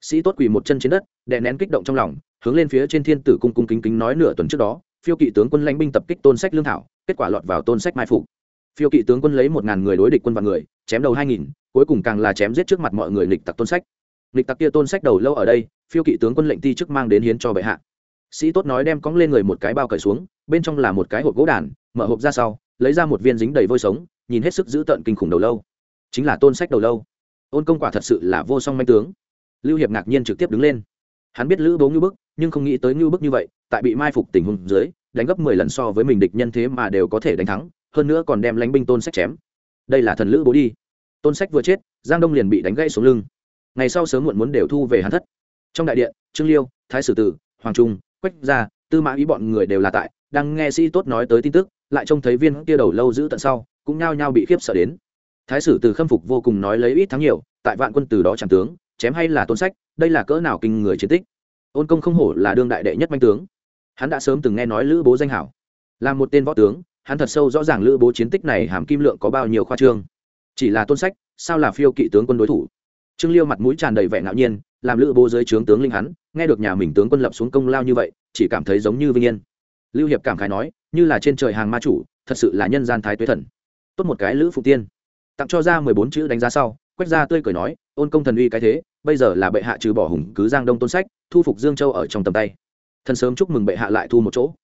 Sĩ tốt quỳ một chân trên đất, đè nén kích động trong lòng, hướng lên phía trên thiên tử cung cung kính kính nói nửa tuần trước đó, phiêu kỵ tướng quân lãnh binh tập kích tôn sách lương thảo, kết quả lọt vào tôn sách mai phục phiêu kỵ tướng quân lấy một ngàn người đối địch quân vạn người, chém đầu hai nghìn, cuối cùng càng là chém giết trước mặt mọi người lịch tặc tôn sách. Lịch tặc kia tôn sách đầu lâu ở đây, phiêu kỵ tướng quân lệnh ti chức mang đến hiến cho bệ hạ. Sĩ tốt nói đem cóng lên người một cái bao cởi xuống, bên trong là một cái hộp gỗ đàn, mở hộp ra sau, lấy ra một viên dính đầy vôi sống, nhìn hết sức giữ tợn kinh khủng đầu lâu. Chính là tôn sách đầu lâu. Ôn công quả thật sự là vô song manh tướng. Lưu hiệp ngạc nhiên trực tiếp đứng lên. Hắn biết lữ bố ngưu bức, nhưng không nghĩ tới ngưu bức như vậy, tại bị mai phục tình huống dưới, đánh gấp mười lần so với mình địch nhân thế mà đều có thể đánh thắng hơn nữa còn đem lánh binh tôn sách chém. Đây là thần lữ bố đi. Tôn sách vừa chết, giang đông liền bị đánh gãy xuống lưng. Ngày sau sớm muộn muốn đều thu về hắn thất. Trong đại điện, trương liêu, thái sử tử, hoàng trung, quách gia, tư mã ý bọn người đều là tại, đang nghe sĩ tốt nói tới tin tức, lại trông thấy viên kia đầu lâu giữ tận sau, cũng nhao nhao bị khiếp sợ đến. Thái sử từ khâm phục vô cùng nói lấy ít thắng nhiều, tại vạn quân từ đó chẳng tướng, chém hay là tôn sách, đây là cỡ nào kinh người chiến tích. Ôn công không hổ là đương đại đệ nhất manh tướng. Hắn đã sớm từng nghe nói lữ bố danh hảo. Là một tên võ tướng hắn thật sâu rõ ràng lữ bố chiến tích này hàm kim lượng có bao nhiêu khoa trương. Chỉ là tôn sách, sao là phiêu kỵ tướng quân đối thủ? Trương liêu mặt mũi tràn đầy vẻ ngạo nhiên, làm lữ bố dưới trướng tướng linh hắn, nghe được nhà mình tướng quân lập xuống công lao như vậy, chỉ cảm thấy giống như vinh yên. Lưu hiệp cảm khái nói, như là trên trời hàng ma chủ, thật sự là nhân gian thái tuế thần. Tốt một cái lữ phụ tiên. Tặng cho ra mười bốn chữ đánh giá sau quách gia tươi cười nói, ôn công thần uy cái thế, bây giờ là bệ hạ trừ bỏ hùng cứ giang đông tôn sách, thu phục dương châu ở trong tầm tay. Thần sớm chúc mừng bệ hạ lại thu một chỗ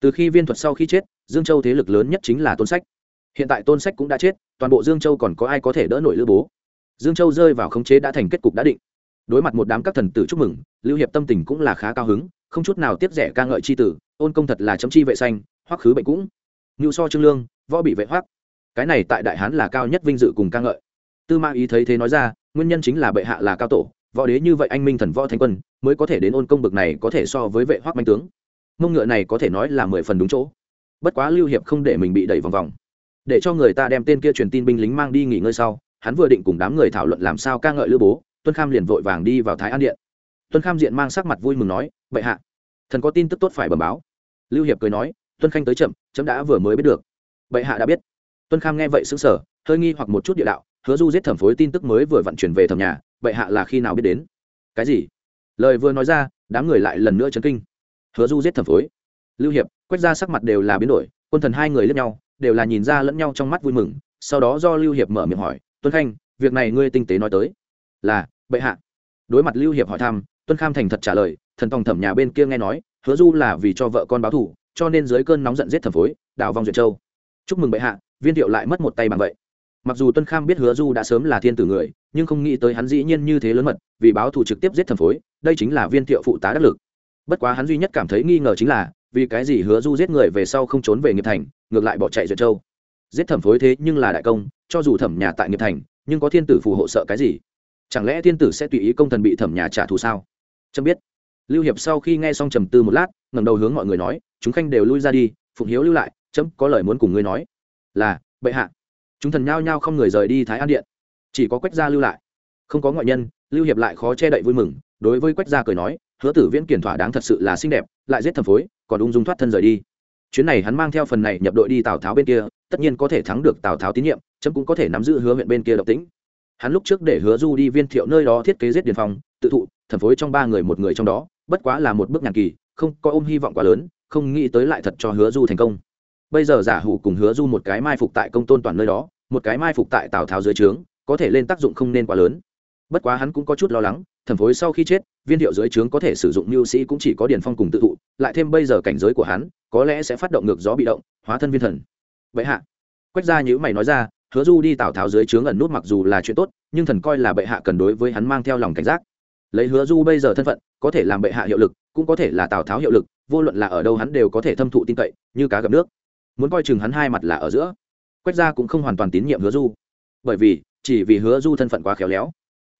từ khi viên thuật sau khi chết, dương châu thế lực lớn nhất chính là tôn sách. Hiện tại tôn sách cũng đã chết, toàn bộ dương châu còn có ai có thể đỡ nổi lữ bố? Dương châu rơi vào khống chế đã thành kết cục đã định. Đối mặt một đám các thần tử chúc mừng, lưu hiệp tâm tình cũng là khá cao hứng, không chút nào tiếp rẻ ca ngợi c h i tử, ôn công thật là chấm chi vệ xanh hoắc khứ bệnh cũng. Ngưu so trương lương, võ bị vệ hoắc. Cái này tại đại hán là cao nhất vinh dự cùng ca ngợi. Tư Ma ý thấy thế nói ra, nguyên nhân chính là bệ hạ là cao tổ, võ đế như vậy anh minh thần võ thánh quân, mới có thể đến ôn công bực này có thể so với vệ hoắc manh tướng mông ngựa này có thể nói là mười phần đúng chỗ. Bất quá lưu hiệp không để mình bị đẩy vòng vòng. Để cho người ta đem tên kia truyền tin binh lính mang đi nghỉ ngơi sau, hắn vừa định cùng đám người thảo luận làm sao ca ngợi lữ bố, tuân kham liền vội vàng đi vào thái an điện. Tuân kham diện mang sắc mặt vui mừng nói, bệ hạ, thần có tin tức tốt phải bẩm báo. Lưu hiệp cười nói, tuân khanh tới chậm, chấm đã vừa mới biết được. Bệ hạ đã biết. Tuân kham nghe vậy xứng sở hơi nghi hoặc một chút địa đạo, hứa du giết thẩm phối tin tức mới vừa vận chuyển về thẩm nhà, bệ hạ là khi nào biết đến? Cái gì? Lời vừa nói ra, đám người lại lần nữa chấn kinh hứa du giết thẩm phối. Lưu hiệp quét ra sắc mặt đều là biến đổi, quân thần hai người lẫn nhau, đều là nhìn ra lẫn nhau trong mắt vui mừng, sau đó do lưu hiệp mở miệng hỏi, tuân khanh, việc này ngươi tinh tế nói tới. Là, bệ hạ. Đối mặt lưu hiệp hỏi thăm, tuân kham thành thật trả lời, thần tòng thẩm nhà bên kia nghe nói, hứa du là vì cho vợ con báo thù, cho nên dưới cơn nóng giận giết thẩm phối, đào vong duyệt châu. Chúc mừng bệ hạ, viên thiệu lại mất một tay bằng vậy. Mặc dù tuân kham biết hứa du đã sớm là thiên tử người, nhưng không nghĩ tới hắn dĩ nhiên như thế lớn mật, vì báo thù trực tiếp giết thẩm phối, đây chính là viên thiệu phụ tá đắc lực bất quá hắn duy nhất cảm thấy nghi ngờ chính là, vì cái gì hứa du giết người về sau không trốn về nghiệp thành, ngược lại bỏ chạy duyệt châu? Giết thẩm phối thế nhưng là đại công, cho dù thẩm nhà tại nghiệp thành, nhưng có thiên tử phù hộ sợ cái gì? Chẳng lẽ thiên tử sẽ tùy ý công thần bị thẩm nhà trả thù sao? Trâm biết. Lưu hiệp sau khi nghe xong trầm tư một lát, ngẩng đầu hướng mọi người nói, chúng khanh đều lui ra đi, phụng hiếu lưu lại, chấm có lời muốn cùng ngươi nói. Là, bệ hạ. Chúng thần nhao nhao không người rời đi thái an điện. Chỉ có quách gia lưu lại. Không có ngoại nhân, lưu hiệp lại khó che đậy vui mừng, đối với quách gia cười nói hứa tử viễn kiển thỏa đáng thật sự là xinh đẹp, lại giết thẩm phối, còn ung dung thoát thân rời đi. Chuyến này hắn mang theo phần này nhập đội đi tào tháo bên kia, tất nhiên có thể thắng được tào tháo tín nhiệm, chấm cũng có thể nắm giữ hứa huyện bên kia độc tính hắn lúc trước để hứa du đi viên thiệu nơi đó thiết kế giết điền phong, tự thụ, thẩm phối trong ba người một người trong đó, bất quá là một bước nhàn kỳ, không có ôm hy vọng quá lớn, không nghĩ tới lại thật cho hứa du thành công. Bây giờ giả hủ cùng hứa du một cái mai phục tại công tôn toàn nơi đó, một cái mai phục tại tào tháo dưới trướng, có thể lên tác dụng không nên quá lớn. Bất quá hắn cũng có chút lo lắng thẩm phối sau khi chết, viên thiệu dưới trướng có thể sử dụng mưu sĩ cũng chỉ có điền phong cùng tự thụ, lại thêm bây giờ cảnh giới của hắn, có lẽ sẽ phát động ngược gió bị động, hóa thân viên thần. Vậy hạ. Quách ra nhữ mày nói ra, hứa du đi tào tháo dưới trướng ẩn nút mặc dù là chuyện tốt, nhưng thần coi là bệ hạ cần đối với hắn mang theo lòng cảnh giác. Lấy hứa du bây giờ thân phận, có thể làm bệ hạ hiệu lực, cũng có thể là tào tháo hiệu lực, vô luận là ở đâu hắn đều có thể thâm thụ tin cậy, như cá gặp nước. Muốn coi chừng hắn hai mặt là ở giữa. Quách gia cũng không hoàn toàn tín nhiệm hứa du. Bởi vì, chỉ vì hứa du thân phận quá khéo léo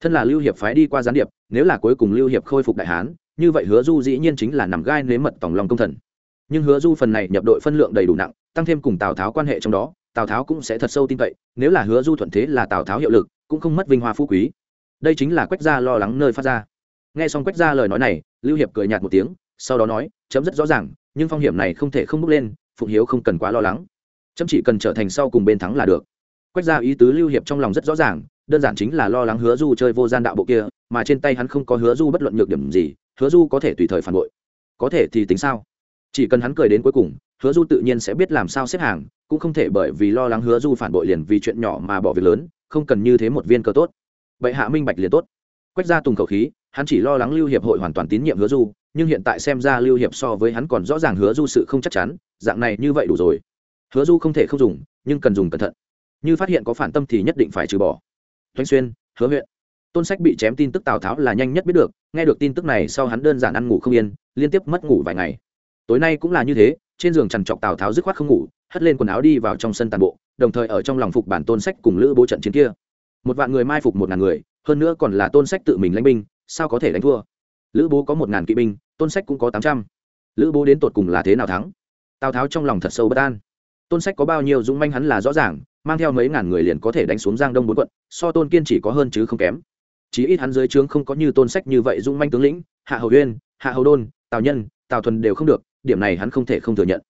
thân là lưu hiệp phái đi qua gián điệp, nếu là cuối cùng lưu hiệp khôi phục đại hán, như vậy hứa du dĩ nhiên chính là nằm gai nếm mật tổng lòng công thần. Nhưng hứa du phần này nhập đội phân lượng đầy đủ nặng, tăng thêm cùng tào tháo quan hệ trong đó, tào tháo cũng sẽ thật sâu tin cậy, nếu là hứa du thuận thế là tào tháo hiệu lực, cũng không mất vinh hoa phú quý. Đây chính là quách gia lo lắng nơi phát ra. Nghe xong quách gia lời nói này, lưu hiệp cười nhạt một tiếng, sau đó nói, chấm rất rõ ràng, nhưng phong hiểm này không thể không bước lên, phụng hiếu không cần quá lo lắng. Chấm chỉ cần trở thành sau cùng bên thắng là được. Quách gia ý tứ lưu hiệp trong lòng rất rõ ràng đơn giản chính là lo lắng hứa du chơi vô gian đạo bộ kia, mà trên tay hắn không có hứa du bất luận nhược điểm gì, hứa du có thể tùy thời phản bội. Có thể thì tính sao? Chỉ cần hắn cười đến cuối cùng, hứa du tự nhiên sẽ biết làm sao xếp hàng, cũng không thể bởi vì lo lắng hứa du phản bội liền vì chuyện nhỏ mà bỏ việc lớn, không cần như thế một viên cơ tốt. Vậy hạ minh bạch liền tốt. Quách ra tùng khẩu khí, hắn chỉ lo lắng lưu hiệp hội hoàn toàn tín nhiệm hứa du, nhưng hiện tại xem ra lưu hiệp so với hắn còn rõ ràng hứa du sự không chắc chắn, dạng này như vậy đủ rồi. Hứa du không thể không dùng, nhưng cần dùng cẩn thận. Như phát hiện có phản tâm thì nhất định phải trừ bỏ. Thoánh xuyên, hứa huyện. Tôn sách bị chém tin tức tào tháo là nhanh nhất biết được, nghe được tin tức này sau hắn đơn giản ăn ngủ không yên, liên tiếp mất ngủ vài ngày. Tối nay cũng là như thế, trên giường trằn trọc tào tháo dứt khoát không ngủ, hất lên quần áo đi vào trong sân tàn bộ, đồng thời ở trong lòng phục bản tôn sách cùng lữ bố trận chiến kia. Một vạn người mai phục một ngàn người, hơn nữa còn là tôn sách tự mình lãnh binh, sao có thể đánh thua? Lữ bố có một ngàn kỵ binh, tôn sách cũng có tám trăm. Lữ bố đến tột cùng là thế nào thắng? Tào tháo trong lòng thật sâu bất an. Tôn sách có bao nhiêu dũng manh hắn là rõ ràng mang theo mấy ngàn người liền có thể đánh xuống giang đông bốn quận, so tôn kiên chỉ có hơn chứ không kém. Chí ít hắn dưới trướng không có như tôn sách như vậy dung manh tướng lĩnh, hạ hầu uyên, hạ hầu đôn, tào nhân, tào thuần đều không được, điểm này hắn không thể không thừa nhận.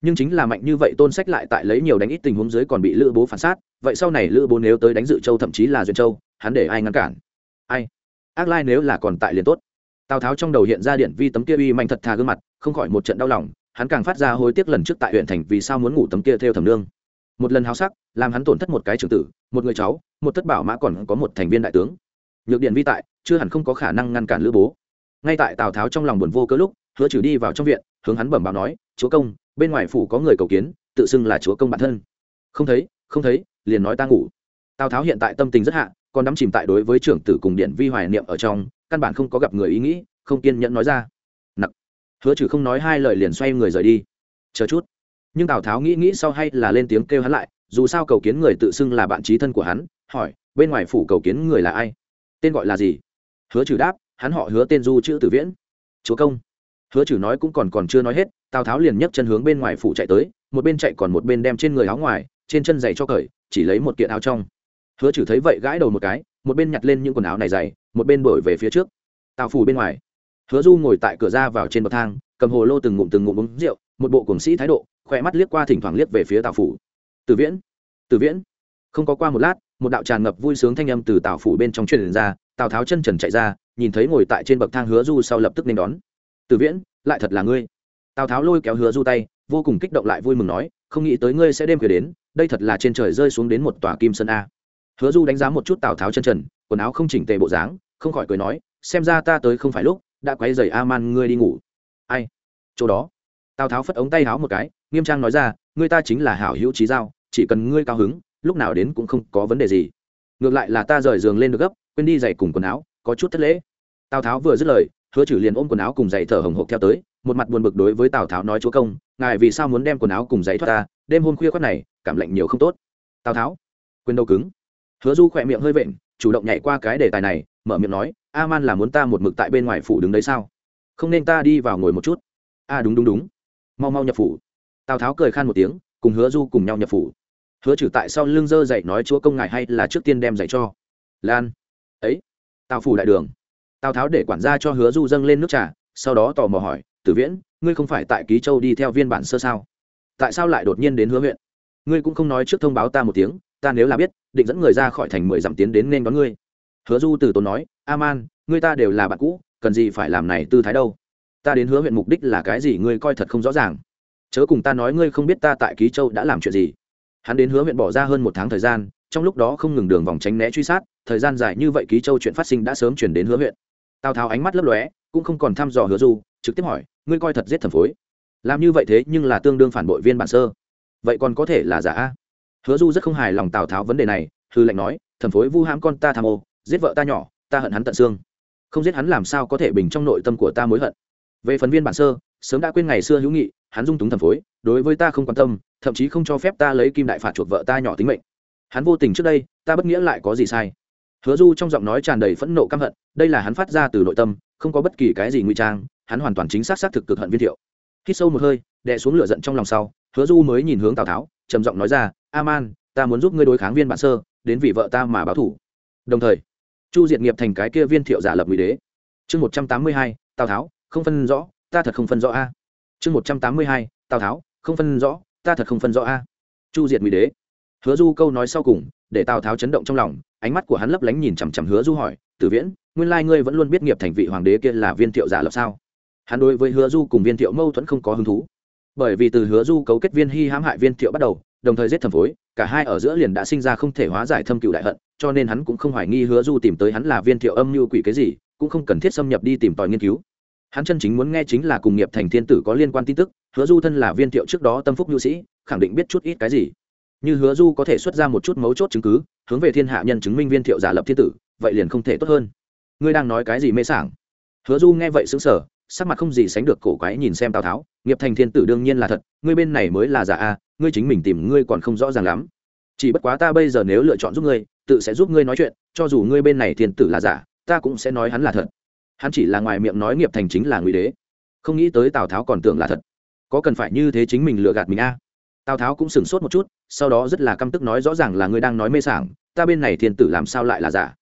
Nhưng chính là mạnh như vậy tôn sách lại tại lấy nhiều đánh ít tình huống dưới còn bị lữ bố phản sát, vậy sau này lữ bố nếu tới đánh dự châu thậm chí là duyên châu, hắn để ai ngăn cản? Ai? Ác lai nếu là còn tại liền tốt. Tào tháo trong đầu hiện ra điện vi tấm kia uy mạnh thật thà gương mặt, không khỏi một trận đau lòng, hắn càng phát ra hối tiếc lần trước tại huyện thành vì sao muốn ngủ tấm kia theo thẩm nương một lần háo sắc, làm hắn tổn thất một cái trưởng tử, một người cháu, một thất bảo mã còn có một thành viên đại tướng. Nhược điện vi tại, chưa hẳn không có khả năng ngăn cản lữ bố. Ngay tại tào tháo trong lòng buồn vô cớ lúc, hứa trừ đi vào trong viện, hướng hắn bẩm báo nói, chúa công, bên ngoài phủ có người cầu kiến, tự xưng là chúa công bản thân. Không thấy không thấy, liền nói ta ngủ. Tào tháo hiện tại tâm tình rất hạ, còn đắm chìm tại đối với trưởng tử cùng điện vi hoài niệm ở trong, căn bản không có gặp người ý nghĩ, không kiên nhẫn nói ra. Nặc. Hứa trừ không nói hai lời liền xoay người rời đi. Chờ chút nhưng tào tháo nghĩ nghĩ sau hay là lên tiếng kêu hắn lại, dù sao cầu kiến người tự xưng là bạn trí thân của hắn, hỏi, bên ngoài phủ cầu kiến người là ai? Tên gọi là gì? Hứa trừ đáp, hắn họ hứa tên du chữ tử viễn. Chúa công. Hứa trừ nói cũng còn còn chưa nói hết, tào tháo liền nhấc chân hướng bên ngoài phủ chạy tới, một bên chạy còn một bên đem trên người áo ngoài, trên chân giày cho cởi, chỉ lấy một kiện áo trong. Hứa trừ thấy vậy gãi đầu một cái, một bên nhặt lên những quần áo này dày một bên đổi về phía trước. Tào phủ bên ngoài. Hứa du ngồi tại cửa ra vào trên bậc thang, cầm hồ lô từng ngụm từng ngụm uống rượu, một bộ cuồng sĩ thái độ khỏe mắt liếc qua thỉnh thoảng liếc về phía tào phủ. Từ viễn từ viễn. Không có qua một lát, một đạo tràn ngập vui sướng thanh âm từ tào phủ bên trong truyền ra, tào tháo chân trần chạy ra, nhìn thấy ngồi tại trên bậc thang hứa du sau lập tức nên đón. Từ viễn, lại thật là ngươi. Tào tháo lôi kéo hứa du tay, vô cùng kích động lại vui mừng nói, không nghĩ tới ngươi sẽ đêm khuya đến, đây thật là trên trời rơi xuống đến một tòa kim sơn a. Hứa du đánh giá một chút tào tháo chân trần, quần áo không chỉnh tề bộ dáng, không khỏi cười nói, xem ra ta tới không phải lúc, đã quấy giày a man ngươi đi ngủ. Ai? Chỗ đó. Tào tháo phất ống tay háo một cái nghiêm trang nói ra ngươi ta chính là hảo hữu trí giao chỉ cần ngươi cao hứng lúc nào đến cũng không có vấn đề gì. Ngược lại là ta rời giường lên được gấp quên đi giày cùng quần áo có chút thất lễ. Tào tháo vừa dứt lời hứa trừ liền ôm quần áo cùng giày thở hồng hộc theo tới một mặt buồn bực đối với tào tháo nói chúa công ngài vì sao muốn đem quần áo cùng giấy thoát ta đêm hôm khuya khoát này cảm lạnh nhiều không tốt. Tào tháo quên đầu cứng. Hứa du khỏe miệng hơi vện chủ động nhảy qua cái đề tài này mở miệng nói a man là muốn ta một mực tại bên ngoài phủ đứng đấy sao? Không nên ta đi vào ngồi một chút. A à, đúng đúng đúng. Mau mau nhập phủ tào tháo cười khan một tiếng, cùng hứa du cùng nhau nhập phủ. Hứa trừ tại sau lưng dơ dậy nói chúa công ngài hay là trước tiên đem dạy cho. Lan. Ấy. Tào phủ đại đường. Tào tháo để quản gia cho hứa du dâng lên nước trà, sau đó tò mò hỏi, tử viễn, ngươi không phải tại ký châu đi theo viên bản sơ sao? Tại sao lại đột nhiên đến hứa huyện? Ngươi cũng không nói trước thông báo ta một tiếng, ta nếu là biết, định dẫn người ra khỏi thành mười dặm tiến đến nên đón ngươi. Hứa du từ tốn nói, a man, ngươi ta đều là bạn cũ, cần gì phải làm này tư thái đâu? Ta đến hứa huyện mục đích là cái gì ngươi coi thật không rõ ràng chớ cùng ta nói ngươi không biết ta tại ký châu đã làm chuyện gì. Hắn đến hứa huyện bỏ ra hơn một tháng thời gian, trong lúc đó không ngừng đường vòng tránh né truy sát, thời gian dài như vậy ký châu chuyện phát sinh đã sớm chuyển đến hứa huyện. Tào tháo ánh mắt lấp lóe, cũng không còn thăm dò hứa du, trực tiếp hỏi, ngươi coi thật giết thẩm phối? Làm như vậy thế nhưng là tương đương phản bội viên bản sơ. Vậy còn có thể là giả? A hứa du rất không hài lòng tào tháo vấn đề này, hư lệnh nói thẩm phối vu hãm con ta tham ô, giết vợ ta nhỏ, ta hận hắn tận xương. Không giết hắn làm sao có thể bình trong nội tâm của ta mối hận? Về phần viên bản sơ, sớm đã quên ngày xưa hữu nghị hắn dung túng thẩm phối, đối với ta không quan tâm, thậm chí không cho phép ta lấy kim đại phạt chuộc vợ ta nhỏ tính mệnh. Hắn vô tình trước đây, ta bất nghĩa lại có gì sai? Hứa du trong giọng nói tràn đầy phẫn nộ căm hận, đây là hắn phát ra từ nội tâm, không có bất kỳ cái gì nguy trang, hắn hoàn toàn chính xác xác thực cực hận viên thiệu. Khi sâu một hơi, đè xuống lửa giận trong lòng sau, hứa du mới nhìn hướng tào tháo, trầm giọng nói ra a man ta muốn giúp ngươi đối kháng viên bản sơ, đến vì vợ ta mà báo thủ đồng thời, chu diệt nghiệp thành cái kia viên thiệu giả lập ngụy đế. Chương một trăm tám mươi hai, tào tháo, không phân rõ, ta thật không phân rõ a chương một trăm tám mươi hai, tào tháo, không phân rõ, ta thật không phân rõ a. Chu diệt ngụy đế. Hứa du câu nói sau cùng, để tào tháo chấn động trong lòng, ánh mắt của hắn lấp lánh nhìn chằm chằm hứa du hỏi, tử viễn, nguyên lai ngươi vẫn luôn biết nghiệp thành vị hoàng đế kia là viên thiệu giả lập sao? Hắn đối với hứa du cùng viên thiệu mâu thuẫn không có hứng thú. Bởi vì từ hứa du cấu kết viên hy hãm hại viên thiệu bắt đầu, đồng thời giết thẩm phối, cả hai ở giữa liền đã sinh ra không thể hóa giải thâm cựu đại hận, cho nên hắn cũng không hoài nghi hứa du tìm tới hắn là viên thiệu âm như quỷ cái gì, cũng không cần thiết xâm nhập đi tìm tòi nghiên cứu hắn chân chính muốn nghe chính là cùng nghiệp thành thiên tử có liên quan tin tức, hứa du thân là viên thiệu trước đó tâm phúc nhu sĩ, khẳng định biết chút ít cái gì. Như hứa du có thể xuất ra một chút mấu chốt chứng cứ, hướng về thiên hạ nhân chứng minh viên thiệu giả lập thiên tử, vậy liền không thể tốt hơn. Ngươi đang nói cái gì mê sảng? Hứa du nghe vậy xứng sở sắc mặt không gì sánh được cổ quái nhìn xem tào tháo, nghiệp thành thiên tử đương nhiên là thật, ngươi bên này mới là giả a, ngươi chính mình tìm ngươi còn không rõ ràng lắm. Chỉ bất quá ta bây giờ nếu lựa chọn giúp ngươi, tự sẽ giúp ngươi nói chuyện, cho dù ngươi bên này thiên tử là giả, ta cũng sẽ nói hắn là thật hắn chỉ là ngoài miệng nói nghiệp thành chính là ngụy đế. Không nghĩ tới tào tháo còn tưởng là thật. Có cần phải như thế chính mình lừa gạt mình a? À? tào tháo cũng sửng sốt một chút, sau đó rất là căm tức nói rõ ràng là ngươi đang nói mê sảng, ta bên này thiên tử làm sao lại là giả?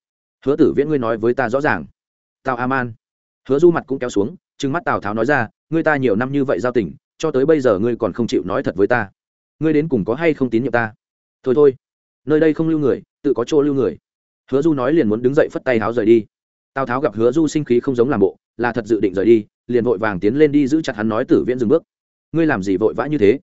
Hứa tử viễn ngươi nói với ta rõ ràng. Tào a man hứa du mặt cũng kéo xuống, trừng mắt tào tháo nói ra, ngươi ta nhiều năm như vậy giao tình, cho tới bây giờ ngươi còn không chịu nói thật với ta. Ngươi đến cùng có hay không tín nhiệm ta? Thôi thôi, nơi đây không lưu người, tự có chỗ lưu người. Hứa du nói liền muốn đứng dậy phất tay tháo rời đi tào tháo gặp hứa du sinh khí không giống làm bộ, là thật dự định rời đi, liền vội vàng tiến lên đi giữ chặt hắn nói tử viễn dừng bước. Ngươi làm gì vội vã như thế?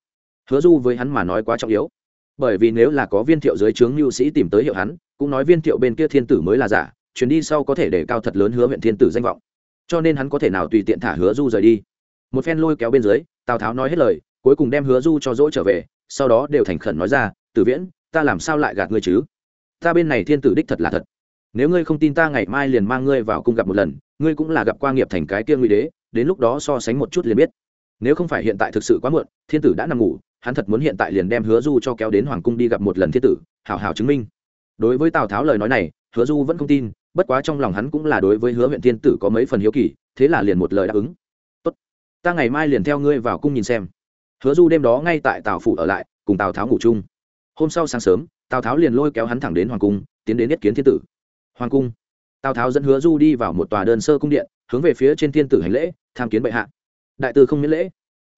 Hứa du với hắn mà nói quá trọng yếu. Bởi vì nếu là có viên thiệu dưới trướng lưu sĩ tìm tới hiệu hắn, cũng nói viên thiệu bên kia thiên tử mới là giả, chuyến đi sau có thể để cao thật lớn hứa huyện thiên tử danh vọng. Cho nên hắn có thể nào tùy tiện thả hứa du rời đi. Một phen lôi kéo bên dưới, tào tháo nói hết lời, cuối cùng đem hứa du cho dỗi trở về, sau đó đều thành khẩn nói ra, tử viễn, ta làm sao lại gạt ngươi chứ? Ta bên này thiên tử đích thật là thật nếu ngươi không tin ta ngày mai liền mang ngươi vào cung gặp một lần, ngươi cũng là gặp qua nghiệp thành cái kia nguy đế, đến lúc đó so sánh một chút liền biết. Nếu không phải hiện tại thực sự quá muộn, thiên tử đã nằm ngủ, hắn thật muốn hiện tại liền đem hứa du cho kéo đến hoàng cung đi gặp một lần thiên tử, hảo hảo chứng minh. Đối với tào tháo lời nói này, hứa du vẫn không tin, bất quá trong lòng hắn cũng là đối với hứa huyện thiên tử có mấy phần hiếu kỳ, thế là liền một lời đáp ứng. Tốt, ta ngày mai liền theo ngươi vào cung nhìn xem. Hứa du đêm đó ngay tại tào phủ ở lại, cùng tào tháo ngủ chung. Hôm sau sáng sớm, tào tháo liền lôi kéo hắn thẳng đến hoàng cung, tiến đến yết kiến thiên tử hoàng cung. Tào tháo dẫn hứa du đi vào một tòa đơn sơ cung điện, hướng về phía trên thiên tử hành lễ, tham kiến bệ hạ. Đại tư không miễn lễ.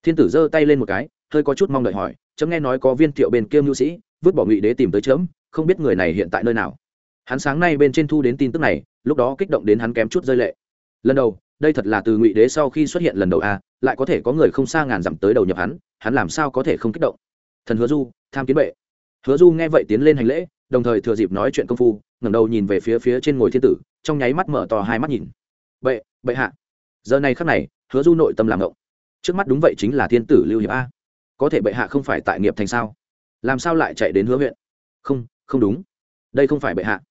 Thiên tử giơ tay lên một cái, hơi có chút mong đợi hỏi, chấm nghe nói có viên thiệu bên kia mưu sĩ, vứt bỏ ngụy đế tìm tới chấm, không biết người này hiện tại nơi nào? Hắn sáng nay bên trên thu đến tin tức này, lúc đó kích động đến hắn kém chút rơi lệ. Lần đầu, đây thật là từ ngụy đế sau khi xuất hiện lần đầu a, lại có thể có người không xa ngàn dặm tới đầu nhập hắn hắn làm sao có thể không kích động? Thần hứa du, tham kiến bệ. Hứa du nghe vậy tiến lên hành lễ đồng thời thừa dịp nói chuyện công phu, ngẩng đầu nhìn về phía phía trên ngồi thiên tử, trong nháy mắt mở to hai mắt nhìn. Bệ bệ hạ. Giờ này khắc này, hứa du nội tâm làm ngộng. Trước mắt đúng vậy chính là thiên tử lưu hiệp a. Có thể bệ hạ không phải tại nghiệp thành sao? Làm sao lại chạy đến hứa huyện? Không không đúng. Đây không phải bệ hạ.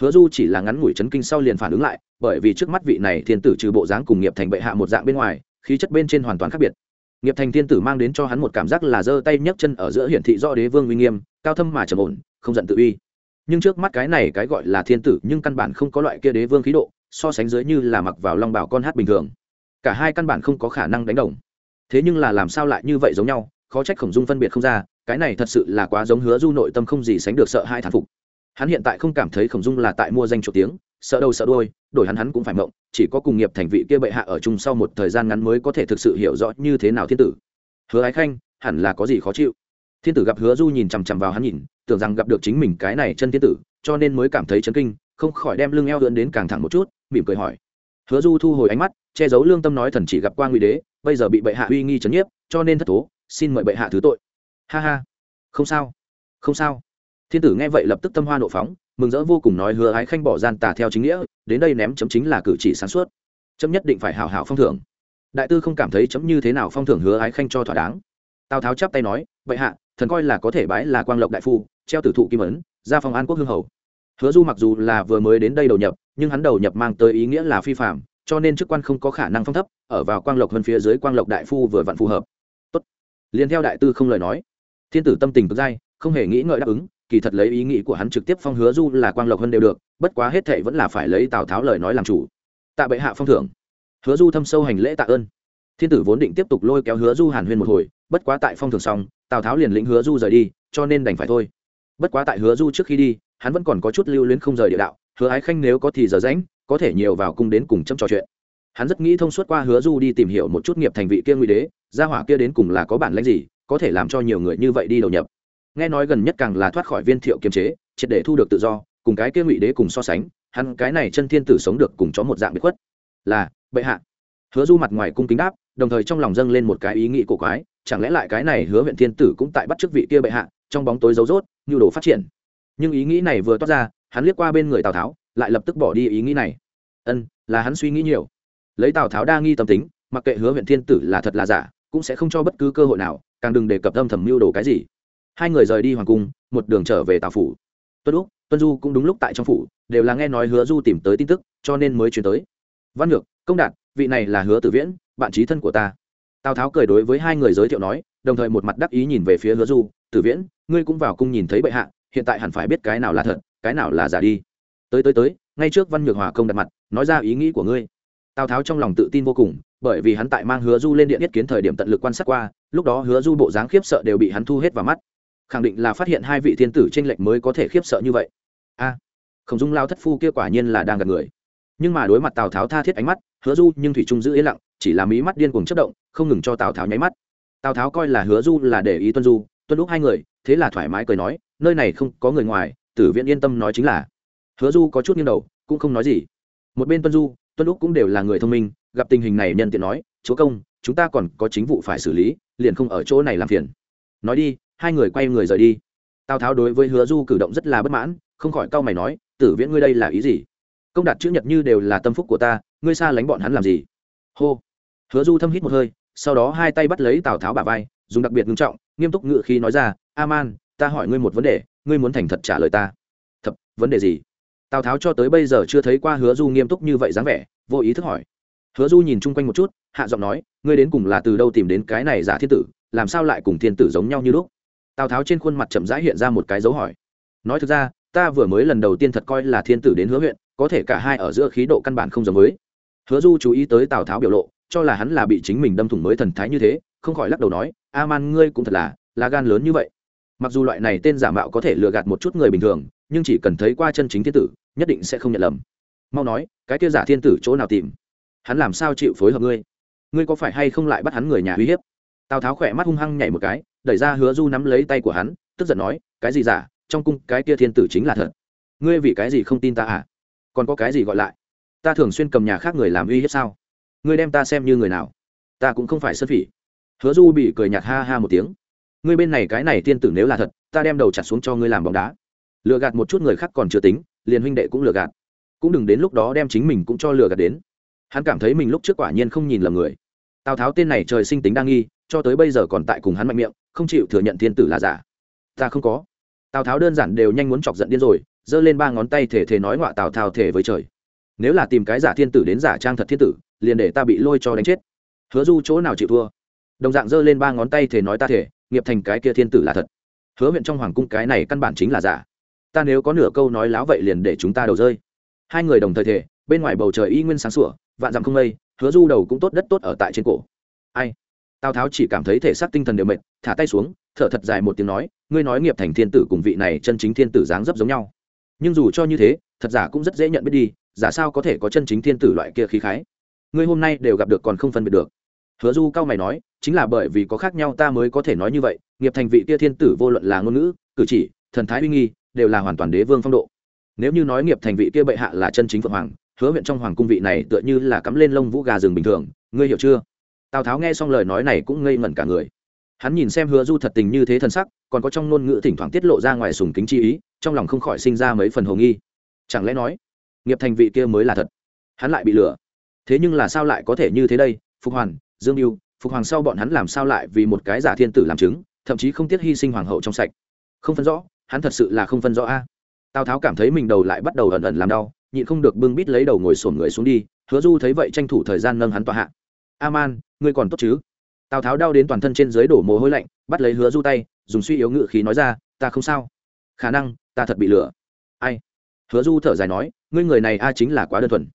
Hứa du chỉ là ngắn ngủi chấn kinh sau liền phản ứng lại, bởi vì trước mắt vị này thiên tử trừ bộ dáng cùng nghiệp thành bệ hạ một dạng bên ngoài, khí chất bên trên hoàn toàn khác biệt. Nghiệp thành thiên tử mang đến cho hắn một cảm giác là giơ tay nhấc chân ở giữa hiển thị do đế vương uy nghiêm, cao thâm mà trầm ổn không giận tự uy. Nhưng trước mắt cái này cái gọi là thiên tử, nhưng căn bản không có loại kia đế vương khí độ, so sánh dưới như là mặc vào long bảo con hát bình thường. Cả hai căn bản không có khả năng đánh đồng. Thế nhưng là làm sao lại như vậy giống nhau, khó trách khổng dung phân biệt không ra, cái này thật sự là quá giống hứa du nội tâm không gì sánh được sợ hai thán phục. Hắn hiện tại không cảm thấy khổng dung là tại mua danh chuột tiếng, sợ đầu sợ đôi đổi hắn hắn cũng phải mộng, chỉ có cùng nghiệp thành vị kia bệ hạ ở chung sau một thời gian ngắn mới có thể thực sự hiểu rõ như thế nào thiên tử. Hứa ái khanh, hẳn là có gì khó chịu? Thiên tử gặp hứa du nhìn chằm chằm vào hắn nhìn tưởng rằng gặp được chính mình cái này chân thiên tử cho nên mới cảm thấy chấn kinh không khỏi đem lưng eo lượn đến càng thẳng một chút mỉm cười hỏi. Hứa du thu hồi ánh mắt che giấu lương tâm nói thần chỉ gặp qua ngụy đế bây giờ bị bệ hạ uy nghi chấn nhiếp cho nên thất tố, xin mời bệ hạ thứ tội. Ha ha. Không sao. Không sao. Thiên tử nghe vậy lập tức tâm hoa nộ phóng mừng rỡ vô cùng nói hứa ái khanh bỏ gian tà theo chính nghĩa đến đây ném chấm chính là cử chỉ sáng suốt. Chấm nhất định phải hảo hảo phong thưởng. Đại tư không cảm thấy chấm như thế nào phong thưởng hứa ái khanh cho thỏa đáng tào tháo chắp tay nói vậy hạ, thần coi là có thể bái là quang lộc đại phu, treo tử thụ kim ấn ra phòng an quốc hương hầu. Hứa du mặc dù là vừa mới đến đây đầu nhập, nhưng hắn đầu nhập mang tới ý nghĩa là phi phạm cho nên chức quan không có khả năng phong thấp, ở vào quang lộc hơn phía dưới quang lộc đại phu vừa vặn phù hợp. Tốt. Liền theo đại tư không lời nói. Thiên tử tâm tình cực dai, không hề nghĩ ngợi đáp ứng, kỳ thật lấy ý nghĩ của hắn trực tiếp phong hứa du là quang lộc hơn đều được, bất quá hết thệ vẫn là phải lấy tào tháo lời nói làm chủ. Tạ bệ hạ phong thưởng. Hứa du thâm sâu hành lễ tạ ơn thiên tử vốn định tiếp tục lôi kéo hứa du hàn huyên một hồi, bất quá tại phong thường xong, tào tháo liền lĩnh hứa du rời đi, cho nên đành phải thôi. Bất quá tại hứa du trước khi đi, hắn vẫn còn có chút lưu luyến không rời địa đạo, hứa ái khanh nếu có thì giờ rãnh có thể nhiều vào cung đến cùng châm trò chuyện. Hắn rất nghĩ thông suốt qua hứa du đi tìm hiểu một chút nghiệp thành vị kia nguy đế, gia hỏa kia đến cùng là có bản lãnh gì, có thể làm cho nhiều người như vậy đi đầu nhập. Nghe nói gần nhất càng là thoát khỏi viên thiệu kiềm chế, triệt để thu được tự do, cùng cái kia ngụy đế cùng so sánh, hắn cái này chân thiên tử sống được cùng chó một dạng bị khuất. Là, bệ hạ. Hứa du mặt ngoài cung kính đáp đồng thời trong lòng dâng lên một cái ý nghĩ cổ quái, chẳng lẽ lại cái này hứa huyện thiên tử cũng tại bắt chức vị kia bệ hạ, trong bóng tối dấu rốt, nhu đồ phát triển. Nhưng ý nghĩ này vừa toát ra, hắn liếc qua bên người tào tháo, lại lập tức bỏ đi ý nghĩ này. Ân, là hắn suy nghĩ nhiều. Lấy tào tháo đa nghi tâm tính, mặc kệ hứa huyện thiên tử là thật là giả, cũng sẽ không cho bất cứ cơ hội nào, càng đừng đề cập âm thầm mưu đồ cái gì. Hai người rời đi hoàng cung, một đường trở về tào phủ. Tuân úc, tuân du cũng đúng lúc tại trong phủ, đều là nghe nói hứa du tìm tới tin tức, cho nên mới chuyển tới. Văn ngược công đạt, vị này là hứa tử viễn bạn trí thân của ta. Tào tháo cười đối với hai người giới thiệu nói đồng thời một mặt đắc ý nhìn về phía hứa du tử viễn ngươi cũng vào cung nhìn thấy bệ hạ hiện tại hẳn phải biết cái nào là thật cái nào là giả đi. Tới tới tới ngay trước văn nhược hòa công đặt mặt nói ra ý nghĩ của ngươi. Tào tháo trong lòng tự tin vô cùng bởi vì hắn tại mang hứa du lên điện yết kiến thời điểm tận lực quan sát qua lúc đó hứa du bộ dáng khiếp sợ đều bị hắn thu hết vào mắt. Khẳng định là phát hiện hai vị thiên tử tranh lệch mới có thể khiếp sợ như vậy. A à, khổng dung lao thất phu kia quả nhiên là đang gặp người. Nhưng mà đối mặt tào tháo tha thiết ánh mắt hứa du nhưng thủy trung giữ yên lặng chỉ là mí mắt điên cuồng chất động, không ngừng cho tào tháo nháy mắt. Tào tháo coi là hứa du là để ý tuân du, tuân lúc hai người, thế là thoải mái cười nói, nơi này không có người ngoài, tử viện yên tâm nói chính là. Hứa du có chút nghiêng đầu, cũng không nói gì. Một bên tuân du, tuân lúc cũng đều là người thông minh, gặp tình hình này nhân tiện nói, chúa công, chúng ta còn có chính vụ phải xử lý, liền không ở chỗ này làm phiền. Nói đi, hai người quay người rời đi. Tào tháo đối với hứa du cử động rất là bất mãn, không khỏi cau mày nói, tử viễn ngươi đây là ý gì? Công đạt chữ nhật như đều là tâm phúc của ta, ngươi xa lánh bọn hắn làm gì? Hô hứa du thâm hít một hơi, sau đó hai tay bắt lấy tào tháo bả vai, dùng đặc biệt nghiêm trọng, nghiêm túc ngự khí nói ra a man ta hỏi ngươi một vấn đề, ngươi muốn thành thật trả lời ta. Thật, vấn đề gì? Tào tháo cho tới bây giờ chưa thấy qua hứa du nghiêm túc như vậy dáng vẻ, vô ý thức hỏi. Hứa du nhìn chung quanh một chút, hạ giọng nói, ngươi đến cùng là từ đâu tìm đến cái này giả thiên tử, làm sao lại cùng thiên tử giống nhau như lúc? Tào tháo trên khuôn mặt chậm rãi hiện ra một cái dấu hỏi. Nói thực ra, ta vừa mới lần đầu tiên thật coi là thiên tử đến hứa huyện, có thể cả hai ở giữa khí độ căn bản không giống với. Hứa du chú ý tới tào tháo biểu lộ cho là hắn là bị chính mình đâm thủng mới thần thái như thế, không khỏi lắc đầu nói, a man, ngươi cũng thật là là gan lớn như vậy. Mặc dù loại này tên giả mạo có thể lừa gạt một chút người bình thường, nhưng chỉ cần thấy qua chân chính thiên tử, nhất định sẽ không nhận lầm. Mau nói, cái kia giả thiên tử chỗ nào tìm? Hắn làm sao chịu phối hợp ngươi? Ngươi có phải hay không lại bắt hắn người nhà uy hiếp? Tào tháo khỏe mắt hung hăng nhảy một cái, đẩy ra hứa du nắm lấy tay của hắn, tức giận nói, cái gì giả? Trong cung cái kia thiên tử chính là thật. Ngươi vì cái gì không tin ta à? Còn có cái gì gọi lại? Ta thường xuyên cầm nhà khác người làm uy hiếp sao? Ngươi đem ta xem như người nào? Ta cũng không phải sơn phỉ. Hứa du bị cười nhạt ha ha một tiếng. Ngươi bên này cái này tiên tử nếu là thật, ta đem đầu chặt xuống cho ngươi làm bóng đá. Lừa gạt một chút người khác còn chưa tính, liền huynh đệ cũng lừa gạt. Cũng đừng đến lúc đó đem chính mình cũng cho lừa gạt đến. Hắn cảm thấy mình lúc trước quả nhiên không nhìn lầm người. Tào tháo tên này trời sinh tính đa nghi, cho tới bây giờ còn tại cùng hắn mạnh miệng, không chịu thừa nhận thiên tử là giả. Ta không có. Tào tháo đơn giản đều nhanh muốn chọc giận điên rồi, giơ lên ba ngón tay thể thể nói ngọa tào thao thể với trời. Nếu là tìm cái giả thiên tử đến giả trang thật thiên tử liền để ta bị lôi cho đánh chết. Hứa du chỗ nào chịu thua? Đồng dạng giơ lên ba ngón tay thể nói ta thể nghiệp thành cái kia thiên tử là thật. Hứa huyện trong hoàng cung cái này căn bản chính là giả. Ta nếu có nửa câu nói láo vậy liền để chúng ta đầu rơi. Hai người đồng thời thể bên ngoài bầu trời y nguyên sáng sủa, vạn dặm không mây, hứa du đầu cũng tốt đất tốt ở tại trên cổ. Ai? Tào tháo chỉ cảm thấy thể xác tinh thần đều mệt, thả tay xuống, thở thật dài một tiếng nói, ngươi nói nghiệp thành thiên tử cùng vị này chân chính thiên tử dáng dấp giống nhau. Nhưng dù cho như thế, thật giả cũng rất dễ nhận biết đi, giả sao có thể có chân chính thiên tử loại kia khí khái? Ngươi hôm nay đều gặp được còn không phân biệt được. Hứa du cao mày nói, chính là bởi vì có khác nhau ta mới có thể nói như vậy, nghiệp thành vị kia thiên tử vô luận là ngôn ngữ, cử chỉ, thần thái uy nghi, đều là hoàn toàn đế vương phong độ. Nếu như nói nghiệp thành vị kia bệ hạ là chân chính phượng hoàng, hứa huyện trong hoàng cung vị này tựa như là cắm lên lông vũ gà rừng bình thường, ngươi hiểu chưa? Tào tháo nghe xong lời nói này cũng ngây ngẩn cả người. Hắn nhìn xem hứa du thật tình như thế thân sắc, còn có trong ngôn ngữ thỉnh thoảng tiết lộ ra ngoài sùng kính chi ý, trong lòng không khỏi sinh ra mấy phần hồ nghi. Chẳng lẽ nói, nghiệp thành vị kia mới là thật? Hắn lại bị lừa thế nhưng là sao lại có thể như thế đây? Phục hoàn, dương mưu phục hoàng sau bọn hắn làm sao lại vì một cái giả thiên tử làm chứng, thậm chí không tiếc hy sinh hoàng hậu trong sạch? Không phân rõ, hắn thật sự là không phân rõ a. Tào tháo cảm thấy mình đầu lại bắt đầu ẩn ẩn làm đau, nhịn không được bưng bít lấy đầu ngồi sổn người xuống đi, hứa du thấy vậy tranh thủ thời gian nâng hắn tòa hạ. A man ngươi còn tốt chứ? Tào tháo đau đến toàn thân trên dưới đổ mồ hôi lạnh, bắt lấy hứa du tay, dùng suy yếu ngự khí nói ra, ta không sao. Khả năng, ta thật bị lừa. Ai? Hứa du thở dài nói, ngươi người này a chính là quá đơn thuần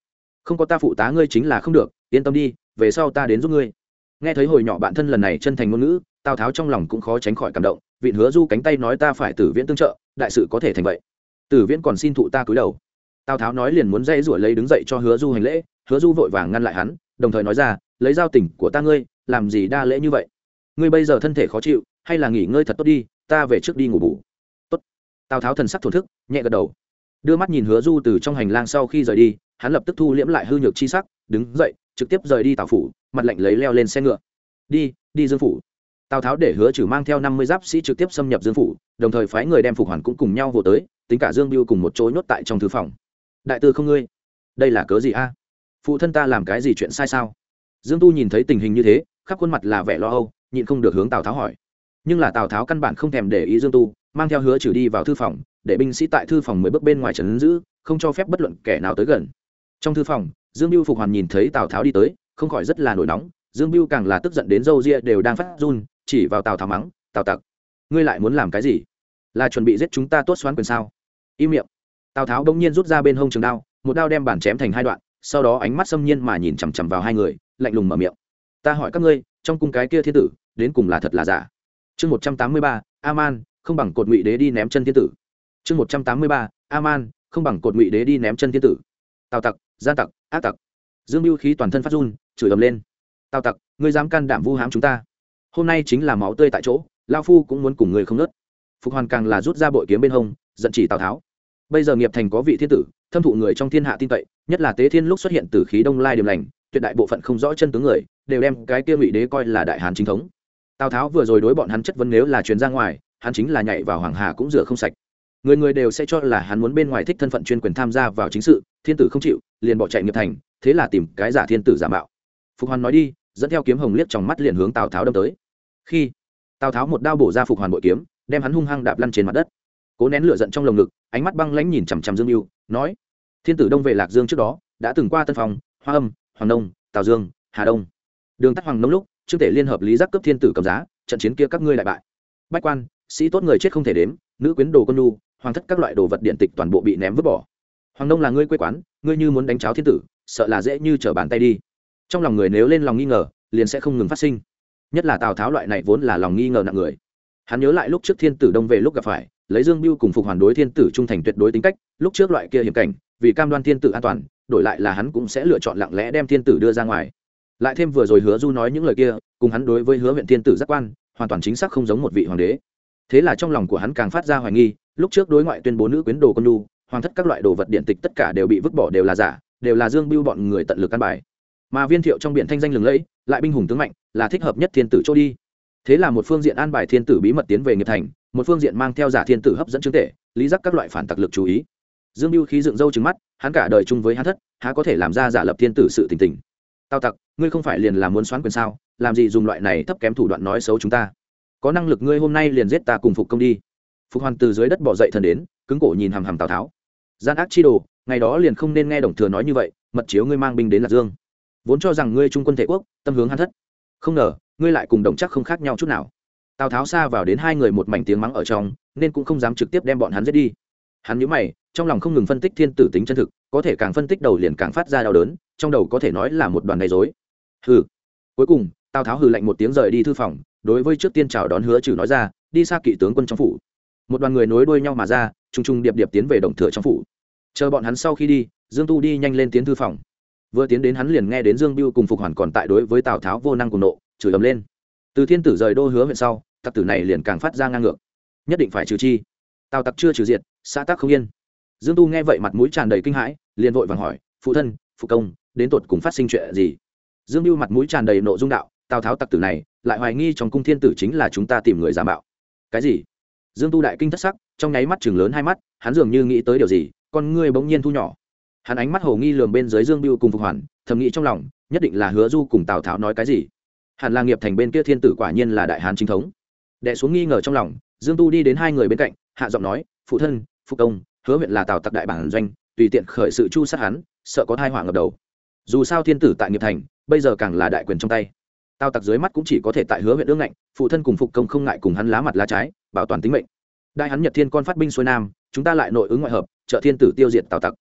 không có ta phụ tá ngươi chính là không được, yên tâm đi, về sau ta đến giúp ngươi. Nghe thấy hồi nhỏ bạn thân lần này chân thành ngôn ngữ, tào tháo trong lòng cũng khó tránh khỏi cảm động, vịn hứa du cánh tay nói ta phải tử viễn tương trợ, đại sự có thể thành vậy. Tử viễn còn xin thụ ta cúi đầu. Tào tháo nói liền muốn dây rủa lấy đứng dậy cho hứa du hành lễ, hứa du vội vàng ngăn lại hắn, đồng thời nói ra, lấy giao tình của ta ngươi, làm gì đa lễ như vậy? Ngươi bây giờ thân thể khó chịu, hay là nghỉ ngơi thật tốt đi, ta về trước đi ngủ bù. Tốt. Tào tháo thần sắc thổn thức, nhẹ gật đầu. Đưa mắt nhìn hứa du từ trong hành lang sau khi rời đi hắn lập tức thu liễm lại hư nhược chi sắc, đứng dậy, trực tiếp rời đi tào phủ, mặt lạnh lấy leo lên xe ngựa. Đi đi dương phủ. Tào tháo để hứa trừ mang theo năm mươi giáp sĩ trực tiếp xâm nhập dương phủ, đồng thời phái người đem phục hoàn cũng cùng nhau vô tới, tính cả dương biêu cùng một chỗ nhốt tại trong thư phòng. Đại tư không ngươi, đây là cớ gì a? Phụ thân ta làm cái gì chuyện sai sao? Dương tu nhìn thấy tình hình như thế, khắp khuôn mặt là vẻ lo âu, nhịn không được hướng tào tháo hỏi. Nhưng là tào tháo căn bản không thèm để ý dương tu, mang theo hứa trừ đi vào thư phòng, để binh sĩ tại thư phòng mười bước bên ngoài trấn giữ, không cho phép bất luận kẻ nào tới gần trong thư phòng, dương biêu phục hoàn nhìn thấy tào tháo đi tới, không khỏi rất là nổi nóng, dương biêu càng là tức giận đến râu ria đều đang phát run, chỉ vào tào tháo mắng, tào tặc, ngươi lại muốn làm cái gì? Là chuẩn bị giết chúng ta tốt xoán quyền sao? Im miệng. Tào tháo đông nhiên rút ra bên hông trường đao, một đao đem bản chém thành hai đoạn, sau đó ánh mắt xâm nhiên mà nhìn chằm chằm vào hai người, lạnh lùng mở miệng, ta hỏi các ngươi, trong cung cái kia thiên tử, đến cùng là thật là giả? Chương một trăm tám mươi ba, aman, không bằng cột ngụy đế đi ném chân thiên tử. Chương một trăm tám mươi ba, aman, không bằng cột ngụy đế đi ném chân thiên tử. Tào tặc gian tặc, ác tặc. Dương mưu khí toàn thân phát run, chửi ầm lên. Tào tặc, ngươi dám can đảm vu hám chúng ta. Hôm nay chính là máu tươi tại chỗ lao phu cũng muốn cùng người không nớt. Phục hoàn càng là rút ra bội kiếm bên hông, giận chỉ tào tháo. Bây giờ nghiệp thành có vị thiên tử, thâm thụ người trong thiên hạ tin cậy, nhất là tế thiên lúc xuất hiện từ khí đông lai điểm lành, tuyệt đại bộ phận không rõ chân tướng người, đều đem cái kia ngụy đế coi là đại hán chính thống. Tào tháo vừa rồi đối bọn hắn chất vấn nếu là chuyến ra ngoài, hắn chính là nhảy vào hoàng hà cũng rửa không sạch người người đều sẽ cho là hắn muốn bên ngoài thích thân phận chuyên quyền tham gia vào chính sự, thiên tử không chịu, liền bỏ chạy nghiệp thành, thế là tìm cái giả thiên tử giả mạo. Phục hoàn nói đi, dẫn theo kiếm hồng liếc trong mắt liền hướng tào tháo đâm tới. Khi, tào tháo một đao bổ ra phục hoàn bội kiếm, đem hắn hung hăng đạp lăn trên mặt đất. Cố nén lửa giận trong lồng ngực, ánh mắt băng lãnh nhìn chằm chằm dương mưu nói, thiên tử đông về lạc dương trước đó, đã từng qua tân phòng hoa âm, hoàng đông tào dương, hà đông. Đường tắt hoàng nông lúc, trương tể liên hợp lý giác cấp thiên tử cầm giá, trận chiến kia các ngươi lại bại. Bách quan, sĩ tốt người chết không thể đếm, nữ quyến đồ con nu hoàng thất các loại đồ vật điện tịch toàn bộ bị ném vứt bỏ. Hoàng nông là ngươi quê quán, ngươi như muốn đánh cháo thiên tử, sợ là dễ như trở bàn tay đi. Trong lòng người nếu lên lòng nghi ngờ, liền sẽ không ngừng phát sinh. Nhất là tào tháo loại này vốn là lòng nghi ngờ nặng người. Hắn nhớ lại lúc trước thiên tử đông về lúc gặp phải, lấy dương biêu cùng phục hoàn đối thiên tử trung thành tuyệt đối tính cách, lúc trước loại kia hiểm cảnh, vì cam đoan thiên tử an toàn, đổi lại là hắn cũng sẽ lựa chọn lặng lẽ đem thiên tử đưa ra ngoài. Lại thêm vừa rồi hứa du nói những lời kia, cùng hắn đối với hứa huyện thiên tử giác quan, hoàn toàn chính xác không giống một vị hoàng đế. Thế là trong lòng của hắn càng phát ra hoài nghi lúc trước đối ngoại tuyên bố nữ quyến đồ con lu hoàng thất các loại đồ vật điện tịch tất cả đều bị vứt bỏ, đều là giả, đều là dương biêu bọn người tận lực căn bài. Mà viên thiệu trong biển thanh danh lừng lẫy, lại binh hùng tướng mạnh, là thích hợp nhất thiên tử chỗ đi. Thế là một phương diện an bài thiên tử bí mật tiến về nghiệp thành, một phương diện mang theo giả thiên tử hấp dẫn chứng tể, lý giác các loại phản tặc lực chú ý. Dương biêu khí dựng râu trứng mắt, hắn cả đời chung với hắn thất, há có thể làm ra giả lập thiên tử sự tình tình. Tao tặc, ngươi không phải liền là muốn xoán quyền sao? Làm gì dùng loại này thấp kém thủ đoạn nói xấu chúng ta? Có năng lực ngươi hôm nay liền giết ta cùng phục công đi phục hoàn từ dưới đất bỏ dậy thần đến, cứng cổ nhìn hằm hằm tào tháo. Gian ác chi đồ, ngày đó liền không nên nghe đồng thừa nói như vậy, mật chiếu ngươi mang binh đến lạc dương. Vốn cho rằng ngươi trung quân thể quốc, tâm hướng hắn thất. Không ngờ, ngươi lại cùng đồng chắc không khác nhau chút nào. Tào tháo xa vào đến hai người một mảnh tiếng mắng ở trong, nên cũng không dám trực tiếp đem bọn hắn giết đi. Hắn nhớ mày, trong lòng không ngừng phân tích thiên tử tính chân thực, có thể càng phân tích đầu liền càng phát ra đau đớn, trong đầu có thể nói là một đoàn gây dối hừ. Cuối cùng, tào tháo hừ lạnh một tiếng rời đi thư phòng, đối với trước tiên chào đón hứa trừ nói ra, đi xa kỵ tướng quân trong phủ một đoàn người nối đuôi nhau mà ra t r ù n g t r ù n g điệp điệp tiến về đồng thừa trong phủ. Chờ bọn hắn sau khi đi, dương tu đi nhanh lên tiến thư phòng. Vừa tiến đến hắn liền nghe đến dương biêu cùng phục hoàn còn tại đối với tào tháo vô năng cùng nộ, chửi ầm lên. Từ thiên tử rời đô hứa huyện sau, tặc tử này liền càng phát ra ngang ngược. Nhất định phải trừ chi. Tào tặc chưa trừ diệt, xã tắc không yên. Dương tu nghe vậy mặt mũi tràn đầy kinh hãi, liền vội vàng hỏi, phụ thân, phụ công, đến tột cùng phát sinh chuyện gì? Dương biêu mặt mũi tràn đầy nộ dung đạo, tào tháo tặc tử này, lại hoài nghi trong cung thiên tử chính là chúng ta tìm người giả mạo. Cái gì? Dương tu đại kinh thất sắc, trong nháy mắt chừng lớn hai mắt, hắn dường như nghĩ tới điều gì, con ngươi bỗng nhiên thu nhỏ. Hắn ánh mắt hồ nghi lườm bên dưới dương biêu cùng phục hoàn, thầm nghĩ trong lòng, nhất định là hứa du cùng tào tháo nói cái gì. Hẳn là nghiệp thành bên kia thiên tử quả nhiên là đại hán chính thống. Đệ xuống nghi ngờ trong lòng, dương tu đi đến hai người bên cạnh, hạ giọng nói, phụ thân, phụ công, hứa huyện là tào tặc đại bản doanh, tùy tiện khởi sự chu sát hắn, sợ có thai họa ngập đầu. Dù sao thiên tử tại nghiệp thành, bây giờ càng là đại quyền trong tay. Tao tặc dưới mắt cũng chỉ có thể tại hứa huyện ương ngạnh, phụ thân cùng phục công không ngại cùng hắn lá mặt lá trái bảo toàn tính mệnh. Đại hắn nhật thiên con phát binh xuôi nam, chúng ta lại nội ứng ngoại hợp, trợ thiên tử tiêu diệt tào tặc.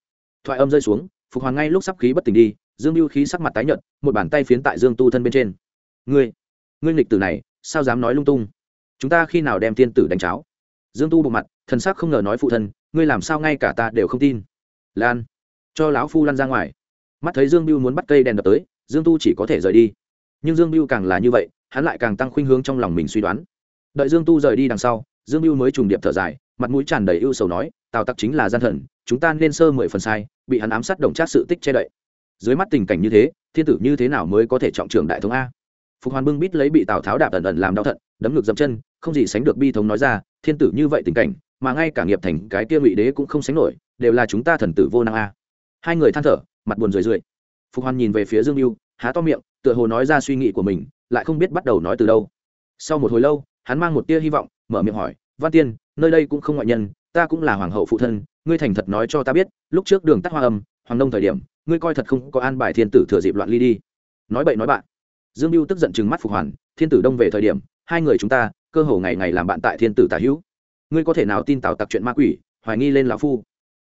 Thoại âm rơi xuống, phục hoàng ngay lúc sắp khí bất tỉnh đi, dương mưu khí sắc mặt tái nhợt, một bàn tay phiến tại dương tu thân bên trên. Ngươi ngươi nghịch tử này, sao dám nói lung tung? Chúng ta khi nào đem thiên tử đánh cháo? Dương tu bộ mặt, thần sắc không ngờ nói phụ thân, ngươi làm sao ngay cả ta đều không tin. Lan, cho lão phu lăn ra ngoài. Mắt thấy dương biêu muốn bắt cây đèn đập tới, dương tu chỉ có thể rời đi. Nhưng dương biêu càng là như vậy, hắn lại càng tăng khuynh hướng trong lòng mình suy đoán đợi dương tu rời đi đằng sau, dương mưu mới trùng điệp thở dài, mặt mũi tràn đầy ưu sầu nói, tào tặc chính là gian thần, chúng ta nên sơ mười phần sai, bị hắn ám sát đồng trác sự tích che đậy. Dưới mắt tình cảnh như thế, thiên tử như thế nào mới có thể trọng trưởng đại thống a? Phục hoàn bưng bít lấy bị tào tháo đạp ẩn ẩn làm đau thận, đấm ngược dậm chân, không gì sánh được bi thống nói ra, thiên tử như vậy tình cảnh, mà ngay cả nghiệp thành cái kia ngụy đế cũng không sánh nổi, đều là chúng ta thần tử vô năng a. Hai người than thở, mặt buồn rười rượi. Phục hoàn nhìn về phía dương mưu há to miệng, tựa hồ nói ra suy nghĩ của mình, lại không biết bắt đầu nói từ đâu. Sau một hồi lâu hắn mang một tia hy vọng, mở miệng hỏi, văn tiên, nơi đây cũng không ngoại nhân, ta cũng là hoàng hậu phụ thân, ngươi thành thật nói cho ta biết, lúc trước đường tắt hoa âm, hoàng đông thời điểm, ngươi coi thật không có an bài thiên tử thừa dịp loạn ly đi. Nói bậy nói bạn. Dương mưu tức giận chừng mắt phục hoàn, thiên tử đông về thời điểm, hai người chúng ta, cơ hồ ngày ngày làm bạn tại thiên tử tả hữu. Ngươi có thể nào tin tào tặc chuyện ma quỷ, hoài nghi lên lão phu?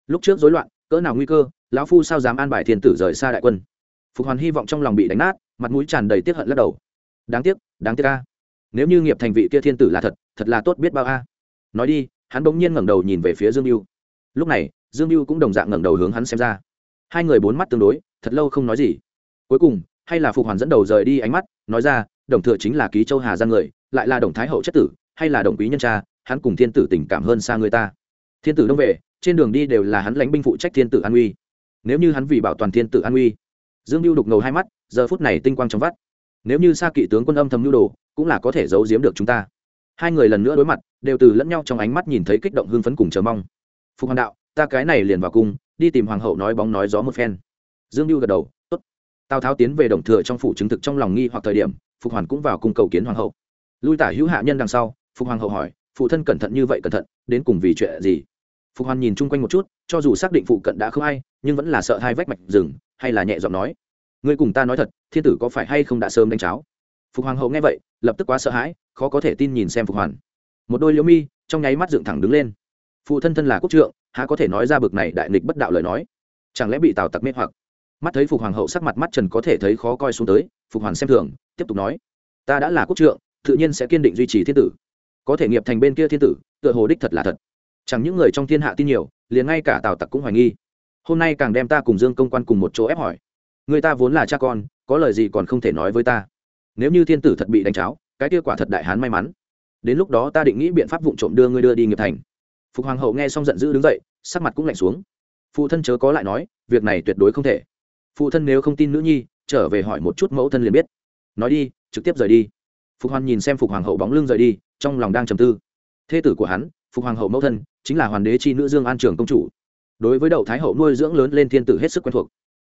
Lúc trước rối loạn, cỡ nào nguy cơ, lão phu sao dám an bài thiên tử rời xa đại quân? Phục hoàn hy vọng trong lòng bị đánh nát, mặt mũi tràn đầy tiếc hận lắc đầu. Đáng tiếc đáng tiếc a nếu như nghiệp thành vị kia thiên tử là thật thật là tốt biết bao a. Nói đi, hắn bỗng nhiên ngẩng đầu nhìn về phía dương mưu lúc này, dương mưu cũng đồng dạng ngẩng đầu hướng hắn xem ra. Hai người bốn mắt tương đối, thật lâu không nói gì. Cuối cùng, hay là phục hoàn dẫn đầu rời đi ánh mắt, nói ra, đồng thừa chính là ký châu hà giang người, lại là đồng thái hậu chất tử, hay là đồng quý nhân cha, hắn cùng thiên tử tình cảm hơn xa người ta. Thiên tử đông về, trên đường đi đều là hắn lãnh binh phụ trách thiên tử an uy. Nếu như hắn vì bảo toàn thiên tử an uy, dương mưu đục ngầu hai mắt, giờ phút này tinh quang trong vắt. Nếu như xa kỵ tướng quân âm thầm nhu đồ cũng là có thể giấu giếm được chúng ta. Hai người lần nữa đối mặt, đều từ lẫn nhau trong ánh mắt nhìn thấy kích động hưng phấn cùng chờ mong. Phục hoàng đạo, ta cái này liền vào cung, đi tìm hoàng hậu nói bóng nói gió một phen. Dương mưu gật đầu, tốt. Tào tháo tiến về đồng thừa trong phủ chứng thực trong lòng nghi hoặc thời điểm, phục hoàn cũng vào cung cầu kiến hoàng hậu. Lui tả hữu hạ nhân đằng sau, phục hoàng hậu hỏi, phụ thân cẩn thận như vậy cẩn thận, đến cùng vì chuyện gì? Phục hoàn nhìn chung quanh một chút, cho dù xác định phụ cận đã không ai, nhưng vẫn là sợ hai vách mạch rừng, hay là nhẹ giọng nói, ngươi cùng ta nói thật, thiên tử có phải hay không đã sớm đánh cháo? Phục hoàng hậu nghe vậy, lập tức quá sợ hãi, khó có thể tin nhìn xem phục hoàn. Một đôi liễu mi, trong nháy mắt dựng thẳng đứng lên. Phụ thân thân là quốc trượng, há có thể nói ra bực này đại nghịch bất đạo lời nói? Chẳng lẽ bị tào tặc mê hoặc? Mắt thấy phục hoàng hậu sắc mặt mắt trần có thể thấy khó coi xuống tới, phục hoàn xem thường, tiếp tục nói, ta đã là quốc trượng, tự nhiên sẽ kiên định duy trì thiên tử. Có thể nghiệp thành bên kia thiên tử, tựa hồ đích thật là thật. Chẳng những người trong thiên hạ tin nhiều, liền ngay cả tào tặc cũng hoài nghi. Hôm nay càng đem ta cùng dương công quan cùng một chỗ ép hỏi. Người ta vốn là cha con, có lời gì còn không thể nói với ta nếu như thiên tử thật bị đánh cháo, cái kia quả thật đại hán may mắn. Đến lúc đó ta định nghĩ biện pháp vụ trộm đưa ngươi đưa đi nghiệp thành. Phục hoàng hậu nghe xong giận dữ đứng dậy, sắc mặt cũng lạnh xuống. Phụ thân chớ có lại nói, việc này tuyệt đối không thể. Phụ thân nếu không tin nữ nhi, trở về hỏi một chút mẫu thân liền biết. Nói đi, trực tiếp rời đi. Phục hoàng nhìn xem phục hoàng hậu bóng lưng rời đi, trong lòng đang trầm tư. Thê tử của hắn, phục hoàng hậu mẫu thân, chính là hoàng đế c h i nữ dương an trường công chủ. Đối với đậu thái hậu nuôi dưỡng lớn lên thiên tử hết sức quen thuộc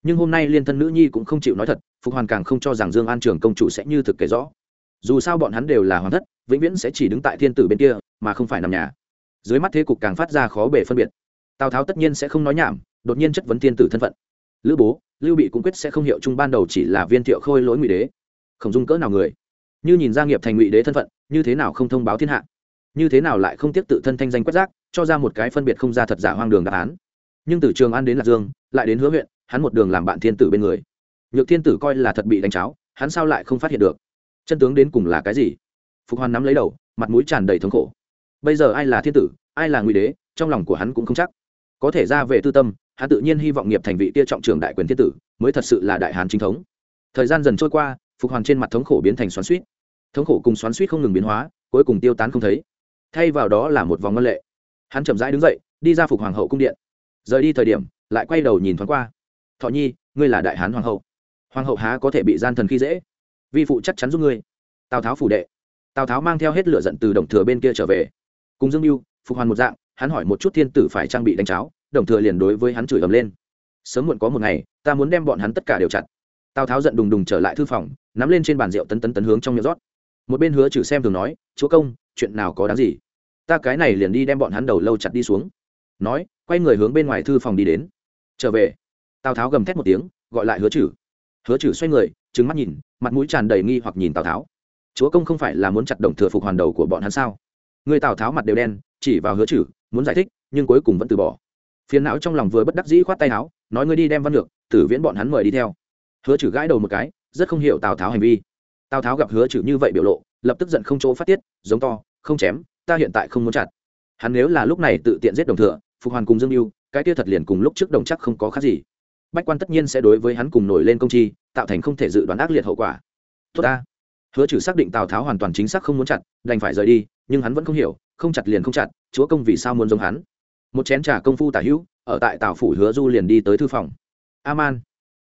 nhưng hôm nay liên thân nữ nhi cũng không chịu nói thật, phục hoàn càng không cho rằng dương an trường công chủ sẽ như thực kể rõ. Dù sao bọn hắn đều là hoàng thất, vĩnh viễn sẽ chỉ đứng tại thiên tử bên kia, mà không phải nằm nhà. Dưới mắt thế cục càng phát ra khó bể phân biệt. Tào tháo tất nhiên sẽ không nói nhảm, đột nhiên chất vấn thiên tử thân phận. Lữ bố, lưu bị cũng quyết sẽ không hiệu chung ban đầu chỉ là viên thiệu khôi lỗi ngụy đế. Không dung cỡ nào người. Như nhìn gia nghiệp thành ngụy đế thân phận, như thế nào không thông báo thiên hạ? Như thế nào lại không tiếp tự thân thanh danh quét rác, cho ra một cái phân biệt không ra thật giả hoang đường đáp án. Nhưng từ trường an đến lạc dương, lại đến hứa huyện hắn một đường làm bạn thiên tử bên người. Nhược thiên tử coi là thật bị đánh cháo, hắn sao lại không phát hiện được? Chân tướng đến cùng là cái gì? Phục hoàn nắm lấy đầu, mặt mũi tràn đầy thống khổ. Bây giờ ai là thiên tử, ai là ngụy đế, trong lòng của hắn cũng không chắc. Có thể ra về tư tâm, hắn tự nhiên hy vọng nghiệp thành vị tia trọng trường đại quyền thiên tử mới thật sự là đại hán chính thống. Thời gian dần trôi qua, phục hoàn trên mặt thống khổ biến thành xoắn suýt thống khổ cùng xoắn suýt không ngừng biến hóa, cuối cùng tiêu tán không thấy. Thay vào đó là một vòng ngân lệ. Hắn chậm rãi đứng dậy, đi ra phục hoàng hậu cung điện. Rời đi thời điểm, lại quay đầu nhìn thoáng qua thọ nhi, ngươi là đại hán hoàng hậu. Hoàng hậu há có thể bị gian thần khi dễ? Vi phụ chắc chắn giúp ngươi. Tào tháo phủ đệ. Tào tháo mang theo hết lửa giận từ đồng thừa bên kia trở về. Cùng dương mưu phục hoàn một dạng, hắn hỏi một chút thiên tử phải trang bị đánh cháo, đồng thừa liền đối với hắn chửi ầm lên. Sớm muộn có một ngày, ta muốn đem bọn hắn tất cả đều chặt. Tào tháo giận đùng đùng trở lại thư phòng, nắm lên trên bàn rượu tấn tấn tấn hướng trong miệng rót. Một bên hứa trừ xem thường nói, chúa công, chuyện nào có đáng gì? Ta cái này liền đi đem bọn hắn đầu lâu chặt đi xuống. Nói, quay người hướng bên ngoài thư phòng đi đến. Trở về tào tháo gầm thét một tiếng, gọi lại hứa chử hứa chử xoay người trứng mắt nhìn, mặt mũi tràn đầy nghi hoặc nhìn tào tháo. Chúa công không phải là muốn chặt đồng thừa phục hoàn đầu của bọn hắn sao? Người tào tháo mặt đều đen, chỉ vào hứa chử muốn giải thích, nhưng cuối cùng vẫn từ bỏ. Phiền não trong lòng vừa bất đắc dĩ khoát tay áo, nói ngươi đi đem văn lược, tử viễn bọn hắn mời đi theo. Hứa chử gãi đầu một cái, rất không hiểu tào tháo hành vi. Tào tháo gặp hứa chử như vậy biểu lộ, lập tức giận không chỗ phát tiết, giống to, không chém, ta hiện tại không muốn chặt. Hắn nếu là lúc này tự tiện giết đồng thừa, phục hoàn cùng dương mưu cái kia thật liền cùng lúc trước đồng chắc không có khác gì bách quan tất nhiên sẽ đối với hắn cùng nổi lên công chi, tạo thành không thể dự đoán ác liệt hậu quả. Tốt ta. Hứa trừ xác định tào tháo hoàn toàn chính xác không muốn chặt, đành phải rời đi, nhưng hắn vẫn không hiểu, không chặt liền không chặt, chúa công vì sao muốn giống hắn? Một chén trà công phu tả hữu, ở tại tào phủ hứa du liền đi tới thư phòng. Aman.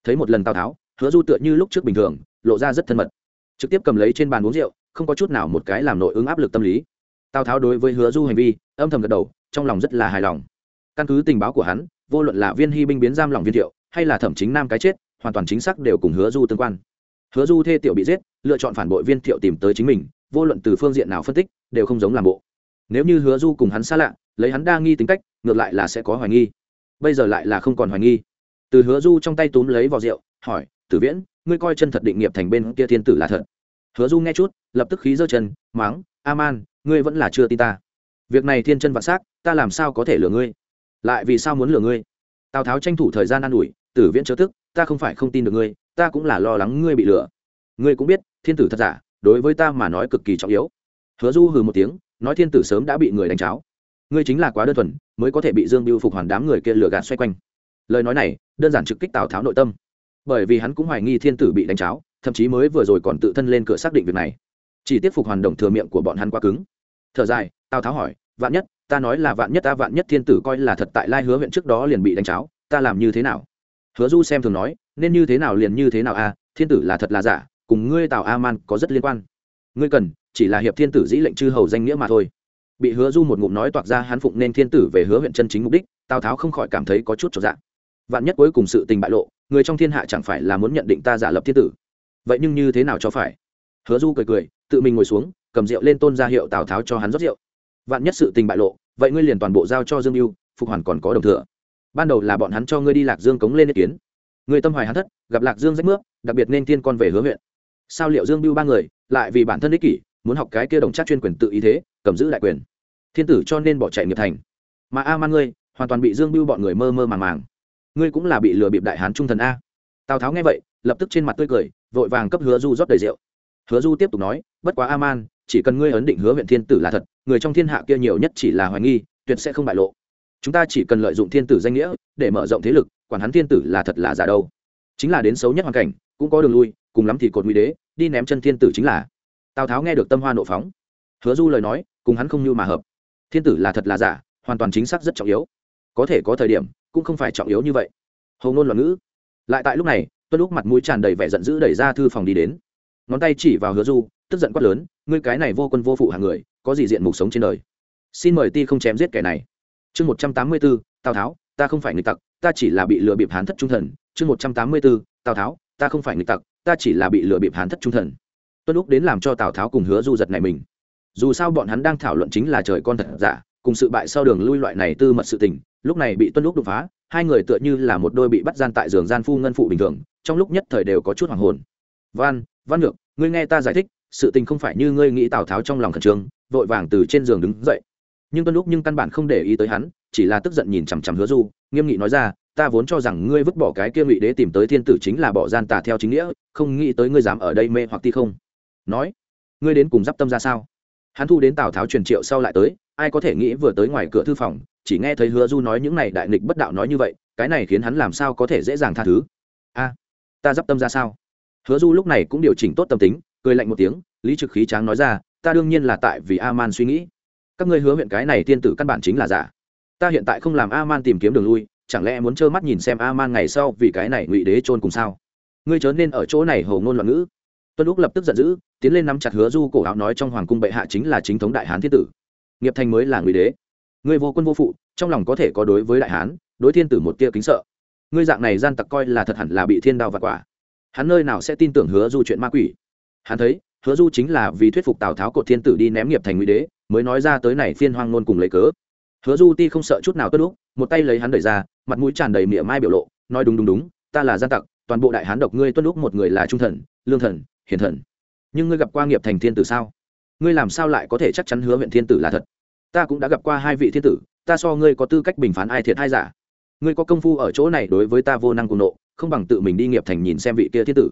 Thấy một lần tào tháo, hứa du tựa như lúc trước bình thường, lộ ra rất thân mật. Trực tiếp cầm lấy trên bàn uống rượu, không có chút nào một cái làm nội ứng áp lực tâm lý. Tào tháo đối với hứa du hành vi, âm thầm gật đầu, trong lòng rất là hài lòng. Căn cứ tình báo của hắn, vô luận là viên hy binh biến giam lòng viên thiệu hay là thẩm chính nam cái chết, hoàn toàn chính xác đều cùng hứa du tương quan. Hứa du thê tiểu bị giết, lựa chọn phản bội viên thiệu tìm tới chính mình, vô luận từ phương diện nào phân tích, đều không giống làm bộ. Nếu như hứa du cùng hắn xa lạ, lấy hắn đa nghi tính cách, ngược lại là sẽ có hoài nghi. Bây giờ lại là không còn hoài nghi. Từ hứa du trong tay túm lấy vào rượu, hỏi, tử viễn, ngươi coi chân thật định nghiệp thành bên kia thiên tử là thật? Hứa du nghe chút, lập tức khí giơ chân, máng, a man, ngươi vẫn là chưa tin ta. Việc này thiên chân vạn xác, ta làm sao có thể lừa ngươi? Lại vì sao muốn lừa ngươi? Tào tháo tranh thủ thời gian an ủi tử viễn chớ tức, ta không phải không tin được ngươi, ta cũng là lo lắng ngươi bị lừa. Ngươi cũng biết, thiên tử thật giả, đối với ta mà nói cực kỳ trọng yếu. Hứa du hừ một tiếng, nói thiên tử sớm đã bị người đánh cháo. Ngươi chính là quá đơn thuần, mới có thể bị dương biêu phục hoàn đám người kia lừa gạt xoay quanh. Lời nói này, đơn giản trực kích tào tháo nội tâm. Bởi vì hắn cũng hoài nghi thiên tử bị đánh cháo, thậm chí mới vừa rồi còn tự thân lên cửa xác định việc này. Chỉ tiếp phục hoàn đồng thừa miệng của bọn hắn quá cứng. Thở dài, tào tháo hỏi, vạn nhất, ta nói là vạn nhất ta, vạn nhất thiên tử coi là thật tại lai hứa huyện trước đó liền bị đánh cháo, ta làm như thế nào? Hứa du xem thường nói, nên như thế nào liền như thế nào a thiên tử là thật là giả, cùng ngươi tào a man có rất liên quan. Ngươi cần chỉ là hiệp thiên tử dĩ lệnh chư hầu danh nghĩa mà thôi. Bị hứa du một ngụm nói toạc ra, hắn phụng nên thiên tử về hứa huyện chân chính mục đích, tào tháo không khỏi cảm thấy có chút trọn dạng vạn nhất cuối cùng sự tình bại lộ, người trong thiên hạ chẳng phải là muốn nhận định ta giả lập thiên tử. Vậy nhưng như thế nào cho phải? Hứa du cười cười, tự mình ngồi xuống, cầm rượu lên tôn ra hiệu tào tháo cho hắn rót rượu. Vạn nhất sự tình bại lộ, vậy ngươi liền toàn bộ giao cho dương mưu phục hoàn còn có đồng thừa ban đầu là bọn hắn cho ngươi đi lạc dương cống lên ý kiến. Người tâm hoài hắn thất, gặp lạc dương rách nước đặc biệt nên tiên con về hứa huyện. Sao liệu dương biêu ba người, lại vì bản thân ích kỷ, muốn học cái kia đồng chắc chuyên quyền tự ý thế, cầm giữ đại quyền. Thiên tử cho nên bỏ chạy nghiệp thành. Mà a man ngươi, hoàn toàn bị dương biêu bọn người mơ mơ màng màng. Ngươi cũng là bị lừa bịp đại hán trung thần a. Tào tháo nghe vậy, lập tức trên mặt tươi cười, vội vàng cấp hứa du rót đầy rượu. Hứa du tiếp tục nói, bất quá a man, chỉ cần ngươi ấn định hứa huyện thiên tử là thật, người trong thiên hạ kia nhiều nhất chỉ là hoài nghi, tuyệt sẽ không bại lộ chúng ta chỉ cần lợi dụng thiên tử danh nghĩa để mở rộng thế lực, quản hắn thiên tử là thật là giả đâu. Chính là đến xấu nhất hoàn cảnh, cũng có đường lui, cùng lắm thì cột nguy đế, đi ném chân thiên tử chính là. Tào tháo nghe được tâm hoa nộ phóng. Hứa du lời nói, cùng hắn không như mà hợp. Thiên tử là thật là giả, hoàn toàn chính xác rất trọng yếu. Có thể có thời điểm, cũng không phải trọng yếu như vậy. Hầu ngôn loạn ngữ. Lại tại lúc này, tuân lúc mặt mũi tràn đầy vẻ giận dữ đẩy ra thư phòng đi đến. Ngón tay chỉ vào hứa du, tức giận quát lớn, ngươi cái này vô quân vô phụ hàng người, có gì diện mục sống trên đời? Xin mời ti không chém giết kẻ này chương một trăm tám mươi bốn, tào tháo ta không phải người tặc ta chỉ là bị lừa bịp hán thất trung thần. Chương một trăm tám mươi bốn, tào tháo ta không phải người tặc ta chỉ là bị lừa bịp hán thất trung thần. Tuân lúc đến làm cho tào tháo cùng hứa du giật này mình. Dù sao bọn hắn đang thảo luận chính là trời con thật giả cùng sự bại sau đường lui loại này tư mật sự tình lúc này bị tuân lúc đột phá hai người tựa như là một đôi bị bắt gian tại giường gian phu ngân phụ bình thường trong lúc nhất thời đều có chút hoàng hồn. Văn văn ngược ngươi nghe ta giải thích sự tình không phải như ngươi nghĩ tào tháo trong lòng khẩn trương vội vàng từ trên giường đứng dậy nhưng tuân lúc nhưng căn bản không để ý tới hắn, chỉ là tức giận nhìn chằm chằm hứa du, nghiêm nghị nói ra, ta vốn cho rằng ngươi vứt bỏ cái kia ngụy đế tìm tới thiên tử chính là bỏ gian tà theo chính nghĩa, không nghĩ tới ngươi dám ở đây mê hoặc ti không. Nói, ngươi đến cùng d i p tâm ra sao? Hắn thu đến tào tháo truyền triệu sau lại tới, ai có thể nghĩ vừa tới ngoài cửa thư phòng, chỉ nghe thấy hứa du nói những này đại nghịch bất đạo nói như vậy, cái này khiến hắn làm sao có thể dễ dàng tha thứ? A, ta d i p tâm ra sao? Hứa du lúc này cũng điều chỉnh tốt tâm tính, cười lạnh một tiếng, lý trực khí tráng nói ra, ta đương nhiên là tại vì a man suy nghĩ các ngươi hứa huyện cái này tiên tử căn bản chính là giả. Ta hiện tại không làm a man tìm kiếm đường lui, chẳng lẽ muốn trơ mắt nhìn xem a man ngày sau vì cái này ngụy đế trôn cùng sao? Ngươi chớ nên ở chỗ này hầu ngôn loạn ngữ. Tuân úc lập tức giận dữ, tiến lên nắm chặt hứa du cổ áo nói trong hoàng cung bệ hạ chính là chính thống đại hán thiên tử. Nghiệp thành mới là ngụy đế. Ngươi vô quân vô phụ, trong lòng có thể có đối với đại hán, đối thiên tử một tia kính sợ. Ngươi dạng này gian tặc coi là thật hẳn là bị thiên đao vặt quả. Hắn nơi nào sẽ tin tưởng hứa du chuyện ma quỷ? Hắn thấy, hứa du chính là vì thuyết phục tào tháo cột thiên tử đi ném nghiệp thành ngụy đế mới nói ra tới này phiên hoang nôn cùng lấy cớ. Hứa du ti không sợ chút nào tuân lúc, một tay lấy hắn đẩy ra, mặt mũi tràn đầy mỉa mai biểu lộ, nói đúng đúng đúng, ta là gian tặc, toàn bộ đại hán độc ngươi tuân lúc một người là trung thần, lương thần, hiền thần. Nhưng ngươi gặp qua nghiệp thành thiên tử sao? Ngươi làm sao lại có thể chắc chắn hứa huyện thiên tử là thật? Ta cũng đã gặp qua hai vị thiên tử, ta so ngươi có tư cách bình phán ai thiệt ai giả. Ngươi có công phu ở chỗ này đối với ta vô năng cùng nộ, không bằng tự mình đi nghiệp thành nhìn xem vị kia thiên tử.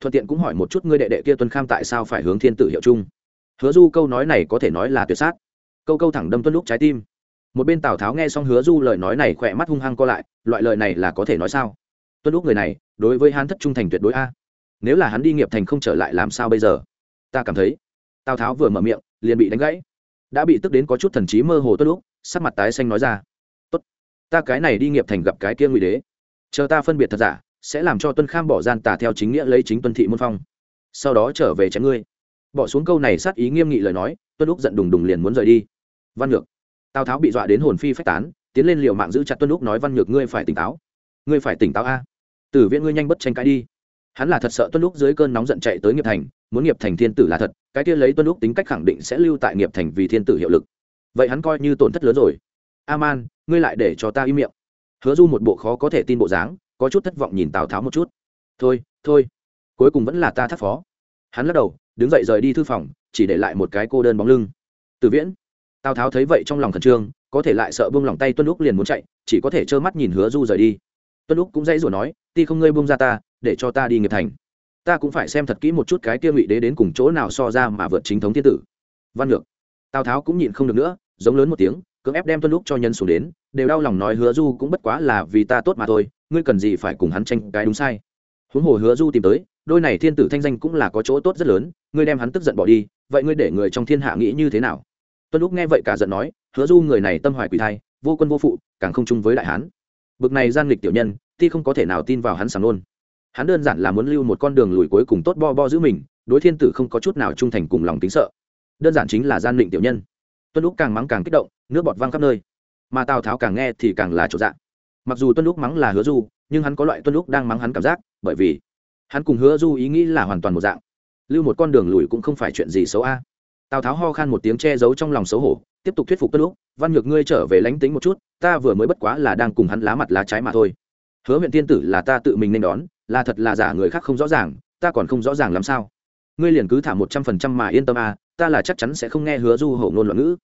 Thuận tiện cũng hỏi một chút ngươi đệ đệ kia tuân kham tại sao phải hướng thiên tử hiệu chung hứa du câu nói này có thể nói là tuyệt sát. Câu câu thẳng đâm tuân lúc trái tim. Một bên tào tháo nghe xong hứa du lời nói này khỏe mắt hung hăng co lại, loại lời này là có thể nói sao? Tuân lúc người này, đối với hắn thất trung thành tuyệt đối a. Nếu là hắn đi nghiệp thành không trở lại làm sao bây giờ? Ta cảm thấy, tào tháo vừa mở miệng, liền bị đánh gãy. Đã bị tức đến có chút thần trí mơ hồ tuân lúc, sắc mặt tái xanh nói ra. Tốt, ta cái này đi nghiệp thành gặp cái kia ngụy đế. Chờ ta phân biệt thật giả, sẽ làm cho tuân kham bỏ gian tà theo chính nghĩa lấy chính tuân thị môn phong. Sau đó trở về chém ngươi bỏ xuống câu này sát ý nghiêm nghị lời nói, tuân úc giận đùng đùng liền muốn rời đi. Văn nhược, tào tháo bị dọa đến hồn phi phách tán, tiến lên liều mạng giữ chặt tuân úc nói, văn nhược, ngươi phải tỉnh táo. Ngươi phải tỉnh táo a. Tử viễn ngươi nhanh bất tranh cãi đi. Hắn là thật sợ tuân úc dưới cơn nóng giận chạy tới nghiệp thành, muốn nghiệp thành thiên tử là thật, cái kia lấy tuân úc tính cách khẳng định sẽ lưu tại nghiệp thành vì thiên tử hiệu lực. Vậy hắn coi như tổn thất lớn rồi. A man ngươi lại để cho ta im miệng. Hứa du một bộ khó có thể tin bộ dáng, có chút thất vọng nhìn tào tháo một chút. Thôi thôi, cuối cùng vẫn là ta thắt phó. Hắn lắc đầu đứng dậy rời đi thư phòng, chỉ để lại một cái cô đơn bóng lưng. Từ viễn. Tào tháo thấy vậy trong lòng khẩn trương, có thể lại sợ buông lỏng tay tuân lúc liền muốn chạy, chỉ có thể trơ mắt nhìn hứa du rời đi. Tuân lúc cũng dãy rủa nói, ti không ngươi buông ra ta, để cho ta đi nghiệp thành. Ta cũng phải xem thật kỹ một chút cái kia ngụy đế đến cùng chỗ nào so ra mà vượt chính thống thiên tử. Văn ngược. Tào tháo cũng nhịn không được nữa, giống lớn một tiếng, cưỡng ép đem tuân lúc cho nhân xuống đến, đều đau lòng nói, hứa du cũng bất quá là vì ta tốt mà thôi, ngươi cần gì phải cùng hắn tranh cái đúng sai. Huống hồ hứa du tìm tới, đôi này thiên tử thanh danh cũng là có chỗ tốt rất lớn ngươi đem hắn tức giận bỏ đi, vậy ngươi để người trong thiên hạ nghĩ như thế nào? Tuân lúc nghe vậy cả giận nói, hứa du người này tâm hoài quỷ thai, vô quân vô phụ, càng không chung với đại hán. Bực này gian nghịch tiểu nhân thì không có thể nào tin vào hắn sàng luôn hắn đơn giản là muốn lưu một con đường lùi cuối cùng tốt bo bo giữ mình, đối thiên tử không có chút nào trung thành cùng lòng tính sợ. Đơn giản chính là gian định tiểu nhân. Tuân lúc càng mắng càng kích động, nước bọt văng khắp nơi. Mà tào tháo càng nghe thì càng là chỗ dạng mặc dù tuân lúc mắng là hứa du, nhưng hắn có loại tuân lúc đang mắng hắn cảm giác, bởi vì hắn cùng hứa du ý nghĩ là hoàn toàn một dạng lưu một con đường lùi cũng không phải chuyện gì xấu a. Tào tháo ho khan một tiếng che giấu trong lòng xấu hổ, tiếp tục thuyết phục tuân lúc văn nhược ngươi trở về lánh tính một chút, ta vừa mới bất quá là đang cùng hắn lá mặt lá trái mà thôi. Hứa huyện tiên tử là ta tự mình nên đón, là thật là giả người khác không rõ ràng, ta còn không rõ ràng làm sao. Ngươi liền cứ thả một trăm phần trăm mà yên tâm a, ta là chắc chắn sẽ không nghe hứa du hổ ngôn loạn ngữ.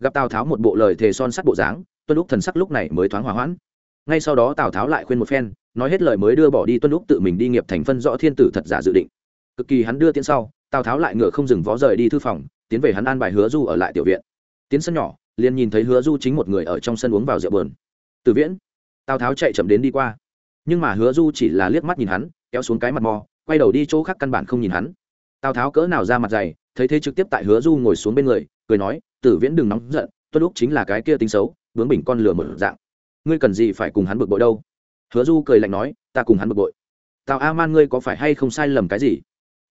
Gặp tào tháo một bộ lời thề son sắt bộ dáng, tuân lúc thần sắc lúc này mới thoáng hòa hoãn. Ngay sau đó tào tháo lại khuyên một phen, nói hết lời mới đưa bỏ đi tuân lúc tự mình đi nghiệp thành phân rõ thiên tử thật giả dự định cực kỳ hắn đưa tiến sau, tào tháo lại ngựa không dừng vó rời đi thư phòng, tiến về hắn an bài hứa du ở lại tiểu viện. Tiến sân nhỏ, liền nhìn thấy hứa du chính một người ở trong sân uống vào rượu bờn từ viễn. Tào tháo chạy chậm đến đi qua. Nhưng mà hứa du chỉ là liếc mắt nhìn hắn, kéo xuống cái mặt mò, quay đầu đi chỗ khác căn bản không nhìn hắn. Tào tháo cỡ nào ra mặt dày, thấy thế trực tiếp tại hứa du ngồi xuống bên người, cười nói tử viễn đừng nóng giận tuân lúc chính là cái kia tính xấu bướng bình con lửa một dạng. Ngươi cần gì phải cùng hắn bực bội đâu? Hứa du cười lạnh nói, ta cùng hắn bực bội. Tào a man ngươi có phải hay không sai lầm cái gì?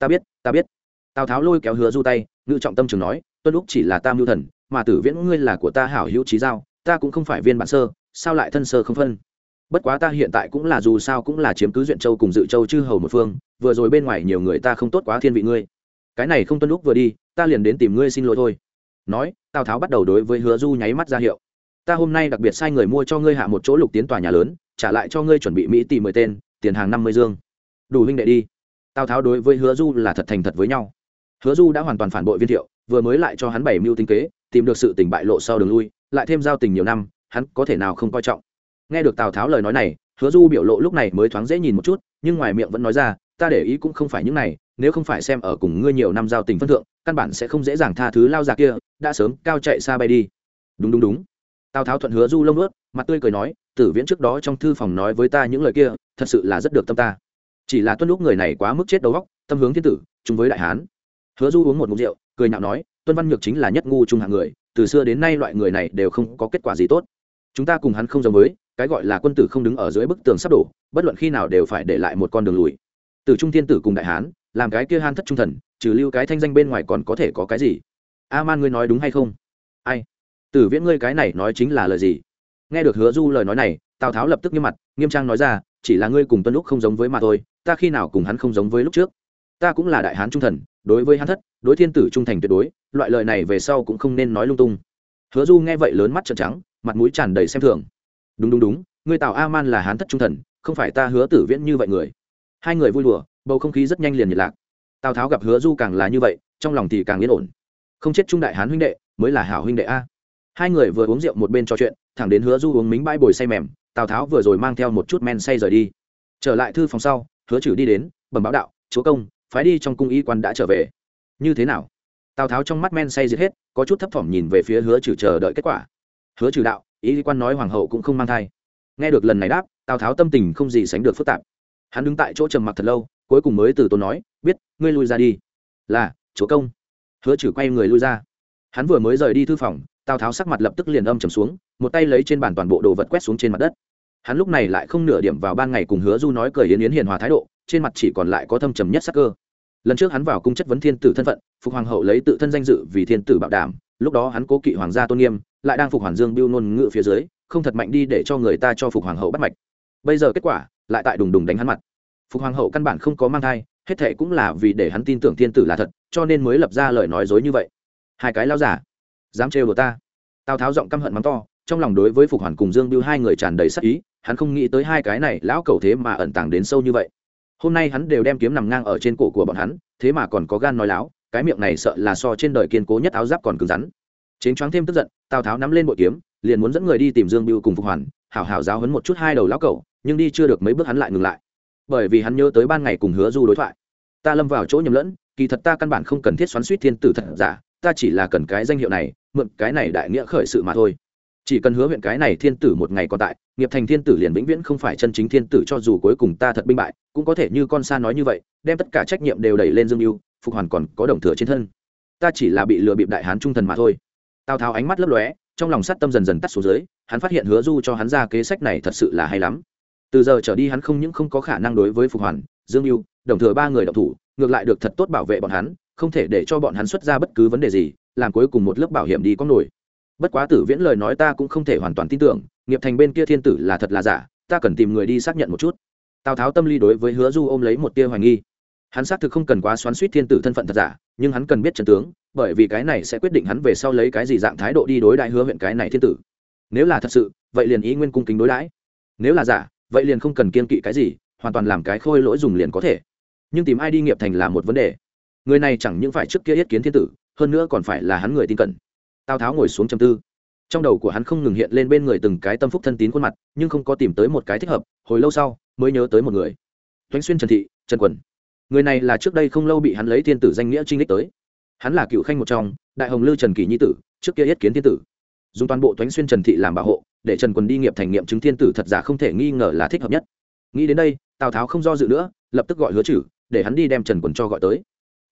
Ta biết ta biết. Tào tháo lôi kéo hứa du tay, ngự trọng tâm trường nói, tuân lúc chỉ là tam mưu thần, mà tử viễn ngươi là của ta hảo hữu trí giao, ta cũng không phải viên bản sơ, sao lại thân sơ không phân? Bất quá ta hiện tại cũng là dù sao cũng là chiếm cứ duyện châu cùng dự châu chư hầu một phương, vừa rồi bên ngoài nhiều người ta không tốt quá thiên vị ngươi. Cái này không tuân lúc vừa đi, ta liền đến tìm ngươi xin lỗi thôi. Nói, tào tháo bắt đầu đối với hứa du nháy mắt ra hiệu. Ta hôm nay đặc biệt sai người mua cho ngươi hạ một chỗ lục tiến tòa nhà lớn, trả lại cho ngươi chuẩn bị mỹ tỷ mười tên, tiền hàng năm mươi dương. Đủ huynh đệ đi tào tháo đối với hứa du là thật thành thật với nhau. Hứa du đã hoàn toàn phản bội viên thiệu, vừa mới lại cho hắn bảy mưu tinh kế, tìm được sự tình bại lộ sau đường lui, lại thêm giao tình nhiều năm, hắn có thể nào không coi trọng. Nghe được tào tháo lời nói này, hứa du biểu lộ lúc này mới thoáng dễ nhìn một chút, nhưng ngoài miệng vẫn nói ra, ta để ý cũng không phải những này, nếu không phải xem ở cùng ngươi nhiều năm giao tình phân thượng, căn bản sẽ không dễ dàng tha thứ lao già kia, đã sớm cao chạy xa bay đi. Đúng đúng đúng. Tào tháo thuận hứa du lông ướt, mặt tươi cười nói, tử viễn trước đó trong thư phòng nói với ta những lời kia, thật sự là rất được tâm ta chỉ là tuân lúc người này quá mức chết đầu góc tâm hướng thiên tử, chung với đại hán. Hứa du uống một mục rượu, cười nhạo nói, tuân văn nhược chính là nhất ngu trung hạng người, từ xưa đến nay loại người này đều không có kết quả gì tốt. Chúng ta cùng hắn không giống với, cái gọi là quân tử không đứng ở dưới bức tường sắp đổ, bất luận khi nào đều phải để lại một con đường lùi. Từ trung thiên tử cùng đại hán, làm cái kia han thất trung thần, trừ lưu cái thanh danh bên ngoài còn có thể có cái gì? A man ngươi nói đúng hay không? Ai? Tử viễn ngươi cái này nói chính là lời gì? Nghe được hứa du lời nói này, tào tháo lập tức nghiêm mặt, nghiêm trang nói ra chỉ là ngươi cùng tuân lúc không giống với mà thôi, ta khi nào cùng hắn không giống với lúc trước? Ta cũng là đại hán trung thần, đối với hắn thất, đối thiên tử trung thành tuyệt đối, loại lời này về sau cũng không nên nói lung tung. Hứa du nghe vậy lớn mắt trợn trắng, mặt mũi tràn đầy xem thường. Đúng đúng đúng, ngươi tào a man là hán thất trung thần, không phải ta hứa tử viễn như vậy người. Hai người vui đùa, bầu không khí rất nhanh liền nhiệt lạc. Tào tháo gặp hứa du càng là như vậy, trong lòng thì càng yên ổn. Không chết trung đại hán huynh đệ, mới là hảo huynh đệ a. Hai người vừa uống rượu một bên trò chuyện, thẳng đến hứa du uống mính bãi bồi say mềm tào tháo vừa rồi mang theo một chút men say rời đi trở lại thư phòng sau hứa trừ đi đến bẩm báo đạo chúa công phái đi trong cung y quan đã trở về như thế nào tào tháo trong mắt men say giết hết có chút thấp thỏm nhìn về phía hứa trừ chờ đợi kết quả hứa trừ đạo y quan nói hoàng hậu cũng không mang thai nghe được lần này đáp tào tháo tâm tình không gì sánh được phức tạp hắn đứng tại chỗ trầm mặc thật lâu cuối cùng mới từ tốn nói biết ngươi lui ra đi là chúa công hứa trừ quay người lui ra hắn vừa mới rời đi thư phòng tào tháo sắc mặt lập tức liền âm trầm xuống một tay lấy trên bàn toàn bộ đồ vật quét xuống trên mặt đất hắn lúc này lại không nửa điểm vào ban ngày cùng hứa du nói cười yến yến hiền hòa thái độ, trên mặt chỉ còn lại có thâm trầm nhất sắc cơ. Lần trước hắn vào cung chất vấn thiên tử thân phận, phục hoàng hậu lấy tự thân danh dự vì thiên tử bảo đảm, lúc đó hắn cố kỵ hoàng gia tôn nghiêm, lại đang phục hoàng dương biêu nôn ngựa phía dưới, không thật mạnh đi để cho người ta cho phục hoàng hậu bắt mạch. Bây giờ kết quả, lại tại đùng đùng đánh hắn mặt. Phục hoàng hậu căn bản không có mang thai, hết thệ cũng là vì để hắn tin tưởng thiên tử là thật, cho nên mới lập ra lời nói dối như vậy. Hai cái lao giả, dám trêu đồ ta. Tào tháo giọng căm hận mắng to trong lòng đối với phục hoàn cùng dương biêu hai người tràn đầy sắc ý, hắn không nghĩ tới hai cái này lão cầu thế mà ẩn tàng đến sâu như vậy. Hôm nay hắn đều đem kiếm nằm ngang ở trên cổ của bọn hắn, thế mà còn có gan nói láo, cái miệng này sợ là so trên đời kiên cố nhất áo giáp còn cứng rắn. Chính choáng thêm tức giận, tào tháo nắm lên bội kiếm, liền muốn dẫn người đi tìm dương biêu cùng phục hoàn, hảo hảo giáo hấn một chút hai đầu lão cẩu, nhưng đi chưa được mấy bước hắn lại ngừng lại. Bởi vì hắn nhớ tới ban ngày cùng hứa du đối thoại. Ta lâm vào chỗ nhầm lẫn, kỳ thật ta căn bản không cần thiết xoắn suýt thiên tử thật giả, ta chỉ là cần cái danh hiệu này, mượn cái này đại nghĩa khởi sự mà thôi chỉ cần hứa huyện cái này thiên tử một ngày còn tại, nghiệp thành thiên tử liền vĩnh viễn không phải chân chính thiên tử cho dù cuối cùng ta thật binh bại, cũng có thể như con sa nói như vậy, đem tất cả trách nhiệm đều đẩy lên dương mưu phục hoàn còn có đồng thừa trên thân. Ta chỉ là bị lừa bịp đại hán trung thần mà thôi. Tào tháo ánh mắt lấp lóe, trong lòng sát tâm dần dần tắt xuống dưới, hắn phát hiện hứa du cho hắn ra kế sách này thật sự là hay lắm. Từ giờ trở đi hắn không những không có khả năng đối với phục hoàn, dương mưu đồng thừa ba người độc thủ, ngược lại được thật tốt bảo vệ bọn hắn, không thể để cho bọn hắn xuất ra bất cứ vấn đề gì, làm cuối cùng một lớp bảo hiểm đi có nổi bất quá tử viễn lời nói ta cũng không thể hoàn toàn tin tưởng, nghiệp thành bên kia thiên tử là thật là giả, ta cần tìm người đi xác nhận một chút. Tào tháo tâm lý đối với hứa du ôm lấy một tia hoài nghi. Hắn xác thực không cần quá xoắn suýt thiên tử thân phận thật giả, nhưng hắn cần biết trần tướng, bởi vì cái này sẽ quyết định hắn về sau lấy cái gì dạng thái độ đi đối đại hứa huyện cái này thiên tử. Nếu là thật sự, vậy liền ý nguyên cung kính đối đãi. Nếu là giả, vậy liền không cần kiên kỵ cái gì, hoàn toàn làm cái khôi lỗi dùng liền có thể. Nhưng tìm ai đi nghiệp thành là một vấn đề. Người này chẳng những phải trước kia yết kiến thiên tử, hơn nữa còn phải là hắn người tin cẩn tào tháo ngồi xuống chầm tư. Trong đầu của hắn không ngừng hiện lên bên người từng cái tâm phúc thân tín khuôn mặt, nhưng không có tìm tới một cái thích hợp, hồi lâu sau, mới nhớ tới một người. Thoánh xuyên, trần thị, trần quần. Người này là trước đây không lâu bị hắn lấy thiên tử danh nghĩa trinh đích tới. Hắn là cựu khanh một trong, đại hồng lư trần kỳ nhi tử, trước kia yết kiến thiên tử. Dùng toàn bộ thoánh xuyên, trần thị làm bảo hộ, để trần quần đi nghiệp thành nghiệm chứng thiên tử thật giả không thể nghi ngờ là thích hợp nhất. Nghĩ đến đây, tào tháo không do dự nữa, lập tức gọi hứa chử để hắn đi đem trần quần cho gọi tới.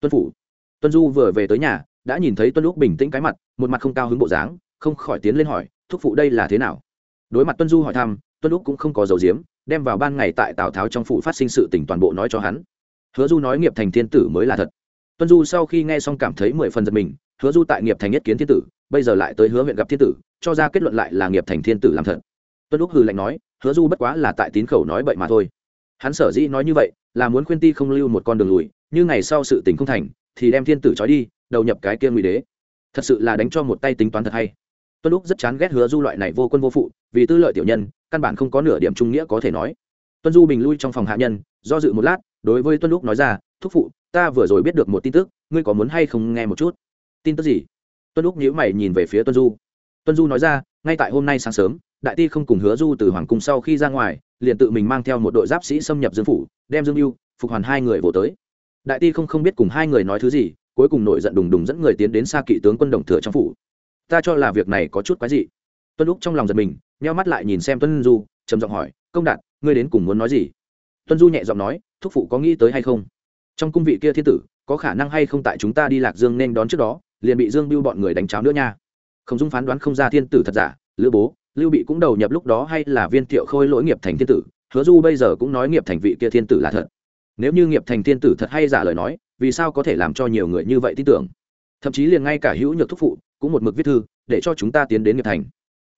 Tuân phủ. Tuân du vừa về tới nhà đã nhìn thấy tuân lúc bình tĩnh cái mặt, một mặt không cao hứng bộ dáng, không khỏi tiến lên hỏi, thúc phụ đây là thế nào? Đối mặt tuân du hỏi thăm, tuân lúc cũng không có dầu diếm đem vào ban ngày tại tào tháo trong phủ phát sinh sự tỉnh toàn bộ nói cho hắn. Hứa du nói nghiệp thành thiên tử mới là thật. Tuân du sau khi nghe xong cảm thấy mười phần giật mình, hứa du tại nghiệp thành nhất kiến thiên tử, bây giờ lại tới hứa huyện gặp thiên tử, cho ra kết luận lại là nghiệp thành thiên tử làm thật. Tuân lúc hừ lạnh nói, hứa du bất quá là tại tín khẩu nói bậy mà thôi. Hắn sở dĩ nói như vậy, là muốn khuyên ti không lưu một con đường lùi, như ngày sau sự tình không thành, thì đem thiên tử trói đi đầu nhập cái kia ngụy đế. Thật sự là đánh cho một tay tính toán thật hay. Tuân lúc rất chán ghét hứa du loại này vô quân vô phụ, vì tư lợi tiểu nhân, căn bản không có nửa điểm trung nghĩa có thể nói. Tuân du bình lui trong phòng hạ nhân, do dự một lát, đối với tuân lúc nói ra, thúc phụ, ta vừa rồi biết được một tin tức, ngươi có muốn hay không nghe một chút? Tin tức gì? Tuân lúc nhíu mày nhìn về phía tuân du. Tuân du nói ra, ngay tại hôm nay sáng sớm, đại ti không cùng hứa du từ hoàng cung sau khi ra ngoài, liền tự mình mang theo một đội giáp sĩ xâm nhập dương phủ, đem dương mưu phục hoàn hai người vỗ tới. Đại ti không không biết cùng hai người nói thứ gì cuối cùng nổi giận đùng đùng dẫn người tiến đến xa kỵ tướng quân đồng thừa trong phủ. Ta cho là việc này có chút quái dị. Tuân lúc trong lòng giật mình, nheo mắt lại nhìn xem tuân du, trầm giọng hỏi, công đạt, ngươi đến cùng muốn nói gì? Tuân du nhẹ giọng nói, thúc phụ có nghĩ tới hay không? Trong cung vị kia thiên tử, có khả năng hay không tại chúng ta đi lạc dương nên đón trước đó, liền bị dương biêu bọn người đánh cháo nữa nha. Không dung phán đoán không ra thiên tử thật giả, lữ bố, lưu bị cũng đầu nhập lúc đó hay là viên thiệu khôi lỗi nghiệp thành thiên tử, hứa du bây giờ cũng nói nghiệp thành vị kia thiên tử là thật. Nếu như nghiệp thành thiên tử thật hay giả lời nói vì sao có thể làm cho nhiều người như vậy tin tưởng? Thậm chí liền ngay cả hữu nhược thúc phụ cũng một mực viết thư để cho chúng ta tiến đến nghiệp thành.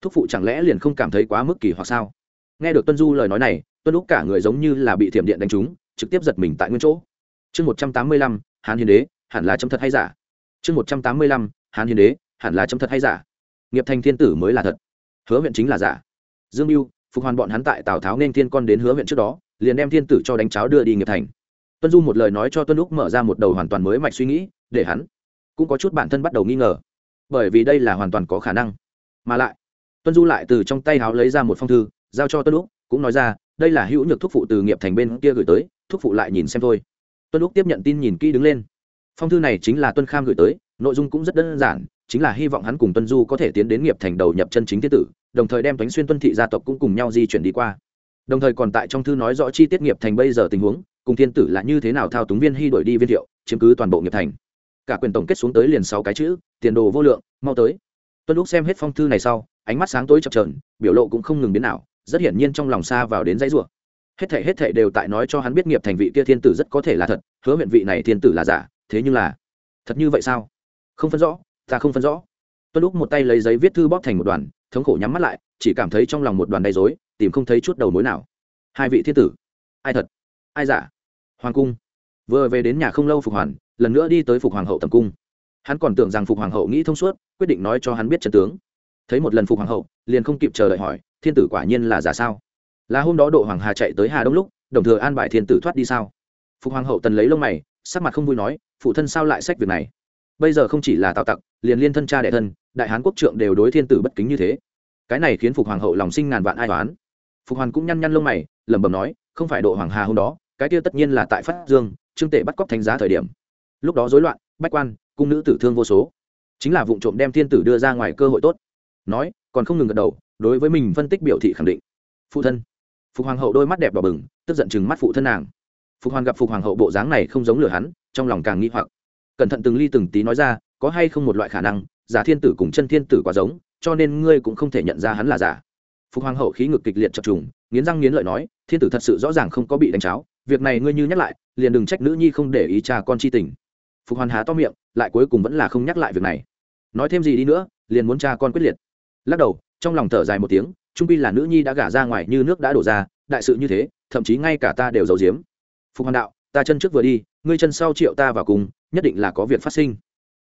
Thúc phụ chẳng lẽ liền không cảm thấy quá mức kỳ hoặc sao? Nghe được tuân du lời nói này, tuân lúc cả người giống như là bị thiểm điện đánh trúng, trực tiếp giật mình tại nguyên chỗ. Chương một trăm tám mươi lăm, hán hiền đế, hẳn là chấm thật hay giả? Chương một trăm tám mươi lăm, hán hiền đế, hẳn là chấm thật hay giả? Nghiệp thành thiên tử mới là thật. Hứa huyện chính là giả. Dương mưu, phục hoàn bọn hắn tại tào tháo nên thiên con đến hứa huyện trước đó, liền đem thiên tử cho đánh cháo đưa đi nghiệp thành tuân du một lời nói cho tuân lúc mở ra một đầu hoàn toàn mới mạch suy nghĩ, để hắn cũng có chút bản thân bắt đầu nghi ngờ. Bởi vì đây là hoàn toàn có khả năng. Mà lại, tuân du lại từ trong tay háo lấy ra một phong thư, giao cho tuân lúc cũng nói ra, đây là hữu nhược thúc phụ từ nghiệp thành bên kia gửi tới, thúc phụ lại nhìn xem thôi. Tuân lúc tiếp nhận tin nhìn kỹ đứng lên. Phong thư này chính là tuân kham gửi tới, nội dung cũng rất đơn giản, chính là hy vọng hắn cùng tuân du có thể tiến đến nghiệp thành đầu nhập chân chính thiết tử, đồng thời đem toánh xuyên tuân thị gia tộc cũng cùng nhau di chuyển đi qua. Đồng thời còn tại trong thư nói rõ chi tiết nghiệp thành bây giờ tình huống cùng thiên tử là như thế nào thao túng viên hy đổi đi viên thiệu, chiếm cứ toàn bộ nghiệp thành. Cả quyền tổng kết xuống tới liền sáu cái chữ, tiền đồ vô lượng, mau tới. Tuân lúc xem hết phong thư này sau, ánh mắt sáng tối chập trờn biểu lộ cũng không ngừng biến nào rất hiển nhiên trong lòng xa vào đến dãy rủa. Hết thể hết thể đều tại nói cho hắn biết nghiệp thành vị kia thiên tử rất có thể là thật, hứa huyện vị này thiên tử là giả, thế nhưng là thật như vậy sao? Không phân rõ, ta không phân rõ. Tuân lúc một tay lấy giấy viết thư bóp thành một đoàn, thống khổ nhắm mắt lại, chỉ cảm thấy trong lòng một đoàn đầy dối tìm không thấy chút đầu mối nào. Hai vị thiên tử, ai thật, ai giả? Hoàng cung. Vừa về đến nhà không lâu phục hoàn, lần nữa đi tới phục hoàng hậu tầm cung. Hắn còn tưởng rằng phục hoàng hậu nghĩ thông suốt, quyết định nói cho hắn biết trận tướng. Thấy một lần phục hoàng hậu, liền không kịp chờ đợi hỏi, thiên tử quả nhiên là giả sao? Là hôm đó độ hoàng hà chạy tới hà đông lúc, đồng thừa an bài thiên tử thoát đi sao? Phục hoàng hậu tần lấy lông mày, sắc mặt không vui nói, phụ thân sao lại sách việc này? Bây giờ không chỉ là tào tặc, liền liên thân cha đệ thân, đại hán quốc trượng đều đối thiên tử bất kính như thế. Cái này khiến phục hoàng hậu lòng sinh ngàn vạn ai toán phục hoàn cũng nhăn nhăn lông mày, lẩm bẩm nói, không phải độ hoàng hà hôm đó cái kia tất nhiên là tại phát dương, trương tể bắt cóc thánh giá thời điểm. Lúc đó rối loạn, bách quan, cung nữ tử thương vô số. Chính là vụ trộm đem thiên tử đưa ra ngoài cơ hội tốt. Nói, còn không ngừng gật đầu, đối với mình phân tích biểu thị khẳng định. Phụ thân. Phục hoàng hậu đôi mắt đẹp đỏ bừng, tức giận chừng mắt phụ thân nàng. Phục hoàng gặp phục hoàng hậu bộ dáng này không giống lửa hắn, trong lòng càng nghi hoặc. Cẩn thận từng ly từng tí nói ra, có hay không một loại khả năng, giả thiên tử cùng chân thiên tử quá giống, cho nên ngươi cũng không thể nhận ra hắn là giả. Phục hoàng hậu khí ngực kịch liệt chập trùng, nghiến răng nghiến lợi nói, thiên tử thật sự rõ ràng không có bị đánh cháo việc này ngươi như nhắc lại, liền đừng trách nữ nhi không để ý cha con chi tình. Phục hoàn há to miệng, lại cuối cùng vẫn là không nhắc lại việc này. Nói thêm gì đi nữa, liền muốn cha con quyết liệt. Lắc đầu, trong lòng thở dài một tiếng, trung pi là nữ nhi đã gả ra ngoài như nước đã đổ ra, đại sự như thế, thậm chí ngay cả ta đều giấu giếm. Phục hoàng đạo, ta chân trước vừa đi, ngươi chân sau triệu ta vào cùng, nhất định là có việc phát sinh.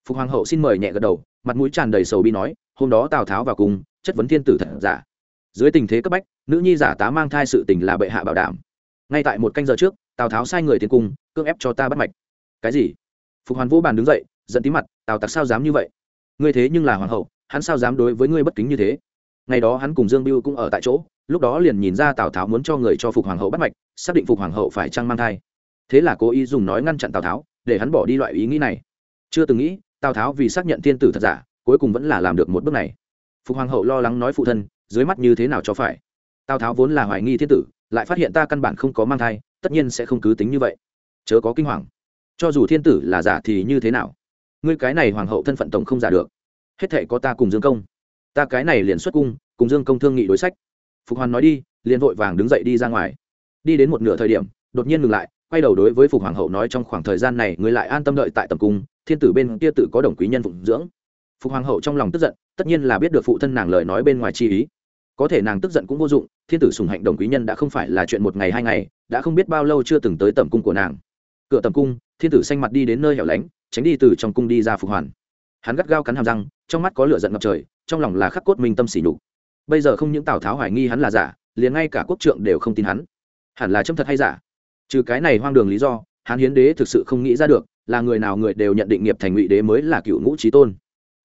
Phục hoàng hậu xin mời nhẹ gật đầu, mặt mũi tràn đầy sầu bi nói, hôm đó tào tháo vào cùng, chất vấn thiên tử thật giả. Dưới tình thế cấp bách, nữ nhi giả tá mang thai sự tình là bệ hạ bảo đảm ngay tại một canh giờ trước, tào tháo sai người tiến cung, cưỡng ép cho ta bắt mạch. Cái gì? Phục hoàn vô bàn đứng dậy, giận tí mặt, tào tặc sao dám như vậy? Ngươi thế nhưng là hoàng hậu, hắn sao dám đối với ngươi bất kính như thế? Ngày đó hắn cùng dương biêu cũng ở tại chỗ, lúc đó liền nhìn ra tào tháo muốn cho người cho phục hoàng hậu bắt mạch, xác định phục hoàng hậu phải trăng mang thai. Thế là cố ý dùng nói ngăn chặn tào tháo, để hắn bỏ đi loại ý nghĩ này. Chưa từng nghĩ, tào tháo vì xác nhận thiên tử thật giả, cuối cùng vẫn là làm được một bước này. Phục hoàng hậu lo lắng nói phụ thân, dưới mắt như thế nào cho phải? Tào tháo vốn là hoài nghi thiên tử lại phát hiện ta căn bản không có mang thai, tất nhiên sẽ không cứ tính như vậy. Chớ có kinh hoàng. Cho dù thiên tử là giả thì như thế nào? Ngươi cái này hoàng hậu thân phận tổng không giả được. Hết thệ có ta cùng dương công. Ta cái này liền xuất cung, cùng dương công thương nghị đối sách. Phục hoàn nói đi, liền vội vàng đứng dậy đi ra ngoài. Đi đến một nửa thời điểm, đột nhiên ngừng lại, quay đầu đối với phục hoàng hậu nói trong khoảng thời gian này ngươi lại an tâm đợi tại tầm cung, thiên tử bên kia tự có đồng quý nhân phụng dưỡng. Phục hoàng hậu trong lòng tức giận, tất nhiên là biết được phụ thân nàng lời nói bên ngoài chi ý có thể nàng tức giận cũng vô dụng, thiên tử sùng hạnh đồng quý nhân đã không phải là chuyện một ngày hai ngày, đã không biết bao lâu chưa từng tới tầm cung của nàng. Cửa tầm cung, thiên tử xanh mặt đi đến nơi hẻo lánh, tránh đi từ trong cung đi ra phục hoàn. Hắn gắt gao cắn hàm răng, trong mắt có lửa giận ngập trời, trong lòng là khắc cốt minh tâm xỉ nhục. Bây giờ không những tào tháo hoài nghi hắn là giả, liền ngay cả quốc trượng đều không tin hắn. Hẳn là châm thật hay giả? Trừ cái này hoang đường lý do, hắn hiến đế thực sự không nghĩ ra được, là người nào người đều nhận định nghiệp thành ngụy đế mới là cựu ngũ trí tôn.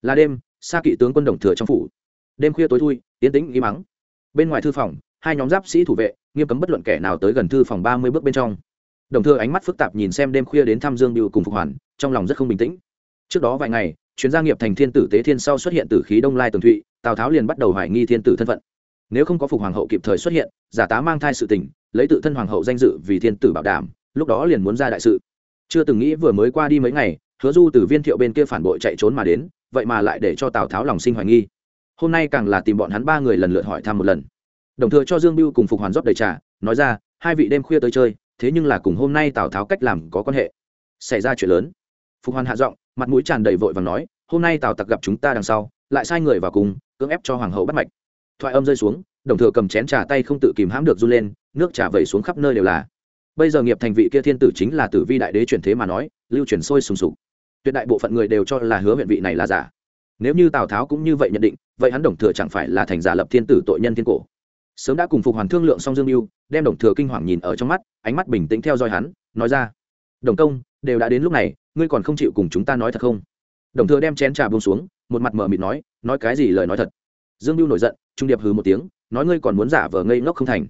Là đêm xa kỵ tướng quân đồng thừa trong phủ. Đêm khuya tối thui yên tĩnh im mắng. Bên ngoài thư phòng, hai nhóm giáp sĩ thủ vệ, nghiêm cấm bất luận kẻ nào tới gần thư phòng ba mươi bước bên trong. Đồng thừa ánh mắt phức tạp nhìn xem đêm khuya đến thăm dương biêu cùng phục hoàn, trong lòng rất không bình tĩnh. Trước đó vài ngày chuyến gia nghiệp thành thiên tử tế thiên sau xuất hiện tử khí đông lai tường thụy, tào tháo liền bắt đầu hoài nghi thiên tử thân phận. Nếu không có phục hoàng hậu kịp thời xuất hiện, giả tá mang thai sự tình, lấy tự thân hoàng hậu danh dự vì thiên tử bảo đảm, lúc đó liền muốn ra đại sự. Chưa từng nghĩ vừa mới qua đi mấy ngày, hứa du từ viên thiệu bên kia phản bội chạy trốn mà đến, vậy mà lại để cho tào tháo lòng sinh hoài nghi hôm nay càng là tìm bọn hắn ba người lần lượt hỏi thăm một lần. Đồng thừa cho dương biêu cùng phục hoàn rót đầy trà, nói ra, hai vị đêm khuya tới chơi, thế nhưng là cùng hôm nay tào tháo cách làm có quan hệ. Xảy ra chuyện lớn. Phục hoàn hạ giọng, mặt mũi tràn đầy vội và nói, hôm nay tào tặc gặp chúng ta đằng sau, lại sai người vào cùng, cưỡng ép cho hoàng hậu bắt mạch. Thoại âm rơi xuống, đồng thừa cầm chén trà tay không tự kìm hãm được run lên, nước trà vẩy xuống khắp nơi đều là. Bây giờ nghiệp thành vị kia thiên tử chính là tử vi đại đế chuyển thế mà nói, lưu truyền sôi sùng sục. Tuyệt đại bộ phận người đều cho là hứa huyện vị này là giả nếu như tào tháo cũng như vậy nhận định vậy hắn đồng thừa chẳng phải là thành giả lập thiên tử tội nhân thiên cổ sớm đã cùng phục hoàn thương lượng xong dương mưu đem đồng thừa kinh hoàng nhìn ở trong mắt ánh mắt bình tĩnh theo dõi hắn nói ra đồng công đều đã đến lúc này ngươi còn không chịu cùng chúng ta nói thật không đồng thừa đem chén trà bông xuống một mặt mở mịt nói nói cái gì lời nói thật dương mưu nổi giận trung điệp hừ một tiếng nói ngươi còn muốn giả vờ ngây ngốc không thành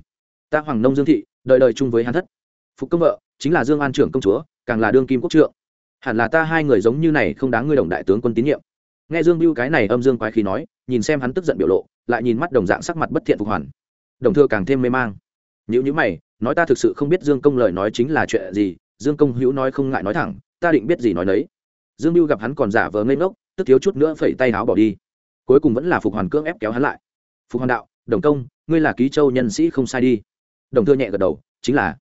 ta hoàng nông dương thị đợi đời chung với hắn thất phục công vợ chính là dương an trưởng công chúa càng là đương kim quốc trượng hẳn là ta hai người giống như này không đáng ngươi đồng đại tướng quân tín nhiệm nghe dương biêu cái này âm dương quái khí nói nhìn xem hắn tức giận biểu lộ lại nhìn mắt đồng dạng sắc mặt bất thiện phục hoàn. Đồng thừa càng thêm mê mang. Nếu như, như mày nói ta thực sự không biết dương công lời nói chính là chuyện gì dương công hữu nói không ngại nói thẳng ta định biết gì nói nấy. Dương biêu gặp hắn còn giả vờ ngây ngốc tức thiếu chút nữa phẩy tay áo bỏ đi. Cuối cùng vẫn là phục hoàn cưỡng ép kéo hắn lại. Phục hoàn đạo đồng công ngươi là ký châu nhân sĩ không sai đi. Đồng thừa nhẹ gật đầu chính là.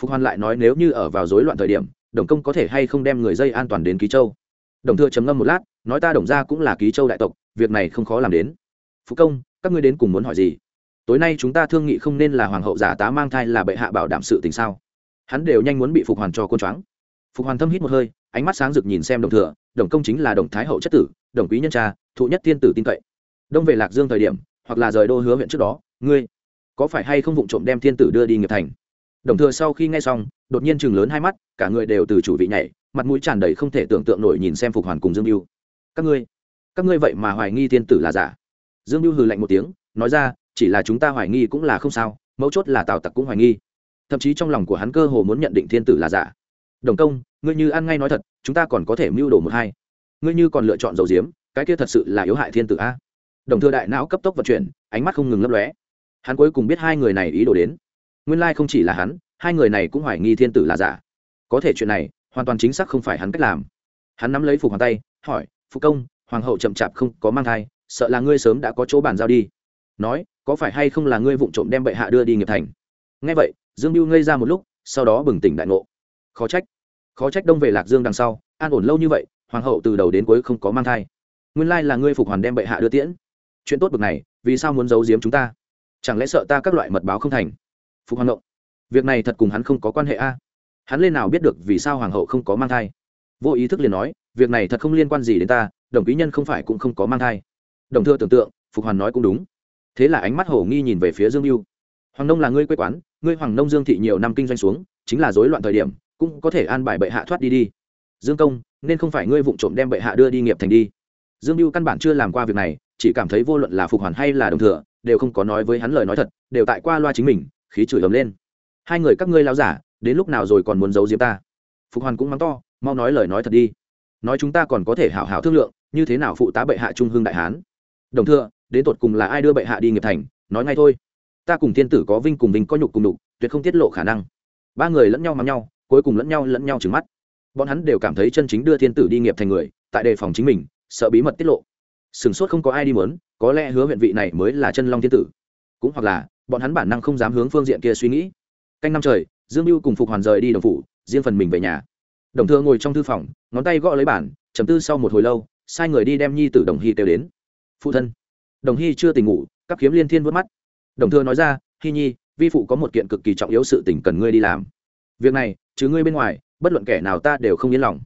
Phục hoàn lại nói nếu như ở vào rối loạn thời điểm đồng công có thể hay không đem người dây an toàn đến ký châu? Đồng thừa trầm ngâm một lát nói ta đồng ra cũng là ký châu đại tộc, việc này không khó làm đến. Phú công, các ngươi đến cùng muốn hỏi gì? Tối nay chúng ta thương nghị không nên là hoàng hậu giả tá mang thai là bệ hạ bảo đảm sự tình sao? Hắn đều nhanh muốn bị phục hoàn cho côn choáng. Phục hoàn thâm hít một hơi, ánh mắt sáng rực nhìn xem đồng thừa, đồng công chính là đồng thái hậu chất tử, đồng quý nhân cha, thụ nhất tiên tử tin cậy. Đông về lạc dương thời điểm, hoặc là rời đô hứa huyện trước đó, ngươi có phải hay không vụng trộm đem thiên tử đưa đi nghiệp thành? Đồng thừa sau khi nghe xong, đột nhiên chừng lớn hai mắt, cả người đều từ chủ vị nhảy, mặt mũi tràn đầy không thể tưởng tượng nổi nhìn xem phục hoàn cùng dương mưu các ngươi các ngươi vậy mà hoài nghi thiên tử là giả. Dương mưu hừ lạnh một tiếng, nói ra, chỉ là chúng ta hoài nghi cũng là không sao, mấu chốt là tào tặc cũng hoài nghi. Thậm chí trong lòng của hắn cơ hồ muốn nhận định thiên tử là giả. Đồng công, ngươi như ăn ngay nói thật, chúng ta còn có thể mưu đồ một hai. Ngươi như còn lựa chọn dầu diếm, cái kia thật sự là yếu hại thiên tử a. Đồng thừa đại não cấp tốc vận chuyển, ánh mắt không ngừng lấp lóe. Hắn cuối cùng biết hai người này ý đồ đến. Nguyên lai không chỉ là hắn, hai người này cũng hoài nghi thiên tử là giả. Có thể chuyện này, hoàn toàn chính xác không phải hắn cách làm. Hắn nắm lấy phục hoàng tay, hỏi phụ công, hoàng hậu chậm chạp không có mang thai, sợ là ngươi sớm đã có chỗ bàn giao đi. Nói, có phải hay không là ngươi vụng trộm đem bệ hạ đưa đi nghiệp thành? Ngay vậy, dương mưu ngây ra một lúc, sau đó bừng tỉnh đại ngộ. Khó trách khó trách đông về lạc dương đằng sau, an ổn lâu như vậy, hoàng hậu từ đầu đến cuối không có mang thai. Nguyên lai là ngươi phục hoàn đem bệ hạ đưa tiễn. Chuyện tốt bực này, vì sao muốn giấu giếm chúng ta? Chẳng lẽ sợ ta các loại mật báo không thành? Phục hoàng hậu việc này thật cùng hắn không có quan hệ a. Hắn lên nào biết được vì sao hoàng hậu không có mang thai? Vô ý thức liền nói, việc này thật không liên quan gì đến ta, đồng quý nhân không phải cũng không có mang thai. Đồng thưa tưởng tượng, phục hoàn nói cũng đúng. Thế là ánh mắt hổ nghi nhìn về phía dương mưu hoàng nông là ngươi quê quán, ngươi hoàng nông dương thị nhiều năm kinh doanh xuống, chính là rối loạn thời điểm, cũng có thể an bài bệ hạ thoát đi đi. Dương công, nên không phải ngươi vụng trộm đem bệ hạ đưa đi nghiệp thành đi. Dương mưu căn bản chưa làm qua việc này, chỉ cảm thấy vô luận là phục hoàn hay là đồng thừa, đều không có nói với hắn lời nói thật, đều tại qua loa chính mình, khí chửi ấm lên. Hai người các ngươi lao giả, đến lúc nào rồi còn muốn giấu diếm ta? Phục hoàn cũng mắng to mau nói lời nói thật đi. Nói chúng ta còn có thể hảo hảo thương lượng, như thế nào phụ tá bệ hạ trung hương đại hán? Đồng thừa đến tột cùng là ai đưa bệ hạ đi nghiệp thành? Nói ngay thôi. Ta cùng thiên tử có vinh cùng vinh có nhục cùng đục tuyệt không tiết lộ khả năng. Ba người lẫn nhau mắng nhau, cuối cùng lẫn nhau lẫn nhau trừng mắt. Bọn hắn đều cảm thấy chân chính đưa thiên tử đi nghiệp thành người, tại đề phòng chính mình, sợ bí mật tiết lộ. Sửng sốt không có ai đi mớn có lẽ hứa huyện vị này mới là chân long thiên tử. Cũng hoặc là, bọn hắn bản năng không dám hướng phương diện kia suy nghĩ. Canh năm trời, dương mưu cùng phục hoàn rời đi đồng phủ, riêng phần mình về nhà đồng thừa ngồi trong thư phòng, ngón tay gõ lấy bản chấm tư sau một hồi lâu, sai người đi đem nhi tử đồng hy kêu đến. Phụ thân. Đồng hy chưa tỉnh ngủ, các kiếm liên thiên vớt mắt. Đồng thừa nói ra, hy nhi, vi phụ có một kiện cực kỳ trọng yếu sự tình cần ngươi đi làm. Việc này chứ ngươi bên ngoài, bất luận kẻ nào ta đều không yên lòng.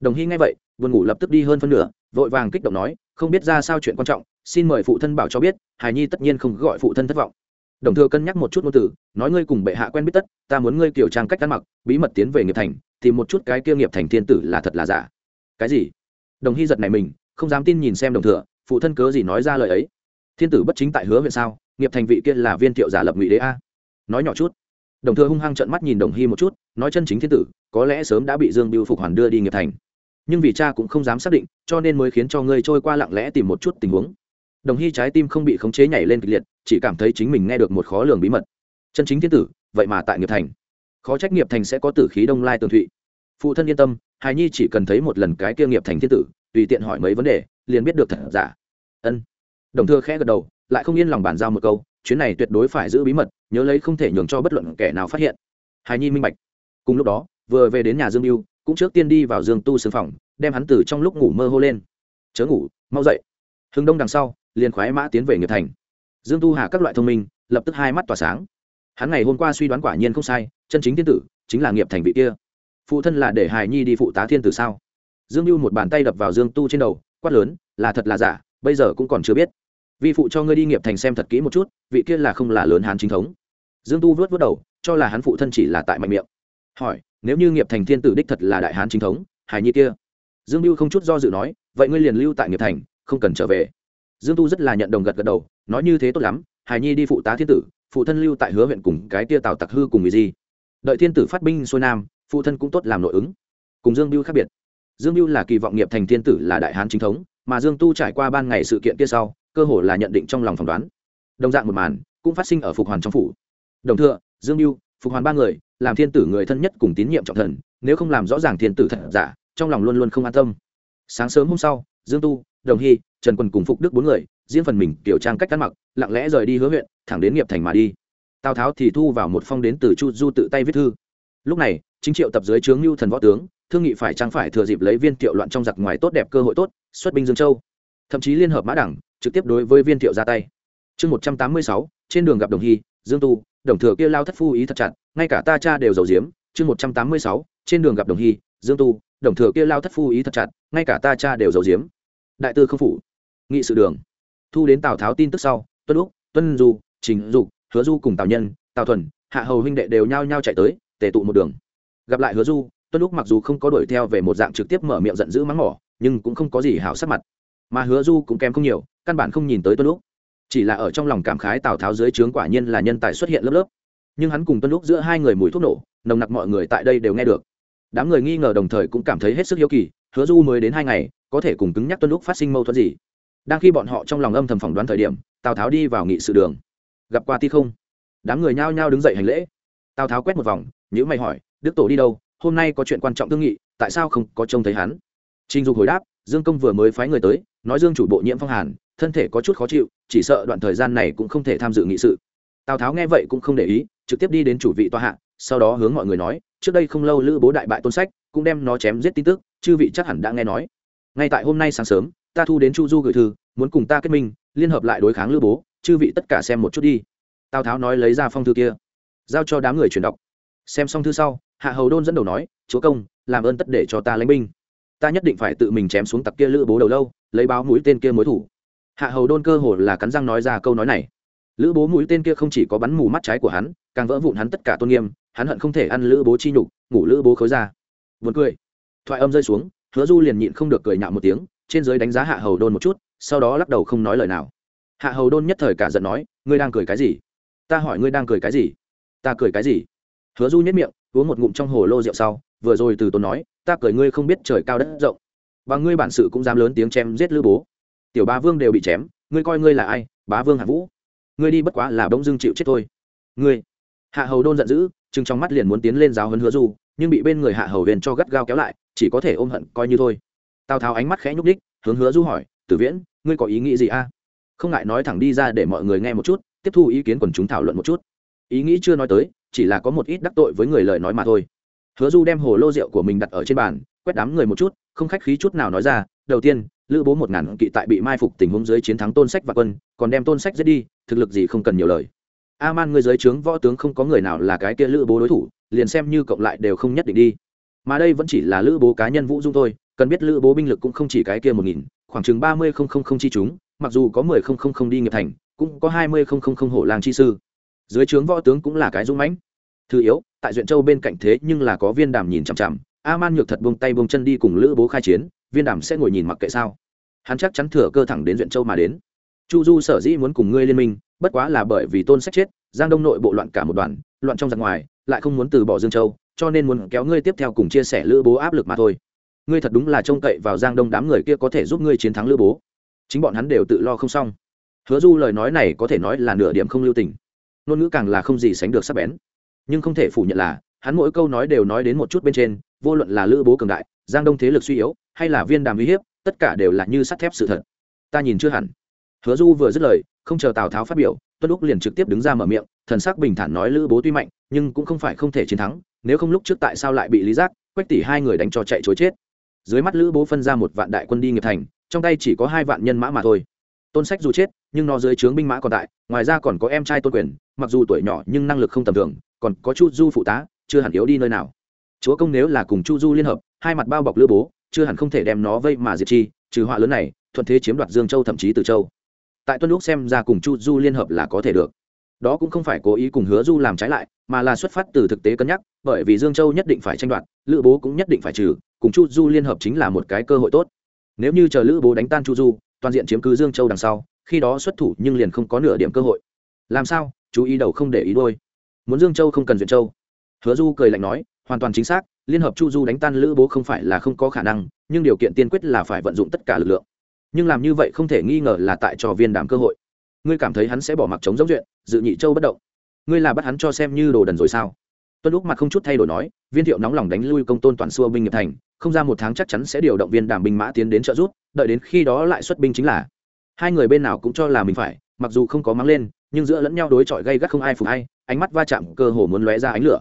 Đồng hy nghe vậy, buồn ngủ lập tức đi hơn phân nửa, vội vàng kích động nói, không biết ra sao chuyện quan trọng, xin mời phụ thân bảo cho biết hài nhi tất nhiên không gọi phụ thân thất vọng đồng thừa cân nhắc một chút ngôn từ, nói ngươi cùng bệ hạ quen biết tất, ta muốn ngươi kiểu trang cách ăn mặc, bí mật tiến về nghiệp thành thì một chút cái kia nghiệp thành thiên tử là thật là giả. Cái gì? Đồng hy giật này mình, không dám tin nhìn xem đồng thừa, phụ thân cớ gì nói ra lời ấy? Thiên tử bất chính tại hứa huyện sao? Nghiệp thành vị kia là viên thiệu giả lập ngụy đế a. Nói nhỏ chút. Đồng thừa hung hăng trợn mắt nhìn đồng hy một chút, nói chân chính thiên tử, có lẽ sớm đã bị dương biêu phục hoàn đưa đi nghiệp thành. Nhưng vì cha cũng không dám xác định, cho nên mới khiến cho ngươi trôi qua lặng lẽ tìm một chút tình huống đồng hy trái tim không bị khống chế nhảy lên kịch liệt, chỉ cảm thấy chính mình nghe được một khó lường bí mật. Chân chính thiên tử, vậy mà tại nghiệp thành. Khó trách nghiệp thành sẽ có tử khí đông lai tường thụy. Phụ thân yên tâm hài nhi chỉ cần thấy một lần cái kia nghiệp thành thiên tử, tùy tiện hỏi mấy vấn đề, liền biết được thật giả. Ân. Đồng thừa khẽ gật đầu, lại không yên lòng bàn giao một câu, chuyến này tuyệt đối phải giữ bí mật, nhớ lấy không thể nhường cho bất luận kẻ nào phát hiện. Hài nhi minh bạch. Cùng lúc đó, vừa về đến nhà dương mưu cũng trước tiên đi vào giường tu xương phòng, đem hắn từ trong lúc ngủ mơ hô lên. Chớ ngủ, mau dậy. Hừng đông đằng sau liền khoái mã tiến về nghiệp thành. Dương tu hạ các loại thông minh, lập tức hai mắt tỏa sáng. Hắn ngày hôm qua suy đoán quả nhiên không sai, chân chính thiên tử chính là nghiệp thành vị kia. Phụ thân là để hài nhi đi phụ tá thiên tử sao? Dương Lưu một bàn tay đập vào dương tu trên đầu, quát lớn, là thật là giả, bây giờ cũng còn chưa biết. Vi phụ cho ngươi đi nghiệp thành xem thật kỹ một chút, vị kia là không là lớn hán chính thống. Dương tu vớt vớt đầu, cho là hắn phụ thân chỉ là tại mạnh miệng. Hỏi, nếu như nghiệp thành thiên tử đích thật là đại hán chính thống hài nhi kia? Dương Lưu không chút do dự nói, vậy ngươi liền lưu tại nghiệp thành, không cần trở về dương tu rất là nhận đồng gật gật đầu nói như thế tốt lắm hài nhi đi phụ tá thiên tử phụ thân lưu tại hứa huyện cùng cái tia tào tặc hư cùng người gì. Đợi thiên tử phát binh xuôi nam phụ thân cũng tốt làm nội ứng. Cùng dương Biêu khác biệt. Dương Biêu là kỳ vọng nghiệp thành thiên tử là đại hán chính thống mà dương tu trải qua ban ngày sự kiện kia sau cơ hồ là nhận định trong lòng phỏng đoán. Đồng dạng một màn cũng phát sinh ở phục hoàn trong phủ. Đồng thừa dương Biêu, phục hoàn ba người làm thiên tử người thân nhất cùng tín nhiệm trọng thần nếu không làm rõ ràng thiên tử thật giả trong lòng luôn luôn không an tâm. Sáng sớm hôm sau dương tu đồng hy trần quân cùng phục đức bốn người, riêng phần mình kiểu trang cách ăn mặc, lặng lẽ rời đi hứa huyện, thẳng đến nghiệp thành mà đi. Tào tháo thì thu vào một phong đến từ chu du tự tay viết thư. Lúc này, chính triệu tập dưới trướng lưu thần võ tướng, thương nghị phải trang phải thừa dịp lấy viên thiệu loạn trong giặc ngoài tốt đẹp cơ hội tốt, xuất binh dương châu. Thậm chí liên hợp mã đẳng, trực tiếp đối với viên thiệu ra tay. Chương một trăm tám mươi sáu, trên đường gặp đồng hy, dương tu, đồng thừa kia lao thất phu ý thật chặt, ngay cả ta cha đều giàu diếm chương một trăm tám mươi sáu, trên đường gặp đồng hy, dương tu, đồng thừa kia lao thất phu ý thật chặt, ngay cả ta cha đều giàu diếm đại tư không phủ nghị sự đường. Thu đến tào tháo tin tức sau, tuân úc, tuân du, trình dục, hứa du cùng tào nhân, tào thuần, hạ hầu huynh đệ đều nhao nhao chạy tới, tề tụ một đường. Gặp lại hứa du, tuân úc mặc dù không có đuổi theo về một dạng trực tiếp mở miệng giận dữ mắng mỏ, nhưng cũng không có gì hảo sắc mặt. Mà hứa du cũng kém không nhiều, căn bản không nhìn tới tuân úc. Chỉ là ở trong lòng cảm khái tào tháo dưới trướng quả nhiên là nhân tài xuất hiện lớp lớp. Nhưng hắn cùng tuân lúc giữa hai người mùi thuốc nổ, nồng nặc mọi người tại đây đều nghe được. Đám người nghi ngờ đồng thời cũng cảm thấy hết sức hiếu kỳ, hứa du mới đến hai ngày, có thể cùng cứng nhắc tuân lúc phát sinh mâu thuẫn gì? Đang khi bọn họ trong lòng âm thầm phỏng đoán thời điểm, tào tháo đi vào nghị sự đường. Gặp qua ti không? Đám người nhao nhao đứng dậy hành lễ. Tào tháo quét một vòng nhữ mày hỏi, đức tổ đi đâu? Hôm nay có chuyện quan trọng thương nghị, tại sao không có trông thấy hắn? Trình dục hồi đáp, dương công vừa mới phái người tới, nói dương chủ bộ nhiễm phong hàn, thân thể có chút khó chịu, chỉ sợ đoạn thời gian này cũng không thể tham dự nghị sự. Tào tháo nghe vậy cũng không để ý, trực tiếp đi đến chủ vị tòa hạ, sau đó hướng mọi người nói, trước đây không lâu lữ bố đại bại tôn sách, cũng đem nó chém giết tin tức, chư vị chắc hẳn đã nghe nói. Ngay tại hôm nay sáng sớm ta thu đến chu du gửi thư, muốn cùng ta kết minh, liên hợp lại đối kháng lữ bố, chư vị tất cả xem một chút đi. Tào tháo nói lấy ra phong thư kia, giao cho đám người truyền đọc. Xem xong thư sau, hạ hầu đôn dẫn đầu nói, chúa công, làm ơn tất để cho ta lãnh binh. Ta nhất định phải tự mình chém xuống tặc kia lữ bố đầu lâu, lấy báo mũi tên kia mối thủ. Hạ hầu đôn cơ hồ là cắn răng nói ra câu nói này. Lữ bố mũi tên kia không chỉ có bắn mù mắt trái của hắn, càng vỡ vụn hắn tất cả tôn nghiêm, hắn hận không thể ăn lữ bố chi nhục, ngủ lữ bố khối ra. Vượt cười. Thoại âm rơi xuống, hứa du liền nhịn không được cười nhạo một tiếng trên giới đánh giá hạ hầu đôn một chút, sau đó lắc đầu không nói lời nào. Hạ hầu đôn nhất thời cả giận nói, ngươi đang cười cái gì? Ta hỏi ngươi đang cười cái gì? Ta cười cái gì? Hứa du nhất miệng, uống một ngụm trong hồ lô rượu sau, vừa rồi từ tốn nói, ta cười ngươi không biết trời cao đất rộng. Và ngươi bản sự cũng dám lớn tiếng chém giết lữ bố. Tiểu ba vương đều bị chém, ngươi coi ngươi là ai? Bá vương hạ vũ. Ngươi đi bất quá là bỗng dưng chịu chết thôi. Ngươi? Hạ hầu đôn giận dữ chừng trong mắt liền muốn tiến lên giáo hấn hứa du, nhưng bị bên người hạ hầu huyền cho gắt gao kéo lại, chỉ có thể ôm hận coi như thôi tào tháo ánh mắt khẽ nhúc đích hướng hứa du hỏi, tử viễn, ngươi có ý nghĩ gì a? Không ngại nói thẳng đi ra để mọi người nghe một chút, tiếp thu ý kiến quần chúng thảo luận một chút. Ý nghĩ chưa nói tới, chỉ là có một ít đắc tội với người lời nói mà thôi. Hứa du đem hồ lô rượu của mình đặt ở trên bàn, quét đám người một chút, không khách khí chút nào nói ra, đầu tiên, lữ bố một ngàn kỵ tại bị mai phục tình huống dưới chiến thắng tôn sách và quân, còn đem tôn sách giết đi, thực lực gì không cần nhiều lời. A man người dưới trướng võ tướng không có người nào là cái kia lữ bố đối thủ, liền xem như cộng lại đều không nhất định đi. Mà đây vẫn chỉ là lữ bố cá nhân vũ dung thôi cần biết lữ bố binh lực cũng không chỉ cái kia một nghìn, khoảng chừng ba mươi không không không chi chúng, mặc dù có mười không không không đi nghiệp thành, cũng có hai mươi không không không hộ làng chi sư. Dưới trướng võ tướng cũng là cái dũng mãnh. Thứ yếu, tại duyện châu bên cạnh thế nhưng là có viên đàm nhìn chằm chằm, a man nhược thật buông tay buông chân đi cùng lữ bố khai chiến, viên đàm sẽ ngồi nhìn mặc kệ sao. Hắn chắc chắn thừa cơ thẳng đến duyện châu mà đến. Chu du sở dĩ muốn cùng ngươi liên minh, bất quá là bởi vì tôn sách chết, giang đông nội bộ loạn cả một đoàn, loạn trong giặc ngoài, lại không muốn từ bỏ dương châu, cho nên muốn kéo ngươi tiếp theo cùng chia sẻ lữ bố áp lực mà thôi ngươi thật đúng là trông cậy vào giang đông đám người kia có thể giúp ngươi chiến thắng lữ bố. Chính bọn hắn đều tự lo không xong. Hứa du lời nói này có thể nói là nửa điểm không lưu tình. Ngôn ngữ càng là không gì sánh được sắc bén. Nhưng không thể phủ nhận là, hắn mỗi câu nói đều nói đến một chút bên trên, vô luận là lữ bố cường đại, giang đông thế lực suy yếu, hay là viên đàm uy hiếp, tất cả đều là như sắt thép sự thật. Ta nhìn chưa hẳn. Hứa du vừa dứt lời, không chờ tào tháo phát biểu, tuân lúc liền trực tiếp đứng ra mở miệng, thần sắc bình thản nói lữ bố tuy mạnh, nhưng cũng không phải không thể chiến thắng, nếu không lúc trước tại sao lại bị lý giác, quách tỷ hai người đánh cho chạy chối chết dưới mắt lữ bố phân ra một vạn đại quân đi nghiệp thành, trong tay chỉ có hai vạn nhân mã mà thôi. Tôn sách dù chết, nhưng nó dưới trướng binh mã còn tại, ngoài ra còn có em trai tôn quyền, mặc dù tuổi nhỏ nhưng năng lực không tầm thường, còn có chu du phụ tá, chưa hẳn yếu đi nơi nào. Chúa công nếu là cùng chu du liên hợp, hai mặt bao bọc lữ bố, chưa hẳn không thể đem nó vây mà diệt chi, trừ họa lớn này, thuận thế chiếm đoạt dương châu thậm chí từ châu. Tại tuân lúc xem ra cùng chu du liên hợp là có thể được. Đó cũng không phải cố ý cùng hứa du làm trái lại, mà là xuất phát từ thực tế cân nhắc, bởi vì dương châu nhất định phải tranh đoạt lữ bố cũng nhất định phải trừ cùng chu du liên hợp chính là một cái cơ hội tốt. Nếu như chờ lữ bố đánh tan chu du toàn diện chiếm cứ dương châu đằng sau khi đó xuất thủ nhưng liền không có nửa điểm cơ hội. Làm sao? Chú ý đầu không để ý đôi muốn dương châu không cần duyện châu. Hứa du cười lạnh nói hoàn toàn chính xác liên hợp chu du đánh tan lữ bố không phải là không có khả năng nhưng điều kiện tiên quyết là phải vận dụng tất cả lực lượng. Nhưng làm như vậy không thể nghi ngờ là tại cho viên đàm cơ hội. Ngươi cảm thấy hắn sẽ bỏ mặc chống giống chuyện, dự nhị châu bất động. Ngươi là bắt hắn cho xem như đồ đần rồi sao? Tuân lúc mặt không chút thay đổi nói, viên thiệu nóng lòng đánh lui công tôn toàn xua binh nghiệp thành, không ra một tháng chắc chắn sẽ điều động viên đàm binh mã tiến đến trợ giúp, đợi đến khi đó lại xuất binh chính là. Hai người bên nào cũng cho là mình phải, mặc dù không có mắng lên, nhưng giữa lẫn nhau đối chọi gây gắt không ai phục hay ánh mắt va chạm cơ hồ muốn lóe ra ánh lửa.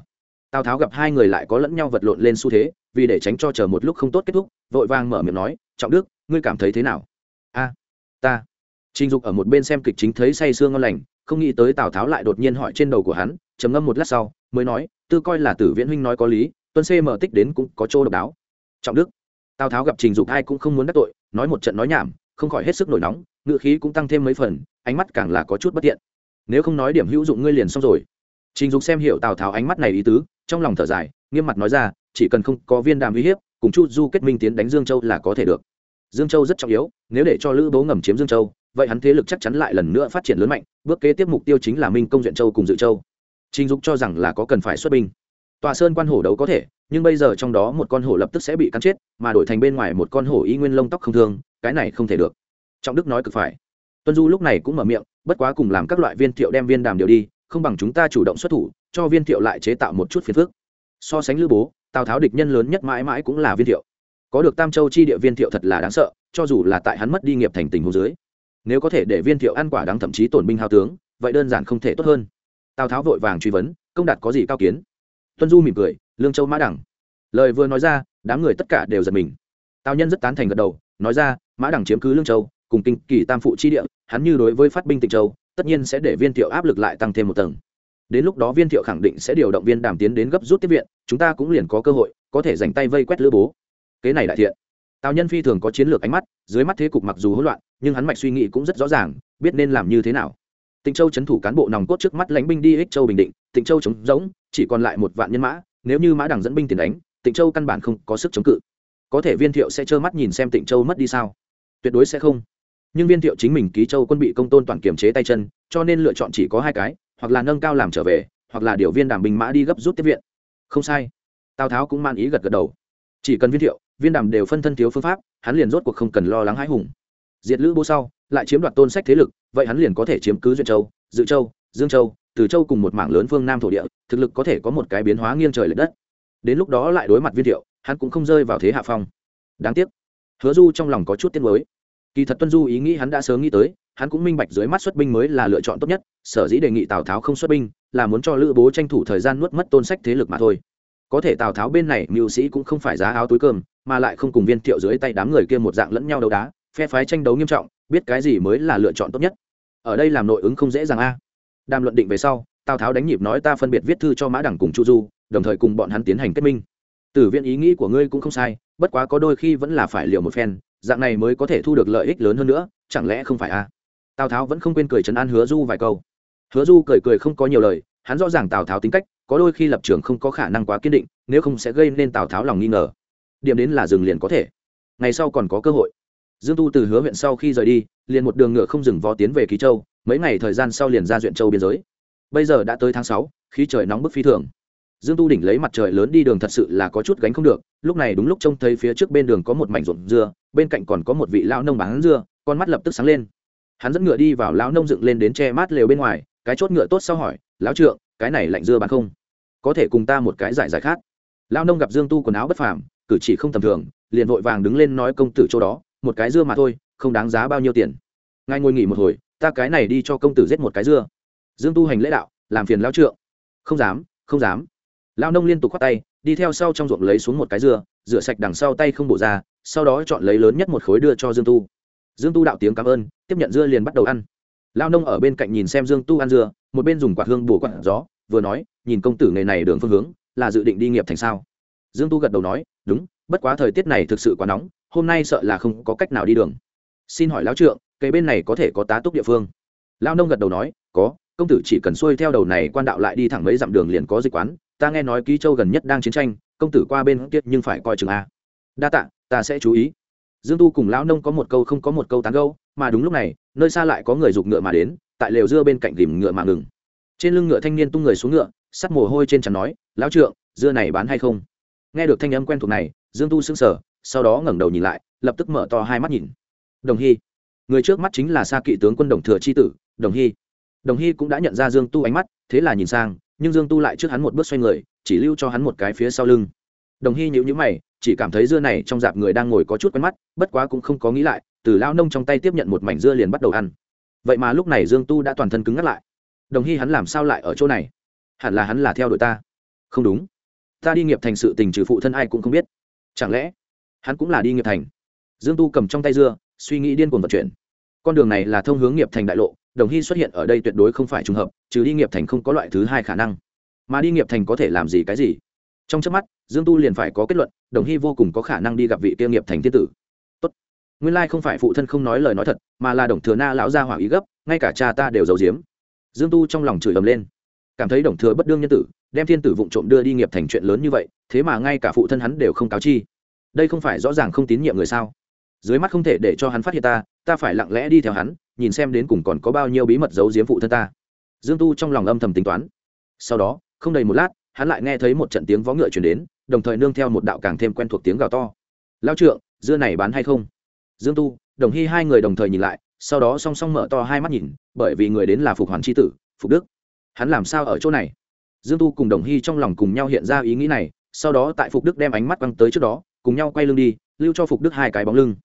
Tào tháo gặp hai người lại có lẫn nhau vật lộn lên xu thế, vì để tránh cho chờ một lúc không tốt kết thúc, vội vàng mở miệng nói, trọng đức, ngươi cảm thấy thế nào? A, ta. Trình dục ở một bên xem kịch chính thấy say sương ngon lành không nghĩ tới tào tháo lại đột nhiên hỏi trên đầu của hắn, trầm ngâm một lát sau, mới nói, tư coi là tử viễn huynh nói có lý, tuân xê mở tích đến cũng có chỗ độc đáo. Trọng đức. Tào tháo gặp trình dục ai cũng không muốn đắc tội, nói một trận nói nhảm, không khỏi hết sức nổi nóng ngự khí cũng tăng thêm mấy phần, ánh mắt càng là có chút bất tiện. Nếu không nói điểm hữu dụng ngươi liền xong rồi. Trình dục xem hiểu tào tháo ánh mắt này ý tứ, trong lòng thở dài, nghiêm mặt nói ra, chỉ cần không có viên đàm uy hiếp, cùng chu du kết minh tiến đánh dương châu là có thể được. Dương châu rất trọng yếu, nếu để cho lữ bố ngầm chiếm dương châu vậy hắn thế lực chắc chắn lại lần nữa phát triển lớn mạnh, bước kế tiếp mục tiêu chính là minh công duyện châu cùng dự châu. Trình dục cho rằng là có cần phải xuất binh. Tòa sơn quan hổ đấu có thể, nhưng bây giờ trong đó một con hổ lập tức sẽ bị cắn chết, mà đổi thành bên ngoài một con hổ y nguyên lông tóc không thương, cái này không thể được. Trọng đức nói cực phải. Tuân du lúc này cũng mở miệng, bất quá cùng làm các loại viên thiệu đem viên đàm điều đi, không bằng chúng ta chủ động xuất thủ, cho viên thiệu lại chế tạo một chút phiền phức. So sánh lữ bố, tào tháo địch nhân lớn nhất mãi mãi cũng là viên thiệu. Có được tam châu chi địa viên thiệu thật là đáng sợ, cho dù là tại hắn mất đi nghiệp thành tình hồ dưới nếu có thể để viên thiệu ăn quả đáng thậm chí tổn binh hao tướng, vậy đơn giản không thể tốt hơn. Tào tháo vội vàng truy vấn, công đạt có gì cao kiến? Tuân du mỉm cười, lương châu mã đẳng. Lời vừa nói ra, đám người tất cả đều giật mình. Tào nhân rất tán thành gật đầu, nói ra, mã đẳng chiếm cứ lương châu, cùng kinh kỳ tam phụ chi địa, hắn như đối với phát binh tịnh châu, tất nhiên sẽ để viên thiệu áp lực lại tăng thêm một tầng. Đến lúc đó viên thiệu khẳng định sẽ điều động viên đàm tiến đến gấp rút tiếp viện, chúng ta cũng liền có cơ hội, có thể dành tay vây quét lữ bố. Kế này đại thiện tào nhân phi thường có chiến lược ánh mắt, dưới mắt thế cục mặc dù hỗn loạn, nhưng hắn mạch suy nghĩ cũng rất rõ ràng, biết nên làm như thế nào. Tịnh châu chấn thủ cán bộ nòng cốt trước mắt lãnh binh đi ích châu bình định, tịnh châu chống giống chỉ còn lại một vạn nhân mã, nếu như mã đằng dẫn binh tiền đánh, tịnh châu căn bản không có sức chống cự. Có thể viên thiệu sẽ trơ mắt nhìn xem tịnh châu mất đi sao? Tuyệt đối sẽ không. Nhưng viên thiệu chính mình ký châu quân bị công tôn toàn kiềm chế tay chân, cho nên lựa chọn chỉ có hai cái, hoặc là nâng cao làm trở về, hoặc là điều viên đàm binh mã đi gấp rút tiếp viện. Không sai. Tào tháo cũng man ý gật gật đầu chỉ cần viên thiệu, viên đàm đều phân thân thiếu phương pháp, hắn liền rốt cuộc không cần lo lắng hãi hùng. Diệt lữ bố sau, lại chiếm đoạt tôn sách thế lực, vậy hắn liền có thể chiếm cứ duyên châu, dự châu, dương châu, từ châu cùng một mảng lớn phương nam thổ địa, thực lực có thể có một cái biến hóa nghiêng trời l ệ đất. Đến lúc đó lại đối mặt viên thiệu, hắn cũng không rơi vào thế hạ phong. Đáng tiếc, hứa du trong lòng có chút tiếc mới kỳ thật tuân du ý nghĩ hắn đã sớm nghĩ tới, hắn cũng minh bạch dưới mắt xuất binh mới là lựa chọn tốt nhất, sở dĩ đề nghị tào tháo không xuất binh, là muốn cho lữ bố tranh thủ thời gian nuốt mất tôn sách thế lực mà thôi có thể tào tháo bên này mưu sĩ cũng không phải giá áo túi cơm, mà lại không cùng viên thiệu dưới tay đám người kia một dạng lẫn nhau đấu đá, phe phái tranh đấu nghiêm trọng, biết cái gì mới là lựa chọn tốt nhất. Ở đây làm nội ứng không dễ dàng a. Đàm luận định về sau, tào tháo đánh nhịp nói ta phân biệt viết thư cho mã đẳng cùng chu du, đồng thời cùng bọn hắn tiến hành kết minh. Tử viện ý nghĩ của ngươi cũng không sai, bất quá có đôi khi vẫn là phải liều một phen, dạng này mới có thể thu được lợi ích lớn hơn nữa, chẳng lẽ không phải a? Tào tháo vẫn không quên cười trấn an hứa du vài câu. Hứa du cười cười không có nhiều lời hắn rõ ràng tào tháo tính cách, có đôi khi lập trường không có khả năng quá kiên định, nếu không sẽ gây nên tào tháo lòng nghi ngờ. Điểm đến là dừng liền có thể. Ngày sau còn có cơ hội. Dương tu từ hứa huyện sau khi rời đi, liền một đường ngựa không dừng vó tiến về ký châu, mấy ngày thời gian sau liền ra duyện châu biên giới. Bây giờ đã tới tháng sáu, khí trời nóng bức phi thường. Dương tu đỉnh lấy mặt trời lớn đi đường thật sự là có chút gánh không được, lúc này đúng lúc trông thấy phía trước bên đường có một mảnh ruộng dưa, bên cạnh còn có một vị lão nông bán dưa, con mắt lập tức sáng lên. Hắn dẫn ngựa đi vào lão nông dựng lên đến che mát lều bên ngoài cái chốt ngựa tốt sau hỏi, lão trượng, cái này lạnh dưa bán không? Có thể cùng ta một cái giải giải khác. Lão nông gặp dương tu quần áo bất phàm, cử chỉ không tầm thường, liền vội vàng đứng lên nói công tử chỗ đó, một cái dưa mà thôi, không đáng giá bao nhiêu tiền. Ngay ngồi nghỉ một hồi, ta cái này đi cho công tử giết một cái dưa. Dương tu hành lễ đạo, làm phiền lão trượng. Không dám không dám. Lão nông liên tục khoát tay, đi theo sau trong ruộng lấy xuống một cái dưa, rửa sạch đằng sau tay không bổ ra, sau đó chọn lấy lớn nhất một khối đưa cho dương tu. Dương tu đạo tiếng cảm ơn, tiếp nhận dưa liền bắt đầu ăn lao nông ở bên cạnh nhìn xem dương tu ăn dưa, một bên dùng quạt hương bổ quạt gió, vừa nói, nhìn công tử nghề này đường phương hướng, là dự định đi nghiệp thành sao? Dương tu gật đầu nói, đúng, bất quá thời tiết này thực sự quá nóng, hôm nay sợ là không có cách nào đi đường. Xin hỏi lão trượng, cây bên này có thể có tá túc địa phương? Lao nông gật đầu nói, có, công tử chỉ cần xuôi theo đầu này quan đạo lại đi thẳng mấy dặm đường liền có dịch quán, ta nghe nói ký châu gần nhất đang chiến tranh, công tử qua bên kia nhưng phải coi chừng a. Đa tạ, ta sẽ chú ý. Dương tu cùng lão nông có một câu không có một câu tán gâu mà đúng lúc này nơi xa lại có người giục ngựa mà đến, tại lều dưa bên cạnh tìm ngựa mà ngừng. Trên lưng ngựa thanh niên tung người xuống ngựa, sắt mồ hôi trên trán nói, lão trượng, dưa này bán hay không? Nghe được thanh âm quen thuộc này, dương tu sững sờ, sau đó ngẩng đầu nhìn lại, lập tức mở to hai mắt nhìn. Đồng hy. Người trước mắt chính là xa kỵ tướng quân đồng thừa c tử, đồng hy. Đồng hy cũng đã nhận ra dương tu ánh mắt, thế là nhìn sang, nhưng dương tu lại trước hắn một bước xoay người, chỉ lưu cho hắn một cái phía sau lưng. Đồng hy nhữ nhữ mày, chỉ cảm thấy dưa này trong dạp người đang ngồi có chút quen mắt, bất quá cũng không có nghĩ lại từ lao nông trong tay tiếp nhận một mảnh dưa liền bắt đầu ăn. Vậy mà lúc này dương tu đã toàn thân cứng ngắt lại. Đồng hy hắn làm sao lại ở chỗ này? Hẳn là hắn là theo đội ta. Không đúng. Ta đi nghiệp thành sự tình trừ phụ thân ai cũng không biết. Chẳng lẽ hắn cũng là đi nghiệp thành? Dương tu cầm trong tay dưa, suy nghĩ điên cuồng vận chuyển. Con đường này là thông hướng nghiệp thành đại lộ, đồng hy xuất hiện ở đây tuyệt đối không phải trùng hợp, trừ đi nghiệp thành không có loại thứ hai khả năng. Mà đi nghiệp thành có thể làm gì cái gì? Trong trước mắt, dương tu liền phải có kết luận, đồng hy vô cùng có khả năng đi gặp vị tiêu nghiệp thành thiên tử nguyên lai không phải phụ thân không nói lời nói thật, mà là đồng thừa na lão gia hỏa ý gấp, ngay cả cha ta đều giấu giếm. Dương tu trong lòng chửi ầm lên. Cảm thấy đồng thừa bất đương nhân tử, đem thiên tử vụng trộm đưa đi nghiệp thành chuyện lớn như vậy, thế mà ngay cả phụ thân hắn đều không cáo chi. Đây không phải rõ ràng không tín nhiệm người sao? Dưới mắt không thể để cho hắn phát hiện ta ta phải lặng lẽ đi theo hắn, nhìn xem đến cùng còn có bao nhiêu bí mật giấu giếm phụ thân ta. Dương tu trong lòng âm thầm tính toán. Sau đó, không đầy một lát, hắn lại nghe thấy một trận tiếng vó ngựa chuyển đến, đồng thời nương theo một đạo càng thêm quen thuộc tiếng gào to. Lao trượng, dưa này bán hay không? Dương tu, đồng hy hai người đồng thời nhìn lại, sau đó song song mở to hai mắt nhìn, bởi vì người đến là phục hoàn c h i tử, phục đức. Hắn làm sao ở chỗ này? Dương tu cùng đồng hy trong lòng cùng nhau hiện ra ý nghĩ này, sau đó tại phục đức đem ánh mắt quăng tới trước đó, cùng nhau quay lưng đi, lưu cho phục đức hai cái bóng lưng.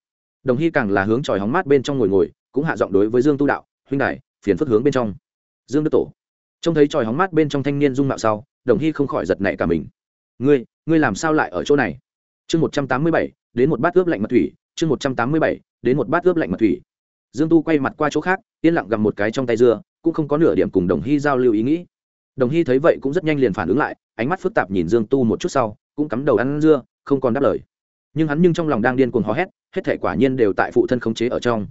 Đồng hy càng là hướng tròi hóng mát bên trong ngồi ngồi, cũng hạ giọng đối với dương tu đạo, huynh đại phiền phức hướng bên trong. Dương đức tổ. Trông thấy tròi hóng mát bên trong thanh niên dung mạo sau, đồng hy không khỏi giật nảy cả mình. Ngươi ngươi làm sao lại ở chỗ này? Chương một trăm tám mươi bảy, đến một bát ướp lạnh mật thủy chương một trăm tám mươi bảy, đến một bát ướp lạnh mật thủy. Dương tu quay mặt qua chỗ khác, yên lặng gặm một cái trong tay dưa, cũng không có nửa điểm cùng đồng hy giao lưu ý nghĩ. Đồng hy thấy vậy cũng rất nhanh liền phản ứng lại, ánh mắt phức tạp nhìn dương tu một chút sau, cũng cắm đầu ăn dưa, không còn đáp lời. Nhưng hắn nhưng trong lòng đang điên cuồng hò hét, hết thể quả nhiên đều tại phụ thân khống chế ở trong.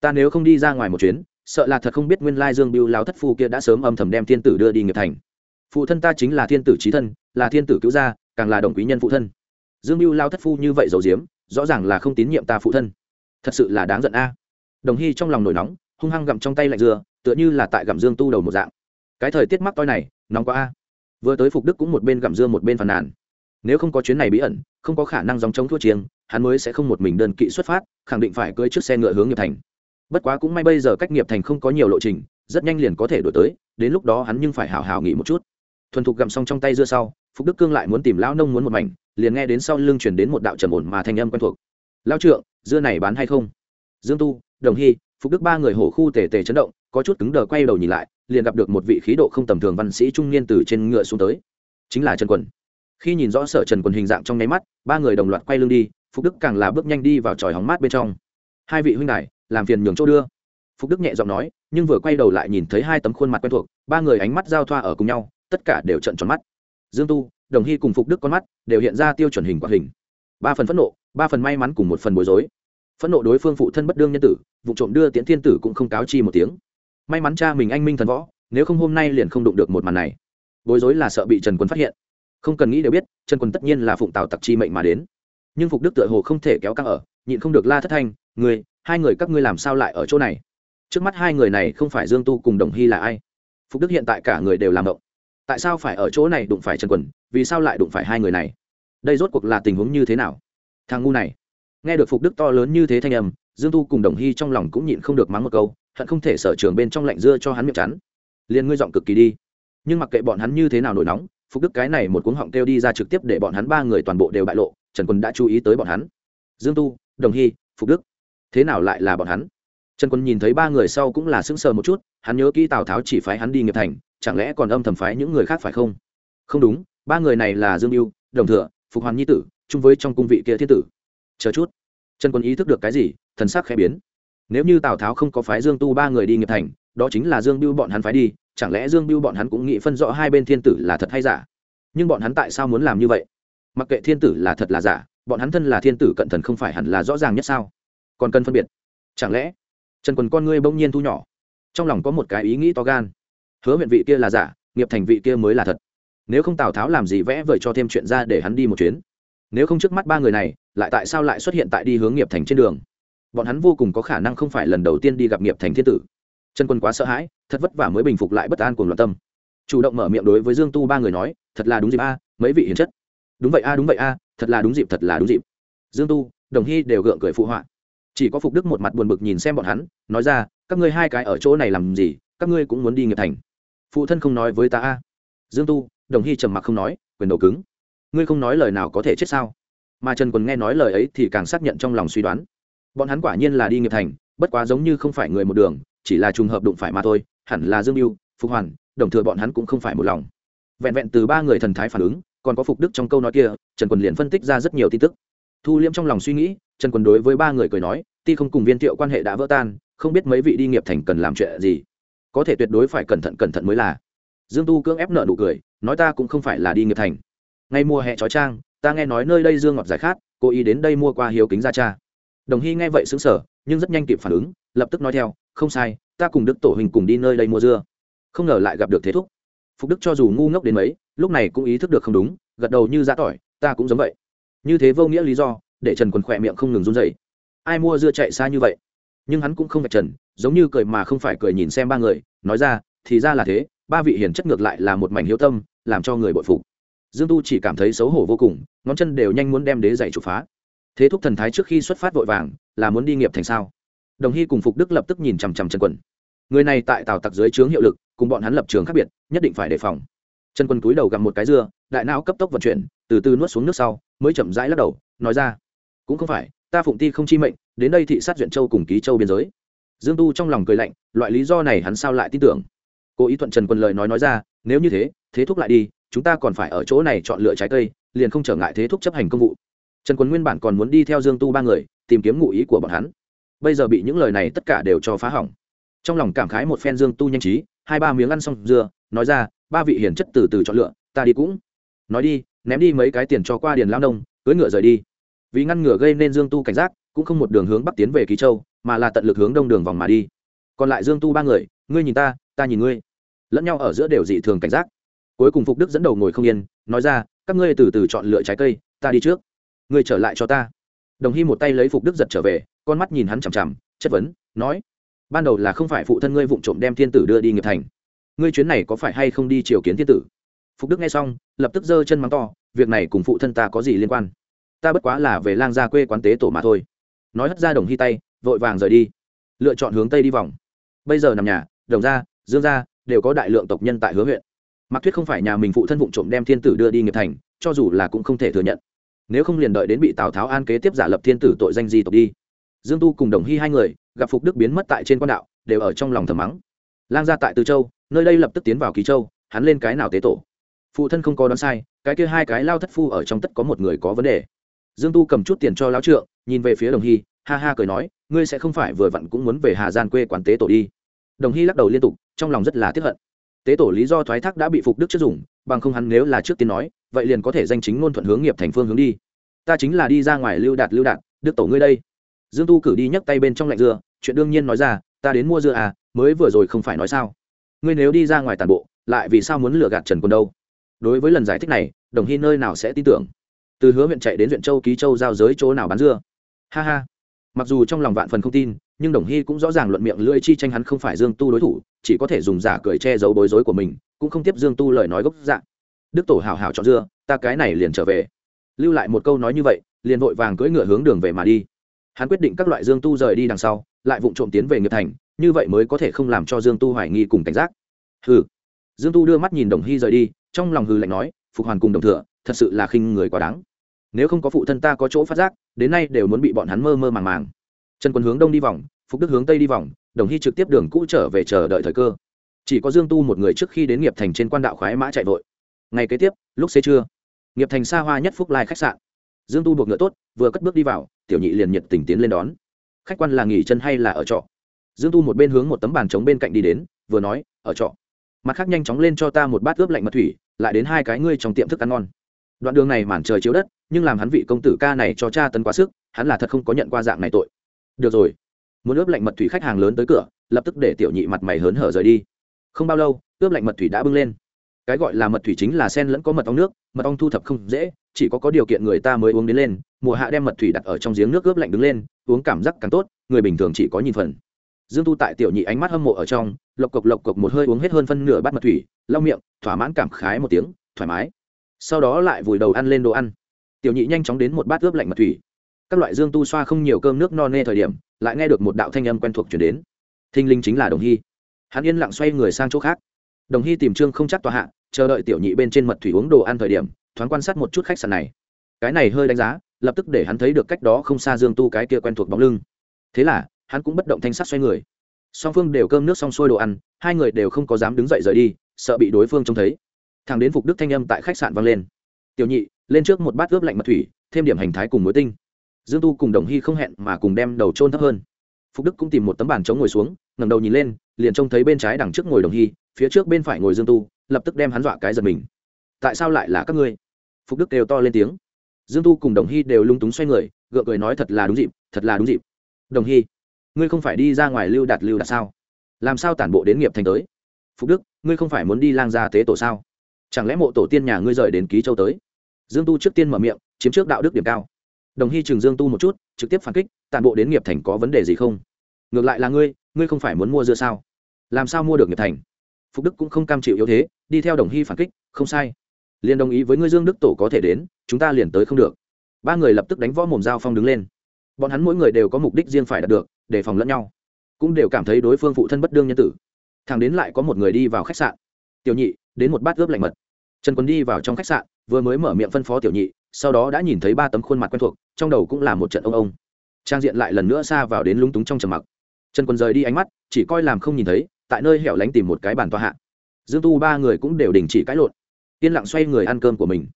Ta nếu không đi ra ngoài một chuyến, sợ là thật không biết nguyên lai dương biêu lao thất phu kia đã sớm âm thầm đem thiên tử đưa đi nghiệp thành. Phụ thân ta chính là thiên tử trí thân, là thiên tử cứu gia, càng là đồng quý nhân phụ thân. Dương biêu lao thất phu như vậy dầu diếm rõ ràng là không tín nhiệm ta phụ thân. Thật sự là đáng giận a. Đồng hy trong lòng nổi nóng, hung hăng gặm trong tay lạnh dừa, tựa như là tại gặm dương tu đầu một dạng. Cái thời tiết mắc toi này, nóng quá a. Vừa tới phục đức cũng một bên gặm dưa một bên phàn nàn. Nếu không có chuyến này bí ẩn, không có khả năng dòng chống thua chiêng, hắn mới sẽ không một mình đơn kỵ xuất phát, khẳng định phải cưỡi chiếc xe ngựa hướng nghiệp thành. Bất quá cũng may bây giờ cách nghiệp thành không có nhiều lộ trình, rất nhanh liền có thể đổi tới, đến lúc đó hắn nhưng phải hào hào nghỉ một chút. Thuần thục gặm xong trong tay dưa sau phục đức cương lại muốn tìm lão nông muốn một mảnh, liền nghe đến sau lưng chuyển đến một đạo trầm ổn mà thanh âm quen thuộc. Lao trượng, dưa này bán hay không? Dương tu, đồng hy, phục đức ba người hổ khu tề tề chấn động, có chút cứng đờ quay đầu nhìn lại, liền gặp được một vị khí độ không tầm thường văn sĩ trung niên từ trên ngựa xuống tới. Chính là trần quần. Khi nhìn rõ sở trần quần hình dạng trong nháy mắt, ba người đồng loạt quay lưng đi, phục đức càng là bước nhanh đi vào tròi hóng mát bên trong. Hai vị huynh đài, làm phiền nhường chỗ đưa. Phục đức nhẹ giọng nói, nhưng vừa quay đầu lại nhìn thấy hai tấm khuôn mặt quen thuộc, ba người ánh mắt giao thoa ở cùng nhau, tất cả đều trận tròn mắt dương tu, đồng hy cùng phục đức con mắt đều hiện ra tiêu chuẩn hình quạt hình. Ba phần phẫn nộ, ba phần may mắn cùng một phần bối rối. Phẫn nộ đối phương phụ thân bất đương nhân tử, vụ trộm đưa tiễn thiên tử cũng không cáo chi một tiếng. May mắn cha mình anh minh thần võ, nếu không hôm nay liền không đụng được một màn này. Bối rối là sợ bị trần quân phát hiện. Không cần nghĩ đều biết, trần quân tất nhiên là phụng tào tặc chi mệnh mà đến. Nhưng phục đức tựa hồ không thể kéo căng ở, nhịn không được la thất thanh người hai người các ngươi làm sao lại ở chỗ này? Trước mắt hai người này không phải dương tu cùng đồng hy là ai? Phục đức hiện tại cả người đều làm động tại sao phải ở chỗ này đụng phải trần quần, vì sao lại đụng phải hai người này? Đây rốt cuộc là tình huống như thế nào? Thằng ngu này. Nghe được phục đức to lớn như thế thanh âm, dương tu cùng đồng hy trong lòng cũng nhịn không được mắng một câu, hận không thể sở trường bên trong lạnh dưa cho hắn miệng chắn. Liền ngươi giọng cực kỳ đi. Nhưng mặc kệ bọn hắn như thế nào nổi nóng, phục đức cái này một cuống họng kêu đi ra trực tiếp để bọn hắn ba người toàn bộ đều bại lộ, trần quân đã chú ý tới bọn hắn. Dương tu, đồng hy, phục đức. Thế nào lại là bọn hắn? Trần quân nhìn thấy ba người sau cũng là sững sờ một chút, hắn nhớ kỹ tào tháo chỉ phái hắn đi nghiệp thành, chẳng lẽ còn âm thầm phái những người khác phải không? Không đúng, ba người này là dương mưu đồng thừa, phục hoàn nhi tử, chung với trong cung vị kia thiên tử. Chờ chút. Trần quân ý thức được cái gì, thần sắc khẽ biến. Nếu như tào tháo không có phái dương tu ba người đi nghiệp thành, đó chính là dương biêu bọn hắn phái đi, chẳng lẽ dương biêu bọn hắn cũng nghĩ phân rõ hai bên thiên tử là thật hay giả? Nhưng bọn hắn tại sao muốn làm như vậy? Mặc kệ thiên tử là thật là giả, bọn hắn thân là thiên tử cận thần không phải hẳn là rõ ràng nhất sao? Còn cần phân biệt. Chẳng lẽ trần quần con ngươi bỗng nhiên thu nhỏ. Trong lòng có một cái ý nghĩ to gan. Hứa huyện vị kia là giả, nghiệp thành vị kia mới là thật. Nếu không tào tháo làm gì vẽ vời cho thêm chuyện ra để hắn đi một chuyến? Nếu không trước mắt ba người này, lại tại sao lại xuất hiện tại đi hướng nghiệp thành trên đường? Bọn hắn vô cùng có khả năng không phải lần đầu tiên đi gặp nghiệp thành thiên tử. Trần quân quá sợ hãi, thật vất vả mới bình phục lại bất an cùng loạn tâm. Chủ động mở miệng đối với dương tu ba người nói, thật là đúng dịp a, mấy vị hiền chất. Đúng vậy a, đúng vậy a, thật là đúng dịp, thật là đúng dịp. Dương tu, đồng hy đều gượng cười phụ họa chỉ có phục đức một mặt buồn bực nhìn xem bọn hắn, nói ra, các ngươi hai cái ở chỗ này làm gì? Các ngươi cũng muốn đi nghiệp thành. Phụ thân không nói với ta a. Dương tu, đồng hy trầm mặc không nói, quyền đầu cứng. Ngươi không nói lời nào có thể chết sao? Mà trần quân nghe nói lời ấy thì càng xác nhận trong lòng suy đoán. Bọn hắn quả nhiên là đi nghiệp thành, bất quá giống như không phải người một đường, chỉ là trùng hợp đụng phải mà thôi, hẳn là dương mưu phục hoàn, đồng thừa bọn hắn cũng không phải một lòng. Vẹn vẹn từ ba người thần thái phản ứng, còn có phục đức trong câu nói kia, trần quân liền phân tích ra rất nhiều tin tức. Thu liễm trong lòng suy nghĩ trần quân đối với ba người cười nói, ti không cùng viên thiệu quan hệ đã vỡ tan, không biết mấy vị đi nghiệp thành cần làm chuyện gì. Có thể tuyệt đối phải cẩn thận cẩn thận mới là. Dương tu cưỡng ép nợ nụ cười, nói ta cũng không phải là đi nghiệp thành. Ngay mùa hè trói trang ta nghe nói nơi đây dương ngọt giải khát cô ý đến đây mua qua hiếu kính gia cha. Đồng hy nghe vậy xứng sở nhưng rất nhanh kịp phản ứng, lập tức nói theo, không sai, ta cùng đức tổ hình cùng đi nơi đây mua dưa. Không ngờ lại gặp được thế thúc. Phục đức cho dù ngu ngốc đến mấy, lúc này cũng ý thức được không đúng, gật đầu như giã tỏi, ta cũng giống vậy. Như thế vô nghĩa lý do để trần quần khỏe miệng không ngừng run dậy ai mua dưa chạy xa như vậy? Nhưng hắn cũng không phải trần, giống như cười mà không phải cười nhìn xem ba người, nói ra, thì ra là thế, ba vị hiền chất ngược lại là một mảnh hiếu tâm, làm cho người bội phục. Dương tu chỉ cảm thấy xấu hổ vô cùng, ngón chân đều nhanh muốn đem đế dạy chủ phá. Thế thúc thần thái trước khi xuất phát vội vàng, là muốn đi nghiệp thành sao? Đồng hy cùng phục đức lập tức nhìn chằm chằm trần quần. Người này tại tàu tặc dưới trướng hiệu lực, cùng bọn hắn lập trường khác biệt, nhất định phải đề phòng. Trần quân cúi đầu gặm một cái dưa, đại não cấp tốc vận chuyển, từ từ nuốt xuống nước sau, mới chậm rãi lắc đầu, nói ra cũng không phải, ta phụng ti không chi mệnh, đến đây thị sát duyện châu cùng ký châu biên giới. Dương tu trong lòng cười lạnh, loại lý do này hắn sao lại tin tưởng? Cố ý thuận trần quân lời nói nói ra, nếu như thế thế thúc lại đi, chúng ta còn phải ở chỗ này chọn lựa trái cây, liền không trở ngại thế thúc chấp hành công vụ. Trần quân nguyên bản còn muốn đi theo dương tu ba người, tìm kiếm ngụ ý của bọn hắn. Bây giờ bị những lời này tất cả đều cho phá hỏng. Trong lòng cảm khái một phen dương tu nhanh trí, hai ba miếng ăn xong dưa, nói ra, ba vị hiền chất từ từ chọn lựa, ta đi cũng. Nói đi, ném đi mấy cái tiền cho qua điền lao nông, cưỡi ngựa rời đi vì ngăn ngừa gây nên dương tu cảnh giác, cũng không một đường hướng bắc tiến về ký châu, mà là tận lực hướng đông đường vòng mà đi. Còn lại dương tu ba người, ngươi nhìn ta ta nhìn ngươi. Lẫn nhau ở giữa đều dị thường cảnh giác. Cuối cùng phục đức dẫn đầu ngồi không yên, nói ra, các ngươi từ từ chọn lựa trái cây, ta đi trước. Ngươi trở lại cho ta. Đồng hy một tay lấy phục đức giật trở về, con mắt nhìn hắn chằm chằm, chất vấn, nói, ban đầu là không phải phụ thân ngươi vụng trộm đem thiên tử đưa đi nghiệp thành. Ngươi chuyến này có phải hay không đi triều kiến thiên tử? Phục đức nghe xong, lập tức giơ chân mắng to, việc này cùng phụ thân ta có gì liên quan? Ta bất quá là về lang gia quê quán tế tổ mà thôi. Nói hất ra đồng hy tay, vội vàng rời đi. Lựa chọn hướng tây đi vòng. Bây giờ nằm nhà, đồng gia, dương gia đều có đại lượng tộc nhân tại hứa huyện. Mặc thuyết không phải nhà mình phụ thân vụ trộm đem thiên tử đưa đi nghiệp thành, cho dù là cũng không thể thừa nhận. Nếu không liền đợi đến bị tào tháo an kế tiếp giả lập thiên tử tội danh di tộc đi. Dương tu cùng đồng hy hai người, gặp phục đức biến mất tại trên quan đạo, đều ở trong lòng thầm mắng. Lang gia tại từ châu, nơi đây lập tức tiến vào ký châu, hắn lên cái nào tế tổ? Phụ thân không có đoán sai, cái kia hai cái lao thất phu ở trong tất có một người có vấn đề dương tu cầm chút tiền cho lão trượng, nhìn về phía đồng hy, ha ha cười nói, ngươi sẽ không phải vừa vặn cũng muốn về hà gian quê quán tế tổ đi. Đồng hy lắc đầu liên tục, trong lòng rất là tiếc hận. Tế tổ lý do thoái thác đã bị phục đức trước dùng, bằng không hắn nếu là trước tiên nói, vậy liền có thể danh chính ngôn thuận hướng nghiệp thành phương hướng đi. Ta chính là đi ra ngoài lưu đạt lưu đạt đức tổ ngươi đây. Dương tu cử đi nhấc tay bên trong lạnh dưa chuyện đương nhiên nói ra, ta đến mua dưa à mới vừa rồi không phải nói sao. Ngươi nếu đi ra ngoài tàn bộ, lại vì sao muốn lừa gạt trần quân đâu? Đối với lần giải thích này, đồng hy nơi nào sẽ tin tưởng? Từ hứa huyện chạy đến huyện châu ký châu giao giới chỗ nào bán dưa. Ha ha. Mặc dù trong lòng vạn phần không tin, nhưng đồng hy cũng rõ ràng luận miệng lưỡi chi tranh hắn không phải dương tu đối thủ, chỉ có thể dùng giả cười che giấu bối rối của mình, cũng không tiếp dương tu lời nói gốc dạng. Đức tổ hào hào chọn dưa, ta cái này liền trở về. Lưu lại một câu nói như vậy, liền vội vàng cưỡi ngựa hướng đường về mà đi. Hắn quyết định các loại dương tu rời đi đằng sau, lại vụng trộm tiến về nghiệp thành, như vậy mới có thể không làm cho dương tu hoài nghi cùng cảnh giác. Hừ. Dương tu đưa mắt nhìn đồng hy rời đi, trong lòng hừ lạnh nói, phục hoàn cùng đồng thừa thật sự là khinh người quá đáng. Nếu không có phụ thân ta có chỗ phát giác, đến nay đều muốn bị bọn hắn mơ mơ màng màng. Trần quân hướng đông đi vòng, phục đức hướng tây đi vòng, đồng hy trực tiếp đường cũ trở về chờ đợi thời cơ. Chỉ có dương tu một người trước khi đến nghiệp thành trên quan đạo khoái mã chạy vội. Ngày kế tiếp, lúc xế trưa, nghiệp thành xa hoa nhất phúc lai khách sạn. Dương tu buộc ngựa tốt, vừa cất bước đi vào, tiểu nhị liền nhiệt tình tiến lên đón. Khách quan là nghỉ chân hay là ở trọ? Dương tu một bên hướng một tấm bàn trống bên cạnh đi đến, vừa nói, ở trọ. Mặt khác nhanh chóng lên cho ta một bát ướp lạnh mật thủy, lại đến hai cái ngươi trong tiệm thức ăn ngon đoạn đường này màn trời chiếu đất, nhưng làm hắn vị công tử ca này cho cha tấn quá sức, hắn là thật không có nhận qua dạng này tội. Được rồi. Muốn ướp lạnh mật thủy khách hàng lớn tới cửa, lập tức để tiểu nhị mặt mày hớn hở rời đi. Không bao lâu, ướp lạnh mật thủy đã bưng lên. Cái gọi là mật thủy chính là sen lẫn có mật ong nước, mật ong thu thập không dễ, chỉ có có điều kiện người ta mới uống đến lên, mùa hạ đem mật thủy đặt ở trong giếng nước ướp lạnh đứng lên, uống cảm giác càng tốt, người bình thường chỉ có nhìn phần. Dương tu tại tiểu nhị ánh mắt hâm mộ ở trong, lộc cộc lộc cộc một hơi uống hết hơn phân nửa bát mật thủy, lau miệng, thỏa mãn cảm khái một tiếng, thoải mái sau đó lại vùi đầu ăn lên đồ ăn. Tiểu nhị nhanh chóng đến một bát ướp lạnh mật thủy. Các loại dương tu xoa không nhiều cơm nước no nê thời điểm, lại nghe được một đạo thanh âm quen thuộc chuyển đến. Thinh linh chính là đồng hy. Hắn yên lặng xoay người sang chỗ khác. Đồng hy tìm trương không chắc tòa hạ, chờ đợi tiểu nhị bên trên mật thủy uống đồ ăn thời điểm, thoáng quan sát một chút khách sạn này. Cái này hơi đánh giá, lập tức để hắn thấy được cách đó không xa dương tu cái kia quen thuộc bóng lưng. Thế là, hắn cũng bất động thanh sắt xoay người. Song phương đều cơm nước xong xuôi đồ ăn, hai người đều không có dám đứng dậy rời đi, sợ bị đối phương trông thấy thằng đến phục đức thanh âm tại khách sạn vang lên. Tiểu nhị, lên trước một bát ướp lạnh mật thủy, thêm điểm hành thái cùng muối tinh. Dương tu cùng đồng hy không hẹn mà cùng đem đầu trôn thấp hơn. Phục đức cũng tìm một tấm bàn chống ngồi xuống ngầm đầu nhìn lên, liền trông thấy bên trái đằng trước ngồi đồng hy, phía trước bên phải ngồi dương tu, lập tức đem hắn dọa cái giật mình. Tại sao lại là các ngươi? Phục đức đều to lên tiếng. Dương tu cùng đồng hy đều lung túng xoay người, gượng cười nói, thật là đúng dịp, thật là đúng dịp. Đồng hy, ngươi không phải đi ra ngoài lưu đạt lưu đạt sao? Làm sao tản bộ đến nghiệp thành tới? Phục đức, ngươi không phải muốn đi lang gia tế tổ sao? Chẳng lẽ mộ tổ tiên nhà ngươi rời đến ký châu tới? Dương tu trước tiên mở miệng, chiếm trước đạo đức điểm cao. Đồng hy trường dương tu một chút, trực tiếp phản kích tàn bộ đến nghiệp thành có vấn đề gì không? Ngược lại là ngươi ngươi không phải muốn mua dưa sao? Làm sao mua được nghiệp thành? Phục đức cũng không cam chịu yếu thế, đi theo đồng hy phản kích, không sai. Liền đồng ý với ngươi dương đức tổ có thể đến, chúng ta liền tới không được. Ba người lập tức đánh võ mồm dao phong đứng lên. Bọn hắn mỗi người đều có mục đích riêng phải đạt được đề phòng lẫn nhau. Cũng đều cảm thấy đối phương phụ thân bất đương nhân tử. Thằng đến lại có một người đi vào khách sạn. Tiểu nhị đến một bát ướp lạnh mật. Trần quân đi vào trong khách sạn, vừa mới mở miệng phân phó tiểu nhị, sau đó đã nhìn thấy ba tấm khuôn mặt quen thuộc, trong đầu cũng là một trận ông ông. Trang diện lại lần nữa xa vào đến lúng túng trong trầm mặc. Trần quân rời đi ánh mắt, chỉ coi làm không nhìn thấy, tại nơi hẻo lánh tìm một cái bàn tòa hạ. Dương tu ba người cũng đều đình chỉ cãi lộn. Yên lặng xoay người ăn cơm của mình.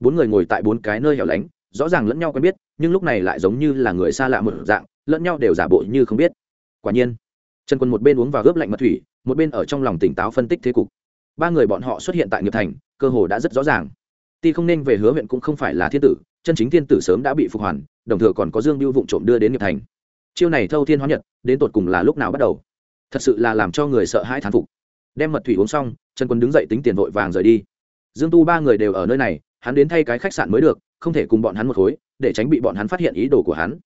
Bốn người ngồi tại bốn cái nơi hẻo lánh, rõ ràng lẫn nhau quen biết, nhưng lúc này lại giống như là người xa lạ một dạng, lẫn nhau đều giả bộ như không biết. Quả nhiên, trần quân một bên uống vào gớp lạnh mật thủy, một bên ở trong lòng tỉnh táo phân tích thế cục ba người bọn họ xuất hiện tại nghiệp thành, cơ hồ đã rất rõ ràng. Ti không nên về hứa huyện cũng không phải là thiên tử, chân chính thiên tử sớm đã bị phục hoàn, đồng thời còn có dương biêu vụng trộm đưa đến nghiệp thành. Chiêu này thâu thiên hóa nhật, đến tột cùng là lúc nào bắt đầu? Thật sự là làm cho người sợ hãi thán phục. Đem mật thủy uống xong, trần quân đứng dậy tính tiền vội vàng rời đi. Dương tu ba người đều ở nơi này, hắn đến thay cái khách sạn mới được, không thể cùng bọn hắn một khối, để tránh bị bọn hắn phát hiện ý đồ của hắn.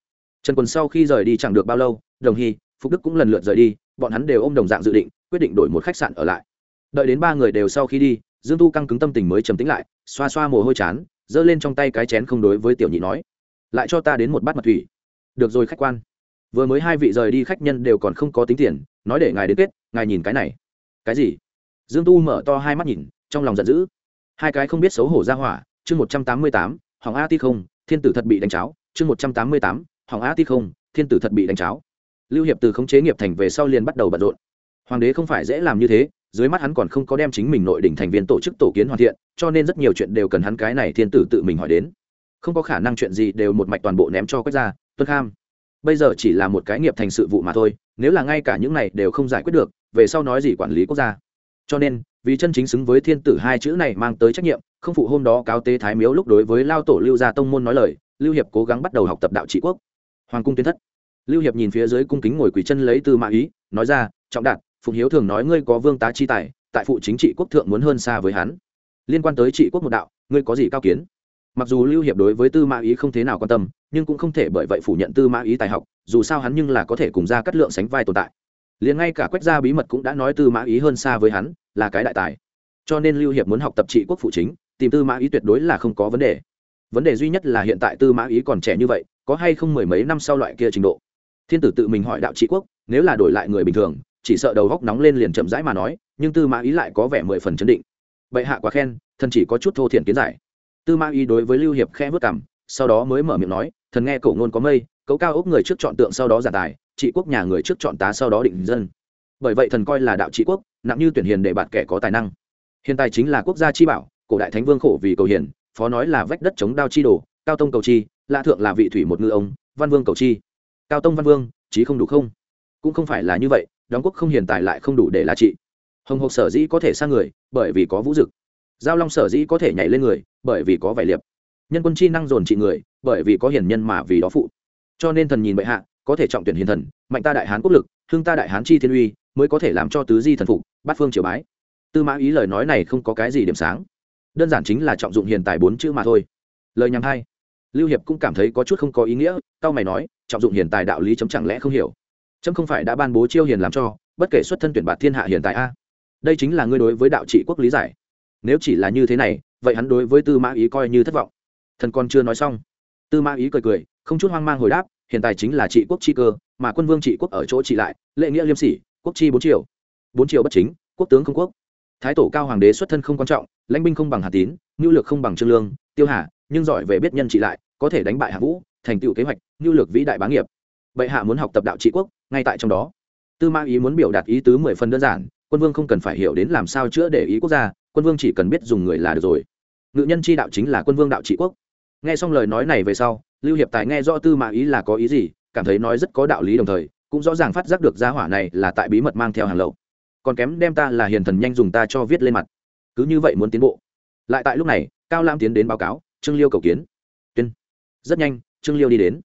Trần quân sau khi rời đi chẳng được bao lâu, đồng hy phúc đức cũng lần lượt rời đi, bọn hắn đều ôm đồng dạng dự định, quyết định đổi một khách sạn ở lại đợi đến ba người đều sau khi đi, dương tu căng cứng tâm tình mới trầm tính lại, xoa xoa mồ hôi chán, giơ lên trong tay cái chén không đối với tiểu nhị nói, lại cho ta đến một bát mật thủy. Được rồi khách quan. Vừa mới hai vị rời đi khách nhân đều còn không có tính tiền, nói để ngài đến kết, ngài nhìn cái này. Cái gì? Dương tu mở to hai mắt nhìn, trong lòng giận dữ. Hai cái không biết xấu hổ ra hỏa, chương một trăm tám mươi tám, hỏng a ti không, thiên tử thật bị đánh cháo, chương một trăm tám mươi tám, hỏng a ti không, thiên tử thật bị đánh cháo. Lưu hiệp từ khống chế nghiệp thành về sau liền bắt đầu bận rộn. Hoàng đế không phải dễ làm như thế dưới mắt hắn còn không có đem chính mình nội đỉnh thành viên tổ chức tổ kiến hoàn thiện, cho nên rất nhiều chuyện đều cần hắn cái này thiên tử tự mình hỏi đến. Không có khả năng chuyện gì đều một mạch toàn bộ ném cho quách ra tuân kham. Bây giờ chỉ là một cái nghiệp thành sự vụ mà thôi, nếu là ngay cả những này đều không giải quyết được, về sau nói gì quản lý quốc gia. Cho nên, vì chân chính xứng với thiên tử hai chữ này mang tới trách nhiệm, không phụ hôm đó cáo tế thái miếu lúc đối với lao tổ lưu gia tông môn nói lời, lưu hiệp cố gắng bắt đầu học tập đạo trị quốc. Hoàng cung tiến thất. Lưu hiệp nhìn phía dưới cung kính ngồi quỳ chân lấy từ mã ý, nói ra, trọng đạt phụng hiếu thường nói ngươi có vương tá chi tài, tại phụ chính trị quốc thượng muốn hơn xa với hắn. Liên quan tới trị quốc một đạo, ngươi có gì cao kiến? Mặc dù lưu hiệp đối với tư mã ý không thế nào quan tâm, nhưng cũng không thể bởi vậy phủ nhận tư mã ý tài học, dù sao hắn nhưng là có thể cùng ra cắt lượng sánh vai tồn tại. Liền ngay cả quách gia bí mật cũng đã nói tư mã ý hơn xa với hắn, là cái đại tài. Cho nên lưu hiệp muốn học tập trị quốc phụ chính, tìm tư mã ý tuyệt đối là không có vấn đề. Vấn đề duy nhất là hiện tại tư mã ý còn trẻ như vậy, có hay không mười mấy năm sau loại kia trình độ? Thiên tử tự mình hỏi đạo trị quốc, nếu là đổi lại người bình thường chỉ sợ đầu góc nóng lên liền chậm rãi mà nói, nhưng tư mã ý lại có vẻ mười phần chấn định. Bệ hạ quá khen, thần chỉ có chút thô thiện kiến giải. Tư mã ý đối với lưu hiệp khe vớt cảm sau đó mới mở miệng nói, thần nghe cổ ngôn có mây, cấu cao ốc người trước chọn tượng sau đó giả tài, trị quốc nhà người trước chọn tá sau đó định dân. Bởi vậy thần coi là đạo trị quốc, nặng như tuyển hiền để bạt kẻ có tài năng. Hiện tại chính là quốc gia chi bảo, cổ đại thánh vương khổ vì cầu hiền, phó nói là vách đất chống đao chi đồ, cao tông cầu chi lạ thượng là vị thủy một ngư ông, văn vương cầu chi. Cao tông văn vương, chí không đủ không? Cũng không phải là như vậy đóng quốc không hiện tại lại không đủ để là trị hồng hộc sở dĩ có thể sang người, bởi vì có vũ dực. Giao long sở dĩ có thể nhảy lên người, bởi vì có vải liệp. Nhân quân chi năng dồn trị người, bởi vì có hiền nhân mà vì đó phụ. Cho nên thần nhìn bệ hạ, có thể trọng tuyển hiền thần, mạnh ta đại hán quốc lực thương ta đại hán chi thiên uy, mới có thể làm cho tứ di thần phục, bát phương triều bái. Tư mã ý lời nói này không có cái gì điểm sáng. Đơn giản chính là trọng dụng hiền tài bốn chữ mà thôi. Lời nhằm hai. Lưu hiệp cũng cảm thấy có chút không có ý nghĩa, cao mày nói, trọng dụng hiền tài đạo lý chấm chẳng lẽ không hiểu chấm không phải đã ban bố chiêu hiền làm cho, bất kể xuất thân tuyển bạt thiên hạ hiện tại a. Đây chính là ngươi đối với đạo trị quốc lý giải. Nếu chỉ là như thế này, vậy hắn đối với tư mã ý coi như thất vọng. Thần còn chưa nói xong, tư mã ý cười cười, không chút hoang mang hồi đáp, hiện tại chính là trị quốc chi cơ, mà quân vương trị quốc ở chỗ trị lại lệ nghĩa liêm sỉ, quốc chi bốn triều. Bốn triều bất chính, quốc tướng không quốc. Thái tổ cao hoàng đế xuất thân không quan trọng, lãnh binh không bằng hà tín nhu lược không bằng trương lương, tiêu hà, nhưng giỏi về biết nhân trị lại, có thể đánh bại hạ vũ, thành tựu kế hoạch nhu lược vĩ đại bá nghiệp bệ hạ muốn học tập đạo trị quốc, ngay tại trong đó. Tư mã ý muốn biểu đạt ý tứ mười phần đơn giản, quân vương không cần phải hiểu đến làm sao chữa để ý quốc gia, quân vương chỉ cần biết dùng người là được rồi. Ngự nhân chi đạo chính là quân vương đạo trị quốc. Nghe xong lời nói này về sau, lưu hiệp tài nghe rõ tư mã ý là có ý gì, cảm thấy nói rất có đạo lý đồng thời, cũng rõ ràng phát giác được gia hỏa này là tại bí mật mang theo hàng lậu. Còn kém đem ta là hiền thần nhanh dùng ta cho viết lên mặt. Cứ như vậy muốn tiến bộ. Lại tại lúc này, cao lam tiến đến báo cáo, trương liêu cầu kiến. Tuyên. Rất nhanh, trương liêu đi đến.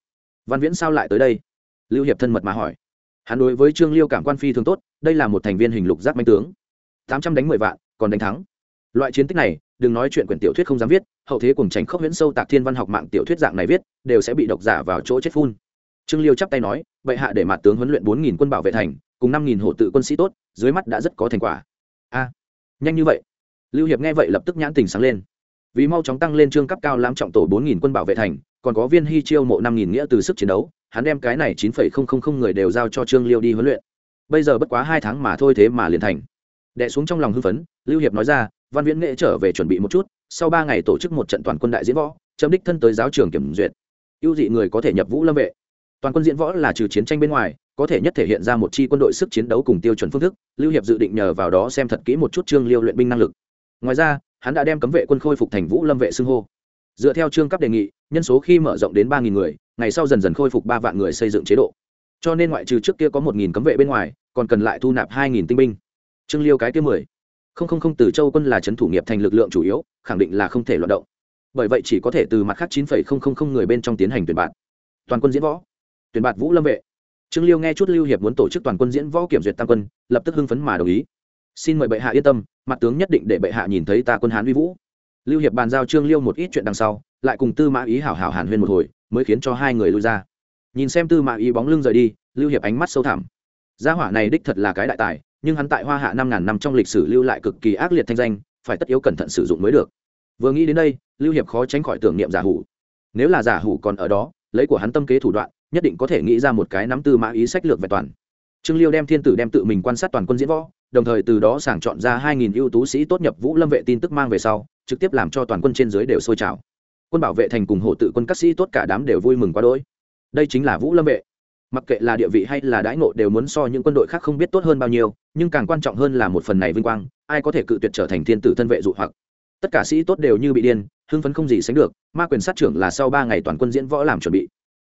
Văn viễn sao lại tới đây? Lưu hiệp thân mật mà hỏi. Hắn đối với trương liêu cảm quan phi thường tốt, đây là một thành viên hình lục giác manh tướng. Tám trăm đánh mười vạn, còn đánh thắng. Loại chiến tích này, đừng nói chuyện quyển tiểu thuyết không dám viết, hậu thế cùng tránh khốc huyễn sâu tạc thiên văn học mạng tiểu thuyết dạng này viết, đều sẽ bị độc giả vào chỗ chết phun. Trương liêu chắp tay nói, bệ hạ để mặt tướng huấn luyện bốn nghìn quân bảo vệ thành, cùng năm nghìn hộ tự quân sĩ tốt, dưới mắt đã rất có thành quả. A, nhanh như vậy? Lưu hiệp nghe vậy lập tức nhãn tình sáng lên. Vì mau chóng tăng lên trương cấp cao lãm trọng tổ bốn nghìn quân bảo vệ thành, còn có viên hy chiêu mộ năm nghìn nghĩa từ sức chiến đấu hắn đem cái này chín phẩy không không không người đều giao cho trương liêu đi huấn luyện. Bây giờ bất quá hai tháng mà thôi thế mà liền thành. Đệ xuống trong lòng hưng phấn, lưu hiệp nói ra, văn viễn nghệ trở về chuẩn bị một chút, sau ba ngày tổ chức một trận toàn quân đại diễn võ, chấm đích thân tới giáo trường kiểm duyệt. Ưu dị người có thể nhập vũ lâm vệ. Toàn quân diễn võ là trừ chiến tranh bên ngoài, có thể nhất thể hiện ra một chi quân đội sức chiến đấu cùng tiêu chuẩn phương thức, lưu hiệp dự định nhờ vào đó xem thật kỹ một chút trương liêu luyện binh năng lực. Ngoài ra, hắn đã đem cấm vệ quân khôi phục thành vũ lâm vệ xưng hô. Dựa theo trương cấp đề nghị, nhân số khi mở rộng đến ba người ngày sau dần dần khôi phục ba vạn người xây dựng chế độ. Cho nên ngoại trừ trước kia có một cấm vệ bên ngoài, còn cần lại thu nạp hai tinh binh. Trương liêu cái kia mười. Không không không, từ châu quân là trấn thủ nghiệp thành lực lượng chủ yếu, khẳng định là không thể loạt động. Bởi vậy chỉ có thể từ mặt khác chín phẩy không không không người bên trong tiến hành tuyển bạn toàn quân diễn võ. Tuyển bạn vũ lâm vệ. Trương liêu nghe chút lưu hiệp muốn tổ chức toàn quân diễn võ kiểm duyệt tam quân, lập tức hưng phấn mà đồng ý. Xin mời bệ hạ yên tâm, mặt tướng nhất định để bệ hạ nhìn thấy ta quân hán uy vũ. Lưu hiệp bàn giao trương liêu một ít chuyện đằng sau, lại cùng tư mã ý hảo hảo hàn huyên một hồi mới khiến cho hai người lui ra. Nhìn xem tư mã Y bóng lưng rời đi, lưu hiệp ánh mắt sâu thẳm. Gia hỏa này đích thật là cái đại tài, nhưng hắn tại hoa hạ năm ngàn năm trong lịch sử lưu lại cực kỳ ác liệt thanh danh, phải tất yếu cẩn thận sử dụng mới được. Vừa nghĩ đến đây, lưu hiệp khó tránh khỏi tưởng niệm giả hủ. Nếu là giả hủ còn ở đó, lấy của hắn tâm kế thủ đoạn, nhất định có thể nghĩ ra một cái nắm tư mã ý sách lược vẹn toàn. Trương liêu đem thiên tử đem tự mình quan sát toàn quân diễn võ, đồng thời từ đó sàng chọn ra hai nghìn ưu tú sĩ tốt nhập vũ lâm vệ tin tức mang về sau, trực tiếp làm cho toàn quân trên dưới đều sôi trào quân bảo vệ thành cùng hộ tự quân các sĩ tốt cả đám đều vui mừng quá đỗi. Đây chính là vũ lâm vệ. Mặc kệ là địa vị hay là đãi ngộ đều muốn so những quân đội khác không biết tốt hơn bao nhiêu, nhưng càng quan trọng hơn là một phần này vinh quang, ai có thể cự tuyệt trở thành thiên tử thân vệ dụ hoặc. Tất cả sĩ tốt đều như bị điên, hưng phấn không gì sánh được, ma quyền sát trưởng là sau ba ngày toàn quân diễn võ làm chuẩn bị.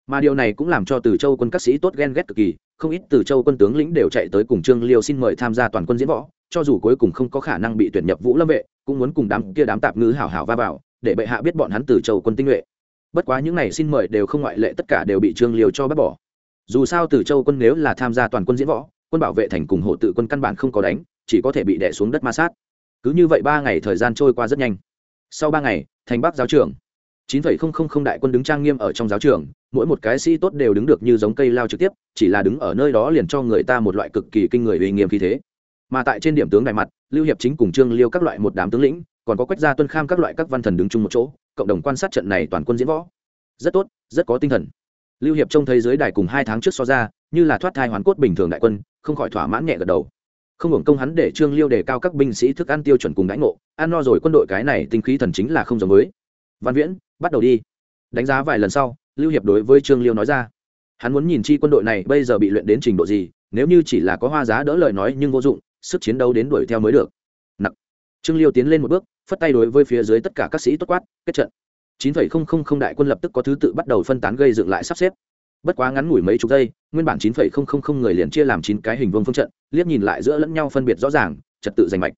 Mà điều này cũng làm cho từ châu quân các sĩ tốt ghen ghét cực kỳ, không ít từ châu quân tướng lĩnh đều chạy tới cùng trương liêu xin mời tham gia toàn quân diễn võ, cho dù cuối cùng không có khả năng bị tuyển nhập vũ lâm vệ, cũng muốn cùng đám kia đám tạp ngữ hảo hảo va vào để bệ hạ biết bọn hắn từ châu quân tinh nhuệ. Bất quá những này xin mời đều không ngoại lệ, tất cả đều bị trương liêu cho bác bỏ. Dù sao từ châu quân nếu là tham gia toàn quân diễn võ, quân bảo vệ thành cùng hộ tự quân căn bản không có đánh, chỉ có thể bị đẻ xuống đất ma sát. Cứ như vậy ba ngày thời gian trôi qua rất nhanh. Sau ba ngày, thành bắc giáo trưởng, chín phẩy không không không đại quân đứng trang nghiêm ở trong giáo trường, mỗi một cái sĩ tốt đều đứng được như giống cây lao trực tiếp, chỉ là đứng ở nơi đó liền cho người ta một loại cực kỳ kinh người uy nghiêm khí thế. Mà tại trên điểm tướng đại mặt, lưu hiệp chính cùng trương liêu các loại một đám tướng lĩnh còn có quách gia tuân kham các loại các văn thần đứng chung một chỗ, cộng đồng quan sát trận này toàn quân diễn võ. Rất tốt, rất có tinh thần. Lưu hiệp trông thấy dưới đài cùng hai tháng trước so ra, như là thoát thai hoàn cốt bình thường đại quân, không khỏi thỏa mãn nhẹ gật đầu. Không hưởng công hắn để trương liêu đề cao các binh sĩ thức ăn tiêu chuẩn cùng đãi ngộ, ăn no rồi quân đội cái này tinh khí thần chính là không giống mới văn viễn, bắt đầu đi. Đánh giá vài lần sau, lưu hiệp đối với trương liêu nói ra. Hắn muốn nhìn chi quân đội này bây giờ bị luyện đến trình độ gì, nếu như chỉ là có hoa giá đỡ lời nói nhưng vô dụng, sức chiến đấu đến đuổi theo mới được. Nặng. Trương liêu tiến lên một bước phất tay đối với phía dưới tất cả các sĩ tốt quát, kết trận. Chín phẩy không không không đại quân lập tức có thứ tự bắt đầu phân tán gây dựng lại sắp xếp. Bất quá ngắn ngủi mấy chục giây, nguyên bản chín phẩy không không không người liền chia làm chín cái hình vuông phương trận, liếc nhìn lại giữa lẫn nhau phân biệt rõ ràng, trật tự giành mạch.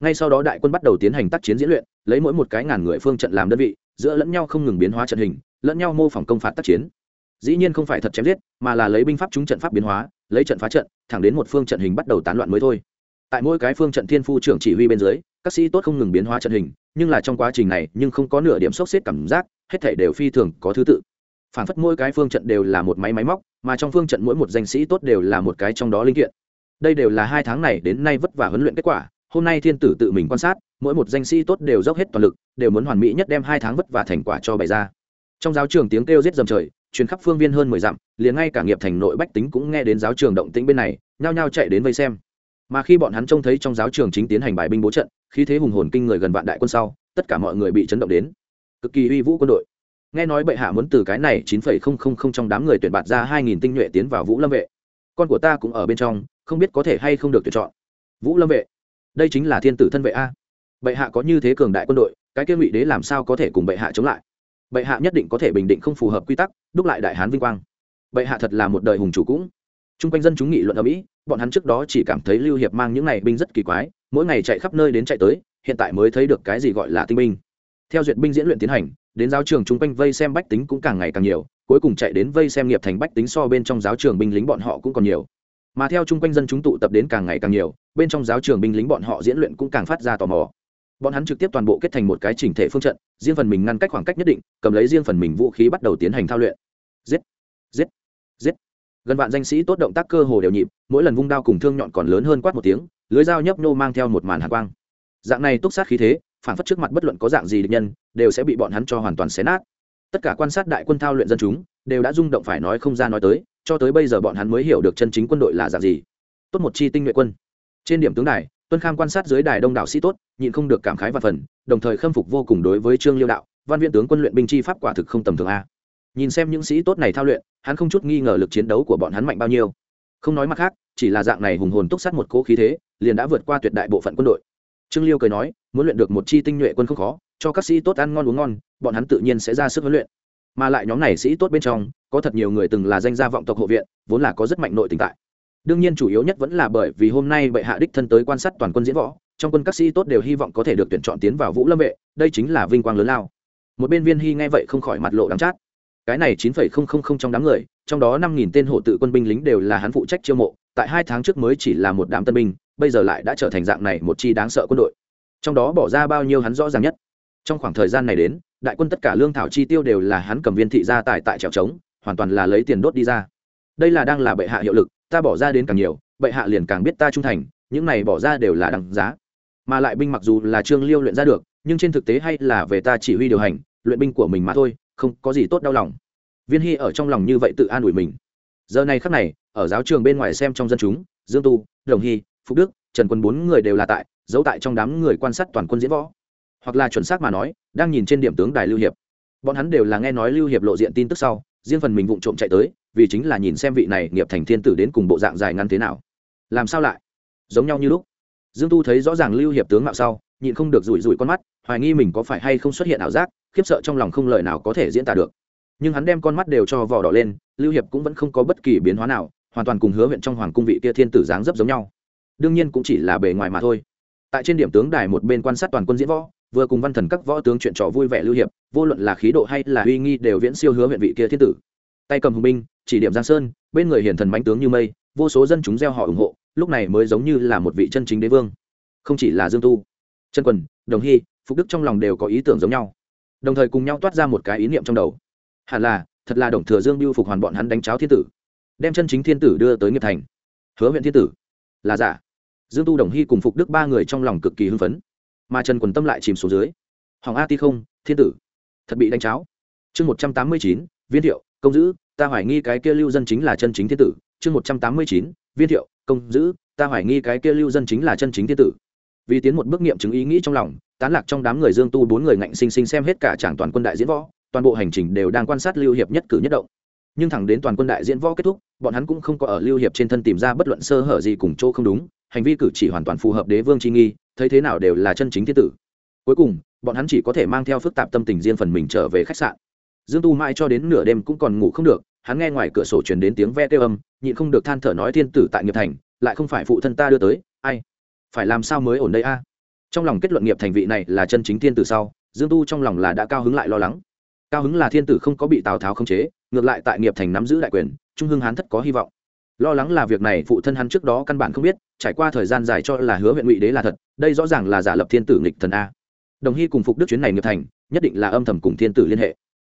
Ngay sau đó đại quân bắt đầu tiến hành tác chiến diễn luyện, lấy mỗi một cái ngàn người phương trận làm đơn vị, giữa lẫn nhau không ngừng biến hóa trận hình, lẫn nhau mô phỏng công phạt tác chiến. Dĩ nhiên không phải thật chém giết, mà là lấy binh pháp chúng trận pháp biến hóa, lấy trận phá trận, thẳng đến một phương trận hình bắt đầu tán loạn mới thôi tại mỗi cái phương trận thiên phu trưởng chỉ huy bên dưới, các sĩ tốt không ngừng biến hóa trận hình, nhưng là trong quá trình này, nhưng không có nửa điểm sốc xếp cảm giác, hết thể đều phi thường có thứ tự. Phản phất mỗi cái phương trận đều là một máy máy móc, mà trong phương trận mỗi một danh sĩ tốt đều là một cái trong đó linh kiện. Đây đều là hai tháng này đến nay vất vả huấn luyện kết quả, hôm nay thiên tử tự mình quan sát, mỗi một danh sĩ tốt đều dốc hết toàn lực, đều muốn hoàn mỹ nhất đem hai tháng vất vả thành quả cho bày ra. Trong giáo trường tiếng kêu rết dầm trời chuyến khắp phương viên hơn mười dặm, liền ngay cả nghiệp thành nội bách tính cũng nghe đến giáo trường động tĩnh bên này, nhao nhao chạy đến vây xem mà khi bọn hắn trông thấy trong giáo trường chính tiến hành bài binh bố trận, khí thế hùng hồn kinh người gần vạn đại quân sau, tất cả mọi người bị chấn động đến. Cực kỳ uy vũ quân đội. Nghe nói bệ hạ muốn từ cái này chín phẩy không không không trong đám người tuyển bạt ra hai nghìn tinh nhuệ tiến vào vũ lâm vệ. Con của ta cũng ở bên trong, không biết có thể hay không được tuyển chọn. Vũ lâm vệ. Đây chính là thiên tử thân vệ a. Bệ hạ có như thế cường đại quân đội, cái kia ngụy đế làm sao có thể cùng bệ hạ chống lại? Bệ hạ nhất định có thể bình định không phù hợp quy tắc, đúc lại đại hán vinh quang. Bệ hạ thật là một đời hùng chủ cũng t r u n g quanh dân chúng nghị luận ở mỹ, bọn hắn trước đó chỉ cảm thấy lưu hiệp mang những này binh rất kỳ quái, mỗi ngày chạy khắp nơi đến chạy tới, hiện tại mới thấy được cái gì gọi là tinh binh. Theo duyệt binh diễn luyện tiến hành, đến giáo trường chung quanh vây xem bách tính cũng càng ngày càng nhiều, cuối cùng chạy đến vây xem nghiệp thành bách tính so bên trong giáo trường binh lính bọn họ cũng còn nhiều. Mà theo chung quanh dân chúng tụ tập đến càng ngày càng nhiều, bên trong giáo trường binh lính bọn họ diễn luyện cũng càng phát ra tò mò. Bọn hắn trực tiếp toàn bộ kết thành một cái chỉnh thể phương trận, riêng phần mình ngăn cách khoảng cách nhất định, cầm lấy riêng phần mình vũ khí bắt đầu tiến hành thao luyện. Giết! Giết! Giết! Gần vạn danh sĩ tốt động tác cơ hồ đều nhịp, mỗi lần vung đao cùng thương nhọn còn lớn hơn quát một tiếng, lưới dao nhấp nhô mang theo một màn hạ quang. Dạng này túc sát khí thế, phản phất trước mặt bất luận có dạng gì địch nhân, đều sẽ bị bọn hắn cho hoàn toàn xé nát. Tất cả quan sát đại quân thao luyện dân chúng, đều đã rung động phải nói không ra nói tới, cho tới bây giờ bọn hắn mới hiểu được chân chính quân đội là dạng gì. Tốt một chi tinh nhuệ quân. Trên điểm tướng đài, tuân kham quan sát dưới đài đông đảo sĩ tốt, nhịn không được cảm khái và phần, đồng thời khâm phục vô cùng đối với trương liêu đạo, văn viện tướng quân luyện binh chi pháp quả thực không tầm thường a nhìn xem những sĩ tốt này thao luyện, hắn không chút nghi ngờ lực chiến đấu của bọn hắn mạnh bao nhiêu. Không nói mặt khác, chỉ là dạng này hùng hồn túc sát một cố khí thế, liền đã vượt qua tuyệt đại bộ phận quân đội. Trương liêu cười nói, muốn luyện được một chi tinh nhuệ quân không khó, cho các sĩ tốt ăn ngon uống ngon, bọn hắn tự nhiên sẽ ra sức huấn luyện. Mà lại nhóm này sĩ tốt bên trong, có thật nhiều người từng là danh gia vọng tộc hộ viện, vốn là có rất mạnh nội tình tại. Đương nhiên chủ yếu nhất vẫn là bởi vì hôm nay bệ hạ đích thân tới quan sát toàn quân diễn võ, trong quân các sĩ tốt đều hy vọng có thể được tuyển chọn tiến vào vũ lâm vệ, đây chính là vinh quang lớn lao. Một bên viên hy nghe vậy không khỏi mặt lộ đắng chát cái này chín phẩy không không không trong đám người, trong đó năm nghìn tên hộ tự quân binh lính đều là hắn phụ trách chiêu mộ, tại hai tháng trước mới chỉ là một đám tân binh, bây giờ lại đã trở thành dạng này một chi đáng sợ quân đội. Trong đó bỏ ra bao nhiêu hắn rõ ràng nhất. Trong khoảng thời gian này đến, đại quân tất cả lương thảo chi tiêu đều là hắn cầm viên thị gia tài tại trèo trống, hoàn toàn là lấy tiền đốt đi ra. Đây là đang là bệ hạ hiệu lực, ta bỏ ra đến càng nhiều, bệ hạ liền càng biết ta trung thành, những này bỏ ra đều là đằng giá. Mà lại binh mặc dù là trương liêu luyện ra được, nhưng trên thực tế hay là về ta chỉ huy điều hành, luyện binh của mình mà thôi không có gì tốt đau lòng. Viên hy ở trong lòng như vậy tự an ủi mình. Giờ này khắc này, ở giáo trường bên ngoài xem trong dân chúng, dương tu, đồng hy phúc đức, trần quân bốn người đều là tại, giấu tại trong đám người quan sát toàn quân diễn võ. Hoặc là chuẩn xác mà nói, đang nhìn trên điểm tướng đài lưu hiệp. Bọn hắn đều là nghe nói lưu hiệp lộ diện tin tức sau, riêng phần mình vụng trộm chạy tới, vì chính là nhìn xem vị này nghiệp thành thiên tử đến cùng bộ dạng dài ngắn thế nào. Làm sao lại? Giống nhau như lúc. Dương tu thấy rõ ràng lưu hiệp tướng mạo sau, nhịn không được rủi rủi con mắt hoài nghi mình có phải hay không xuất hiện ảo giác, khiếp sợ trong lòng không lời nào có thể diễn tả được. Nhưng hắn đem con mắt đều cho vỏ đỏ lên, lưu hiệp cũng vẫn không có bất kỳ biến hóa nào, hoàn toàn cùng hứa huyện trong hoàng cung vị kia thiên tử dáng dấp giống nhau. Đương nhiên cũng chỉ là bề ngoài mà thôi. Tại trên điểm tướng đài một bên quan sát toàn quân diễn võ, vừa cùng văn thần các võ tướng chuyện trò vui vẻ lưu hiệp, vô luận là khí độ hay là uy nghi đều viễn siêu hứa huyện vị kia thiên tử. Tay cầm hùng binh, chỉ điểm giang sơn, bên người hiển thần mãnh tướng như mây, vô số dân chúng gieo họ ủng hộ, lúc này mới giống như là một vị chân chính đế vương. Không chỉ là dương tu, chân quần, đồng hy Phục đức trong lòng đều có ý tưởng giống nhau. Đồng thời cùng nhau toát ra một cái ý niệm trong đầu. Hẳn là, thật là đồng thừa dương biêu phục hoàn bọn hắn đánh cháo thiên tử, đem chân chính thiên tử đưa tới nghiệp thành. Hứa huyện thiên tử, là giả. Dương tu đồng hy cùng phục đức ba người trong lòng cực kỳ hưng phấn. Mà trần quần tâm lại chìm xuống dưới. Hoàng a ti không, thiên tử, thật bị đánh cháo. Chương một trăm tám mươi chín, viên thiệu, công giữ, ta hoài nghi cái kia lưu dân chính là chân chính thiên tử. Chương một trăm tám mươi chín, viên thiệu, công giữ, ta hoài nghi cái kia lưu dân chính là chân chính thiên tử vì tiến một bước nghiệm chứng ý nghĩ trong lòng, tán lạc trong đám người dương tu bốn người ngạnh sinh sinh xem hết cả tràng toàn quân đại diễn võ, toàn bộ hành trình đều đang quan sát lưu hiệp nhất cử nhất động. Nhưng thẳng đến toàn quân đại diễn võ kết thúc, bọn hắn cũng không có ở lưu hiệp trên thân tìm ra bất luận sơ hở gì cùng chỗ không đúng, hành vi cử chỉ hoàn toàn phù hợp đế vương chi nghi, thấy thế nào đều là chân chính thiên tử. Cuối cùng, bọn hắn chỉ có thể mang theo phức tạp tâm tình riêng phần mình trở về khách sạn. Dương tu mãi cho đến nửa đêm cũng còn ngủ không được, hắn nghe ngoài cửa sổ truyền đến tiếng ve kêu âm, nhịn không được than thở nói thiên tử tại nghiệp thành, lại không phải phụ thân ta đưa tới, ai? Phải làm sao mới ổn đây a? Trong lòng kết luận nghiệp thành vị này là chân chính thiên tử sau, dương tu trong lòng là đã cao hứng lại lo lắng. Cao hứng là thiên tử không có bị tào tháo khống chế, ngược lại tại nghiệp thành nắm giữ đại quyền, trung hưng hán thất có hy vọng. Lo lắng là việc này phụ thân hắn trước đó căn bản không biết, trải qua thời gian dài cho là hứa huyện ngụy đế là thật, đây rõ ràng là giả lập thiên tử nghịch thần a. Đồng hy cùng phục đức chuyến này nghiệp thành, nhất định là âm thầm cùng thiên tử liên hệ.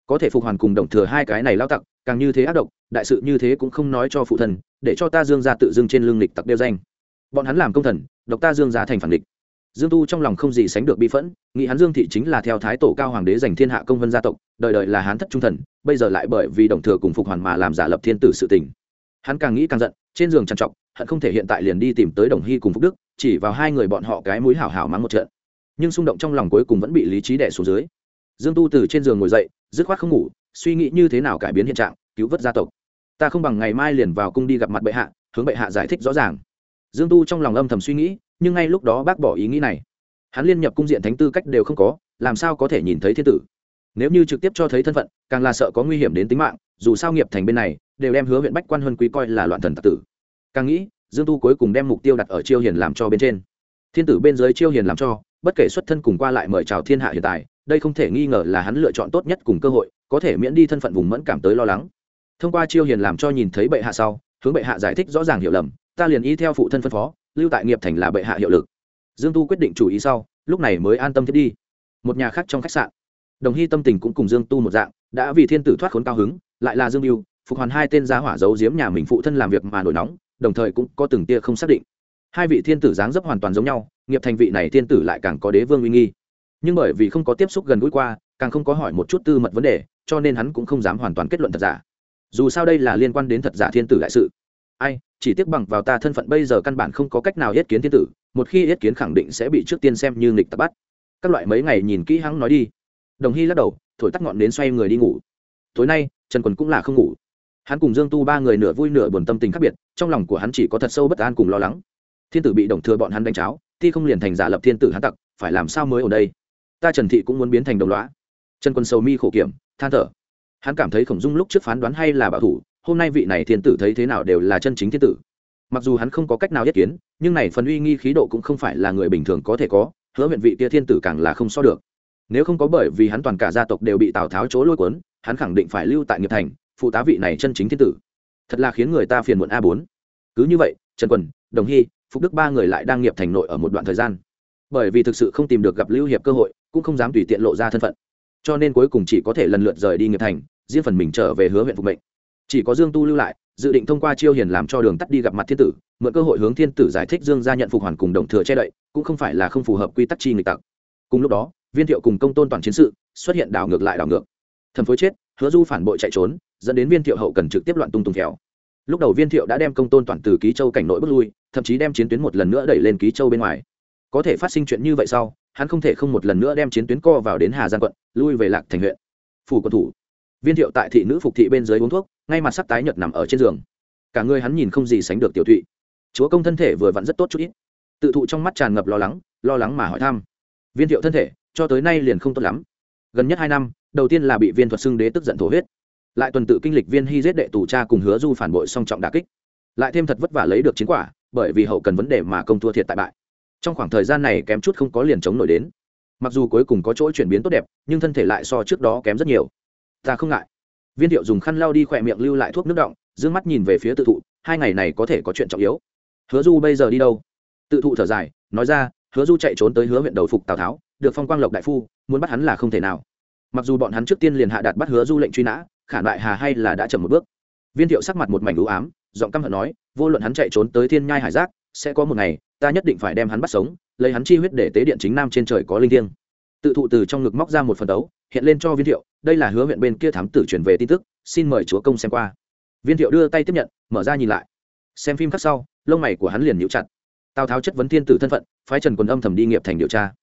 Có thể phục hoàn cùng đồng thừa hai cái này lao tặc, càng như thế ác độc, đại sự như thế cũng không nói cho phụ thần để cho ta dương ra tự dưng trên lương lịch tặc đeo danh bọn hắn làm công thần, độc ta dương ra thành phản địch. Dương tu trong lòng không gì sánh được bi phẫn, nghĩ hắn dương thị chính là theo thái tổ cao hoàng đế giành thiên hạ công vân gia tộc, đời đời là hán thất trung thần, bây giờ lại bởi vì đồng thừa cùng phục hoàn mà làm giả lập thiên tử sự tình. Hắn càng nghĩ càng giận, trên giường trằn trọc, hận không thể hiện tại liền đi tìm tới đồng hy cùng phúc đức, chỉ vào hai người bọn họ cái mũi hảo hảo mắng một trận. Nhưng xung động trong lòng cuối cùng vẫn bị lý trí đẻ xuống dưới. Dương tu từ trên giường ngồi dậy, dứt khoát không ngủ, suy nghĩ như thế nào cải biến hiện trạng, cứu vớt gia tộc. Ta không bằng ngày mai liền vào cung đi gặp mặt bệ hạ, hướng bệ hạ giải thích rõ ràng dương tu trong lòng âm thầm suy nghĩ, nhưng ngay lúc đó bác bỏ ý nghĩ này. Hắn liên nhập cung diện thánh tư cách đều không có, làm sao có thể nhìn thấy thiên tử? Nếu như trực tiếp cho thấy thân phận, càng là sợ có nguy hiểm đến tính mạng, dù sao nghiệp thành bên này, đều đem hứa huyện bách quan huân quý coi là loạn thần tặc tử. Càng nghĩ, dương tu cuối cùng đem mục tiêu đặt ở chiêu hiền làm cho bên trên. Thiên tử bên dưới chiêu hiền làm cho, bất kể xuất thân cùng qua lại mời chào thiên hạ hiện tại, đây không thể nghi ngờ là hắn lựa chọn tốt nhất cùng cơ hội, có thể miễn đi thân phận vùng mẫn cảm tới lo lắng. Thông qua chiêu hiền làm cho nhìn thấy bệ hạ sau, hướng bệ hạ giải thích rõ ràng hiểu lầm ta liền y theo phụ thân phân phó, lưu tại nghiệp thành là bệ hạ hiệu lực. Dương tu quyết định chủ ý sau, lúc này mới an tâm thiết đi. Một nhà khác trong khách sạn. Đồng hy tâm tình cũng cùng dương tu một dạng, đã vì thiên tử thoát khốn cao hứng, lại là dương mưu phục hoàn hai tên giá hỏa giấu giếm nhà mình phụ thân làm việc mà nổi nóng, đồng thời cũng có từng tia không xác định. Hai vị thiên tử dáng dấp hoàn toàn giống nhau, nghiệp thành vị này thiên tử lại càng có đế vương uy nghi. Nhưng bởi vì không có tiếp xúc gần gũi qua, càng không có hỏi một chút tư mật vấn đề, cho nên hắn cũng không dám hoàn toàn kết luận thật giả. Dù sao đây là liên quan đến thật giả thiên tử đại sự ai, chỉ tiếc bằng vào ta thân phận bây giờ căn bản không có cách nào yết kiến thiên tử, một khi yết kiến khẳng định sẽ bị trước tiên xem như nghịch tập bắt. Các loại mấy ngày nhìn kỹ hắn nói đi. Đồng hy lắc đầu, thổi tắt ngọn đến xoay người đi ngủ. Tối nay, trần quần cũng là không ngủ. Hắn cùng dương tu ba người nửa vui nửa buồn tâm tình khác biệt, trong lòng của hắn chỉ có thật sâu bất an cùng lo lắng. Thiên tử bị đồng thừa bọn hắn đánh cháo thi không liền thành giả lập thiên tử hắn tặc, phải làm sao mới ở đây? Ta trần thị cũng muốn biến thành đồng loá trần quân sầu mi khổ kiểm, than thở. Hắn cảm thấy khổng dung lúc trước phán đoán hay là bảo thủ hôm nay vị này thiên tử thấy thế nào đều là chân chính thiên tử. Mặc dù hắn không có cách nào yết kiến, nhưng này phần uy nghi khí độ cũng không phải là người bình thường có thể có, hứa huyện vị kia thiên tử càng là không so được. Nếu không có bởi vì hắn toàn cả gia tộc đều bị tào tháo chỗ lôi cuốn, hắn khẳng định phải lưu tại nghiệp thành, phụ tá vị này chân chính thiên tử. Thật là khiến người ta phiền muộn a bốn. Cứ như vậy, trần quần, đồng hy, phúc đức ba người lại đang nghiệp thành nội ở một đoạn thời gian. Bởi vì thực sự không tìm được gặp lưu hiệp cơ hội, cũng không dám tùy tiện lộ ra thân phận. Cho nên cuối cùng chỉ có thể lần lượt rời đi nghiệp thành, riêng phần mình trở về hứa huyện phục mệnh chỉ có dương tu lưu lại, dự định thông qua chiêu hiền làm cho đường tắt đi gặp mặt thiên tử, mượn cơ hội hướng thiên tử giải thích dương gia nhận phục hoàn cùng đồng thừa che đậy, cũng không phải là không phù hợp quy tắc chi nghịch tặc. Cùng lúc đó, viên thiệu cùng công tôn toàn chiến sự, xuất hiện đảo ngược lại đảo ngược. Thần phối chết, hứa du phản bội chạy trốn, dẫn đến viên thiệu hậu cần trực tiếp loạn tung tung theo lúc đầu viên thiệu đã đem công tôn toàn từ ký châu cảnh nội bước lui, thậm chí đem chiến tuyến một lần nữa đẩy lên ký châu bên ngoài. Có thể phát sinh chuyện như vậy sau, hắn không thể không một lần nữa đem chiến tuyến co vào đến hà giang quận, lui về lạc thành huyện. Phủ quân thủ viên thiệu tại thị nữ phục thị bên dưới uống thuốc, ngay mặt sắc tái nhợt nằm ở trên giường. Cả người hắn nhìn không gì sánh được tiểu thụy. Chúa công thân thể vừa vặn rất tốt chút ít. Tự thụ trong mắt tràn ngập lo lắng lo lắng mà hỏi thăm. Viên thiệu thân thể, cho tới nay liền không tốt lắm. Gần nhất hai năm, đầu tiên là bị viên thuật xưng đế tức giận thổ huyết. Lại tuần tự kinh lịch viên hy giết đệ tù cha cùng hứa du phản bội song trọng đà kích. Lại thêm thật vất vả lấy được chiến quả, bởi vì hậu cần vấn đề mà công thua thiệt tại bại. Trong khoảng thời gian này kém chút không có liền chống nổi đến. Mặc dù cuối cùng có chỗ chuyển biến tốt đẹp, nhưng thân thể lại so trước đó kém rất nhiều ta không ngại. Viên thiệu dùng khăn lau đi khỏe miệng lưu lại thuốc nước động d ư ơ n g mắt nhìn về phía tự thụ, hai ngày này có thể có chuyện trọng yếu. Hứa du bây giờ đi đâu? Tự thụ thở dài, nói ra, hứa du chạy trốn tới hứa huyện đầu phục tào tháo, được phong quang lộc đại phu, muốn bắt hắn là không thể nào. Mặc dù bọn hắn trước tiên liền hạ đạt bắt hứa du lệnh truy nã, khả đại hà hay là đã chậm một bước. Viên thiệu sắc mặt một mảnh ưu ám, giọng căm hận nói, vô luận hắn chạy trốn tới thiên nhai hải giác, sẽ có một ngày, ta nhất định phải đem hắn bắt sống, lấy hắn chi huyết để tế điện chính nam trên trời có linh thiêng tự thụ từ trong ngực móc ra một phần đấu hiện lên cho viên thiệu, đây là hứa huyện bên kia thám tử chuyển về tin tức, xin mời chúa công xem qua. Viên thiệu đưa tay tiếp nhận, mở ra nhìn lại. Xem phim khác sau, lông mày của hắn liền nhíu chặt. Tào tháo chất vấn thiên tử thân phận, phái trần quần âm thầm đi nghiệp thành điều tra.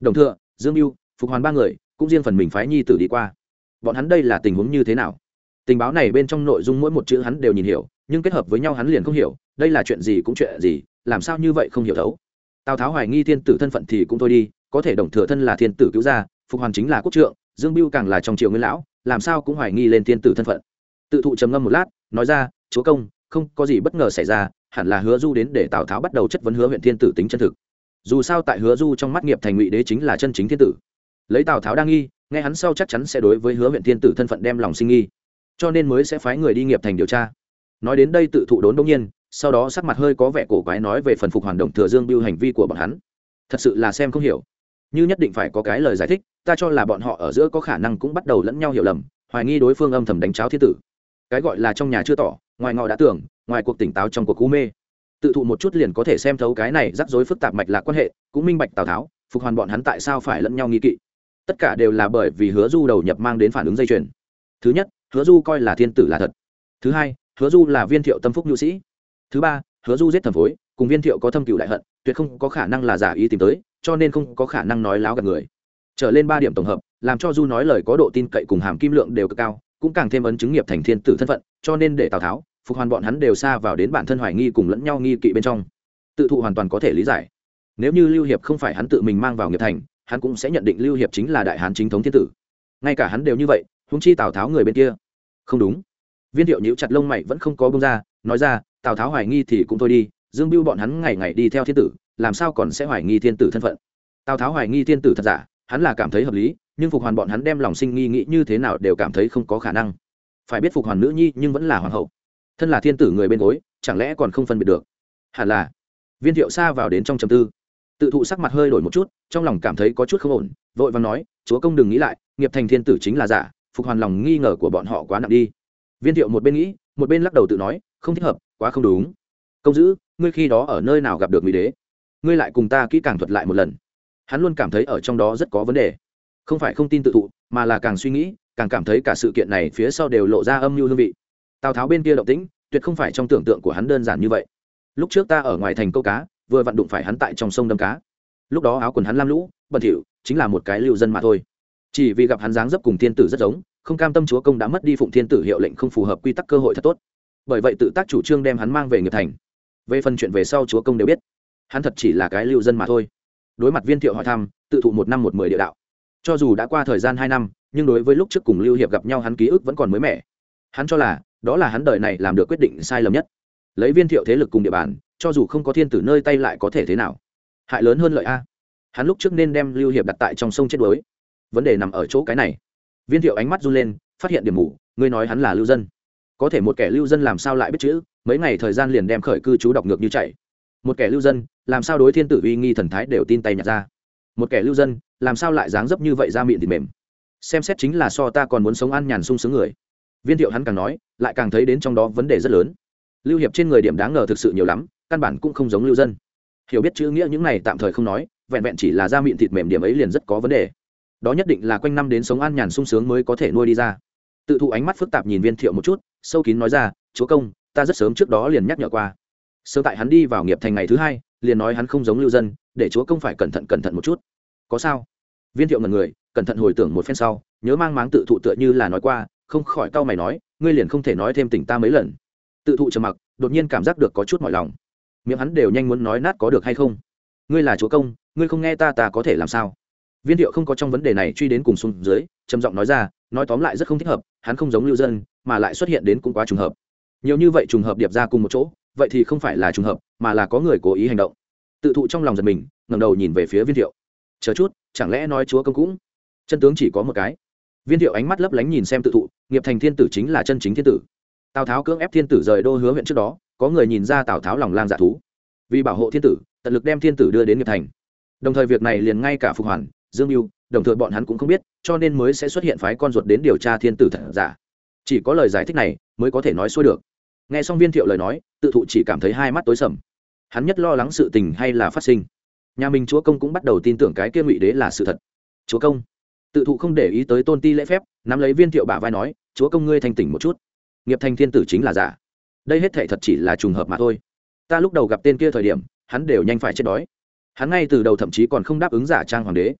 Đồng thừa dương mưu, phục hoàn ba người, cũng riêng phần mình phái nhi tử đi qua. Bọn hắn đây là tình huống như thế nào? Tình báo này bên trong nội dung mỗi một chữ hắn đều nhìn hiểu, nhưng kết hợp với nhau hắn liền không hiểu, đây là chuyện gì cũng chuyện gì, làm sao như vậy không hiểu thấu? Tào tháo hoài nghi thiên tử thân phận thì cũng thôi đi có thể đồng thừa thân là thiên tử cứu gia, phục hoàn chính là quốc trượng, dương biêu càng là trong triều nguyên lão, làm sao cũng hoài nghi lên thiên tử thân phận. Tự thụ trầm ngâm một lát, nói ra, chúa công, không có gì bất ngờ xảy ra, hẳn là hứa du đến để tào tháo bắt đầu chất vấn hứa huyện thiên tử tính chân thực. Dù sao tại hứa du trong mắt nghiệp thành ngụy đế chính là chân chính thiên tử. Lấy tào tháo đang nghi, nghe hắn sau chắc chắn sẽ đối với hứa huyện thiên tử thân phận đem lòng sinh nghi, cho nên mới sẽ phái người đi nghiệp thành điều tra. Nói đến đây tự thụ đốn đông nhiên, sau đó sắc mặt hơi có vẻ cổ quái nói về phần phục hoàn động thừa dương biêu hành vi của bọn hắn. Thật sự là xem không hiểu như nhất định phải có cái lời giải thích, ta cho là bọn họ ở giữa có khả năng cũng bắt đầu lẫn nhau hiểu lầm, hoài nghi đối phương âm thầm đánh cháo thiên tử. Cái gọi là trong nhà chưa tỏ, ngoài ngọ đã tưởng, ngoài cuộc tỉnh táo trong cuộc cú mê. Tự thụ một chút liền có thể xem thấu cái này rắc rối phức tạp mạch lạc quan hệ, cũng minh bạch tào tháo, phục hoàn bọn hắn tại sao phải lẫn nhau nghi kỵ. Tất cả đều là bởi vì hứa du đầu nhập mang đến phản ứng dây chuyền. Thứ nhất, hứa du coi là thiên tử là thật. Thứ hai, hứa du là viên thiệu tâm phúc nhu sĩ. Thứ ba hứa du giết thẩm phối, cùng viên thiệu có thâm cựu đại hận, tuyệt không có khả năng là giả ý tìm tới, cho nên không có khả năng nói láo gặp người. Trở lên ba điểm tổng hợp, làm cho du nói lời có độ tin cậy cùng hàm kim lượng đều cực cao, cũng càng thêm ấn chứng nghiệp thành thiên tử thân phận, cho nên để tào tháo, phục hoàn bọn hắn đều xa vào đến bản thân hoài nghi cùng lẫn nhau nghi kỵ bên trong. Tự thụ hoàn toàn có thể lý giải. Nếu như lưu hiệp không phải hắn tự mình mang vào nghiệp thành, hắn cũng sẽ nhận định lưu hiệp chính là đại hán chính thống thiên tử. Ngay cả hắn đều như vậy húng chi tào tháo người bên kia. Không đúng. Viên thiệu nhíu chặt lông mày vẫn không có bông ra, nói ra tào tháo hoài nghi thì cũng thôi đi, dương biêu bọn hắn ngày ngày đi theo thiên tử, làm sao còn sẽ hoài nghi thiên tử thân phận? Tào tháo hoài nghi thiên tử thật giả, hắn là cảm thấy hợp lý, nhưng phục hoàn bọn hắn đem lòng sinh nghi nghĩ như thế nào đều cảm thấy không có khả năng. Phải biết phục hoàn nữ nhi nhưng vẫn là hoàng hậu. Thân là thiên tử người bên gối, chẳng lẽ còn không phân biệt được? Hẳn là. Viên thiệu xa vào đến trong trầm tư. Tự thụ sắc mặt hơi đổi một chút, trong lòng cảm thấy có chút không ổn, vội và nói, chúa công đừng nghĩ lại, nghiệp thành thiên tử chính là giả, phục hoàn lòng nghi ngờ của bọn họ quá nặng đi. Viên thiệu một bên nghĩ, một bên lắc đầu tự nói, không thích hợp quá không đúng. Công giữ, ngươi khi đó ở nơi nào gặp được mỹ đế? Ngươi lại cùng ta kỹ càng thuật lại một lần. Hắn luôn cảm thấy ở trong đó rất có vấn đề. Không phải không tin tự thụ, mà là càng suy nghĩ, càng cảm thấy cả sự kiện này phía sau đều lộ ra âm mưu hương vị. Tào tháo bên kia động tĩnh, tuyệt không phải trong tưởng tượng của hắn đơn giản như vậy. Lúc trước ta ở ngoài thành câu cá, vừa vặn đụng phải hắn tại trong sông đâm cá. Lúc đó áo quần hắn lam lũ, bẩn thỉu, chính là một cái lưu dân mà thôi. Chỉ vì gặp hắn dáng dấp cùng thiên tử rất giống, không cam tâm chúa công đã mất đi phụng thiên tử hiệu lệnh không phù hợp quy tắc cơ hội thật tốt bởi vậy tự tác chủ trương đem hắn mang về nghiệp thành. Về phần chuyện về sau chúa công đều biết. Hắn thật chỉ là cái lưu dân mà thôi. Đối mặt viên thiệu hỏi thăm, tự thụ một năm một mười địa đạo. Cho dù đã qua thời gian hai năm, nhưng đối với lúc trước cùng lưu hiệp gặp nhau hắn ký ức vẫn còn mới mẻ. Hắn cho là, đó là hắn đời này làm được quyết định sai lầm nhất. Lấy viên thiệu thế lực cùng địa bàn, cho dù không có thiên tử nơi tay lại có thể thế nào? Hại lớn hơn lợi a. Hắn lúc trước nên đem lưu hiệp đặt tại trong sông chết đuối. Vấn đề nằm ở chỗ cái này. Viên thiệu ánh mắt run lên, phát hiện điểm mù, ngươi nói hắn là lưu dân có thể một kẻ lưu dân làm sao lại biết chữ, mấy ngày thời gian liền đem khởi cư chú đọc ngược như chạy. Một kẻ lưu dân, làm sao đối thiên tử uy nghi thần thái đều tin tay nhặt ra. Một kẻ lưu dân, làm sao lại dáng dấp như vậy ra miệng thịt mềm. Xem xét chính là so ta còn muốn sống ăn nhàn sung sướng người. Viên thiệu hắn càng nói, lại càng thấy đến trong đó vấn đề rất lớn. Lưu hiệp trên người điểm đáng ngờ thực sự nhiều lắm, căn bản cũng không giống lưu dân. Hiểu biết chữ nghĩa những này tạm thời không nói, vẹn vẹn chỉ là da miệng thịt mềm điểm ấy liền rất có vấn đề. Đó nhất định là quanh năm đến sống an nhàn sung sướng mới có thể nuôi đi ra. Tự thụ ánh mắt phức tạp nhìn viên thiệu một chút sâu kín nói ra, chúa công, ta rất sớm trước đó liền nhắc nhở qua. Sớm tại hắn đi vào nghiệp thành ngày thứ hai, liền nói hắn không giống lưu dân, để chúa công phải cẩn thận cẩn thận một chút. Có sao? Viên thiệu ngần người, cẩn thận hồi tưởng một phen sau, nhớ mang máng tự thụ tựa như là nói qua, không khỏi cau mày nói, ngươi liền không thể nói thêm tỉnh ta mấy lần. Tự thụ trầm mặc, đột nhiên cảm giác được có chút mỏi lòng. Miệng hắn đều nhanh muốn nói nát có được hay không? Ngươi là chúa công, ngươi không nghe ta ta có thể làm sao? Viên thiệu không có trong vấn đề này truy đến cùng xuống dưới, trầm giọng nói ra, nói tóm lại rất không thích hợp, hắn không giống lưu dân mà lại xuất hiện đến cũng quá trùng hợp. Nhiều như vậy trùng hợp điệp ra cùng một chỗ, vậy thì không phải là trùng hợp, mà là có người cố ý hành động. Tự thụ trong lòng giật mình, ngẩng đầu nhìn về phía viên thiệu. Chờ chút, chẳng lẽ nói chúa công cũng? Chân tướng chỉ có một cái. Viên thiệu ánh mắt lấp lánh nhìn xem tự thụ, nghiệp thành thiên tử chính là chân chính thiên tử. Tào tháo cưỡng ép thiên tử rời đô hứa huyện trước đó, có người nhìn ra tào tháo lòng lang dạ thú. Vì bảo hộ thiên tử, tận lực đem thiên tử đưa đến nghiệp thành. Đồng thời việc này liền ngay cả phục hoàn, dương mưu, đồng thời bọn hắn cũng không biết, cho nên mới sẽ xuất hiện phái con ruột đến điều tra thiên tử thật giả chỉ có lời giải thích này mới có thể nói xuôi được. Nghe xong viên thiệu lời nói, tự thụ chỉ cảm thấy hai mắt tối sầm. Hắn nhất lo lắng sự tình hay là phát sinh. Nhà mình chúa công cũng bắt đầu tin tưởng cái kia ngụy đế là sự thật. Chúa công. Tự thụ không để ý tới tôn ti lễ phép, nắm lấy viên thiệu bả vai nói, chúa công ngươi thanh tỉnh một chút. Nghiệp thành thiên tử chính là giả. Đây hết thể thật chỉ là trùng hợp mà thôi. Ta lúc đầu gặp tên kia thời điểm, hắn đều nhanh phải chết đói. Hắn ngay từ đầu thậm chí còn không đáp ứng giả trang hoàng đế.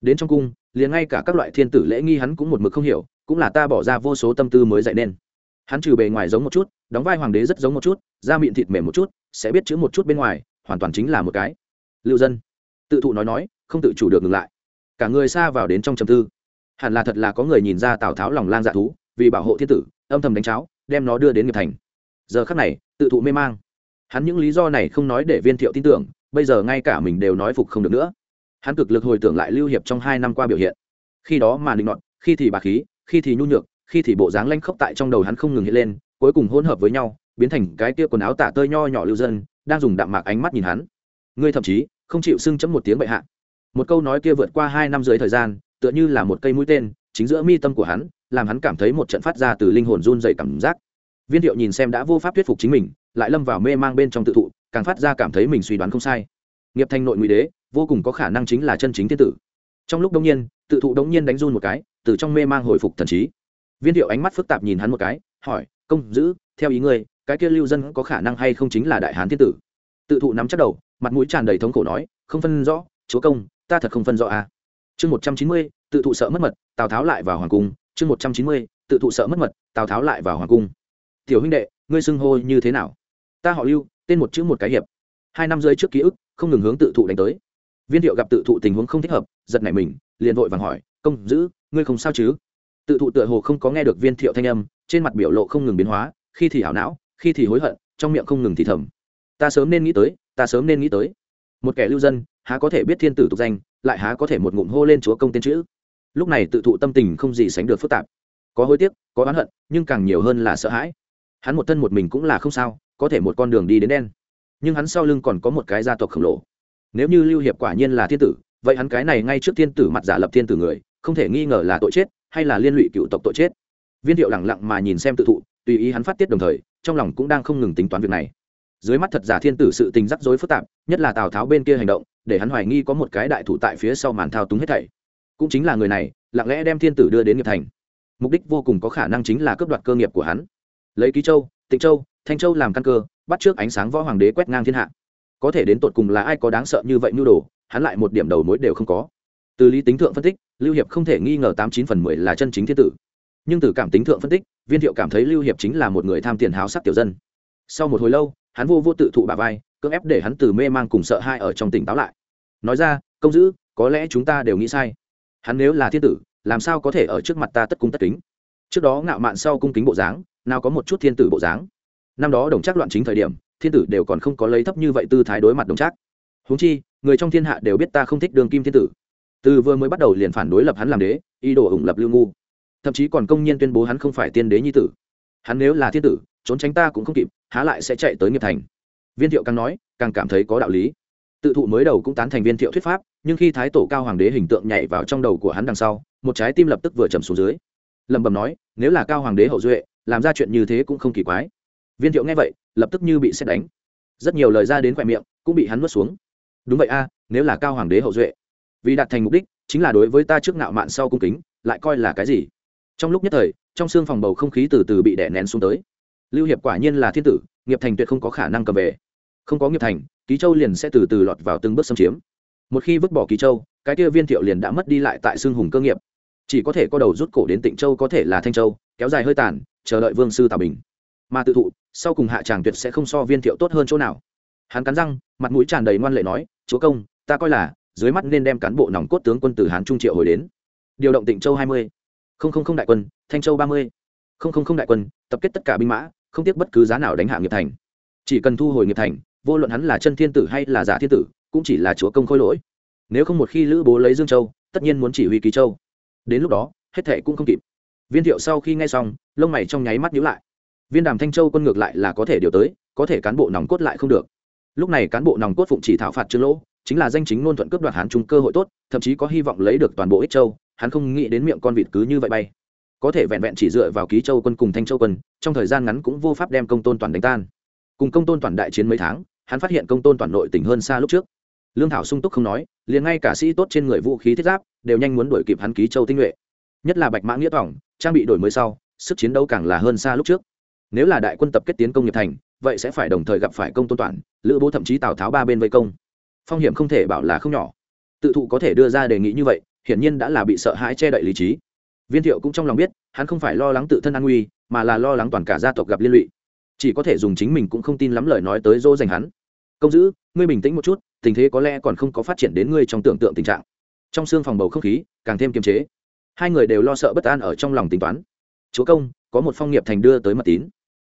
Đến trong cung, liền ngay cả các loại thiên tử lễ nghi hắn cũng một mực không hiểu cũng là ta bỏ ra vô số tâm tư mới dạy nên. Hắn trừ bề ngoài giống một chút, đóng vai hoàng đế rất giống một chút, da miệng thịt mềm một chút, sẽ biết chữ một chút bên ngoài, hoàn toàn chính là một cái. Lưu dân, tự thụ nói nói, không tự chủ được ngừng lại. Cả người xa vào đến trong trầm tư. Hẳn là thật là có người nhìn ra tào tháo lòng lang dạ thú, vì bảo hộ thiên tử, âm thầm đánh cháo, đem nó đưa đến nghiệp thành. Giờ khắc này, tự thụ mê mang. Hắn những lý do này không nói để viên thiệu tin tưởng, bây giờ ngay cả mình đều nói phục không được nữa. Hắn cực lực hồi tưởng lại lưu hiệp trong hai năm qua biểu hiện. Khi đó mà định nọt, khi thì bà khí khi thì nhu nhược, khi thì bộ dáng lanh khóc tại trong đầu hắn không ngừng hiện lên, cuối cùng hỗn hợp với nhau, biến thành cái kia quần áo tả tơi nho nhỏ lưu dân, đang dùng đạm mạc ánh mắt nhìn hắn. Ngươi thậm chí không chịu xưng chấm một tiếng bệ hạ. Một câu nói kia vượt qua hai năm dưới thời gian, tựa như là một cây mũi tên, chính giữa mi tâm của hắn, làm hắn cảm thấy một trận phát ra từ linh hồn run dày cảm giác. Viên thiệu nhìn xem đã vô pháp thuyết phục chính mình, lại lâm vào mê mang bên trong tự thụ, càng phát ra cảm thấy mình suy đoán không sai. Nghiệp thành nội ngụy đế, vô cùng có khả năng chính là chân chính thiên tử. Trong lúc đông nhiên, tự thụ đống nhiên đánh run một cái từ trong mê mang hồi phục thần trí. Viên thiệu ánh mắt phức tạp nhìn hắn một cái, hỏi, công giữ, theo ý ngươi, cái kia lưu dân có khả năng hay không chính là đại hán thiên tử? Tự thụ nắm chắc đầu, mặt mũi tràn đầy thống khổ nói, không phân rõ, chúa công, ta thật không phân rõ à. chương một trăm chín mươi, tự thụ sợ mất mật, tào tháo lại vào hoàng cung. Chương một trăm chín mươi, tự thụ sợ mất mật, tào tháo lại vào hoàng cung. Tiểu huynh đệ, ngươi xưng hô như thế nào? Ta họ lưu, tên một chữ một cái hiệp. Hai năm rưỡi trước ký ức, không ngừng hướng tự thụ đánh tới. Viên thiệu gặp tự thụ tình huống không thích hợp, giật nảy mình, liền vội vàng hỏi, công giữ ngươi không sao chứ? Tự thụ tựa hồ không có nghe được viên thiệu thanh âm, trên mặt biểu lộ không ngừng biến hóa, khi thì hảo não, khi thì hối hận, trong miệng không ngừng thì thầm. Ta sớm nên nghĩ tới, ta sớm nên nghĩ tới. Một kẻ lưu dân, há có thể biết thiên tử tục danh, lại há có thể một ngụm hô lên chúa công tên chữ. Lúc này tự thụ tâm tình không gì sánh được phức tạp. Có hối tiếc, có oán hận, nhưng càng nhiều hơn là sợ hãi. Hắn một thân một mình cũng là không sao, có thể một con đường đi đến đen. Nhưng hắn sau lưng còn có một cái gia tộc khổng lồ. Nếu như lưu hiệp quả nhiên là thiên tử, vậy hắn cái này ngay trước thiên tử mặt giả lập thiên tử người không thể nghi ngờ là tội chết, hay là liên lụy cựu tộc tội chết. Viên thiệu lẳng lặng mà nhìn xem tự thụ, tùy ý hắn phát tiết đồng thời, trong lòng cũng đang không ngừng tính toán việc này. Dưới mắt thật giả thiên tử sự tình rắc rối phức tạp, nhất là tào tháo bên kia hành động, để hắn hoài nghi có một cái đại thủ tại phía sau màn thao túng hết thảy. Cũng chính là người này, lặng lẽ đem thiên tử đưa đến nghiệp thành. Mục đích vô cùng có khả năng chính là cướp đoạt cơ nghiệp của hắn. Lấy ký châu, tịnh châu, thanh châu làm căn cơ, bắt trước ánh sáng võ hoàng đế quét ngang thiên hạ. Có thể đến tột cùng là ai có đáng sợ như vậy nhu đồ, hắn lại một điểm đầu mối đều không có từ lý tính thượng phân tích, lưu hiệp không thể nghi ngờ tám chín phần mười là chân chính thiên tử. Nhưng từ cảm tính thượng phân tích, viên thiệu cảm thấy lưu hiệp chính là một người tham tiền háo sắc tiểu dân. Sau một hồi lâu, hắn vô vô tự thụ bà vai, cưỡng ép để hắn từ mê mang cùng sợ hai ở trong tỉnh táo lại. Nói ra, công dữ có lẽ chúng ta đều nghĩ sai. Hắn nếu là thiên tử, làm sao có thể ở trước mặt ta tất cung tất kính? Trước đó ngạo mạn sau cung kính bộ dáng, nào có một chút thiên tử bộ dáng? Năm đó đồng trác loạn chính thời điểm, thiên tử đều còn không có lấy thấp như vậy tư thái đối mặt đồng trác. Huống chi, người trong thiên hạ đều biết ta không thích đường kim thiên tử từ vừa mới bắt đầu liền phản đối lập hắn làm đế, ý đồ ủng lập lưu ngu. Thậm chí còn công nhiên tuyên bố hắn không phải tiên đế nhi tử. Hắn nếu là thiên tử, trốn tránh ta cũng không kịp, há lại sẽ chạy tới nghiệp thành. Viên thiệu càng nói, càng cảm thấy có đạo lý. Tự thụ mới đầu cũng tán thành viên thiệu thuyết pháp, nhưng khi thái tổ cao hoàng đế hình tượng nhảy vào trong đầu của hắn đằng sau, một trái tim lập tức vừa trầm xuống dưới. Lẩm bẩm nói, nếu là cao hoàng đế hậu duệ, làm ra chuyện như thế cũng không kỳ quái. Viên thiệu nghe vậy, lập tức như bị xét đánh. Rất nhiều lời ra đến khoe miệng, cũng bị hắn nuốt xuống. Đúng vậy a, nếu là cao hoàng đế hậu duệ vì đạt thành mục đích chính là đối với ta trước ngạo mạn sau cung kính, lại coi là cái gì? Trong lúc nhất thời, trong xương phòng bầu không khí từ từ bị đè nén xuống tới. Lưu hiệp quả nhiên là thiên tử, nghiệp thành tuyệt không có khả năng cầm về. Không có nghiệp thành, ký châu liền sẽ từ từ lọt vào từng bước xâm chiếm. Một khi vứt bỏ ký châu, cái kia viên thiệu liền đã mất đi lại tại xương hùng cơ nghiệp. Chỉ có thể có đầu rút cổ đến tịnh châu có thể là thanh châu, kéo dài hơi tàn, chờ đợi vương sư tào bình. Mà tự thụ, sau cùng hạ tràng tuyệt sẽ không so viên thiệu tốt hơn chỗ nào. Hắn cắn răng, mặt mũi tràn đầy ngoan lệ nói, chúa công, ta coi là dưới mắt nên đem cán bộ nòng cốt tướng quân từ hán trung triệu hồi đến. Điều động tịnh châu hai mươi, không không không đại quân, thanh châu ba mươi, không không không đại quân, tập kết tất cả binh mã, không tiếc bất cứ giá nào đánh hạ nghiệp thành. Chỉ cần thu hồi nghiệp thành, vô luận hắn là chân thiên tử hay là giả thiên tử, cũng chỉ là chúa công khôi lỗi. Nếu không một khi lữ bố lấy dương châu, tất nhiên muốn chỉ huy ký châu. Đến lúc đó, hết thệ cũng không kịp. Viên thiệu sau khi nghe xong, lông mày trong nháy mắt nhíu lại. Viên đàm thanh châu quân ngược lại là có thể điều tới, có thể cán bộ nòng cốt lại không được. Lúc này cán bộ nòng cốt phụng chỉ thảo phạt trương lỗ chính là danh chính ngôn thuận cướp đoạt hán trung cơ hội tốt, thậm chí có hy vọng lấy được toàn bộ ích châu, hắn không nghĩ đến miệng con vịt cứ như vậy bay. Có thể vẹn vẹn chỉ dựa vào ký châu quân cùng thanh châu quân, trong thời gian ngắn cũng vô pháp đem công tôn toàn đánh tan. Cùng công tôn toàn đại chiến mấy tháng, hắn phát hiện công tôn toàn nội tỉnh hơn xa lúc trước. Lương thảo sung túc không nói, liền ngay cả sĩ tốt trên người vũ khí thiết giáp, đều nhanh muốn đuổi kịp hắn ký châu tinh nhuệ. Nhất là bạch mã nghĩa tỏng, trang bị đổi mới sau, sức chiến đấu càng là hơn xa lúc trước. Nếu là đại quân tập kết tiến công nghiệp thành, vậy sẽ phải đồng thời gặp phải công tôn toàn, lữ bố thậm chí tào tháo ba bên vây công phong hiểm không thể bảo là không nhỏ. Tự thụ có thể đưa ra đề nghị như vậy, hiển nhiên đã là bị sợ hãi che đậy lý trí. Viên thiệu cũng trong lòng biết, hắn không phải lo lắng tự thân an nguy, mà là lo lắng toàn cả gia tộc gặp liên lụy. Chỉ có thể dùng chính mình cũng không tin lắm lời nói tới dỗ dành hắn. Công giữ, ngươi bình tĩnh một chút, tình thế có lẽ còn không có phát triển đến ngươi trong tưởng tượng tình trạng. Trong xương phòng bầu không khí, càng thêm kiềm chế. Hai người đều lo sợ bất an ở trong lòng tính toán. Chúa công, có một phong nghiệp thành đưa tới mật tín.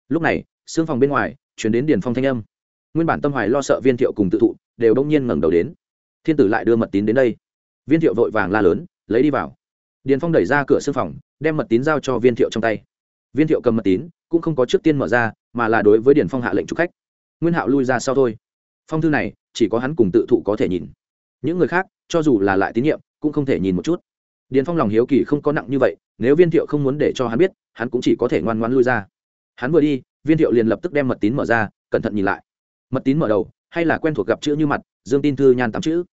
Lúc này, xương phòng bên ngoài chuyển đến điền phong thanh âm. Nguyên bản tâm hoài lo sợ viên thiệu cùng tự thụ đều đông nhiên ngẩng đầu đến. Thiên tử lại đưa mật tín đến đây. Viên thiệu vội vàng la lớn, lấy đi vào. Điền phong đẩy ra cửa xương phòng, đem mật tín giao cho viên thiệu trong tay. Viên thiệu cầm mật tín, cũng không có trước tiên mở ra, mà là đối với điền phong hạ lệnh chụp khách. Nguyên hạo lui ra sau thôi. Phong thư này, chỉ có hắn cùng tự thụ có thể nhìn. Những người khác, cho dù là lại tín nhiệm, cũng không thể nhìn một chút. Điền phong lòng hiếu kỳ không có nặng như vậy, nếu viên thiệu không muốn để cho hắn biết, hắn cũng chỉ có thể ngoan ngoan lui ra. Hắn vừa đi, viên thiệu liền lập tức đem mật tín mở ra, cẩn thận nhìn lại. Mật tín mở đầu hay là quen thuộc gặp chữ như mặt, dương tin thư nhan tám chữ.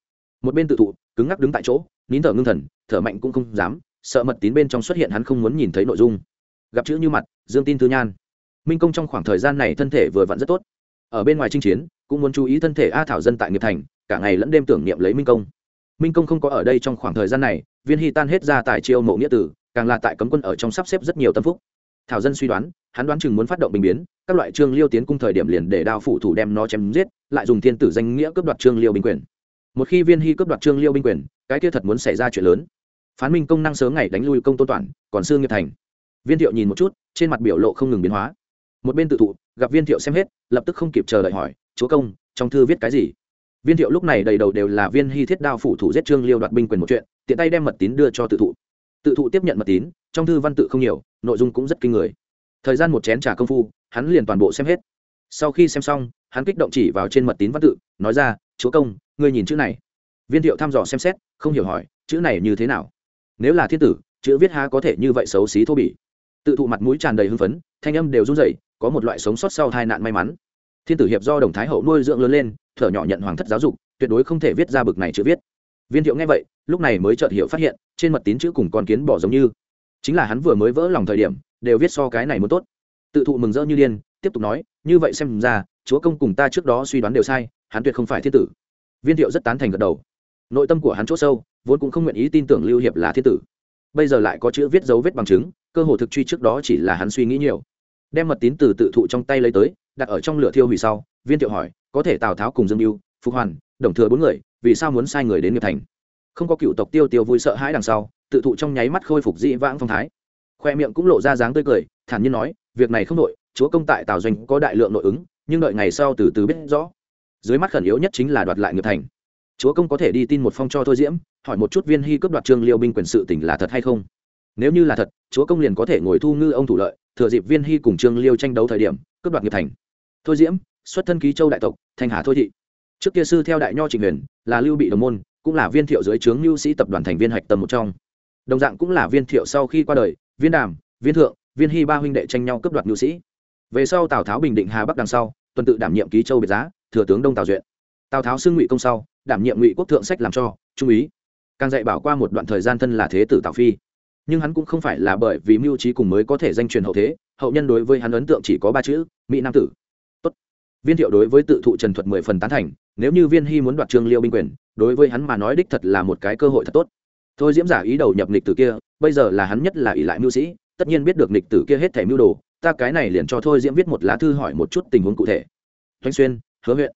Một bên tự thụ, cứng ngắc đứng tại chỗ, nín thở ngưng thần, thở mạnh cũng không dám, sợ mật tín bên trong xuất hiện hắn không muốn nhìn thấy nội dung. Gặp chữ như mặt, dương tin thư nhan. Minh công trong khoảng thời gian này thân thể vừa vặn rất tốt. Ở bên ngoài chinh chiến, cũng muốn chú ý thân thể a thảo dân tại nghiệp thành, cả ngày lẫn đêm tưởng niệm lấy minh công. Minh công không có ở đây trong khoảng thời gian này, viên hy tan hết ra tại chiêu mộ nghĩa tử, càng là tại cấm quân ở trong sắp xếp rất nhiều tâm phúc thảo dân suy đoán, hắn đoán chừng muốn phát động bình biến, các loại trương liêu tiến cung thời điểm liền để đao phủ thủ đem nó chém giết, lại dùng thiên tử danh nghĩa cướp đoạt trương liêu binh quyền. Một khi viên hy cướp đoạt trương liêu binh quyền, cái kia thật muốn xảy ra chuyện lớn. Phán minh công năng sớm ngày đánh lui công tôn toàn, còn xương nghiệp thành. Viên thiệu nhìn một chút, trên mặt biểu lộ không ngừng biến hóa. Một bên tự thụ, gặp viên thiệu xem hết, lập tức không kịp chờ đợi hỏi, chúa công, trong thư viết cái gì? Viên thiệu lúc này đầy đầu đều là viên hy thiết đao phủ thủ giết trương liêu đoạt binh quyền một chuyện, tiện tay đem mật tín đưa cho tự thụ. Tự thụ tiếp nhận mật tín trong thư văn tự không nhiều, nội dung cũng rất kinh người. Thời gian một chén trà công phu, hắn liền toàn bộ xem hết. Sau khi xem xong, hắn kích động chỉ vào trên mật tín văn tự, nói ra, chúa công, ngươi nhìn chữ này. Viên thiệu thăm dò xem xét, không hiểu hỏi, chữ này như thế nào? Nếu là thiên tử, chữ viết há có thể như vậy xấu xí thô bỉ? Tự thụ mặt mũi tràn đầy hưng phấn, thanh âm đều run rẩy, có một loại sống sót sau tai nạn may mắn. Thiên tử hiệp do đồng thái hậu nuôi dưỡng lớn lên, thở nhỏ nhận hoàng thất giáo dục, tuyệt đối không thể viết ra bực này chữ viết. Viên thiệu nghe vậy, lúc này mới chợt hiểu phát hiện, trên mật tín chữ cùng con kiến bỏ giống như chính là hắn vừa mới vỡ lòng thời điểm, đều viết so cái này muốn tốt. Tự thụ mừng rỡ như điên, tiếp tục nói, như vậy xem ra, chúa công cùng ta trước đó suy đoán đều sai, hắn tuyệt không phải thiên tử. Viên thiệu rất tán thành gật đầu. Nội tâm của hắn chỗ sâu, vốn cũng không nguyện ý tin tưởng lưu hiệp là thiên tử. Bây giờ lại có chữ viết dấu vết bằng chứng, cơ hồ thực truy trước đó chỉ là hắn suy nghĩ nhiều. Đem mật tín từ tự thụ trong tay lấy tới, đặt ở trong lửa thiêu hủy sau, viên thiệu hỏi, có thể tào tháo cùng dương mưu phục hoàn, đồng thừa bốn người, vì sao muốn sai người đến nghiệp thành? Không có cựu tộc tiêu tiêu vui sợ hãi đằng sau tự thụ trong nháy mắt khôi phục dị vãng phong thái. Khoe miệng cũng lộ ra dáng tươi cười, thản nhiên nói, việc này không nội chúa công tại tào doanh có đại lượng nội ứng, nhưng đợi ngày sau từ từ biết rõ. Dưới mắt khẩn yếu nhất chính là đoạt lại nghiệp thành. Chúa công có thể đi tin một phong cho thôi diễm, hỏi một chút viên hy cướp đoạt trương liêu binh quyền sự tỉnh là thật hay không. Nếu như là thật, chúa công liền có thể ngồi thu ngư ông thủ lợi, thừa dịp viên hy cùng trương liêu tranh đấu thời điểm, cướp đoạt nghiệp thành. Thôi diễm, xuất thân ký châu đại tộc thanh hà thôi thị. Trước kia sư theo đại nho trịnh huyền, là lưu bị đồng môn, cũng là viên thiệu dưới trướng lưu sĩ tập đoàn thành viên hạch tâm một trong đồng dạng cũng là viên thiệu sau khi qua đời, viên đàm, viên thượng, viên hy ba huynh đệ tranh nhau cướp đoạt nhu sĩ. Về sau tào tháo bình định hà bắc đằng sau, tuần tự đảm nhiệm ký châu biệt giá, thừa tướng đông tào duyện. Tào tháo xưng ngụy công sau, đảm nhiệm ngụy quốc thượng sách làm cho, trung úy. Càng dạy bảo qua một đoạn thời gian thân là thế tử tào phi. Nhưng hắn cũng không phải là bởi vì mưu trí cùng mới có thể danh truyền hậu thế, hậu nhân đối với hắn ấn tượng chỉ có ba chữ, mỹ nam tử. Tốt. viên thiệu đối với tự thụ trần thuật mười phần tán thành, nếu như viên hy muốn đoạt trương liêu binh quyền, đối với hắn mà nói đích thật là một cái cơ hội thật tốt thôi diễm giả ý đầu nhập nịch tử kia, bây giờ là hắn nhất là ỷ lại mưu sĩ, tất nhiên biết được nịch tử kia hết thẻ mưu đồ, ta cái này liền cho thôi diễm viết một lá thư hỏi một chút tình huống cụ thể. Thanh xuyên, hứa huyện.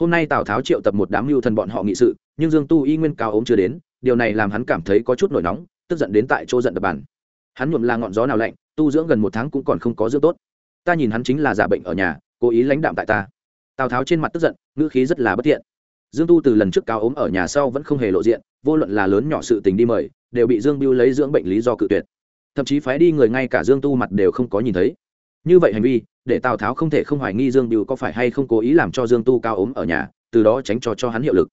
Hôm nay tào tháo triệu tập một đám mưu thần bọn họ nghị sự, nhưng dương tu y nguyên cao ốm chưa đến, điều này làm hắn cảm thấy có chút nổi nóng, tức giận đến tại chỗ giận đập bàn. Hắn nhuộm là ngọn gió nào lạnh, tu dưỡng gần một tháng cũng còn không có dưỡng tốt. Ta nhìn hắn chính là giả bệnh ở nhà, cố ý lãnh đạm tại ta. Tào tháo trên mặt tức giận, ngữ khí rất là bất thiện. Dương tu từ lần trước cao ốm ở nhà sau vẫn không hề lộ diện vô luận là lớn nhỏ sự tình đi mời, đều bị dương biêu lấy dưỡng bệnh lý do cự tuyệt. Thậm chí phái đi người ngay cả dương tu mặt đều không có nhìn thấy. Như vậy hành vi, để tào tháo không thể không hoài nghi dương biêu có phải hay không cố ý làm cho dương tu cao ốm ở nhà, từ đó tránh cho cho hắn hiệu lực.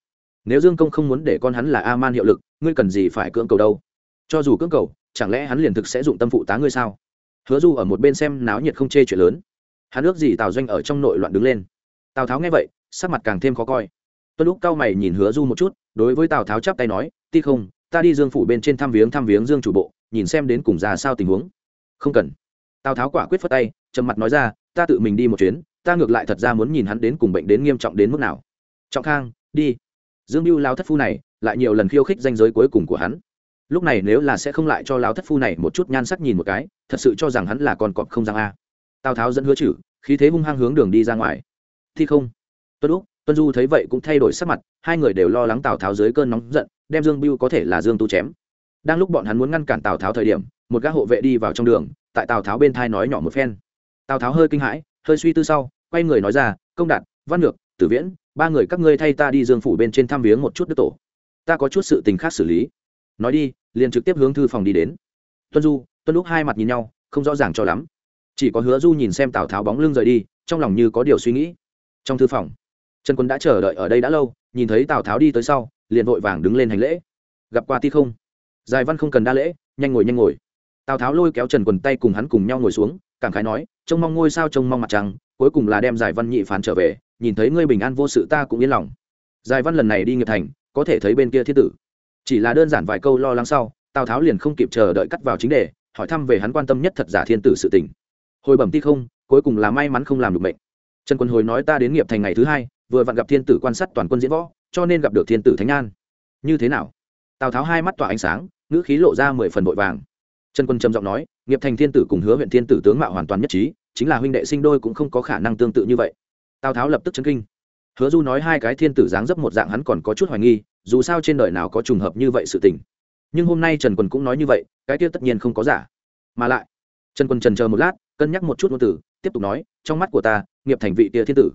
Nếu dương công không muốn để con hắn là a man hiệu lực, ngươi cần gì phải cưỡng cầu đâu? Cho dù cưỡng cầu, chẳng lẽ hắn liền thực sẽ dụng tâm phụ tá ngươi sao? Hứa du ở một bên xem náo nhiệt không chê chuyện lớn. Hắn ước gì tào doanh ở trong nội loạn đứng lên. Tào tháo nghe vậy, sắc mặt càng thêm khó coi tuân lúc cao mày nhìn hứa du một chút, đối với tào tháo chắp tay nói, ti không, ta đi dương phủ bên trên thăm viếng thăm viếng dương chủ bộ, nhìn xem đến cùng ra sao tình huống. Không cần. Tào tháo quả quyết phất tay, trầm mặt nói ra, ta tự mình đi một chuyến, ta ngược lại thật ra muốn nhìn hắn đến cùng bệnh đến nghiêm trọng đến mức nào. Trọng khang, đi. Dương mưu lao thất phu này, lại nhiều lần khiêu khích danh giới cuối cùng của hắn. Lúc này nếu là sẽ không lại cho lao thất phu này một chút nhan sắc nhìn một cái, thật sự cho rằng hắn là con cọp không răng a. Tào tháo dẫn hứa chử, khí thế hung hăng hướng đường đi ra ngoài. Thi không. Tuân lúc tuân du thấy vậy cũng thay đổi sắc mặt, hai người đều lo lắng tào tháo dưới cơn nóng giận, đem dương biêu có thể là dương tu chém. Đang lúc bọn hắn muốn ngăn cản tào tháo thời điểm, một gã hộ vệ đi vào trong đường, tại tào tháo bên thai nói nhỏ một phen. Tào tháo hơi kinh hãi, hơi suy tư sau, quay người nói ra, công đạt, văn ngược, tử viễn, ba người các ngươi thay ta đi dương phủ bên trên thăm viếng một chút đức tổ. Ta có chút sự tình khác xử lý. Nói đi, liền trực tiếp hướng thư phòng đi đến. Tuân du, tuân lúc hai mặt nhìn nhau, không rõ ràng cho lắm. Chỉ có hứa du nhìn xem tào tháo bóng lưng rời đi, trong lòng như có điều suy nghĩ. Trong thư phòng trần quân đã chờ đợi ở đây đã lâu, nhìn thấy tào tháo đi tới sau, liền vội vàng đứng lên hành lễ. Gặp qua ti không? Giải văn không cần đa lễ, nhanh ngồi nhanh ngồi. Tào tháo lôi kéo trần quần tay cùng hắn cùng nhau ngồi xuống, cảm khái nói, trông mong ngôi sao, trông mong mặt trăng, cuối cùng là đem giải văn nhị phán trở về, nhìn thấy ngươi bình an vô sự ta cũng yên lòng. Giải văn lần này đi nghiệp thành, có thể thấy bên kia thiết tử. Chỉ là đơn giản vài câu lo lắng sau, tào tháo liền không kịp chờ đợi cắt vào chính đề, hỏi thăm về hắn quan tâm nhất thật giả thiên tử sự tình. Hồi bẩm ti không, cuối cùng là may mắn không làm được mệnh. Trần quân hồi nói, ta đến nghiệp thành ngày thứ hai vừa vặn gặp thiên tử quan sát toàn quân diễn võ, cho nên gặp được thiên tử thánh an. Như thế nào? Tào tháo hai mắt tỏa ánh sáng, ngữ khí lộ ra mười phần vội vàng. Trần quân trầm giọng nói, nghiệp thành thiên tử cùng hứa huyện thiên tử tướng mạo hoàn toàn nhất trí, chính là huynh đệ sinh đôi cũng không có khả năng tương tự như vậy. Tào tháo lập tức chấn kinh. Hứa du nói hai cái thiên tử dáng dấp một dạng hắn còn có chút hoài nghi, dù sao trên đời nào có trùng hợp như vậy sự tình. Nhưng hôm nay trần quân cũng nói như vậy, cái kia tất nhiên không có giả. Mà lại, trần quân trần chờ một lát, cân nhắc một chút ngôn từ, tiếp tục nói, trong mắt của ta, nghiệp thành vị kia thiên tử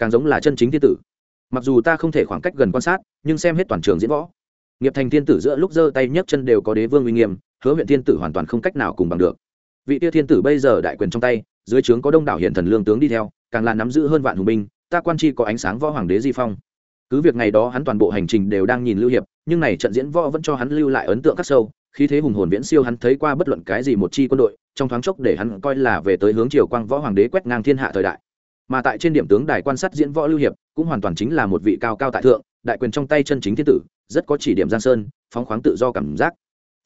càng giống là chân chính thiên tử. Mặc dù ta không thể khoảng cách gần quan sát, nhưng xem hết toàn trường diễn võ. Nghiệp thành thiên tử giữa lúc giơ tay nhấc chân đều có đế vương uy nghiêm, hứa huyện thiên tử hoàn toàn không cách nào cùng bằng được. Vị tia thiên tử bây giờ đại quyền trong tay, dưới trướng có đông đảo hiện thần lương tướng đi theo, càng là nắm giữ hơn vạn hùng binh, ta quan chi có ánh sáng võ hoàng đế di phong. Cứ việc ngày đó hắn toàn bộ hành trình đều đang nhìn lưu hiệp, nhưng này trận diễn võ vẫn cho hắn lưu lại ấn tượng khắc sâu khi thế hùng hồn viễn siêu hắn thấy qua bất luận cái gì một chi quân đội, trong thoáng chốc để hắn coi là về tới hướng triều quang võ hoàng đế quét ngang thiên hạ thời đại mà tại trên điểm tướng đài quan sát diễn võ lưu hiệp, cũng hoàn toàn chính là một vị cao cao tại thượng, đại quyền trong tay chân chính thiên tử, rất có chỉ điểm giang sơn, phóng khoáng tự do cảm giác.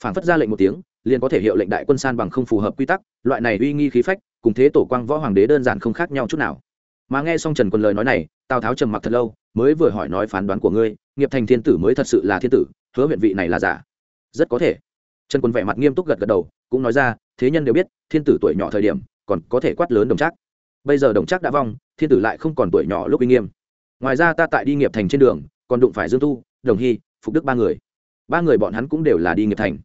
Phản phất ra lệnh một tiếng, liền có thể hiệu lệnh đại quân san bằng không phù hợp quy tắc, loại này uy nghi khí phách, cùng thế tổ quang võ hoàng đế đơn giản không khác nhau chút nào. Mà nghe xong trần quân lời nói này, tào tháo trầm mặc thật lâu, mới vừa hỏi nói phán đoán của ngươi, nghiệp thành thiên tử mới thật sự là thiên tử, hứa huyện vị này là giả? Rất có thể. Trần quân vẻ mặt nghiêm túc gật gật đầu, cũng nói ra, thế nhân đều biết, thiên tử tuổi nhỏ thời điểm, còn có thể quát lớn đồng trác bây giờ đồng trác đã vong, thiên tử lại không còn tuổi nhỏ lúc uy nghiêm. Ngoài ra ta tại đi nghiệp thành trên đường, còn đụng phải dương tu, đồng hy, phục đức ba người. Ba người bọn hắn cũng đều là đi nghiệp thành.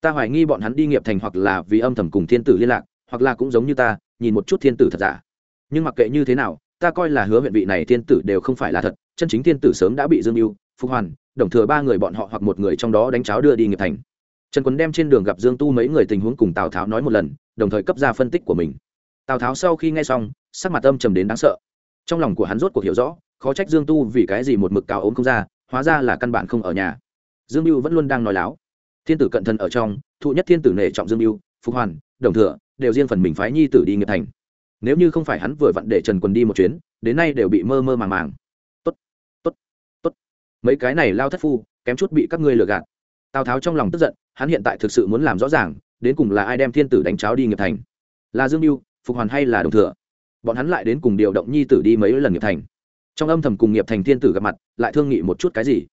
Ta hoài nghi bọn hắn đi nghiệp thành hoặc là vì âm thầm cùng thiên tử liên lạc, hoặc là cũng giống như ta, nhìn một chút thiên tử thật giả. Nhưng mặc kệ như thế nào, ta coi là hứa huyện vị này thiên tử đều không phải là thật, chân chính thiên tử sớm đã bị dương mưu phục hoàn, đồng thừa ba người bọn họ hoặc một người trong đó đánh cháo đưa đi nghiệp thành. Trần quấn đem trên đường gặp dương tu mấy người tình huống cùng tào tháo nói một lần, đồng thời cấp ra phân tích của mình. Tào tháo sau khi nghe xong sắc mặt âm trầm đến đáng sợ. Trong lòng của hắn rốt cuộc hiểu rõ, khó trách dương tu vì cái gì một mực cao ốm không ra, hóa ra là căn bản không ở nhà. Dương mưu vẫn luôn đang nói láo. Thiên tử cận thân ở trong, thụ nhất thiên tử nể trọng dương mưu phục hoàn, đồng thừa, đều riêng phần mình phái nhi tử đi nghiệp thành. Nếu như không phải hắn vừa vặn để trần quần đi một chuyến, đến nay đều bị mơ mơ màng màng. Tốt tốt tốt. Mấy cái này lao thất phu, kém chút bị các ngươi lừa gạt. Tào tháo trong lòng tức giận, hắn hiện tại thực sự muốn làm rõ ràng, đến cùng là ai đem thiên tử đánh cháo đi nghiệp thành? Là dương mưu phục hoàn hay là đồng thừa? Bọn hắn lại đến cùng điều động nhi tử đi mấy lần nghiệp thành. Trong âm thầm cùng nghiệp thành thiên tử gặp mặt, lại thương nghị một chút cái gì.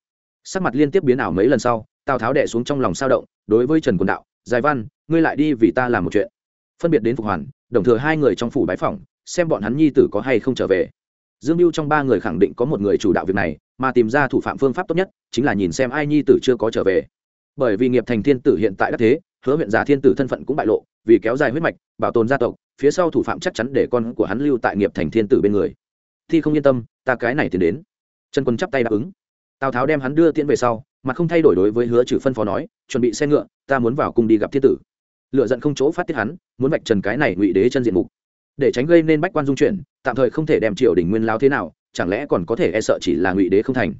Sắc mặt liên tiếp biến ảo mấy lần sau, tào tháo đẻ xuống trong lòng sao động, đối với trần quần đạo, giải văn, ngươi lại đi vì ta làm một chuyện. Phân biệt đến phục hoàn, đồng thừa hai người trong phủ bái phỏng, xem bọn hắn nhi tử có hay không trở về. Dương mưu trong ba người khẳng định có một người chủ đạo việc này, mà tìm ra thủ phạm phương pháp tốt nhất, chính là nhìn xem ai nhi tử chưa có trở về. Bởi vì nghiệp thành thiên tử hiện tại đã thế hứa huyện giả thiên tử thân phận cũng bại lộ, vì kéo dài huyết mạch, bảo tồn gia tộc, phía sau thủ phạm chắc chắn để con của hắn lưu tại nghiệp thành thiên tử bên người. Thi không yên tâm, ta cái này tiến đến. Trần quân chắp tay đáp ứng. Tào tháo đem hắn đưa tiễn về sau mà không thay đổi đối với hứa trừ phân phó nói, chuẩn bị xe ngựa, ta muốn vào cung đi gặp thiên tử. Lựa giận không chỗ phát tiết hắn, muốn vạch trần cái này ngụy đế chân diện mục. Để tránh gây nên bách quan dung chuyển tạm thời không thể đem triều đình nguyên lao thế nào, chẳng lẽ còn có thể e sợ chỉ là ngụy đế không thành?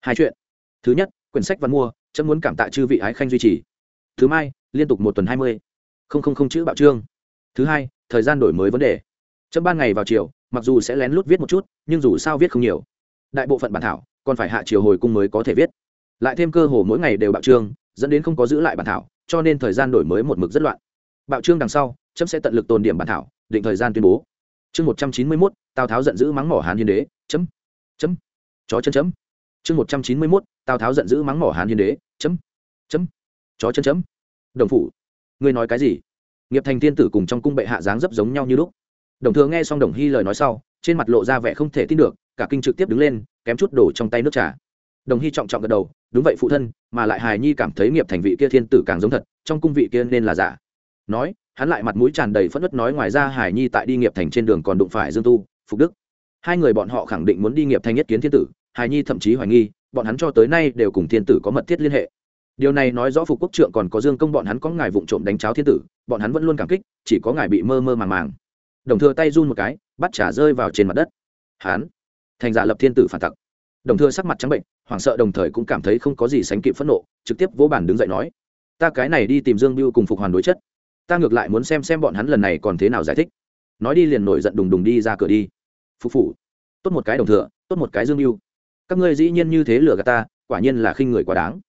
Hai chuyện. Thứ nhất, quyển sách văn mua, chấm muốn cảm tạ chư vị ái khanh duy trì. Thứ mai liên tục một tuần hai mươi. Không không không chữ bạo trương. Thứ hai, thời gian đổi mới vấn đề. Chấm ban ngày vào chiều, mặc dù sẽ lén lút viết một chút, nhưng dù sao viết không nhiều. Đại bộ phận bản thảo, còn phải hạ chiều hồi cung mới có thể viết. Lại thêm cơ hồ mỗi ngày đều bạo trương, dẫn đến không có giữ lại bản thảo, cho nên thời gian đổi mới một mực rất loạn. Bạo trương đằng sau, chấm sẽ tận lực tồn điểm bản thảo, định thời gian tuyên bố. Chương một trăm chín mươi mốt, tào tháo giận dữ mắng mỏ hán hiến đế. Chấm. Chấm. Chó chân chấm. Chương một trăm chín mươi mốt, tào tháo giận dữ mắng mỏ hán hiến đế. Chấm. Chấm. Chó chân chấm đồng phủ. Ngươi nói cái gì? Nghiệp thành thiên tử cùng trong cung bệ hạ dáng dấp giống nhau như lúc. Đồng thừa nghe xong đồng hy lời nói sau, trên mặt lộ ra vẻ không thể tin được, cả kinh trực tiếp đứng lên, kém chút đổ trong tay nước trà. Đồng hy trọng trọng gật đầu, đúng vậy phụ thân, mà lại hài nhi cảm thấy nghiệp thành vị kia thiên tử càng giống thật, trong cung vị kia nên là giả. Nói, hắn lại mặt mũi tràn đầy phất đất nói ngoài ra hài nhi tại đi nghiệp thành trên đường còn đụng phải dương tu, phục đức. Hai người bọn họ khẳng định muốn đi nghiệp thành nhất kiến thiên tử, hài nhi thậm chí hoài nghi, bọn hắn cho tới nay đều cùng thiên tử có mật thiết liên hệ điều này nói rõ phục quốc trượng còn có dương công bọn hắn có ngài vụng trộm đánh cháo thiên tử, bọn hắn vẫn luôn cảm kích, chỉ có ngài bị mơ mơ màng màng. Đồng thừa tay run một cái, bắt trả rơi vào trên mặt đất. Hắn, thành giả lập thiên tử phản tặc. Đồng thừa sắc mặt trắng bệnh, hoảng sợ đồng thời cũng cảm thấy không có gì sánh kịp phẫn nộ, trực tiếp vỗ bản đứng dậy nói, ta cái này đi tìm dương biêu cùng phục hoàn đối chất. Ta ngược lại muốn xem xem bọn hắn lần này còn thế nào giải thích. Nói đi liền nổi giận đùng đùng đi ra cửa đi. Phục phủ, tốt một cái đồng thừa, tốt một cái dương biêu các ngươi dĩ nhiên như thế lừa gạt ta, quả nhiên là khinh người quá đáng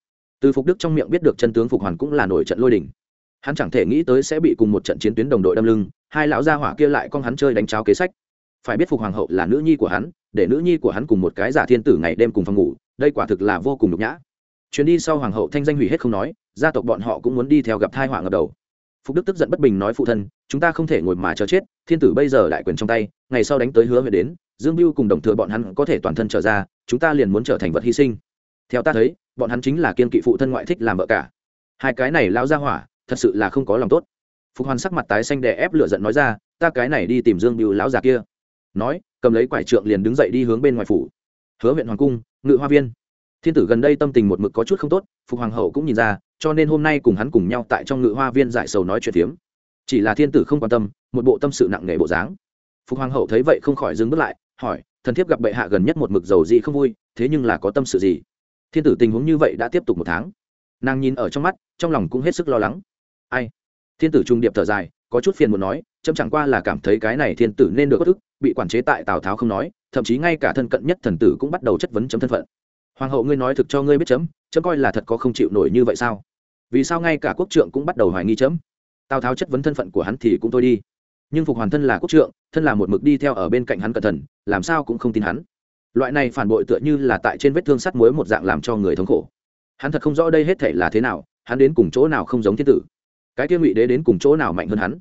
từ phục đức trong miệng biết được chân tướng phục hoàn cũng là nổi trận lôi đình. Hắn chẳng thể nghĩ tới sẽ bị cùng một trận chiến tuyến đồng đội đâm lưng, hai lão gia hỏa kia lại con hắn chơi đánh cháo kế sách. Phải biết phục hoàng hậu là nữ nhi của hắn, để nữ nhi của hắn cùng một cái giả thiên tử ngày đêm cùng phòng ngủ, đây quả thực là vô cùng nhục nhã. Chuyến đi sau hoàng hậu thanh danh hủy hết không nói, gia tộc bọn họ cũng muốn đi theo gặp thai họa ngập đầu. Phục đức tức giận bất bình nói phụ thân, chúng ta không thể ngồi mà chờ chết, thiên tử bây giờ đại quyền trong tay, ngày sau đánh tới hứa về đến, dương biêu cùng đồng thừa bọn hắn có thể toàn thân trở ra, chúng ta liền muốn trở thành vật hy sinh theo ta thấy, bọn hắn chính là kiên kỵ phụ thân ngoại thích làm vợ cả. Hai cái này lao ra hỏa, thật sự là không có lòng tốt. Phục hoàn sắc mặt tái xanh đè ép lửa giận nói ra, ta cái này đi tìm dương bưu lão già kia. Nói, cầm lấy quải trượng liền đứng dậy đi hướng bên ngoài phủ. Hứa huyện hoàng cung, ngự hoa viên. Thiên tử gần đây tâm tình một mực có chút không tốt, phục hoàng hậu cũng nhìn ra, cho nên hôm nay cùng hắn cùng nhau tại trong ngự hoa viên giải sầu nói chuyện phiếm. Chỉ là thiên tử không quan tâm, một bộ tâm sự nặng nề bộ dáng. Phục hoàng hậu thấy vậy không khỏi dừng bước lại, hỏi, thần thiếp gặp bệ hạ gần nhất một mực dầu gì không vui, thế nhưng là có tâm sự gì? Thiên tử tình huống như vậy đã tiếp tục một tháng. Nàng nhìn ở trong mắt, trong lòng cũng hết sức lo lắng. Ai? Thiên tử trung điệp thở dài, có chút phiền muốn nói, chấm chẳng qua là cảm thấy cái này thiên tử nên được bất ức, bị quản chế tại tào tháo không nói, thậm chí ngay cả thân cận nhất thần tử cũng bắt đầu chất vấn chấm thân phận. Hoàng hậu ngươi nói thực cho ngươi biết chấm chấm coi là thật có không chịu nổi như vậy sao? Vì sao ngay cả quốc trượng cũng bắt đầu hoài nghi chấm? Tào tháo chất vấn thân phận của hắn thì cũng thôi đi. Nhưng phục hoàn thân là quốc trượng, thân là một mực đi theo ở bên cạnh hắn cẩn thận, làm sao cũng không tin hắn loại này phản bội tựa như là tại trên vết thương sắt muối một dạng làm cho người thống khổ. Hắn thật không rõ đây hết thể là thế nào, hắn đến cùng chỗ nào không giống thiên tử. Cái kia ngụy đế đến cùng chỗ nào mạnh hơn hắn?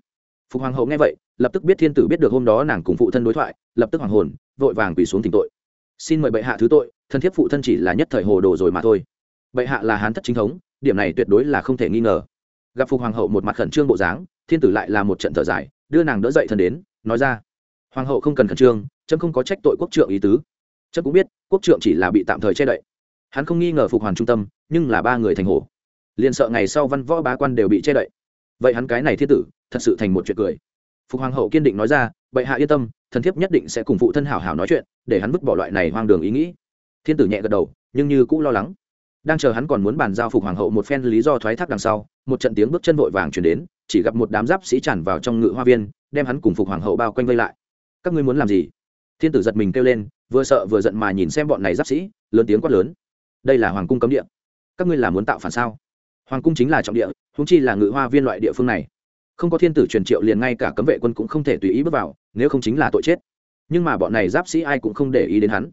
Phục hoàng hậu nghe vậy, lập tức biết thiên tử biết được hôm đó nàng cùng phụ thân đối thoại, lập tức hoàng hồn, vội vàng quỳ xuống thỉnh tội. Xin mời bệ hạ thứ tội, thân thiết phụ thân chỉ là nhất thời hồ đồ rồi mà thôi. Bệ hạ là hán thất chính thống, điểm này tuyệt đối là không thể nghi ngờ. Gặp phục hoàng hậu một mặt khẩn trương bộ dáng, thiên tử lại là một trận thở dài, đưa nàng đỡ dậy thân đến, nói ra. Hoàng hậu không cần khẩn trương trâm không có trách tội quốc trượng ý tứ trâm cũng biết, quốc trượng chỉ là bị tạm thời che đậy. Hắn không nghi ngờ phục hoàn trung tâm, nhưng là ba người thành hồ liền sợ ngày sau văn võ bá quan đều bị che đậy. Vậy hắn cái này thiên tử, thật sự thành một chuyện cười. Phục hoàng hậu kiên định nói ra, bệ hạ yên tâm, thần thiếp nhất định sẽ cùng phụ thân hảo hảo nói chuyện, để hắn vứt bỏ loại này hoang đường ý nghĩ. Thiên tử nhẹ gật đầu, nhưng như cũng lo lắng. Đang chờ hắn còn muốn bàn giao phục hoàng hậu một phen lý do thoái thác đằng sau, một trận tiếng bước chân vội vàng chuyển đến, chỉ gặp một đám giáp sĩ tràn vào trong ngự hoa viên, đem hắn cùng phục hoàng hậu bao quanh vây lại. Các ngươi muốn làm gì? Thiên tử giật mình kêu lên vừa sợ vừa giận mà nhìn xem bọn này giáp sĩ, lớn tiếng quát lớn. Đây là hoàng cung cấm địa. Các ngươi là muốn tạo phản sao? Hoàng cung chính là trọng địa húng chi là ngự hoa viên loại địa phương này. Không có thiên tử truyền triệu liền ngay cả cấm vệ quân cũng không thể tùy ý bước vào, nếu không chính là tội chết. Nhưng mà bọn này giáp sĩ ai cũng không để ý đến hắn.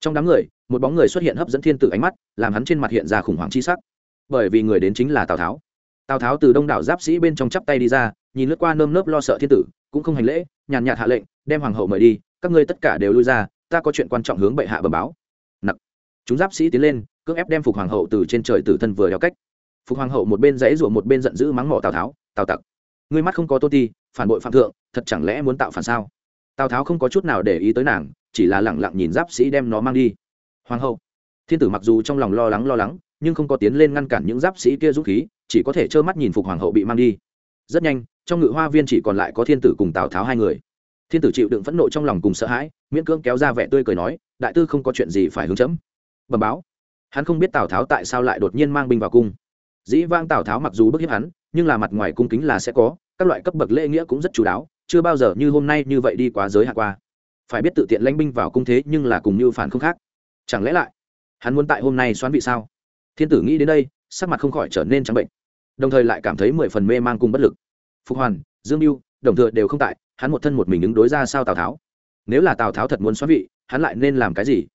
Trong đám người, một bóng người xuất hiện hấp dẫn thiên tử ánh mắt, làm hắn trên mặt hiện ra khủng hoảng chi sắc. Bởi vì người đến chính là tào tháo. Tào tháo từ đông đảo giáp sĩ bên trong chắp tay đi ra, nhìn lướt qua nơm nớp lo sợ thiên tử, cũng không hành lễ, nhàn nhạt hạ lệnh, đem hoàng hậu mời đi, các ngươi tất cả đều lui ra ta có chuyện quan trọng hướng bệ hạ bẩm báo. Nặc. Chúng giáp sĩ tiến lên, cưỡng ép đem phục hoàng hậu từ trên trời tử thân vừa đeo cách. Phục hoàng hậu một bên dãy ruộng một bên giận dữ mắng mỏ tào tháo, tào tặc, ngươi mắt không có tô ti, phản bội phạm thượng, thật chẳng lẽ muốn tạo phản sao? Tào tháo không có chút nào để ý tới nàng, chỉ là lẳng lặng nhìn giáp sĩ đem nó mang đi. Hoàng hậu. Thiên tử mặc dù trong lòng lo lắng lo lắng, nhưng không có tiến lên ngăn cản những giáp sĩ kia dũng khí, chỉ có thể trơ mắt nhìn phục hoàng hậu bị mang đi. Rất nhanh, trong ngự hoa viên chỉ còn lại có thiên tử cùng tào tháo hai người thiên tử chịu đựng phẫn nộ trong lòng cùng sợ hãi, miễn cưỡng kéo ra vẻ tươi cười nói, đại tư không có chuyện gì phải hướng chấm. Bẩm báo. Hắn không biết tào tháo tại sao lại đột nhiên mang binh vào cung. Dĩ vang tào tháo mặc dù bức hiếp hắn, nhưng là mặt ngoài cung kính là sẽ có, các loại cấp bậc lễ nghĩa cũng rất chú đáo, chưa bao giờ như hôm nay như vậy đi quá giới hạn qua. Phải biết tự tiện lãnh binh vào cung thế nhưng là cùng như phản không khác. Chẳng lẽ lại, hắn muốn tại hôm nay xoán vị sao? Thiên tử nghĩ đến đây, sắc mặt không khỏi trở nên trắng bệnh. Đồng thời lại cảm thấy mười phần mê man cùng bất lực. Phục hoàn, dương mưu đồng thừa đều không tại hắn một thân một mình ứng đối ra sao tào tháo nếu là tào tháo thật muốn xoá vị hắn lại nên làm cái gì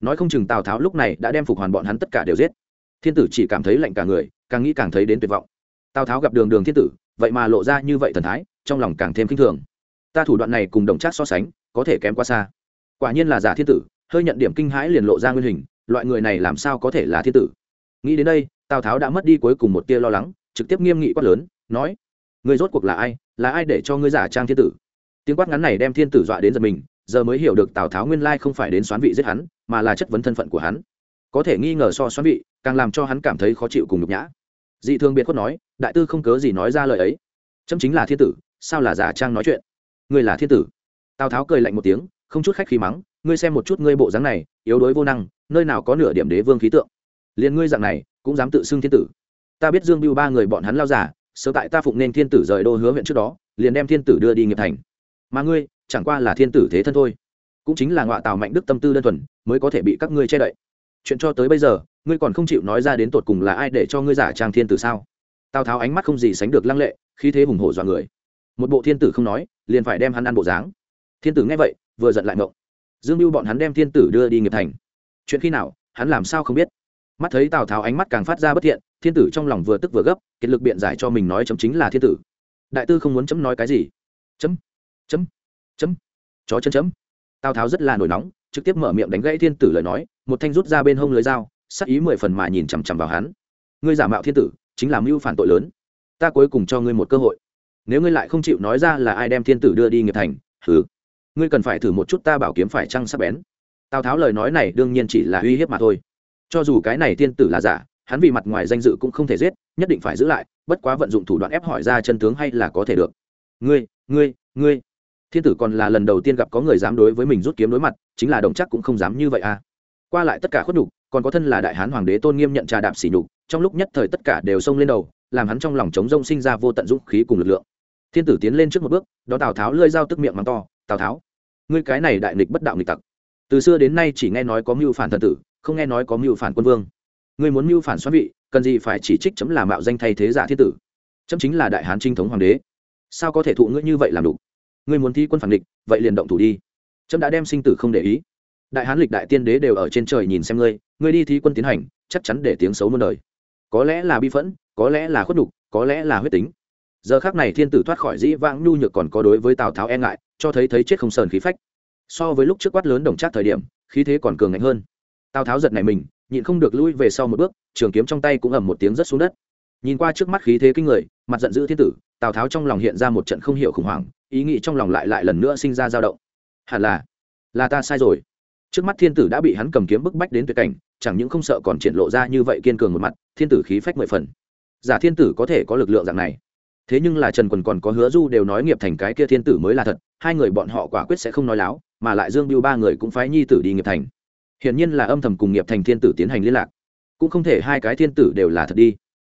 nói không chừng tào tháo lúc này đã đem phục hoàn bọn hắn tất cả đều giết thiên tử chỉ cảm thấy lạnh cả người càng nghĩ càng thấy đến tuyệt vọng tào tháo gặp đường đường thiên tử vậy mà lộ ra như vậy thần thái trong lòng càng thêm k i n h thường ta thủ đoạn này cùng đồng trác so sánh có thể kém quá xa quả nhiên là giả thiên tử hơi nhận điểm kinh hãi liền lộ ra nguyên hình loại người này làm sao có thể là thiên tử nghĩ đến đây tào tháo đã mất đi cuối cùng một tia lo lắng trực tiếp nghiêm nghị quát lớn nói người rốt cuộc là ai là ai để cho ngươi giả trang thiên tử tiếng quát ngắn này đem thiên tử dọa đến giật mình, giờ mới hiểu được tào tháo nguyên lai không phải đến xoán vị giết hắn, mà là chất vấn thân phận của hắn. Có thể nghi ngờ so xoán vị, càng làm cho hắn cảm thấy khó chịu cùng nhục nhã. Dị thương biệt khuất nói, đại tư không cớ gì nói ra lời ấy. Chấm chính là thiên tử, sao là giả trang nói chuyện? Ngươi là thiên tử. Tào tháo cười lạnh một tiếng, không chút khách khí mắng, ngươi xem một chút ngươi bộ dáng này, yếu đuối vô năng, nơi nào có nửa điểm đế vương khí tượng. Liền ngươi dạng này, cũng dám tự xưng thiên tử. Ta biết dương biêu ba người bọn hắn lao giả, sớm tại ta phụng nên thiên tử rời đô hứa huyện trước đó, liền đem thiên tử đưa đi nghiệp thành mà ngươi chẳng qua là thiên tử thế thân thôi cũng chính là ngọa tào mạnh đức tâm tư đơn thuần mới có thể bị các ngươi che đậy chuyện cho tới bây giờ ngươi còn không chịu nói ra đến tột cùng là ai để cho ngươi giả trang thiên tử sao tào tháo ánh mắt không gì sánh được lăng lệ khi thế hùng hổ dọa người một bộ thiên tử không nói liền phải đem hắn ăn bộ dáng thiên tử nghe vậy vừa giận lại ngộng dương mưu bọn hắn đem thiên tử đưa đi nghiệp thành chuyện khi nào hắn làm sao không biết mắt thấy tào tháo ánh mắt càng phát ra bất thiện thiên tử trong lòng vừa tức vừa gấp kiệt lực biện giải cho mình nói chấm chính là thiên tử đại tư không muốn chấm nói cái gì chấm chấm. Chấm. Chó chân chấm. Tào tháo rất là nổi nóng, trực tiếp mở miệng đánh gãy thiên tử lời nói, một thanh rút ra bên hông lưới dao, sắc ý mười phần mà nhìn chằm chằm vào hắn. Ngươi giả mạo thiên tử, chính là mưu phản tội lớn. Ta cuối cùng cho ngươi một cơ hội. Nếu ngươi lại không chịu nói ra là ai đem thiên tử đưa đi nghiệp thành thử ngươi cần phải thử một chút ta bảo kiếm phải trăng sắc bén. Tào tháo lời nói này đương nhiên chỉ là uy hiếp mà thôi. Cho dù cái này thiên tử là giả, hắn vì mặt ngoài danh dự cũng không thể giết, nhất định phải giữ lại, bất quá vận dụng thủ đoạn ép hỏi ra chân tướng hay là có thể được. Ngươi ngươi ngươi thiên tử còn là lần đầu tiên gặp có người dám đối với mình rút kiếm đối mặt, chính là đồng chắc cũng không dám như vậy à. Qua lại tất cả khuất nhục, còn có thân là đại hán hoàng đế tôn nghiêm nhận trà đạp sỉ nhục, trong lúc nhất thời tất cả đều xông lên đầu, làm hắn trong lòng chống rông sinh ra vô tận dũng khí cùng lực lượng. Thiên tử tiến lên trước một bước, đó tào tháo lơi dao tức miệng mắng to, tào tháo, ngươi cái này đại nghịch bất đạo nghịch tặc. Từ xưa đến nay chỉ nghe nói có mưu phản thần tử, không nghe nói có mưu phản quân vương. Ngươi muốn mưu phản xoắn vị, cần gì phải chỉ trích chấm là mạo danh thay thế giả thiên tử? Chấm chính là đại hán trinh thống hoàng đế. Sao có thể thụ ngươi như vậy làm đủ? Ngươi muốn thi quân phản địch, vậy liền động thủ đi. Trâm đã đem sinh tử không để ý. Đại hán lịch đại tiên đế đều ở trên trời nhìn xem ngươi ngươi đi thi quân tiến hành, chắc chắn để tiếng xấu muôn đời. Có lẽ là bi phẫn, có lẽ là khuất đục có lẽ là huyết tính. Giờ khác này thiên tử thoát khỏi dĩ vãng nhu nhược còn có đối với tào tháo e ngại, cho thấy thấy chết không sờn khí phách. So với lúc trước quát lớn đồng trác thời điểm, khí thế còn cường ngạnh hơn. Tào tháo giật này mình, nhịn không được lui về sau một bước, trường kiếm trong tay cũng ầm một tiếng rất xuống đất. Nhìn qua trước mắt khí thế kinh người, mặt giận dữ thiên tử, tào tháo trong lòng hiện ra một trận không hiểu khủng hoảng ý nghĩ trong lòng lại lại lần nữa sinh ra dao động. Hẳn là là ta sai rồi. Trước mắt thiên tử đã bị hắn cầm kiếm bức bách đến tuyệt cảnh, chẳng những không sợ còn triển lộ ra như vậy kiên cường một mặt, thiên tử khí phách mười phần. Giả thiên tử có thể có lực lượng dạng này. Thế nhưng là trần quần còn có hứa du đều nói nghiệp thành cái kia thiên tử mới là thật, hai người bọn họ quả quyết sẽ không nói láo, mà lại dương biêu ba người cũng phái nhi tử đi nghiệp thành. Hiển nhiên là âm thầm cùng nghiệp thành thiên tử tiến hành liên lạc. Cũng không thể hai cái thiên tử đều là thật đi.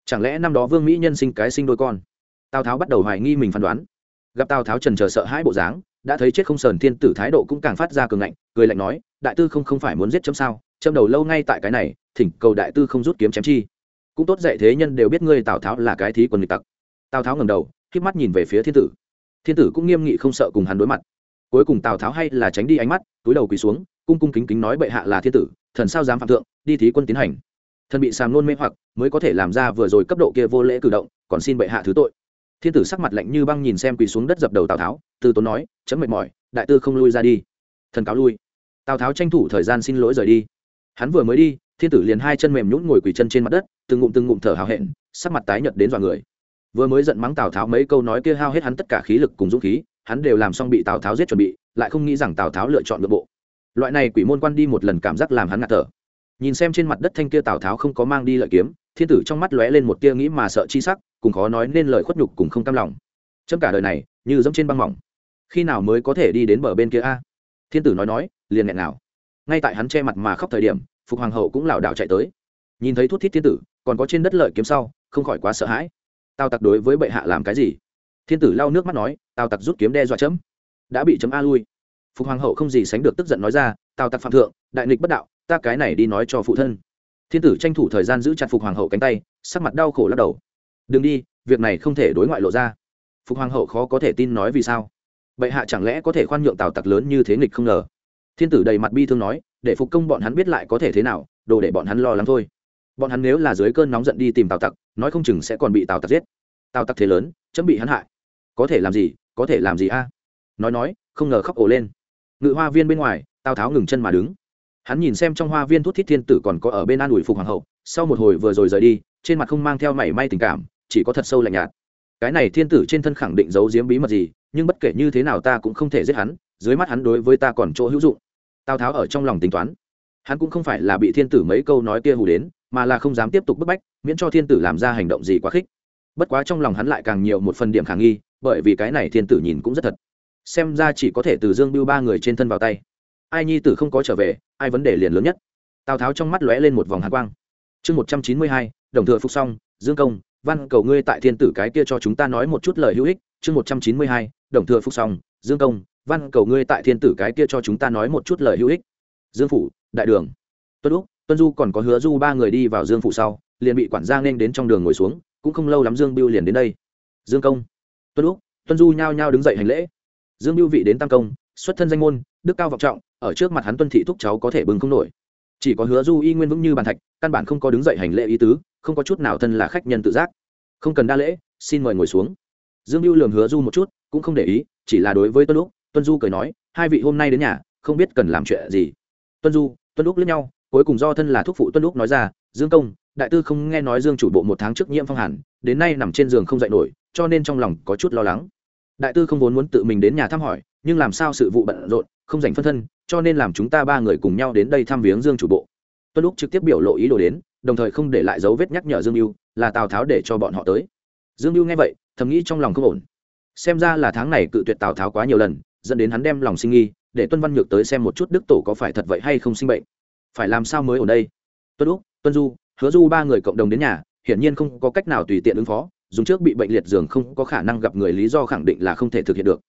Chẳng lẽ năm đó vương mỹ nhân sinh cái sinh đôi con? Tào tháo bắt đầu hoài nghi mình phán đoán gặp tào tháo trần chờ sợ hãi bộ dáng, đã thấy chết không sờn thiên tử thái độ cũng càng phát ra cường ngạnh, cười lạnh nói, đại tư không không phải muốn giết chấm sao? Châm đầu lâu ngay tại cái này, thỉnh cầu đại tư không rút kiếm chém chi. Cũng tốt dạy thế nhân đều biết ngươi tào tháo là cái thí quân nghịch tặc. Tào tháo ngầm đầu k mắt nhìn về phía thiên tử. Thiên tử cũng nghiêm nghị không sợ cùng hắn đối mặt. Cuối cùng tào tháo hay là tránh đi ánh mắt, túi đầu quỳ xuống, cung cung kính kính nói bệ hạ là thiên tử, thần sao dám phạm thượng, đi thí quân tiến hành. Thần bị sàm nôn mê hoặc, mới có thể làm ra vừa rồi cấp độ kia vô lễ cử động, còn xin bệ hạ thứ tội thiên tử sắc mặt lạnh như băng nhìn xem quỳ xuống đất dập đầu tào tháo, từ tốn nói, chấm mệt mỏi, đại tư không lui ra đi. Thần cáo lui. Tào tháo tranh thủ thời gian xin lỗi rời đi. Hắn vừa mới đi, thiên tử liền hai chân mềm nhũn ngồi quỳ chân trên mặt đất, từng ngụm từng ngụm thở hào hẹn, sắc mặt tái nhợt đến dọa người. Vừa mới giận mắng tào tháo mấy câu nói kia hao hết hắn tất cả khí lực cùng dũng khí, hắn đều làm xong bị tào tháo giết chuẩn bị, lại không nghĩ rằng tào tháo lựa chọn nội bộ. Loại này quỷ môn quan đi một lần cảm giác làm hắn ngạt thở. Nhìn xem trên mặt đất thanh kia tào tháo không có mang đi lợi kiếm, thiên tử trong mắt lóe lên một tia nghĩ mà sợ chi sắc cùng khó nói nên lời khuất nhục cùng không cam lòng. Chấm cả đời này, như dẫm trên băng mỏng. Khi nào mới có thể đi đến bờ bên kia a? Thiên tử nói nói, liền nghẹn nào ngay tại hắn che mặt mà khóc thời điểm, phục hoàng hậu cũng lảo đảo chạy tới. Nhìn thấy thuốc thiết thiên tử, còn có trên đất lợi kiếm sau, không khỏi quá sợ hãi. Tào tặc đối với bệ hạ làm cái gì? Thiên tử lau nước mắt nói, tào tặc rút kiếm đe dọa chấm. Đã bị chấm a lui. Phục hoàng hậu không gì sánh được tức giận nói ra, tào tặc phạm thượng, đại nghịch bất đạo, ta cái này đi nói cho phụ thân. Thiên tử tranh thủ thời gian giữ chặt phục hoàng hậu cánh tay, sắc mặt đau khổ lắc đầu đừng đi, việc này không thể đối ngoại lộ ra. Phục hoàng hậu khó có thể tin nói vì sao. Bệ hạ chẳng lẽ có thể khoan nhượng tào tặc lớn như thế nghịch không ngờ? Thiên tử đầy mặt bi thương nói, để phục công bọn hắn biết lại có thể thế nào, đồ để bọn hắn lo lắng thôi. Bọn hắn nếu là dưới cơn nóng giận đi tìm tào tặc, nói không chừng sẽ còn bị tào tặc giết. Tào tặc thế lớn, chấm bị hắn hại. Có thể làm gì, có thể làm gì a? Nói nói, không ngờ khóc ổ lên. Ngự hoa viên bên ngoài, tào tháo ngừng chân mà đứng. Hắn nhìn xem trong hoa viên thuốc thiết thiên tử còn có ở bên an ủi phục hoàng hậu, sau một hồi vừa rồi rời đi, trên mặt không mang theo mảy may tình cảm chỉ có thật sâu lạnh nhạt. Cái này thiên tử trên thân khẳng định giấu giếm bí mật gì, nhưng bất kể như thế nào ta cũng không thể giết hắn, dưới mắt hắn đối với ta còn chỗ hữu dụng. Tào tháo ở trong lòng tính toán. Hắn cũng không phải là bị thiên tử mấy câu nói kia hù đến, mà là không dám tiếp tục bức bách, miễn cho thiên tử làm ra hành động gì quá khích. Bất quá trong lòng hắn lại càng nhiều một phần điểm khả nghi, bởi vì cái này thiên tử nhìn cũng rất thật. Xem ra chỉ có thể từ dương biêu ba người trên thân vào tay. Ai nhi tử không có trở về, ai vấn đề liền lớn nhất. Tào tháo trong mắt lóe lên một vòng hạ quang. Chương một trăm chín mươi hai, đồng thừa phục xong, dương công văn cầu ngươi tại thiên tử cái kia cho chúng ta nói một chút lời hữu ích, chương một trăm chín mươi hai, đồng thừa Phúc xong, dương công, văn cầu ngươi tại thiên tử cái kia cho chúng ta nói một chút lời hữu ích. Dương phủ, đại đường. Tuân úc, tuân du còn có hứa du ba người đi vào dương phủ sau, liền bị quản gia nên đến trong đường ngồi xuống, cũng không lâu lắm dương biêu liền đến đây. Dương công, tuân úc, tuân du nhao nhao đứng dậy hành lễ. Dương biêu vị đến tam công, xuất thân danh môn, đức cao vọng trọng, ở trước mặt hắn tuân thị thúc cháu có thể bừng không nổi. Chỉ có hứa du y nguyên vững như bàn thạch, căn bản không có đứng dậy hành lễ ý tứ không có chút nào thân là khách nhân tự giác. Không cần đa lễ, xin mời ngồi xuống. Dương mưu lường hứa du một chút, cũng không để ý, chỉ là đối với tuân lúc tuân du cười nói, hai vị hôm nay đến nhà, không biết cần làm chuyện gì. Tuân du, tuân lúc lẫn nhau, cuối cùng do thân là thúc phụ tuân lúc nói ra, dương công, đại tư không nghe nói dương chủ bộ một tháng trước nhiễm phong hàn, đến nay nằm trên giường không dậy nổi, cho nên trong lòng có chút lo lắng. Đại tư không vốn muốn tự mình đến nhà thăm hỏi, nhưng làm sao sự vụ bận rộn, không dành phân thân, cho nên làm chúng ta ba người cùng nhau đến đây thăm viếng dương chủ bộ. Tuân lúc trực tiếp biểu lộ ý đồ đến đồng thời không để lại dấu vết nhắc nhở dương mưu là tào tháo để cho bọn họ tới. Dương mưu nghe vậy, thầm nghĩ trong lòng không ổn. Xem ra là tháng này cự tuyệt tào tháo quá nhiều lần, dẫn đến hắn đem lòng sinh nghi, để tuân văn nhược tới xem một chút đức tổ có phải thật vậy hay không sinh bệnh. Phải làm sao mới ở đây? Tuân úc, tuân du, hứa du ba người cộng đồng đến nhà, hiển nhiên không có cách nào tùy tiện ứng phó, dùng trước bị bệnh liệt giường không có khả năng gặp người lý do khẳng định là không thể thực hiện được.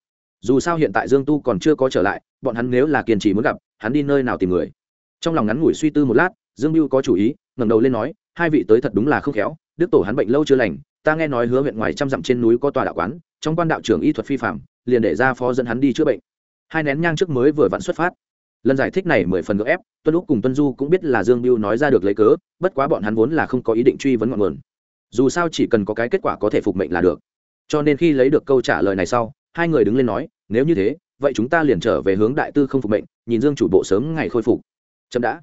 Dù sao hiện tại dương tu còn chưa có trở lại, bọn hắn nếu là kiên trì muốn gặp, hắn đi nơi nào tìm người? Trong lòng ngắn ngủi suy tư một lát, dương mưu có chủ ý ngẩng đầu lên nói, hai vị tới thật đúng là không khéo, đức tổ hắn bệnh lâu chưa lành, ta nghe nói hứa huyện ngoài trăm dặm trên núi có tòa đạo quán, trong quan đạo trưởng y thuật phi phạm, liền để ra phó dẫn hắn đi chữa bệnh. Hai nén nhang trước mới vừa vặn xuất phát. Lần giải thích này mười phần gỡ ép, tuân lúc cùng tuân du cũng biết là dương mưu nói ra được lấy cớ, bất quá bọn hắn vốn là không có ý định truy vấn ngọn nguồn. Dù sao chỉ cần có cái kết quả có thể phục mệnh là được. Cho nên khi lấy được câu trả lời này sau, hai người đứng lên nói, nếu như thế, vậy chúng ta liền trở về hướng đại tư không phục mệnh, nhìn dương chủ bộ sớm ngày khôi phục. Chậm đã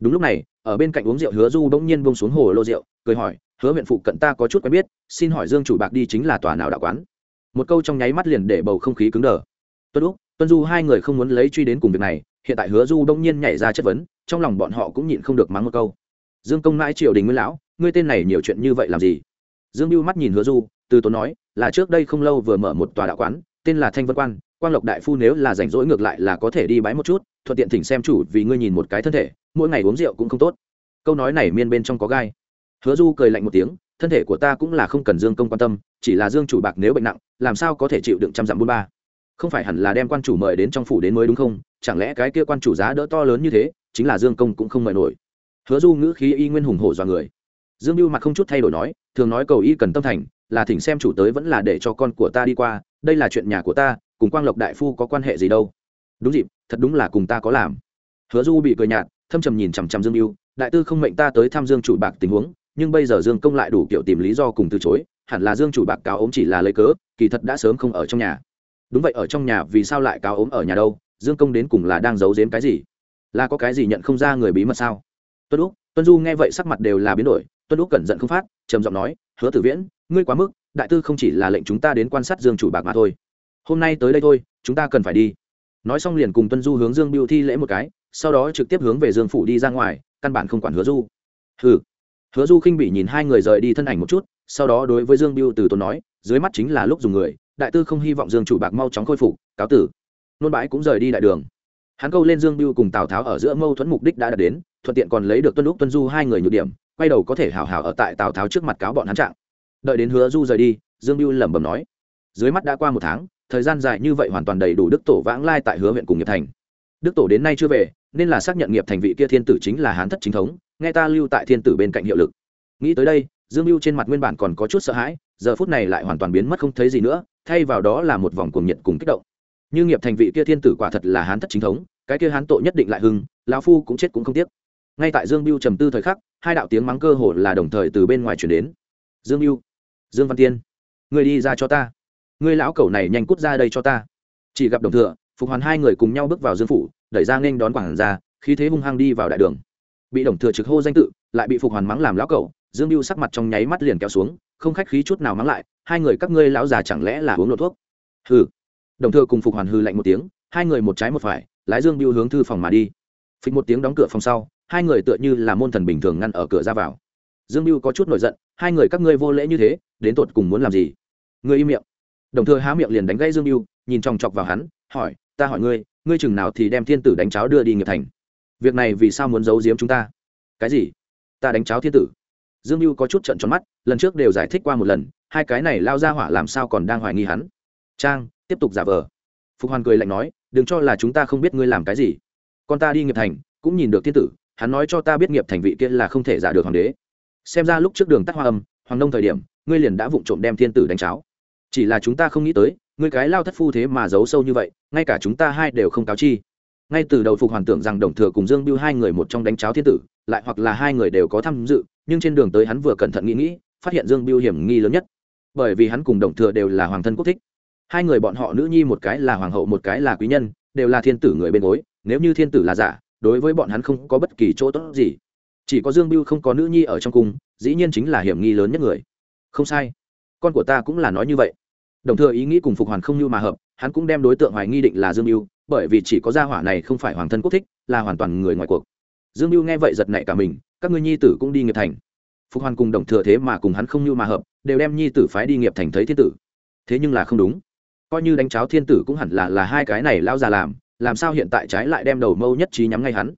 đúng lúc này, ở bên cạnh uống rượu hứa du bỗng nhiên bông xuống hồ lô rượu, cười hỏi, hứa huyện phụ cận ta có chút quen biết, xin hỏi dương chủ bạc đi chính là tòa nào đạo quán? Một câu trong nháy mắt liền để bầu không khí cứng đờ. Tuân úc, tuân du hai người không muốn lấy truy đến cùng việc này, hiện tại hứa du bỗng nhiên nhảy ra chất vấn, trong lòng bọn họ cũng nhịn không được mắng một câu. Dương công mãi triều đình nguyên lão, ngươi tên này nhiều chuyện như vậy làm gì? Dương mưu mắt nhìn hứa du, từ tốn nói, là trước đây không lâu vừa mở một tòa đạo quán, tên là thanh vân quan quang lộc đại phu nếu là rảnh rỗi ngược lại là có thể đi bái một chút, thuận tiện thỉnh xem chủ vì ngươi nhìn một cái thân thể, mỗi ngày uống rượu cũng không tốt. Câu nói này miên bên trong có gai. Hứa du cười lạnh một tiếng, thân thể của ta cũng là không cần dương công quan tâm, chỉ là dương chủ bạc nếu bệnh nặng, làm sao có thể chịu đựng trăm dặm buôn ba? Không phải hẳn là đem quan chủ mời đến trong phủ đến mới đúng không? Chẳng lẽ cái kia quan chủ giá đỡ to lớn như thế, chính là dương công cũng không mời nổi. Hứa du ngữ khí y nguyên hùng hổ dọa người. Dương mưu mặt không chút thay đổi nói, thường nói cầu y cần tâm thành, là thỉnh xem chủ tới vẫn là để cho con của ta đi qua, đây là chuyện nhà của ta cùng quang lộc đại phu có quan hệ gì đâu. Đúng dịp, thật đúng là cùng ta có làm. Hứa du bị cười nhạt, thâm trầm nhìn chằm chằm dương mưu đại tư không mệnh ta tới thăm dương chủ bạc tình huống, nhưng bây giờ dương công lại đủ kiểu tìm lý do cùng từ chối, hẳn là dương chủ bạc cáo ốm chỉ là lấy cớ, kỳ thật đã sớm không ở trong nhà. Đúng vậy, ở trong nhà vì sao lại cáo ốm ở nhà đâu, dương công đến cùng là đang giấu giếm cái gì? Là có cái gì nhận không ra người bí mật sao? Tuân úc, tuân du nghe vậy sắc mặt đều là biến đổi, tuân úc cẩn giận không phát, trầm giọng nói, hứa tử viễn, ngươi quá mức, đại tư không chỉ là lệnh chúng ta đến quan sát dương chủ bạc mà thôi hôm nay tới đây thôi, chúng ta cần phải đi. Nói xong liền cùng tuân du hướng dương biêu thi lễ một cái, sau đó trực tiếp hướng về dương phủ đi ra ngoài, căn bản không quản hứa du. Hừ. Hứa du khinh bị nhìn hai người rời đi thân ảnh một chút, sau đó đối với dương biêu từ tốn nói, dưới mắt chính là lúc dùng người, đại tư không hy vọng dương chủ bạc mau chóng khôi phục, cáo tử. Nôn bãi cũng rời đi đại đường. Hắn câu lên dương biêu cùng tào tháo ở giữa mâu thuẫn mục đích đã đạt đến, thuận tiện còn lấy được tuân lúc tuân du hai người nhược điểm, quay đầu có thể hào hào ở tại tào tháo trước mặt cáo bọn hắn trạng. Đợi đến hứa du rời đi, dương biêu lẩm bẩm nói, dưới mắt đã qua một tháng thời gian dài như vậy hoàn toàn đầy đủ đức tổ vãng lai tại hứa huyện cùng nghiệp thành. Đức tổ đến nay chưa về, nên là xác nhận nghiệp thành vị kia thiên tử chính là hán thất chính thống, nghe ta lưu tại thiên tử bên cạnh hiệu lực. Nghĩ tới đây, dương mưu trên mặt nguyên bản còn có chút sợ hãi, giờ phút này lại hoàn toàn biến mất không thấy gì nữa, thay vào đó là một vòng cuồng nhiệt cùng kích động. Như nghiệp thành vị kia thiên tử quả thật là hán thất chính thống, cái kia hán tội nhất định lại hưng, lão phu cũng chết cũng không tiếc. Ngay tại dương mưu trầm tư thời khắc, hai đạo tiếng mắng cơ hồ là đồng thời từ bên ngoài chuyển đến. Dương mưu dương văn tiên, người đi ra cho ta. Ngươi lão cẩu này nhanh cút ra đây cho ta. Chỉ gặp đồng thừa, phục hoàn hai người cùng nhau bước vào dương phủ, đẩy ra nghênh đón quảng ra khí thế hung hăng đi vào đại đường. Bị đồng thừa trực hô danh tự, lại bị phục hoàn mắng làm lão cẩu, dương mưu sắc mặt trong nháy mắt liền kéo xuống, không khách khí chút nào mắng lại, hai người các ngươi lão già chẳng lẽ là uống lộ thuốc? Hừ. Đồng thừa cùng phục hoàn hư lạnh một tiếng, hai người một trái một phải, lái dương mưu hướng thư phòng mà đi. Phịch một tiếng đóng cửa phòng sau, hai người tựa như là môn thần bình thường ngăn ở cửa ra vào. Dương mưu có chút nổi giận, hai người các ngươi vô lễ như thế, đến tột cùng muốn làm gì? Ngươi im miệng đồng thừa há miệng liền đánh gãy dương mưu nhìn chòng chọc vào hắn, hỏi, ta hỏi ngươi ngươi chừng nào thì đem thiên tử đánh cháo đưa đi nghiệp thành? Việc này vì sao muốn giấu giếm chúng ta? Cái gì? Ta đánh cháo thiên tử? Dương mưu có chút trận tròn mắt, lần trước đều giải thích qua một lần, hai cái này lao ra hỏa làm sao còn đang hoài nghi hắn. Trang, tiếp tục giả vờ. Phục hoàn cười lạnh nói, đừng cho là chúng ta không biết ngươi làm cái gì. Con ta đi nghiệp thành, cũng nhìn được thiên tử, hắn nói cho ta biết nghiệp thành vị kia là không thể giả được hoàng đế. Xem ra lúc trước đường tắt hoa âm, hoàng đông thời điểm, ngươi liền đã vụng trộm đem thiên tử đánh cháo chỉ là chúng ta không nghĩ tới người cái lao thất phu thế mà giấu sâu như vậy, ngay cả chúng ta hai đều không cáo chi. Ngay từ đầu phục hoàn tưởng rằng đồng thừa cùng dương biêu hai người một trong đánh cháo thiên tử, lại hoặc là hai người đều có tham dự, nhưng trên đường tới hắn vừa cẩn thận nghĩ nghĩ, phát hiện dương biêu hiểm nghi lớn nhất. Bởi vì hắn cùng đồng thừa đều là hoàng thân quốc thích. Hai người bọn họ nữ nhi một cái là hoàng hậu, một cái là quý nhân, đều là thiên tử người bên gối, nếu như thiên tử là giả, đối với bọn hắn không có bất kỳ chỗ tốt gì. Chỉ có dương biêu không có nữ nhi ở trong cung, dĩ nhiên chính là hiểm nghi lớn nhất người. Không sai. Con của ta cũng là nói như vậy đồng thời ý nghĩ cùng phục hoàn không như mà hợp, hắn cũng đem đối tượng hoài nghi định là dương mưu bởi vì chỉ có gia hỏa này không phải hoàng thân quốc thích, là hoàn toàn người ngoài cuộc. Dương mưu nghe vậy giật nảy cả mình, các ngươi nhi tử cũng đi nghiệp thành. Phục hoàn cùng đồng thừa thế mà cùng hắn không như mà hợp, đều đem nhi tử phái đi nghiệp thành thấy thiên tử. Thế nhưng là không đúng. Coi như đánh cháo thiên tử cũng hẳn là là hai cái này lao già làm làm sao hiện tại trái lại đem đầu mâu nhất trí nhắm ngay hắn?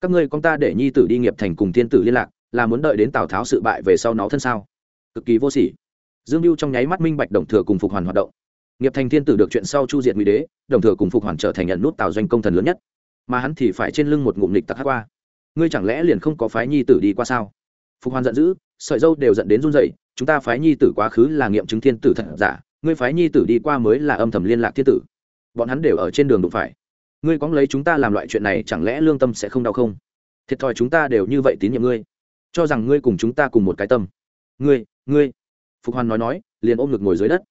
Các ngươi con ta để nhi tử đi nghiệp thành cùng thiên tử liên lạc, là muốn đợi đến tào tháo sự bại về sau nó thân sao? Cực kỳ vô sỉ dương mưu trong nháy mắt minh bạch đồng thừa cùng phục hoàn hoạt động. Nghiệp thành thiên tử được chuyện sau chu diệt ngụy đế, đồng thừa cùng phục hoàn trở thành nhận nút tạo doanh công thần lớn nhất. Mà hắn thì phải trên lưng một ngụm lịch tặc hát qua. Ngươi chẳng lẽ liền không có phái nhi tử đi qua sao? Phục hoàn giận dữ, sợi dâu đều dẫn đến run dậy chúng ta phái nhi tử quá khứ là nghiệm chứng thiên tử thật giả, ngươi phái nhi tử đi qua mới là âm thầm liên lạc thiên tử. Bọn hắn đều ở trên đường đụng phải. Ngươi có lấy chúng ta làm loại chuyện này chẳng lẽ lương tâm sẽ không đau không? Thiệt thòi chúng ta đều như vậy tín nhiệm ngươi. Cho rằng ngươi cùng chúng ta cùng một cái tâm. Ngươi ngươi phục hoàn nói nói, liền ôm ngực ngồi dưới đất.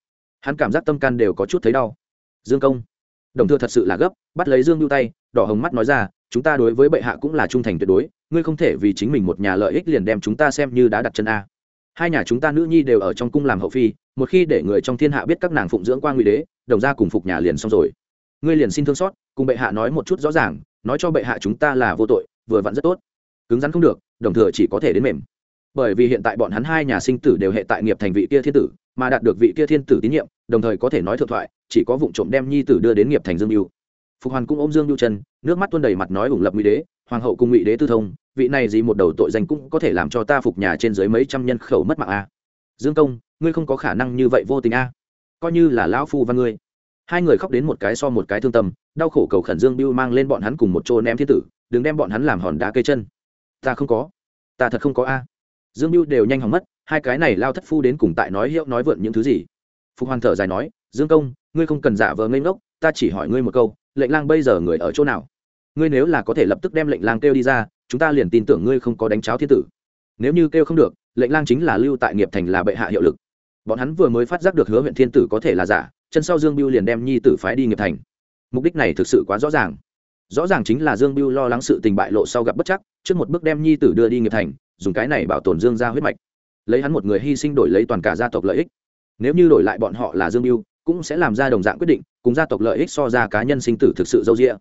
Hắn cảm giác tâm can đều có chút thấy đau. Dương công, đồng thừa thật sự là gấp, bắt lấy dương lưu tay, đỏ hồng mắt nói ra, chúng ta đối với bệ hạ cũng là trung thành tuyệt đối, ngươi không thể vì chính mình một nhà lợi ích liền đem chúng ta xem như đã đặt chân a. Hai nhà chúng ta nữ nhi đều ở trong cung làm hậu phi, một khi để người trong thiên hạ biết các nàng phụng dưỡng qua ngụy đế, đồng ra cùng phục nhà liền xong rồi. Ngươi liền xin thương xót, cùng bệ hạ nói một chút rõ ràng, nói cho bệ hạ chúng ta là vô tội, vừa vặn rất tốt. Cứng rắn không được, đồng thừa chỉ có thể đến mềm bởi vì hiện tại bọn hắn hai nhà sinh tử đều hệ tại nghiệp thành vị kia thiên tử, mà đạt được vị kia thiên tử tín nhiệm, đồng thời có thể nói thượng thoại, chỉ có vụ trộm đem nhi tử đưa đến nghiệp thành dương mưu phục hoàn cũng ôm dương mưu chân, nước mắt tuôn đầy mặt nói ủng lập ngụy đế, hoàng hậu cùng ngụy đế tư thông, vị này gì một đầu tội danh cũng có thể làm cho ta phục nhà trên dưới mấy trăm nhân khẩu mất mạng a. Dương công, ngươi không có khả năng như vậy vô tình a. Coi như là lão phu và ngươi. Hai người khóc đến một cái so một cái thương tâm, đau khổ cầu khẩn dương biêu mang lên bọn hắn cùng một chỗ ném thiên tử, đừng đem bọn hắn làm hòn đá cây chân. Ta không có. Ta thật không có a dương biêu đều nhanh hỏng mất, hai cái này lao thất phu đến cùng tại nói hiệu nói vượn những thứ gì? Phục hoàn thở dài nói, dương công, ngươi không cần giả vờ ngây ngốc, ta chỉ hỏi ngươi một câu, lệnh lang bây giờ người ở chỗ nào? Ngươi nếu là có thể lập tức đem lệnh lang kêu đi ra, chúng ta liền tin tưởng ngươi không có đánh cháo thiên tử. Nếu như kêu không được, lệnh lang chính là lưu tại nghiệp thành là bệ hạ hiệu lực. Bọn hắn vừa mới phát giác được hứa huyện thiên tử có thể là giả, chân sau dương biêu liền đem nhi tử phái đi nghiệp thành. Mục đích này thực sự quá rõ ràng. Rõ ràng chính là dương biêu lo lắng sự tình bại lộ sau gặp bất chắc, trước một bước đem nhi tử đưa đi nghiệp thành dùng cái này bảo tồn dương gia huyết mạch. Lấy hắn một người hy sinh đổi lấy toàn cả gia tộc lợi ích. Nếu như đổi lại bọn họ là dương mưu cũng sẽ làm ra đồng dạng quyết định, cùng gia tộc lợi ích so ra cá nhân sinh tử thực sự dâu rĩa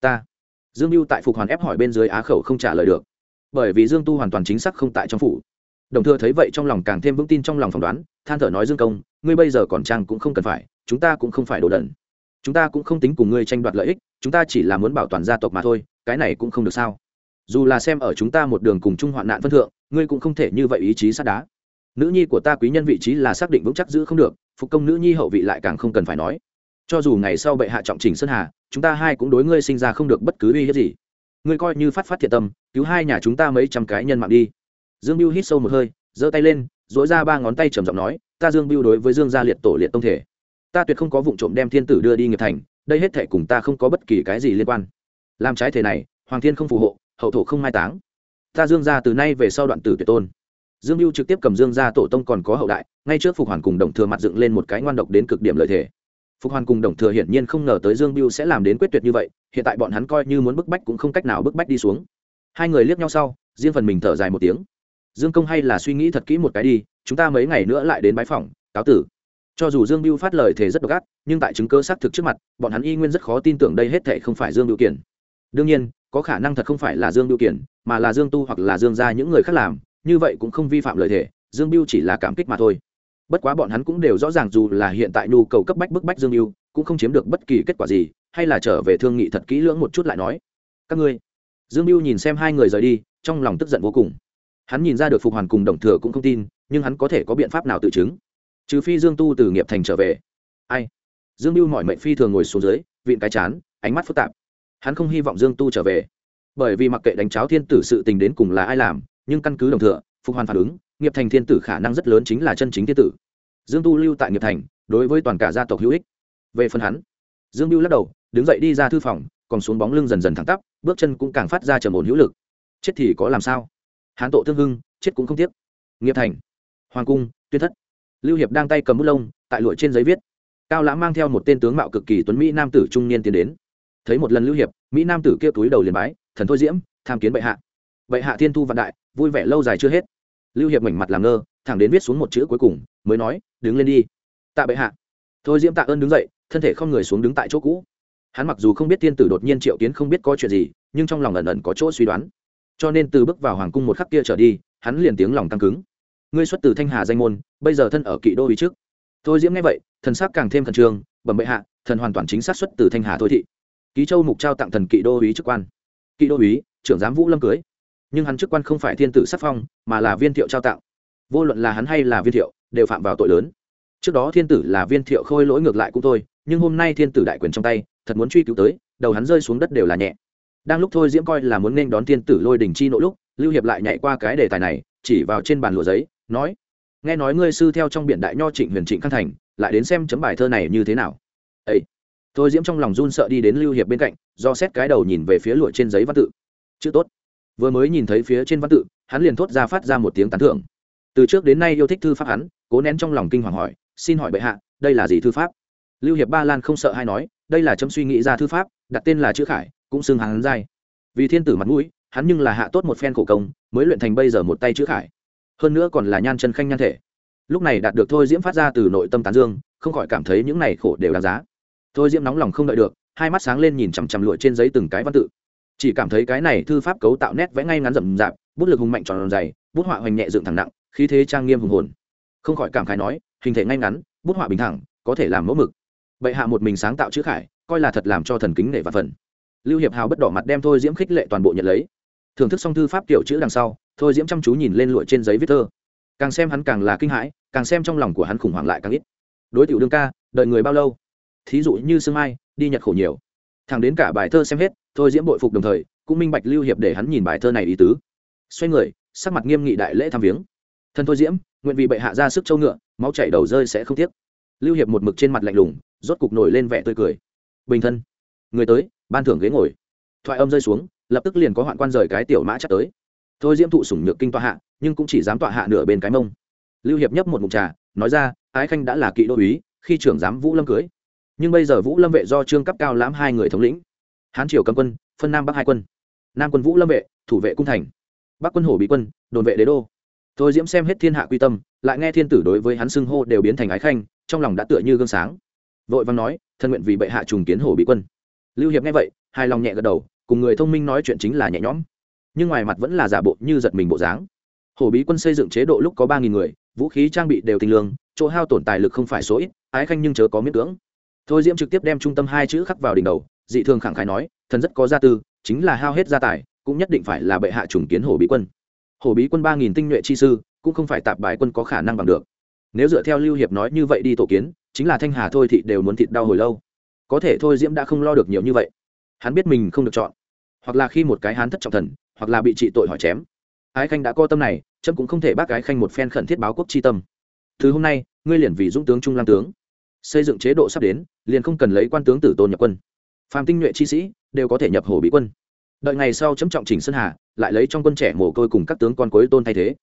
ta, dương mưu tại phục hoàn ép hỏi bên dưới á khẩu không trả lời được. Bởi vì dương tu hoàn toàn chính xác không tại trong phủ. Đồng thừa thấy vậy trong lòng càng thêm vững tin trong lòng phỏng đoán, than thở nói dương công, ngươi bây giờ còn trang cũng không cần phải, chúng ta cũng không phải đồ đần. Chúng ta cũng không tính cùng ngươi tranh đoạt lợi ích, chúng ta chỉ là muốn bảo toàn gia tộc mà thôi, cái này cũng không được sao? Dù là xem ở chúng ta một đường cùng chung hoạn nạn phân thượng, ngươi cũng không thể như vậy ý chí sát đá. Nữ nhi của ta quý nhân vị trí là xác định vững chắc giữ không được, phục công nữ nhi hậu vị lại càng không cần phải nói. Cho dù ngày sau bệ hạ trọng trình sơn hà, chúng ta hai cũng đối ngươi sinh ra không được bất cứ uy hiếp gì. Ngươi coi như phát phát thiệt tâm, cứu hai nhà chúng ta mấy trăm cái nhân mạng đi. Dương biêu hít sâu một hơi, giơ tay lên dỗi ra ba ngón tay trầm giọng nói, ta dương biêu đối với dương gia liệt tổ liệt tông thể. Ta tuyệt không có vụ trộm đem thiên tử đưa đi nghiệp thành, đây hết thể cùng ta không có bất kỳ cái gì liên quan. Làm trái thể này, hoàng thiên không phù hộ hậu thổ không mai táng. Ta dương gia từ nay về sau đoạn tử tuyệt tôn. Dương mưu trực tiếp cầm dương gia tổ tông còn có hậu đại, ngay trước phục hoàn cùng đồng thừa mặt dựng lên một cái ngoan độc đến cực điểm lợi thể phục hoàn cùng đồng thừa hiển nhiên không ngờ tới dương mưu sẽ làm đến quyết tuyệt như vậy, hiện tại bọn hắn coi như muốn bức bách cũng không cách nào bức bách đi xuống. Hai người liếc nhau sau, riêng phần mình thở dài một tiếng. Dương công hay là suy nghĩ thật kỹ một cái đi, chúng ta mấy ngày nữa lại đến bái phòng cáo tử. Cho dù dương biêu phát lời thề rất độc ác, nhưng tại chứng cơ xác thực trước mặt, bọn hắn y nguyên rất khó tin tưởng đây hết thệ không phải dương mưu kiển đương nhiên có khả năng thật không phải là dương biêu kiển, mà là dương tu hoặc là dương ra những người khác làm, như vậy cũng không vi phạm lời thề, dương biêu chỉ là cảm kích mà thôi. Bất quá bọn hắn cũng đều rõ ràng dù là hiện tại nhu cầu cấp bách bức bách dương biêu, cũng không chiếm được bất kỳ kết quả gì, hay là trở về thương nghị thật kỹ lưỡng một chút lại nói. Các ngươi. Dương biêu nhìn xem hai người rời đi, trong lòng tức giận vô cùng. Hắn nhìn ra được phục hoàn cùng đồng thừa cũng không tin, nhưng hắn có thể có biện pháp nào tự chứng? Trừ phi dương tu từ nghiệp thành trở về. Ai? Dương Biêu mọi mệnh phi thường ngồi xuống dưới, vịn cái chán, ánh mắt phức tạp hắn không hy vọng dương tu trở về. Bởi vì mặc kệ đánh cháo thiên tử sự tình đến cùng là ai làm, nhưng căn cứ đồng thừa, phục hoàn phản ứng, nghiệp thành thiên tử khả năng rất lớn chính là chân chính thiên tử. Dương tu lưu tại nghiệp thành, đối với toàn cả gia tộc hữu ích. Về phần hắn, dương lưu lắc đầu, đứng dậy đi ra thư phòng, còn xuống bóng lưng dần dần thẳng tắp, bước chân cũng càng phát ra trầm ổn hữu lực. Chết thì có làm sao? Hán tổ thương hưng, chết cũng không tiếc. Nghiệp thành, hoàng cung, tuyên thất. Lưu hiệp đang tay cầm bút lông, tại lụa trên giấy viết, cao lãm mang theo một tên tướng mạo cực kỳ tuấn mỹ nam tử trung niên tiến đến thấy một lần lưu hiệp, mỹ nam tử kia túi đầu liền bái, thần thôi diễm, tham kiến bệ hạ. Bệ hạ thiên thu vạn đại, vui vẻ lâu dài chưa hết. Lưu hiệp mảnh mặt làm ngơ, thẳng đến viết xuống một chữ cuối cùng, mới nói, đứng lên đi. Tạ bệ hạ. Thôi diễm tạ ơn đứng dậy, thân thể không người xuống đứng tại chỗ cũ. Hắn mặc dù không biết thiên tử đột nhiên triệu kiến không biết có chuyện gì, nhưng trong lòng ẩn ẩn có chỗ suy đoán. Cho nên từ bước vào hoàng cung một khắc kia trở đi, hắn liền tiếng lòng tăng cứng. Ngươi xuất từ thanh hà danh môn, bây giờ thân ở kỵ đô ý trước. Thôi diễm nghe vậy, thần sắc càng thêm thần trường bẩm bệ hạ, thần hoàn toàn chính xác xuất từ thanh hà thôi thị ký châu mục trao tặng thần kỵ đô úy chức quan. Kỵ đô úy, trưởng giám vũ lâm cưới. Nhưng hắn chức quan không phải thiên tử sắc phong mà là viên thiệu trao tặng. Vô luận là hắn hay là viên thiệu đều phạm vào tội lớn. Trước đó thiên tử là viên thiệu khôi lỗi ngược lại cũng thôi nhưng hôm nay thiên tử đại quyền trong tay thật muốn truy cứu tới đầu hắn rơi xuống đất đều là nhẹ. Đang lúc thôi diễm coi là muốn nên đón thiên tử lôi đình chi nỗi lúc lưu hiệp lại nhảy qua cái đề tài này chỉ vào trên bàn lụa giấy nói nghe nói ngươi sư theo trong biển đại nho trịnh huyền trịnh khang thành lại đến xem chấm bài thơ này như thế nào? Ấy thôi diễm trong lòng run sợ đi đến lưu hiệp bên cạnh, do xét cái đầu nhìn về phía lụa trên giấy văn tự. Chữ tốt. Vừa mới nhìn thấy phía trên văn tự, hắn liền thốt ra phát ra một tiếng tán thưởng. Từ trước đến nay yêu thích thư pháp hắn, cố nén trong lòng kinh hoàng hỏi, xin hỏi bệ hạ, đây là gì thư pháp? Lưu hiệp ba lan không sợ hay nói, đây là chấm suy nghĩ ra thư pháp, đặt tên là chữ khải, cũng xưng hắn giai. Vì thiên tử mặt mũi, hắn nhưng là hạ tốt một phen khổ công, mới luyện thành bây giờ một tay chữ khải. Hơn nữa còn là nhan chân khanh nhan thể. Lúc này đạt được thôi diễm phát ra từ nội tâm tán dương, không khỏi cảm thấy những này khổ đều đáng giá thôi diễm nóng lòng không đợi được, hai mắt sáng lên nhìn chằm chằm lụa trên giấy từng cái văn tự. Chỉ cảm thấy cái này thư pháp cấu tạo nét vẽ ngay ngắn rậm rạp, bút lực hùng mạnh tròn dày bút họa hoành nhẹ dựng thẳng nặng, khí thế trang nghiêm hùng hồn. Không khỏi cảm khái nói, hình thể ngay ngắn, bút họa bình thẳng, có thể làm mẫu mực. Bệ hạ một mình sáng tạo chữ khải, coi là thật làm cho thần kính nể và phần. Lưu hiệp hào bất đỏ mặt đem thôi diễm khích lệ toàn bộ nhận lấy. Thưởng thức xong thư pháp tiểu chữ đằng sau, thôi diễm chăm chú nhìn lên lụa trên giấy viết thơ. Càng xem hắn càng là kinh hãi, càng xem trong lòng của hắn khủng hoảng lại càng ít. Đối tiểu đương ca, đợi người bao lâu? Thí dụ như sương mai, đi nhật khổ nhiều. Thằng đến cả bài thơ xem hết, thôi diễm bội phục đồng thời, cũng minh bạch lưu hiệp để hắn nhìn bài thơ này ý tứ. Xoay người, sắc mặt nghiêm nghị đại lễ tham viếng. Thân thôi diễm, nguyện vì bệ hạ ra sức châu ngựa, máu chảy đầu rơi sẽ không tiếc. Lưu hiệp một mực trên mặt lạnh lùng, rốt cục nổi lên vẻ tươi cười. Bình thân, người tới, ban thưởng ghế ngồi. Thoại âm rơi xuống, lập tức liền có hoạn quan rời cái tiểu mã chắc tới. Thôi diễm thụ sủng nhược kinh tọa hạ, nhưng cũng chỉ dám tọa hạ nửa bên cái mông. Lưu hiệp nhấp một mục trà, nói ra, ái khanh đã là kỵ đô úy, khi trưởng giám vũ lâm cưới nhưng bây giờ vũ lâm vệ do trương cấp cao lãm hai người thống lĩnh. Hán triều cầm quân, phân nam bắc hai quân. Nam quân vũ lâm vệ, thủ vệ cung thành. Bắc quân hổ bị quân, đồn vệ đế đô. Thôi diễm xem hết thiên hạ quy tâm, lại nghe thiên tử đối với hắn xưng hô đều biến thành ái khanh, trong lòng đã tựa như gương sáng. Vội văn nói, thân nguyện vì bệ hạ trùng kiến hổ bị quân. Lưu hiệp nghe vậy, hài lòng nhẹ gật đầu, cùng người thông minh nói chuyện chính là nhẹ nhõm. Nhưng ngoài mặt vẫn là giả bộ như giật mình bộ dáng. Hổ bí quân xây dựng chế độ lúc có ba nghìn người, vũ khí trang bị đều tinh lương, chỗ hao tổn tài lực không phải số ít, ái khanh nhưng chớ có miễn cưỡng thôi diễm trực tiếp đem trung tâm hai chữ khắc vào đỉnh đầu, dị thường khẳng khái nói, thần rất có gia tư, chính là hao hết gia tài, cũng nhất định phải là bệ hạ trùng kiến hổ bí quân. Hổ bí quân ba nghìn tinh nhuệ chi sư, cũng không phải tạp bài quân có khả năng bằng được. Nếu dựa theo lưu hiệp nói như vậy đi tổ kiến, chính là thanh hà thôi thị đều muốn thịt đau hồi lâu. Có thể thôi diễm đã không lo được nhiều như vậy. Hắn biết mình không được chọn. Hoặc là khi một cái hán thất trọng thần, hoặc là bị trị tội hỏi chém. Ái khanh đã co tâm này trâm cũng không thể bác ái khanh một phen khẩn thiết báo quốc chi tâm. Thứ hôm nay, ngươi liền vì dũng tướng trung lam tướng xây dựng chế độ sắp đến, liền không cần lấy quan tướng tử tôn nhập quân. Phàm tinh nhuệ chi sĩ đều có thể nhập hồ bị quân. Đợi ngày sau chấm trọng chỉnh sơn hà, lại lấy trong quân trẻ mồ côi cùng các tướng con cuối tôn thay thế.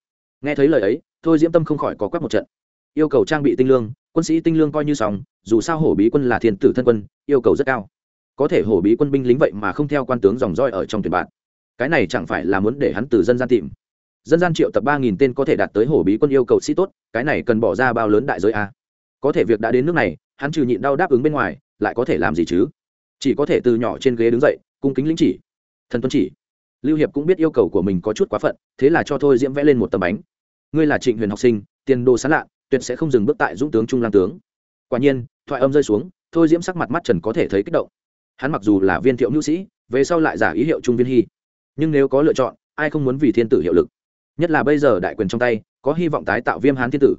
Nghe thấy lời ấy, thôi diễm tâm không khỏi có quắc một trận. Yêu cầu trang bị tinh lương, quân sĩ tinh lương coi như xong, dù sao hổ bí quân là thiên tử thân quân, yêu cầu rất cao. Có thể hổ bí quân binh lính vậy mà không theo quan tướng dòng roi ở trong tuyển bạn. Cái này chẳng phải là muốn để hắn từ dân gian tìm. Dân gian triệu tập ba nghìn tên có thể đạt tới hổ bí quân yêu cầu sĩ tốt, cái này cần bỏ ra bao lớn đại giới a? Có thể việc đã đến nước này, hắn trừ nhịn đau đáp ứng bên ngoài, lại có thể làm gì chứ? Chỉ có thể từ nhỏ trên ghế đứng dậy, cung kính lĩnh chỉ. Thần tuân chỉ. Lưu hiệp cũng biết yêu cầu của mình có chút quá phận, thế là cho thôi diễm vẽ lên một tấm bánh. Ngươi là trịnh huyền học sinh, tiền đồ sán lạ, tuyệt sẽ không dừng bước tại dũng tướng, trung Lang tướng. Quả nhiên, thoại âm rơi xuống, thôi diễm sắc mặt mắt trần có thể thấy kích động. Hắn mặc dù là viên thiệu nhu sĩ, về sau lại giả ý hiệu trung viên hy. Nhưng nếu có lựa chọn, ai không muốn vì thiên tử hiệu lực? Nhất là bây giờ đại quyền trong tay, có hy vọng tái tạo viêm hán thiên tử.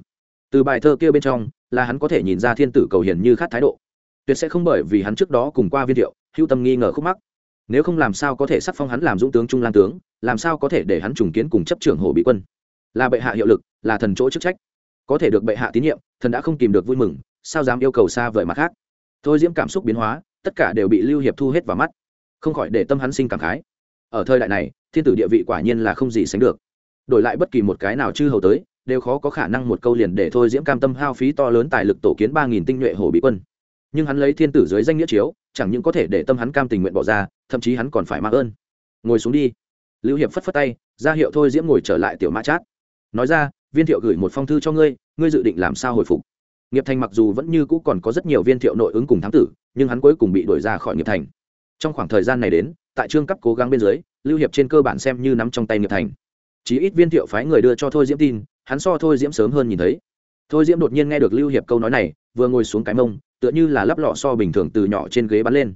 Từ bài thơ kia bên trong là hắn có thể nhìn ra thiên tử cầu hiền như khát thái độ. Tuyệt sẽ không bởi vì hắn trước đó cùng qua viên thiệu hữu tâm nghi ngờ khúc mắc. Nếu không làm sao có thể sắc phong hắn làm dũng tướng trung lan tướng, làm sao có thể để hắn trùng kiến cùng chấp trưởng hồ bị quân? Là bệ hạ hiệu lực, là thần chỗ chức trách. Có thể được bệ hạ tín nhiệm, thần đã không kìm được vui mừng, sao dám yêu cầu xa vời mặt khác? Thôi diễm cảm xúc biến hóa, tất cả đều bị lưu hiệp thu hết vào mắt. Không khỏi để tâm hắn sinh cảm khái. Ở thời đại này, thiên tử địa vị quả nhiên là không gì sánh được. Đổi lại bất kỳ một cái nào chư hầu tới đều khó có khả năng một câu liền để thôi diễm cam tâm hao phí to lớn tài lực tổ kiến ba nghìn tinh nhuệ hổ bị quân. Nhưng hắn lấy thiên tử dưới danh nghĩa chiếu, chẳng những có thể để tâm hắn cam tình nguyện bỏ ra, thậm chí hắn còn phải mạ ơn. Ngồi xuống đi. Lưu hiệp phất phất tay, ra hiệu thôi diễm ngồi trở lại tiểu mã chát. Nói ra, viên thiệu gửi một phong thư cho ngươi ngươi dự định làm sao hồi phục? Nghiệp thành mặc dù vẫn như cũ còn có rất nhiều viên thiệu nội ứng cùng thám tử, nhưng hắn cuối cùng bị đuổi ra khỏi nghiệp thành. Trong khoảng thời gian này đến, tại trương cấp cố gắng bên dưới, lưu hiệp trên cơ bản xem như nắm trong tay nghiệp thành. Chí ít viên thiệu phái người đưa cho thôi diễm tin hắn so thôi diễm sớm hơn nhìn thấy. Thôi diễm đột nhiên nghe được lưu hiệp câu nói này, vừa ngồi xuống cái mông, tựa như là lắp lọ so bình thường từ nhỏ trên ghế bắn lên.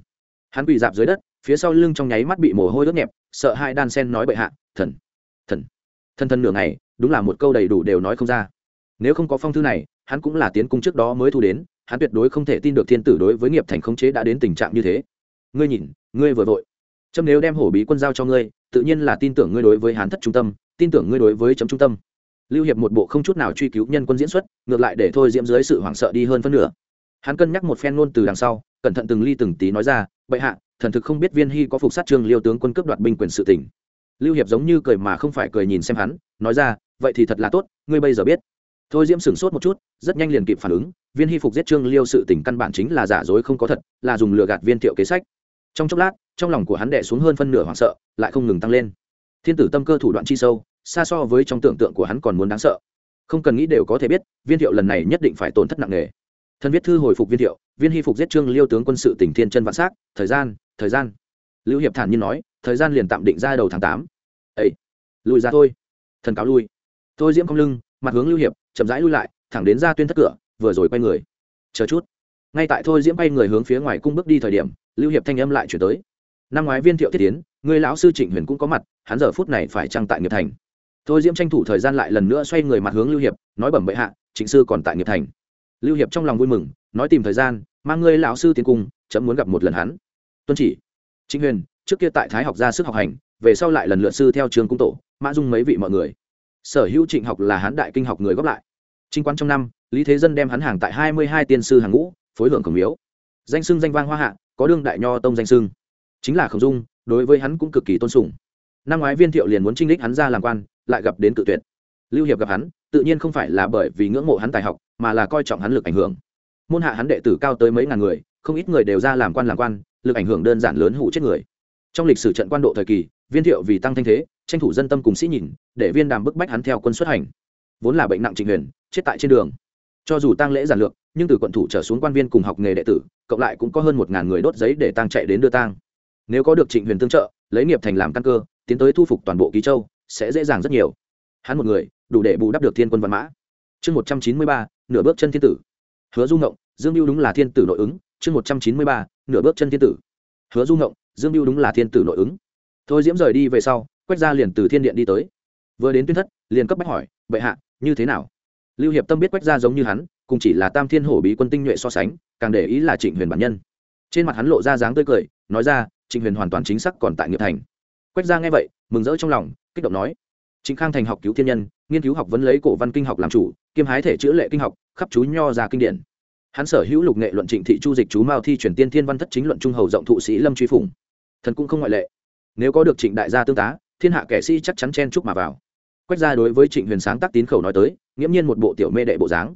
Hắn quỳ dạp dưới đất, phía sau lưng trong nháy mắt bị mồ hôi đốt nhẹp, sợ hai đan sen nói bệ hạ, thần thần thần thần nửa ngày, đúng là một câu đầy đủ đều nói không ra. Nếu không có phong thư này, hắn cũng là tiến cung trước đó mới thu đến, hắn tuyệt đối không thể tin được thiên tử đối với nghiệp thành khống chế đã đến tình trạng như thế. Ngươi nhìn, ngươi vừa vội. Trâm nếu đem hổ bí quân giao cho ngươi, tự nhiên là tin tưởng ngươi đối với hắn thất trung tâm, tin tưởng ngươi đối với chấm trung tâm lưu hiệp một bộ không chút nào truy cứu nhân quân diễn xuất, ngược lại để thôi diễm dưới sự hoảng sợ đi hơn phân nửa. Hắn cân nhắc một phen ngôn từ đằng sau, cẩn thận từng ly từng tí nói ra, bệ hạ, thần thực không biết viên hy có phục sát trương liêu tướng quân cướp đoạt binh quyền sự tỉnh lưu hiệp giống như cười mà không phải cười nhìn xem hắn, nói ra, vậy thì thật là tốt, ngươi bây giờ biết. Thôi diễm sửng sốt một chút, rất nhanh liền kịp phản ứng, viên hy phục giết trương liêu sự tỉnh căn bản chính là giả dối không có thật, là dùng lừa gạt viên thiệu kế sách. Trong chốc lát, trong lòng của hắn đẻ xuống hơn phân nửa hoảng sợ, lại không ngừng tăng lên. Thiên tử tâm cơ thủ đoạn chi sâu xa so với trong tưởng tượng của hắn còn muốn đáng sợ. Không cần nghĩ đều có thể biết, viên thiệu lần này nhất định phải tổn thất nặng nề. Thân viết thư hồi phục viên thiệu, viên hy phục giết trương liêu tướng quân sự tỉnh thiên chân vạn s á c thời gian thời gian. Lưu hiệp thản nhiên nói, thời gian liền tạm định ra đầu tháng tám. Ấy lùi ra thôi. Thần cáo lui. Thôi diễm không lưng, mặt hướng lưu hiệp, chậm rãi lui lại, thẳng đến ra tuyên thất cửa, vừa rồi quay người. Chờ chút. Ngay tại thôi diễm bay người hướng phía ngoài cung bước đi thời điểm, lưu hiệp thanh âm lại chuyển tới. Năm ngoái viên thiệu thiết tiến, người lão sư trịnh huyền cũng có mặt, hắn giờ phút này phải trăng tại nghiệp thành thôi diễm tranh thủ thời gian lại lần nữa xoay người mặt hướng lưu hiệp, nói bẩm bệ hạ, trịnh sư còn tại nghiệp thành. Lưu hiệp trong lòng vui mừng, nói tìm thời gian, mang ngươi lão sư tiến cung, chấm muốn gặp một lần hắn. Tuân chỉ. Chính huyền, trước kia tại thái học ra sức học hành, về sau lại lần lượt sư theo trường cung tổ, mã dung mấy vị mọi người. Sở hữu trịnh học là hán đại kinh học người góp lại. Trinh quan trong năm, lý thế dân đem hắn hàng tại hai mươi hai tiên sư hàng ngũ, phối hưởng khổng miếu. Danh sưng danh vang hoa hạ, có đương đại nho tông danh sưng chính là khổng dung, đối với hắn cũng cực kỳ tôn sùng. Năm ngoái viên thiệu liền muốn trinh đích hắn ra làm quan lại gặp đến cự tuyệt. Lưu hiệp gặp hắn, tự nhiên không phải là bởi vì ngưỡng mộ hắn tài học, mà là coi trọng hắn lực ảnh hưởng. Môn hạ hắn đệ tử cao tới mấy ngàn người, không ít người đều ra làm quan làm quan, lực ảnh hưởng đơn giản lớn hủ chết người. Trong lịch sử trận quan độ thời kỳ, viên thiệu vì tăng thanh thế, tranh thủ dân tâm cùng sĩ nhìn để viên đàm bức bách hắn theo quân xuất hành. Vốn là bệnh nặng trịnh huyền, chết tại trên đường. Cho dù tăng lễ giản lược, nhưng từ quận thủ trở xuống quan viên cùng học nghề đệ tử, cộng lại cũng có hơn một ngàn người đốt giấy để tăng chạy đến đưa tang. Nếu có được trịnh huyền tương trợ, lấy nghiệp thành làm căn cơ, tiến tới thu phục toàn bộ ký châu sẽ dễ dàng rất nhiều. Hắn một người, đủ để bù đắp được thiên quân văn mã. Chương một trăm chín mươi ba, nửa bước chân thiên tử. Hứa du ngộng, dương mưu đúng là thiên tử nội ứng. Chương một trăm chín mươi ba, nửa bước chân thiên tử. Hứa du ngộng, dương mưu đúng là thiên tử nội ứng. Thôi diễm rời đi về sau quách gia liền từ thiên điện đi tới. Vừa đến tuyên thất, liền cấp bách hỏi, bệ hạ, như thế nào? Lưu hiệp tâm biết quách gia giống như hắn, cùng chỉ là tam thiên hổ bí quân tinh nhuệ so sánh, càng để ý là trịnh huyền bản nhân. Trên mặt hắn lộ ra dáng tươi cười, nói ra, trịnh huyền hoàn toàn chính xác còn tại nghiệp thành quách gia nghe vậy, mừng rỡ trong lòng, kích động nói, trịnh khang thành học cứu thiên nhân, nghiên cứu học vấn lấy cổ văn kinh học làm chủ, kiêm hái thể chữa lệ kinh học, khắp chú nho ra kinh điển. Hắn sở hữu lục nghệ luận trịnh thị chu dịch chú mao thi chuyển tiên thiên văn thất chính luận trung hầu rộng thụ sĩ lâm truy phủng thần cũng không ngoại lệ. Nếu có được trịnh đại gia tương tá, thiên hạ kẻ sĩ chắc chắn chen chúc mà vào. Quách gia đối với trịnh huyền sáng tác tín khẩu nói tới, nghiễm nhiên một bộ tiểu mê đệ bộ dáng.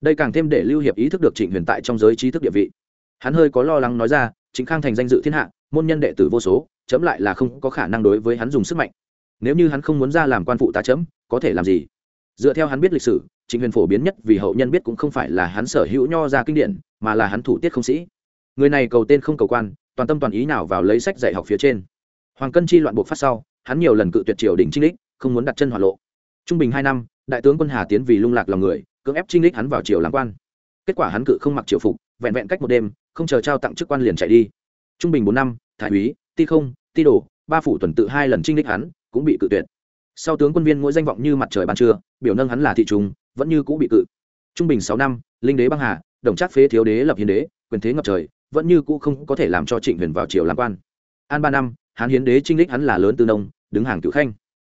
Đây càng thêm để lưu hiệp ý thức được trịnh huyền tại trong giới trí thức địa vị. Hắn hơi có lo lắng nói ra chính khang thành danh dự thiên hạ môn nhân đệ tử vô số chấm lại là không có khả năng đối với hắn dùng sức mạnh. Nếu như hắn không muốn ra làm quan phụ tá chấm có thể làm gì? Dựa theo hắn biết lịch sử trịnh huyền phổ biến nhất vì hậu nhân biết cũng không phải là hắn sở hữu nho ra kinh điển mà là hắn thủ tiết không sĩ. Người này cầu tên không cầu quan toàn tâm toàn ý nào vào lấy sách dạy học phía trên. Hoàng cân chi loạn buộc phát sau hắn nhiều lần cự tuyệt triều đình trinh lịch, không muốn đặt chân hỏa lộ. Trung bình hai năm đại tướng quân hà tiến vì lung lạc lòng người cưỡng ép trinh lịch hắn vào triều làm quan. Kết quả hắn cự không mặc triều phục vẹn vẹn cách một đêm không chờ trao tặng chức quan liền chạy đi trung bình bốn năm thái úy ti không, ti đổ ba phủ tuần tự hai lần trinh đích hắn, cũng bị cự tuyệt. Sau tướng quân viên mỗi danh vọng như mặt trời ban trưa, biểu nâng hắn là thị trung, vẫn như cũ bị cự. Trung bình sáu năm, linh đế băng hà, đồng trác phế thiếu đế lập hiến đế, quyền thế ngập trời, vẫn như cũ không có thể làm cho trịnh huyền vào triều làm quan. An ba năm, hán hiến đế trinh đích hắn là lớn tư nông, đứng hàng cựu khanh.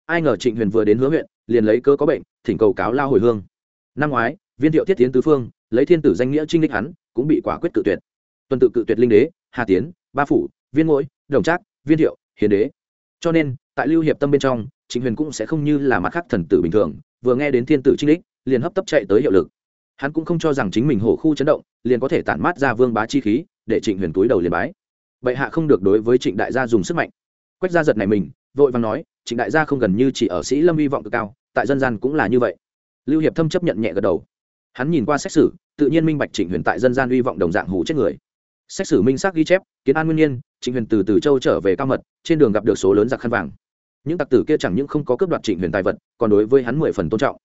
Ai ngờ trịnh huyền vừa đến hứa huyện, liền lấy cớ có bệnh, thỉnh cầu cáo lao hồi hương. Năm ngoái, viên thiệu thiết tiến tứ phương, lấy thiên tử danh nghĩa trinh đích hắn, cũng bị quả quyết cự tuyệt. Tuần tự cự tuyệt linh đế, hà tiến ba phủ, viên mỗi đồng trác, viên thiệu, hiến đế. Cho nên, tại lưu hiệp tâm bên trong, trịnh huyền cũng sẽ không như là mặt khác thần tử bình thường, vừa nghe đến thiên tử trinh đích, liền hấp tấp chạy tới hiệu lực. Hắn cũng không cho rằng chính mình hổ khu chấn động, liền có thể tản mát ra vương bá chi khí, để trịnh huyền túi đầu liền bái. Bệ hạ không được đối với trịnh đại gia dùng sức mạnh. Quách gia giật này mình, vội vàng nói, trịnh đại gia không gần như chỉ ở sĩ lâm hy vọng cực cao, tại dân gian cũng là như vậy. Lưu hiệp thâm chấp nhận nhẹ gật đầu. Hắn nhìn qua xét xử, tự nhiên minh bạch trịnh huyền tại dân gian hy vọng đồng dạng hủ chết người xét xử minh xác ghi chép, kiến an nguyên nhiên, trịnh huyền từ từ châu trở về cao mật, trên đường gặp được số lớn giặc khăn vàng. Những tặc tử kia chẳng những không có cướp đoạt trịnh huyền tài vật, còn đối với hắn mười phần tôn trọng.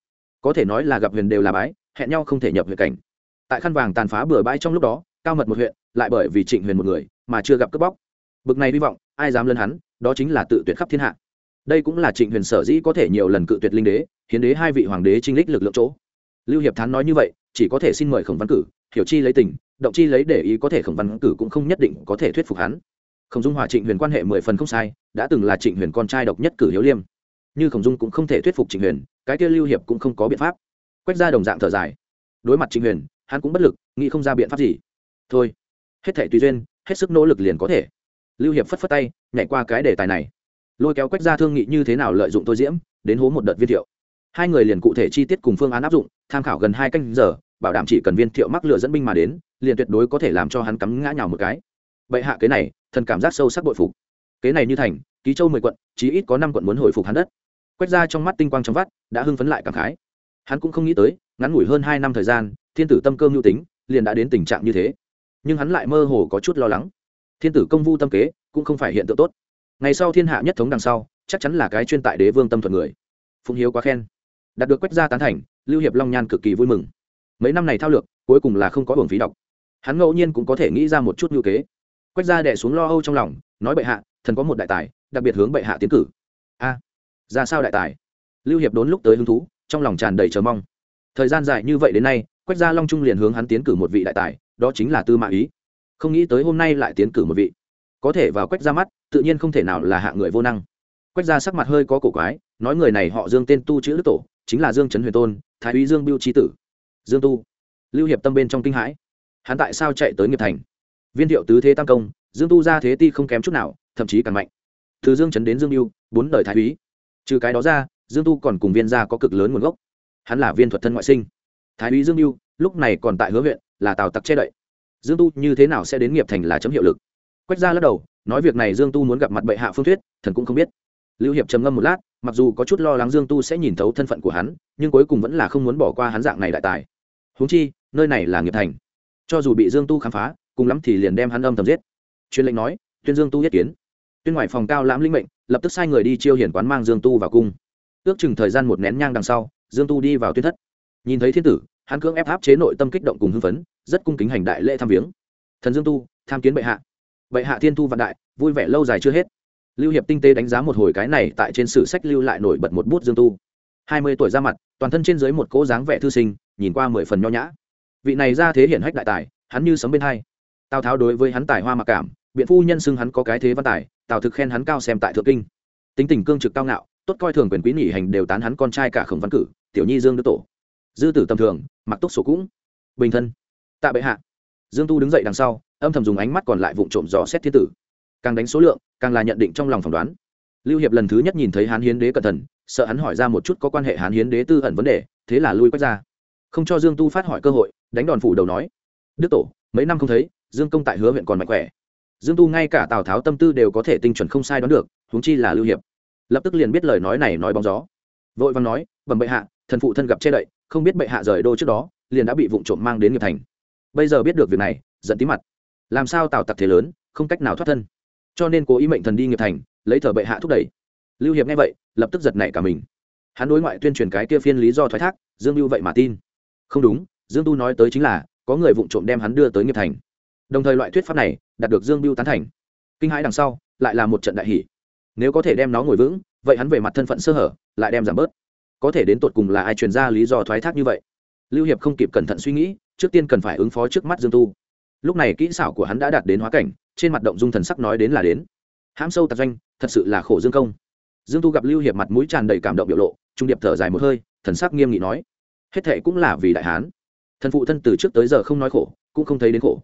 Có thể nói là gặp huyền đều là bái, hẹn nhau không thể nhập huyện cảnh. Tại khăn vàng tàn phá bừa bãi trong lúc đó, cao mật một huyện, lại bởi vì trịnh huyền một người mà chưa gặp cướp bóc. Bực này hy vọng, ai dám lân hắn, đó chính là tự tuyệt khắp thiên hạ. Đây cũng là trịnh huyền sở dĩ có thể nhiều lần cự tuyệt linh đế, hiến đế hai vị hoàng đế trinh lích lực lượng chỗ. Lưu hiệp thán nói như vậy, chỉ có thể xin mời khổng văn cử, hiểu chi lấy tình động chi lấy để ý có thể khổng văn cử cũng không nhất định có thể thuyết phục hắn. Khổng dung hòa trịnh huyền quan hệ mười phần không sai, đã từng là trịnh huyền con trai độc nhất cử hiếu liêm. Như khổng dung cũng không thể thuyết phục trịnh huyền, cái kia lưu hiệp cũng không có biện pháp. Quét ra đồng dạng thở dài. Đối mặt trịnh huyền, hắn cũng bất lực, nghĩ không ra biện pháp gì. Thôi, hết thể tùy duyên, hết sức nỗ lực liền có thể. Lưu hiệp phất phất tay, nhảy qua cái đề tài này. Lôi kéo quách ra thương nghị như thế nào lợi dụng tôi diễm, đến hố một đợt viên thiệu. Hai người liền cụ thể chi tiết cùng phương án áp dụng, tham khảo gần hai canh giờ bảo đảm chỉ cần viên thiệu mắc lựa dẫn binh mà đến, liền tuyệt đối có thể làm cho hắn cắm ngã nhào một cái. Bệ hạ kế này, thần cảm giác sâu sắc bội phục. Kế này như thành, ký châu mười quận, chí ít có năm quận muốn hồi phục hắn đất. Quét ra trong mắt tinh quang trong vắt, đã hưng phấn lại cảm khái. Hắn cũng không nghĩ tới, ngắn ngủi hơn hai năm thời gian, thiên tử tâm cơ mưu tính, liền đã đến tình trạng như thế. Nhưng hắn lại mơ hồ có chút lo lắng. Thiên tử công vu tâm kế, cũng không phải hiện tượng tốt. Ngày sau thiên hạ nhất thống đằng sau, chắc chắn là cái chuyên tại đế vương tâm thuận người. Phụng hiếu quá khen. Đạt được quách gia tán thành, lưu hiệp long nhan cực kỳ vui mừng mấy năm này thao lược, cuối cùng là không có hưởng phí đọc. Hắn ngẫu nhiên cũng có thể nghĩ ra một chút ngữ kế. Quách gia đẻ xuống lo âu trong lòng, nói bệ hạ, thần có một đại tài, đặc biệt hướng bệ hạ tiến cử. A, ra sao đại tài? Lưu hiệp đốn lúc tới hứng thú, trong lòng tràn đầy chờ mong. Thời gian dài như vậy đến nay, quách gia long trung liền hướng hắn tiến cử một vị đại tài, đó chính là tư mã ý. Không nghĩ tới hôm nay lại tiến cử một vị. Có thể vào quách ra mắt, tự nhiên không thể nào là hạ người vô năng. Quách ra sắc mặt hơi có cổ quái, nói người này họ dương tên tu chữ đức tổ, chính là dương trấn huyền tôn, thái úy dương biêu trí tử dương tu. Lưu hiệp tâm bên trong kinh hãi. Hắn tại sao chạy tới nghiệp thành? Viên thiệu tứ thế tam công, dương tu ra thế ti không kém chút nào, thậm chí càng mạnh. Từ dương trấn đến dương mưu bốn đời thái úy. Trừ cái đó ra, dương tu còn cùng viên gia có cực lớn nguồn gốc. Hắn là viên thuật thân ngoại sinh. Thái úy dương mưu lúc này còn tại hứa huyện, là tào tặc che đậy. Dương tu như thế nào sẽ đến nghiệp thành là chấm hiệu lực. Quách ra lắc đầu, nói việc này dương tu muốn gặp mặt bệ hạ phương thuyết, thần cũng không biết. Lưu hiệp trầm ngâm một lát, mặc dù có chút lo lắng dương tu sẽ nhìn thấu thân phận của hắn, nhưng cuối cùng vẫn là không muốn bỏ qua hắn dạng này đại tài huống chi, nơi này là nghiệp thành. Cho dù bị dương tu khám phá, cùng lắm thì liền đem hắn âm thầm giết. Truyền lệnh nói, tuyên dương tu yết kiến. Tuyên ngoại phòng cao lãm linh mệnh, lập tức sai người đi chiêu hiển quán mang dương tu vào cung. Ước chừng thời gian một nén nhang đằng sau, dương tu đi vào tuyên thất. Nhìn thấy thiên tử, hắn cưỡng ép áp chế nội tâm kích động cùng hưng phấn, rất cung kính hành đại lễ tham viếng. Thần dương tu, tham kiến bệ hạ. Bệ hạ thiên thu vạn đại, vui vẻ lâu dài chưa hết. Lưu hiệp tinh tế đánh giá một hồi cái này tại trên sử sách lưu lại nổi bật một bút dương tu. Hai mươi tuổi ra mặt, toàn thân trên dưới một cỗ dáng vẻ thư sinh nhìn qua mười phần nho nhã. Vị này ra thế hiển hách đại tài, hắn như sấm bên hai. Tào tháo đối với hắn tài hoa mặc cảm, biện phu nhân xưng hắn có cái thế văn tài, tào thực khen hắn cao xem tại thượng kinh. Tính tình cương trực cao ngạo, tốt coi thường quyền quý nghỉ hành đều tán hắn con trai cả khổng văn cử, tiểu nhi dương đức tổ. Dư tử tầm thường, mặc túc sổ cũng. Bình thân. Tạ bệ hạ. Dương tu đứng dậy đằng sau, âm thầm dùng ánh mắt còn lại vụ trộm dò xét thiên tử. Càng đánh số lượng, càng là nhận định trong lòng phỏng đoán. Lưu hiệp lần thứ nhất nhìn thấy hán hiến đế cẩn thận, sợ hắn hỏi ra một chút có quan hệ hán hiến đế tư ẩn vấn đề, thế là lui quét ra không cho dương tu phát hỏi cơ hội, đánh đòn phủ đầu nói, đức tổ, mấy năm không thấy, dương công tại hứa huyện còn mạnh khỏe. Dương tu ngay cả tào tháo tâm tư đều có thể tinh chuẩn không sai đoán được, huống chi là lưu hiệp. Lập tức liền biết lời nói này nói bóng gió. Vội vàng nói, bẩm bệ hạ, thần phụ thân gặp che đậy, không biết bệ hạ rời đô trước đó, liền đã bị vụ trộm mang đến nghiệp thành. Bây giờ biết được việc này, giận tí mặt. Làm sao tào tặc thế lớn, không cách nào thoát thân. Cho nên cố ý mệnh thần đi nghiệp thành, lấy thờ bệ hạ thúc đẩy. Lưu hiệp nghe vậy, lập tức giật nảy cả mình. Hắn đối ngoại tuyên truyền cái kia phiên lý do thoái thác, dương lưu vậy mà tin không đúng, dương tu nói tới chính là, có người vụ trộm đem hắn đưa tới nghiệp thành. Đồng thời loại thuyết pháp này, đạt được dương biêu tán thành. Kinh hãi đằng sau, lại là một trận đại hỷ nếu có thể đem nó ngồi vững, vậy hắn về mặt thân phận sơ hở, lại đem giảm bớt. Có thể đến tột cùng là ai truyền ra lý do thoái thác như vậy? Lưu hiệp không kịp cẩn thận suy nghĩ, trước tiên cần phải ứng phó trước mắt dương tu. Lúc này kỹ xảo của hắn đã đạt đến hóa cảnh, trên mặt động dung thần sắc nói đến là đến. Hãm sâu tạc doanh, thật sự là khổ dương công. Dương tu gặp lưu hiệp mặt mũi tràn đầy cảm động biểu lộ, trung điệp thở dài một hơi, thần sắc nghiêm nghị nói hết thệ cũng là vì đại hán. Thần phụ thân từ trước tới giờ không nói khổ, cũng không thấy đến khổ.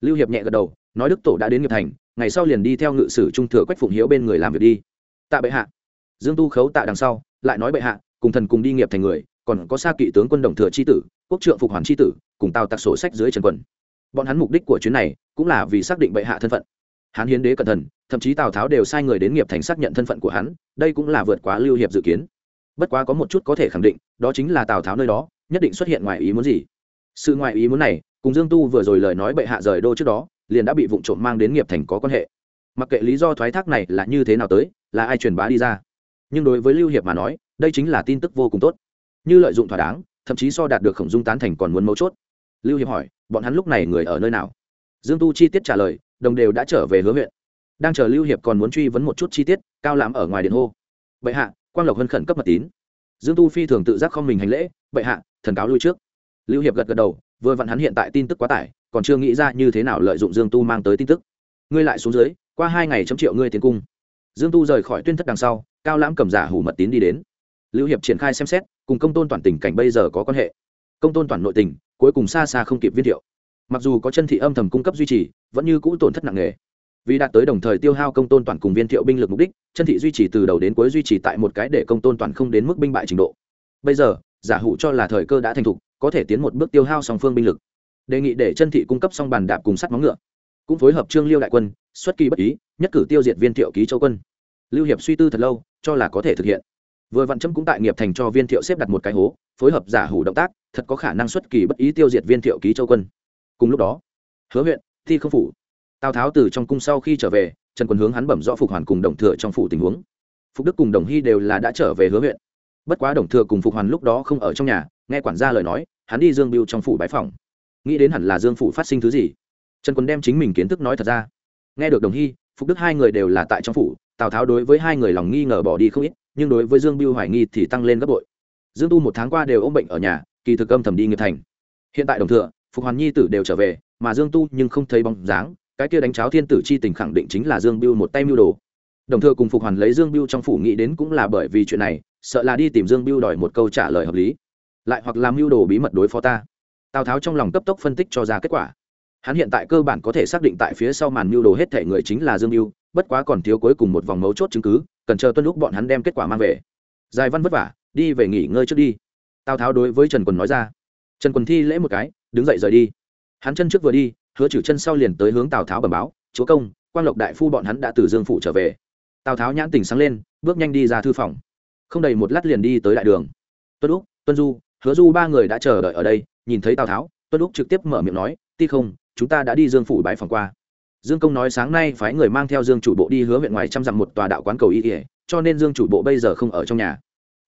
Lưu hiệp nhẹ gật đầu, nói đức tổ đã đến nghiệp thành, ngày sau liền đi theo ngự sử trung thừa quách phụng hiếu bên người làm việc đi. Tạ bệ hạ. Dương tu khấu tạ đằng sau, lại nói bệ hạ, cùng thần cùng đi nghiệp thành người, còn có xa kỵ tướng quân đồng thừa c h i tử, quốc trượng phục hoàn c h i tử, cùng tào tặc sổ sách dưới trần quần. bọn hắn mục đích của chuyến này, cũng là vì xác định bệ hạ thân phận. Hắn hiến đế cẩn thận, thậm chí tào tháo đều sai người đến nghiệp thành xác nhận thân phận của hắn, đây cũng là vượt quá lưu hiệp dự kiến bất quá có một chút có thể khẳng định, đó chính là tào tháo nơi đó, nhất định xuất hiện ngoài ý muốn gì. Sự ngoài ý muốn này, cùng dương tu vừa rồi lời nói bệ hạ rời đô trước đó, liền đã bị vụ trộm mang đến nghiệp thành có quan hệ. Mặc kệ lý do thoái thác này là như thế nào tới, là ai truyền bá đi ra. Nhưng đối với lưu hiệp mà nói, đây chính là tin tức vô cùng tốt. Như lợi dụng thỏa đáng, thậm chí so đạt được khổng dung tán thành còn muốn mấu chốt. Lưu hiệp hỏi, bọn hắn lúc này người ở nơi nào? Dương tu chi tiết trả lời, đồng đều đã trở về hứa huyện. Đang chờ lưu hiệp còn muốn truy vấn một chút chi tiết, cao lãm ở ngoài điện hô. Bệ hạ quang lộc hân khẩn cấp mật tín. Dương tu phi thường tự giác không mình hành lễ, bệ hạ, thần cáo lui trước. Lưu hiệp gật gật đầu, vừa vặn hắn hiện tại tin tức quá tải, còn chưa nghĩ ra như thế nào lợi dụng dương tu mang tới tin tức. Ngươi lại xuống dưới, qua hai ngày chấm triệu ngươi tiến cung. Dương tu rời khỏi tuyên thất đằng sau, cao lãm cầm giả hủ mật tín đi đến. Lưu hiệp triển khai xem xét, cùng công tôn toàn tình cảnh bây giờ có quan hệ. Công tôn toàn nội tình, cuối cùng xa xa không kịp viên thiệu. Mặc dù có chân thị âm thầm cung cấp duy trì, vẫn như cũ tổn thất nặng nề vì đạt tới đồng thời tiêu hao công tôn toàn cùng viên thiệu binh lực mục đích, chân thị duy trì từ đầu đến cuối duy trì tại một cái để công tôn toàn không đến mức binh bại trình độ. Bây giờ, giả hủ cho là thời cơ đã thành thục, có thể tiến một bước tiêu hao song phương binh lực. Đề nghị để chân thị cung cấp xong bàn đạp cùng sắt móng ngựa. Cũng phối hợp trương liêu đại quân, xuất kỳ bất ý, nhất cử tiêu diệt viên thiệu ký châu quân. Lưu hiệp suy tư thật lâu, cho là có thể thực hiện. Vừa vạn chấm cũng tại nghiệp thành cho viên thiệu xếp đặt một cái hố, phối hợp giả hủ động tác, thật có khả năng xuất kỳ bất ý tiêu diệt viên thiệu ký châu quân. Cùng lúc đó, hứa huyện, thi không phủ tào tháo từ trong cung sau khi trở về, trần quân hướng hắn bẩm rõ phục hoàn cùng đồng thừa trong phủ tình huống. Phục đức cùng đồng hy đều là đã trở về hứa huyện. Bất quá đồng thừa cùng phục hoàn lúc đó không ở trong nhà, nghe quản gia lời nói, hắn đi dương biêu trong phủ bái phòng nghĩ đến hẳn là dương phủ phát sinh thứ gì, trần quân đem chính mình kiến thức nói thật ra. Nghe được đồng hy, phục đức hai người đều là tại trong phủ, tào tháo đối với hai người lòng nghi ngờ bỏ đi không ít, nhưng đối với dương biêu hoài nghi thì tăng lên gấp bội. Dương tu một tháng qua đều ôm bệnh ở nhà, kỳ thực âm thầm đi nghiệp thành. Hiện tại đồng thừa, phục hoàn nhi tử đều trở về, mà dương tu nhưng không thấy bóng dáng cái kia đánh cháo thiên tử chi tình khẳng định chính là dương biêu một tay mưu đồ. Đồng thừa cùng phục hoàn lấy dương biêu trong phủ nghĩ đến cũng là bởi vì chuyện này, sợ là đi tìm dương biêu đòi một câu trả lời hợp lý. Lại hoặc làm mưu đồ bí mật đối phó ta. Tào tháo trong lòng cấp tốc phân tích cho ra kết quả. Hắn hiện tại cơ bản có thể xác định tại phía sau màn mưu đồ hết thể người chính là dương biêu bất quá còn thiếu cuối cùng một vòng mấu chốt chứng cứ, cần chờ tuân lúc bọn hắn đem kết quả mang về. Dài văn vất vả, đi về nghỉ ngơi trước đi. Tào tháo đối với trần quần nói ra. Trần quần thi lễ một cái, đứng dậy rời đi. Hắn chân trước vừa đi hứa chử chân sau liền tới hướng tào tháo bẩm báo, chúa công quan lộc đại phu bọn hắn đã từ dương phủ trở về. Tào tháo nhãn tình sáng lên, bước nhanh đi ra thư phòng. Không đầy một lát liền đi tới đại đường. Tuân úc, tuân du, hứa du ba người đã chờ đợi ở đây. Nhìn thấy tào tháo, tuân úc trực tiếp mở miệng nói, ti không, chúng ta đã đi dương phủ bãi phòng qua. Dương công nói sáng nay phái người mang theo dương chủ bộ đi hứa huyện ngoài trăm dặm một tòa đạo quán cầu y ỉa cho nên dương chủ bộ bây giờ không ở trong nhà.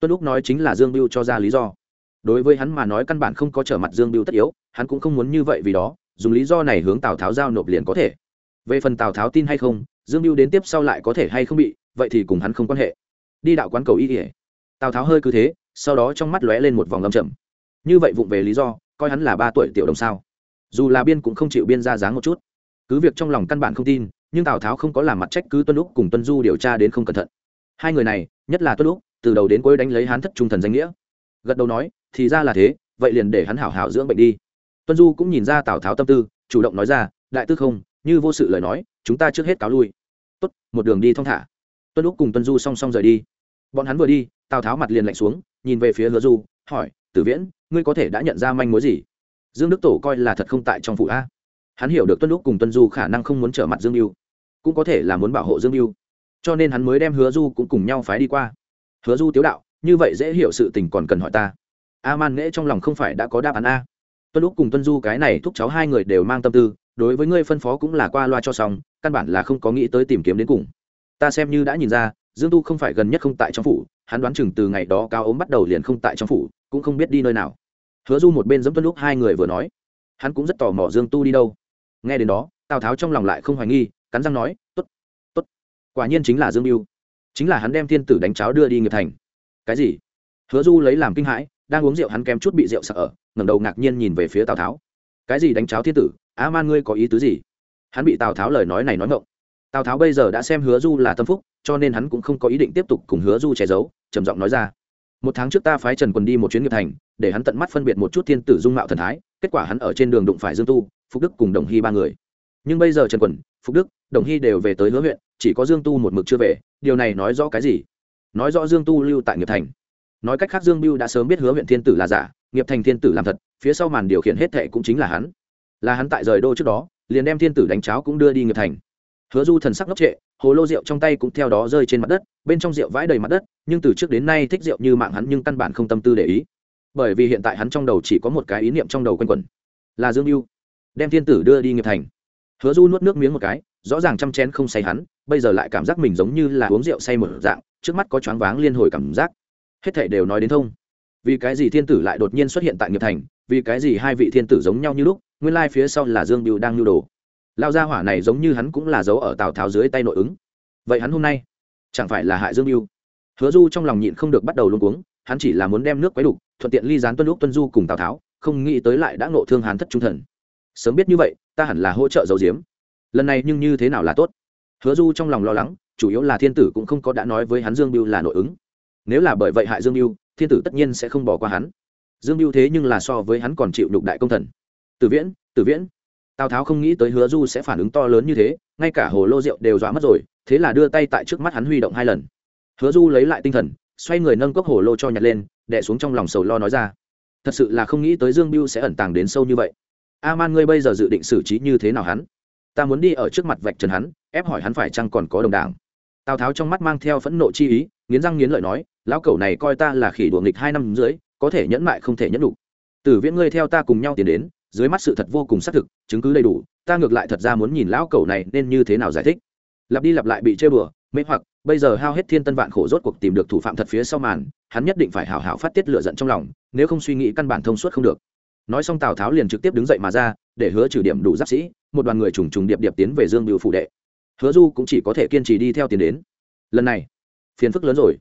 Tuân úc nói chính là dương biêu cho ra lý do. Đối với hắn mà nói căn bản không có trở mặt dương biêu tất yếu, hắn cũng không muốn như vậy vì đó dùng lý do này hướng tào tháo giao nộp liền có thể về phần tào tháo tin hay không dương biêu đến tiếp sau lại có thể hay không bị vậy thì cùng hắn không quan hệ đi đạo quán cầu y ỉa tào tháo hơi cứ thế sau đó trong mắt lóe lên một vòng lâm chậm như vậy vụng về lý do coi hắn là ba tuổi tiểu đồng sao dù là biên cũng không chịu biên ra dáng một chút cứ việc trong lòng căn bản không tin nhưng tào tháo không có làm mặt trách cứ tuân lúc cùng tuân du điều tra đến không cẩn thận hai người này nhất là tuân lúc từ đầu đến cuối đánh lấy hắn thất trung thần danh nghĩa gật đầu nói thì ra là thế vậy liền để hắn hảo hảo dưỡng bệnh đi tuân du cũng nhìn ra tào tháo tâm tư, chủ động nói ra, đại tư không, như vô sự lời nói, chúng ta trước hết cáo lui. Tốt, một đường đi thong thả. Tuân lúc cùng tuân du song song rời đi. Bọn hắn vừa đi, tào tháo mặt liền lạnh xuống, nhìn về phía hứa du, hỏi, tử viễn, ngươi có thể đã nhận ra manh mối gì? Dương đức tổ coi là thật không tại trong vụ a. Hắn hiểu được tuân lúc cùng tuân du khả năng không muốn trở mặt dương mưu cũng có thể là muốn bảo hộ dương mưu cho nên hắn mới đem hứa du cũng cùng nhau phái đi qua. Hứa du tiếu đạo, như vậy dễ hiểu sự tình còn cần hỏi ta. A man nghễ trong lòng không phải đã có đáp án a? Tuân lúc cùng tuân du cái này thúc cháu hai người đều mang tâm tư, đối với ngươi phân phó cũng là qua loa cho xong, căn bản là không có nghĩ tới tìm kiếm đến cùng. Ta xem như đã nhìn ra, dương tu không phải gần nhất không tại trong phủ, hắn đoán chừng từ ngày đó cao ốm bắt đầu liền không tại trong phủ, cũng không biết đi nơi nào. Hứa du một bên dẫm tuân lúc hai người vừa nói. Hắn cũng rất tò mò dương tu đi đâu. Nghe đến đó, tào tháo trong lòng lại không hoài nghi, cắn răng nói t ố t t ố t quả nhiên chính là dương mưu chính là hắn đem thiên tử đánh cháo đưa đi nghiệp thành. Cái gì? Hứa du lấy làm kinh hãi, đang uống rượu hắn kém chút bị rượu sợ ở ngẩng đầu ngạc nhiên nhìn về phía tào tháo. Cái gì đánh cháo thiên tử? Á man ngươi có ý tứ gì? Hắn bị tào tháo lời nói này nói ngộng tào tháo bây giờ đã xem hứa du là tâm phúc, cho nên hắn cũng không có ý định tiếp tục cùng hứa du che giấu, trầm giọng nói ra. Một tháng trước ta phái trần quần đi một chuyến nghiệp thành, để hắn tận mắt phân biệt một chút thiên tử dung mạo thần thái, kết quả hắn ở trên đường đụng phải dương tu phúc đức cùng đồng hy ba người. Nhưng bây giờ trần quần phúc đức, đồng hy đều về tới hứa huyện, chỉ có dương tu một mực chưa về, điều này nói rõ cái gì? Nói rõ dương tu lưu tại nghiệp thành. Nói cách khác dương biêu đã sớm biết hứa huyện thiên tử là giả nghiệp thành thiên tử làm thật, phía sau màn điều khiển hết thệ cũng chính là hắn. Là hắn tại rời đô trước đó, liền đem thiên tử đánh cháo cũng đưa đi nghiệp thành. Hứa du thần sắc ngốc trệ, hồ lô rượu trong tay cũng theo đó rơi trên mặt đất, bên trong rượu vãi đầy mặt đất, nhưng từ trước đến nay thích rượu như mạng hắn nhưng căn bản không tâm tư để ý. Bởi vì hiện tại hắn trong đầu chỉ có một cái ý niệm trong đầu quanh quẩn, là dương mưu đem thiên tử đưa đi nghiệp thành. Hứa du nuốt nước miếng một cái, rõ ràng chăm chén không say hắn, bây giờ lại cảm giác mình giống như là uống rượu say một dạng, trước mắt có choáng váng liên hồi cảm giác. Hết thảy đều nói đến thông vì cái gì thiên tử lại đột nhiên xuất hiện tại nghiệp thành, vì cái gì hai vị thiên tử giống nhau như lúc, nguyên lai phía sau là dương biêu đang nhu đồ. Lao gia hỏa này giống như hắn cũng là giấu ở tào tháo dưới tay nội ứng. Vậy hắn hôm nay chẳng phải là hại dương biêu hứa du trong lòng nhịn không được bắt đầu luôn cuống, hắn chỉ là muốn đem nước quấy đục thuận tiện ly gián tuân lúc tuân du cùng tào tháo, không nghĩ tới lại đã nộ thương hán thất trung thần. Sớm biết như vậy, ta hẳn là hỗ trợ dầu diếm lần này nhưng như thế nào là tốt? Hứa du trong lòng lo lắng, chủ yếu là thiên tử cũng không có đã nói với hắn dương biêu là nội ứng. Nếu là bởi vậy hại dương biêu thiên tử tất nhiên sẽ không bỏ qua hắn. Dương mưu thế nhưng là so với hắn còn chịu đục đại công thần. Tử viễn tử viễn. Tào tháo không nghĩ tới hứa du sẽ phản ứng to lớn như thế, ngay cả hồ lô rượu đều dọa mất rồi, thế là đưa tay tại trước mắt hắn huy động hai lần. Hứa du lấy lại tinh thần, xoay người nâng cốc hồ lô cho nhặt lên đẻ xuống trong lòng sầu lo nói ra. Thật sự là không nghĩ tới dương mưu sẽ ẩn tàng đến sâu như vậy. A man ngươi bây giờ dự định xử trí như thế nào hắn? Ta muốn đi ở trước mặt vạch trần hắn, ép hỏi hắn phải chăng còn có đồng đảng tào tháo trong mắt mang theo phẫn nộ chi ý, nghiến răng nghiến lợi nói, lão cẩu này coi ta là khỉ đùa nghịch hai năm dưới có thể nhẫn mại không thể nhẫn đủ. Tử viễn ngươi theo ta cùng nhau tiến đến, dưới mắt sự thật vô cùng xác thực, chứng cứ đầy đủ, ta ngược lại thật ra muốn nhìn lão cẩu này nên như thế nào giải thích. Lặp đi lặp lại bị chơi bừa mê hoặc, bây giờ hao hết thiên tân vạn khổ rốt cuộc tìm được thủ phạm thật phía sau màn, hắn nhất định phải hào hào phát tiết lựa giận trong lòng, nếu không suy nghĩ căn bản thông suốt không được. Nói xong tào tháo liền trực tiếp đứng dậy mà ra, để hứa trừ điểm đủ giáp sĩ, một đoàn người trùng trùng điệp điệp tiến về dương biểu phủ đệ hứa du cũng chỉ có thể kiên trì đi theo tiền đến. Lần này, phiền phức lớn rồi.